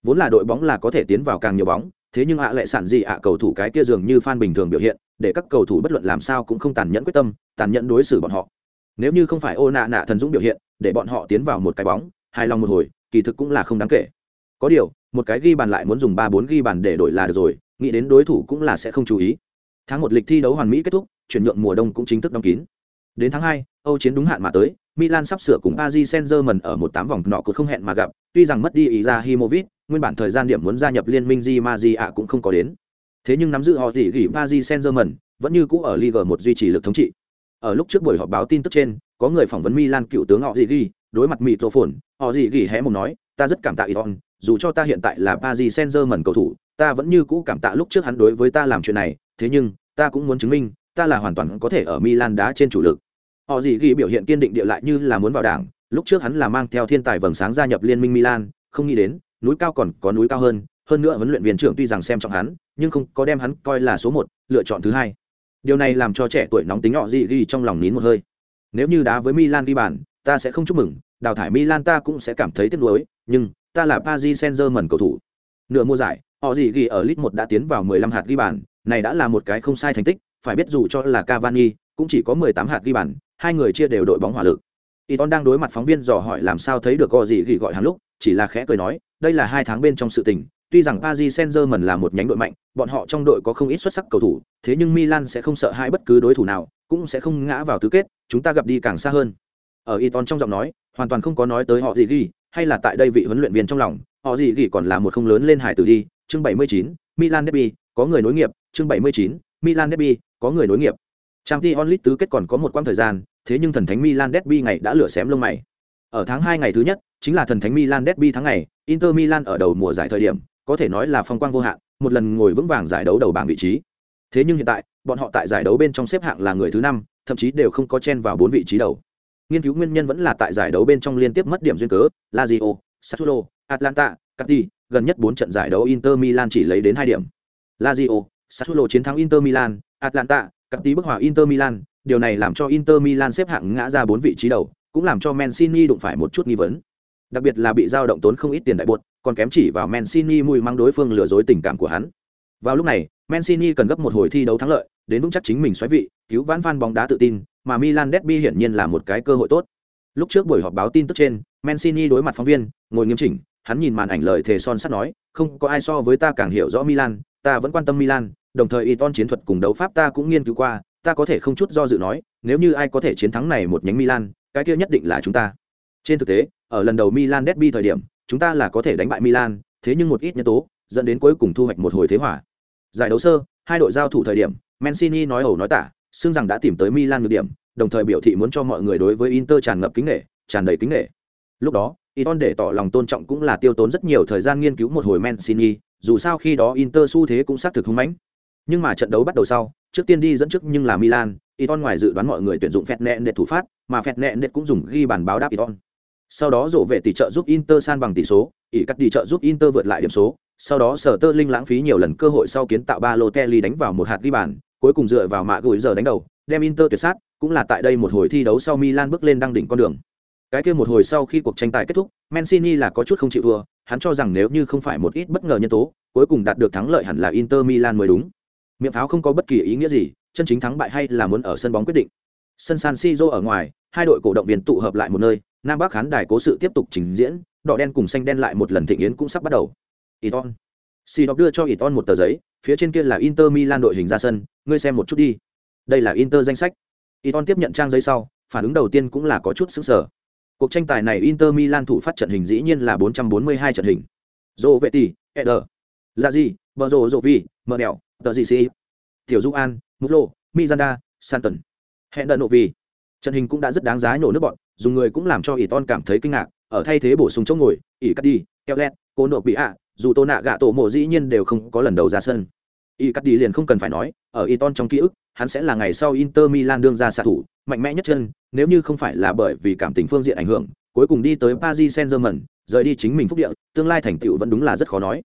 Vốn là đội bóng là có thể tiến vào càng nhiều bóng, thế nhưng ạ lệ sản gì ạ cầu thủ cái kia dường như fan bình thường biểu hiện, để các cầu thủ bất luận làm sao cũng không tàn nhẫn quyết tâm, tàn nhẫn đối xử bọn họ. Nếu như không phải ô nạ nạ thần dũng biểu hiện, để bọn họ tiến vào một cái bóng, hài lòng một hồi, kỳ thực cũng là không đáng kể. Có điều, một cái ghi bàn lại muốn dùng ba bốn ghi bàn để đổi là được rồi, nghĩ đến đối thủ cũng là sẽ không chú ý. Tháng một lịch thi đấu hoàn mỹ kết thúc, chuyển nhượng mùa đông cũng chính thức đóng kín. Đến tháng hai, Âu chiến đúng hạn mà tới, Milan sắp sửa cùng Paris Saint-Germain ở một tám vòng nọ cột không hẹn mà gặp, tuy rằng mất đi ý ra Himovic, nguyên bản thời gian điểm muốn gia nhập liên minh Di Maria cũng không có đến. Thế nhưng nắm giữ họ gì gỉ Paris Saint-Germain, vẫn như cũ ở Liga một duy trì lực thống trị. Ở lúc trước buổi họp báo tin tức trên, có người phỏng vấn Milan cựu tướng họ gì ghi đối mặt microphone, họ gì ghi hé mồm nói, ta rất cảm tạ Iton, dù cho ta hiện tại là Paris Saint-Germain cầu thủ, ta vẫn như cũ cảm tạ lúc trước hắn đối với ta làm chuyện này, thế nhưng, ta cũng muốn chứng minh, ta là hoàn toàn có thể ở Milan đá trên chủ lực. Họ gì ghi biểu hiện kiên định địa lại như là muốn vào đảng, lúc trước hắn là mang theo thiên tài vầng sáng gia nhập liên minh Milan, không nghĩ đến, núi cao còn có núi cao hơn, hơn nữa huấn luyện viên trưởng tuy rằng xem trọng hắn, nhưng không có đem hắn coi là số một, lựa chọn thứ hai. Điều này làm cho trẻ tuổi nóng tính họ gì ghi trong lòng nín một hơi. Nếu như đá với Milan ghi bàn, ta sẽ không chúc mừng, đào thải Milan ta cũng sẽ cảm thấy tiếc nuối, nhưng ta là Paris Saint-Germain cầu thủ. Nửa mùa giải, họ gì ghi ở League 1 đã tiến vào 15 hạt ghi bàn, này đã là một cái không sai thành tích, phải biết dù cho là Cavani, cũng chỉ có 18 hạt ghi bàn, hai người chia đều đội bóng hỏa lực. Iton đang đối mặt phóng viên dò hỏi làm sao thấy được họ gì ghi gọi hắn lúc, chỉ là khẽ cười nói, đây là hai tháng bên trong sự tình, tuy rằng Paris Saint-Germain là một nhánh đội mạnh, bọn họ trong đội có không ít xuất sắc cầu thủ, thế nhưng Milan sẽ không sợ hãi bất cứ đối thủ nào, cũng sẽ không ngã vào tứ kết, chúng ta gặp đi càng xa hơn. Ở Iton trong giọng nói, hoàn toàn không có nói tới họ gì ghi, hay là tại đây vị huấn luyện viên trong lòng, họ gì ghi còn là một không lớn lên hải tử đi, chương 79, Milan derby, có người nối nghiệp, chương 79, Milan derby, có người nối nghiệp. Champions League tứ kết còn có một quãng thời gian, thế nhưng thần thánh Milan derby ngày đã lửa xém lông mày. Ở tháng 2 ngày thứ nhất, chính là thần thánh Milan derby tháng ngày, Inter Milan ở đầu mùa giải thời điểm, có thể nói là phong quang vô hạn, một lần ngồi vững vàng giải đấu đầu bảng vị trí. Thế nhưng hiện tại, bọn họ tại giải đấu bên trong xếp hạng là người thứ 5, thậm chí đều không có chen vào bốn vị trí đầu. Nghiên cứu nguyên nhân vẫn là tại giải đấu bên trong liên tiếp mất điểm duyên cớ, Lazio, Sassuolo, Atlanta, Cagliari, gần nhất 4 trận giải đấu Inter Milan chỉ lấy đến 2 điểm. Lazio, Sassuolo chiến thắng Inter Milan, Atlanta, Cagliari bức hòa Inter Milan, điều này làm cho Inter Milan xếp hạng ngã ra 4 vị trí đầu, cũng làm cho Mancini đụng phải một chút nghi vấn. Đặc biệt là bị giao động tốn không ít tiền đại buột, còn kém chỉ vào Mancini mùi mang đối phương lừa dối tình cảm của hắn. Vào lúc này, Mancini cần gấp một hồi thi đấu thắng lợi, đến vững chắc chính mình xoáy vị, cứu vãn fan bóng đá tự tin, mà Milan derby hiển nhiên là một cái cơ hội tốt. Lúc trước buổi họp báo tin tức trên, Mancini đối mặt phóng viên, ngồi nghiêm chỉnh, hắn nhìn màn ảnh lời thề son sắt nói, không có ai so với ta càng hiểu rõ Milan, ta vẫn quan tâm Milan, đồng thời Iton chiến thuật cùng đấu pháp ta cũng nghiên cứu qua, ta có thể không chút do dự nói, nếu như ai có thể chiến thắng này một nhánh Milan, cái kia nhất định là chúng ta. Trên thực tế, ở lần đầu Milan derby thời điểm, chúng ta là có thể đánh bại Milan, thế nhưng một ít nhân tố dẫn đến cuối cùng thu hoạch một hồi thế hỏa. Giải đấu sơ, hai đội giao thủ thời điểm, Mancini nói ẩu nói tả, xương rằng đã tìm tới Milan nhược điểm, đồng thời biểu thị muốn cho mọi người đối với Inter tràn ngập kính nể, tràn đầy kính nể. Lúc đó, Iton để tỏ lòng tôn trọng cũng là tiêu tốn rất nhiều thời gian nghiên cứu một hồi Mancini, dù sao khi đó Inter xu thế cũng xác thực hung mãnh. Nhưng mà trận đấu bắt đầu sau, trước tiên đi dẫn trước nhưng là Milan, Iton ngoài dự đoán mọi người tuyển dụng phẹt nẹn để thủ phát, mà phẹt nẹn để cũng dùng ghi bàn báo đáp Iton. Sau đó rổ vệ tỷ trợ giúp Inter san bằng tỷ số, ỷ cắt đi trợ giúp Inter vượt lại điểm số, sau đó sở tơ linh lãng phí nhiều lần cơ hội sau kiến tạo ba Balotelli đánh vào một hạt ghi bàn, cuối cùng dựa vào mạ gửi giờ đánh đầu, đem Inter tuyệt sát, cũng là tại đây một hồi thi đấu sau Milan bước lên đăng đỉnh con đường. Cái kia một hồi sau khi cuộc tranh tài kết thúc, Mancini là có chút không chịu thua, hắn cho rằng nếu như không phải một ít bất ngờ nhân tố, cuối cùng đạt được thắng lợi hẳn là Inter Milan mới đúng. Miệng pháo không có bất kỳ ý nghĩa gì, chân chính thắng bại hay là muốn ở sân bóng quyết định. Sân San Siro ở ngoài, hai đội cổ động viên tụ hợp lại một nơi, Nam Bắc khán đài cố sự tiếp tục trình diễn, đỏ đen cùng xanh đen lại một lần thịnh yến cũng sắp bắt đầu. Iton. Si đọc đưa cho Iton một tờ giấy, phía trên kia là Inter Milan đội hình ra sân, ngươi xem một chút đi. Đây là Inter danh sách. Iton tiếp nhận trang giấy sau, phản ứng đầu tiên cũng là có chút sững sờ. Cuộc tranh tài này Inter Milan thủ phát trận hình dĩ nhiên là 442 trận hình. Zovetti, Eder, rộ vi mờ Mernel, Tờ Gì Si, Tiểu Du An, Muglo, Mizanda, Santon. Hẹn đợi nộ vi Trận hình cũng đã rất đáng giá nổ nước bọn, dùng người cũng làm cho Iton cảm thấy kinh ngạc, ở thay thế bổ sung chỗ ngồi, ỷ cắt đi, keo lét, cô nộp bị ạ, dù tô nạ gạ tổ mộ dĩ nhiên đều không có lần đầu ra sân. ỷ cắt đi liền không cần phải nói, ở Iton trong ký ức, hắn sẽ là ngày sau Inter Milan đương ra xạ thủ, mạnh mẽ nhất chân, nếu như không phải là bởi vì cảm tình phương diện ảnh hưởng, cuối cùng đi tới Paris Saint-Germain, rời đi chính mình phúc địa, tương lai thành tựu vẫn đúng là rất khó nói.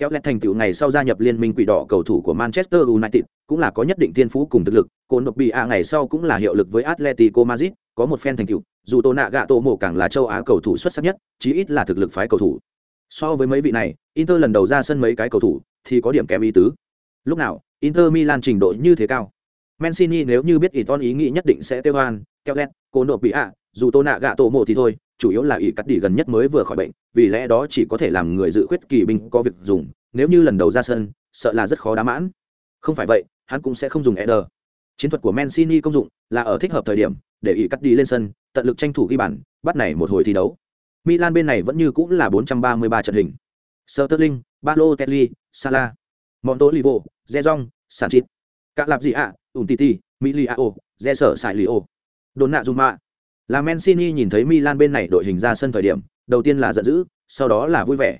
Kéo lẹt thành tựu ngày sau gia nhập liên minh quỷ đỏ cầu thủ của Manchester United, cũng là có nhất định thiên phú cùng thực lực, cồn độc bị a ngày sau cũng là hiệu lực với Atletico Madrid, có một fan thành tựu, dù Tô Nạ Gạ Tổ Mộ càng là châu Á cầu thủ xuất sắc nhất, chí ít là thực lực phái cầu thủ. So với mấy vị này, Inter lần đầu ra sân mấy cái cầu thủ thì có điểm kém ý tứ. Lúc nào, Inter Milan trình độ như thế cao. Mancini nếu như biết ý ton ý nghĩ nhất định sẽ tiêu hoan, kéo lẹt, cồn độc bị a, dù Tô Nạ Gạ Tổ Mộ thì thôi, chủ yếu là ỷ cắt đi gần nhất mới vừa khỏi bệnh, vì lẽ đó chỉ có thể làm người dự khuyết kỳ binh có việc dùng, nếu như lần đầu ra sân, sợ là rất khó đá mãn. Không phải vậy, hắn cũng sẽ không dùng Eder. Chiến thuật của Mancini công dụng là ở thích hợp thời điểm, để ỷ cắt đi lên sân, tận lực tranh thủ ghi bàn, bắt này một hồi thi đấu. Milan bên này vẫn như cũng là 433 trận hình. Sterling, Balotelli, Salah, Montolivo, Zezong, Sanchez, Cả lạp gì ạ, Umtiti, Miliao, Zeser Sailio, Donnarumma. Là Mancini nhìn thấy Milan bên này đội hình ra sân thời điểm, đầu tiên là giận dữ, sau đó là vui vẻ.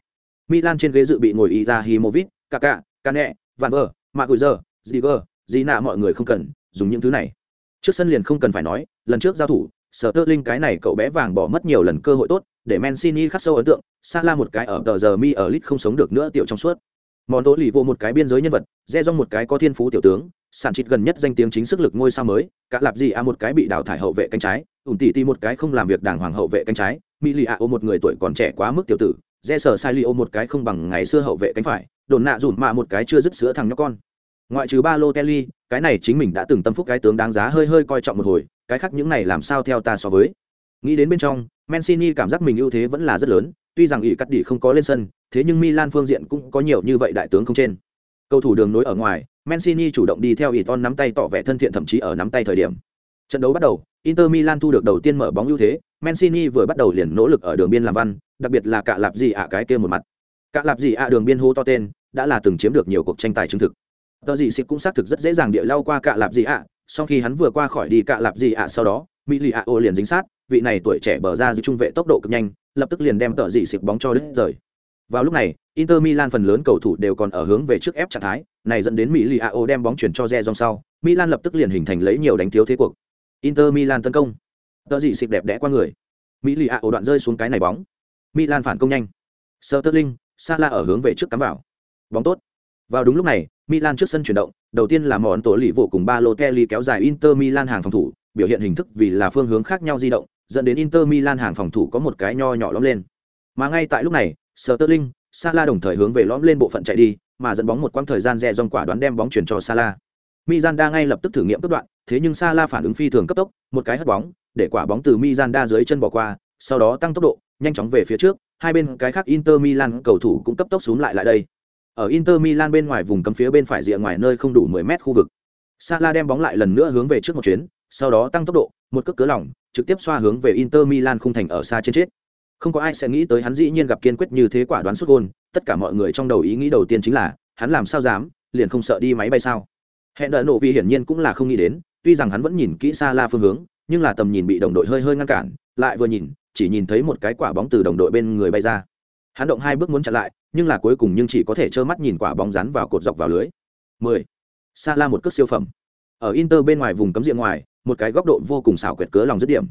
Milan trên ghế dự bị ngồi Izahimovic, kaka kane Van Ver, Maguire, Ziger, gì nạ mọi người không cần dùng những thứ này. Trước sân liền không cần phải nói, lần trước giao thủ, sở tơ linh cái này cậu bé vàng bỏ mất nhiều lần cơ hội tốt, để Mancini khắc sâu ấn tượng, Salah một cái ở tờ giờ mi ở lit không sống được nữa tiểu trong suốt. Món tố lì vô một cái biên giới nhân vật, Rẽ Rong một cái có thiên phú tiểu tướng, sản chịt gần nhất danh tiếng chính sức lực ngôi sao mới, cả lạp gì à một cái bị đào thải hậu vệ cánh trái, ủn tỷ tỷ một cái không làm việc đàng hoàng hậu vệ cánh trái, mỹ lì a ô một người tuổi còn trẻ quá mức tiểu tử, dê sở sai li ô một cái không bằng ngày xưa hậu vệ cánh phải, đồn nạ dùn mạ một cái chưa dứt sữa thằng nhóc con. Ngoại trừ ba lô Kelly, cái này chính mình đã từng tâm phúc cái tướng đáng giá hơi hơi coi trọng một hồi, cái khác những này làm sao theo ta so với. Nghĩ đến bên trong, Mancini cảm giác mình ưu thế vẫn là rất lớn, tuy rằng ỷ cắt đỉ không có lên sân, thế nhưng Milan phương diện cũng có nhiều như vậy đại tướng không trên. Cầu thủ đường nối ở ngoài, Mancini chủ động đi theo Iton nắm tay tỏ vẻ thân thiện thậm chí ở nắm tay thời điểm. Trận đấu bắt đầu, Inter Milan thu được đầu tiên mở bóng ưu thế, Mancini vừa bắt đầu liền nỗ lực ở đường biên làm văn, đặc biệt là cả lạp gì ạ cái kia một mặt. Cả lạp gì ạ đường biên hô to tên, đã là từng chiếm được nhiều cuộc tranh tài chứng thực. Tờ gì xịp cũng xác thực rất dễ dàng địa lao qua cả lạp gì ạ, sau khi hắn vừa qua khỏi đi cả lạp gì ạ sau đó, Mỹ Lì ạ ô liền dính sát, vị này tuổi trẻ bờ ra giữ trung vệ tốc độ cực nhanh, lập tức liền đem tờ gì xịp bóng cho đứt rời. Vào lúc này, Inter Milan phần lớn cầu thủ đều còn ở hướng về trước ép trạng thái, này dẫn đến Mỹ đem bóng chuyển cho Rejong sau, Milan lập tức liền hình thành lấy nhiều đánh thiếu thế cuộc. Inter Milan tấn công. Tờ gì xịp đẹp đẽ qua người. Mỹ đoạn rơi xuống cái này bóng. Milan phản công nhanh. Sterling, Salah ở hướng về trước cắm vào. Bóng tốt. Vào đúng lúc này, Milan trước sân chuyển động, đầu tiên là món tổ lì vụ cùng Balotelli kéo dài Inter Milan hàng phòng thủ, biểu hiện hình thức vì là phương hướng khác nhau di động, dẫn đến Inter Milan hàng phòng thủ có một cái nho nhỏ lõm lên. Mà ngay tại lúc này, Sterling, Salah đồng thời hướng về lõm lên bộ phận chạy đi, mà dẫn bóng một quãng thời gian rẽ dòng quả đoán đem bóng chuyển cho Salah. mizanda ngay lập tức thử nghiệm cấp đoạn, thế nhưng Salah phản ứng phi thường cấp tốc, một cái hất bóng, để quả bóng từ mizanda dưới chân bỏ qua, sau đó tăng tốc độ, nhanh chóng về phía trước, hai bên cái khác Inter Milan cầu thủ cũng cấp tốc xuống lại lại đây. Ở Inter Milan bên ngoài vùng cấm phía bên phải rìa ngoài nơi không đủ 10 mét khu vực. Salah đem bóng lại lần nữa hướng về trước một chuyến, sau đó tăng tốc độ, một cước cứa lỏng, trực tiếp xoa hướng về Inter Milan khung thành ở xa trên chết. Không có ai sẽ nghĩ tới hắn dĩ nhiên gặp kiên quyết như thế quả đoán sút gôn. tất cả mọi người trong đầu ý nghĩ đầu tiên chính là, hắn làm sao dám, liền không sợ đi máy bay sao? Hẹn đợi nổ vì hiển nhiên cũng là không nghĩ đến, tuy rằng hắn vẫn nhìn kỹ xa la phương hướng, nhưng là tầm nhìn bị đồng đội hơi hơi ngăn cản, lại vừa nhìn, chỉ nhìn thấy một cái quả bóng từ đồng đội bên người bay ra. Hắn động hai bước muốn chặn lại, nhưng là cuối cùng nhưng chỉ có thể trơ mắt nhìn quả bóng rắn vào cột dọc vào lưới. 10. Sa một cước siêu phẩm. Ở Inter bên ngoài vùng cấm diện ngoài, một cái góc độ vô cùng xảo quyệt cớ lòng dứt điểm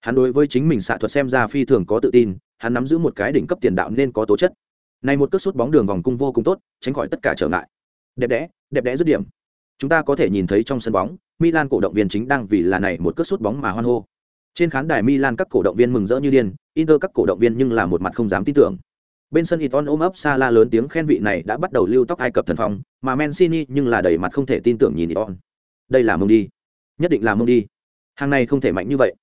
hắn đối với chính mình xạ thuật xem ra phi thường có tự tin hắn nắm giữ một cái đỉnh cấp tiền đạo nên có tố chất này một cước sút bóng đường vòng cung vô cùng tốt tránh khỏi tất cả trở ngại đẹp đẽ đẹp đẽ dứt điểm chúng ta có thể nhìn thấy trong sân bóng milan cổ động viên chính đang vì là này một cước sút bóng mà hoan hô trên khán đài milan các cổ động viên mừng rỡ như điên inter các cổ động viên nhưng là một mặt không dám tin tưởng bên sân Iton ôm ấp Sala lớn tiếng khen vị này đã bắt đầu lưu tóc Ai Cập thần phong, mà Mancini nhưng là đầy mặt không thể tin tưởng nhìn Iton. Đây là mông đi, nhất định là mông đi. Hàng này không thể mạnh như vậy.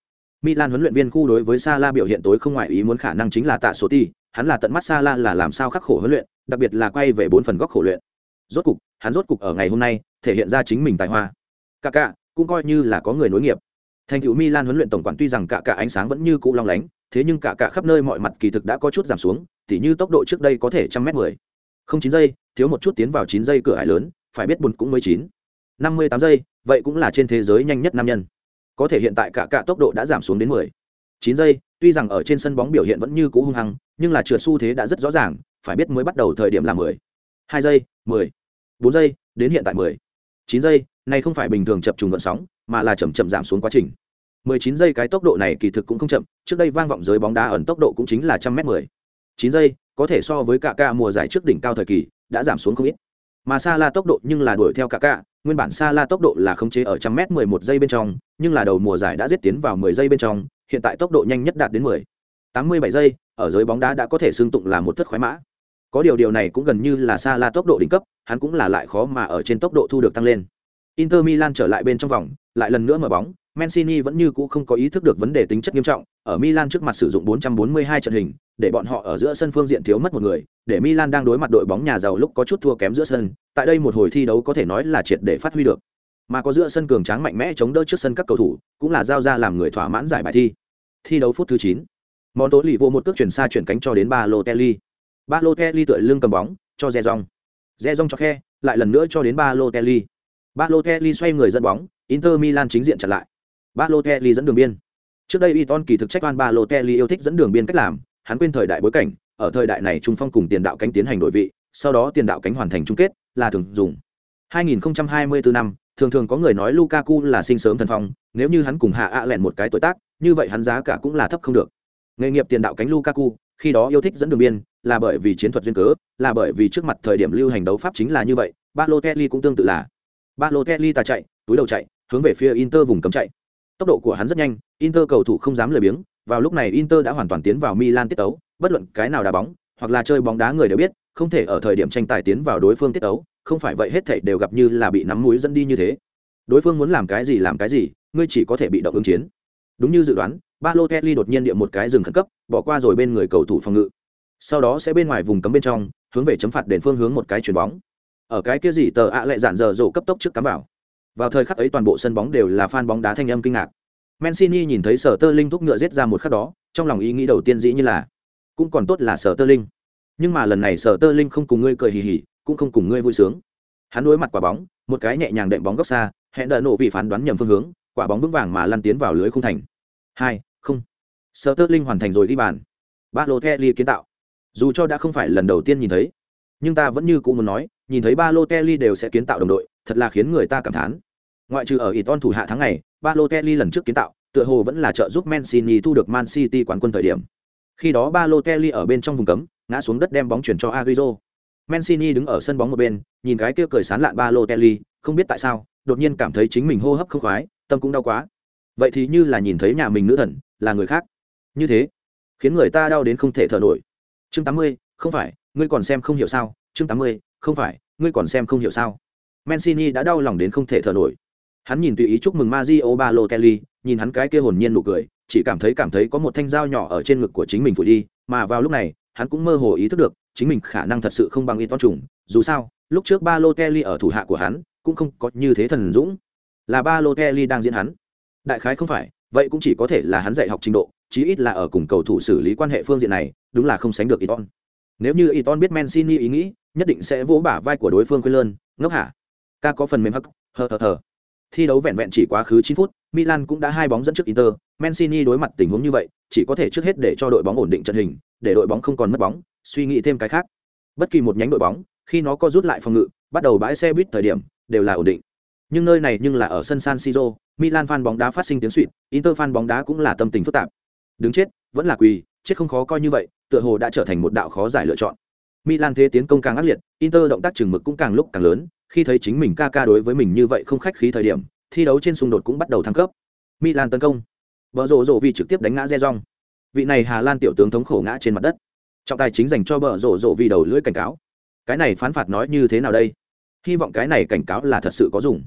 Milan huấn luyện viên khu đối với Sala biểu hiện tối không ngoại ý muốn khả năng chính là tạ số ti, hắn là tận mắt Sala là làm sao khắc khổ huấn luyện, đặc biệt là quay về bốn phần góc khổ luyện. Rốt cục, hắn rốt cục ở ngày hôm nay thể hiện ra chính mình tài hoa. Cả cả cũng coi như là có người nối nghiệp. Thành tựu Milan huấn luyện tổng quản tuy rằng cả cả ánh sáng vẫn như cũ long lánh, thế nhưng cả cả khắp nơi mọi mặt kỳ thực đã có chút giảm xuống, tỉ như tốc độ trước đây có thể trăm mét mười, không chín giây, thiếu một chút tiến vào chín giây cửa ải lớn, phải biết buồn cũng mới chín, năm mươi tám giây, vậy cũng là trên thế giới nhanh nhất nam nhân có thể hiện tại cả cả tốc độ đã giảm xuống đến 10. 9 giây, tuy rằng ở trên sân bóng biểu hiện vẫn như cũ hung hăng, nhưng là trượt xu thế đã rất rõ ràng, phải biết mới bắt đầu thời điểm là 10. 2 giây, 10. 4 giây, đến hiện tại 10. 9 giây, này không phải bình thường chập trùng gợn sóng, mà là chậm chậm giảm xuống quá trình. 19 giây cái tốc độ này kỳ thực cũng không chậm, trước đây vang vọng giới bóng đá ẩn tốc độ cũng chính là 100m 10. 9 giây, có thể so với cả cả mùa giải trước đỉnh cao thời kỳ, đã giảm xuống không ít. Mà Sa tốc độ nhưng là đuổi theo cả cả, nguyên bản xa La tốc độ là khống chế ở trăm mét 11 giây bên trong, nhưng là đầu mùa giải đã giết tiến vào 10 giây bên trong, hiện tại tốc độ nhanh nhất đạt đến 10. 87 giây, ở giới bóng đá đã có thể xương tụng là một thất khoái mã. Có điều điều này cũng gần như là xa La tốc độ đỉnh cấp, hắn cũng là lại khó mà ở trên tốc độ thu được tăng lên. Inter Milan trở lại bên trong vòng, lại lần nữa mở bóng, Mancini vẫn như cũ không có ý thức được vấn đề tính chất nghiêm trọng, ở Milan trước mặt sử dụng 442 trận hình, để bọn họ ở giữa sân phương diện thiếu mất một người, để Milan đang đối mặt đội bóng nhà giàu lúc có chút thua kém giữa sân, tại đây một hồi thi đấu có thể nói là triệt để phát huy được. Mà có giữa sân cường tráng mạnh mẽ chống đỡ trước sân các cầu thủ, cũng là giao ra làm người thỏa mãn giải bài thi. Thi đấu phút thứ 9. Món tối lì vô một cước chuyển xa chuyển cánh cho đến Balotelli. Balotelli tựa lưng cầm bóng, cho Zezong. Zezong cho khe, lại lần nữa cho đến Balotelli. Balotelli xoay người dẫn bóng, Inter Milan chính diện chặn lại. Balotelli dẫn đường biên. Trước đây Iton kỳ thực trách oan Balotelli yêu thích dẫn đường biên cách làm, hắn quên thời đại bối cảnh, ở thời đại này trung phong cùng tiền đạo cánh tiến hành đổi vị, sau đó tiền đạo cánh hoàn thành chung kết, là thường dùng. 2024 năm, thường thường có người nói Lukaku là sinh sớm thần phong, nếu như hắn cùng hạ ạ lẹn một cái tuổi tác, như vậy hắn giá cả cũng là thấp không được. Nghề nghiệp tiền đạo cánh Lukaku, khi đó yêu thích dẫn đường biên, là bởi vì chiến thuật duyên cớ, là bởi vì trước mặt thời điểm lưu hành đấu pháp chính là như vậy, Balotelli cũng tương tự là. Balotelli ta chạy, túi đầu chạy, hướng về phía Inter vùng cấm chạy. Tốc độ của hắn rất nhanh, Inter cầu thủ không dám lười biếng, vào lúc này Inter đã hoàn toàn tiến vào Milan tiết tấu, bất luận cái nào đá bóng, hoặc là chơi bóng đá người đều biết, không thể ở thời điểm tranh tài tiến vào đối phương tiết tấu, không phải vậy hết thảy đều gặp như là bị nắm mũi dẫn đi như thế. Đối phương muốn làm cái gì làm cái gì, ngươi chỉ có thể bị động ứng chiến. Đúng như dự đoán, Balotelli đột nhiên địa một cái dừng khẩn cấp, bỏ qua rồi bên người cầu thủ phòng ngự. Sau đó sẽ bên ngoài vùng cấm bên trong, hướng về chấm phạt đền phương hướng một cái chuyền bóng. Ở cái kia gì tờ ạ lại dạn dở rổ cấp tốc trước cắm vào. Vào thời khắc ấy toàn bộ sân bóng đều là fan bóng đá thanh âm kinh ngạc. Mancini nhìn thấy Sở Tơ Linh thúc ngựa giết ra một khắc đó, trong lòng ý nghĩ đầu tiên dĩ như là, cũng còn tốt là Sở Tơ Linh. Nhưng mà lần này Sở Tơ Linh không cùng ngươi cười hì hì, cũng không cùng ngươi vui sướng. Hắn đối mặt quả bóng, một cái nhẹ nhàng đệm bóng góc xa, hẹn đợi nổ vì phán đoán nhầm phương hướng, quả bóng vững vàng mà lăn tiến vào lưới không thành. Hai, không. Sở Tơ Linh hoàn thành rồi đi bàn. Balotelli kiến tạo. Dù cho đã không phải lần đầu tiên nhìn thấy, nhưng ta vẫn như cũ muốn nói, nhìn thấy Balotelli đều sẽ kiến tạo đồng đội, thật là khiến người ta cảm thán. Ngoại trừ ở Iton thủ hạ tháng này, Balotelli lần trước kiến tạo, tựa hồ vẫn là trợ giúp Mancini thu được Man City quán quân thời điểm. Khi đó Balotelli ở bên trong vùng cấm, ngã xuống đất đem bóng chuyển cho Agüero. Mancini đứng ở sân bóng một bên, nhìn cái kia cười sán lạn Balotelli, không biết tại sao, đột nhiên cảm thấy chính mình hô hấp không khoái, tâm cũng đau quá. Vậy thì như là nhìn thấy nhà mình nữ thần, là người khác. Như thế, khiến người ta đau đến không thể thở nổi. Chương 80, không phải, ngươi còn xem không hiểu sao? Chương 80, không phải, ngươi còn xem không hiểu sao? Mancini đã đau lòng đến không thể thở nổi. Hắn nhìn tùy ý chúc mừng Mario Balotelli, nhìn hắn cái kia hồn nhiên nụ cười, chỉ cảm thấy cảm thấy có một thanh dao nhỏ ở trên ngực của chính mình phủi đi, mà vào lúc này, hắn cũng mơ hồ ý thức được, chính mình khả năng thật sự không bằng Iton trùng, dù sao, lúc trước Balotelli ở thủ hạ của hắn, cũng không có như thế thần dũng. Là Balotelli đang diễn hắn. Đại khái không phải, vậy cũng chỉ có thể là hắn dạy học trình độ, chí ít là ở cùng cầu thủ xử lý quan hệ phương diện này, đúng là không sánh được Iton. Nếu như Iton biết Mancini ý nghĩ, nhất định sẽ vỗ bả vai của đối phương quên lơn, ngốc hả? Ca có phần mềm hắc, hờ hờ hờ. Thi đấu vẹn vẹn chỉ quá khứ 9 phút, Milan cũng đã hai bóng dẫn trước Inter, Mancini đối mặt tình huống như vậy, chỉ có thể trước hết để cho đội bóng ổn định trận hình, để đội bóng không còn mất bóng, suy nghĩ thêm cái khác. Bất kỳ một nhánh đội bóng, khi nó có rút lại phòng ngự, bắt đầu bãi xe buýt thời điểm, đều là ổn định. Nhưng nơi này nhưng là ở sân San Siro, Milan fan bóng đá phát sinh tiếng xuýt, Inter fan bóng đá cũng là tâm tình phức tạp. Đứng chết, vẫn là quỳ, chết không khó coi như vậy, tựa hồ đã trở thành một đạo khó giải lựa chọn. Milan thế tiến công càng ác liệt, Inter động tác chừng mực cũng càng lúc càng lớn, khi thấy chính mình ca ca đối với mình như vậy không khách khí thời điểm, thi đấu trên xung đột cũng bắt đầu thăng cấp. Milan tấn công. Bờ rổ rổ vì trực tiếp đánh ngã Rejong. Vị này Hà Lan tiểu tướng thống khổ ngã trên mặt đất. Trọng tài chính dành cho bờ rổ rổ vì đầu lưỡi cảnh cáo. Cái này phán phạt nói như thế nào đây? Hy vọng cái này cảnh cáo là thật sự có dùng.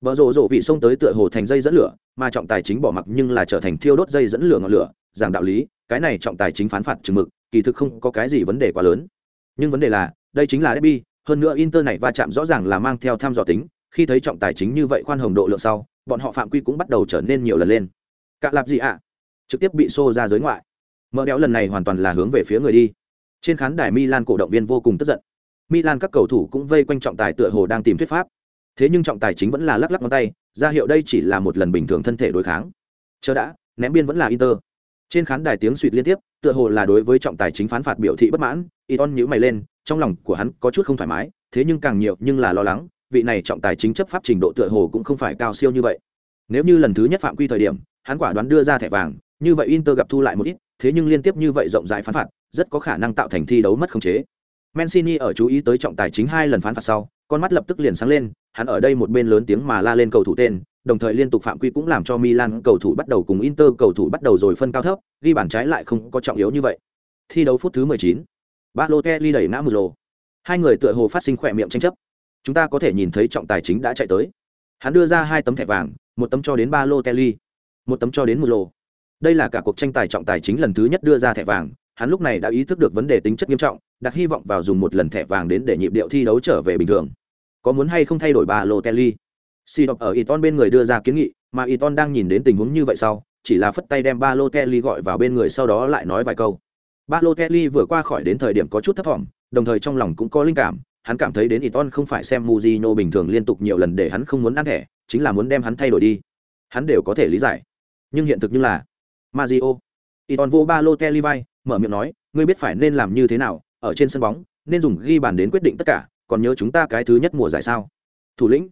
Bờ rổ rổ vị xông tới tựa hồ thành dây dẫn lửa, mà trọng tài chính bỏ mặc nhưng là trở thành thiêu đốt dây dẫn lửa ngọn lửa, giảng đạo lý, cái này trọng tài chính phán phạt chừng mực, kỳ thực không có cái gì vấn đề quá lớn. Nhưng vấn đề là, đây chính là derby, hơn nữa Inter này va chạm rõ ràng là mang theo tham dò tính, khi thấy trọng tài chính như vậy khoan hồng độ lượng sau, bọn họ phạm quy cũng bắt đầu trở nên nhiều lần lên. Cạ lạp gì ạ? Trực tiếp bị xô ra giới ngoại. Mở đéo lần này hoàn toàn là hướng về phía người đi. Trên khán đài Milan cổ động viên vô cùng tức giận. Milan các cầu thủ cũng vây quanh trọng tài tựa hồ đang tìm thuyết pháp. Thế nhưng trọng tài chính vẫn là lắc lắc ngón tay, ra hiệu đây chỉ là một lần bình thường thân thể đối kháng. Chờ đã, ném biên vẫn là Inter. Trên khán đài tiếng suỵt liên tiếp, tựa hồ là đối với trọng tài chính phán phạt biểu thị bất mãn, Iton nhíu mày lên, trong lòng của hắn có chút không thoải mái, thế nhưng càng nhiều nhưng là lo lắng, vị này trọng tài chính chấp pháp trình độ tựa hồ cũng không phải cao siêu như vậy. Nếu như lần thứ nhất phạm quy thời điểm, hắn quả đoán đưa ra thẻ vàng, như vậy Inter gặp thu lại một ít, thế nhưng liên tiếp như vậy rộng rãi phán phạt, rất có khả năng tạo thành thi đấu mất khống chế. Mancini ở chú ý tới trọng tài chính hai lần phán phạt sau, con mắt lập tức liền sáng lên, hắn ở đây một bên lớn tiếng mà la lên cầu thủ tên, đồng thời liên tục phạm quy cũng làm cho Milan cầu thủ bắt đầu cùng Inter cầu thủ bắt đầu rồi phân cao thấp, ghi bàn trái lại không có trọng yếu như vậy. Thi đấu phút thứ 19. Balotelli đẩy ngã Muro. Hai người tựa hồ phát sinh khỏe miệng tranh chấp. Chúng ta có thể nhìn thấy trọng tài chính đã chạy tới. Hắn đưa ra hai tấm thẻ vàng, một tấm cho đến Balotelli, một tấm cho đến Muro. Đây là cả cuộc tranh tài trọng tài chính lần thứ nhất đưa ra thẻ vàng, hắn lúc này đã ý thức được vấn đề tính chất nghiêm trọng, đặt hy vọng vào dùng một lần thẻ vàng đến để nhịp điệu thi đấu trở về bình thường. Có muốn hay không thay đổi Balotelli? Si đọc ở Iton bên người đưa ra kiến nghị, mà Iton đang nhìn đến tình huống như vậy sau, chỉ là phất tay đem Balotelli gọi vào bên người sau đó lại nói vài câu. Balotelli vừa qua khỏi đến thời điểm có chút thấp vọng, đồng thời trong lòng cũng có linh cảm, hắn cảm thấy đến Iton không phải xem Mujino bình thường liên tục nhiều lần để hắn không muốn ăn thẻ, chính là muốn đem hắn thay đổi đi. Hắn đều có thể lý giải. Nhưng hiện thực như là Mario. Iton vô Balotelli vai, mở miệng nói, ngươi biết phải nên làm như thế nào, ở trên sân bóng, nên dùng ghi bàn đến quyết định tất cả, còn nhớ chúng ta cái thứ nhất mùa giải sao? Thủ lĩnh.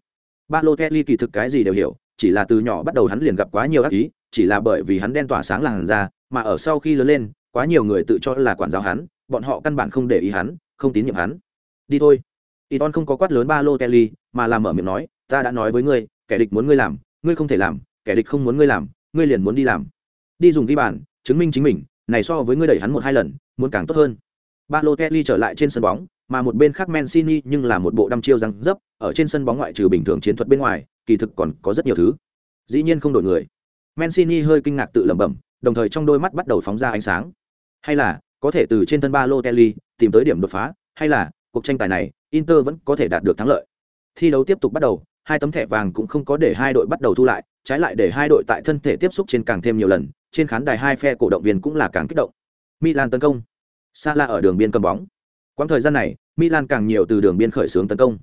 Balotelli kỳ thực cái gì đều hiểu, chỉ là từ nhỏ bắt đầu hắn liền gặp quá nhiều ác ý, chỉ là bởi vì hắn đen tỏa sáng làn ra, mà ở sau khi lớn lên, quá nhiều người tự cho là quản giáo hắn, bọn họ căn bản không để ý hắn, không tín nhiệm hắn. Đi thôi. Iton không có quát lớn ba lô Kelly, mà là mở miệng nói, ta đã nói với ngươi, kẻ địch muốn ngươi làm, ngươi không thể làm, kẻ địch không muốn ngươi làm, ngươi liền muốn đi làm. Đi dùng ghi bàn, chứng minh chính mình, này so với ngươi đẩy hắn một hai lần, muốn càng tốt hơn. Ba lô Kelly trở lại trên sân bóng, mà một bên khác Mancini nhưng là một bộ đăm chiêu răng dấp, ở trên sân bóng ngoại trừ bình thường chiến thuật bên ngoài, kỳ thực còn có rất nhiều thứ. Dĩ nhiên không đổi người. Mancini hơi kinh ngạc tự lẩm bẩm, đồng thời trong đôi mắt bắt đầu phóng ra ánh sáng. Hay là có thể từ trên thân Balotelli tìm tới điểm đột phá, hay là cuộc tranh tài này Inter vẫn có thể đạt được thắng lợi. Thi đấu tiếp tục bắt đầu, hai tấm thẻ vàng cũng không có để hai đội bắt đầu thu lại, trái lại để hai đội tại thân thể tiếp xúc trên càng thêm nhiều lần, trên khán đài hai phe cổ động viên cũng là càng kích động. Milan tấn công. Sala ở đường biên cầm bóng. Quãng thời gian này, Milan càng nhiều từ đường biên khởi xướng tấn công.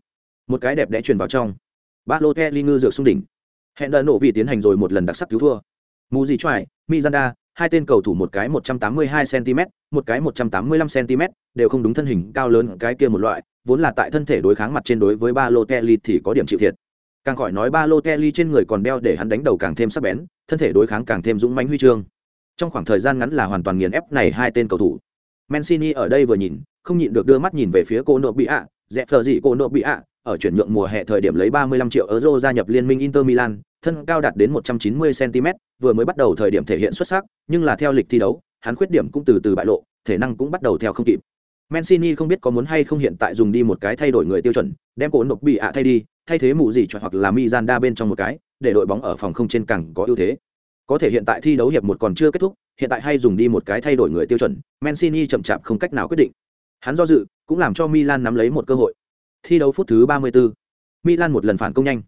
Một cái đẹp đẽ truyền vào trong. Balotelli ngư dược xung đỉnh. Hẹn đợi nổ vì tiến hành rồi một lần đặc sắc cứu thua. Mù gì choài, Mizanda, hai tên cầu thủ một cái 182 cm, một cái 185 cm, đều không đúng thân hình cao lớn cái kia một loại, vốn là tại thân thể đối kháng mặt trên đối với Balotelli thì có điểm chịu thiệt. Càng khỏi nói Balotelli trên người còn đeo để hắn đánh đầu càng thêm sắc bén, thân thể đối kháng càng thêm dũng mãnh huy chương. Trong khoảng thời gian ngắn là hoàn toàn nghiền ép này hai tên cầu thủ. Mancini ở đây vừa nhìn, không nhịn được đưa mắt nhìn về phía cô nội bị ạ, dẹp phờ gì cô nội bị ạ, ở chuyển nhượng mùa hè thời điểm lấy 35 triệu euro gia nhập liên minh Inter Milan, thân cao đạt đến 190 cm, vừa mới bắt đầu thời điểm thể hiện xuất sắc, nhưng là theo lịch thi đấu, hắn khuyết điểm cũng từ từ bại lộ, thể năng cũng bắt đầu theo không kịp. Mancini không biết có muốn hay không hiện tại dùng đi một cái thay đổi người tiêu chuẩn, đem cổ nộp bị ạ thay đi, thay thế mụ gì cho hoặc là Mizanda bên trong một cái, để đội bóng ở phòng không trên càng có ưu thế. Có thể hiện tại thi đấu hiệp một còn chưa kết thúc, hiện tại hay dùng đi một cái thay đổi người tiêu chuẩn, Mancini chậm chạp không cách nào quyết định. Hắn do dự, cũng làm cho Milan nắm lấy một cơ hội. Thi đấu phút thứ 34. Milan một lần phản công nhanh.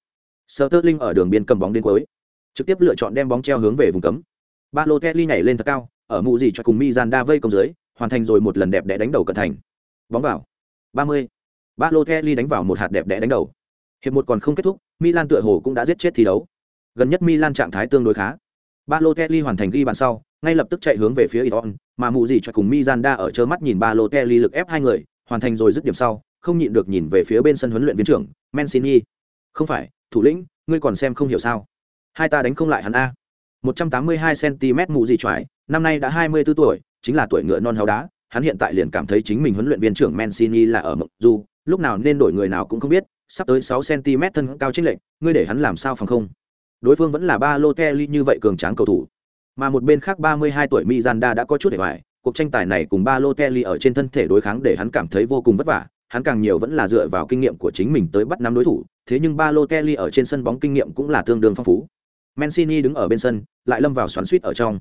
Sterling ở đường biên cầm bóng đến cuối, trực tiếp lựa chọn đem bóng treo hướng về vùng cấm. Balotelli nhảy lên thật cao, ở mụ gì cho cùng Mizanda vây công dưới, hoàn thành rồi một lần đẹp đẽ đánh đầu cận thành. Bóng vào. 30. Balotelli đánh vào một hạt đẹp đẽ đánh đầu. Hiệp một còn không kết thúc, Milan tựa hồ cũng đã giết chết thi đấu. Gần nhất Milan trạng thái tương đối khá. Balotelli hoàn thành ghi bàn sau, ngay lập tức chạy hướng về phía Iton, mà mụ gì cho cùng Mizanda ở chớ mắt nhìn Balotelli lực ép hai người, hoàn thành rồi dứt điểm sau, không nhịn được nhìn về phía bên sân huấn luyện viên trưởng, Mancini. Không phải, thủ lĩnh, ngươi còn xem không hiểu sao? Hai ta đánh không lại hắn a. 182 cm mụ gì choái, năm nay đã 24 tuổi, chính là tuổi ngựa non háo đá, hắn hiện tại liền cảm thấy chính mình huấn luyện viên trưởng Mancini là ở mộng du, lúc nào nên đổi người nào cũng không biết, sắp tới 6 cm thân cao chênh lệch, ngươi để hắn làm sao phòng không? Đối phương vẫn là Balotelli như vậy cường tráng cầu thủ. Mà một bên khác 32 tuổi Mizanda đã có chút để hoài, cuộc tranh tài này cùng Balotelli ở trên thân thể đối kháng để hắn cảm thấy vô cùng vất vả, hắn càng nhiều vẫn là dựa vào kinh nghiệm của chính mình tới bắt năm đối thủ, thế nhưng Balotelli ở trên sân bóng kinh nghiệm cũng là tương đương phong phú. Mancini đứng ở bên sân, lại lâm vào xoắn xuýt ở trong.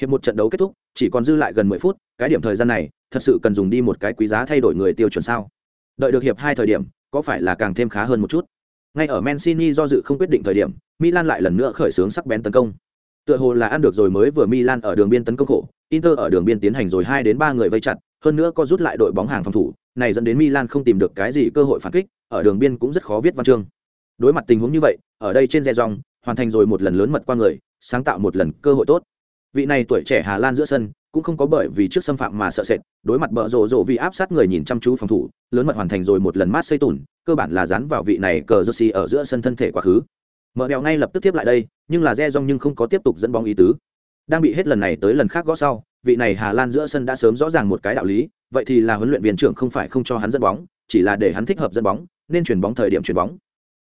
Hiệp một trận đấu kết thúc, chỉ còn dư lại gần 10 phút, cái điểm thời gian này, thật sự cần dùng đi một cái quý giá thay đổi người tiêu chuẩn sao? Đợi được hiệp hai thời điểm, có phải là càng thêm khá hơn một chút? Ngay ở Mancini do dự không quyết định thời điểm, Milan lại lần nữa khởi xướng sắc bén tấn công. Tựa hồ là ăn được rồi mới vừa Milan ở đường biên tấn công khổ, Inter ở đường biên tiến hành rồi 2 đến 3 người vây chặt, hơn nữa có rút lại đội bóng hàng phòng thủ, này dẫn đến Milan không tìm được cái gì cơ hội phản kích, ở đường biên cũng rất khó viết văn chương. Đối mặt tình huống như vậy, ở đây trên Rejong, hoàn thành rồi một lần lớn mật qua người, sáng tạo một lần cơ hội tốt. Vị này tuổi trẻ Hà Lan giữa sân, cũng không có bởi vì trước xâm phạm mà sợ sệt, đối mặt bợ rồ rồ vì áp sát người nhìn chăm chú phòng thủ, lớn mật hoàn thành rồi một lần mát xây tủn, cơ bản là dán vào vị này cờ Jersey ở giữa sân thân thể quá khứ. Mở đèo ngay lập tức tiếp lại đây, nhưng là Rejong nhưng không có tiếp tục dẫn bóng ý tứ. Đang bị hết lần này tới lần khác gõ sau, vị này Hà Lan giữa sân đã sớm rõ ràng một cái đạo lý, vậy thì là huấn luyện viên trưởng không phải không cho hắn dẫn bóng, chỉ là để hắn thích hợp dẫn bóng, nên chuyển bóng thời điểm chuyển bóng.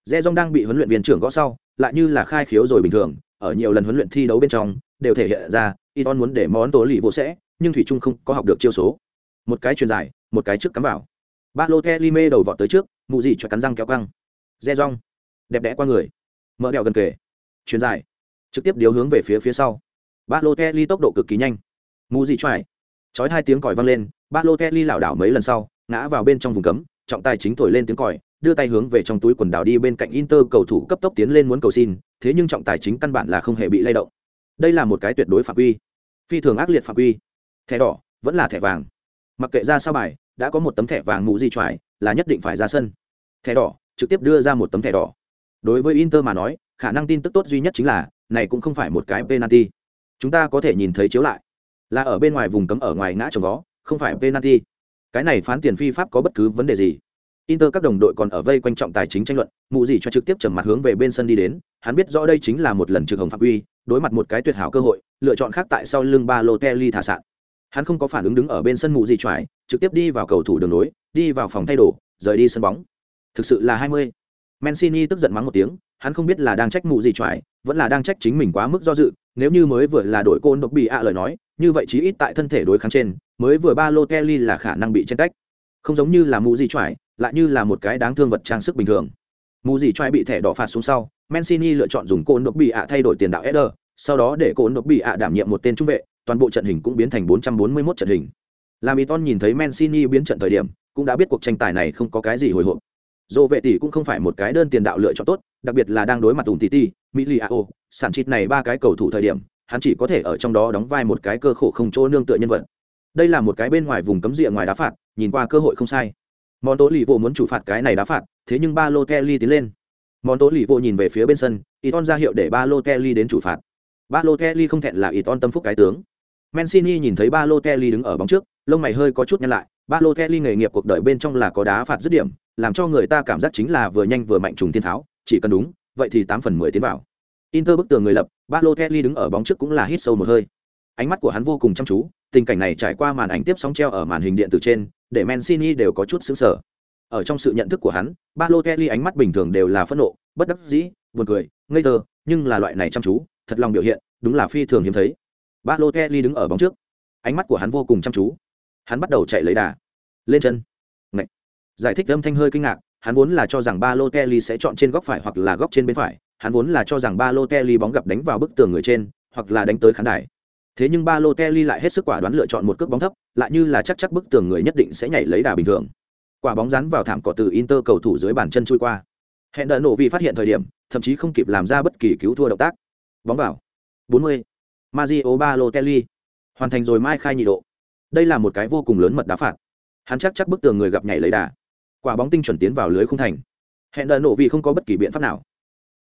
Rẽ Rong đang bị huấn luyện viên trưởng gõ sau, lại như là khai khiếu rồi bình thường, ở nhiều lần huấn luyện thi đấu bên trong, đều thể hiện ra, Iton muốn để món tố lì vô sẽ, nhưng thủy trung không có học được chiêu số. Một cái truyền dài, một cái trước cắm vào. Balotelli mê đầu vọt tới trước, mụ gì cho cắn răng kéo căng. Rẽ Rong, đẹp đẽ qua người, mở đèo gần kề, truyền dài, trực tiếp điếu hướng về phía phía sau. Balotelli tốc độ cực kỳ nhanh. Mù gì choài. Chói hai tiếng còi vang lên, Balotelli lảo đảo mấy lần sau, ngã vào bên trong vùng cấm, trọng tài chính thổi lên tiếng còi, đưa tay hướng về trong túi quần đảo đi bên cạnh Inter cầu thủ cấp tốc tiến lên muốn cầu xin, thế nhưng trọng tài chính căn bản là không hề bị lay động. Đây là một cái tuyệt đối phạm quy, phi thường ác liệt phạm quy. Thẻ đỏ, vẫn là thẻ vàng. Mặc kệ ra sao bài, đã có một tấm thẻ vàng mù gì choài, là nhất định phải ra sân. Thẻ đỏ, trực tiếp đưa ra một tấm thẻ đỏ. Đối với Inter mà nói, khả năng tin tức tốt duy nhất chính là, này cũng không phải một cái penalty. Chúng ta có thể nhìn thấy chiếu lại, là ở bên ngoài vùng cấm ở ngoài ngã trồng vó, không phải penalty. Cái này phán tiền phi pháp có bất cứ vấn đề gì? Inter các đồng đội còn ở vây quanh trọng tài chính tranh luận, mụ gì cho trực tiếp trầm mặt hướng về bên sân đi đến, hắn biết rõ đây chính là một lần trực hồng phạm uy đối mặt một cái tuyệt hảo cơ hội, lựa chọn khác tại sau lưng Balotelli thả sạn. Hắn không có phản ứng đứng ở bên sân mụ gì choải trực tiếp đi vào cầu thủ đường nối, đi vào phòng thay đồ, rời đi sân bóng. Thực sự là 20. Mancini tức giận mắng một tiếng, hắn không biết là đang trách mụ gì choại, vẫn là đang trách chính mình quá mức do dự, nếu như mới vừa là đội côn độc bị ạ lời nói, như vậy chí ít tại thân thể đối kháng trên, mới vừa Balotelli là khả năng bị trên cách. Không giống như là mụ gì choại, lại như là một cái đáng thương vật trang sức bình thường. Mụ gì choại bị thẻ đỏ phạt xuống sau mancini lựa chọn dùng côn độc bị ạ thay đổi tiền đạo Eder, sau đó để côn độc bị ạ đảm nhiệm một tên trung vệ toàn bộ trận hình cũng biến thành 441 trận hình. Lamiton nhìn thấy mancini biến trận thời điểm cũng đã biết cuộc tranh tài này không có cái gì hồi hộp dồ vệ tỷ cũng không phải một cái đơn tiền đạo lựa chọn tốt, đặc biệt là đang đối mặt ủng titi miliao sản chịt này ba cái cầu thủ thời điểm, hắn chỉ có thể ở trong đó đóng vai một cái cơ khổ không chỗ nương tựa nhân vật. Đây là một cái bên ngoài vùng cấm địa ngoài đá phạt, nhìn qua cơ hội không sai. Món tố lì vô muốn chủ phạt cái này đá phạt, thế nhưng ba lô kelly tiến lên. Món tố lì vô nhìn về phía bên sân y ton ra hiệu để ba lô kelly đến chủ phạt. Ba lô kelly không thẹn là y ton tâm phúc cái tướng. Mancini nhìn thấy ba lô kelly đứng ở bóng trước, lông mày hơi có chút nhăn lại, ba lô kelly nghề nghiệp cuộc đời bên trong là có đá phạt dứt điểm làm cho người ta cảm giác chính là vừa nhanh vừa mạnh trùng thiên tháo chỉ cần đúng vậy thì tám phần mười tiến vào inter bức tường người lập ba lô kelly đứng ở bóng trước cũng là hít sâu một hơi ánh mắt của hắn vô cùng chăm chú tình cảnh này trải qua màn ảnh tiếp sóng treo ở màn hình điện tử trên để Mancini đều có chút sững sờ. Ở trong sự nhận thức của hắn, Balotelli ánh mắt bình thường đều là phẫn nộ, bất đắc dĩ, buồn cười, ngây thơ, nhưng là loại này chăm chú, thật lòng biểu hiện, đúng là phi thường hiếm thấy. Balotelli đứng ở bóng trước, ánh mắt của hắn vô cùng chăm chú. Hắn bắt đầu chạy lấy đà, lên chân. Ngậy. Giải thích âm thanh hơi kinh ngạc, hắn vốn là cho rằng Balotelli sẽ chọn trên góc phải hoặc là góc trên bên phải, hắn vốn là cho rằng Balotelli bóng gặp đánh vào bức tường người trên, hoặc là đánh tới khán đài. Thế nhưng Balotelli lại hết sức quả đoán lựa chọn một cước bóng thấp, lại như là chắc chắc bức tường người nhất định sẽ nhảy lấy đà bình thường. Quả bóng rắn vào thảm cỏ từ Inter cầu thủ dưới bàn chân chui qua. Hẹn đợi nổ vì phát hiện thời điểm, thậm chí không kịp làm ra bất kỳ cứu thua động tác. Bóng vào. 40. Mario Balotelli hoàn thành rồi mai khai nhị độ. Đây là một cái vô cùng lớn mật đá phạt. Hắn chắc chắc bức tường người gặp nhảy lấy đà. Quả bóng tinh chuẩn tiến vào lưới không thành. Hẹn đợi nổ vì không có bất kỳ biện pháp nào,